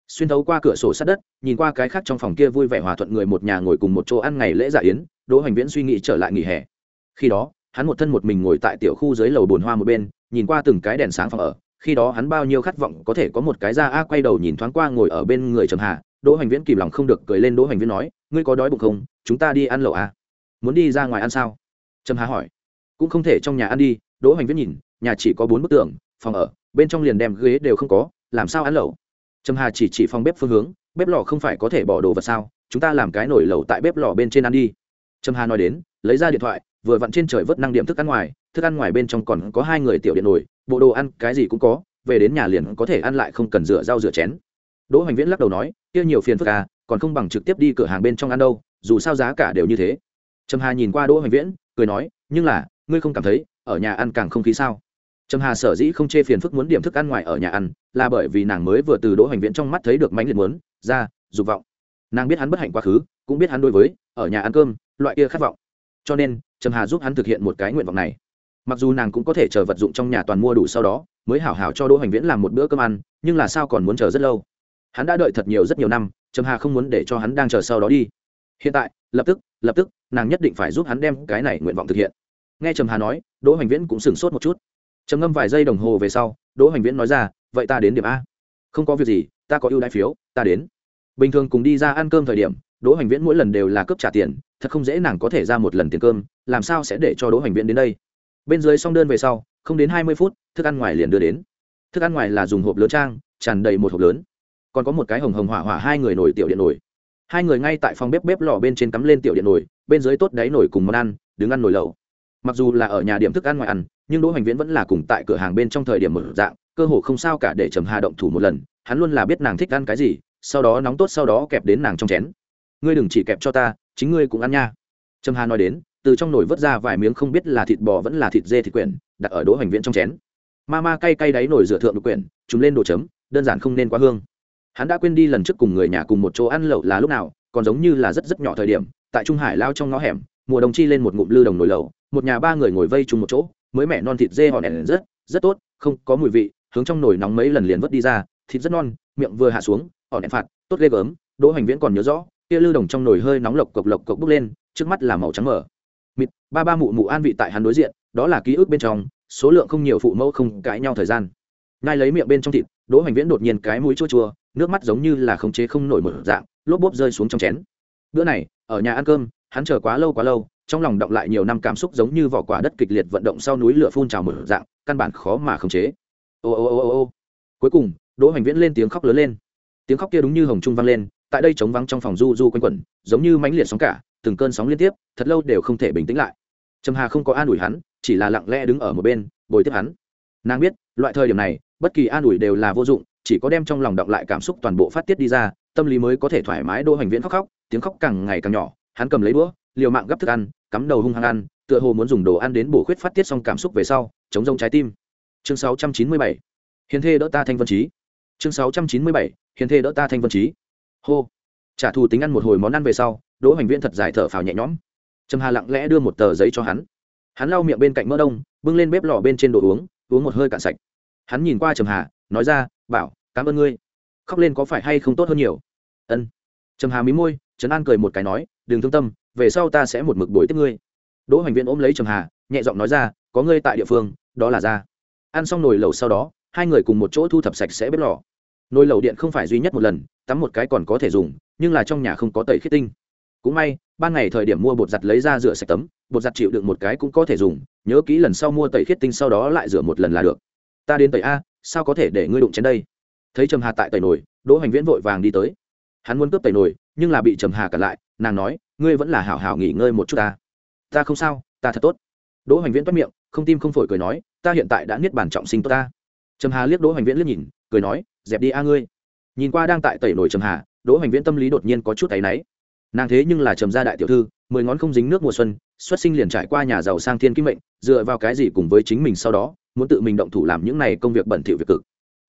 xuyên thấu qua cửa sổ sát đất, nhìn qua cái khác trong phòng kia vui vẻ hòa thuận người một nhà ngồi cùng một chỗ ăn ngày lễ dạ yến, đỗ hoành viễn suy nghĩ trở lại nghỉ hè. Khi đó, hắn một thân một mình ngồi tại tiểu khu dưới lầu bồn hoa một bên, nhìn qua từng cái đèn sáng phòng ở, khi đó hắn bao nhiêu khát vọng có thể có một cái ra a quay đầu nhìn thoáng qua ngồi ở bên người trầm hà, đỗ hoành viễn kìm lòng không được cười lên đỗ hoành viễn nói, ngươi có đói bụng không? Chúng ta đi ăn lẩu à? muốn đi ra ngoài ăn sao? Trầm hà hỏi. Cũng không thể trong nhà ăn đi. Đỗ hoành viễn nhìn, nhà chỉ có bốn bức tường, phòng ở, bên trong liền đem ghế đều không có, làm sao ăn lẩu? Trầm hà chỉ chỉ phòng bếp phương hướng, bếp lò không phải có thể bỏ đồ vật sao? Chúng ta làm cái nồi lẩu tại bếp lò bên trên ăn đi. Trầm hà nói đến, lấy ra điện thoại, vừa vặn trên trời vớt năng điểm thức ăn ngoài, thức ăn ngoài bên trong còn có hai người tiểu điện nồi, bộ đồ ăn cái gì cũng có, về đến nhà liền có thể ăn lại không cần rửa rau rửa chén. Đỗ hoành viễn lắc đầu nói, kia nhiều phiền phức à còn không bằng trực tiếp đi cửa hàng bên trong ăn đâu, dù sao giá cả đều như thế. Trầm hà nhìn qua đỗ hoành viễn, cười nói, nhưng là, ngươi không cảm thấy, ở nhà ăn càng không khí sao? Trầm hà sở dĩ không chê phiền phức muốn điểm thức ăn ngoài ở nhà ăn, là bởi vì nàng mới vừa từ đỗ hoành viễn trong mắt thấy được mánh liệt muốn, ra, dục vọng. Nàng biết hắn bất hạnh quá khứ, cũng biết hắn đối với, ở nhà ăn cơm, loại kia khát vọng. Cho nên, trầm hà giúp hắn thực hiện một cái nguyện vọng này. Mặc dù nàng cũng có thể chờ vật dụng trong nhà toàn mua đủ sau đó, mới hảo hảo cho đỗ hoành viễn làm một bữa cơm ăn, nhưng là sao còn muốn chờ rất lâu? Hắn đã đợi thật nhiều rất nhiều năm, trầm hà không muốn để cho hắn đang chờ sau đó đi. Hiện tại, lập tức lập tức, nàng nhất định phải giúp hắn đem cái này nguyện vọng thực hiện. Nghe trầm hà nói, đỗ hoành viễn cũng sửng sốt một chút trầm ngâm vài giây đồng hồ về sau, đỗ hoành viễn nói ra, vậy ta đến điểm a. Không có việc gì, ta có ưu đãi phiếu, ta đến. Bình thường cùng đi ra ăn cơm thời điểm, đỗ hoành viễn mỗi lần đều là cướp trả tiền, thật không dễ nàng có thể ra một lần tiền cơm, làm sao sẽ để cho đỗ hoành viễn đến đây? Bên dưới xong đơn về sau, không đến hai mươi phút, thức ăn ngoài liền đưa đến. Thức ăn ngoài là dùng hộp lớn trang, tràn đầy một hộp lớn. Còn có một cái hồng hồng hỏa hỏa hai người nổi tiểu điện nổi hai người ngay tại phòng bếp bếp lò bên trên cắm lên tiểu điện nổi bên dưới tốt đáy nổi cùng món ăn, đứng ăn nổi lẩu. Mặc dù là ở nhà điểm thức ăn ngoài ăn nhưng đỗ hoành viễn vẫn là cùng tại cửa hàng bên trong thời điểm mở dạng, cơ hồ không sao cả để trầm hà động thủ một lần, hắn luôn là biết nàng thích ăn cái gì, sau đó nóng tốt sau đó kẹp đến nàng trong chén. Ngươi đừng chỉ kẹp cho ta, chính ngươi cũng ăn nha. Trầm hà nói đến, từ trong nồi vớt ra vài miếng không biết là thịt bò vẫn là thịt dê thịt quyển, đặt ở đỗ hoành viễn trong chén. Ma ma cay cay đáy nồi rửa thượng đục quyển, chúng lên đồ chấm, đơn giản không nên quá hương. Hắn đã quên đi lần trước cùng người nhà cùng một chỗ ăn lẩu là lúc nào, còn giống như là rất rất nhỏ thời điểm, tại trung hải lao trong ngõ hẻm, mùa đồng chi lên một ngụm lư đồng nồi lẩu, một nhà ba người ngồi vây chung một chỗ mới mẻ non thịt dê hòn đèn rất rất tốt, không có mùi vị, hướng trong nồi nóng mấy lần liền vớt đi ra, thịt rất non, miệng vừa hạ xuống, hòn đèn phạt, tốt ghê gớm, đỗ hoành viễn còn nhớ rõ, kia lư đồng trong nồi hơi nóng lộc cộc lộc cộc bốc lên, trước mắt là màu trắng mở mịt, ba ba mụ mụ an vị tại hắn đối diện, đó là ký ức bên trong, số lượng không nhiều phụ mẫu không cãi nhau thời gian. Ngay lấy miệng bên trong thịt, đỗ hoành viễn đột nhiên cái mũi chua chua, nước mắt giống như là khống chế không nổi một dạng, lốp bốp rơi xuống trong chén. Bữa này, ở nhà ăn cơm, hắn chờ quá lâu quá lâu trong lòng động lại nhiều năm cảm xúc giống như vỏ quả đất kịch liệt vận động sau núi lửa phun trào một dạng, căn bản khó mà khống chế. Ô ô ô ô ô. Cuối cùng, đỗ hoành viễn lên tiếng khóc lớn lên. Tiếng khóc kia đúng như hồng trung vang lên, tại đây trống vắng trong phòng du du quanh quẩn, giống như mãnh liệt sóng cả, từng cơn sóng liên tiếp, thật lâu đều không thể bình tĩnh lại. Trầm hà không có an ủi hắn, chỉ là lặng lẽ đứng ở một bên, bồi tiếp hắn. Nàng biết, loại thời điểm này, bất kỳ an ủi đều là vô dụng, chỉ có đem trong lòng động lại cảm xúc toàn bộ phát tiết đi ra, tâm lý mới có thể thoải mái. Đỗ hoành viễn khóc khóc, tiếng khóc càng ngày càng nhỏ, hắn cầm lấy đũa, liều mạng gấp thức ăn cắm đầu hung hăng ăn, tựa hồ muốn dùng đồ ăn đến bổ khuyết phát tiết xong cảm xúc về sau, chống rông trái tim. Chương 697 hiền thê đỡ ta thanh vân trí chương 697 hiền thê đỡ ta thanh vân trí hô. Trả thù tính ăn một hồi món ăn về sau, đỗ hoành viễn thật dài thở phào nhẹ nhõm. Trầm hà lặng lẽ đưa một tờ giấy cho hắn. Hắn lau miệng bên cạnh mỡ đông, bưng lên bếp lò bên trên đồ uống uống một hơi cạn sạch. Hắn nhìn qua trầm hà, nói ra, bảo, cảm ơn ngươi. Khóc lên có phải hay không tốt hơn nhiều? Ân. Trầm hà mí môi, trấn an cười một cái nói, đừng thương tâm về sau ta sẽ một mực đổi tiếp ngươi. Đỗ hoành viễn ôm lấy trầm hà nhẹ giọng nói ra có ngươi tại địa phương đó là ra. Ăn xong nồi lẩu sau đó hai người cùng một chỗ thu thập sạch sẽ bếp lò. Nồi lẩu điện không phải duy nhất một lần tắm một cái còn có thể dùng nhưng là trong nhà không có tẩy khiết tinh. Cũng may ban ngày thời điểm mua bột giặt lấy ra rửa sạch tấm bột giặt chịu được một cái cũng có thể dùng nhớ kỹ lần sau mua tẩy khiết tinh sau đó lại rửa một lần là được. Ta đến tẩy a sao có thể để ngươi đụng trên đây? Thấy trầm hà tại tẩy nồi, đỗ hoành viễn vội vàng đi tới. Hắn muốn cướp tẩy nồi, nhưng là bị trầm hà cản lại nàng nói ngươi vẫn là hảo hảo nghỉ ngơi một chút ta. Ta không sao, ta thật tốt. Đỗ hoành viễn toát miệng, không tim không phổi cười nói, ta hiện tại đã niết bản trọng sinh tốt ta. Trầm hà liếc đỗ hoành viễn liếc nhìn, cười nói, dẹp đi a ngươi. Nhìn qua đang tại tẩy nổi trầm hà, đỗ hoành viễn tâm lý đột nhiên có chút áy náy. Nàng thế nhưng là trầm gia đại tiểu thư, mười ngón không dính nước mùa xuân, xuất sinh liền trải qua nhà giàu sang thiên kim mệnh, dựa vào cái gì cùng với chính mình sau đó, muốn tự mình động thủ làm những này công việc bẩn thỉu việc cực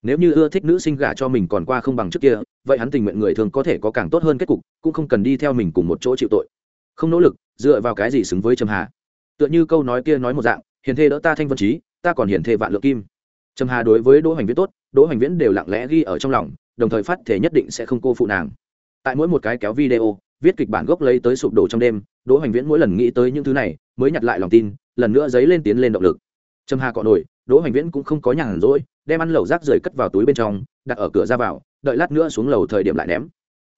nếu như ưa thích nữ sinh gả cho mình còn qua không bằng trước kia, vậy hắn tình nguyện người thường có thể có càng tốt hơn kết cục, cũng không cần đi theo mình cùng một chỗ chịu tội. Không nỗ lực, dựa vào cái gì xứng với trầm hà? Tựa như câu nói kia nói một dạng, hiền thê đỡ ta thanh vân trí, ta còn hiền thê vạn lượng kim. Trầm hà đối với đỗ hoành viễn tốt, đỗ hoành viễn đều lặng lẽ ghi ở trong lòng, đồng thời phát thể nhất định sẽ không cô phụ nàng. Tại mỗi một cái kéo video, viết kịch bản gốc lấy tới sụp đổ trong đêm, đỗ hoành viễn mỗi lần nghĩ tới những thứ này, mới nhặt lại lòng tin, lần nữa dấy lên tiến lên động lực trầm hà cọ nổi đỗ hoành viễn cũng không có nhàn rỗi, đem ăn lẩu rác rời cất vào túi bên trong, đặt ở cửa ra vào, đợi lát nữa xuống lầu thời điểm lại ném.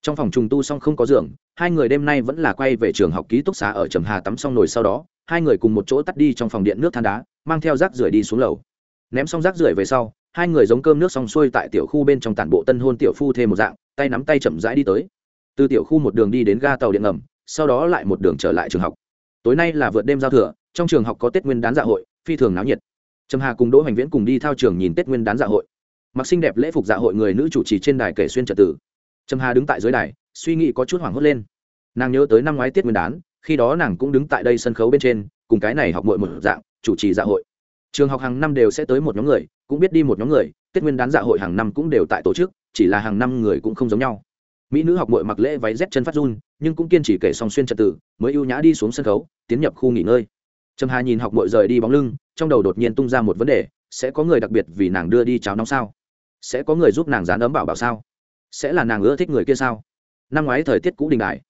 Trong phòng trùng tu xong không có giường, hai người đêm nay vẫn là quay về trường học ký túc xá ở trầm hà tắm xong nồi sau đó, hai người cùng một chỗ tắt đi trong phòng điện nước than đá, mang theo rác rưởi đi xuống lầu. Ném xong rác rưởi về sau, hai người giống cơm nước xong xuôi tại tiểu khu bên trong tản bộ tân hôn tiểu phu thêm một dạng, tay nắm tay chậm rãi đi tới. Từ tiểu khu một đường đi đến ga tàu điện ngầm, sau đó lại một đường trở lại trường học. Tối nay là vượt đêm giao thừa, trong trường học có tết nguyên đán dạ hội phi thường náo nhiệt. Trầm hà cùng đỗ hoành viễn cùng đi thao trường nhìn tết nguyên đán dạ hội. Mặc xinh đẹp lễ phục dạ hội người nữ chủ trì trên đài kể xuyên trật tử trầm hà đứng tại dưới đài, suy nghĩ có chút hoảng hốt lên. Nàng nhớ tới năm ngoái tết nguyên đán, khi đó nàng cũng đứng tại đây sân khấu bên trên, cùng cái này học mội một dạng, chủ trì dạ hội. Trường học hàng năm đều sẽ tới một nhóm người, cũng biết đi một nhóm người, tết nguyên đán dạ hội hàng năm cũng đều tại tổ chức, chỉ là hàng năm người cũng không giống nhau. Mỹ nữ học mội mặc lễ váy dép chân phát run, nhưng cũng kiên trì kể xong xuyên trật tự, mới ưu nhã đi xuống sân khấu, tiến nhập khu nghỉ ngơi trầm hà nhìn học mội rời đi bóng lưng, trong đầu đột nhiên tung ra một vấn đề, sẽ có người đặc biệt vì nàng đưa đi cháo nóng sao? Sẽ có người giúp nàng dán ấm bảo bảo sao? Sẽ là nàng ưa thích người kia sao? Năm ngoái thời tiết cũ đình đại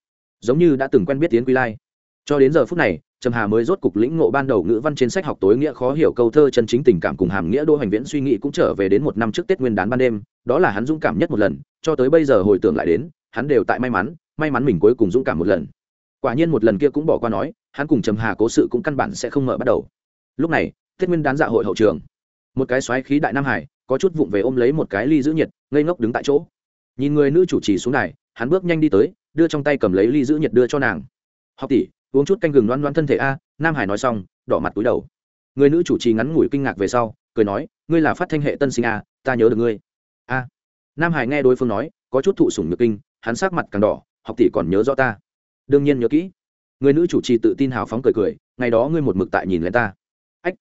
giống như đã từng quen biết tiến quy lai. Cho đến giờ phút này, trầm hà mới rốt cục lĩnh ngộ ban đầu ngữ văn trên sách học tối nghĩa khó hiểu câu thơ chân chính tình cảm cùng hàm nghĩa đỗ hành viễn suy nghĩ cũng trở về đến một năm trước tết nguyên đán ban đêm, đó là hắn dũng cảm nhất một lần, cho tới bây giờ hồi tưởng lại đến, hắn đều tại may mắn may mắn mình cuối cùng dũng cảm một lần. Quả nhiên một lần kia cũng bỏ qua nói hắn cùng trầm hà cố sự cũng căn bản sẽ không mở bắt đầu. Lúc này tết nguyên đán dạ hội hậu trường. Một cái xoáy khí đại nam hải, có chút vụng về ôm lấy một cái ly giữ nhiệt, ngây ngốc đứng tại chỗ. Nhìn người nữ chủ trì xuống này hắn bước nhanh đi tới, đưa trong tay cầm lấy ly giữ nhiệt đưa cho nàng. Học tỷ, uống chút canh gừng loan loan thân thể a. Nam hải nói xong, đỏ mặt túi đầu. Người nữ chủ trì ngắn ngủi kinh ngạc về sau, cười nói, ngươi là phát thanh hệ tân sinh a, ta nhớ được ngươi. A. Nam hải nghe đối phương nói, có chút thụ sủng nhược kinh, hắn sát mặt càng đỏ, học tỷ còn nhớ rõ ta. Đương nhiên nhớ kỹ người nữ chủ trì tự tin hào phóng cười cười, ngày đó ngươi một mực tại nhìn lên ta. Ách,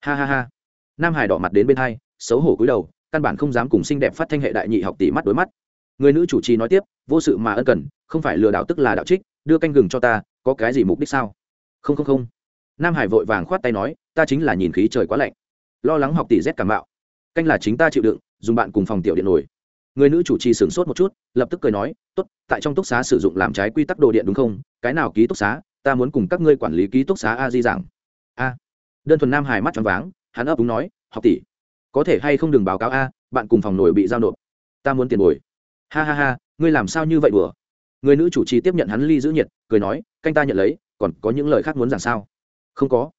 ha ha ha. Nam hải đỏ mặt đến bên hai, xấu hổ cúi đầu, căn bản không dám cùng xinh đẹp phát thanh hệ đại nhị học tỷ mắt đối mắt. Người nữ chủ trì nói tiếp, vô sự mà ân cần, không phải lừa đảo tức là đạo trích, đưa canh gừng cho ta, có cái gì mục đích sao? Không không không. Nam hải vội vàng khoát tay nói, ta chính là nhìn khí trời quá lạnh. Lo lắng học tỷ rét cảm bạo canh là chính ta chịu đựng, dùng bạn cùng phòng tiểu điện nổi. Người nữ chủ trì sửng sốt một chút, lập tức cười nói, tốt, tại trong túc xá sử dụng làm trái quy tắc đồ điện đúng không? Cái nào ký túc xá ta muốn cùng các ngươi quản lý ký túc xá a di giảng. A. Đơn thuần nam hải mắt tròn váng, hắn ấp đúng nói, học tỷ, có thể hay không đừng báo cáo a, bạn cùng phòng nổi bị giao nộp. Ta muốn tiền bồi. Ha ha ha, ngươi làm sao như vậy đùa? Người nữ chủ trì tiếp nhận hắn ly giữ nhiệt, cười nói, canh ta nhận lấy, còn có những lời khác muốn giảng sao? Không có.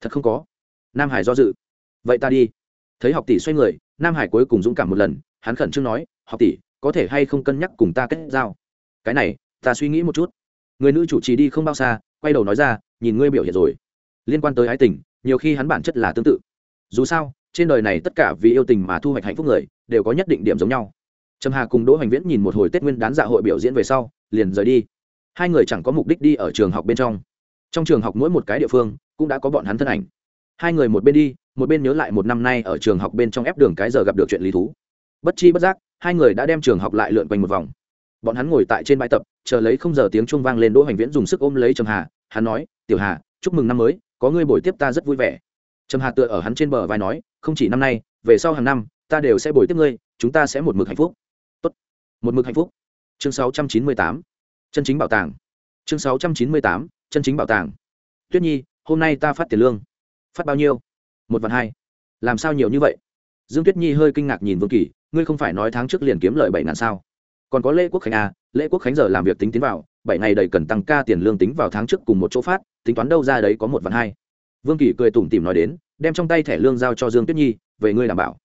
Thật không có. Nam hải do dự. Vậy ta đi. Thấy học tỷ xoay người, nam hải cuối cùng dũng cảm một lần, hắn khẩn trương nói, học tỷ, có thể hay không cân nhắc cùng ta kết giao? Cái này, ta suy nghĩ một chút. Người nữ chủ trì đi không bao xa quay đầu nói ra, nhìn ngươi biểu hiện rồi. Liên quan tới ái tình, nhiều khi hắn bản chất là tương tự. Dù sao, trên đời này tất cả vì yêu tình mà thu hoạch hạnh phúc người, đều có nhất định điểm giống nhau. Trầm hà cùng đỗ hoành viễn nhìn một hồi tết nguyên đán dạ hội biểu diễn về sau, liền rời đi. Hai người chẳng có mục đích đi ở trường học bên trong. Trong trường học mỗi một cái địa phương, cũng đã có bọn hắn thân ảnh. Hai người một bên đi, một bên nhớ lại một năm nay ở trường học bên trong ép đường cái giờ gặp được chuyện lý thú. Bất chi bất giác, hai người đã đem trường học lại lượn quanh một vòng bọn hắn ngồi tại trên bãi tập, chờ lấy không giờ tiếng chuông vang lên đỗ hoành viễn dùng sức ôm lấy trầm hà, hắn nói, tiểu hà, chúc mừng năm mới, có ngươi bồi tiếp ta rất vui vẻ. Trầm hà tựa ở hắn trên bờ vai nói, không chỉ năm nay, về sau hàng năm, ta đều sẽ bồi tiếp ngươi, chúng ta sẽ một mực hạnh phúc. Tốt. một mực hạnh phúc. Chương 698. chân chính bảo tàng. Chương 698. chân chính bảo tàng. Tuyết nhi, hôm nay ta phát tiền lương. Phát bao nhiêu? Một vạn hai. Làm sao nhiều như vậy? Dương tuyết nhi hơi kinh ngạc nhìn vương kỳ, ngươi không phải nói tháng trước liền kiếm lợi bảy ngàn sao? Còn có lễ quốc khánh à lễ quốc khánh giờ làm việc tính tiến vào, bảy ngày đầy cần tăng ca tiền lương tính vào tháng trước cùng một chỗ phát, tính toán đâu ra đấy có một vạn hai. Vương kỳ cười tủm tỉm nói đến, đem trong tay thẻ lương giao cho dương tuyết nhi, về ngươi đảm bảo.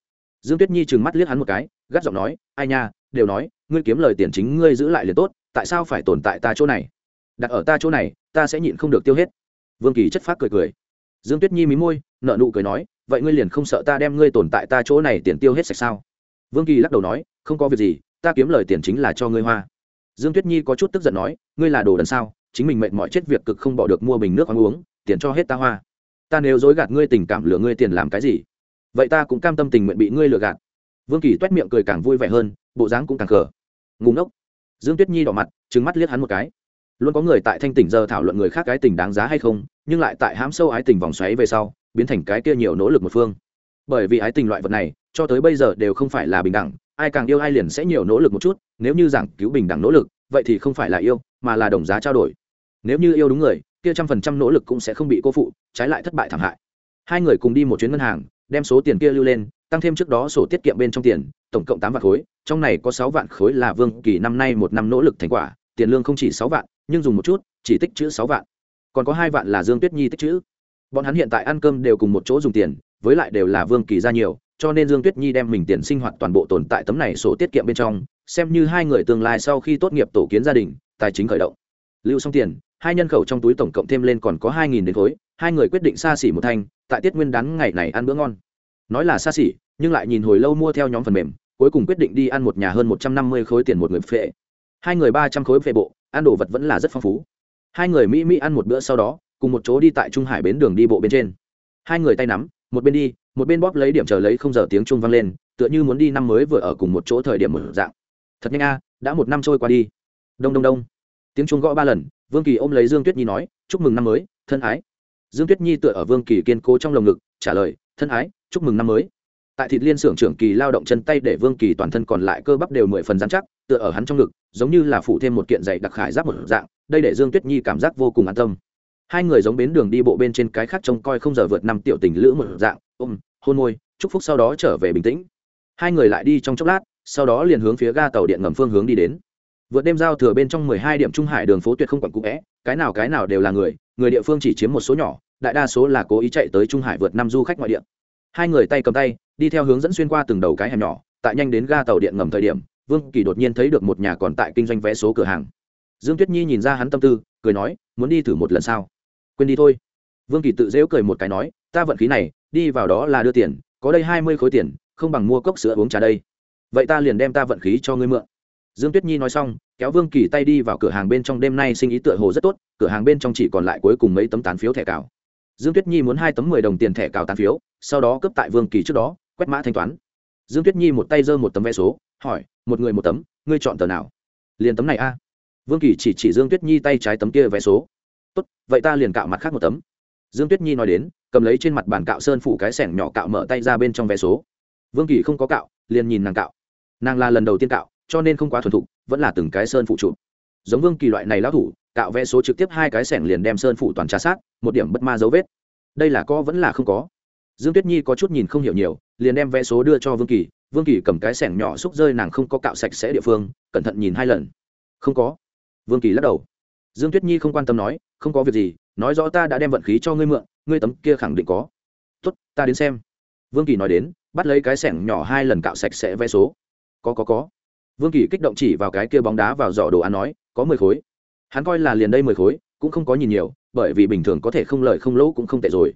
Dương tuyết nhi trừng mắt liếc hắn một cái, gắt giọng nói, ai nha, đều nói, ngươi kiếm lời tiền chính ngươi giữ lại liền tốt, tại sao phải tồn tại ta chỗ này? Đặt ở ta chỗ này, ta sẽ nhịn không được tiêu hết. Vương kỳ chất phát cười cười. Dương tuyết nhi mí môi nợ nụ cười nói, vậy ngươi liền không sợ ta đem ngươi tồn tại ta chỗ này tiền tiêu hết sạch sao? Vương kỳ lắc đầu nói, không có việc gì ta kiếm lời tiền chính là cho ngươi hoa. Dương tuyết nhi có chút tức giận nói, ngươi là đồ đần sao? Chính mình mệnh mọi chết việc cực không bỏ được mua bình nước ăn uống, tiền cho hết ta hoa. Ta nếu dối gạt ngươi tình cảm lừa ngươi tiền làm cái gì? Vậy ta cũng cam tâm tình nguyện bị ngươi lừa gạt. Vương kỳ t u é t miệng cười càng vui vẻ hơn, bộ dáng cũng càng khờ. Ngủ ngốc. Dương tuyết nhi đỏ mặt trứng mắt liếc hắn một cái. Luôn có người tại thanh tỉnh giờ thảo luận người khác cái tình đáng giá hay không, nhưng lại tại hám sâu ái tình vòng xoáy về sau, biến thành cái kia nhiều nỗ lực một phương. Bởi vì ái tình loại vật này, cho tới bây giờ đều không phải là bình đẳng ai càng yêu ai liền sẽ nhiều nỗ lực một chút, nếu như giảng cứu bình đẳng nỗ lực, vậy thì không phải là yêu, mà là đồng giá trao đổi. Nếu như yêu đúng người, kia trăm phần trăm nỗ lực cũng sẽ không bị cô phụ, trái lại thất bại thảm hại. Hai người cùng đi một chuyến ngân hàng, đem số tiền kia lưu lên, tăng thêm trước đó sổ tiết kiệm bên trong tiền, tổng cộng tám vạn khối, trong này có sáu vạn khối là vương kỳ năm nay một năm nỗ lực thành quả, tiền lương không chỉ sáu vạn, nhưng dùng một chút, chỉ tích chữ sáu vạn. Còn có hai vạn là dương tuyết nhi tích chữ bọn hắn hiện tại ăn cơm đều cùng một chỗ dùng tiền, với lại đều là vương kỳ ra nhiều cho nên dương tuyết nhi đem mình tiền sinh hoạt toàn bộ tồn tại tấm này sổ tiết kiệm bên trong, xem như hai người tương lai sau khi tốt nghiệp tổ kiến gia đình, tài chính khởi động. Lưu xong tiền, hai nhân khẩu trong túi tổng cộng thêm lên còn có hai nghìn đến khối, hai người quyết định xa xỉ một thanh, tại tiết nguyên đán ngày này ăn bữa ngon. Nói là xa xỉ, nhưng lại nhìn hồi lâu mua theo nhóm phần mềm, cuối cùng quyết định đi ăn một nhà hơn một trăm năm mươi khối tiền một người phệ. Hai người ba trăm khối phệ bộ, ăn đồ vật vẫn là rất phong phú. Hai người mỹ mỹ ăn một bữa sau đó, cùng một chỗ đi tại trung hải bến đường đi bộ bên trên. Hai người tay nắm một bên đi, một bên bóp lấy điểm chờ lấy không giờ tiếng trung vang lên, tựa như muốn đi năm mới vừa ở cùng một chỗ thời điểm một dạng. Thật nhanh a, đã một năm trôi qua đi. Đông đông đông. Tiếng trung gõ ba lần, vương kỳ ôm lấy dương tuyết nhi nói, chúc mừng năm mới, thân ái. Dương tuyết nhi tựa ở vương kỳ kiên cố trong lồng ngực, trả lời, thân ái, chúc mừng năm mới. Tại thịt liên xưởng trưởng kỳ lao động chân tay để vương kỳ toàn thân còn lại cơ bắp đều mười phần dán chắc, tựa ở hắn trong ngực, giống như là phủ thêm một kiện giày đặc khải giáp một dạng, đây để dương tuyết nhi cảm giác vô cùng an tâm hai người giống bến đường đi bộ bên trên cái khác trông coi không giờ vượt năm tiểu tình lữ một dạng, ôm, hôn môi, chúc phúc sau đó trở về bình tĩnh. Hai người lại đi trong chốc lát, sau đó liền hướng phía ga tàu điện ngầm phương hướng đi đến. Vượt đêm giao thừa bên trong mười hai điểm trung hải đường phố tuyệt không quản cũ vẽ, cái nào cái nào đều là người người địa phương chỉ chiếm một số nhỏ, đại đa số là cố ý chạy tới trung hải vượt năm du khách ngoại địa. Hai người tay cầm tay, đi theo hướng dẫn xuyên qua từng đầu cái hẻm nhỏ, tại nhanh đến ga tàu điện ngầm thời điểm, vương kỳ đột nhiên thấy được một nhà còn tại kinh doanh vé số cửa hàng. Dương tuyết nhi nhìn ra hắn tâm tư, cười nói, muốn đi thử một lần sao? Quên đi thôi. Vương kỳ tự dễu cười một cái nói, ta vận khí này, đi vào đó là đưa tiền, có đây hai mươi khối tiền, không bằng mua cốc sữa uống trà đây. Vậy ta liền đem ta vận khí cho ngươi mượn. Dương tuyết nhi nói xong, kéo vương kỳ tay đi vào cửa hàng bên trong đêm nay sinh ý tựa hồ rất tốt, cửa hàng bên trong chỉ còn lại cuối cùng mấy tấm tán phiếu thẻ cào. Dương tuyết nhi muốn hai tấm mười đồng tiền thẻ cào tán phiếu, sau đó cấp tại vương kỳ trước đó, quét mã thanh toán. Dương tuyết nhi một tay giơ một tấm vé số, hỏi, một người một tấm, ngươi chọn tờ nào? Liền tấm này a. Vương kỳ chỉ chỉ dương tuyết nhi tay trái tấm kia vé số tốt, vậy ta liền cạo mặt khác một tấm. Dương tuyết nhi nói đến, cầm lấy trên mặt bàn cạo sơn phủ cái sẻng nhỏ cạo mở tay ra bên trong vé số. Vương kỳ không có cạo, liền nhìn nàng cạo. Nàng là lần đầu tiên cạo, cho nên không quá thuần thục, vẫn là từng cái sơn phụ trụ giống vương kỳ loại này lão thủ, cạo vé số trực tiếp hai cái sẻng liền đem sơn phủ toàn trà sát, một điểm bất ma dấu vết. Đây là có vẫn là không có. Dương tuyết nhi có chút nhìn không hiểu nhiều, liền đem vé số đưa cho vương kỳ. Vương kỳ cầm cái sẻng nhỏ xúc rơi nàng không có cạo sạch sẽ địa phương, cẩn thận nhìn hai lần. Không có. Vương kỳ lắc đầu dương tuyết nhi không quan tâm nói, không có việc gì, nói rõ ta đã đem vận khí cho ngươi mượn, ngươi tấm kia khẳng định có. Tốt, ta đến xem. Vương kỳ nói đến, bắt lấy cái sẻng nhỏ hai lần cạo sạch sẽ vé số. Có có có. Vương kỳ kích động chỉ vào cái kia bóng đá vào giỏ đồ ăn nói, có mười khối. Hắn coi là liền đây mười khối, cũng không có nhìn nhiều, bởi vì bình thường có thể không lợi không lỗ cũng không tệ rồi.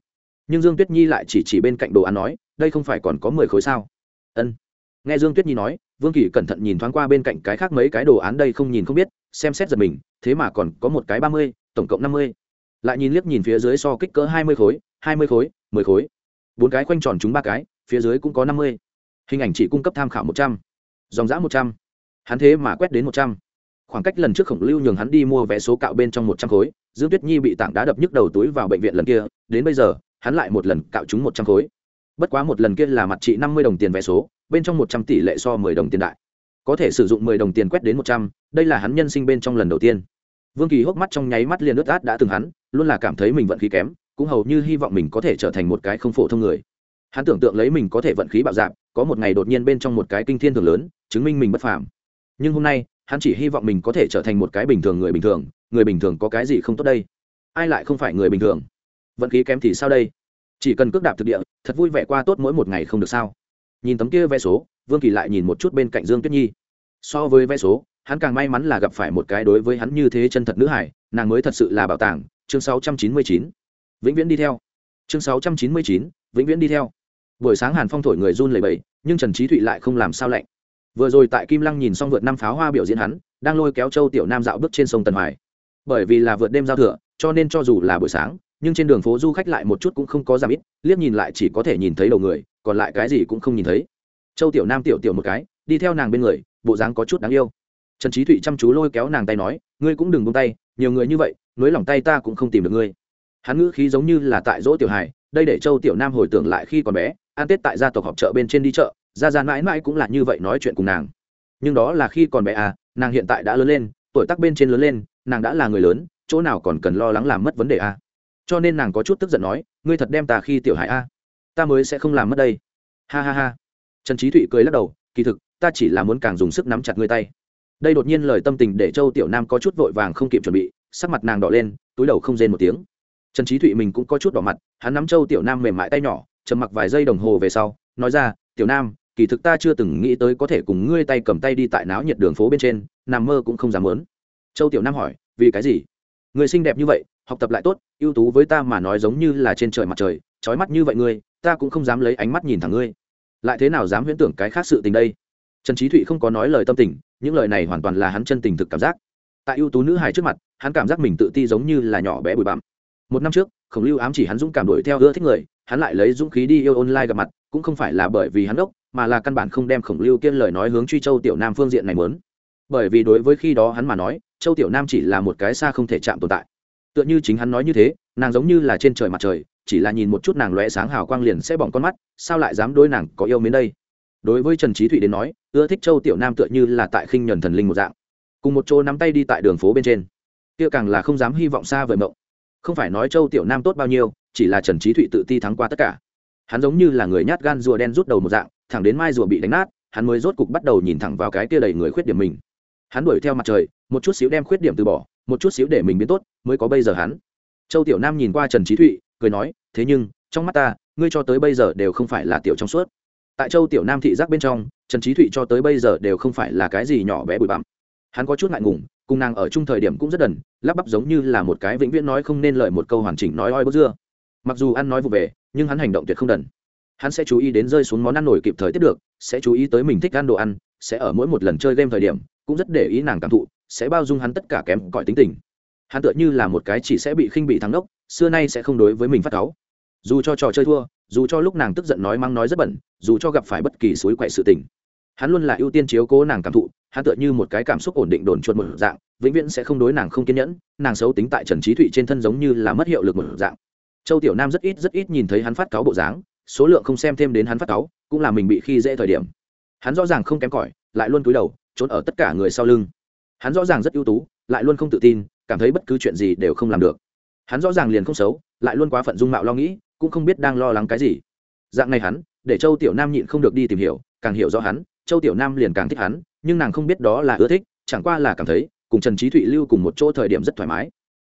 Nhưng dương tuyết nhi lại chỉ chỉ bên cạnh đồ ăn nói, đây không phải còn có mười khối sao? Ân. Nghe dương tuyết nhi nói, vương kỳ cẩn thận nhìn thoáng qua bên cạnh cái khác mấy cái đồ án đây không nhìn không biết xem xét giật mình, thế mà còn có một cái ba mươi, tổng cộng năm mươi. Lại nhìn liếc nhìn phía dưới so kích cỡ hai mươi khối, hai mươi khối, mười khối. Bốn cái khoanh tròn chúng ba cái, phía dưới cũng có năm mươi. Hình ảnh chỉ cung cấp tham khảo một trăm. Dòng giã một trăm. Hắn thế mà quét đến một trăm. Khoảng cách lần trước khổng lưu nhường hắn đi mua vé số cạo bên trong một trăm khối, dương tuyết nhi bị tảng đá đập nhức đầu túi vào bệnh viện lần kia, đến bây giờ, hắn lại một lần cạo chúng một trăm khối. Bất quá một lần kia là mặt trị năm mươi đồng tiền vé số, bên trong một trăm tỷ lệ so mười đồng tiền đại có thể sử dụng mười đồng tiền quét đến một trăm, đây là hắn nhân sinh bên trong lần đầu tiên. Vương kỳ hốc mắt trong nháy mắt liền ướt át đã từng hắn, luôn là cảm thấy mình vận khí kém, cũng hầu như hy vọng mình có thể trở thành một cái không phổ thông người. Hắn tưởng tượng lấy mình có thể vận khí bạo dạp có một ngày đột nhiên bên trong một cái kinh thiên thường lớn, chứng minh mình bất phàm. Nhưng hôm nay, hắn chỉ hy vọng mình có thể trở thành một cái bình thường người bình thường, người bình thường có cái gì không tốt đây? Ai lại không phải người bình thường? Vận khí kém thì sao đây? Chỉ cần cước đạp thực địa, thật vui vẻ qua tốt mỗi một ngày không được sao? Nhìn tấm kia vé số vương kỳ lại nhìn một chút bên cạnh dương tuyết nhi. So với vé số hắn càng may mắn là gặp phải một cái đối với hắn như thế chân thật nữ hải nàng mới thật sự là bảo tàng. Chương 699. vĩnh viễn đi theo. Chương 699, vĩnh viễn đi theo. Buổi sáng hàn phong thổi người run lẩy bẩy nhưng trần trí thụy lại không làm sao lạnh. Vừa rồi tại kim lăng nhìn xong vượt năm pháo hoa biểu diễn hắn đang lôi kéo châu tiểu nam dạo bước trên sông tần hoài. Bởi vì là vượt đêm giao thừa cho nên cho dù là buổi sáng nhưng trên đường phố du khách lại một chút cũng không có giảm ít liếc nhìn lại chỉ có thể nhìn thấy đầu người còn lại cái gì cũng không nhìn thấy. Châu tiểu nam tiểu tiểu một cái, đi theo nàng bên người, bộ dáng có chút đáng yêu. Trần trí thụy chăm chú lôi kéo nàng tay nói, ngươi cũng đừng buông tay, nhiều người như vậy nối lòng tay ta cũng không tìm được ngươi. Hắn ngữ khí giống như là tại dỗ tiểu hài, đây để châu tiểu nam hồi tưởng lại khi còn bé, ăn tết tại gia tộc họp chợ bên trên đi chợ, ra ra mãi mãi cũng là như vậy nói chuyện cùng nàng. Nhưng đó là khi còn bé à nàng hiện tại đã lớn lên, tuổi tác bên trên lớn lên, nàng đã là người lớn, chỗ nào còn cần lo lắng làm mất vấn đề à. Cho nên nàng có chút tức giận nói, ngươi thật đem ta khi tiểu hải a à ta mới sẽ không làm mất đây. Ha ha ha. Trần trí thụy cười lắc đầu, kỳ thực, ta chỉ là muốn càng dùng sức nắm chặt ngươi tay. Đây đột nhiên lời tâm tình để châu tiểu nam có chút vội vàng không kịp chuẩn bị, sắc mặt nàng đỏ lên, túi đầu không rên một tiếng. Trần trí thụy mình cũng có chút đỏ mặt, hắn nắm châu tiểu nam mềm mại tay nhỏ, trầm mặc vài giây đồng hồ về sau, nói ra, tiểu nam, kỳ thực ta chưa từng nghĩ tới có thể cùng ngươi tay cầm tay đi tại náo nhiệt đường phố bên trên, nằm mơ cũng không dám muốn. Châu tiểu nam hỏi, vì cái gì? Người xinh đẹp như vậy, học tập lại tốt, ưu tú với ta mà nói giống như là trên trời mặt trời trói mắt như vậy ngươi, ta cũng không dám lấy ánh mắt nhìn thẳng ngươi. Lại thế nào dám huyễn tưởng cái khác sự tình đây? Trần trí thụy không có nói lời tâm tình, những lời này hoàn toàn là hắn chân tình thực cảm giác. Tại ưu tú nữ hài trước mặt, hắn cảm giác mình tự ti giống như là nhỏ bé bụi bặm. Một năm trước, khổng lưu ám chỉ hắn dũng cảm đuổi theo ưa thích người, hắn lại lấy dũng khí đi yêu online gặp mặt, cũng không phải là bởi vì hắn ốc, mà là căn bản không đem khổng lưu kiên lời nói hướng truy châu tiểu nam phương diện này mớn bởi vì đối với khi đó hắn mà nói, châu tiểu nam chỉ là một cái xa không thể chạm tồn tại. Tựa như chính hắn nói như thế, nàng giống như là trên trời mặt trời chỉ là nhìn một chút nàng lóe sáng hào quang liền sẽ bỏng con mắt, sao lại dám đối nàng có yêu mến đây? Đối với trần trí thụy đến nói, ưa thích châu tiểu nam tựa như là tại khinh nhuần thần linh một dạng. Cùng một chỗ nắm tay đi tại đường phố bên trên. Kia càng là không dám hy vọng xa vời mộng. Không phải nói châu tiểu nam tốt bao nhiêu, chỉ là trần trí thụy tự ti thắng qua tất cả. Hắn giống như là người nhát gan rùa đen rút đầu một dạng, thẳng đến mai rùa bị đánh nát, hắn mới rốt cục bắt đầu nhìn thẳng vào cái kia đầy người khuyết điểm mình. Hắn đuổi theo mặt trời, một chút xíu đem khuyết điểm từ bỏ, một chút xíu để mình biến tốt, mới có bây giờ hắn. Châu tiểu nam nhìn qua trần trí thụy cười nói, thế nhưng, trong mắt ta, ngươi cho tới bây giờ đều không phải là tiểu trong suốt. Tại châu tiểu nam thị giác bên trong, trần trí thụy cho tới bây giờ đều không phải là cái gì nhỏ bé bụi bặm. Hắn có chút ngại ngùng, cùng nàng ở chung thời điểm cũng rất đần, lắp bắp giống như là một cái vĩnh viễn nói không nên lời một câu hoàn chỉnh nói oi bốc dưa. Mặc dù ăn nói vụ về, nhưng hắn hành động tuyệt không đần. Hắn sẽ chú ý đến rơi xuống món ăn nổi kịp thời tiết được, sẽ chú ý tới mình thích ăn đồ ăn, sẽ ở mỗi một lần chơi game thời điểm, cũng rất để ý nàng cảm thụ, sẽ bao dung hắn tất cả kém cỏi tính tình. Hắn tựa như là một cái chỉ sẽ bị khinh bị thắng đốc xưa nay sẽ không đối với mình phát cáu. Dù cho trò chơi thua, dù cho lúc nàng tức giận nói mang nói rất bẩn, dù cho gặp phải bất kỳ suối quậy sự tình, hắn luôn là ưu tiên chiếu cố nàng cảm thụ, hắn tựa như một cái cảm xúc ổn định đồn chuột một dạng, vĩnh viễn sẽ không đối nàng không kiên nhẫn, nàng xấu tính tại trần trí thụy trên thân giống như là mất hiệu lực một dạng. Châu tiểu nam rất ít rất ít nhìn thấy hắn phát cáo bộ dáng, số lượng không xem thêm đến hắn phát cáo cũng là mình bị khi dễ thời điểm. Hắn rõ ràng không kém cỏi, lại luôn cúi đầu, trốn ở tất cả người sau lưng. Hắn rõ ràng rất ưu tú, lại luôn không tự tin, cảm thấy bất cứ chuyện gì đều không làm được hắn rõ ràng liền không xấu, lại luôn quá phận dung mạo lo nghĩ, cũng không biết đang lo lắng cái gì. Dạng này hắn, để châu tiểu nam nhịn không được đi tìm hiểu, càng hiểu rõ hắn, châu tiểu nam liền càng thích hắn, nhưng nàng không biết đó là ưa thích, chẳng qua là cảm thấy, cùng trần trí thụy lưu cùng một chỗ thời điểm rất thoải mái.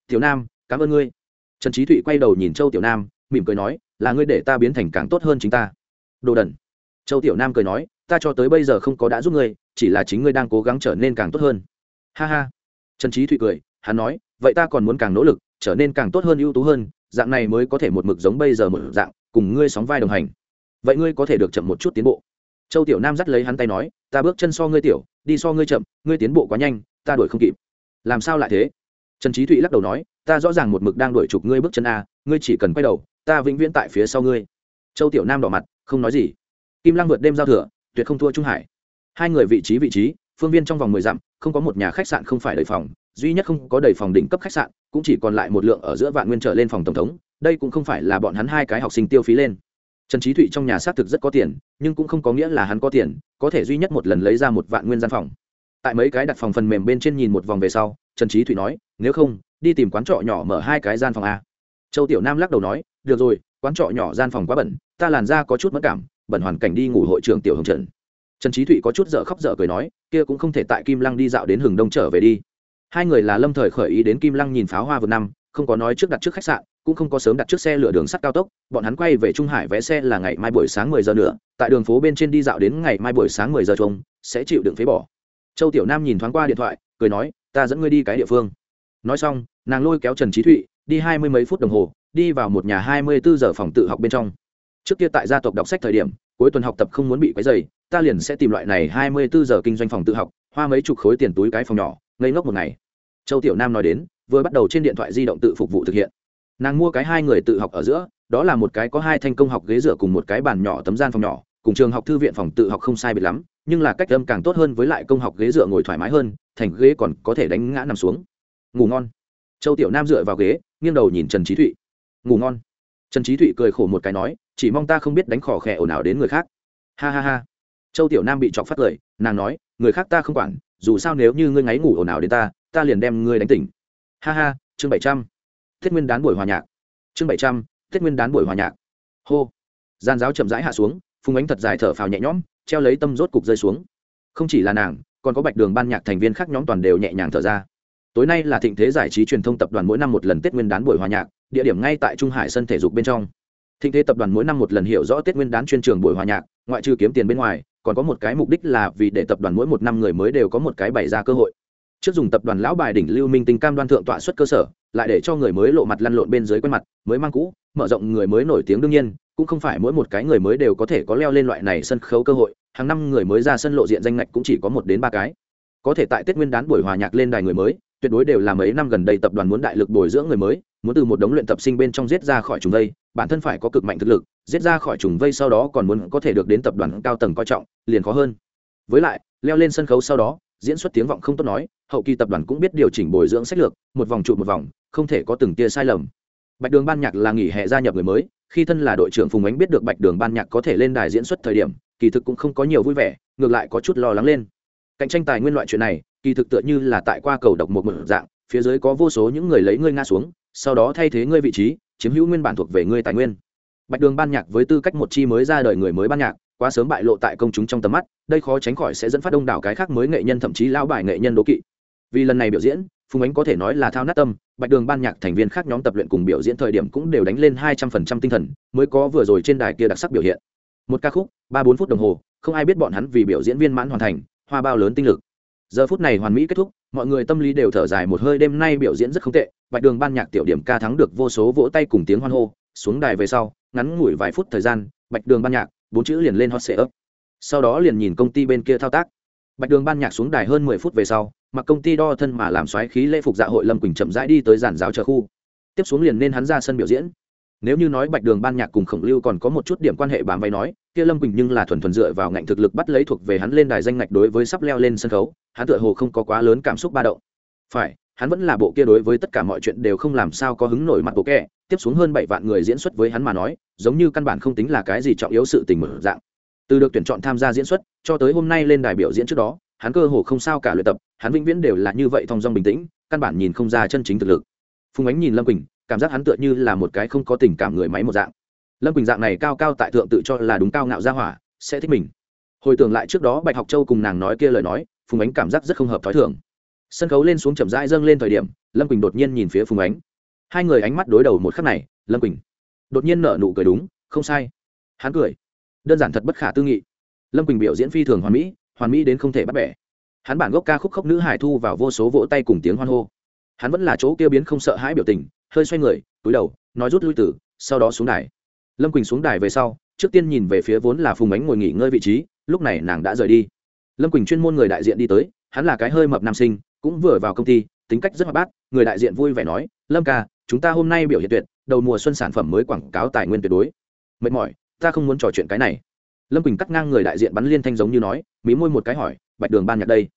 Tiểu nam, cảm ơn ngươi. Trần trí thụy quay đầu nhìn châu tiểu nam, mỉm cười nói, là ngươi để ta biến thành càng tốt hơn chính ta. Đồ đần. Châu tiểu nam cười nói, ta cho tới bây giờ không có đã giúp ngươi, chỉ là chính ngươi đang cố gắng trở nên càng tốt hơn. Ha ha. Trần trí thụy cười, hắn nói, vậy ta còn muốn càng nỗ lực trở nên càng tốt hơn, ưu tú hơn, dạng này mới có thể một mực giống bây giờ một dạng, cùng ngươi sóng vai đồng hành. Vậy ngươi có thể được chậm một chút tiến bộ. Châu tiểu nam dắt lấy hắn tay nói, ta bước chân so ngươi tiểu, đi so ngươi chậm, ngươi tiến bộ quá nhanh, ta đuổi không kịp. Làm sao lại thế? Trần trí thụy lắc đầu nói, ta rõ ràng một mực đang đuổi chụp ngươi bước chân a, ngươi chỉ cần quay đầu, ta vĩnh viễn tại phía sau ngươi. Châu tiểu nam đỏ mặt, không nói gì. Kim lăng vượt đêm giao thừa, tuyệt không thua trung hải. Hai người vị trí vị trí, phương viên trong vòng mười dặm, không có một nhà khách sạn không phải đầy phòng, duy nhất không có đầy phòng đỉnh cấp khách sạn cũng chỉ còn lại một lượng ở giữa vạn nguyên trở lên phòng tổng thống, đây cũng không phải là bọn hắn hai cái học sinh tiêu phí lên. Trần trí thụy trong nhà xác thực rất có tiền, nhưng cũng không có nghĩa là hắn có tiền, có thể duy nhất một lần lấy ra một vạn nguyên gian phòng. Tại mấy cái đặt phòng phần mềm bên trên nhìn một vòng về sau, trần trí thụy nói, nếu không, đi tìm quán trọ nhỏ mở hai cái gian phòng a. Châu tiểu nam lắc đầu nói, được rồi, quán trọ nhỏ gian phòng quá bẩn, ta làn ra có chút mất cảm, bẩn hoàn cảnh đi ngủ hội trưởng tiểu hồng trần. Trần trí thụy có chút dở khóc dở cười nói, kia cũng không thể tại kim lăng đi dạo đến hừng đông trở về đi hai người là lâm thời khởi ý đến kim lăng nhìn pháo hoa vừa năm, không có nói trước đặt trước khách sạn, cũng không có sớm đặt trước xe lửa đường sắt cao tốc, bọn hắn quay về trung hải vé xe là ngày mai buổi sáng mười giờ nữa, tại đường phố bên trên đi dạo đến ngày mai buổi sáng mười giờ chung sẽ chịu đựng phế bỏ. Châu tiểu nam nhìn thoáng qua điện thoại, cười nói, ta dẫn ngươi đi cái địa phương. Nói xong, nàng lôi kéo trần trí thụy, đi hai mươi mấy phút đồng hồ, đi vào một nhà hai mươi bốn giờ phòng tự học bên trong. Trước kia tại gia tộc đọc sách thời điểm, cuối tuần học tập không muốn bị quấy dày ta liền sẽ tìm loại này hai mươi bốn giờ kinh doanh phòng tự học, hoa mấy chục khối tiền túi cái phòng nhỏ ngây ngốc một ngày. Châu tiểu nam nói đến, vừa bắt đầu trên điện thoại di động tự phục vụ thực hiện. Nàng mua cái hai người tự học ở giữa, đó là một cái có hai thanh công học ghế dựa cùng một cái bàn nhỏ tấm gian phòng nhỏ, cùng trường học thư viện phòng tự học không sai biệt lắm, nhưng là cách âm càng tốt hơn với lại công học ghế dựa ngồi thoải mái hơn, thành ghế còn có thể đánh ngã nằm xuống. Ngủ ngon. Châu tiểu nam dựa vào ghế, nghiêng đầu nhìn trần trí thụy. Ngủ ngon. Trần trí thụy cười khổ một cái nói, chỉ mong ta không biết đánh khỏ khẽ ồn ào đến người khác. Ha ha ha. Châu tiểu nam bị chọc phát cười nàng nói, người khác ta không quản dù sao nếu như ngươi ngáy ngủ ồn ào đến ta ta liền đem ngươi đánh tỉnh. Ha ha, chương bảy trăm. Thiết nguyên đán buổi hòa nhạc. Chương bảy trăm, thiết nguyên đán buổi hòa nhạc. Hô. Gian giáo chậm rãi hạ xuống, phùng ánh thật dài thở phào nhẹ nhõm, treo lấy tâm rốt cục rơi xuống. Không chỉ là nàng, còn có bạch đường ban nhạc thành viên khác nhóm toàn đều nhẹ nhàng thở ra. Tối nay là thịnh thế giải trí truyền thông tập đoàn mỗi năm một lần tết nguyên đán buổi hòa nhạc, địa điểm ngay tại trung hải sân thể dục bên trong. Thịnh thế tập đoàn mỗi năm một lần hiểu rõ tết nguyên đán chuyên trường buổi hòa nhạc, ngoại trừ kiếm tiền bên ngoài còn có một cái mục đích là vì để tập đoàn mỗi một năm người mới đều có một cái bày ra cơ hội. Trước dùng tập đoàn lão bài đỉnh lưu minh tinh cam đoan thượng tọa xuất cơ sở, lại để cho người mới lộ mặt lăn lộn bên dưới quen mặt, mới mang cũ, mở rộng người mới nổi tiếng đương nhiên, cũng không phải mỗi một cái người mới đều có thể có leo lên loại này sân khấu cơ hội, hàng năm người mới ra sân lộ diện danh ngạch cũng chỉ có một đến ba cái. Có thể tại tết nguyên đán buổi hòa nhạc lên đài người mới, tuyệt đối đều là mấy năm gần đây tập đoàn muốn đại lực bồi dưỡng người mới muốn từ một đống luyện tập sinh bên trong giết ra khỏi trùng vây, bản thân phải có cực mạnh thực lực, giết ra khỏi trùng vây sau đó còn muốn có thể được đến tập đoàn cao tầng coi trọng, liền khó hơn. Với lại, leo lên sân khấu sau đó, diễn xuất tiếng vọng không tốt nói, hậu kỳ tập đoàn cũng biết điều chỉnh bồi dưỡng sách lược, một vòng trụ một vòng, không thể có từng tia sai lầm. Bạch đường ban nhạc là nghỉ hè gia nhập người mới, khi thân là đội trưởng phùng ánh biết được bạch đường ban nhạc có thể lên đài diễn xuất thời điểm, kỳ thực cũng không có nhiều vui vẻ, ngược lại có chút lo lắng lên. Cạnh tranh tài nguyên loại chuyện này, kỳ thực tựa như là tại qua cầu độc một mực dạng, phía dưới có vô số những người lấy ngươi nga xuống sau đó thay thế ngươi vị trí, chiếm hữu nguyên bản thuộc về ngươi tài nguyên. Bạch đường ban nhạc với tư cách một chi mới ra đời người mới ban nhạc, quá sớm bại lộ tại công chúng trong tầm mắt, đây khó tránh khỏi sẽ dẫn phát đông đảo cái khác mới nghệ nhân thậm chí lão bài nghệ nhân đố kỵ. Vì lần này biểu diễn, phùng ánh có thể nói là thao nát tâm, bạch đường ban nhạc thành viên khác nhóm tập luyện cùng biểu diễn thời điểm cũng đều đánh lên hai trăm phần trăm tinh thần, mới có vừa rồi trên đài kia đặc sắc biểu hiện. Một ca khúc, ba bốn phút đồng hồ, không ai biết bọn hắn vì biểu diễn viên mãn hoàn thành, hoa bao lớn tinh lực giờ phút này hoàn mỹ kết thúc, mọi người tâm lý đều thở dài một hơi, đêm nay biểu diễn rất không tệ, bạch đường ban nhạc tiểu điểm ca thắng được vô số vỗ tay cùng tiếng hoan hô, xuống đài về sau, ngắn ngủi vài phút thời gian, bạch đường ban nhạc, bốn chữ liền lên hot sệ ấp sau đó liền nhìn công ty bên kia thao tác. Bạch đường ban nhạc xuống đài hơn mười phút về sau, mặc công ty đo thân mà làm xoáy khí lễ phục dạ hội lâm quỳnh chậm rãi đi tới giản giáo chờ khu. Tiếp xuống liền nên hắn ra sân biểu diễn nếu như nói bạch đường ban nhạc cùng khổng lưu còn có một chút điểm quan hệ bám váy nói, kia lâm quỳnh nhưng là thuần thuần dựa vào ngạnh thực lực bắt lấy thuộc về hắn lên đài danh ngạch đối với sắp leo lên sân khấu, hắn tựa hồ không có quá lớn cảm xúc ba động. Phải, hắn vẫn là bộ kia đối với tất cả mọi chuyện đều không làm sao có hứng nổi mặt bộ kẻ, tiếp xuống hơn bảy vạn người diễn xuất với hắn mà nói, giống như căn bản không tính là cái gì trọng yếu sự tình mở dạng. Từ được tuyển chọn tham gia diễn xuất, cho tới hôm nay lên đài biểu diễn trước đó, hắn cơ hồ không sao cả luyện tập, hắn vĩnh viễn đều là như vậy thong dong bình tĩnh, căn bản nhìn không ra chân chính thực lực. Phùng ánh nhìn lâm quỳnh cảm giác hắn tựa như là một cái không có tình cảm người máy một dạng. Lâm quỳnh dạng này cao cao tại thượng tự cho là đúng cao ngạo ra hỏa, sẽ thích mình. Hồi tưởng lại trước đó bạch học châu cùng nàng nói kia lời nói, phùng ánh cảm giác rất không hợp t h ó i thường. Sân khấu lên xuống chậm rãi dâng lên thời điểm, lâm quỳnh đột nhiên nhìn phía phùng ánh. Hai người ánh mắt đối đầu một khắc này, lâm quỳnh đột nhiên nở nụ cười đúng, không sai. Hắn cười. Đơn giản thật bất khả tư nghị. Lâm quỳnh biểu diễn phi thường hoàn mỹ hoàn mỹ đến không thể bắt bẻ. Hắn bản gốc ca khúc khốc nữ hải thu vào vô số vỗ tay cùng tiếng hoan hô. Hắn vẫn là chỗ kia biến không sợ hãi biểu tình hơi xoay người, túi đầu, nói rút lui tử sau đó xuống đài. Lâm quỳnh xuống đài về sau, trước tiên nhìn về phía vốn là phùng ánh ngồi nghỉ ngơi vị trí, lúc này nàng đã rời đi. Lâm quỳnh chuyên môn người đại diện đi tới, hắn là cái hơi mập nam sinh, cũng vừa vào công ty, tính cách rất hoạt bát, người đại diện vui vẻ nói, lâm ca, chúng ta hôm nay biểu hiện tuyệt, đầu mùa xuân sản phẩm mới quảng cáo tài nguyên tuyệt đối. Mệt mỏi, ta không muốn trò chuyện cái này. Lâm quỳnh cắt ngang người đại diện bắn liên thanh giống như nói, mí môi một cái hỏi, bạch đường ban nhạc đây?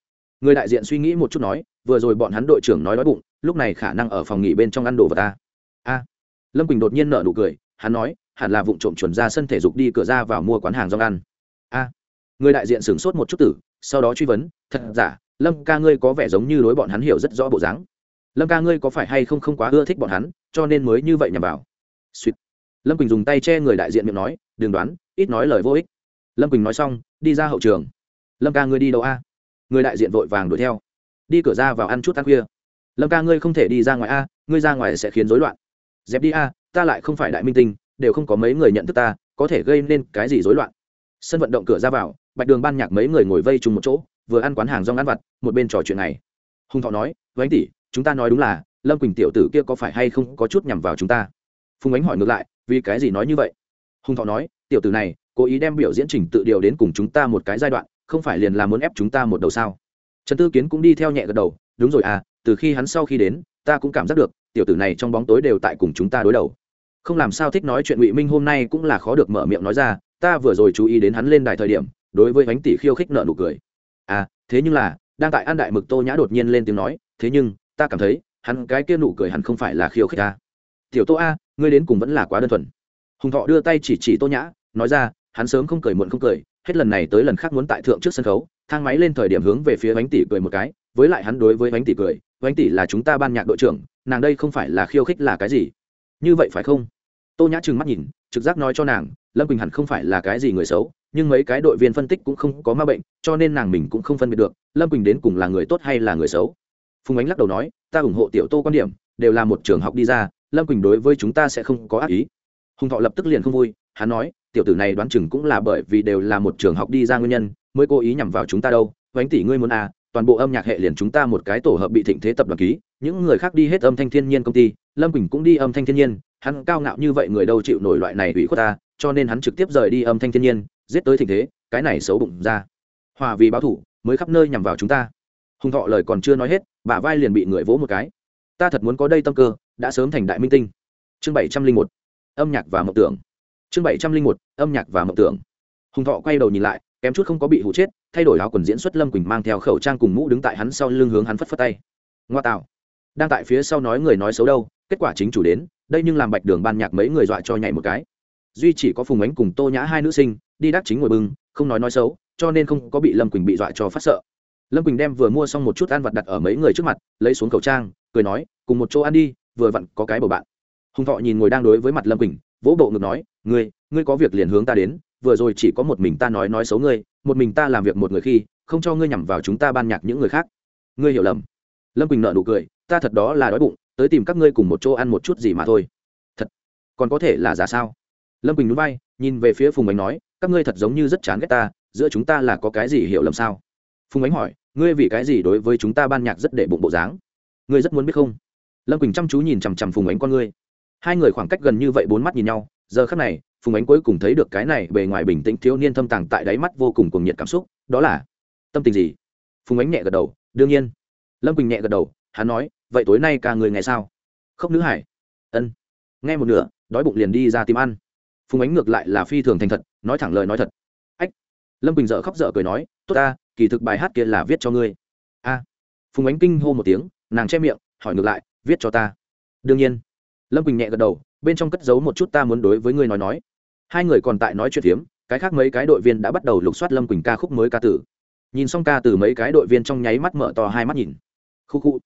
Người đại diện suy nghĩ một chút nói vừa rồi bọn hắn đội trưởng nói đói bụng, lúc này khả năng ở phòng nghỉ bên trong ăn đồ vật ta. A. Lâm quỳnh đột nhiên nở nụ cười, hắn nói, hẳn là vụ trộm chuẩn ra sân thể dục đi cửa ra vào mua quán hàng rong ăn. A. Người đại diện sửng sốt một chút tử, sau đó truy vấn, thật giả? Lâm ca ngươi có vẻ giống như đối bọn hắn hiểu rất rõ bộ dáng. Lâm ca ngươi có phải hay không không quá ưa thích bọn hắn, cho nên mới như vậy nhằm vào? Suýt lâm quỳnh dùng tay che người đại diện miệng nói, đừng đoán, ít nói lời vô ích. Lâm quỳnh nói xong, đi ra hậu trường. Lâm ca ngươi đi đâu a? Người đại diện vội vàng đuổi theo đi cửa ra vào ăn chút ăn khuya. Lâm ca ngươi không thể đi ra ngoài a, ngươi ra ngoài sẽ khiến rối loạn. Dẹp đi a, ta lại không phải đại minh tinh, đều không có mấy người nhận thức ta, có thể gây nên cái gì rối loạn. Sân vận động cửa ra vào, bạch đường ban nhạc mấy người ngồi vây chung một chỗ, vừa ăn quán hàng rong ăn vặt, một bên trò chuyện này. Hùng thọ nói, vánh anh tỷ, chúng ta nói đúng là, lâm quỳnh tiểu tử kia có phải hay không có chút nhằm vào chúng ta? Phùng ánh hỏi ngược lại, vì cái gì nói như vậy? Hùng thọ nói, tiểu tử này, cố ý đem biểu diễn trình tự điều đến cùng chúng ta một cái giai đoạn, không phải liền là muốn ép chúng ta một đầu sao? Trần tư kiến cũng đi theo nhẹ gật đầu, đúng rồi à từ khi hắn sau khi đến, ta cũng cảm giác được, tiểu tử này trong bóng tối đều tại cùng chúng ta đối đầu. Không làm sao thích nói chuyện ngụy minh hôm nay cũng là khó được mở miệng nói ra, ta vừa rồi chú ý đến hắn lên đài thời điểm, đối với bánh tỷ khiêu khích nợ nụ cười. À thế nhưng là, đang tại an đại mực tô nhã đột nhiên lên tiếng nói, thế nhưng, ta cảm thấy, hắn cái kia nụ cười hắn không phải là khiêu khích ta. Tiểu tô a, ngươi đến cùng vẫn là quá đơn thuần. Hùng thọ đưa tay chỉ chỉ tô nhã, nói ra, hắn sớm không cười muộn không cười hết lần này tới lần khác muốn tại thượng trước sân khấu, thang máy lên thời điểm hướng về phía bánh tỷ cười một cái, với lại hắn đối với bánh tỷ cười, bánh tỷ là chúng ta ban nhạc đội trưởng, nàng đây không phải là khiêu khích là cái gì? Như vậy phải không? Tô nhã trừng mắt nhìn, trực giác nói cho nàng, lâm quỳnh hẳn không phải là cái gì người xấu, nhưng mấy cái đội viên phân tích cũng không có ma bệnh, cho nên nàng mình cũng không phân biệt được, lâm quỳnh đến cùng là người tốt hay là người xấu. Phùng ánh lắc đầu nói, ta ủng hộ tiểu tô quan điểm, đều là một trường học đi ra, lâm quỳnh đối với chúng ta sẽ không có ác ý hùng thọ lập tức liền không vui, hắn nói, tiểu tử này đoán chừng cũng là bởi vì đều là một trường học đi ra nguyên nhân, mới cố ý nhằm vào chúng ta đâu. Vánh tỷ ngươi muốn à toàn bộ âm nhạc hệ liền chúng ta một cái tổ hợp bị thịnh thế tập đoàn ký, những người khác đi hết âm thanh thiên nhiên công ty, lâm quỳnh cũng đi âm thanh thiên nhiên, hắn cao ngạo như vậy người đâu chịu nổi loại này ủy khuất ta, cho nên hắn trực tiếp rời đi âm thanh thiên nhiên, giết tới thịnh thế, cái này xấu bụng ra. Hòa vì báo thủ, mới khắp nơi nhằm vào chúng ta. Hùng thọ lời còn chưa nói hết, bả vai liền bị người vỗ một cái. Ta thật muốn có đây tâm cơ, đã sớm thành đại minh tinh. Chương bảy trăm linh một âm nhạc và mộng tưởng. Chương bảy trăm linh một, âm nhạc và mộng tưởng. Hùng thọ quay đầu nhìn lại, kém chút không có bị hụ chết, thay đổi áo quần diễn xuất lâm quỳnh mang theo khẩu trang cùng mũ đứng tại hắn sau lưng hướng hắn phất phất tay. Ngoa tạo. Đang tại phía sau nói người nói xấu đâu, kết quả chính chủ đến, đây nhưng làm bạch đường ban nhạc mấy người dọa cho nhảy một cái. Duy chỉ có phùng ánh cùng tô nhã hai nữ sinh, đi đắc chính ngồi bưng, không nói nói xấu, cho nên không có bị lâm quỳnh bị dọa cho phát sợ. Lâm quỳnh đem vừa mua xong một chút ăn vặt đặt ở mấy người trước mặt, lấy xuống khẩu trang, cười nói, cùng một chỗ ăn đi, vừa vặn có cái bầu bạn hùng thọ nhìn ngồi đang đối với mặt lâm quỳnh, vỗ bộ ngực nói, ngươi ngươi có việc liền hướng ta đến, vừa rồi chỉ có một mình ta nói nói xấu ngươi, một mình ta làm việc một người khi, không cho ngươi nhằm vào chúng ta ban nhạc những người khác. Ngươi hiểu lầm. Lâm quỳnh nợ nụ cười, ta thật đó là đói bụng, tới tìm các ngươi cùng một chỗ ăn một chút gì mà thôi. Thật? Còn có thể là giả sao? Lâm quỳnh núi bay nhìn về phía phùng ánh nói, các ngươi thật giống như rất chán ghét ta, giữa chúng ta là có cái gì hiểu lầm sao? Phùng ánh hỏi, ngươi vì cái gì đối với chúng ta ban nhạc rất để bụng bộ dáng? Ngươi rất muốn biết không? Lâm quỳnh chăm chú nhìn chằm chằm phùng ánh con ngươi hai người khoảng cách gần như vậy bốn mắt nhìn nhau, giờ khắc này, phùng ánh cuối cùng thấy được cái này bề ngoài bình tĩnh thiếu niên thâm tàng tại đáy mắt vô cùng cuồng nhiệt cảm xúc, đó là, tâm tình gì? Phùng ánh nhẹ gật đầu, đương nhiên. Lâm quỳnh nhẹ gật đầu, hắn nói, vậy tối nay cả người ngày sao? Khóc nữ hải. Ân. Nghe một nửa, đói bụng liền đi ra tìm ăn. Phùng ánh ngược lại là phi thường thành thật, nói thẳng lời nói thật. Ách. Lâm bình dợ khóc dở cười nói, tốt ta, kỳ thực bài hát kia là viết cho ngươi. A. Phùng ánh kinh hô một tiếng, nàng che miệng, hỏi ngược lại, viết cho ta. Đương nhiên lâm bình nhẹ gật đầu, bên trong cất giấu một chút ta muốn đối với ngươi nói nói. Hai người còn tại nói chuyện phiếm, cái khác mấy cái đội viên đã bắt đầu lục soát lâm quỳnh ca khúc mới ca tử. Nhìn xong ca từ mấy cái đội viên trong nháy mắt mở to hai mắt nhìn. Khu khu.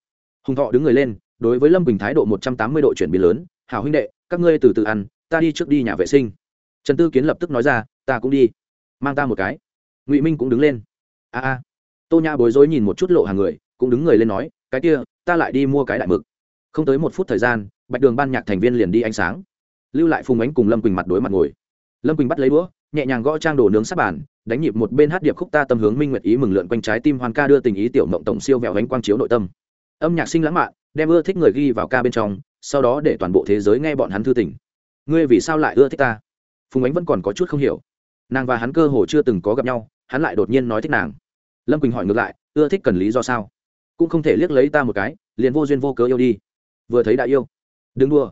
Hùng thọ đứng người lên, đối với lâm quỳnh thái độ một trăm tám mươi độ chuyển biến lớn, hảo huynh đệ, các ngươi từ từ ăn, ta đi trước đi nhà vệ sinh. Trần tư kiến lập tức nói ra, ta cũng đi. Mang ta một cái. Ngụy minh cũng đứng lên. A a. Tô nhã bối rối nhìn một chút lộ hàng người, cũng đứng người lên nói, cái kia, ta lại đi mua cái đại mực. Không tới một phút thời gian bạch đường ban nhạc thành viên liền đi ánh sáng. Lưu lại phùng ánh cùng lâm quỳnh mặt đối mặt ngồi. Lâm quỳnh bắt lấy đũa, nhẹ nhàng gõ trang đồ nướng sát bàn, đánh nhịp một bên hát điệp khúc ta tâm hướng minh nguyệt ý mừng lượn quanh trái tim hoàn ca đưa tình ý tiểu mộng tổng siêu vẹo ánh quang chiếu nội tâm. Âm nhạc sinh lãng mạn, đem ưa thích người ghi vào ca bên trong, sau đó để toàn bộ thế giới nghe bọn hắn thư tình. Ngươi vì sao lại ưa thích ta? Phùng ánh vẫn còn có chút không hiểu. Nàng và hắn cơ hồ chưa từng có gặp nhau, hắn lại đột nhiên nói thích nàng. Lâm quỳnh hỏi ngược lại, ưa thích cần lý do sao? Cũng không thể liếc lấy ta một cái, liền vô duyên vô cớ yêu đi. Vừa thấy đã yêu đừng đua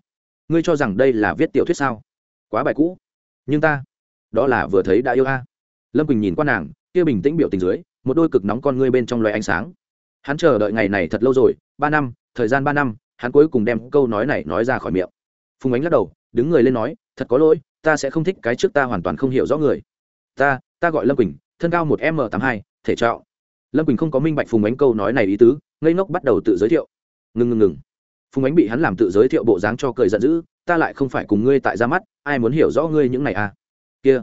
ngươi cho rằng đây là viết tiểu thuyết sao? Quá bài cũ. Nhưng ta, đó là vừa thấy đã yêu a. Lâm quỳnh nhìn qua nàng, kia bình tĩnh biểu tình dưới, một đôi cực nóng con ngươi bên trong loài ánh sáng. Hắn chờ đợi ngày này thật lâu rồi, ba năm, thời gian ba năm, hắn cuối cùng đem câu nói này nói ra khỏi miệng. Phùng ánh lắc đầu, đứng người lên nói, thật có lỗi, ta sẽ không thích cái trước ta hoàn toàn không hiểu rõ người. Ta ta gọi lâm quỳnh, thân cao một m tám hai, thể trạo lâm quỳnh không có minh bạch phùng ánh câu nói này ý tứ, ngây ngốc bắt đầu tự giới thiệu. Ngừng ngừng ngừng phùng ánh bị hắn làm tự giới thiệu bộ dáng cho cười giận dữ, ta lại không phải cùng ngươi tại ra mắt, ai muốn hiểu rõ ngươi những này à? Kia,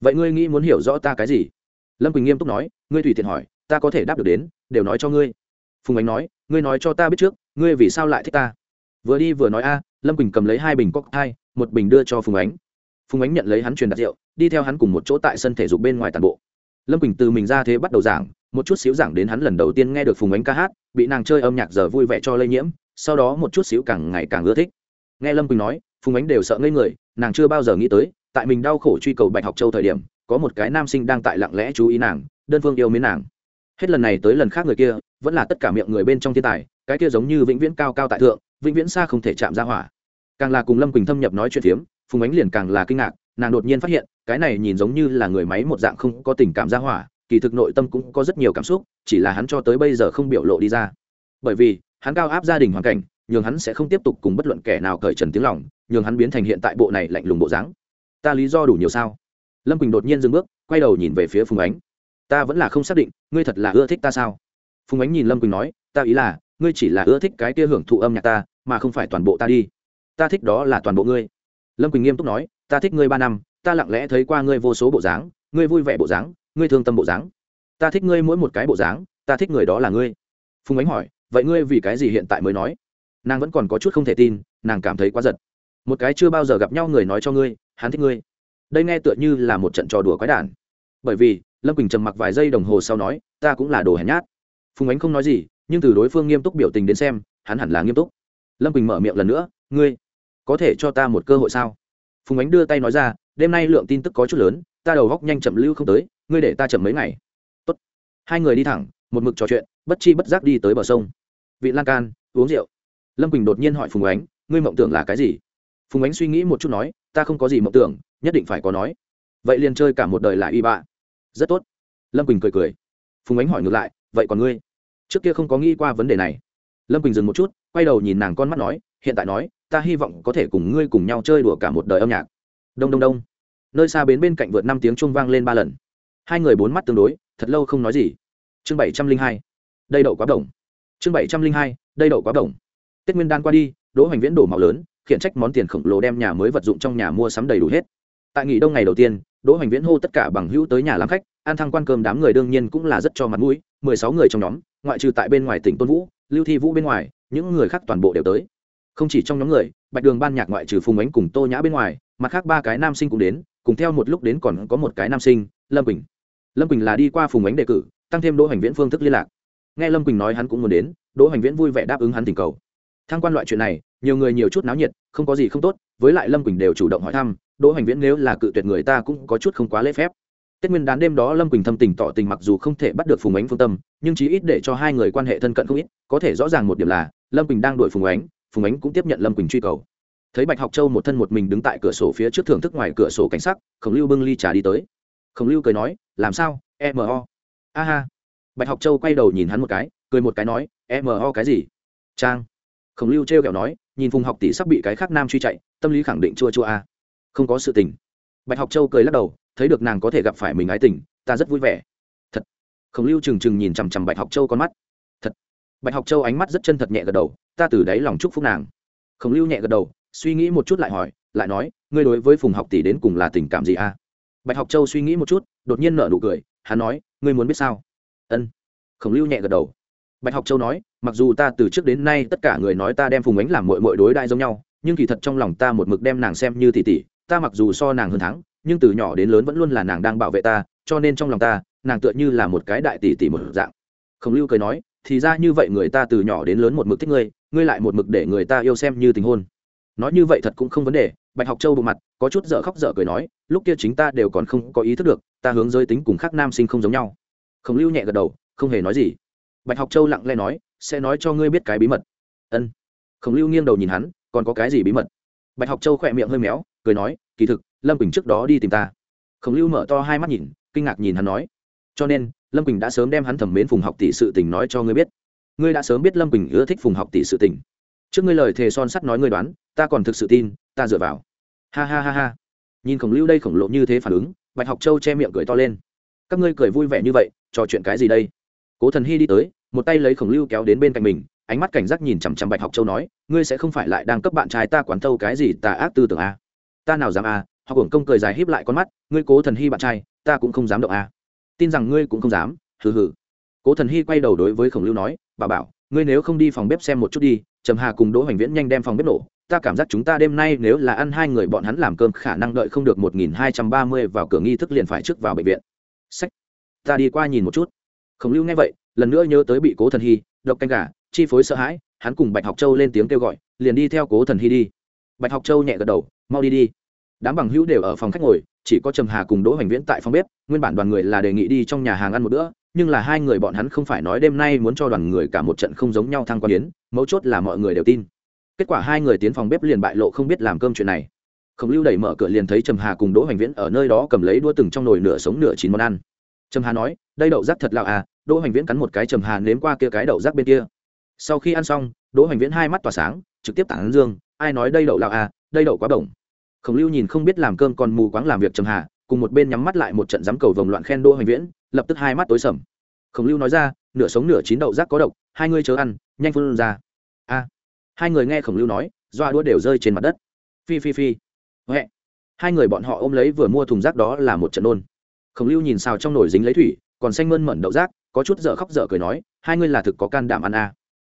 vậy ngươi nghĩ muốn hiểu rõ ta cái gì? Lâm quỳnh nghiêm túc nói, ngươi tùy tiện hỏi, ta có thể đáp được đến, đều nói cho ngươi. Phùng ánh nói, ngươi nói cho ta biết trước, ngươi vì sao lại thích ta? Vừa đi vừa nói, a, lâm quỳnh cầm lấy hai bình cóc hai một bình đưa cho phùng ánh. Phùng ánh nhận lấy hắn truyền đặt rượu, đi theo hắn cùng một chỗ tại sân thể dục bên ngoài tàn bộ. Lâm quỳnh từ mình ra thế bắt đầu giảng, một chút xíu giảng đến hắn lần đầu tiên nghe được phùng ánh ca hát, bị nàng chơi âm nhạc giờ vui vẻ cho lây nhiễm sau đó một chút xíu càng ngày càng ưa thích. Nghe lâm quỳnh nói, phùng ánh đều sợ ngây người, nàng chưa bao giờ nghĩ tới, tại mình đau khổ truy cầu bạch học châu thời điểm, có một cái nam sinh đang tại lặng lẽ chú ý nàng, đơn phương yêu mến nàng. Hết lần này tới lần khác người kia, vẫn là tất cả miệng người bên trong thiên tài, cái kia giống như vĩnh viễn cao cao tại thượng, vĩnh viễn xa không thể chạm ra hỏa. Càng là cùng lâm quỳnh thâm nhập nói chuyện phiếm, phùng ánh liền càng là kinh ngạc, nàng đột nhiên phát hiện, cái này nhìn giống như là người máy một dạng không có tình cảm ra hỏa, kỳ thực nội tâm cũng có rất nhiều cảm xúc, chỉ là hắn cho tới bây giờ không biểu lộ đi ra. Bởi vì hắn cao áp gia đình hoàn cảnh, nhường hắn sẽ không tiếp tục cùng bất luận kẻ nào cởi trần tiếng lòng, nhường hắn biến thành hiện tại bộ này lạnh lùng bộ dáng. Ta lý do đủ nhiều sao? Lâm quỳnh đột nhiên dừng bước, quay đầu nhìn về phía phùng ánh. Ta vẫn là không xác định, ngươi thật là ưa thích ta sao? Phùng ánh nhìn lâm quỳnh nói, ta ý là, ngươi chỉ là ưa thích cái kia hưởng thụ âm nhạc ta, mà không phải toàn bộ ta đi. Ta thích đó là toàn bộ ngươi. Lâm quỳnh nghiêm túc nói, ta thích ngươi ba năm, ta lặng lẽ thấy qua ngươi vô số bộ dáng, ngươi vui vẻ bộ dáng, ngươi thương tâm bộ dáng. Ta thích ngươi mỗi một cái bộ dáng, ta thích người đó là ngươi. Phùng ánh hỏi vậy ngươi vì cái gì hiện tại mới nói? Nàng vẫn còn có chút không thể tin, nàng cảm thấy quá giật. Một cái chưa bao giờ gặp nhau người nói cho ngươi, hắn thích ngươi. Đây nghe tựa như là một trận trò đùa quái đản. Bởi vì, lâm quỳnh trầm mặc vài giây đồng hồ sau nói, ta cũng là đồ hèn nhát. Phùng ánh không nói gì, nhưng từ đối phương nghiêm túc biểu tình đến xem, hắn hẳn là nghiêm túc. Lâm quỳnh mở miệng lần nữa, ngươi có thể cho ta một cơ hội sao? Phùng ánh đưa tay nói ra, đêm nay lượng tin tức có chút lớn, ta đầu góc nhanh chậm lưu không tới, ngươi để ta chậm mấy ngày. Tốt. hai người đi thẳng, một mực trò chuyện, bất chi bất giác đi tới bờ sông vị lan can, uống rượu. Lâm quỳnh đột nhiên hỏi phùng ánh, ngươi mộng tưởng là cái gì? Phùng ánh suy nghĩ một chút nói, ta không có gì mộng tưởng, nhất định phải có nói. Vậy liền chơi cả một đời lại y bạ. Rất tốt. Lâm quỳnh cười cười. Phùng ánh hỏi ngược lại, vậy còn ngươi? Trước kia không có nghĩ qua vấn đề này. Lâm quỳnh dừng một chút, quay đầu nhìn nàng con mắt nói, hiện tại nói, ta hy vọng có thể cùng ngươi cùng nhau chơi đùa cả một đời âm nhạc. Đông đông đông. Nơi xa bến bên cạnh vượt năm tiếng trung vang lên ba lần. Hai người bốn mắt tương đối, thật lâu không nói gì. Chương bảy trăm linh hai. Đây đậu quá đồng chương bảy trăm linh hai, đây đậu quá đồng tết nguyên đan qua đi, đỗ hoành viễn đổ màu lớn, khiển trách món tiền khổng lồ đem nhà mới vật dụng trong nhà mua sắm đầy đủ hết. Tại nghỉ đông ngày đầu tiên, đỗ hoành viễn hô tất cả bằng hữu tới nhà làm khách an thăng quan cơm đám người đương nhiên cũng là rất cho mặt mũi, mười sáu người trong nhóm, ngoại trừ tại bên ngoài tỉnh tôn vũ, lưu thi vũ bên ngoài, những người khác toàn bộ đều tới. Không chỉ trong nhóm người, bạch đường ban nhạc ngoại trừ phùng ánh cùng tô nhã bên ngoài, mặt khác ba cái nam sinh cũng đến, cùng theo một lúc đến còn có một cái nam sinh, lâm quỳnh. Lâm quỳnh là đi qua phùng ánh đề cử, tăng thêm đỗ hoành viễn phương thức liên lạc nghe lâm quỳnh nói hắn cũng muốn đến, đỗ hoành viễn vui vẻ đáp ứng hắn tình cầu thăng quan loại chuyện này, nhiều người nhiều chút náo nhiệt, không có gì không tốt, với lại lâm quỳnh đều chủ động hỏi thăm, đỗ hoành viễn nếu là cự tuyệt người ta cũng có chút không quá lễ phép tết nguyên đán đêm đó lâm quỳnh thâm tình tỏ tình mặc dù không thể bắt được phùng ánh phương tâm, nhưng chí ít để cho hai người quan hệ thân cận không ít, có thể rõ ràng một điểm là, lâm quỳnh đang đuổi phùng ánh phùng ánh cũng tiếp nhận lâm quỳnh truy cầu thấy bạch học châu một thân một mình đứng tại cửa sổ phía trước thưởng thức ngoài cửa sổ cảnh sắc, khổng lưu bưng ly trà đi tới khổng lưu cười nói, làm sao E M O. Aha bạch học châu quay đầu nhìn hắn một cái, cười một cái nói em ho cái gì? Trang. Khổng lưu t r kẹo nói, nhìn phùng học tỷ sắp bị cái khác nam truy chạy, tâm lý khẳng định chua chua a. Không có sự tình. Bạch học châu cười lắc đầu, thấy được nàng có thể gặp phải mình ái tình, ta rất vui vẻ. Thật. Khổng lưu trừng trừng nhìn chằm chằm bạch học châu con mắt. Thật. Bạch học châu ánh mắt rất chân thật nhẹ gật đầu, ta từ đáy lòng chúc phúc nàng. Khổng lưu nhẹ gật đầu, suy nghĩ một chút lại hỏi, lại nói, ngươi đối với phùng học tỷ đến cùng là tình cảm gì a? Bạch học châu suy nghĩ một chút, đột nhiên nở nụ cười, hắn nói, ngươi muốn biết sao? Ân. Khổng lưu nhẹ gật đầu. Bạch học châu nói, mặc dù ta từ trước đến nay tất cả người nói ta đem phùng ánh làm mội mội đối đại giống nhau, nhưng kỳ thật trong lòng ta một mực đem nàng xem như tỷ tỷ, ta mặc dù so nàng hơn thắng, nhưng từ nhỏ đến lớn vẫn luôn là nàng đang bảo vệ ta, cho nên trong lòng ta, nàng tựa như là một cái đại tỷ tỷ một dạng. Khổng lưu cười nói, thì ra như vậy người ta từ nhỏ đến lớn một mực thích ngươi ngươi lại một mực để người ta yêu xem như tình hôn. Nói như vậy thật cũng không vấn đề, bạch học châu bộ mặt, có chút dở khóc dở cười nói, lúc kia chính ta đều còn không có ý thức được, ta hướng giới tính cùng khác nam sinh không giống nhau khổng lưu nhẹ gật đầu, không hề nói gì. Bạch học châu lặng lẽ nói, sẽ nói cho ngươi biết cái bí mật. Ân. Khổng lưu nghiêng đầu nhìn hắn, còn có cái gì bí mật? Bạch học châu khỏe miệng hơi méo, cười nói, kỳ thực, lâm quỳnh trước đó đi tìm ta. Khổng lưu mở to hai mắt nhìn, kinh ngạc nhìn hắn nói, cho nên, lâm quỳnh đã sớm đem hắn thẩm mến phùng học tỷ sự tình nói cho ngươi biết. Ngươi đã sớm biết lâm quỳnh ưa thích phùng học tỷ sự tình. Trước ngươi lời thề son sắt nói ngươi đoán, ta còn thực sự tin, ta dựa vào. Ha ha ha ha. Nhìn khổng lưu đây khổng lộ như thế phản ứng, bạch học châu che miệng cười to lên các ngươi cười vui vẻ như vậy, trò chuyện cái gì đây? Cố thần hy đi tới, một tay lấy khổng lưu kéo đến bên cạnh mình, ánh mắt cảnh giác nhìn chằm chằm bạch học châu nói, ngươi sẽ không phải lại đang cấp bạn trai ta quán thâu cái gì tà ác tư tưởng à? ta nào dám à học hưởng công cười dài híp lại con mắt, ngươi cố thần hy bạn trai, ta cũng không dám động à tin rằng ngươi cũng không dám, hừ hừ. Cố thần hy quay đầu đối với khổng lưu nói, bà bảo, ngươi nếu không đi phòng bếp xem một chút đi, trầm hà cùng đỗ hoành viễn nhanh đem phòng bếp nổ, ta cảm giác chúng ta đêm nay nếu là ăn hai người bọn hắn làm cơm khả năng đợi không được một nghìn hai trăm ba mươi vào cửa nghi thức liền phải trước vào bệnh viện sách. Ta đi qua nhìn một chút. Khổng lưu nghe vậy, lần nữa nhớ tới bị cố thần hy, độc canh gà, chi phối sợ hãi, hắn cùng bạch học châu lên tiếng kêu gọi, liền đi theo cố thần hy đi. Bạch học châu nhẹ gật đầu, mau đi đi. Đám bằng hữu đều ở phòng khách ngồi, chỉ có trầm hà cùng đỗ hoành viễn tại phòng bếp, nguyên bản đoàn người là đề nghị đi trong nhà hàng ăn một bữa, nhưng là hai người bọn hắn không phải nói đêm nay muốn cho đoàn người cả một trận không giống nhau thăng quan yến mấu chốt là mọi người đều tin. Kết quả hai người tiến phòng bếp liền bại lộ không biết làm cơm chuyện này khổng lưu đẩy mở cửa liền thấy trầm hà cùng đỗ hoành viễn ở nơi đó cầm lấy đũa từng trong nồi nửa sống nửa chín món ăn. Trầm hà nói, đây đậu rác thật lạ à đỗ hoành viễn cắn một cái trầm hà nếm qua kia cái đậu rác bên kia. Sau khi ăn xong, đỗ hoành viễn hai mắt tỏa sáng, trực tiếp tản dương, ai nói đây đậu lạ à đây đậu quá bổng. Khổng lưu nhìn không biết làm cơm còn mù quáng làm việc trầm hà, cùng một bên nhắm mắt lại một trận dám cầu vồng loạn khen đỗ hoành viễn, lập tức hai mắt tối sầm. Khổng lưu nói ra, nửa sống nửa chín đậu rác có độc, hai ngươi chớ ăn, nhanh phun ra. A. Hai người nghe khổng lưu nói, doa đũa đều rơi trên mặt đất. Phi phi phi huệ. Hai người bọn họ ôm lấy vừa mua thùng rác đó là một trận nôn khổng lưu nhìn xào trong nồi dính lấy thủy, còn xanh mơn mẩn đậu rác, có chút dở khóc dở cười nói, hai ngươi là thực có can đảm ăn à.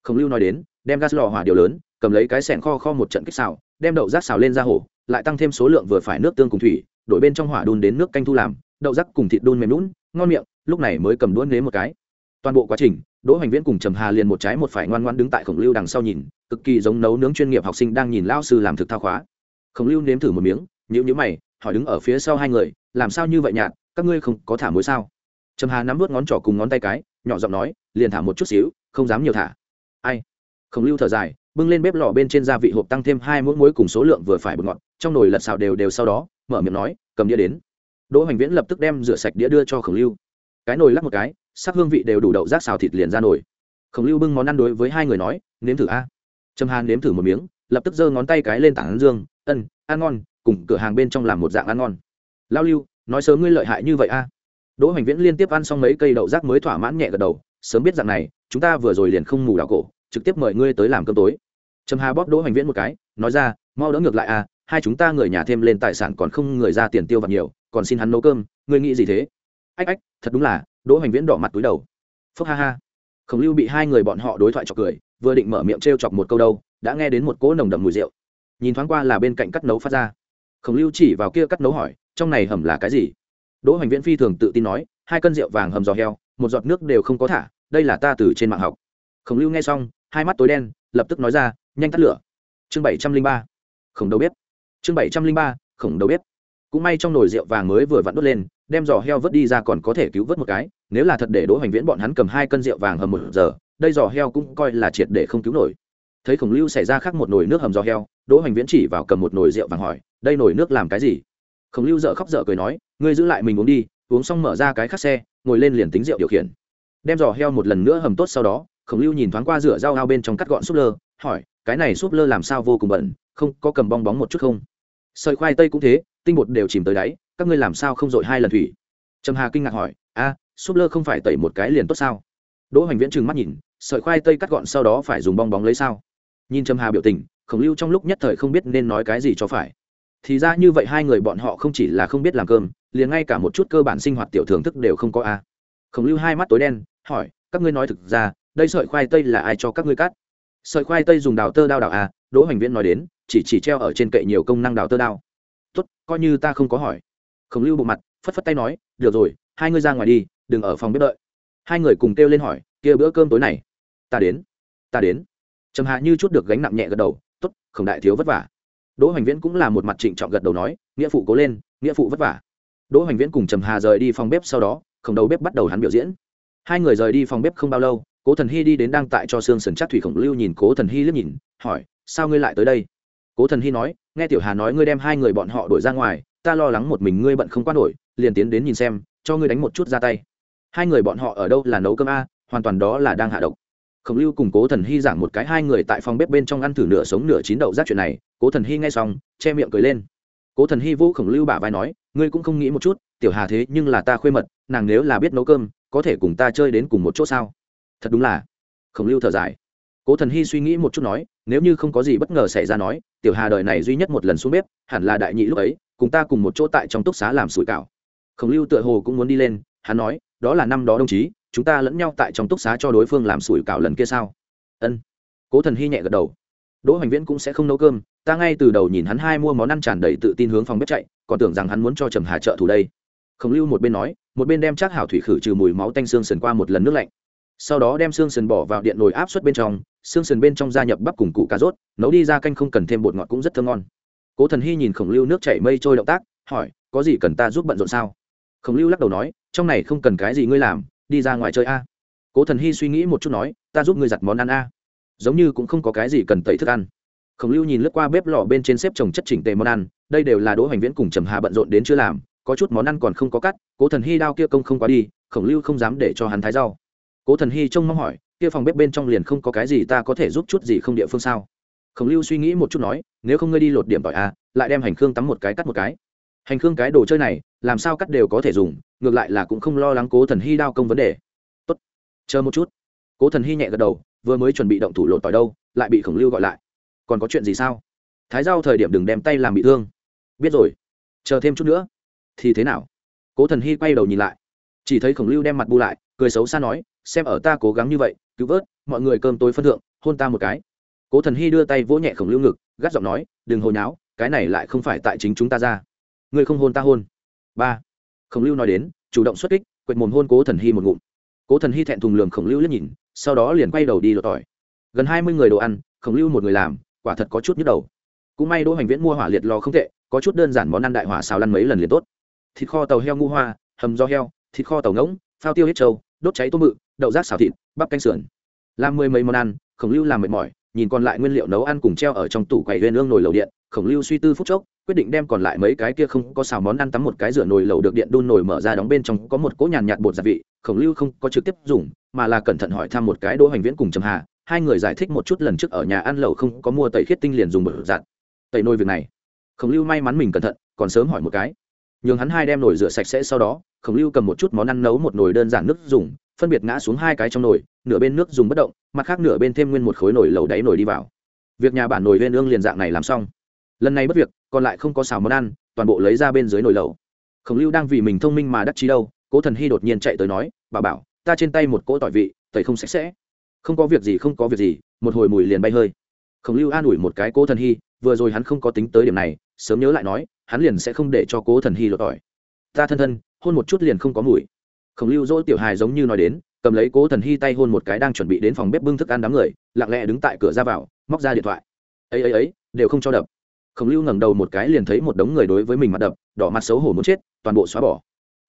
khổng lưu nói đến, đem gas lò hỏa điều lớn, cầm lấy cái sẻn kho kho một trận kích xào, đem đậu rác xào lên ra hổ lại tăng thêm số lượng vừa phải nước tương cùng thủy, đổi bên trong hỏa đun đến nước canh thu làm, đậu rác cùng thịt đun mềm lún ngon miệng, lúc này mới cầm đũa nếm một cái. Toàn bộ quá trình, đỗ hoành viễn cùng trầm hà liền một trái một phải ngoan ngoan đứng tại khổng lưu đằng sau nhìn, cực kỳ giống nấu nướng chuyên nghiệp học sinh đang nhìn lao sư làm thực thao khóa khổng lưu nếm thử một miếng nhữ nhữ mày, hỏi đứng ở phía sau hai người, làm sao như vậy nhạt, các ngươi không có thả muối sao? Trầm hà nắm vớt ngón trỏ cùng ngón tay cái, nhỏ giọng nói, liền thả một chút xíu, không dám nhiều thả. Ai? Khổng lưu thở dài, bưng lên bếp lò bên trên gia vị hộp tăng thêm hai muỗng muối cùng số lượng vừa phải bột ngọt, trong nồi lật xào đều đều sau đó, mở miệng nói, cầm đĩa đến. Đỗ hoành viễn lập tức đem rửa sạch đĩa đưa cho khổng lưu. Cái nồi lắc một cái, sắc hương vị đều đủ đậu rác xào thịt liền ra nồi. Khổng lưu bưng món ăn đối với hai người nói, nếm thử a. Trầm hàn nếm thử một miếng, lập tức giơ ngón tay cái lên tảng dương ân, ăn ngon, cùng cửa hàng bên trong làm một dạng ăn ngon. Lao lưu, nói sớm ngươi lợi hại như vậy a. Đỗ hoành viễn liên tiếp ăn xong mấy cây đậu rác mới thỏa mãn nhẹ gật đầu, sớm biết dạng này, chúng ta vừa rồi liền không mù đảo cổ, trực tiếp mời ngươi tới làm cơm tối. Trầm hà bóp đỗ hoành viễn một cái, nói ra, mau đỡ ngược lại a, hai chúng ta người nhà thêm lên tài sản còn không người ra tiền tiêu vặt nhiều, còn xin hắn nấu cơm, ngươi nghĩ gì thế? Ách ách, thật đúng là, đỗ hoành viễn đỏ mặt túi đầu. Phúc ha ha. Khổng lưu bị hai người bọn họ đối thoại chọc cười, vừa định mở miệng t r e o chọc một câu đâu, đã nghe đến một cỗ nồng đậm mùi rượu nhìn thoáng qua là bên cạnh cắt nấu phát ra. Khổng lưu chỉ vào kia cắt nấu hỏi, trong này hầm là cái gì? Đỗ hoành viễn phi thường tự tin nói, hai cân rượu vàng hầm giò heo, một giọt nước đều không có thả, đây là ta từ trên mạng học. Khổng lưu nghe xong, hai mắt tối đen, lập tức nói ra, nhanh tắt lửa. Chương bảy trăm linh ba. Khổng đầu bếp. Chương bảy trăm linh ba, khổng đầu bếp. Cũng may trong nồi rượu vàng mới vừa vặn đốt lên, đem giò heo vớt đi ra còn có thể cứu vớt một cái, nếu là thật để đỗ hoành viễn bọn hắn cầm hai cân rượu vàng hầm một giờ, đây giò heo cũng coi là triệt để không cứu nổi thấy khổng lưu xảy ra khác một nồi nước hầm giò heo, đỗ hoành viễn chỉ vào cầm một nồi rượu vàng hỏi, đây nồi nước làm cái gì? Khổng lưu dợ khóc dợ cười nói, ngươi giữ lại mình uống đi, uống xong mở ra cái khắc xe, ngồi lên liền tính rượu điều khiển. Đem giò heo một lần nữa hầm tốt sau đó, khổng lưu nhìn thoáng qua rửa dao ao bên trong cắt gọn súp lơ, hỏi, cái này súp lơ làm sao vô cùng bẩn, không có cầm bong bóng một chút không? Sợi khoai tây cũng thế, tinh bột đều chìm tới đáy, các ngươi làm sao không dội hai lần thủy? Trầm hà kinh ngạc hỏi, a, súp lơ không phải tẩy một cái liền tốt sao? Đỗ hoành viễn trừng mắt nhìn, sợi khoai tây cắt gọn sau đó phải dùng bong bóng lấy sao? Nhìn trầm hà biểu tình, khổng lưu trong lúc nhất thời không biết nên nói cái gì cho phải. Thì ra như vậy hai người bọn họ không chỉ là không biết làm cơm, liền ngay cả một chút cơ bản sinh hoạt tiểu thưởng thức đều không có a. À. Khổng lưu hai mắt tối đen, hỏi, các ngươi nói thực ra, đây sợi khoai tây là ai cho các ngươi cắt? Sợi khoai tây dùng đào tơ đao đào a, đỗ hoành viễn nói đến, chỉ chỉ treo ở trên kệ nhiều công năng đào tơ đao. Tốt, coi như ta không có hỏi. Khổng lưu bộ mặt, phất phất tay nói, được rồi, hai ngươi ra ngoài đi, đừng ở phòng bếp đợi. Hai người cùng kêu lên hỏi, kia bữa cơm tối này, ta đến ta đến trầm hà như chút được gánh nặng nhẹ gật đầu t ố t khổng đại thiếu vất vả. Đỗ hoành viễn cũng là một mặt trịnh trọng gật đầu nói, nghĩa phụ cố lên, nghĩa phụ vất vả. Đỗ hoành viễn cùng trầm hà rời đi phòng bếp sau đó khổng đầu bếp bắt đầu hắn biểu diễn. Hai người rời đi phòng bếp không bao lâu, cố thần hy đi đến đang tại cho xương sần chắc thủy khổng lưu nhìn cố thần hy liếc nhìn, hỏi, sao ngươi lại tới đây? Cố thần hy nói, nghe tiểu hà nói ngươi đem hai người bọn họ đổi ra ngoài, ta lo lắng một mình ngươi bận không qua nổi, liền tiến đến nhìn xem, cho ngươi đánh một chút ra tay. Hai người bọn họ ở đâu là nấu cơm a, hoàn toàn đó là đang hạ độc khổng lưu cùng cố thần hy giảng một cái, hai người tại phòng bếp bên trong ăn thử nửa sống nửa chín đậu rác chuyện này. Cố thần hy nghe xong, che miệng cười lên. Cố thần hy vũ khổng lưu bả vai nói, ngươi cũng không nghĩ một chút, tiểu hà thế nhưng là ta khuê mật, nàng nếu là biết nấu cơm, có thể cùng ta chơi đến cùng một chỗ sao? Thật đúng là. Khổng lưu thở dài. Cố thần hy suy nghĩ một chút nói, nếu như không có gì bất ngờ xảy ra nói, tiểu hà đời này duy nhất một lần xuống bếp, hẳn là đại nhị lúc ấy, cùng ta cùng một chỗ tại trong túc xá làm sủi cảo. Khổng lưu tựa hồ cũng muốn đi lên, hắn nói, đó là năm đó đồng chí chúng ta lẫn nhau tại trong túc xá cho đối phương làm sủi cảo lần kia sao? Ân. Cố thần hy nhẹ gật đầu. Đỗ hoành viễn cũng sẽ không nấu cơm, ta ngay từ đầu nhìn hắn hai mua món ăn tràn đầy tự tin hướng phòng bếp chạy, còn tưởng rằng hắn muốn cho trầm hà trợ thủ đây. Khổng lưu một bên nói, một bên đem chắc hảo thủy khử trừ mùi máu tanh xương sần qua một lần nước lạnh. Sau đó đem xương sần bỏ vào điện nồi áp suất bên trong, xương sần bên trong gia nhập bắp cùng củ cà rốt, nấu đi ra canh không cần thêm bột ngọt cũng rất thơm ngon. Cố thần hy nhìn khổng lưu nước chảy mây trôi động tác, hỏi, có gì cần ta giúp bận rộn sao? Khổng lưu lắc đầu nói, trong này không cần cái gì ngươi làm đi ra ngoài chơi a. Cố thần hy suy nghĩ một chút nói, ta giúp ngươi giặt món ăn a. Giống như cũng không có cái gì cần tẩy thức ăn. Khổng lưu nhìn lướt qua bếp lò bên trên xếp trồng chất chỉnh tề món ăn, đây đều là đỗ hoành viễn cùng trầm hà bận rộn đến chưa làm, có chút món ăn còn không có cắt, cố thần hy đao kia công không quá đi, khổng lưu không dám để cho hắn thái rau. Cố thần hy trông mong hỏi, kia phòng bếp bên trong liền không có cái gì ta có thể giúp chút gì không địa phương sao? Khổng lưu suy nghĩ một chút nói, nếu không ngươi đi lột điểm tỏi a, lại đem hành khương tắm một cái cắt một cái. Hành khương cái đồ chơi này làm sao cắt đều có thể dùng, ngược lại là cũng không lo lắng cố thần hy đao công vấn đề. Tốt, chờ một chút. Cố thần hy nhẹ gật đầu, vừa mới chuẩn bị động thủ lột tỏi đâu, lại bị khổng lưu gọi lại. Còn có chuyện gì sao? Thái giao thời điểm đừng đem tay làm bị thương. Biết rồi. Chờ thêm chút nữa. Thì thế nào? Cố thần hy quay đầu nhìn lại. Chỉ thấy khổng lưu đem mặt bu lại, cười xấu xa nói, xem ở ta cố gắng như vậy, cứu vớt, mọi người cơm tối phân thượng, hôn ta một cái. Cố thần hy đưa tay vỗ nhẹ khổng lưu ngực, gắt giọng nói, đừng hồi nháo, cái này lại không phải tại chính chúng ta ra. Ngươi không hôn ta hôn ba. Khổng lưu nói đến, chủ động xuất kích, quệt mồm hôn cố thần hy một ngụm. Cố thần hy thẹn thùng lường khổng lưu liếc nhìn, sau đó liền quay đầu đi lột tỏi. Gần hai mươi người đồ ăn, khổng lưu một người làm, quả thật có chút nhức đầu. Cũng may đỗ hoành viễn mua hỏa liệt lò không tệ, có chút đơn giản món ăn đại hỏa xào lăn mấy lần liền tốt. Thịt kho tàu heo ngu hoa, hầm do heo, thịt kho tàu ngỗng, phao tiêu hết trâu, đốt cháy tôm mự đậu rác xào thịt, bắp canh sườn. Làm mười mấy món ăn, khổng lưu làm mệt mỏi, nhìn còn lại nguyên liệu nấu ăn cùng treo ở trong tủ quầy huyền ương nồi lầu điện, khổng lưu suy tư phút chốc quyết định đem còn lại mấy cái kia không có xào món ăn tắm một cái rửa nồi lẩu được điện đun nồi mở ra đóng bên trong có một cỗ nhàn nhạt bột gia vị, khổng lưu không có trực tiếp dùng, mà là cẩn thận hỏi thăm một cái đỗ hoành viễn cùng trầm hà, hai người giải thích một chút lần trước ở nhà ăn lẩu không có mua tẩy khiết tinh liền dùng bột giặt. Tẩy nồi việc này. Khổng lưu may mắn mình cẩn thận, còn sớm hỏi một cái. Nhường hắn hai đem nồi rửa sạch sẽ sau đó, khổng lưu cầm một chút món ăn nấu một nồi đơn giản nước dùng, phân biệt ngã xuống hai cái trong nồi, nửa bên nước dùng bất động, mặt khác nửa bên thêm nguyên một khối nồi lẩu đáy nồi đi vào. Việc nhà bản nồi lên ương liền dạng này làm xong lần này bất việc, còn lại không có xào món ăn, toàn bộ lấy ra bên dưới nồi lẩu. Khổng lưu đang vì mình thông minh mà đắc chí đâu, cố thần hy đột nhiên chạy tới nói bà bảo, ta trên tay một cỗ tỏi vị, tẩy không sạch sẽ. Không có việc gì, không có việc gì, một hồi mùi liền bay hơi. Khổng lưu an ủi một cái cố thần hy, vừa rồi hắn không có tính tới điểm này, sớm nhớ lại nói, hắn liền sẽ không để cho cố thần hy lột tỏi. Ta thân thân, hôn một chút liền không có mùi. Khổng lưu dỗ tiểu hài giống như nói đến, cầm lấy cố thần hy tay hôn một cái đang chuẩn bị đến phòng bếp bưng thức ăn đám người, lặng lẽ đứng tại cửa ra vào, móc ra điện thoại. Ấy ấy ấy, đều không cho đập khổng lưu ngẩng đầu một cái liền thấy một đống người đối với mình mặt đập, đỏ mặt xấu hổ muốn chết, toàn bộ xóa bỏ.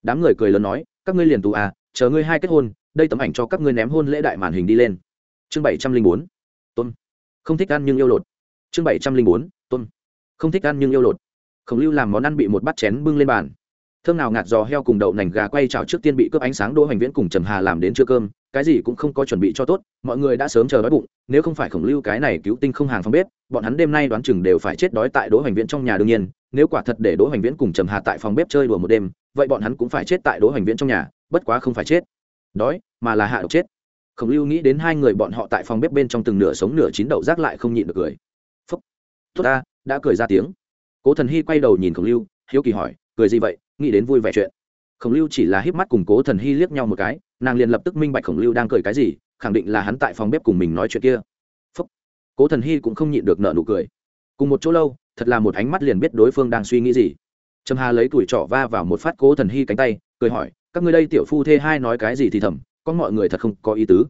Đám người cười lớn nói, các ngươi liền tù à chờ ngươi hai kết hôn, đây tấm ảnh cho các ngươi ném hôn lễ đại màn hình đi lên. Chương bảy trăm linh bốn, tôn. Không thích ăn nhưng yêu lột. Chương bảy trăm linh bốn, tôn. Không thích ăn nhưng yêu lột. Khổng lưu làm món ăn bị một bát chén bưng lên bàn thơm nào ngạt giò heo cùng đậu nành gà quay chảo trước tiên bị cướp ánh sáng đỗ hoành viễn cùng trầm hà làm đến trưa cơm, cái gì cũng không có chuẩn bị cho tốt, mọi người đã sớm chờ đói bụng, nếu không phải khổng lưu cái này cứu tinh không hàng phòng bếp, bọn hắn đêm nay đoán chừng đều phải chết đói tại đỗ hoành viễn trong nhà đương nhiên, nếu quả thật để đỗ hoành viễn cùng trầm hà tại phòng bếp chơi đùa một đêm, vậy bọn hắn cũng phải chết tại đỗ hoành viễn trong nhà, bất quá không phải chết đói, mà là hạ độc chết. Khổng lưu nghĩ đến hai người bọn họ tại phòng bếp bên trong từng nửa sống nửa chín đậu rác lại không nhịn được cười. Phúc, tốt ta, đã cười ra tiếng. Cố thần hy quay đầu nhìn khổng lưu, hiếu kỳ hỏi, cười gì vậy? Nghĩ đến vui vẻ chuyện. Khổng lưu chỉ là híp mắt cùng cố thần hy liếc nhau một cái, nàng liền lập tức minh bạch khổng lưu đang cười cái gì, khẳng định là hắn tại phòng bếp cùng mình nói chuyện kia. Phúc. Cố thần hy cũng không nhịn được nợ nụ cười. Cùng một chỗ lâu, thật là một ánh mắt liền biết đối phương đang suy nghĩ gì. Trầm hà lấy tuổi trỏ va vào một phát cố thần hy cánh tay, cười hỏi, các ngươi đây tiểu phu thê hai nói cái gì thì thầm, có mọi người thật không có ý tứ.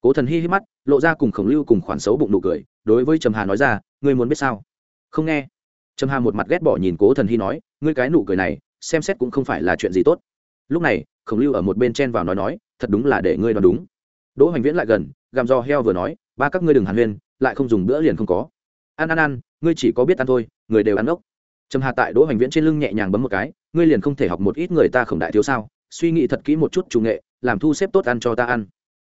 Cố thần hy hít mắt, lộ ra cùng khổng lưu cùng khoản xấu bụng nụ cười, đối với trầm hà nói ra, ngươi muốn biết sao? Không nghe. Trầm hà một mặt ghét bỏ nhìn cố thần hy nói, ngươi cái nụ cười này xem xét cũng không phải là chuyện gì tốt. Lúc này, khổng lưu ở một bên chen vào nói nói, thật đúng là để ngươi đoán đúng. Đỗ hoành viễn lại gần gàm do heo vừa nói, ba các ngươi đừng hàn huyên, lại không dùng bữa liền không có. Ăn ăn ăn ngươi chỉ có biết ăn thôi, người đều ăn ốc. Trầm hà tại đỗ hoành viễn trên lưng nhẹ nhàng bấm một cái, ngươi liền không thể học một ít người ta khổng đại thiếu sao, suy nghĩ thật kỹ một chút chủ nghệ, làm thu xếp tốt ăn cho ta ăn.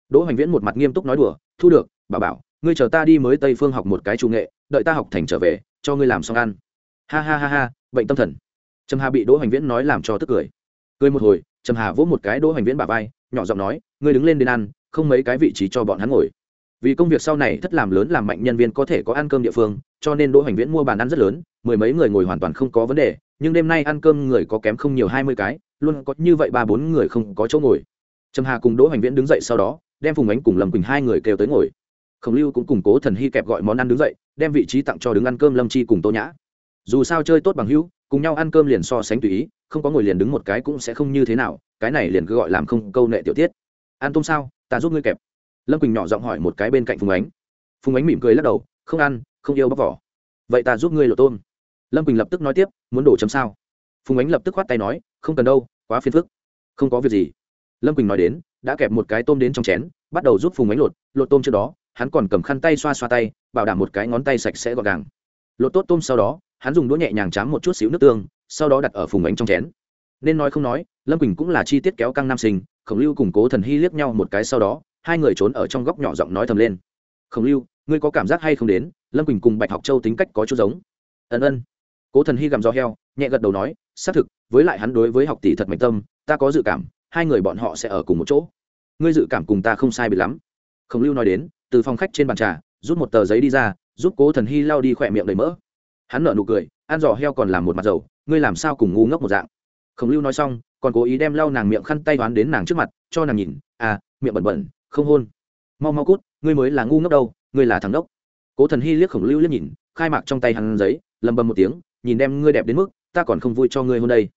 Đỗ hoành viễn một mặt nghiêm túc nói đùa, thu được, bà bảo, ngươi chờ ta đi mới tây phương học một cái chủ nghệ, đợi ta học thành trở về, cho ngươi làm xong ăn. Ha ha ha ha, bệnh tâm thần trầm hà bị đỗ hoành viễn nói làm cho tức cười. Cười một hồi, trầm hà vỗ một cái đỗ hoành viễn bà vai, nhỏ giọng nói, ngươi đứng lên đến ăn, không mấy cái vị trí cho bọn hắn ngồi. Vì công việc sau này thất làm lớn làm mạnh nhân viên có thể có ăn cơm địa phương, cho nên đỗ hoành viễn mua bàn ăn rất lớn, mười mấy người ngồi hoàn toàn không có vấn đề, nhưng đêm nay ăn cơm người có kém không nhiều hai mươi cái, luôn có như vậy ba bốn người không có chỗ ngồi. Trầm hà cùng đỗ hoành viễn đứng dậy sau đó, đem phùng ánh cùng lâm quỳnh hai người kêu tới ngồi. Khổng lưu cũng củng cố thần hy kẹp gọi món ăn đứng dậy, đem vị trí tặng cho đứng ăn cơm lâm chi cùng tô nhã. Dù sao chơi tốt bằng hữu cùng nhau ăn cơm liền so sánh tùy ý, không có ngồi liền đứng một cái cũng sẽ không như thế nào, cái này liền cứ gọi làm không câu nệ tiểu tiết. Ăn tôm sao, ta giúp ngươi kẹp. Lâm quỳnh nhỏ giọng hỏi một cái bên cạnh phùng ánh. Phùng ánh mỉm cười lắc đầu, không ăn, không yêu bóc vỏ. Vậy ta giúp ngươi lộ tôm. Lâm quỳnh lập tức nói tiếp, muốn đổ chấm sao? Phùng ánh lập tức khoát tay nói, không cần đâu, quá phiền phức. Không có việc gì. Lâm quỳnh nói đến, đã kẹp một cái tôm đến trong chén, bắt đầu giúp phùng ánh lột lột tôm trước đó, hắn còn cầm khăn tay xoa xoa tay, bảo đảm một cái ngón tay sạch sẽ gọn gàng. Lột tốt tôm sau đó hắn dùng đũa nhẹ nhàng chám một chút xíu nước tương, sau đó đặt ở phùng ánh trong chén. Nên nói không nói, lâm quỳnh cũng là chi tiết kéo căng nam sinh, khổng lưu cùng cố thần hy liếc nhau một cái sau đó, hai người trốn ở trong góc nhỏ giọng nói thầm lên. Khổng lưu, ngươi có cảm giác hay không đến? Lâm quỳnh cùng bạch học châu tính cách có chút giống. Ân ân. Cố thần hy gầm gió heo, nhẹ gật đầu nói, xác thực, với lại hắn đối với học tỷ thật mạnh tâm, ta có dự cảm, hai người bọn họ sẽ ở cùng một chỗ. Ngươi dự cảm cùng ta không sai bị lắm. Khổng lưu nói đến, từ phòng khách trên bàn trà, rút một tờ giấy đi ra, giúp cố thần hy lao đi khỏe miệng đầy mỡ hắn nở nụ cười, ăn giò heo còn làm một mặt dầu, ngươi làm sao cùng ngu ngốc một dạng? Khổng lưu nói xong, còn cố ý đem lau nàng miệng khăn tay đoán đến nàng trước mặt, cho nàng nhìn à miệng bẩn bẩn, không hôn. Mau mau cút, ngươi mới là ngu ngốc đâu, ngươi là thằng đốc cố thần hy liếc khổng lưu liếc nhìn, khai mạc trong tay hắn giấy, lầm bầm một tiếng, nhìn đem ngươi đẹp đến mức, ta còn không vui cho ngươi hôn đây.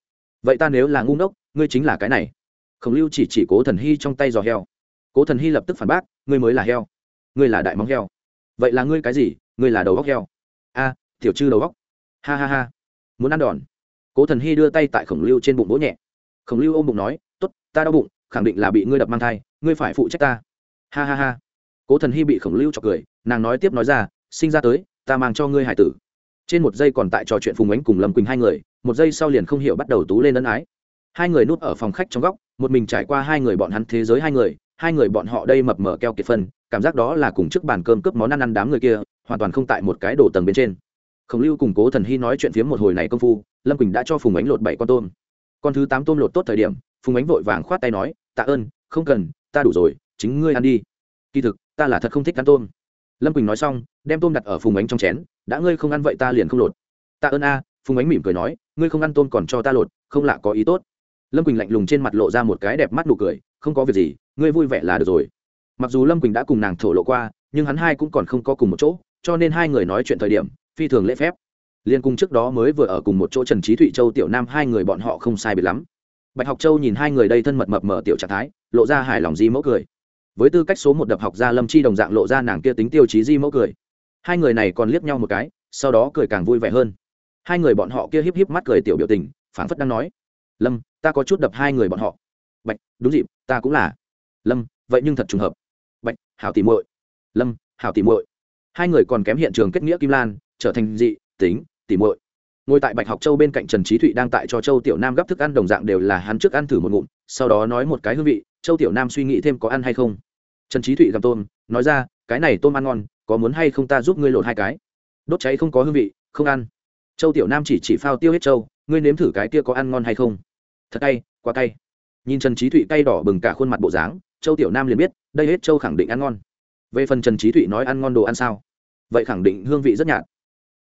Vậy ta nếu là ngu ngốc, ngươi chính là cái này. Khổng lưu chỉ chỉ cố thần hy trong tay giò heo. Cố thần hy lập tức phản bác, ngươi mới là heo. Ngươi là đại móng heo. Vậy là ngươi cái gì? Ngươi là đầu góc heo. A tiểu chư đầu góc. Ha ha ha. Muốn ăn đòn. Cố thần hy đưa tay tại khổng lưu trên bụng vỗ nhẹ. Khổng lưu ôm bụng nói t ố t ta đau bụng, khẳng định là bị ngươi đập mang thai, ngươi phải phụ trách ta. Ha ha ha. Cố thần hy bị khổng lưu chọc cười, nàng nói tiếp nói ra, sinh ra tới, ta mang cho ngươi hải tử. Trên một giây còn tại trò chuyện phùng ánh cùng lâm quỳnh hai người, một giây sau liền không hiểu bắt đầu tú lên ân ái. Hai người núp ở phòng khách trong góc, một mình trải qua hai người bọn hắn thế giới hai người hai người bọn họ đây mập mờ keo kiệt phân, cảm giác đó là cùng trước bàn cơm cướp món ăn ăn đám người kia, hoàn toàn không tại một cái đồ tầng bên trên khổng lưu cùng cố thần hy nói chuyện phiếm một hồi này công phu, lâm quỳnh đã cho phùng ánh lột bảy con tôm. Con thứ tám tôm lột tốt thời điểm, phùng ánh vội vàng khoát tay nói, tạ ơn, không cần, ta đủ rồi, chính ngươi ăn đi. Kỳ thực, ta là thật không thích ăn tôm. Lâm quỳnh nói xong, đem tôm đặt ở phùng ánh trong chén, đã ngươi không ăn vậy ta liền không lột. Tạ ơn a, phùng ánh mỉm cười nói, ngươi không ăn tôm còn cho ta lột, không lạ có ý tốt. Lâm quỳnh lạnh lùng trên mặt lộ ra một cái đẹp mắt nụ cười, không có việc gì, ngươi vui vẻ là được rồi. Mặc dù lâm quỳnh đã cùng nàng thổ lộ qua, nhưng hắn hai cũng còn không có cùng một chỗ, cho nên hai người nói chuyện thời điểm phi thường lễ phép. Liên cung trước đó mới vừa ở cùng một chỗ trần trí thụy châu tiểu nam hai người bọn họ không sai biệt lắm. Bạch học châu nhìn hai người đây thân mật mập mở tiểu trạng thái, lộ ra hài lòng di mẫu cười. Với tư cách số một đập học gia lâm chi đồng dạng lộ ra nàng kia tính tiêu chí di mẫu cười. Hai người này còn liếc nhau một cái, sau đó cười càng vui vẻ hơn. Hai người bọn họ kia híp híp mắt cười tiểu biểu tình phản phất đang nói, lâm, ta có chút đập hai người bọn họ. Bạch, đúng dịp, ta cũng là. Lâm, vậy nhưng thật trùng hợp. Bạch, hảo tìm muội. Lâm, hảo tìm muội. Hai người còn kém hiện trường kết nghĩa kim lan trở thành dị, tính, tỉ muội. Ngồi tại bạch học châu bên cạnh trần trí thụy đang tại cho châu tiểu nam gấp thức ăn đồng dạng đều là hắn trước ăn thử một ngụm, sau đó nói một cái hương vị, châu tiểu nam suy nghĩ thêm có ăn hay không? Trần trí thụy gặp tôm, nói ra, cái này tôm ăn ngon, có muốn hay không ta giúp ngươi lột hai cái? Đốt cháy không có hương vị, không ăn. Châu tiểu nam chỉ chỉ phao tiêu hết châu ngươi nếm thử cái kia có ăn ngon hay không? Thật cay, quá cay. Nhìn trần trí thụy cay đỏ bừng cả khuôn mặt bộ dáng, châu tiểu nam liền biết, đây hết châu khẳng định ăn ngon. Về phần trần trí thụy nói ăn ngon đồ ăn sao? Vậy khẳng định hương vị rất nhạt.